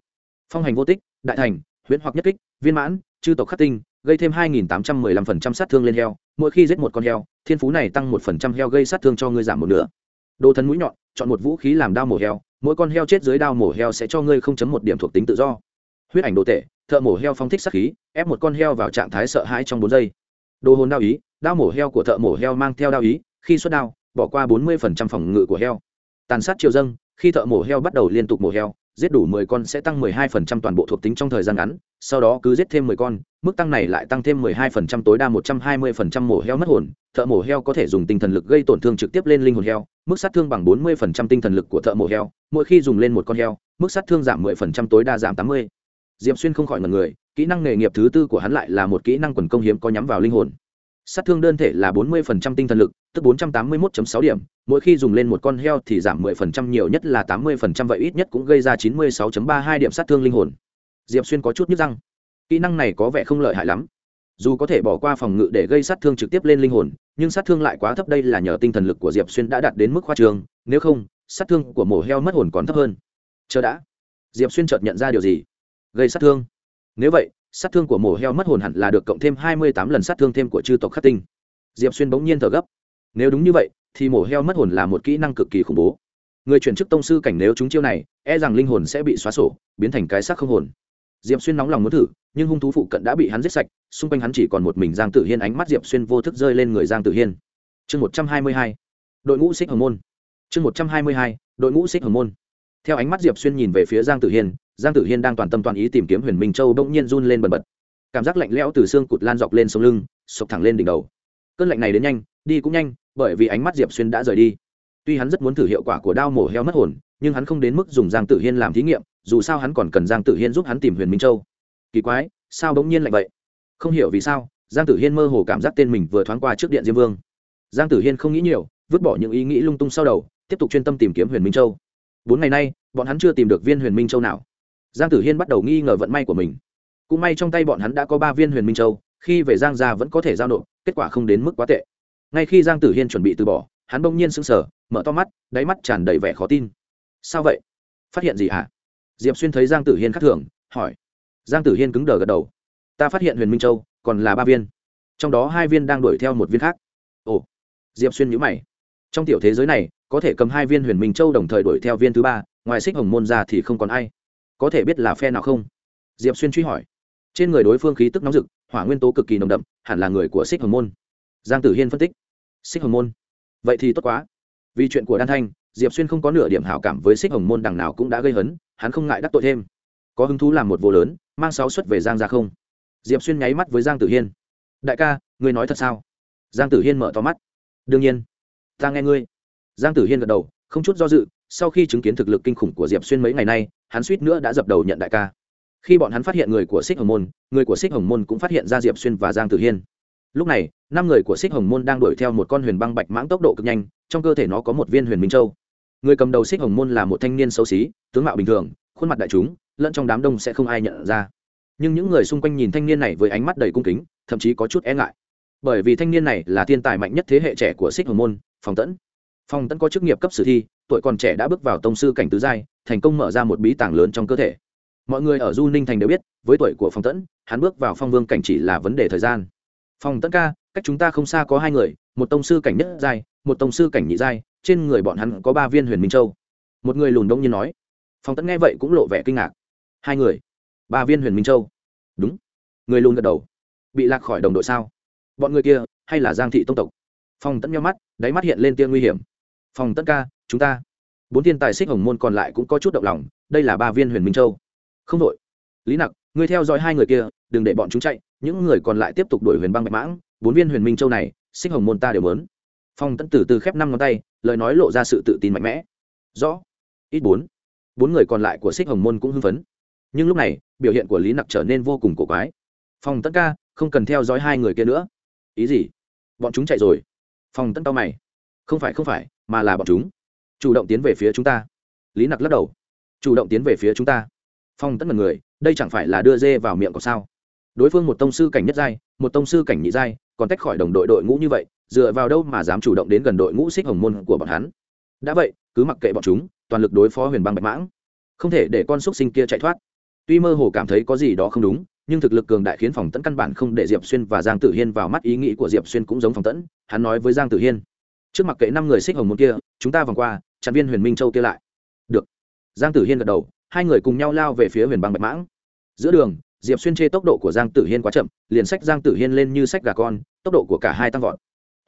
Phong hành vô tích đại thành huyễn hoặc nhất kích, viên mãn, chư tộc khắc tinh, gây thêm 2.815% sát thương lên heo, mỗi khi giết một con heo, thiên phú này tăng 1% heo gây sát thương cho ngươi giảm một nửa. Đồ thần mũi nhọn, chọn một vũ khí làm đao mổ heo, mỗi con heo chết dưới đao mổ heo sẽ cho ngươi 0.1 điểm thuộc tính tự do. Huyết ảnh đồ tệ thợ mổ heo phong thích sát khí, ép một con heo vào trạng thái sợ hãi trong bốn giây. Đồ hồn đao ý, đao mổ heo của thợ mổ heo mang theo đao ý, khi xuất đao, bỏ qua 40% phòng ngự của heo. Tàn sát chiều dâng, khi thợ mổ heo bắt đầu liên tục mổ heo giết đủ 10 con sẽ tăng 12% toàn bộ thuộc tính trong thời gian ngắn, sau đó cứ giết thêm 10 con, mức tăng này lại tăng thêm 12% tối đa 120% mổ heo mất hồn, thợ mổ heo có thể dùng tinh thần lực gây tổn thương trực tiếp lên linh hồn heo, mức sát thương bằng 40% tinh thần lực của thợ mổ heo, mỗi khi dùng lên một con heo, mức sát thương giảm 10% tối đa giảm 80. Diệp Xuyên không khỏi ngẩn người, kỹ năng nghề nghiệp thứ tư của hắn lại là một kỹ năng quần công hiếm có nhắm vào linh hồn sát thương đơn thể là 40% tinh thần lực, tức 481.6 điểm, mỗi khi dùng lên một con heo thì giảm 10% nhiều nhất là 80% vậy ít nhất cũng gây ra 96.32 điểm sát thương linh hồn. Diệp xuyên có chút nhức răng. Kỹ năng này có vẻ không lợi hại lắm. Dù có thể bỏ qua phòng ngự để gây sát thương trực tiếp lên linh hồn, nhưng sát thương lại quá thấp đây là nhờ tinh thần lực của diệp xuyên đã đạt đến mức khoa trường, nếu không, sát thương của mổ heo mất hồn còn thấp hơn. Chờ đã. Diệp xuyên chợt nhận ra điều gì? Gây sát thương. Nếu vậy sát thương của mổ heo mất hồn hẳn là được cộng thêm hai mươi tám lần sát thương thêm của chư tộc khắc tinh. Diệp xuyên bỗng nhiên thở gấp. Nếu đúng như vậy, thì mổ heo mất hồn là một kỹ năng cực kỳ khủng bố. Người chuyển chức tông sư cảnh nếu chúng chiêu này e rằng linh hồn sẽ bị xóa sổ, biến thành cái xác không hồn. Diệp xuyên nóng lòng muốn thử, nhưng hung thú phụ cận đã bị hắn giết sạch, xung quanh hắn chỉ còn một mình giang tử hiên ánh mắt diệp xuyên vô thức rơi lên người giang tử hiên. Chương một trăm hai mươi hai, đội ngũ xích hồng môn. Chương một trăm hai mươi hai, đội ngũ xích hồng môn. Theo ánh mắt diệp xuyên nhìn về phía giang tử hiên giang tử hiên đang toàn tâm toàn ý tìm kiếm huyền minh châu bỗng nhiên run lên bần bật. Cảm giác lạnh lẽo từ xương cụt lan dọc lên sống lưng, sộc thẳng lên đỉnh đầu. Cơn lạnh này đến nhanh, đi cũng nhanh, bởi vì ánh mắt diệp xuyên đã rời đi. Tuy hắn rất muốn thử hiệu quả của đao mổ heo mất hồn, nhưng hắn không đến mức dùng giang tử hiên làm thí nghiệm, dù sao hắn còn cần giang tử hiên giúp hắn tìm huyền minh châu. Kỳ quái, sao bỗng nhiên lạnh vậy? Không hiểu vì sao, giang tử hiên mơ hồ cảm giác tên mình vừa thoáng qua trước điện diêm vương. Giang tử hiên không nghĩ nhiều, vứt bỏ những ý nghĩ lung tung sau đầu, tiếp tục chuyên tâm tìm kiếm huyền minh châu. Bốn ngày nay, bọn hắn chưa tìm được viên huyền minh châu nào giang tử hiên bắt đầu nghi ngờ vận may của mình. Cũng may trong tay bọn hắn đã có ba viên huyền minh châu, khi về giang gia vẫn có thể giao nộp, kết quả không đến mức quá tệ. Ngay khi giang tử hiên chuẩn bị từ bỏ, hắn bỗng nhiên sững sờ, mở to mắt, đáy mắt tràn đầy vẻ khó tin. Sao vậy? Phát hiện gì hả? Diệp xuyên thấy giang tử hiên khắc thường, hỏi. Giang tử hiên cứng đờ gật đầu. Ta phát hiện huyền minh châu, còn là ba viên. Trong đó hai viên đang đuổi theo một viên khác. Ồ. Diệp xuyên nhữ mày. Trong tiểu thế giới này, có thể cầm hai viên huyền minh châu đồng thời đuổi theo viên thứ ba, ngoài xích hồng môn ra thì không còn ai có thể biết là phe nào không? Diệp xuyên truy hỏi. Trên người đối phương khí tức nóng rực, hỏa nguyên tố cực kỳ nồng đậm, hẳn là người của xích hồng môn. Giang tử hiên phân tích. Xích hồng môn? Vậy thì tốt quá. Vì chuyện của đan thanh, diệp xuyên không có nửa điểm hảo cảm với xích hồng môn đằng nào cũng đã gây hấn, hắn không ngại đắc tội thêm. Có hứng thú làm một vô lớn, mang sáu suất về giang ra không? Diệp xuyên nháy mắt với giang tử hiên. Đại ca, ngươi nói thật sao? Giang tử hiên mở to mắt. Đương nhiên. Ta nghe ngươi. Giang tử hiên gật đầu, không chút do dự sau khi chứng kiến thực lực kinh khủng của diệp xuyên mấy ngày nay, hắn suýt nữa đã dập đầu nhận đại ca. Khi bọn hắn phát hiện người của xích hồng môn, người của xích hồng môn cũng phát hiện ra diệp xuyên và giang tử hiên. Lúc này, năm người của xích hồng môn đang đuổi theo một con huyền băng bạch mãng tốc độ cực nhanh, trong cơ thể nó có một viên huyền minh châu. Người cầm đầu xích hồng môn là một thanh niên xấu xí, tướng mạo bình thường, khuôn mặt đại chúng, lẫn trong đám đông sẽ không ai nhận ra. Nhưng những người xung quanh nhìn thanh niên này với ánh mắt đầy cung kính, thậm chí có chút e ngại. Bởi vì thanh niên này là thiên tài mạnh nhất thế hệ trẻ của xích hồng môn, phòng tẫn. Phong tẫn có chức nghiệp cấp sử thi, tuổi còn trẻ đã bước vào tông sư cảnh tứ giai, thành công mở ra một bí tàng lớn trong cơ thể. Mọi người ở du ninh thành đều biết, với tuổi của phong tẫn hắn bước vào phong vương cảnh chỉ là vấn đề thời gian. Phong tẫn ca, cách chúng ta không xa có hai người, một tông sư cảnh nhất giai, một tông sư cảnh nhị giai, trên người bọn hắn có ba viên huyền minh châu. Một người lùn đông như nói. Phong tẫn nghe vậy cũng lộ vẻ kinh ngạc. Hai người, ba viên huyền minh châu. Đúng. Người lùn gật đầu. Bị lạc khỏi đồng đội sao? Bọn người kia hay là giang thị tông tộc? Phong tẫn nhau mắt, đáy mắt hiện lên tiên nguy hiểm phong tất ca, chúng ta. Bốn thiên tài xích hồng môn còn lại cũng có chút động lòng, đây là ba viên huyền minh châu. Không đội. Lý nặc, ngươi theo dõi hai người kia, đừng để bọn chúng chạy, những người còn lại tiếp tục đuổi huyền băng bạch mãng, bốn viên huyền minh châu này, xích hồng môn ta đều lớn phong tẫn từ từ khép năm ngón tay, lời nói lộ ra sự tự tin mạnh mẽ. Rõ. Ít bốn. Bốn người còn lại của xích hồng môn cũng hưng phấn. Nhưng lúc này, biểu hiện của lý nặc trở nên vô cùng cổ quái. Phong tẫn ca, không cần theo dõi hai người kia nữa. Ý gì? Bọn chúng chạy rồi. Phong tẫn tao mày. Không phải không phải mà là bọn chúng. Chủ động tiến về phía chúng ta. Lý nặc lắc đầu. Chủ động tiến về phía chúng ta. Phong tất mật người, đây chẳng phải là đưa dê vào miệng của sao? Đối phương một tông sư cảnh nhất giai, một tông sư cảnh nhị giai, còn tách khỏi đồng đội đội ngũ như vậy, dựa vào đâu mà dám chủ động đến gần đội ngũ xích hồng môn của bọn hắn? Đã vậy, cứ mặc kệ bọn chúng, toàn lực đối phó huyền băng bạch mãng. Không thể để con xúc sinh kia chạy thoát. Tuy mơ hồ cảm thấy có gì đó không đúng, nhưng thực lực cường đại khiến phòng tẫn căn bản không để diệp xuyên và giang tử hiên vào mắt ý nghĩ của diệp xuyên cũng giống phòng tẫn hắn nói với giang tử hiên trước mặt kệ năm người xích hồng môn kia, chúng ta vòng qua, chặn viên huyền minh châu kia lại. Được. Giang tử hiên gật đầu, hai người cùng nhau lao về phía huyền băng bạch mãng. Giữa đường, diệp xuyên chê tốc độ của giang tử hiên quá chậm, liền sách giang tử hiên lên như sách gà con, tốc độ của cả hai tăng vọt.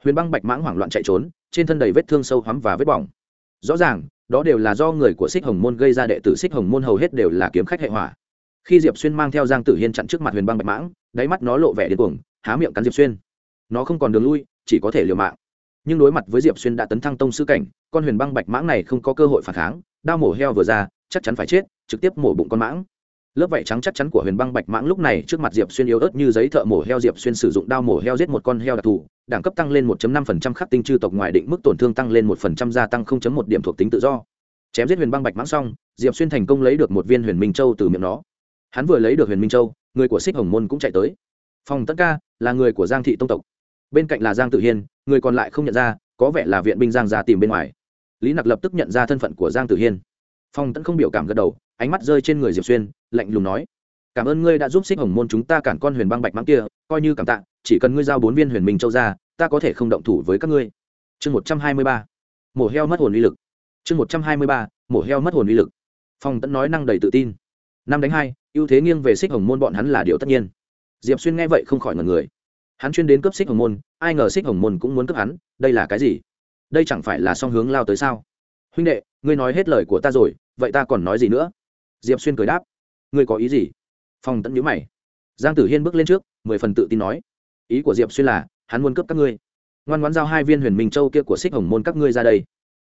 Huyền băng bạch mãng hoảng loạn chạy trốn, trên thân đầy vết thương sâu hoắm và vết bỏng. Rõ ràng, đó đều là do người của xích hồng môn gây ra đệ tử xích hồng môn hầu hết đều là kiếm khách hệ hỏa. Khi diệp xuyên mang theo giang tử hiên chặn trước mặt huyền băng bạch mãng, đáy mắt nó lộ vẻ điên cuồng, há miệng cắn diệp xuyên. Nó không còn đường lui, chỉ có thể liều mạng nhưng đối mặt với diệp xuyên đã tấn thăng tông sư cảnh con huyền băng bạch mãng này không có cơ hội phản kháng đao mổ heo vừa ra chắc chắn phải chết trực tiếp mổ bụng con mãng lớp vảy trắng chắc chắn của huyền băng bạch mãng lúc này trước mặt diệp xuyên yếu ớt như giấy thợ mổ heo diệp xuyên sử dụng đao mổ heo giết một con heo đặc thù đẳng cấp tăng lên 1.5% khắc tinh chư tộc ngoài định mức tổn thương tăng lên 1% gia tăng 0.1 điểm thuộc tính tự do chém giết huyền băng bạch mãng xong diệp xuyên thành công lấy được một viên huyền minh châu từ miệng nó hắn vừa lấy được huyền minh châu người của xích hồng môn cũng chạy tới phòng tất ca là người của giang thị tông tộc bên cạnh là giang tử hiên người còn lại không nhận ra có vẻ là viện binh giang ra tìm bên ngoài lý nặc lập tức nhận ra thân phận của giang tử hiên phong tẫn không biểu cảm gật đầu ánh mắt rơi trên người diệp xuyên lạnh lùng nói cảm ơn ngươi đã giúp xích hồng môn chúng ta cản con huyền băng bạch mãng kia coi như cảm tạ chỉ cần ngươi giao bốn viên huyền minh châu ra ta có thể không động thủ với các ngươi chương một trăm hai mươi ba mổ heo mất hồn uy lực chương một trăm hai mươi ba mổ heo mất hồn uy lực phong tẫn nói năng đầy tự tin năm đánh hai ưu thế nghiêng về xích hồng môn bọn hắn là điều tất nhiên diệp xuyên nghe vậy không khỏi ngần người hắn chuyên đến cướp xích hồng môn, ai ngờ xích hồng môn cũng muốn cướp hắn, đây là cái gì? Đây chẳng phải là song hướng lao tới sao? Huynh đệ, ngươi nói hết lời của ta rồi, vậy ta còn nói gì nữa? Diệp xuyên cười đáp. Ngươi có ý gì? Phong tẫn nhữ mày. Giang tử hiên bước lên trước, mười phần tự tin nói. Ý của diệp xuyên là, hắn muốn cướp các ngươi. Ngoan ngoãn giao hai viên huyền minh châu kia của xích hồng môn các ngươi ra đây.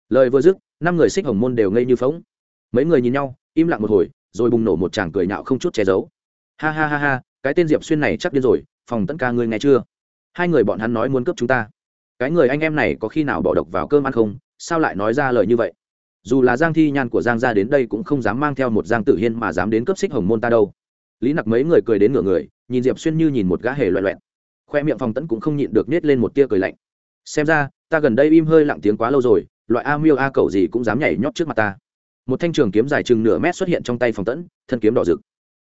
Lời vừa dứt, năm người xích hồng môn đều ngây như phóng mấy người nhìn nhau, im lặng một hồi, rồi bùng nổ một tràng cười nhạo không chút che giấu. Ha ha ha ha, cái tên diệp xuyên này chắc điên rồi phòng tẫn ca ngươi nghe chưa? Hai người bọn hắn nói muốn cướp chúng ta. Cái người anh em này có khi nào bỏ độc vào cơm ăn không? Sao lại nói ra lời như vậy? Dù là giang thi nhan của giang gia đến đây cũng không dám mang theo một giang tử hiên mà dám đến cướp xích hồng môn ta đâu. Lý nặc mấy người cười đến ngửa người, nhìn diệp xuyên như nhìn một gã hề loẹ loẹt. Khoe miệng phòng tẫn cũng không nhịn được nết lên một tia cười lạnh. Xem ra, ta gần đây im hơi lặng tiếng quá lâu rồi, loại a miêu a cầu gì cũng dám nhảy nhót trước mặt ta. Một thanh trường kiếm dài chừng nửa mét xuất hiện trong tay phòng tẫn, thân kiếm đỏ rực.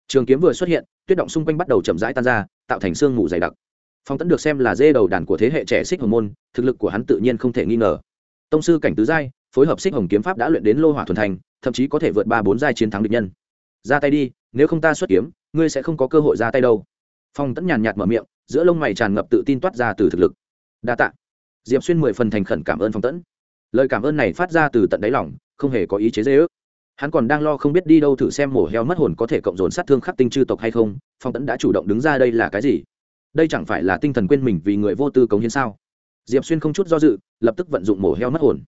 Trường kiếm vừa xuất hiện, tuyết động xung quanh bắt đầu chậm rãi tan ra tạo thành xương mù dày đặc. Phong tẫn được xem là dê đầu đàn của thế hệ trẻ xích hồng môn, thực lực của hắn tự nhiên không thể nghi ngờ. Tông sư cảnh tứ giai, phối hợp xích hồng kiếm pháp đã luyện đến lô hỏa thuần thành, thậm chí có thể vượt ba bốn giai chiến thắng địch nhân. Ra tay đi, nếu không ta xuất kiếm, ngươi sẽ không có cơ hội ra tay đâu. Phong tẫn nhàn nhạt mở miệng, giữa lông mày tràn ngập tự tin toát ra từ thực lực. Đa tạ. Diệp xuyên mười phần thành khẩn cảm ơn phong tẫn lời cảm ơn này phát ra từ tận đáy lòng, không hề có ý chế dê ước hắn còn đang lo không biết đi đâu thử xem mổ heo mất hồn có thể cộng dồn sát thương khắc tinh chư tộc hay không, phong tẫn đã chủ động đứng ra đây là cái gì? Đây chẳng phải là tinh thần quên mình vì người vô tư cống hiến sao? Diệp xuyên không chút do dự, lập tức vận dụng mổ heo mất hồn.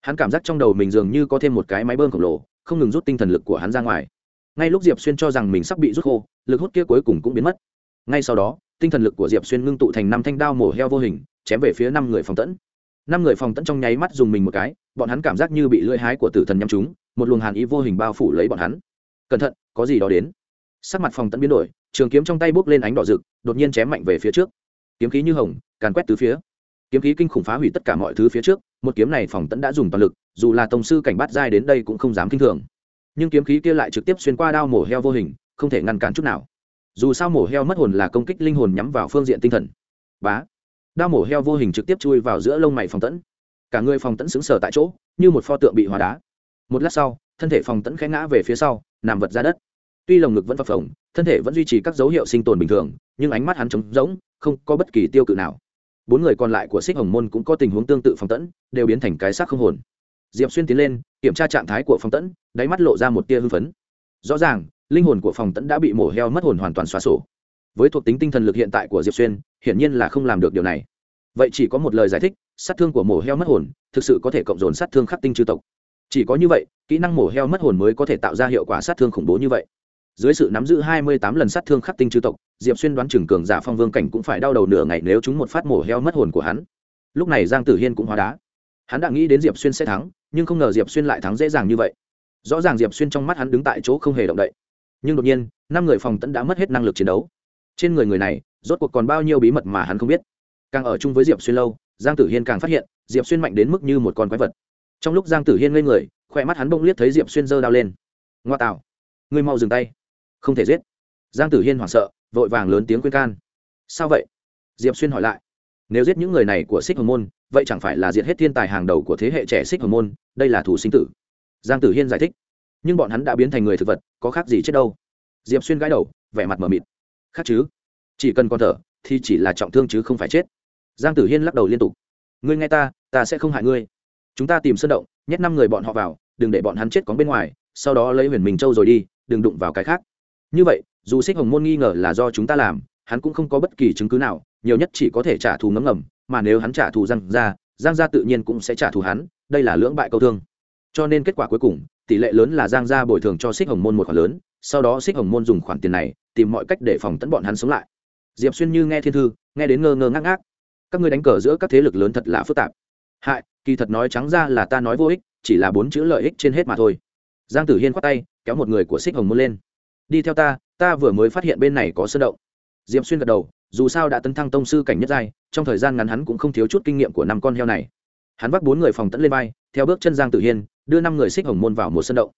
Hắn cảm giác trong đầu mình dường như có thêm một cái máy bơm khổng lồ, không ngừng rút tinh thần lực của hắn ra ngoài. Ngay lúc diệp xuyên cho rằng mình sắp bị rút khô, lực hút kia cuối cùng cũng biến mất. Ngay sau đó, tinh thần lực của diệp xuyên ngưng tụ thành năm thanh đao mổ heo vô hình, chém về phía năm người phòng tẫn năm người phòng tẫn trong nháy mắt dùng mình một cái, bọn hắn cảm giác như bị lưỡi hái của tử thần nhắm chúng một luồng hàn ý vô hình bao phủ lấy bọn hắn. Cẩn thận, có gì đó đến. Sắc mặt phòng tẫn biến đổi, trường kiếm trong tay bốc lên ánh đỏ rực, đột nhiên chém mạnh về phía trước. Kiếm khí như hồng, càn quét từ phía. Kiếm khí kinh khủng phá hủy tất cả mọi thứ phía trước, một kiếm này phòng tẫn đã dùng toàn lực, dù là tổng sư cảnh bát giai đến đây cũng không dám kinh thường. Nhưng kiếm khí kia lại trực tiếp xuyên qua đao mổ heo vô hình, không thể ngăn cản chút nào. Dù sao mổ heo mất hồn là công kích linh hồn nhắm vào phương diện tinh thần. Bá. Đao mổ heo vô hình trực tiếp chui vào giữa lông mày phòng tẫn. Cả người phòng tẫn xứng sở tại chỗ, như một pho tượng bị hóa đá một lát sau, thân thể phòng tẫn khẽ ngã về phía sau, nằm vật ra đất. Tuy lồng ngực vẫn phập phồng, thân thể vẫn duy trì các dấu hiệu sinh tồn bình thường, nhưng ánh mắt hắn trống rỗng, không có bất kỳ tiêu cự nào. Bốn người còn lại của xích hồng môn cũng có tình huống tương tự phòng tẫn, đều biến thành cái xác không hồn. Diệp xuyên tiến lên, kiểm tra trạng thái của phòng tẫn, đáy mắt lộ ra một tia hưng phấn. Rõ ràng, linh hồn của phòng tẫn đã bị mổ heo mất hồn hoàn toàn xóa sổ. Với thuộc tính tinh thần lực hiện tại của diệp xuyên, hiển nhiên là không làm được điều này. Vậy chỉ có một lời giải thích, sát thương của mổ heo mất hồn thực sự có thể cộng dồn sát thương khắc tinh chư tộc chỉ có như vậy, kỹ năng mổ heo mất hồn mới có thể tạo ra hiệu quả sát thương khủng bố như vậy. Dưới sự nắm giữ hai mươi tám lần sát thương khắc tinh chư tộc, diệp xuyên đoán chừng cường giả phong vương cảnh cũng phải đau đầu nửa ngày nếu chúng một phát mổ heo mất hồn của hắn. Lúc này giang tử hiên cũng hóa đá. Hắn đã nghĩ đến diệp xuyên sẽ thắng, nhưng không ngờ diệp xuyên lại thắng dễ dàng như vậy. Rõ ràng diệp xuyên trong mắt hắn đứng tại chỗ không hề động đậy. Nhưng đột nhiên, năm người phòng tẫn đã mất hết năng lực chiến đấu. Trên người người này, rốt cuộc còn bao nhiêu bí mật mà hắn không biết. Càng ở chung với diệp xuyên lâu, giang tử hiên càng phát hiện, diệp xuyên mạnh đến mức như một con quái vật trong lúc giang tử hiên ngây người khỏe mắt hắn bỗng liếc thấy diệp xuyên giơ đao lên. Ngoa tạo ngươi mau dừng tay. Không thể giết. Giang tử hiên hoảng sợ, vội vàng lớn tiếng khuyên can. Sao vậy? Diệp xuyên hỏi lại. Nếu giết những người này của xích hồng môn, vậy chẳng phải là diệt hết thiên tài hàng đầu của thế hệ trẻ xích hồng môn, đây là thủ sinh tử. Giang tử hiên giải thích. Nhưng bọn hắn đã biến thành người thực vật, có khác gì chết đâu. Diệp xuyên gãi đầu, vẻ mặt mờ mịt. Khác chứ? Chỉ cần con thở, thì chỉ là trọng thương chứ không phải chết. Giang tử hiên lắc đầu liên tục. Ngươi nghe ta ta sẽ không hại ngươi chúng ta tìm sơn động, nhét năm người bọn họ vào, đừng để bọn hắn chết có bên ngoài, sau đó lấy huyền mình châu rồi đi, đừng đụng vào cái khác. Như vậy, dù xích hồng môn nghi ngờ là do chúng ta làm, hắn cũng không có bất kỳ chứng cứ nào, nhiều nhất chỉ có thể trả thù ngấm ngầm, mà nếu hắn trả thù giang ra giang gia tự nhiên cũng sẽ trả thù hắn, đây là lưỡng bại câu thương. Cho nên kết quả cuối cùng, tỷ lệ lớn là giang gia bồi thường cho xích hồng môn một khoản lớn, sau đó xích hồng môn dùng khoản tiền này, tìm mọi cách để phòng tẫn bọn hắn sống lại. Diệp xuyên như nghe thiên thư, nghe đến ngơ ngơ ngác ngác. Các ngươi đánh cờ giữa các thế lực lớn thật là phức tạp hại, kỳ thật nói trắng ra là ta nói vô ích, chỉ là bốn chữ lợi ích trên hết mà thôi. Giang tử hiên khoát tay, kéo một người của xích hồng môn lên. Đi theo ta ta vừa mới phát hiện bên này có sơn động. Diệp xuyên gật đầu, dù sao đã tấn thăng tông sư cảnh nhất giai, trong thời gian ngắn hắn cũng không thiếu chút kinh nghiệm của năm con heo này. Hắn vác bốn người phòng tẫn lên vai, theo bước chân giang tử hiên, đưa năm người xích hồng môn vào một sân động.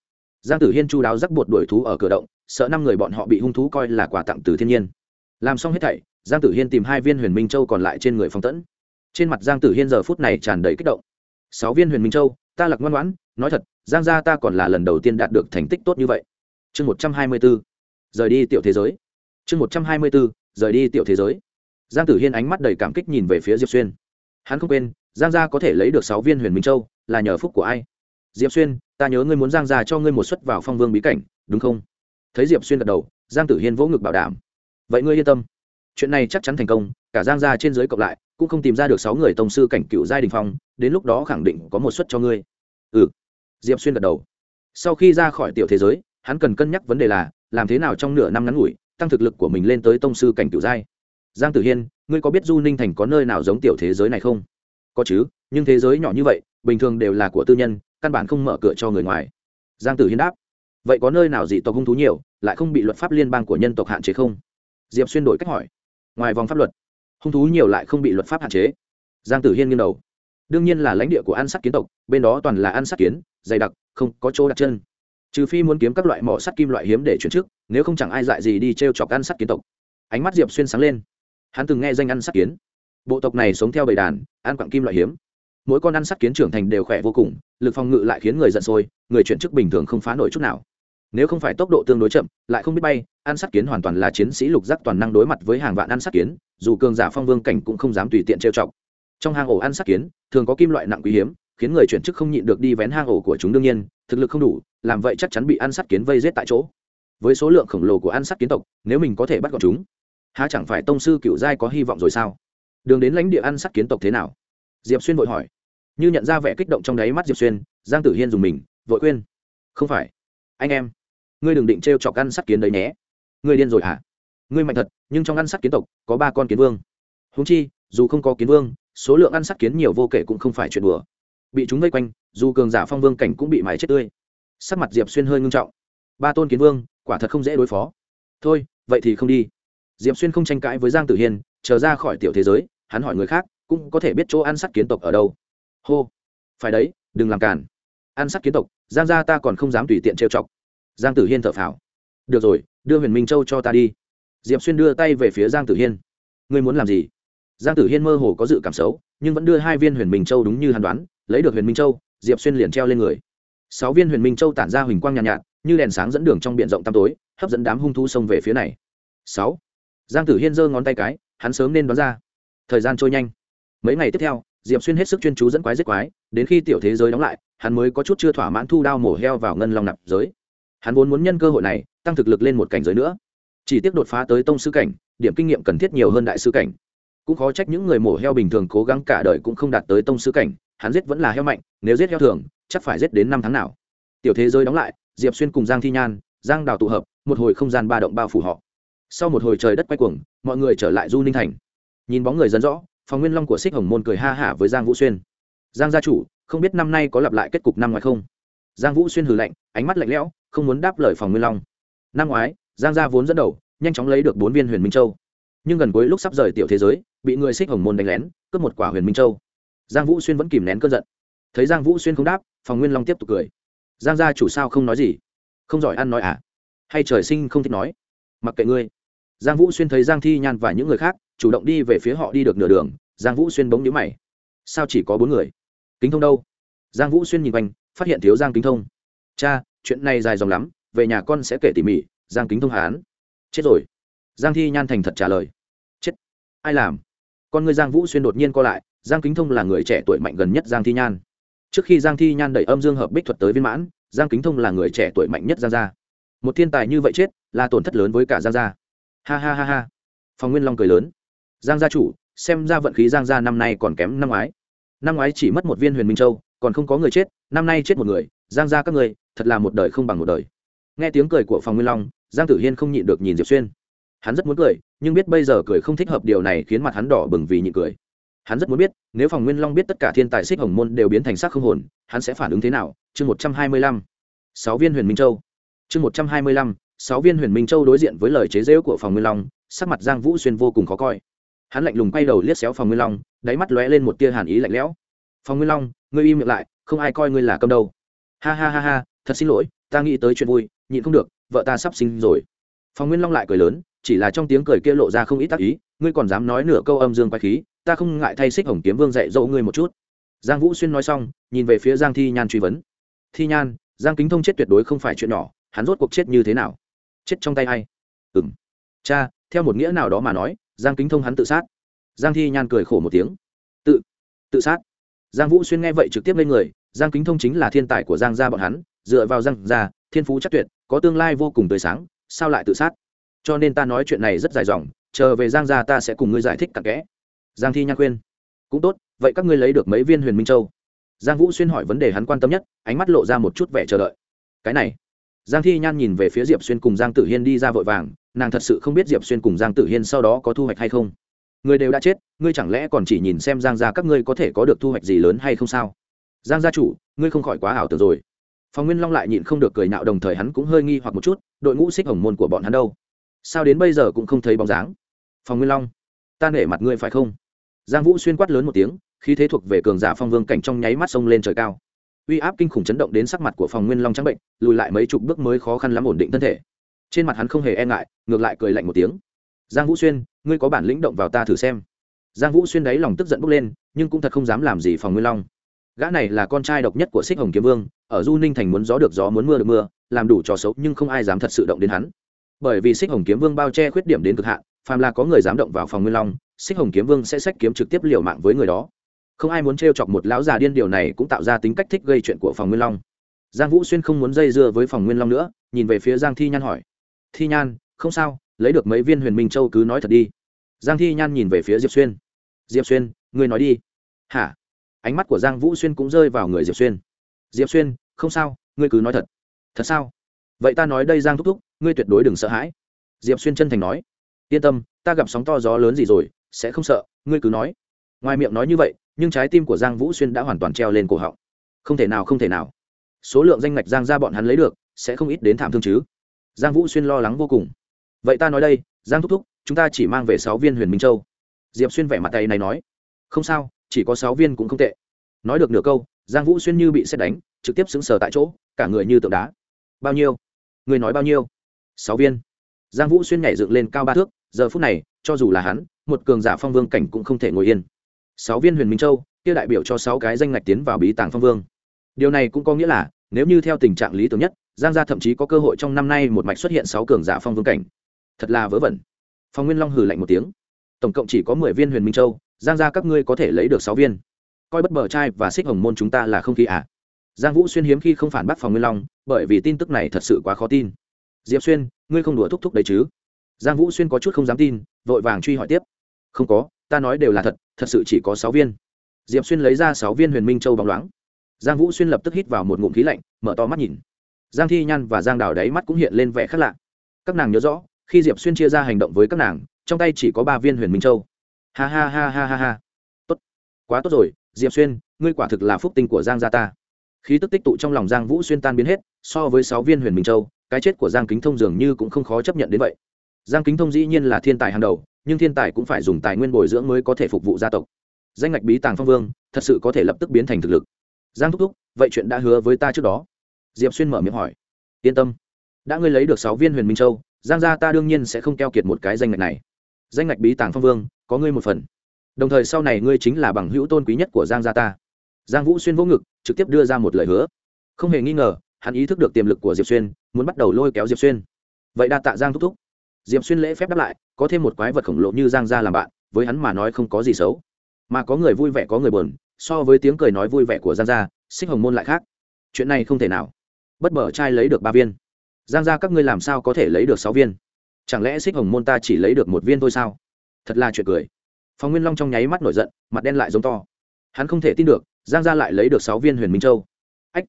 Giang tử hiên chu đáo rắc bột đuổi thú ở cửa động, sợ năm người bọn họ bị hung thú coi là quà tặng từ thiên nhiên. Làm xong hết thảy, giang tử hiên tìm hai viên huyền minh châu còn lại trên người phòng tẫn trên mặt giang tử hiên giờ phút này tràn đầy kích động. Sáu viên huyền minh châu, ta lạc ngoan ngoãn, nói thật, giang gia ta còn là lần đầu tiên đạt được thành tích tốt như vậy. Chương một trăm hai mươi b ố rời đi tiểu thế giới. Chương một trăm hai mươi b ố rời đi tiểu thế giới. Giang tử hiên ánh mắt đầy cảm kích nhìn về phía diệp xuyên. Hắn không quên, giang gia có thể lấy được sáu viên huyền minh châu, là nhờ phúc của ai? Diệp xuyên, ta nhớ ngươi muốn giang gia cho ngươi một suất vào phong vương bí cảnh, đúng không? Thấy diệp xuyên gật đầu, giang tử hiên vỗ ngực bảo đảm. Vậy ngươi yên tâm chuyện này chắc chắn thành công, cả giang gia trên dưới cộng lại, cũng không tìm ra được sáu người Tông sư cảnh cựu giai đình phong, đến lúc đó khẳng định có một suất cho ngươi. Ừ. Diệp xuyên gật đầu. Sau khi ra khỏi tiểu thế giới, hắn cần cân nhắc vấn đề là, làm thế nào trong nửa năm ngắn ngủi, tăng thực lực của mình lên tới tông sư cảnh cựu giai. Giang tử hiên, ngươi có biết du ninh thành có nơi nào giống tiểu thế giới này không? Có chứ, nhưng thế giới nhỏ như vậy, bình thường đều là của tư nhân, căn bản không mở cửa cho người ngoài. Giang tử hiên đáp. Vậy có nơi nào dị tộc hung thú nhiều, lại không bị luật pháp liên bang của nhân tộc hạn chế không? Diệp xuyên đổi cách hỏi ngoài vòng pháp luật. Hung thú nhiều lại không bị luật pháp hạn chế. Giang tử hiên nghiêng đầu. Đương nhiên là lãnh địa của ăn sắt kiến tộc, bên đó toàn là ăn sắt kiến, dày đặc, không có chỗ đặt chân. Trừ phi muốn kiếm các loại mỏ sắt kim loại hiếm để chuyển chức, nếu không chẳng ai dại gì đi t r e o chọc ăn sắt kiến tộc. Ánh mắt diệp xuyên sáng lên. Hắn từng nghe danh ăn sắt kiến. Bộ tộc này sống theo bầy đàn, ăn quặng kim loại hiếm. Mỗi con ăn sắt kiến trưởng thành đều khỏe vô cùng, lực phòng ngự lại khiến người giận sôi, người chuyển chức bình thường không phá nổi chút nào nếu không phải tốc độ tương đối chậm, lại không biết bay, ăn sắt kiến hoàn toàn là chiến sĩ lục giác toàn năng đối mặt với hàng vạn ăn sắt kiến, dù cường giả phong vương cảnh cũng không dám tùy tiện trêu chọc. Trong hang ổ ăn sắt kiến, thường có kim loại nặng quý hiếm, khiến người chuyển chức không nhịn được đi vén hang ổ của chúng đương nhiên, thực lực không đủ, làm vậy chắc chắn bị ăn sắt kiến vây rết tại chỗ. Với số lượng khổng lồ của ăn sắt kiến tộc, nếu mình có thể bắt gọn chúng, há chẳng phải tông sư cựu giai có hy vọng rồi sao? Đường đến lãnh địa ăn sắt kiến tộc thế nào? Diệp xuyên vội hỏi. Như nhận ra vẻ kích động trong đáy mắt diệp xuyên, giang tử hiên dùng mình, vội khuyên. Không phải. Anh em ngươi đừng định t r e o chọc ăn sắt kiến đấy nhé. Ngươi điên rồi hả? Ngươi mạnh thật, nhưng trong ăn sắt kiến tộc, có ba con kiến vương. Húng chi, dù không có kiến vương, số lượng ăn sắt kiến nhiều vô kể cũng không phải chuyện đùa. Bị chúng vây quanh, dù cường giả phong vương cảnh cũng bị mái chết tươi. Sắc mặt diệp xuyên hơi ngưng trọng. Ba tôn kiến vương, quả thật không dễ đối phó. Thôi, vậy thì không đi. Diệp xuyên không tranh cãi với giang tử hiên, chờ ra khỏi tiểu thế giới, hắn hỏi người khác, cũng có thể biết chỗ ăn sắt kiến tộc ở đâu. Hô, phải đấy, đừng làm cản ăn sắt kiến tộc, giang gia ta còn không dám tùy tiện trêu chọc giang tử hiên thở phào. Được rồi đưa huyền minh châu cho ta đi. Diệp xuyên đưa tay về phía giang tử hiên. Ngươi muốn làm gì? Giang tử hiên mơ hồ có dự cảm xấu nhưng vẫn đưa hai viên huyền minh châu đúng như hàn đoán lấy được huyền minh châu diệp xuyên liền treo lên người. Sáu viên huyền minh châu tản ra huỳnh quang nhàn nhạt, nhạt như đèn sáng dẫn đường trong b i ể n rộng tăm tối hấp dẫn đám hung thú xông về phía này. Sáu. Giang tử hiên giơ ngón tay cái hắn sớm nên đoán ra. Thời gian trôi nhanh. Mấy ngày tiếp theo diệp xuyên hết sức chuyên chú dẫn quái giết quái đến khi tiểu thế giới đóng lại hắn mới có chút chưa thỏa mãn thu đao mổ heo vào ngân long nạp giới hắn vốn muốn nhân cơ hội này, tăng thực lực lên một cảnh giới nữa. Chỉ tiếc đột phá tới tông sư cảnh, điểm kinh nghiệm cần thiết nhiều hơn đại sư cảnh. Cũng khó trách những người mổ heo bình thường cố gắng cả đời cũng không đạt tới tông sư cảnh, hắn giết vẫn là heo mạnh, nếu giết heo thường, chắc phải giết đến năm tháng nào. Tiểu thế giới đóng lại, diệp xuyên cùng giang thi nhan, giang đào tụ hợp, một hồi không gian ba động bao phủ họ. Sau một hồi trời đất quay cuồng, mọi người trở lại du ninh thành. Nhìn bóng người dần rõ, phòng nguyên long của xích hồng môn cười ha hả với giang vũ xuyên. Giang gia chủ, không biết năm nay có lặp lại kết cục năm ngoài không? Giang vũ xuyên hừ lạnh, ánh mắt lạnh lẽo không muốn đáp lời phòng nguyên long. Năm ngoái, giang gia vốn dẫn đầu, nhanh chóng lấy được bốn viên huyền minh châu. Nhưng gần cuối lúc sắp rời tiểu thế giới, bị người xích hồng môn đánh lén, cướp một quả huyền minh châu. Giang vũ xuyên vẫn kìm nén cơn giận. Thấy giang vũ xuyên không đáp, phòng nguyên long tiếp tục cười. Giang gia chủ sao không nói gì? Không giỏi ăn nói à? Hay trời sinh không thích nói? Mặc kệ ngươi. Giang vũ xuyên thấy giang thi nhan và những người khác, chủ động đi về phía họ đi được nửa đường, giang vũ xuyên bỗng nhíu mày. Sao chỉ có bốn người? Kính thông đâu? Giang vũ xuyên nhìn quanh, phát hiện thiếu giang kính thông. Cha chuyện này dài dòng lắm, về nhà con sẽ kể tỉ mỉ, giang kính thông hán. Chết rồi. Giang thi nhan thành thật trả lời. Chết. Ai làm? Con người giang vũ xuyên đột nhiên co lại, giang kính thông là người trẻ tuổi mạnh gần nhất giang thi nhan. Trước khi giang thi nhan đẩy âm dương hợp bích thuật tới viên mãn, giang kính thông là người trẻ tuổi mạnh nhất giang gia. Một thiên tài như vậy chết, là tổn thất lớn với cả giang gia. Ha ha ha ha. Phòng nguyên long cười lớn. Giang gia chủ, xem ra vận khí giang gia năm nay còn kém năm ngoái năm ngoái chỉ mất một viên huyền minh châu, còn không có người chết, năm nay chết một người, giang gia các người thật là một đời không bằng một đời. Nghe tiếng cười của phòng nguyên long, giang tử hiên không nhịn được nhìn diệp xuyên. Hắn rất muốn cười, nhưng biết bây giờ cười không thích hợp điều này khiến mặt hắn đỏ bừng vì nhịn cười. Hắn rất muốn biết, nếu phòng nguyên long biết tất cả thiên tài xích hồng môn đều biến thành sắc không hồn, hắn sẽ phản ứng thế nào? Chương một trăm hai mươi lăm, sáu viên huyền minh châu. Chương một trăm hai mươi lăm, sáu viên huyền minh châu đối diện với lời chế giễu của phòng nguyên long, sắc mặt giang vũ xuyên vô cùng khó coi hắn lạnh lùng quay đầu liếc xéo phòng nguyên long, đáy mắt lóe lên một tia hàn ý lạnh lẽo. Phòng nguyên long, ngươi im miệng lại, không ai coi ngươi là cầm đâu ha ha ha ha, thật xin lỗi, ta nghĩ tới chuyện vui, nhịn không được, vợ ta sắp sinh rồi. Phòng nguyên long lại cười lớn, chỉ là trong tiếng cười kia lộ ra không ít tác ý, ngươi còn dám nói nửa câu âm dương quái khí, ta không ngại thay xích hồng kiếm vương dạy dỗ ngươi một chút. Giang vũ xuyên nói xong, nhìn về phía giang thi nhan truy vấn. Thi nhan, giang kính thông chết tuyệt đối không phải chuyện nhỏ, hắn rốt cuộc chết như thế nào? Chết trong tay hay ừ m cha, theo một nghĩa nào đó mà nói giang kính thông hắn tự sát. Giang thi nhan cười khổ một tiếng. Tự tự sát. Giang vũ xuyên nghe vậy trực tiếp lên người, giang kính thông chính là thiên tài của giang gia bọn hắn, dựa vào giang gia, thiên phú chắc tuyệt, có tương lai vô cùng tươi sáng, sao lại tự sát? Cho nên ta nói chuyện này rất dài dòng, chờ về giang gia ta sẽ cùng ngươi giải thích cặn kẽ. Giang thi nhan khuyên. Cũng tốt, vậy các ngươi lấy được mấy viên huyền minh châu? Giang vũ xuyên hỏi vấn đề hắn quan tâm nhất, ánh mắt lộ ra một chút vẻ chờ đợi. Cái này. Giang thi nhan nhìn về phía diệp xuyên cùng giang tử hiên đi ra vội vàng nàng thật sự không biết diệp xuyên cùng giang tử hiên sau đó có thu hoạch hay không. Người đều đã chết, ngươi chẳng lẽ còn chỉ nhìn xem giang gia các ngươi có thể có được thu hoạch gì lớn hay không sao? Giang gia chủ, ngươi không khỏi quá ảo tưởng rồi. Phòng nguyên long lại nhịn không được cười nạo, đồng thời hắn cũng hơi nghi hoặc một chút, đội ngũ xích hồng môn của bọn hắn đâu? Sao đến bây giờ cũng không thấy bóng dáng? Phòng nguyên long, ta nể mặt ngươi phải không? Giang vũ xuyên quát lớn một tiếng khi thế thuộc về cường giả phong vương cảnh trong nháy mắt sông lên trời cao. Uy áp kinh khủng chấn động đến sắc mặt của phòng nguyên long trắng bệnh, lùi lại mấy chục bước mới khó khăn lắm ổn định thân thể trên mặt hắn không hề e ngại, ngược lại cười lạnh một tiếng. Giang vũ xuyên, ngươi có bản lĩnh động vào ta thử xem. Giang vũ xuyên đáy lòng tức giận bốc lên, nhưng cũng thật không dám làm gì phòng nguyên long. Gã này là con trai độc nhất của xích hồng kiếm vương, ở du ninh thành muốn gió được gió muốn mưa được mưa, làm đủ trò xấu nhưng không ai dám thật sự động đến hắn. Bởi vì xích hồng kiếm vương bao che khuyết điểm đến cực hạn, phàm là có người dám động vào phòng nguyên long, xích hồng kiếm vương sẽ sách kiếm trực tiếp liều mạng với người đó. Không ai muốn t chọc một lão già điên điều này cũng tạo ra tính cách thích gây chuyện của phòng nguyên long. Giang vũ xuyên không muốn dây dưa với phòng nguyên long nữa, nhìn về phía giang thi nhan hỏi thi nhan, không sao, lấy được mấy viên huyền minh châu cứ nói thật đi. Giang thi nhan nhìn về phía diệp xuyên. Diệp xuyên, ngươi nói đi. Hả? Ánh mắt của giang vũ xuyên cũng rơi vào người diệp xuyên. Diệp xuyên, không sao, ngươi cứ nói thật. Thật sao? Vậy ta nói đây giang thúc thúc, ngươi tuyệt đối đừng sợ hãi. Diệp xuyên chân thành nói. Yên tâm, ta gặp sóng to gió lớn gì rồi, sẽ không sợ, ngươi cứ nói. Ngoài miệng nói như vậy, nhưng trái tim của giang vũ xuyên đã hoàn toàn treo lên cổ họng. Không thể nào, không thể nào. Số lượng danh ngạch giang ra bọn hắn lấy được, sẽ không ít đến thảm thương chứ giang vũ xuyên lo lắng vô cùng. Vậy ta nói đây, giang thúc thúc, chúng ta chỉ mang về sáu viên huyền minh châu. Diệp xuyên vẻ mặt tay này nói. Không sao, chỉ có sáu viên cũng không tệ. Nói được nửa câu, giang vũ xuyên như bị xét đánh, trực tiếp xứng sờ tại chỗ, cả người như tượng đá. Bao nhiêu? Người nói bao nhiêu? Sáu viên. Giang vũ xuyên nhảy dựng lên cao ba thước, giờ phút này, cho dù là hắn, một cường giả phong vương cảnh cũng không thể ngồi yên. Sáu viên huyền minh châu, kia đại biểu cho sáu cái danh ngạch tiến vào bí tàng phong vương. Điều này cũng có nghĩa là, nếu như theo tình trạng lý tưởng nhất giang gia thậm chí có cơ hội trong năm nay một mạch xuất hiện sáu cường giả phong vương cảnh. Thật là vớ vẩn. Phong nguyên long hừ lạnh một tiếng. Tổng cộng chỉ có mười viên huyền minh châu, giang gia các ngươi có thể lấy được sáu viên. Coi bất bờ trai và xích hồng môn chúng ta là không khí à? Giang vũ xuyên hiếm khi không phản bác phòng nguyên long, bởi vì tin tức này thật sự quá khó tin. Diệp xuyên, ngươi không đùa thúc thúc đấy chứ? Giang vũ xuyên có chút không dám tin, vội vàng truy hỏi tiếp. Không có, ta nói đều là thật thật sự chỉ có sáu viên. Diệp xuyên lấy ra sáu viên huyền minh châu bóng loáng. Giang vũ xuyên lập tức hít vào một ngụm khí lạnh, mở to mắt nhìn giang thi nhan và giang đào đáy mắt cũng hiện lên vẻ khác lạ. Các nàng nhớ rõ, khi diệp xuyên chia ra hành động với các nàng, trong tay chỉ có ba viên huyền minh châu. Ha ha ha ha ha ha. Tốt. Quá tốt rồi, diệp xuyên, ngươi quả thực là phúc tinh của giang gia ta. Khí tức tích tụ trong lòng giang vũ xuyên tan biến hết, so với sáu viên huyền minh châu, cái chết của giang kính thông dường như cũng không khó chấp nhận đến vậy. Giang kính thông dĩ nhiên là thiên tài hàng đầu, nhưng thiên tài cũng phải dùng tài nguyên bồi dưỡng mới có thể phục vụ gia tộc. Danh ngạch bí tàng phong vương, thật sự có thể lập tức biến thành thực lực. Giang thúc thúc, vậy chuyện đã hứa với ta trước đó diệp xuyên mở miệng hỏi. Yên tâm. Đã ngươi lấy được sáu viên huyền minh châu, giang gia ta đương nhiên sẽ không keo kiệt một cái danh ngạch này. Danh ngạch bí tàng phong vương, có ngươi một phần. Đồng thời sau này ngươi chính là bằng hữu tôn quý nhất của giang gia ta. Giang vũ xuyên vỗ ngực, trực tiếp đưa ra một lời hứa. Không hề nghi ngờ, hắn ý thức được tiềm lực của diệp xuyên, muốn bắt đầu lôi kéo diệp xuyên. Vậy đa tạ giang thúc thúc. Diệp xuyên lễ phép đáp lại, có thêm một quái vật khổng lồ như giang gia làm bạn, với hắn mà nói không có gì xấu. Mà có người vui vẻ có người buồn, so với tiếng cười nói vui vẻ của giang gia, xích hồng môn lại khác. Chuyện này không thể nào bất bờ trai lấy được ba viên. Giang gia các ngươi làm sao có thể lấy được sáu viên? Chẳng lẽ xích hồng môn ta chỉ lấy được một viên thôi sao? Thật là chuyện cười. Phong nguyên long trong nháy mắt nổi giận, mặt đen lại giống to. Hắn không thể tin được, giang gia lại lấy được sáu viên huyền minh châu. Ách,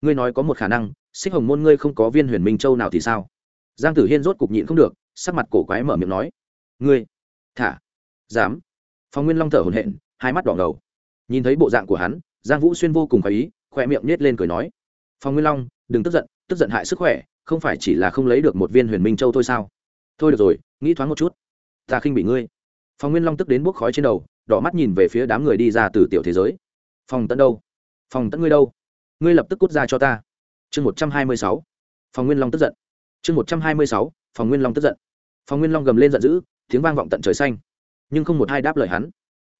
ngươi nói có một khả năng, xích hồng môn ngươi không có viên huyền minh châu nào thì sao? Giang tử hiên rốt cục nhịn không được, sắc mặt cổ quái mở miệng nói. Ngươi, thả, dám. Phong nguyên long thở hổn hển, hai mắt đỏ ngầu. Nhìn thấy bộ dạng của hắn, giang vũ xuyên vô cùng khó ý khoe miệng nhét lên cười nói phong nguyên long, đừng tức giận tức giận hại sức khỏe, không phải chỉ là không lấy được một viên huyền minh châu thôi sao? Thôi được rồi, nghĩ thoáng một chút. Ta khinh bị ngươi. Phong nguyên long tức đến bốc khói trên đầu, đỏ mắt nhìn về phía đám người đi ra từ tiểu thế giới. Phòng tận đâu? Phòng tận ngươi đâu? Ngươi lập tức cút ra cho ta. Chương một trăm hai mươi sáu. Phòng nguyên long tức giận. Chương một trăm hai mươi sáu. Phòng nguyên long tức giận. Phòng nguyên long gầm lên giận dữ, tiếng vang vọng tận trời xanh. Nhưng không một ai đáp lời hắn.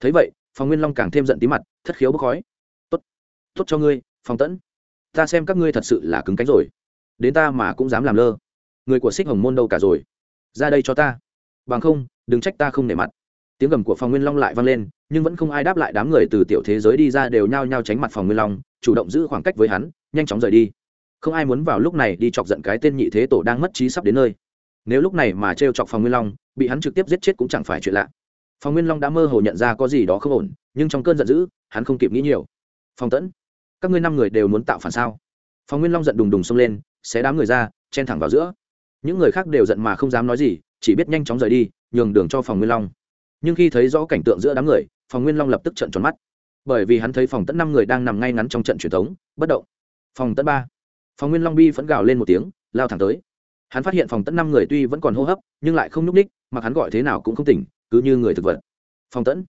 Thấy vậy phòng nguyên long càng thêm giận tí mặt, thất khiếu bốc khói. Tốt tốt cho ngươi phòng tẫn ta xem các ngươi thật sự là cứng cánh rồi. Đến ta mà cũng dám làm lơ. Người của xích hồng môn đâu cả rồi? Ra đây cho ta. Bằng không, đừng trách ta không nể mặt. Tiếng gầm của phòng nguyên long lại vang lên, nhưng vẫn không ai đáp lại đám người từ tiểu thế giới đi ra đều nhao nhao tránh mặt phòng nguyên long, chủ động giữ khoảng cách với hắn, nhanh chóng rời đi. Không ai muốn vào lúc này đi chọc giận cái tên nhị thế tổ đang mất trí sắp đến nơi. Nếu lúc này mà t chọc phòng nguyên long, bị hắn trực tiếp giết chết cũng chẳng phải chuyện lạ. Phòng nguyên long đã mơ hồ nhận ra có gì đó không ổn, nhưng trong cơn giận dữ, hắn không kịp nghĩ nhiều. Phòng tẫn các ngươi năm người đều muốn tạo phản sao? Phòng nguyên long giận đùng đùng xông lên, xé đám người ra, chen thẳng vào giữa. Những người khác đều giận mà không dám nói gì, chỉ biết nhanh chóng rời đi, nhường đường cho phòng nguyên long. Nhưng khi thấy rõ cảnh tượng giữa đám người phòng nguyên long lập tức trận tròn mắt. Bởi vì hắn thấy phòng tẫn năm người đang nằm ngay ngắn trong trận truyền thống, bất động. Phòng tẫn ba. Phòng nguyên long bi vẫn gào lên một tiếng, lao thẳng tới. Hắn phát hiện phòng tẫn năm người tuy vẫn còn hô hấp, nhưng lại không n ú c ních mặc hắn gọi thế nào cũng không tỉnh, cứ như người thực vật. Phòng tẫn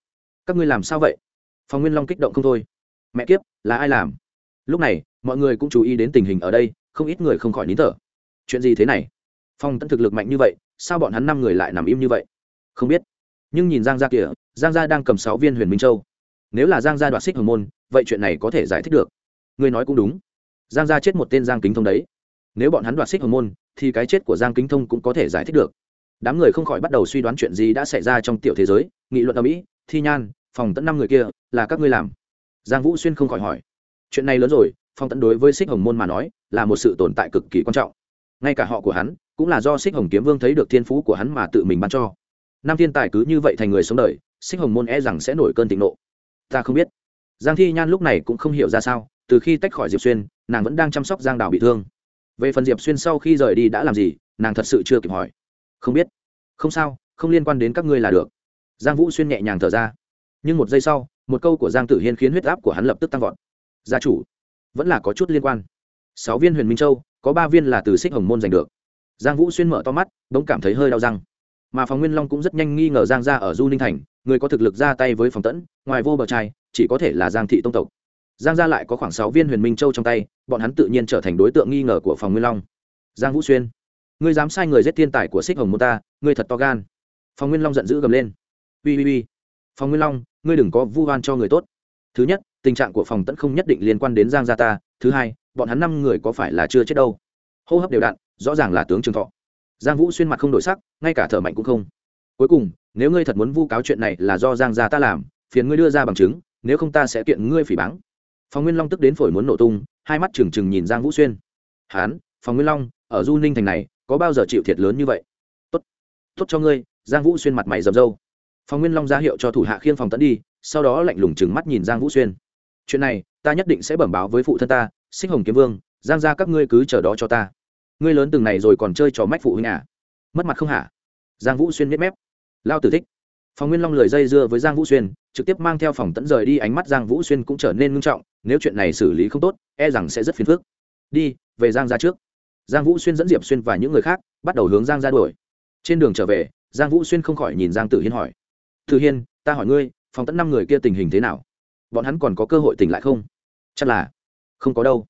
các ngươi làm sao vậy? Phòng nguyên long kích động không thôi mẹ kiếp, là ai làm? Lúc này, mọi người cũng chú ý đến tình hình ở đây, không ít người không khỏi nín thở. Chuyện gì thế này? Phòng tẫn thực lực mạnh như vậy, sao bọn hắn năm người lại nằm im như vậy? Không biết. Nhưng nhìn giang gia kìa, giang gia đang cầm sáu viên huyền minh châu. Nếu là giang gia đoạt xích hồng môn, vậy chuyện này có thể giải thích được. Ngươi nói cũng đúng. Giang gia chết một tên giang kính thông đấy. Nếu bọn hắn đoạt xích hồng môn, thì cái chết của giang kính thông cũng có thể giải thích được. Đám người không khỏi bắt đầu suy đoán chuyện gì đã xảy ra trong tiểu thế giới, nghị luận ở mỹ, thi nhan, phòng tận năm người kia, là các ngươi làm giang vũ xuyên không khỏi hỏi. Chuyện này lớn rồi, phong tận đối với xích hồng môn mà nói, là một sự tồn tại cực kỳ quan trọng. Ngay cả họ của hắn, cũng là do xích hồng kiếm vương thấy được thiên phú của hắn mà tự mình ban cho. Nam thiên tài cứ như vậy thành người sống đời xích hồng môn e rằng sẽ nổi cơn thịnh nộ. Ta không biết. Giang thi nhan lúc này cũng không hiểu ra sao, từ khi tách khỏi diệp xuyên, nàng vẫn đang chăm sóc giang đào bị thương. Về phần diệp xuyên sau khi rời đi đã làm gì, nàng thật sự chưa kịp hỏi. Không biết. Không sao, không liên quan đến các ngươi là được. Giang vũ xuyên nhẹ nhàng thở ra nhưng một giây sau, một câu của giang tử hiên khiến huyết áp của hắn lập tức tăng vọt. Gia chủ, vẫn là có chút liên quan. Sáu viên huyền minh châu, có ba viên là từ xích hồng môn giành được. Giang vũ xuyên mở to mắt đ ỗ n g cảm thấy hơi đau răng. Mà phòng nguyên long cũng rất nhanh nghi ngờ giang ra ở du ninh thành, người có thực lực ra tay với phòng tẫn, ngoài vô bờ trai, chỉ có thể là giang thị tông tộc. Giang gia lại có khoảng sáu viên huyền minh châu trong tay, bọn hắn tự nhiên trở thành đối tượng nghi ngờ của phòng nguyên long. Giang vũ xuyên, ngươi dám sai người giết thiên tài của xích hồng môn ta, ngươi thật to gan. Phòng nguyên long giận dữ gầm lên. Ui ui ui phòng nguyên long, ngươi đừng có vu oan cho người tốt. Thứ nhất, tình trạng của phòng tẫn không nhất định liên quan đến giang gia ta. Thứ hai, bọn hắn năm người có phải là chưa chết đâu? Hô hấp đều đặn, rõ ràng là tướng trường thọ. Giang vũ xuyên mặt không đổi sắc, ngay cả thở mạnh cũng không. Cuối cùng, nếu ngươi thật muốn vu cáo chuyện này là do giang gia ta làm, phiền ngươi đưa ra bằng chứng, nếu không ta sẽ kiện ngươi phỉ báng. Phòng nguyên long tức đến phổi muốn nổ tung, hai mắt trừng trừng nhìn giang vũ xuyên. Hán, phòng nguyên long, ở du ninh thành này, có bao giờ chịu thiệt lớn như vậy? Tốt tốt cho ngươi, giang vũ xuyên mặt mày dầm râu phòng nguyên long ra hiệu cho thủ hạ khiêng phòng tẫn đi, sau đó lạnh lùng chừng mắt nhìn giang vũ xuyên. Chuyện này, ta nhất định sẽ bẩm báo với phụ thân ta, xích hồng kiếm vương, giang ra các ngươi cứ chờ đó cho ta. Ngươi lớn từng này rồi còn chơi trò mách phụ huynh à? Mất mặt không hả? Giang vũ xuyên biết mép. Lao tử thích. Phòng nguyên long lời dây dưa với giang vũ xuyên, trực tiếp mang theo phòng tẫn rời đi, ánh mắt giang vũ xuyên cũng trở nên ngưng trọng, nếu chuyện này xử lý không tốt e rằng sẽ rất phiền phức. Đi, về giang ra trước. Giang vũ xuyên dẫn diệp xuyên và những người khác bắt đầu hướng giang ra đuổi. Trên đường trở về, giang vũ xuyên không khỏi nhìn giang tử hiên hỏi. Thư hiên, ta hỏi ngươi, phòng tẫn năm người kia tình hình thế nào? Bọn hắn còn có cơ hội tỉnh lại không? Chắc là không có đâu.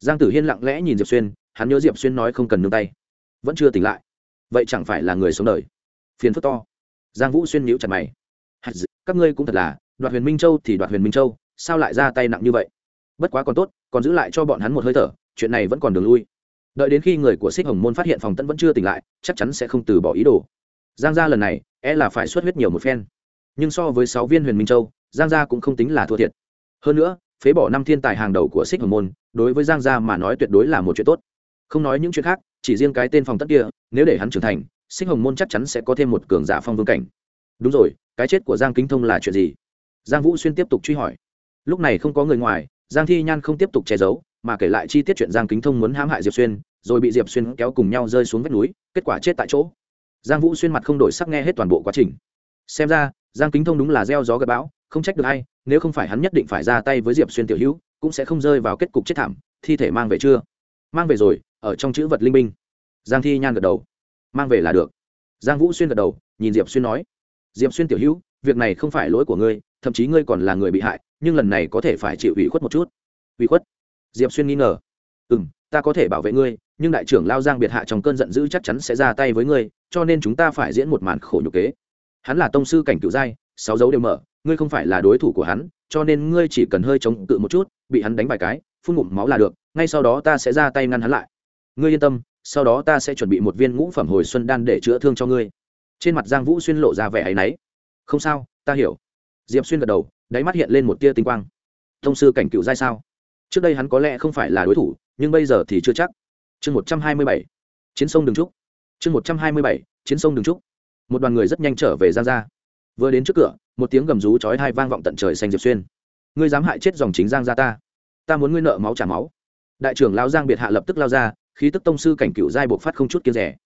Giang tử hiên lặng lẽ nhìn diệp xuyên, hắn nhớ diệp xuyên nói không cần nương tay. Vẫn chưa tỉnh lại. Vậy chẳng phải là người sống đời? Phiền phức to. Giang vũ xuyên nhíu chặt mày. Các ngươi cũng thật là, đoạt huyền minh châu thì đoạt huyền minh châu, sao lại ra tay nặng như vậy? Bất quá còn tốt, còn giữ lại cho bọn hắn một hơi thở, chuyện này vẫn còn đường lui. Đợi đến khi người của xích hồng môn phát hiện phòng tẫn vẫn chưa tỉnh lại, chắc chắn sẽ không từ bỏ ý đồ. Giang gia lần này e là phải xuất huyết nhiều một phen nhưng so với sáu viên huyền minh châu, giang gia cũng không tính là thua thiệt. Hơn nữa, phế bỏ năm thiên tài hàng đầu của xích hồng môn, đối với giang gia mà nói tuyệt đối là một chuyện tốt. Không nói những chuyện khác, chỉ riêng cái tên phòng tất kia, nếu để hắn trưởng thành xích hồng môn chắc chắn sẽ có thêm một cường giả phong vương cảnh. Đúng rồi, cái chết của giang kính thông là chuyện gì? Giang vũ xuyên tiếp tục truy hỏi. Lúc này không có người ngoài, giang thi nhan không tiếp tục che giấu, mà kể lại chi tiết chuyện giang kính thông muốn hãm hại diệp xuyên, rồi bị diệp xuyên kéo cùng nhau rơi xuống vách núi, kết quả chết tại chỗ. Giang vũ xuyên mặt không đổi sắc nghe hết toàn bộ quá trình. Xem ra giang kính thông đúng là gieo gió gặp bão, không trách được hay nếu không phải hắn nhất định phải ra tay với diệp xuyên tiểu hữu, cũng sẽ không rơi vào kết cục chết thảm, thi thể mang về chưa? Mang về rồi, ở trong chữ vật linh binh. Giang thi nhan gật đầu. Mang về là được. Giang vũ xuyên gật đầu, nhìn diệp xuyên nói. Diệp xuyên tiểu hữu, việc này không phải lỗi của ngươi, thậm chí ngươi còn là người bị hại, nhưng lần này có thể phải chịu ủy khuất một chút. Ủy khuất? Diệp xuyên nghi ngờ. Ừ m ta có thể bảo vệ ngươi, nhưng đại trưởng lao giang biệt hạ trong cơn giận dữ chắc chắn sẽ ra tay với ngươi, cho nên chúng ta phải diễn một màn khổ nhục kế hắn là tông sư cảnh cựu giai, sáu dấu đều mở, ngươi không phải là đối thủ của hắn, cho nên ngươi chỉ cần hơi chống cự một chút, bị hắn đánh vài cái, phun ngụm máu là được, ngay sau đó ta sẽ ra tay ngăn hắn lại. Ngươi yên tâm, sau đó ta sẽ chuẩn bị một viên ngũ phẩm hồi xuân đan để chữa thương cho ngươi. Trên mặt giang vũ xuyên lộ ra vẻ áy náy. Không sao, ta hiểu. Diệp xuyên gật đầu, đáy mắt hiện lên một tia tinh quang. Thông sư cảnh cựu giai sao? Trước đây hắn có lẽ không phải là đối thủ, nhưng bây giờ thì chưa chắc. Chương một trăm hai mươi bảy. Chiến sông đường trúc. Chương một trăm hai mươi bảy. Chiến sông đường trúc một đoàn người rất nhanh trở về giang gia. Vừa đến trước cửa, một tiếng gầm rú chói hai vang vọng tận trời xanh diệp xuyên. Ngươi dám hại chết dòng chính giang gia ta. Ta muốn ngươi nợ máu trả máu. Đại trưởng lao giang biệt hạ lập tức lao ra, khí tức tông sư cảnh cựu giai bộc phát không chút kiên rẻ.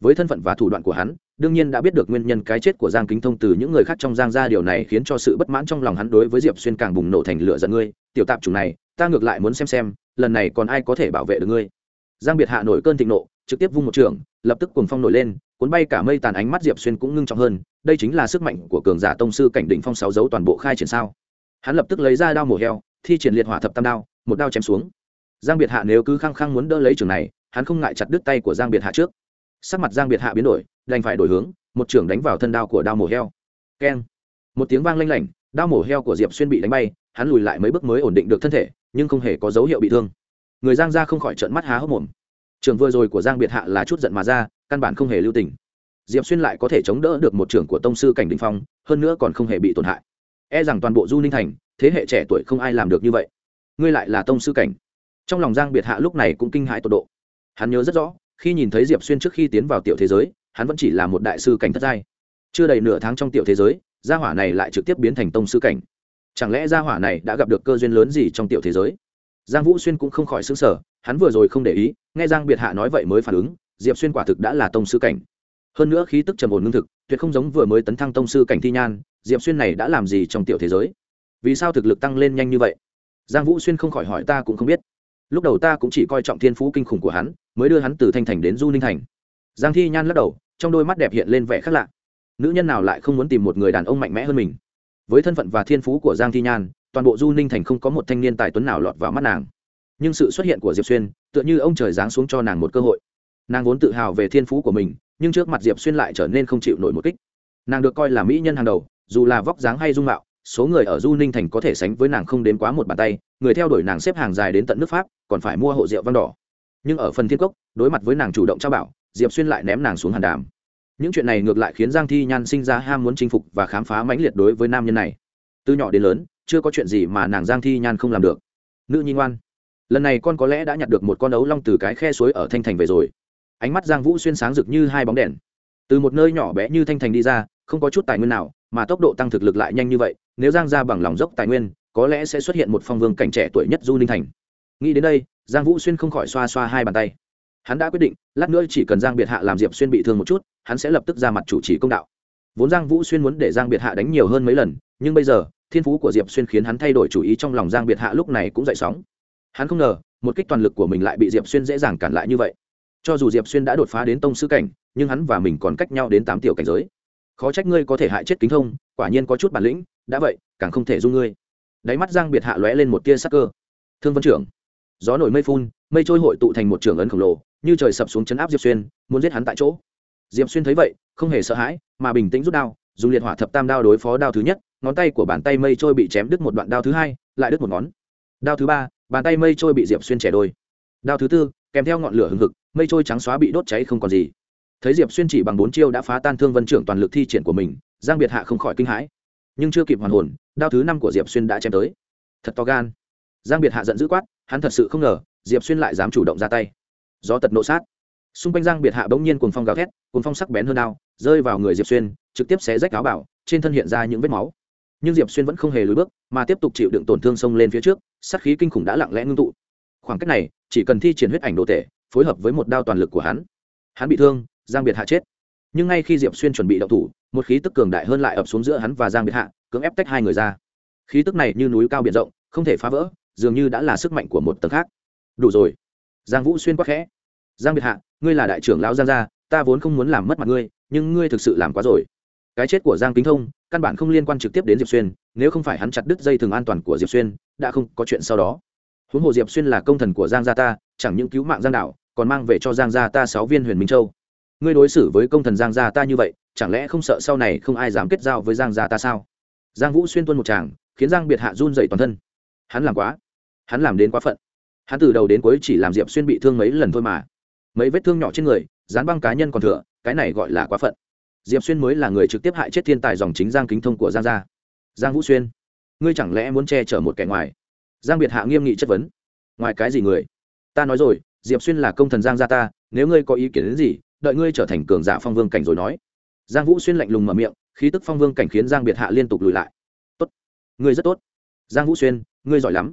Với thân phận và thủ đoạn của hắn, đương nhiên đã biết được nguyên nhân cái chết của giang kính thông từ những người khác trong giang gia, điều này khiến cho sự bất mãn trong lòng hắn đối với diệp xuyên càng bùng nổ thành lửa giận ngươi, tiểu tạp chủng này, ta ngược lại muốn xem xem, lần này còn ai có thể bảo vệ được ngươi. Giang biệt hạ nổi cơn thịnh nộ, trực tiếp vung một trường, lập tức cuồng phong nổi lên cuốn bay cả mây tàn ánh mắt diệp xuyên cũng ngưng trọng hơn, đây chính là sức mạnh của cường giả tông sư cảnh đỉnh phong sáu dấu toàn bộ khai triển sao. Hắn lập tức lấy ra đao mổ heo, thi triển liệt hỏa thập tam đao, một đao chém xuống. Giang biệt hạ nếu cứ khăng khăng muốn đỡ lấy trường này, hắn không ngại chặt đứt tay của giang biệt hạ trước. Sắc mặt giang biệt hạ biến đổi, đành phải đổi hướng, một trưởng đánh vào thân đao của đao mổ heo. Keng. Một tiếng vang lanh lảnh, đao mổ heo của diệp xuyên bị đánh bay, hắn lùi lại mấy bước mới ổn định được thân thể, nhưng không hề có dấu hiệu bị thương. Người giang ra không khỏi trận mắt há hốc mồm. Trường vừa rồi của giang biệt hạ là chút giận mà ra căn bản không hề lưu tình. Diệp xuyên lại có thể chống đỡ được một trưởng của tông sư cảnh đình phong, hơn nữa còn không hề bị tổn hại. E rằng toàn bộ du ninh thành, thế hệ trẻ tuổi không ai làm được như vậy. Ngươi lại là tông sư cảnh. Trong lòng giang biệt hạ lúc này cũng kinh hãi tột độ. Hắn nhớ rất rõ, khi nhìn thấy diệp xuyên trước khi tiến vào tiểu thế giới, hắn vẫn chỉ là một đại sư cảnh thất giai. Chưa đầy nửa tháng trong tiểu thế giới, gia hỏa này lại trực tiếp biến thành tông sư cảnh. Chẳng lẽ gia hỏa này đã gặp được cơ duyên lớn gì trong tiểu thế giới? Giang vũ xuyên cũng không khỏi xứng sở hắn vừa rồi không để ý, nghe giang biệt hạ nói vậy mới phản ứng diệp xuyên quả thực đã là tông sư cảnh. Hơn nữa khí tức trầm ổn ngưng thực, tuyệt không giống vừa mới tấn thăng tông sư cảnh thi nhan, diệp xuyên này đã làm gì trong tiểu thế giới? Vì sao thực lực tăng lên nhanh như vậy? Giang vũ xuyên không khỏi hỏi ta cũng không biết. Lúc đầu ta cũng chỉ coi trọng thiên phú kinh khủng của hắn, mới đưa hắn từ thanh thành đến du ninh thành. Giang thi nhan lắc đầu, trong đôi mắt đẹp hiện lên vẻ khác lạ. Nữ nhân nào lại không muốn tìm một người đàn ông mạnh mẽ hơn mình? Với thân phận và thiên phú của giang thi nhan, toàn bộ du ninh thành không có một thanh niên tài tuấn nào lọt vào mắt nàng. Nhưng sự xuất hiện của diệp xuyên, tựa như ông trời giáng xuống cho nàng một cơ hội nàng vốn tự hào về thiên phú của mình, nhưng trước mặt diệp xuyên lại trở nên không chịu nổi một kích. Nàng được coi là mỹ nhân hàng đầu, dù là vóc dáng hay dung mạo, số người ở du ninh thành có thể sánh với nàng không đến quá một bàn tay, người theo đuổi nàng xếp hàng dài đến tận nước pháp, còn phải mua hộ rượu vang đỏ. Nhưng ở phần thiên cốc, đối mặt với nàng chủ động trao bảo, diệp xuyên lại ném nàng xuống hàn đàm. Những chuyện này ngược lại khiến giang thi nhan sinh ra ham muốn chinh phục và khám phá mãnh liệt đối với nam nhân này. Từ nhỏ đến lớn, chưa có chuyện gì mà nàng giang thi nhan không làm được. Nữ nhi ngoan. Lần này con có lẽ đã nhặt được một con ấu long từ cái khe suối ở thanh thành về rồi ánh mắt giang vũ xuyên sáng rực như hai bóng đèn. Từ một nơi nhỏ bé như thanh thành đi ra, không có chút tài nguyên nào, mà tốc độ tăng thực lực lại nhanh như vậy, nếu giang ra bằng lòng dốc tài nguyên, có lẽ sẽ xuất hiện một phong vương cảnh trẻ tuổi nhất du ninh thành. Nghĩ đến đây, giang vũ xuyên không khỏi xoa xoa hai bàn tay. Hắn đã quyết định, lát nữa chỉ cần giang biệt hạ làm diệp xuyên bị thương một chút, hắn sẽ lập tức ra mặt chủ trì công đạo. Vốn giang vũ xuyên muốn để giang biệt hạ đánh nhiều hơn mấy lần, nhưng bây giờ, thiên phú của diệp xuyên khiến hắn thay đổi chủ ý trong lòng giang biệt hạ lúc này cũng dậy sóng. Hắn không ngờ, một kích toàn lực của mình lại bị diệp xuyên dễ dàng cản lại như vậy cho dù diệp xuyên đã đột phá đến tông sư cảnh, nhưng hắn và mình còn cách nhau đến tám tiểu cảnh giới. Khó trách ngươi có thể hại chết kính thông, quả nhiên có chút bản lĩnh, đã vậy, càng không thể dung ngươi. Đáy mắt giang biệt hạ lóe lên một tia sắc cơ. Thương vân trưởng, gió nổi mây phun, mây trôi hội tụ thành một trưởng ấn khổng lồ, như trời sập xuống chấn áp diệp xuyên, muốn giết hắn tại chỗ. Diệp xuyên thấy vậy, không hề sợ hãi, mà bình tĩnh rút đao, dùng liệt hỏa thập tam đao đối phó đao thứ nhất, ngón tay của bàn tay mây trôi bị chém đứt một đoạn đao thứ hai, lại đứt một ngón. Đao thứ ba, bàn tay mây trôi bị diệp xuyên trẻ đôi. Đao thứ tư kèm theo ngọn lửa hừng hực, mây trôi trắng xóa bị đốt cháy không còn gì. Thấy diệp xuyên chỉ bằng bốn chiêu đã phá tan thương vân trưởng toàn lực thi triển của mình, giang biệt hạ không khỏi kinh hãi. Nhưng chưa kịp hoàn hồn, đao thứ năm của diệp xuyên đã chém tới. Thật to gan. Giang biệt hạ giận dữ quát, hắn thật sự không ngờ, diệp xuyên lại dám chủ động ra tay. Gió tật nộ sát. Xung quanh giang biệt hạ bỗng nhiên cùng phong gào thét cùng phong sắc bén hơn đao, rơi vào người diệp xuyên, trực tiếp xé rách áo bảo, trên thân hiện ra những vết máu. Nhưng diệp xuyên vẫn không hề lùi bước, mà tiếp tục chịu đựng tổn thương xông lên phía trước, sát khí kinh khủng đã lặng lẽ ngưng tụ khoảng cách này, chỉ cần thi triển huyết ảnh đồ tể, phối hợp với một đao toàn lực của hắn hắn bị thương, giang biệt hạ chết. Nhưng ngay khi diệp xuyên chuẩn bị đậu thủ, một khí tức cường đại hơn lại ập xuống giữa hắn và giang biệt hạ, cưỡng ép tách hai người ra. Khí tức này như núi cao biển rộng, không thể phá vỡ, dường như đã là sức mạnh của một tầng khác. Đủ rồi. Giang vũ xuyên quắc khẽ. Giang biệt hạ, ngươi là đại trưởng lão giang gia, ta vốn không muốn làm mất mặt ngươi, nhưng ngươi thực sự làm quá rồi. Cái chết của giang kính thông, căn bản không liên quan trực tiếp đến diệp xuyên, nếu không phải hắn chặt đứt dây thừng an toàn của diệp xuyên, đã không có chuyện sau đó huống hồ diệp xuyên là công thần của giang gia ta, chẳng những cứu mạng giang đạo, còn mang về cho giang gia ta sáu viên huyền minh châu. Ngươi đối xử với công thần giang gia ta như vậy, chẳng lẽ không sợ sau này không ai dám kết giao với giang gia ta sao? Giang vũ xuyên tuân một chàng khiến giang biệt hạ run dậy toàn thân. Hắn làm quá. Hắn làm đến quá phận. Hắn từ đầu đến cuối chỉ làm diệp xuyên bị thương mấy lần thôi mà. Mấy vết thương nhỏ trên người, dán băng cá nhân còn thừa, cái này gọi là quá phận. Diệp xuyên mới là người trực tiếp hại chết thiên tài dòng chính giang kính thông của giang gia. Giang vũ xuyên, ngươi chẳng lẽ muốn che chở một kẻ ngoài? Giang biệt hạ nghiêm nghị chất vấn. Ngoài cái gì người? Ta nói rồi, diệp xuyên là công thần giang gia ta, nếu ngươi có ý kiến đến gì, đợi ngươi trở thành cường giả phong vương cảnh rồi nói. Giang vũ xuyên lạnh lùng mở miệng, khí tức phong vương cảnh khiến giang biệt hạ liên tục lùi lại. Tốt. Ngươi rất tốt. Giang vũ xuyên, ngươi giỏi lắm.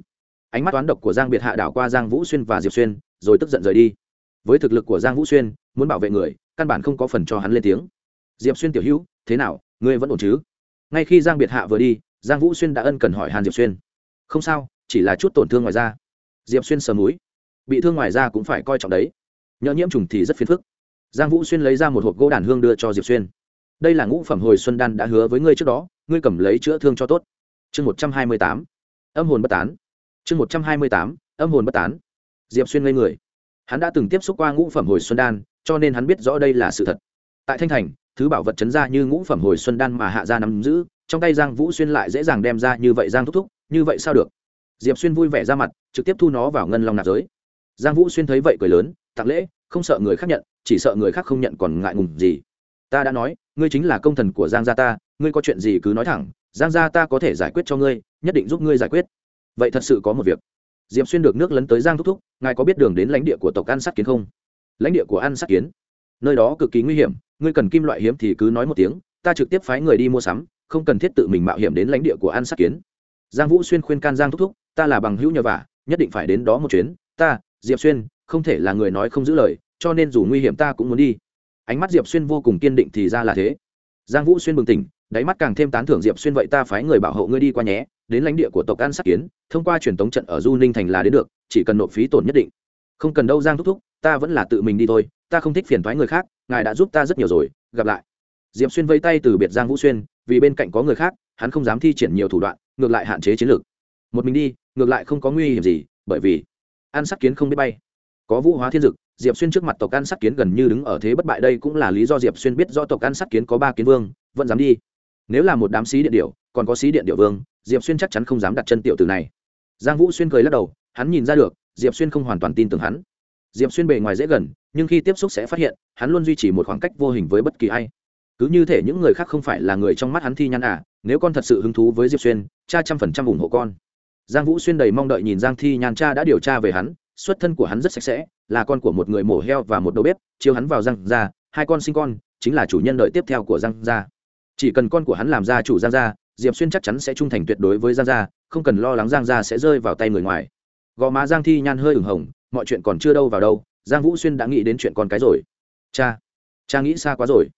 Ánh mắt toán độc của giang biệt hạ đảo qua giang vũ xuyên và diệp xuyên, rồi tức giận rời đi. Với thực lực của giang vũ xuyên, muốn bảo vệ người, căn bản không có phần cho hắn lên tiếng. Diệp xuyên tiểu hữu, thế nào, ngươi vẫn ổn chứ? Ngay khi giang biệt hạ vừa đi, giang vũ xuyên đã ân cần hỏi hàn diệp xuyên. Không sao chỉ là chút tổn thương ngoài da. Diệp xuyên sờ múi bị thương ngoài da cũng phải coi trọng đấy. Nhỡ nhiễm trùng thì rất phiền phức. Giang vũ xuyên lấy ra một hộp gỗ đàn hương đưa cho diệp xuyên. Đây là ngũ phẩm hồi xuân đan đã hứa với ngươi trước đó, ngươi cầm lấy chữa thương cho tốt. Chương một trăm hai mươi tám. Âm hồn bất tán. Chương một trăm hai mươi tám. Âm hồn bất tán. Diệp xuyên ngây người. Hắn đã từng tiếp xúc qua ngũ phẩm hồi xuân đan, cho nên hắn biết rõ đây là sự thật. Tại thanh thành, thứ bảo vật chấn ra như ngũ phẩm hồi xuân đan mà hạ gia nắm giữ, trong tay giang vũ xuyên lại dễ dàng đem ra như vậy giang thúc thúc, như vậy sao được? Diệp xuyên vui vẻ ra mặt, trực tiếp thu nó vào ngân long nạp giới. Giang vũ xuyên thấy vậy cười lớn, tặng lễ, không sợ người khác nhận, chỉ sợ người khác không nhận còn ngại ngùng gì. Ta đã nói, ngươi chính là công thần của giang gia ta, ngươi có chuyện gì cứ nói thẳng, giang gia ta có thể giải quyết cho ngươi, nhất định giúp ngươi giải quyết. Vậy thật sự có một việc. Diệp xuyên được nước lấn tới giang thúc thúc, ngài có biết đường đến lãnh địa của tộc ăn sát kiến không? Lãnh địa của ăn sát kiến? Nơi đó cực kỳ nguy hiểm, ngươi cần kim loại hiếm thì cứ nói một tiếng, ta trực tiếp phái người đi mua sắm, không cần thiết tự mình mạo hiểm đến lãnh địa của ăn sát kiến. Giang vũ xuyên khuyên can giang thúc thúc ta là bằng hữu nhờ vả, nhất định phải đến đó một chuyến. Ta, diệp xuyên, không thể là người nói không giữ lời, cho nên dù nguy hiểm ta cũng muốn đi. Ánh mắt diệp xuyên vô cùng kiên định thì ra là thế. Giang vũ xuyên bừng tỉnh, đáy mắt càng thêm tán thưởng diệp xuyên vậy ta phái người bảo hộ ngươi đi qua nhé. Đến lãnh địa của tộc an sắc kiến, thông qua truyền tống trận ở du ninh thành là đến được, chỉ cần nộp phí tổn nhất định. Không cần đâu, giang thúc thúc, ta vẫn là tự mình đi thôi, ta không thích phiền thoái người khác, ngài đã giúp ta rất nhiều rồi, gặp lại. Diệp xuyên vây tay từ biệt giang vũ xuyên, vì bên cạnh có người khác, hắn không dám thi triển nhiều thủ đoạn, ngược lại hạn chế chiến lược. Một mình đi ngược lại không có nguy hiểm gì, bởi vì an sắc kiến không biết bay. Có vũ hóa thiên dực, diệp xuyên trước mặt tộc an sắc kiến gần như đứng ở thế bất bại đây cũng là lý do diệp xuyên biết do tộc an sắc kiến có ba kiến vương, vẫn dám đi. Nếu là một đám xí điện điệu còn có xí điện điệu vương, diệp xuyên chắc chắn không dám đặt chân tiểu từ này. Giang vũ xuyên cười lắc đầu, hắn nhìn ra được, diệp xuyên không hoàn toàn tin tưởng hắn. Diệp xuyên bề ngoài dễ gần, nhưng khi tiếp xúc sẽ phát hiện, hắn luôn duy trì một khoảng cách vô hình với bất kỳ ai. Cứ như thể những người khác không phải là người trong mắt hắn thi nhăn à nếu con thật sự hứng thú với diệp xuyên, cha trăm phần trăm ủng hộ con giang vũ xuyên đầy mong đợi nhìn giang thi nhan cha đã điều tra về hắn, xuất thân của hắn rất sạch sẽ, là con của một người mổ heo và một đầu bếp, chiêu hắn vào giang ra hai con sinh con, chính là chủ nhân đợi tiếp theo của giang gia. Chỉ cần con của hắn làm gia chủ giang gia, diệp xuyên chắc chắn sẽ trung thành tuyệt đối với giang gia, không cần lo lắng giang gia sẽ rơi vào tay người ngoài. Gò má giang thi nhan hơi ửng hồng, mọi chuyện còn chưa đâu vào đâu, giang vũ xuyên đã nghĩ đến chuyện con cái rồi. Cha cha nghĩ xa quá rồi.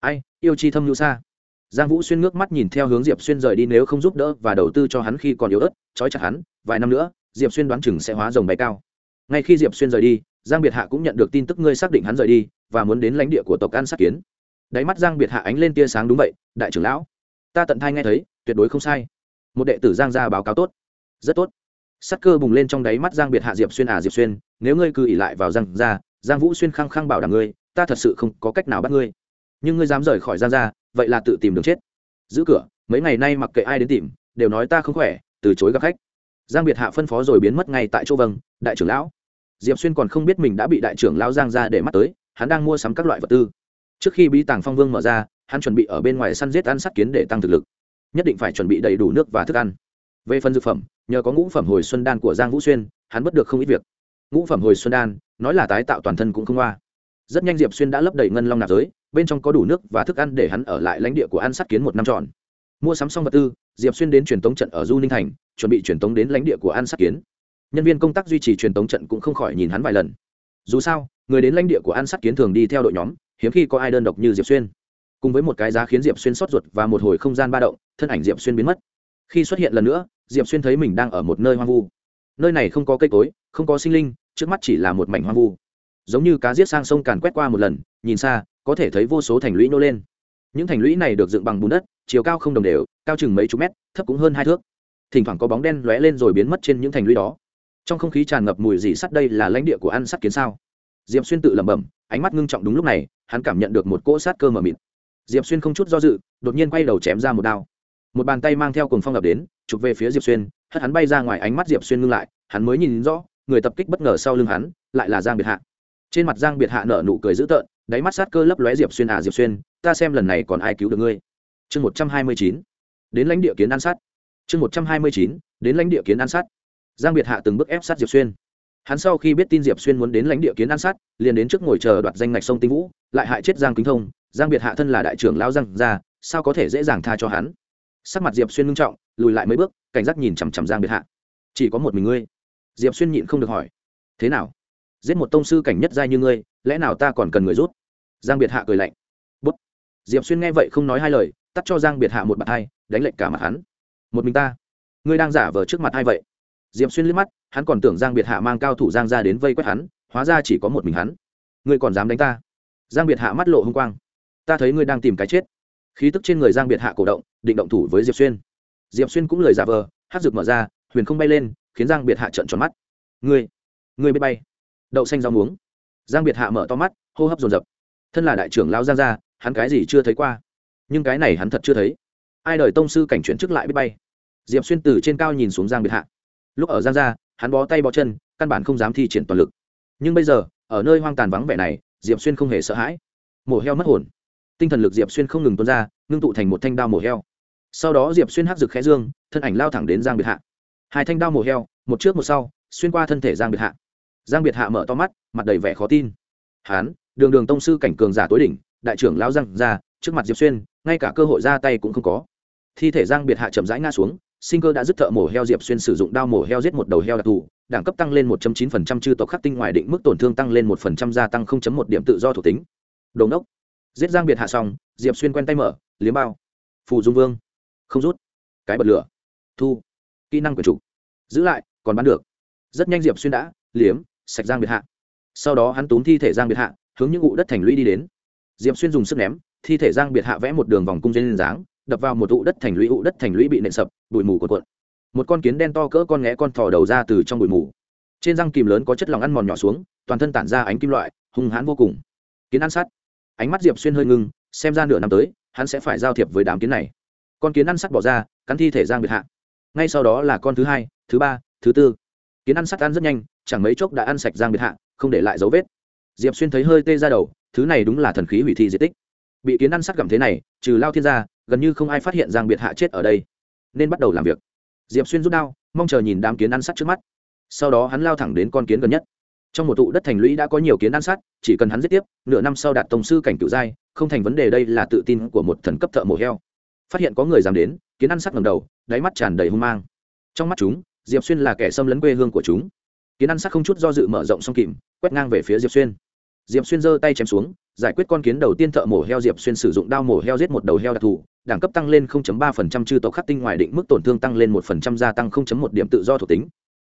Ai, yêu chi thâm lưu xa giang vũ xuyên ngước mắt nhìn theo hướng diệp xuyên rời đi nếu không giúp đỡ và đầu tư cho hắn khi còn yếu ớt, trói chặt hắn, vài năm nữa, diệp xuyên đoán chừng sẽ hóa rồng bay cao. Ngay khi diệp xuyên rời đi, giang biệt hạ cũng nhận được tin tức ngươi xác định hắn rời đi và muốn đến lãnh địa của tộc an sát kiến. Đáy mắt giang biệt hạ ánh lên tia sáng đúng vậy, đại trưởng lão, ta tận thai nghe thấy, tuyệt đối không sai. Một đệ tử giang ra báo cáo tốt. Rất tốt. Sắc cơ bùng lên trong đáy mắt giang biệt hạ diệp xuyên à diệp xuyên, nếu ngươi cứ ỉ lại vào giang ra giang vũ xuyên khăng khăng bảo đảm ngươi, ta thật sự không có cách nào bắt ngươi. Nhưng ngươi dám rời khỏi giang gia vậy là tự tìm đường chết. Giữ cửa, mấy ngày nay mặc kệ ai đến tìm, đều nói ta không khỏe, từ chối gặp khách. Giang biệt hạ phân phó rồi biến mất ngay tại chỗ vâng đại trưởng lão. Diệp xuyên còn không biết mình đã bị đại trưởng lão giang ra để mắt tới, hắn đang mua sắm các loại vật tư. Trước khi bí tàng phong vương mở ra, hắn chuẩn bị ở bên ngoài săn giết ăn sắt kiến để tăng thực lực. Nhất định phải chuẩn bị đầy đủ nước và thức ăn. Về phần dược phẩm, nhờ có ngũ phẩm hồi xuân đan của giang vũ xuyên, hắn bất được không ít việc. Ngũ phẩm hồi xuân đan, nói là tái tạo toàn thân cũng không qua rất nhanh diệp xuyên đã lấp đầy ngân long nạp giới, bên trong có đủ nước và thức ăn để hắn ở lại lãnh địa của ăn sắt kiến một năm tròn. Mua sắm xong vật tư, diệp xuyên đến truyền tống trận ở du ninh thành, chuẩn bị truyền tống đến lãnh địa của ăn sắt kiến. Nhân viên công tác duy trì truyền tống trận cũng không khỏi nhìn hắn vài lần. Dù sao, người đến lãnh địa của ăn sắt kiến thường đi theo đội nhóm, hiếm khi có ai đơn độc như diệp xuyên. Cùng với một cái giá khiến diệp xuyên sót ruột và một hồi không gian ba động, thân ảnh diệp xuyên biến mất. Khi xuất hiện lần nữa, diệp xuyên thấy mình đang ở một nơi hoang vu. Nơi này không có cây cối, không có sinh linh, trước mắt chỉ là một mảnh hoang vu giống như cá giết sang sông càn quét qua một lần, nhìn xa, có thể thấy vô số thành lũy nô lên. Những thành lũy này được dựng bằng bùn đất, chiều cao không đồng đều, cao chừng mấy chục mét, thấp cũng hơn hai thước. Thỉnh thoảng có bóng đen lóe lên rồi biến mất trên những thành lũy đó. Trong không khí tràn ngập mùi dỉ sắt đây là lãnh địa của ăn sắt kiến sao? Diệp xuyên tự lẩm bẩm, ánh mắt ngưng trọng đúng lúc này, hắn cảm nhận được một cỗ sát cơ mờ mịt. Diệp xuyên không chút do dự, đột nhiên quay đầu chém ra một đao. Một bàn tay mang theo cùng phong lập đến, chụp về phía diệp xuyên, hất hắn bay ra ngoài, ánh mắt diệp xuyên ngưng lại, hắn mới nhìn rõ, người tập kích bất ngờ sau lưng hắn, lại là giang biệt hạ trên mặt giang biệt hạ nở nụ cười dữ tợn, đáy mắt sát cơ lấp lóe diệp xuyên à diệp xuyên, ta xem lần này còn ai cứu được ngươi? Chương một trăm hai mươi chín, đến lãnh địa kiến an sát. Chương một trăm hai mươi chín, đến lãnh địa kiến an sát. Giang biệt hạ từng bước ép sát diệp xuyên. Hắn sau khi biết tin diệp xuyên muốn đến lãnh địa kiến an sát, liền đến trước ngồi chờ đoạt danh ngạch sông tinh vũ, lại hại chết giang kính thông. Giang biệt hạ thân là đại trưởng lão giang ra sao có thể dễ dàng tha cho hắn? Sắc mặt diệp xuyên ngưng trọng, lùi lại mấy bước, cảnh giác nhìn chằm chằm giang biệt hạ. Chỉ có một mình ngươi? Diệp xuyên nhịn không được hỏi. Thế nào? Giết một tông sư cảnh nhất giai như ngươi, lẽ nào ta còn cần người rút giang biệt hạ cười lạnh. Bút. Diệp xuyên nghe vậy không nói hai lời, tắt cho giang biệt hạ một bạt hai, đánh lệnh cả mặt hắn. Một mình ta. Ngươi đang giả vờ trước mặt ai vậy? Diệp xuyên liếc mắt, hắn còn tưởng giang biệt hạ mang cao thủ giang ra đến vây quét hắn, hóa ra chỉ có một mình hắn. Ngươi còn dám đánh ta? Giang biệt hạ mắt lộ h ư n g quang. Ta thấy ngươi đang tìm cái chết. Khí tức trên người giang biệt hạ cổ động, định động thủ với diệp xuyên. Diệp xuyên cũng lời giả vờ hát rực mở ra, huyền không bay lên, khiến giang biệt hạ trận tròn mắt. Ngươi ngươi biết bay đậu xanh rau muống. Giang biệt hạ mở to mắt, hô hấp dồn dập. Thân là đại trưởng lao giang ra hắn cái gì chưa thấy qua. Nhưng cái này hắn thật chưa thấy. Ai đời tông sư cảnh chuyển trước lại biết bay. Diệp xuyên từ trên cao nhìn xuống giang biệt hạ. Lúc ở giang gia, hắn bó tay bó chân, căn bản không dám thi triển toàn lực. Nhưng bây giờ, ở nơi hoang tàn vắng vẻ này, diệp xuyên không hề sợ hãi. Mổ heo mất hồn. Tinh thần lực diệp xuyên không ngừng tuôn ra, ngưng tụ thành một thanh đao mổ heo. Sau đó diệp xuyên hắc rực khẽ dương, thân ảnh lao thẳng đến giang biệt hạ. Hai thanh đao mổ heo, một trước một sau, xuyên qua thân thể giang biệt hạ giang biệt hạ mở to mắt, mặt đầy vẻ khó tin. Hán, đường đường tông sư cảnh cường giả tối đỉnh, đại trưởng lao giang ra trước mặt diệp xuyên, ngay cả cơ hội ra tay cũng không có. Thi thể giang biệt hạ chậm rãi ngã xuống, sinh cơ đã dứt thợ mổ heo diệp xuyên sử dụng đao mổ heo giết một đầu heo đặc thù, đẳng cấp tăng lên 1.9% chư tộc khắc tinh ngoài định mức tổn thương tăng lên 1% gia tăng 0.1 điểm tự do thuộc tính. Đồn đốc giết giang biệt hạ xong, diệp xuyên quen tay mở, liếm bao. Phù dung vương. Không rút. Cái bật lửa. Thu. Kỹ năng quyền chủ. Giữ lại, còn bán được. Rất nhanh diệp xuyên đã, liếm sạch giang biệt hạ. Sau đó hắn túm thi thể giang biệt hạ, hướng những ụ đất thành lũy đi đến. Diệp xuyên dùng sức ném, thi thể giang biệt hạ vẽ một đường vòng cung trên dáng, đập vào một ụ đất thành lũy ụ đất thành lũy bị nện sập, bụi mù cuộn cuộn. Một con kiến đen to cỡ con nghé con thò đầu ra từ trong bụi mù. Trên răng kìm lớn có chất lỏng ăn mòn nhỏ xuống, toàn thân tản ra ánh kim loại, hung hãn vô cùng. Kiến ăn sát. Ánh mắt diệp xuyên hơi ngưng, xem ra nửa năm tới, hắn sẽ phải giao thiệp với đám kiến này. Con kiến ăn sắt bỏ ra, cắn thi thể giang biệt hạ. Ngay sau đó là con thứ hai, thứ ba, thứ tư kiến ăn sắt ăn rất nhanh, chẳng mấy chốc đã ăn sạch giang biệt hạ, không để lại dấu vết. Diệp xuyên thấy hơi tê ra đầu, thứ này đúng là thần khí hủy thi di tích. Bị kiến ăn sắt gặm thế này, trừ lao thiên gia gần như không ai phát hiện giang biệt hạ chết ở đây. Nên bắt đầu làm việc. Diệp xuyên rút đao, mong chờ nhìn đám kiến ăn sắt trước mắt. Sau đó hắn lao thẳng đến con kiến gần nhất. Trong một tụ đất thành lũy đã có nhiều kiến ăn sắt, chỉ cần hắn giết tiếp, nửa năm sau đạt tổng sư cảnh cựu giai, không thành vấn đề đây là tự tin của một thần cấp thợ mổ heo. Phát hiện có người dám đến, kiến ăn sắt ngầm đầu, đáy mắt tràn đầy hung mang. Trong mắt chúng diệp xuyên là kẻ xâm lấn quê hương của chúng. Kiến ăn sắt không chút do dự mở rộng song kìm, quét ngang về phía diệp xuyên. Diệp xuyên giơ tay chém xuống, giải quyết con kiến đầu tiên thợ mổ heo diệp xuyên sử dụng đao mổ heo giết một đầu heo đặc thù, đẳng cấp tăng lên 0.3% chư tộc khắc tinh ngoài định mức tổn thương tăng lên 1% gia tăng 0.1 điểm tự do thuộc tính.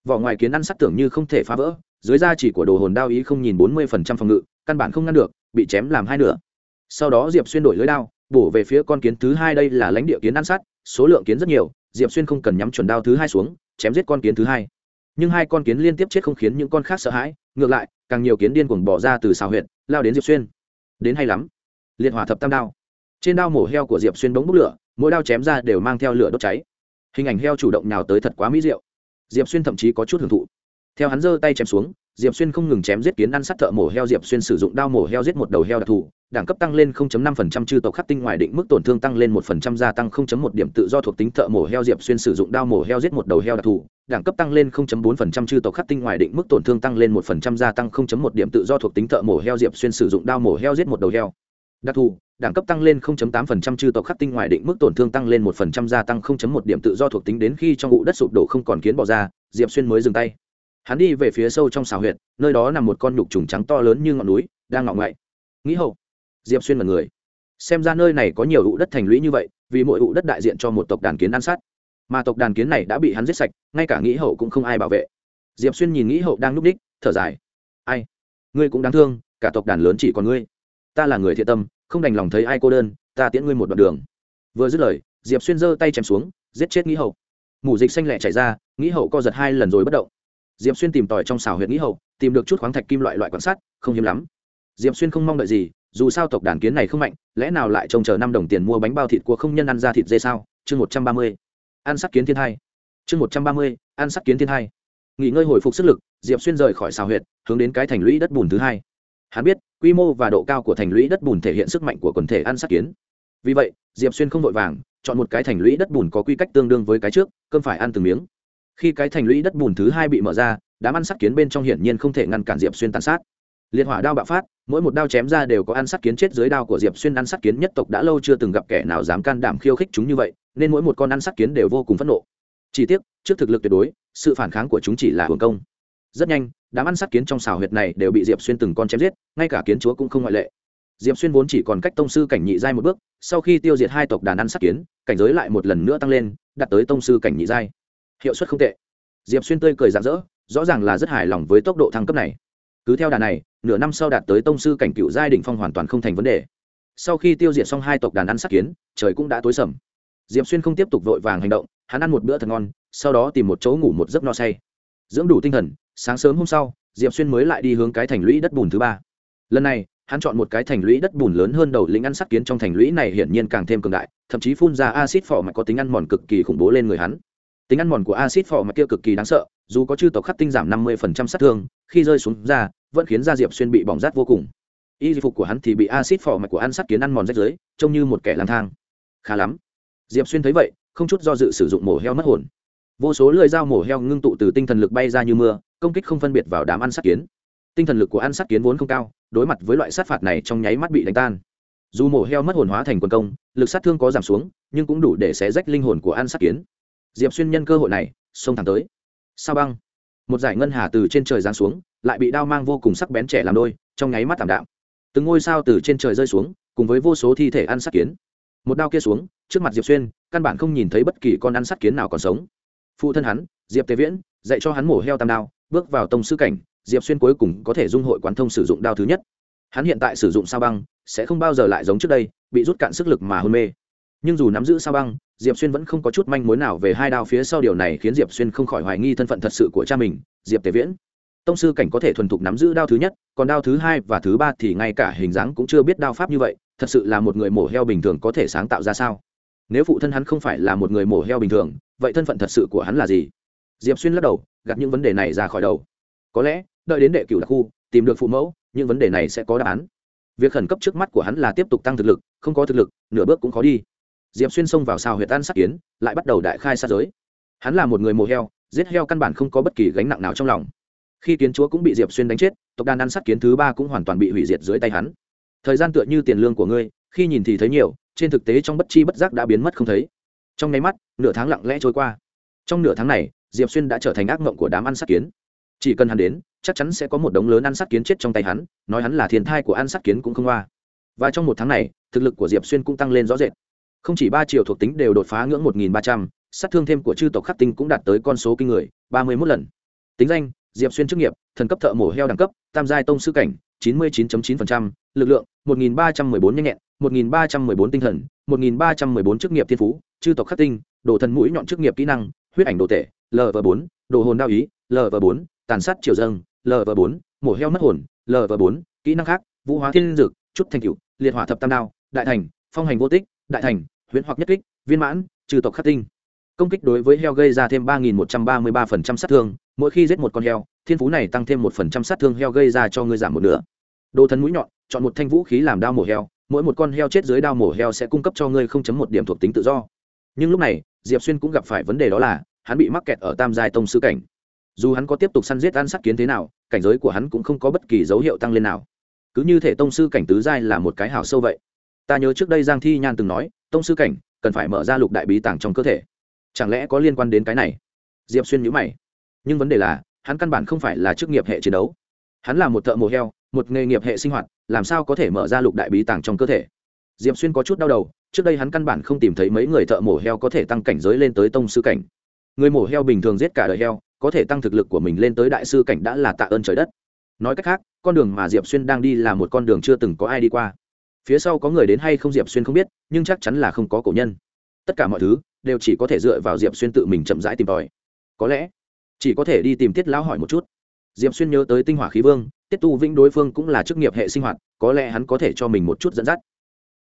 Vỏ ngoài kiến ăn sắt tưởng như không thể phá vỡ, dưới da chỉ của đồ hồn đao ý không nhìn 40% phòng ngự, căn bản không ngăn được, bị chém làm hai nửa. Sau đó diệp xuyên đổi lưới đao, bổ về phía con kiến thứ hai, đây là lãnh địa kiến ăn sắt số lượng kiến rất nhiều, diệp xuyên không cần nhắm chuẩn đao thứ hai xuống chém giết con kiến thứ hai. Nhưng hai con kiến liên tiếp chết không khiến những con khác sợ hãi, ngược lại, càng nhiều kiến điên cuồng bỏ ra từ xào huyện lao đến diệp xuyên. Đến hay lắm. Liệt hỏa thập tam đao. Trên đao mổ heo của diệp xuyên bóng bốc lửa, mỗi đao chém ra đều mang theo lửa đốt cháy. Hình ảnh heo chủ động nào tới thật quá mỹ diệu. Diệp xuyên thậm chí có chút hưởng thụ. Theo hắn giơ tay chém xuống, diệp xuyên không ngừng chém giết kiến ăn sắt thợ mổ heo. Diệp xuyên sử dụng đao mổ heo giết một đầu heo đặc thù đẳng cấp tăng lên 0.5% chư tộc khắc tinh ngoài định mức tổn thương tăng lên 1% gia tăng 0.1 điểm, tự do thuộc tính thợ mổ heo diệp xuyên sử dụng đao mổ heo giết một đầu heo đặc thù. Đẳng cấp tăng lên 0.4% chư tộc khắc tinh ngoài định mức tổn thương tăng lên 1% gia tăng 0.1 điểm, tự do thuộc tính thợ mổ heo diệp xuyên sử dụng đao mổ heo giết một đầu heo đặc thù. Đẳng cấp tăng lên 0.8% chư tộc khắc tinh ngoài định mức tổn thương tăng lên 1% gia tăng 0.1 điểm, tự do thuộc tính đến khi trong vụ đất sụp đổ không còn kiến bỏ ra, diệp xuyên mới dừng tay. Hắn đi về phía sâu trong xào huyệt, nơi đó nằm một con nhục trùng trắng to lớn như ngọn núi, đang ngọ ngậy nghĩ hậu diệp xuyên là người. Xem ra nơi này có nhiều ụ đất thành lũy như vậy, vì mỗi ụ đất đại diện cho một tộc đàn kiến ăn sát. Mà tộc đàn kiến này đã bị hắn giết sạch, ngay cả nghĩ hậu cũng không ai bảo vệ. Diệp xuyên nhìn nghĩ hậu đang núp đích, thở dài. Ai? Ngươi cũng đáng thương, cả tộc đàn lớn chỉ còn ngươi. Ta là người thiện tâm, không đành lòng thấy ai cô đơn, ta tiễn ngươi một đoạn đường. Vừa dứt lời, diệp xuyên giơ tay chém xuống, giết chết nghĩ hậu. Mủ dịch xanh lẹ chảy ra, nghĩ hậu co giật hai lần rồi bất động. Diệp xuyên tìm tòi trong xào huyện nghĩ hậu, tìm được chút khoáng thạch kim loại loại quan sát, không hiếm lắm. Diệp xuyên không mong đợi gì dù sao tộc đàn kiến này không mạnh, lẽ nào lại trông chờ năm đồng tiền mua bánh bao thịt của không nhân ăn ra thịt dê sao? Chương một trăm ba mươi. Ăn sắt kiến thiên hai. Chương một trăm ba mươi, ăn sắt kiến thiên hai. Nghỉ ngơi hồi phục sức lực, diệp xuyên rời khỏi xào huyệt, hướng đến cái thành lũy đất bùn thứ hai. Hắn biết, quy mô và độ cao của thành lũy đất bùn thể hiện sức mạnh của quần thể ăn sắt kiến. Vì vậy, diệp xuyên không vội vàng, chọn một cái thành lũy đất bùn có quy cách tương đương với cái trước, cơm phải ăn từng miếng. Khi cái thành lũy đất bùn thứ hai bị mở ra, đám ăn sắt kiến bên trong hiển nhiên không thể ngăn cản diệp xuyên tàn sát liệt hỏa đao bạo phát, mỗi một đao chém ra đều có ăn sắt kiến chết dưới đao của diệp xuyên ăn sắt kiến nhất tộc đã lâu chưa từng gặp kẻ nào dám can đảm khiêu khích chúng như vậy, nên mỗi một con ăn sắt kiến đều vô cùng phẫn nộ. Chỉ tiếc, trước thực lực tuyệt đối, sự phản kháng của chúng chỉ là hưởng công. Rất nhanh, đám ăn sắt kiến trong xào huyệt này đều bị diệp xuyên từng con chém giết, ngay cả kiến chúa cũng không ngoại lệ. Diệp xuyên vốn chỉ còn cách tông sư cảnh nhị giai một bước, sau khi tiêu diệt hai tộc đàn ăn sắt kiến, cảnh giới lại một lần nữa tăng lên, đạt tới tông sư cảnh nhị giai. Hiệu suất không tệ. Diệp xuyên tươi cười rạng rỡ, rõ ràng là rất hài lòng với tốc độ thăng cấp này. Cứ theo đà này nửa năm sau đạt tới tông sư cảnh cựu giai đỉnh phong hoàn toàn không thành vấn đề. Sau khi tiêu diệt xong hai tộc đàn ăn sát kiến, trời cũng đã tối sầm. Diệp xuyên không tiếp tục vội vàng hành động, hắn ăn một bữa thật ngon, sau đó tìm một chỗ ngủ một giấc no say. Dưỡng đủ tinh thần, sáng sớm hôm sau, diệp xuyên mới lại đi hướng cái thành lũy đất bùn thứ ba. Lần này, hắn chọn một cái thành lũy đất bùn lớn hơn đầu lĩnh ăn sát kiến trong thành lũy này hiển nhiên càng thêm cường đại, thậm chí phun ra acid phỏ mạch có tính ăn mòn cực kỳ khủng bố lên người hắn tính ăn mòn của acid phò mạch kia cực kỳ đáng sợ, dù có chư tộc khắc tinh giảm năm mươi sát thương, khi rơi xuống ra vẫn khiến da diệp xuyên bị bỏng rát vô cùng. Y phục của hắn thì bị acid phò mạch của ăn sắt kiến ăn mòn rách dưới, trông như một kẻ lang thang. Khá lắm. Diệp xuyên thấy vậy, không chút do dự sử dụng mổ heo mất hồn. Vô số lưỡi dao mổ heo ngưng tụ từ tinh thần lực bay ra như mưa, công kích không phân biệt vào đám ăn sắt kiến. Tinh thần lực của ăn sắt kiến vốn không cao, đối mặt với loại sát phạt này trong nháy mắt bị đánh tan. Dù mổ heo mất hồn hóa thành quân công, lực sát thương có giảm xuống, nhưng cũng đủ để xé rách linh hồn của ăn sắt kiến diệp xuyên nhân cơ hội này, xông thẳng tới. Sao băng? Một giải ngân hà từ trên trời giáng xuống, lại bị đao mang vô cùng sắc bén trẻ làm đôi, trong nháy mắt tảm đạm. Từng ngôi sao từ trên trời rơi xuống, cùng với vô số thi thể ăn sắt kiến. Một đao kia xuống, trước mặt diệp xuyên, căn bản không nhìn thấy bất kỳ con ăn sắt kiến nào còn sống. Phụ thân hắn, diệp tế viễn, dạy cho hắn mổ heo tam đao, bước vào tông sư cảnh, diệp xuyên cuối cùng có thể dung hội quán thông sử dụng đao thứ nhất. Hắn hiện tại sử dụng sao băng, sẽ không bao giờ lại giống trước đây, bị rút cạn sức lực mà hôn mê. Nhưng dù nắm giữ sao băng diệp xuyên vẫn không có chút manh mối nào về hai đao phía sau điều này khiến diệp xuyên không khỏi hoài nghi thân phận thật sự của cha mình, diệp tề viễn. Tông sư cảnh có thể thuần thục nắm giữ đao thứ nhất, còn đao thứ hai và thứ ba thì ngay cả hình dáng cũng chưa biết đao pháp như vậy, thật sự là một người mổ heo bình thường có thể sáng tạo ra sao? Nếu phụ thân hắn không phải là một người mổ heo bình thường, vậy thân phận thật sự của hắn là gì? Diệp xuyên lắc đầu, gạt những vấn đề này ra khỏi đầu. Có lẽ, đợi đến đệ cửu đặc khu, tìm được phụ mẫu, những vấn đề này sẽ có đáp án. Việc khẩn cấp trước mắt của hắn là tiếp tục tăng thực lực, không có thực lực, nửa bước cũng khó đi diệp xuyên xông vào xào huyệt tan sắc kiến, lại bắt đầu đại khai sát giới. Hắn là một người mổ heo, giết heo căn bản không có bất kỳ gánh nặng nào trong lòng. Khi kiến chúa cũng bị diệp xuyên đánh chết, tộc đàn ăn sát kiến thứ ba cũng hoàn toàn bị hủy diệt dưới tay hắn. Thời gian tựa như tiền lương của ngươi, khi nhìn thì thấy nhiều, trên thực tế trong bất chi bất giác đã biến mất không thấy. Trong nháy mắt, nửa tháng lặng lẽ trôi qua. Trong nửa tháng này, diệp xuyên đã trở thành ác mộng của đám ăn sát kiến. Chỉ cần hắn đến, chắc chắn sẽ có một đống lớn ăn sát kiến chết trong tay hắn, nói hắn là thiên thai của ăn sát kiến cũng không qua. Và trong một tháng này, thực lực của diệp xuyên cũng tăng lên rõ rệt không chỉ ba triệu thuộc tính đều đột phá ngưỡng một nghìn ba trăm sát thương thêm của chư tộc khắc tinh cũng đạt tới con số kinh người ba mươi mốt lần. Tính danh diệp xuyên chức nghiệp thần cấp thợ mổ heo đẳng cấp tam giai tông sư cảnh chín mươi 99.9%, lực lượng một nghìn ba trăm mười bốn nhanh nhẹn một nghìn ba trăm mười bốn tinh thần một nghìn ba trăm mười bốn chức nghiệp thiên phú chư tộc khắc tinh đồ thần mũi nhọn chức nghiệp kỹ năng huyết ảnh đồ tể lv bốn đồ hồn đao ý lv bốn tàn sát triều dâng lv bốn mổ heo mất hồn lv bốn kỹ năng khác vũ hóa thiên dực chút thành cựu liệt hỏa thập tam đao đại thành phong hành vô tích đại thành, huyễn hoặc nhất kích, viên mãn, trừ tộc khắc tinh. Công kích đối với heo gây ra thêm ba nghìn một trăm ba mươi ba phần trăm sát thương, mỗi khi giết một con heo, thiên phú này tăng thêm một phần trăm sát thương heo gây ra cho ngươi giảm một nửa. Đồ thần mũi nhọn, chọn một thanh vũ khí làm đao mổ heo, mỗi một con heo chết dưới đao mổ heo sẽ cung cấp cho ngươi không chấm một điểm thuộc tính tự do. Nhưng lúc này, diệp xuyên cũng gặp phải vấn đề đó là, hắn bị mắc kẹt ở tam giai tông sư cảnh. Dù hắn có tiếp tục săn giết ăn sát kiến thế nào, cảnh giới của hắn cũng không có bất kỳ dấu hiệu tăng lên nào. Cứ như thể tông sư cảnh tứ giai là một cái hào sâu vậy ta nhớ trước đây giang thi nhan từng nói, tông sư cảnh, cần phải mở ra lục đại bí tàng trong cơ thể. Chẳng lẽ có liên quan đến cái này? Diệp xuyên nhữ mày. Nhưng vấn đề là, hắn căn bản không phải là chức nghiệp hệ chiến đấu. Hắn là một thợ mổ heo, một nghề nghiệp hệ sinh hoạt, làm sao có thể mở ra lục đại bí tàng trong cơ thể? Diệp xuyên có chút đau đầu, trước đây hắn căn bản không tìm thấy mấy người thợ mổ heo có thể tăng cảnh giới lên tới tông sư cảnh. Người mổ heo bình thường giết cả đời heo, có thể tăng thực lực của mình lên tới đại sư cảnh đã là tạ ơn trời đất. Nói cách khác, con đường mà diệp xuyên đang đi là một con đường chưa từng có ai đi qua phía sau có người đến hay không diệp xuyên không biết, nhưng chắc chắn là không có cổ nhân. Tất cả mọi thứ đều chỉ có thể dựa vào diệp xuyên tự mình chậm rãi tìm tòi. Có lẽ chỉ có thể đi tìm tiết lão hỏi một chút. Diệp xuyên nhớ tới tinh hỏa khí vương, tiết tu vĩnh đối phương cũng là chức nghiệp hệ sinh hoạt, có lẽ hắn có thể cho mình một chút dẫn dắt.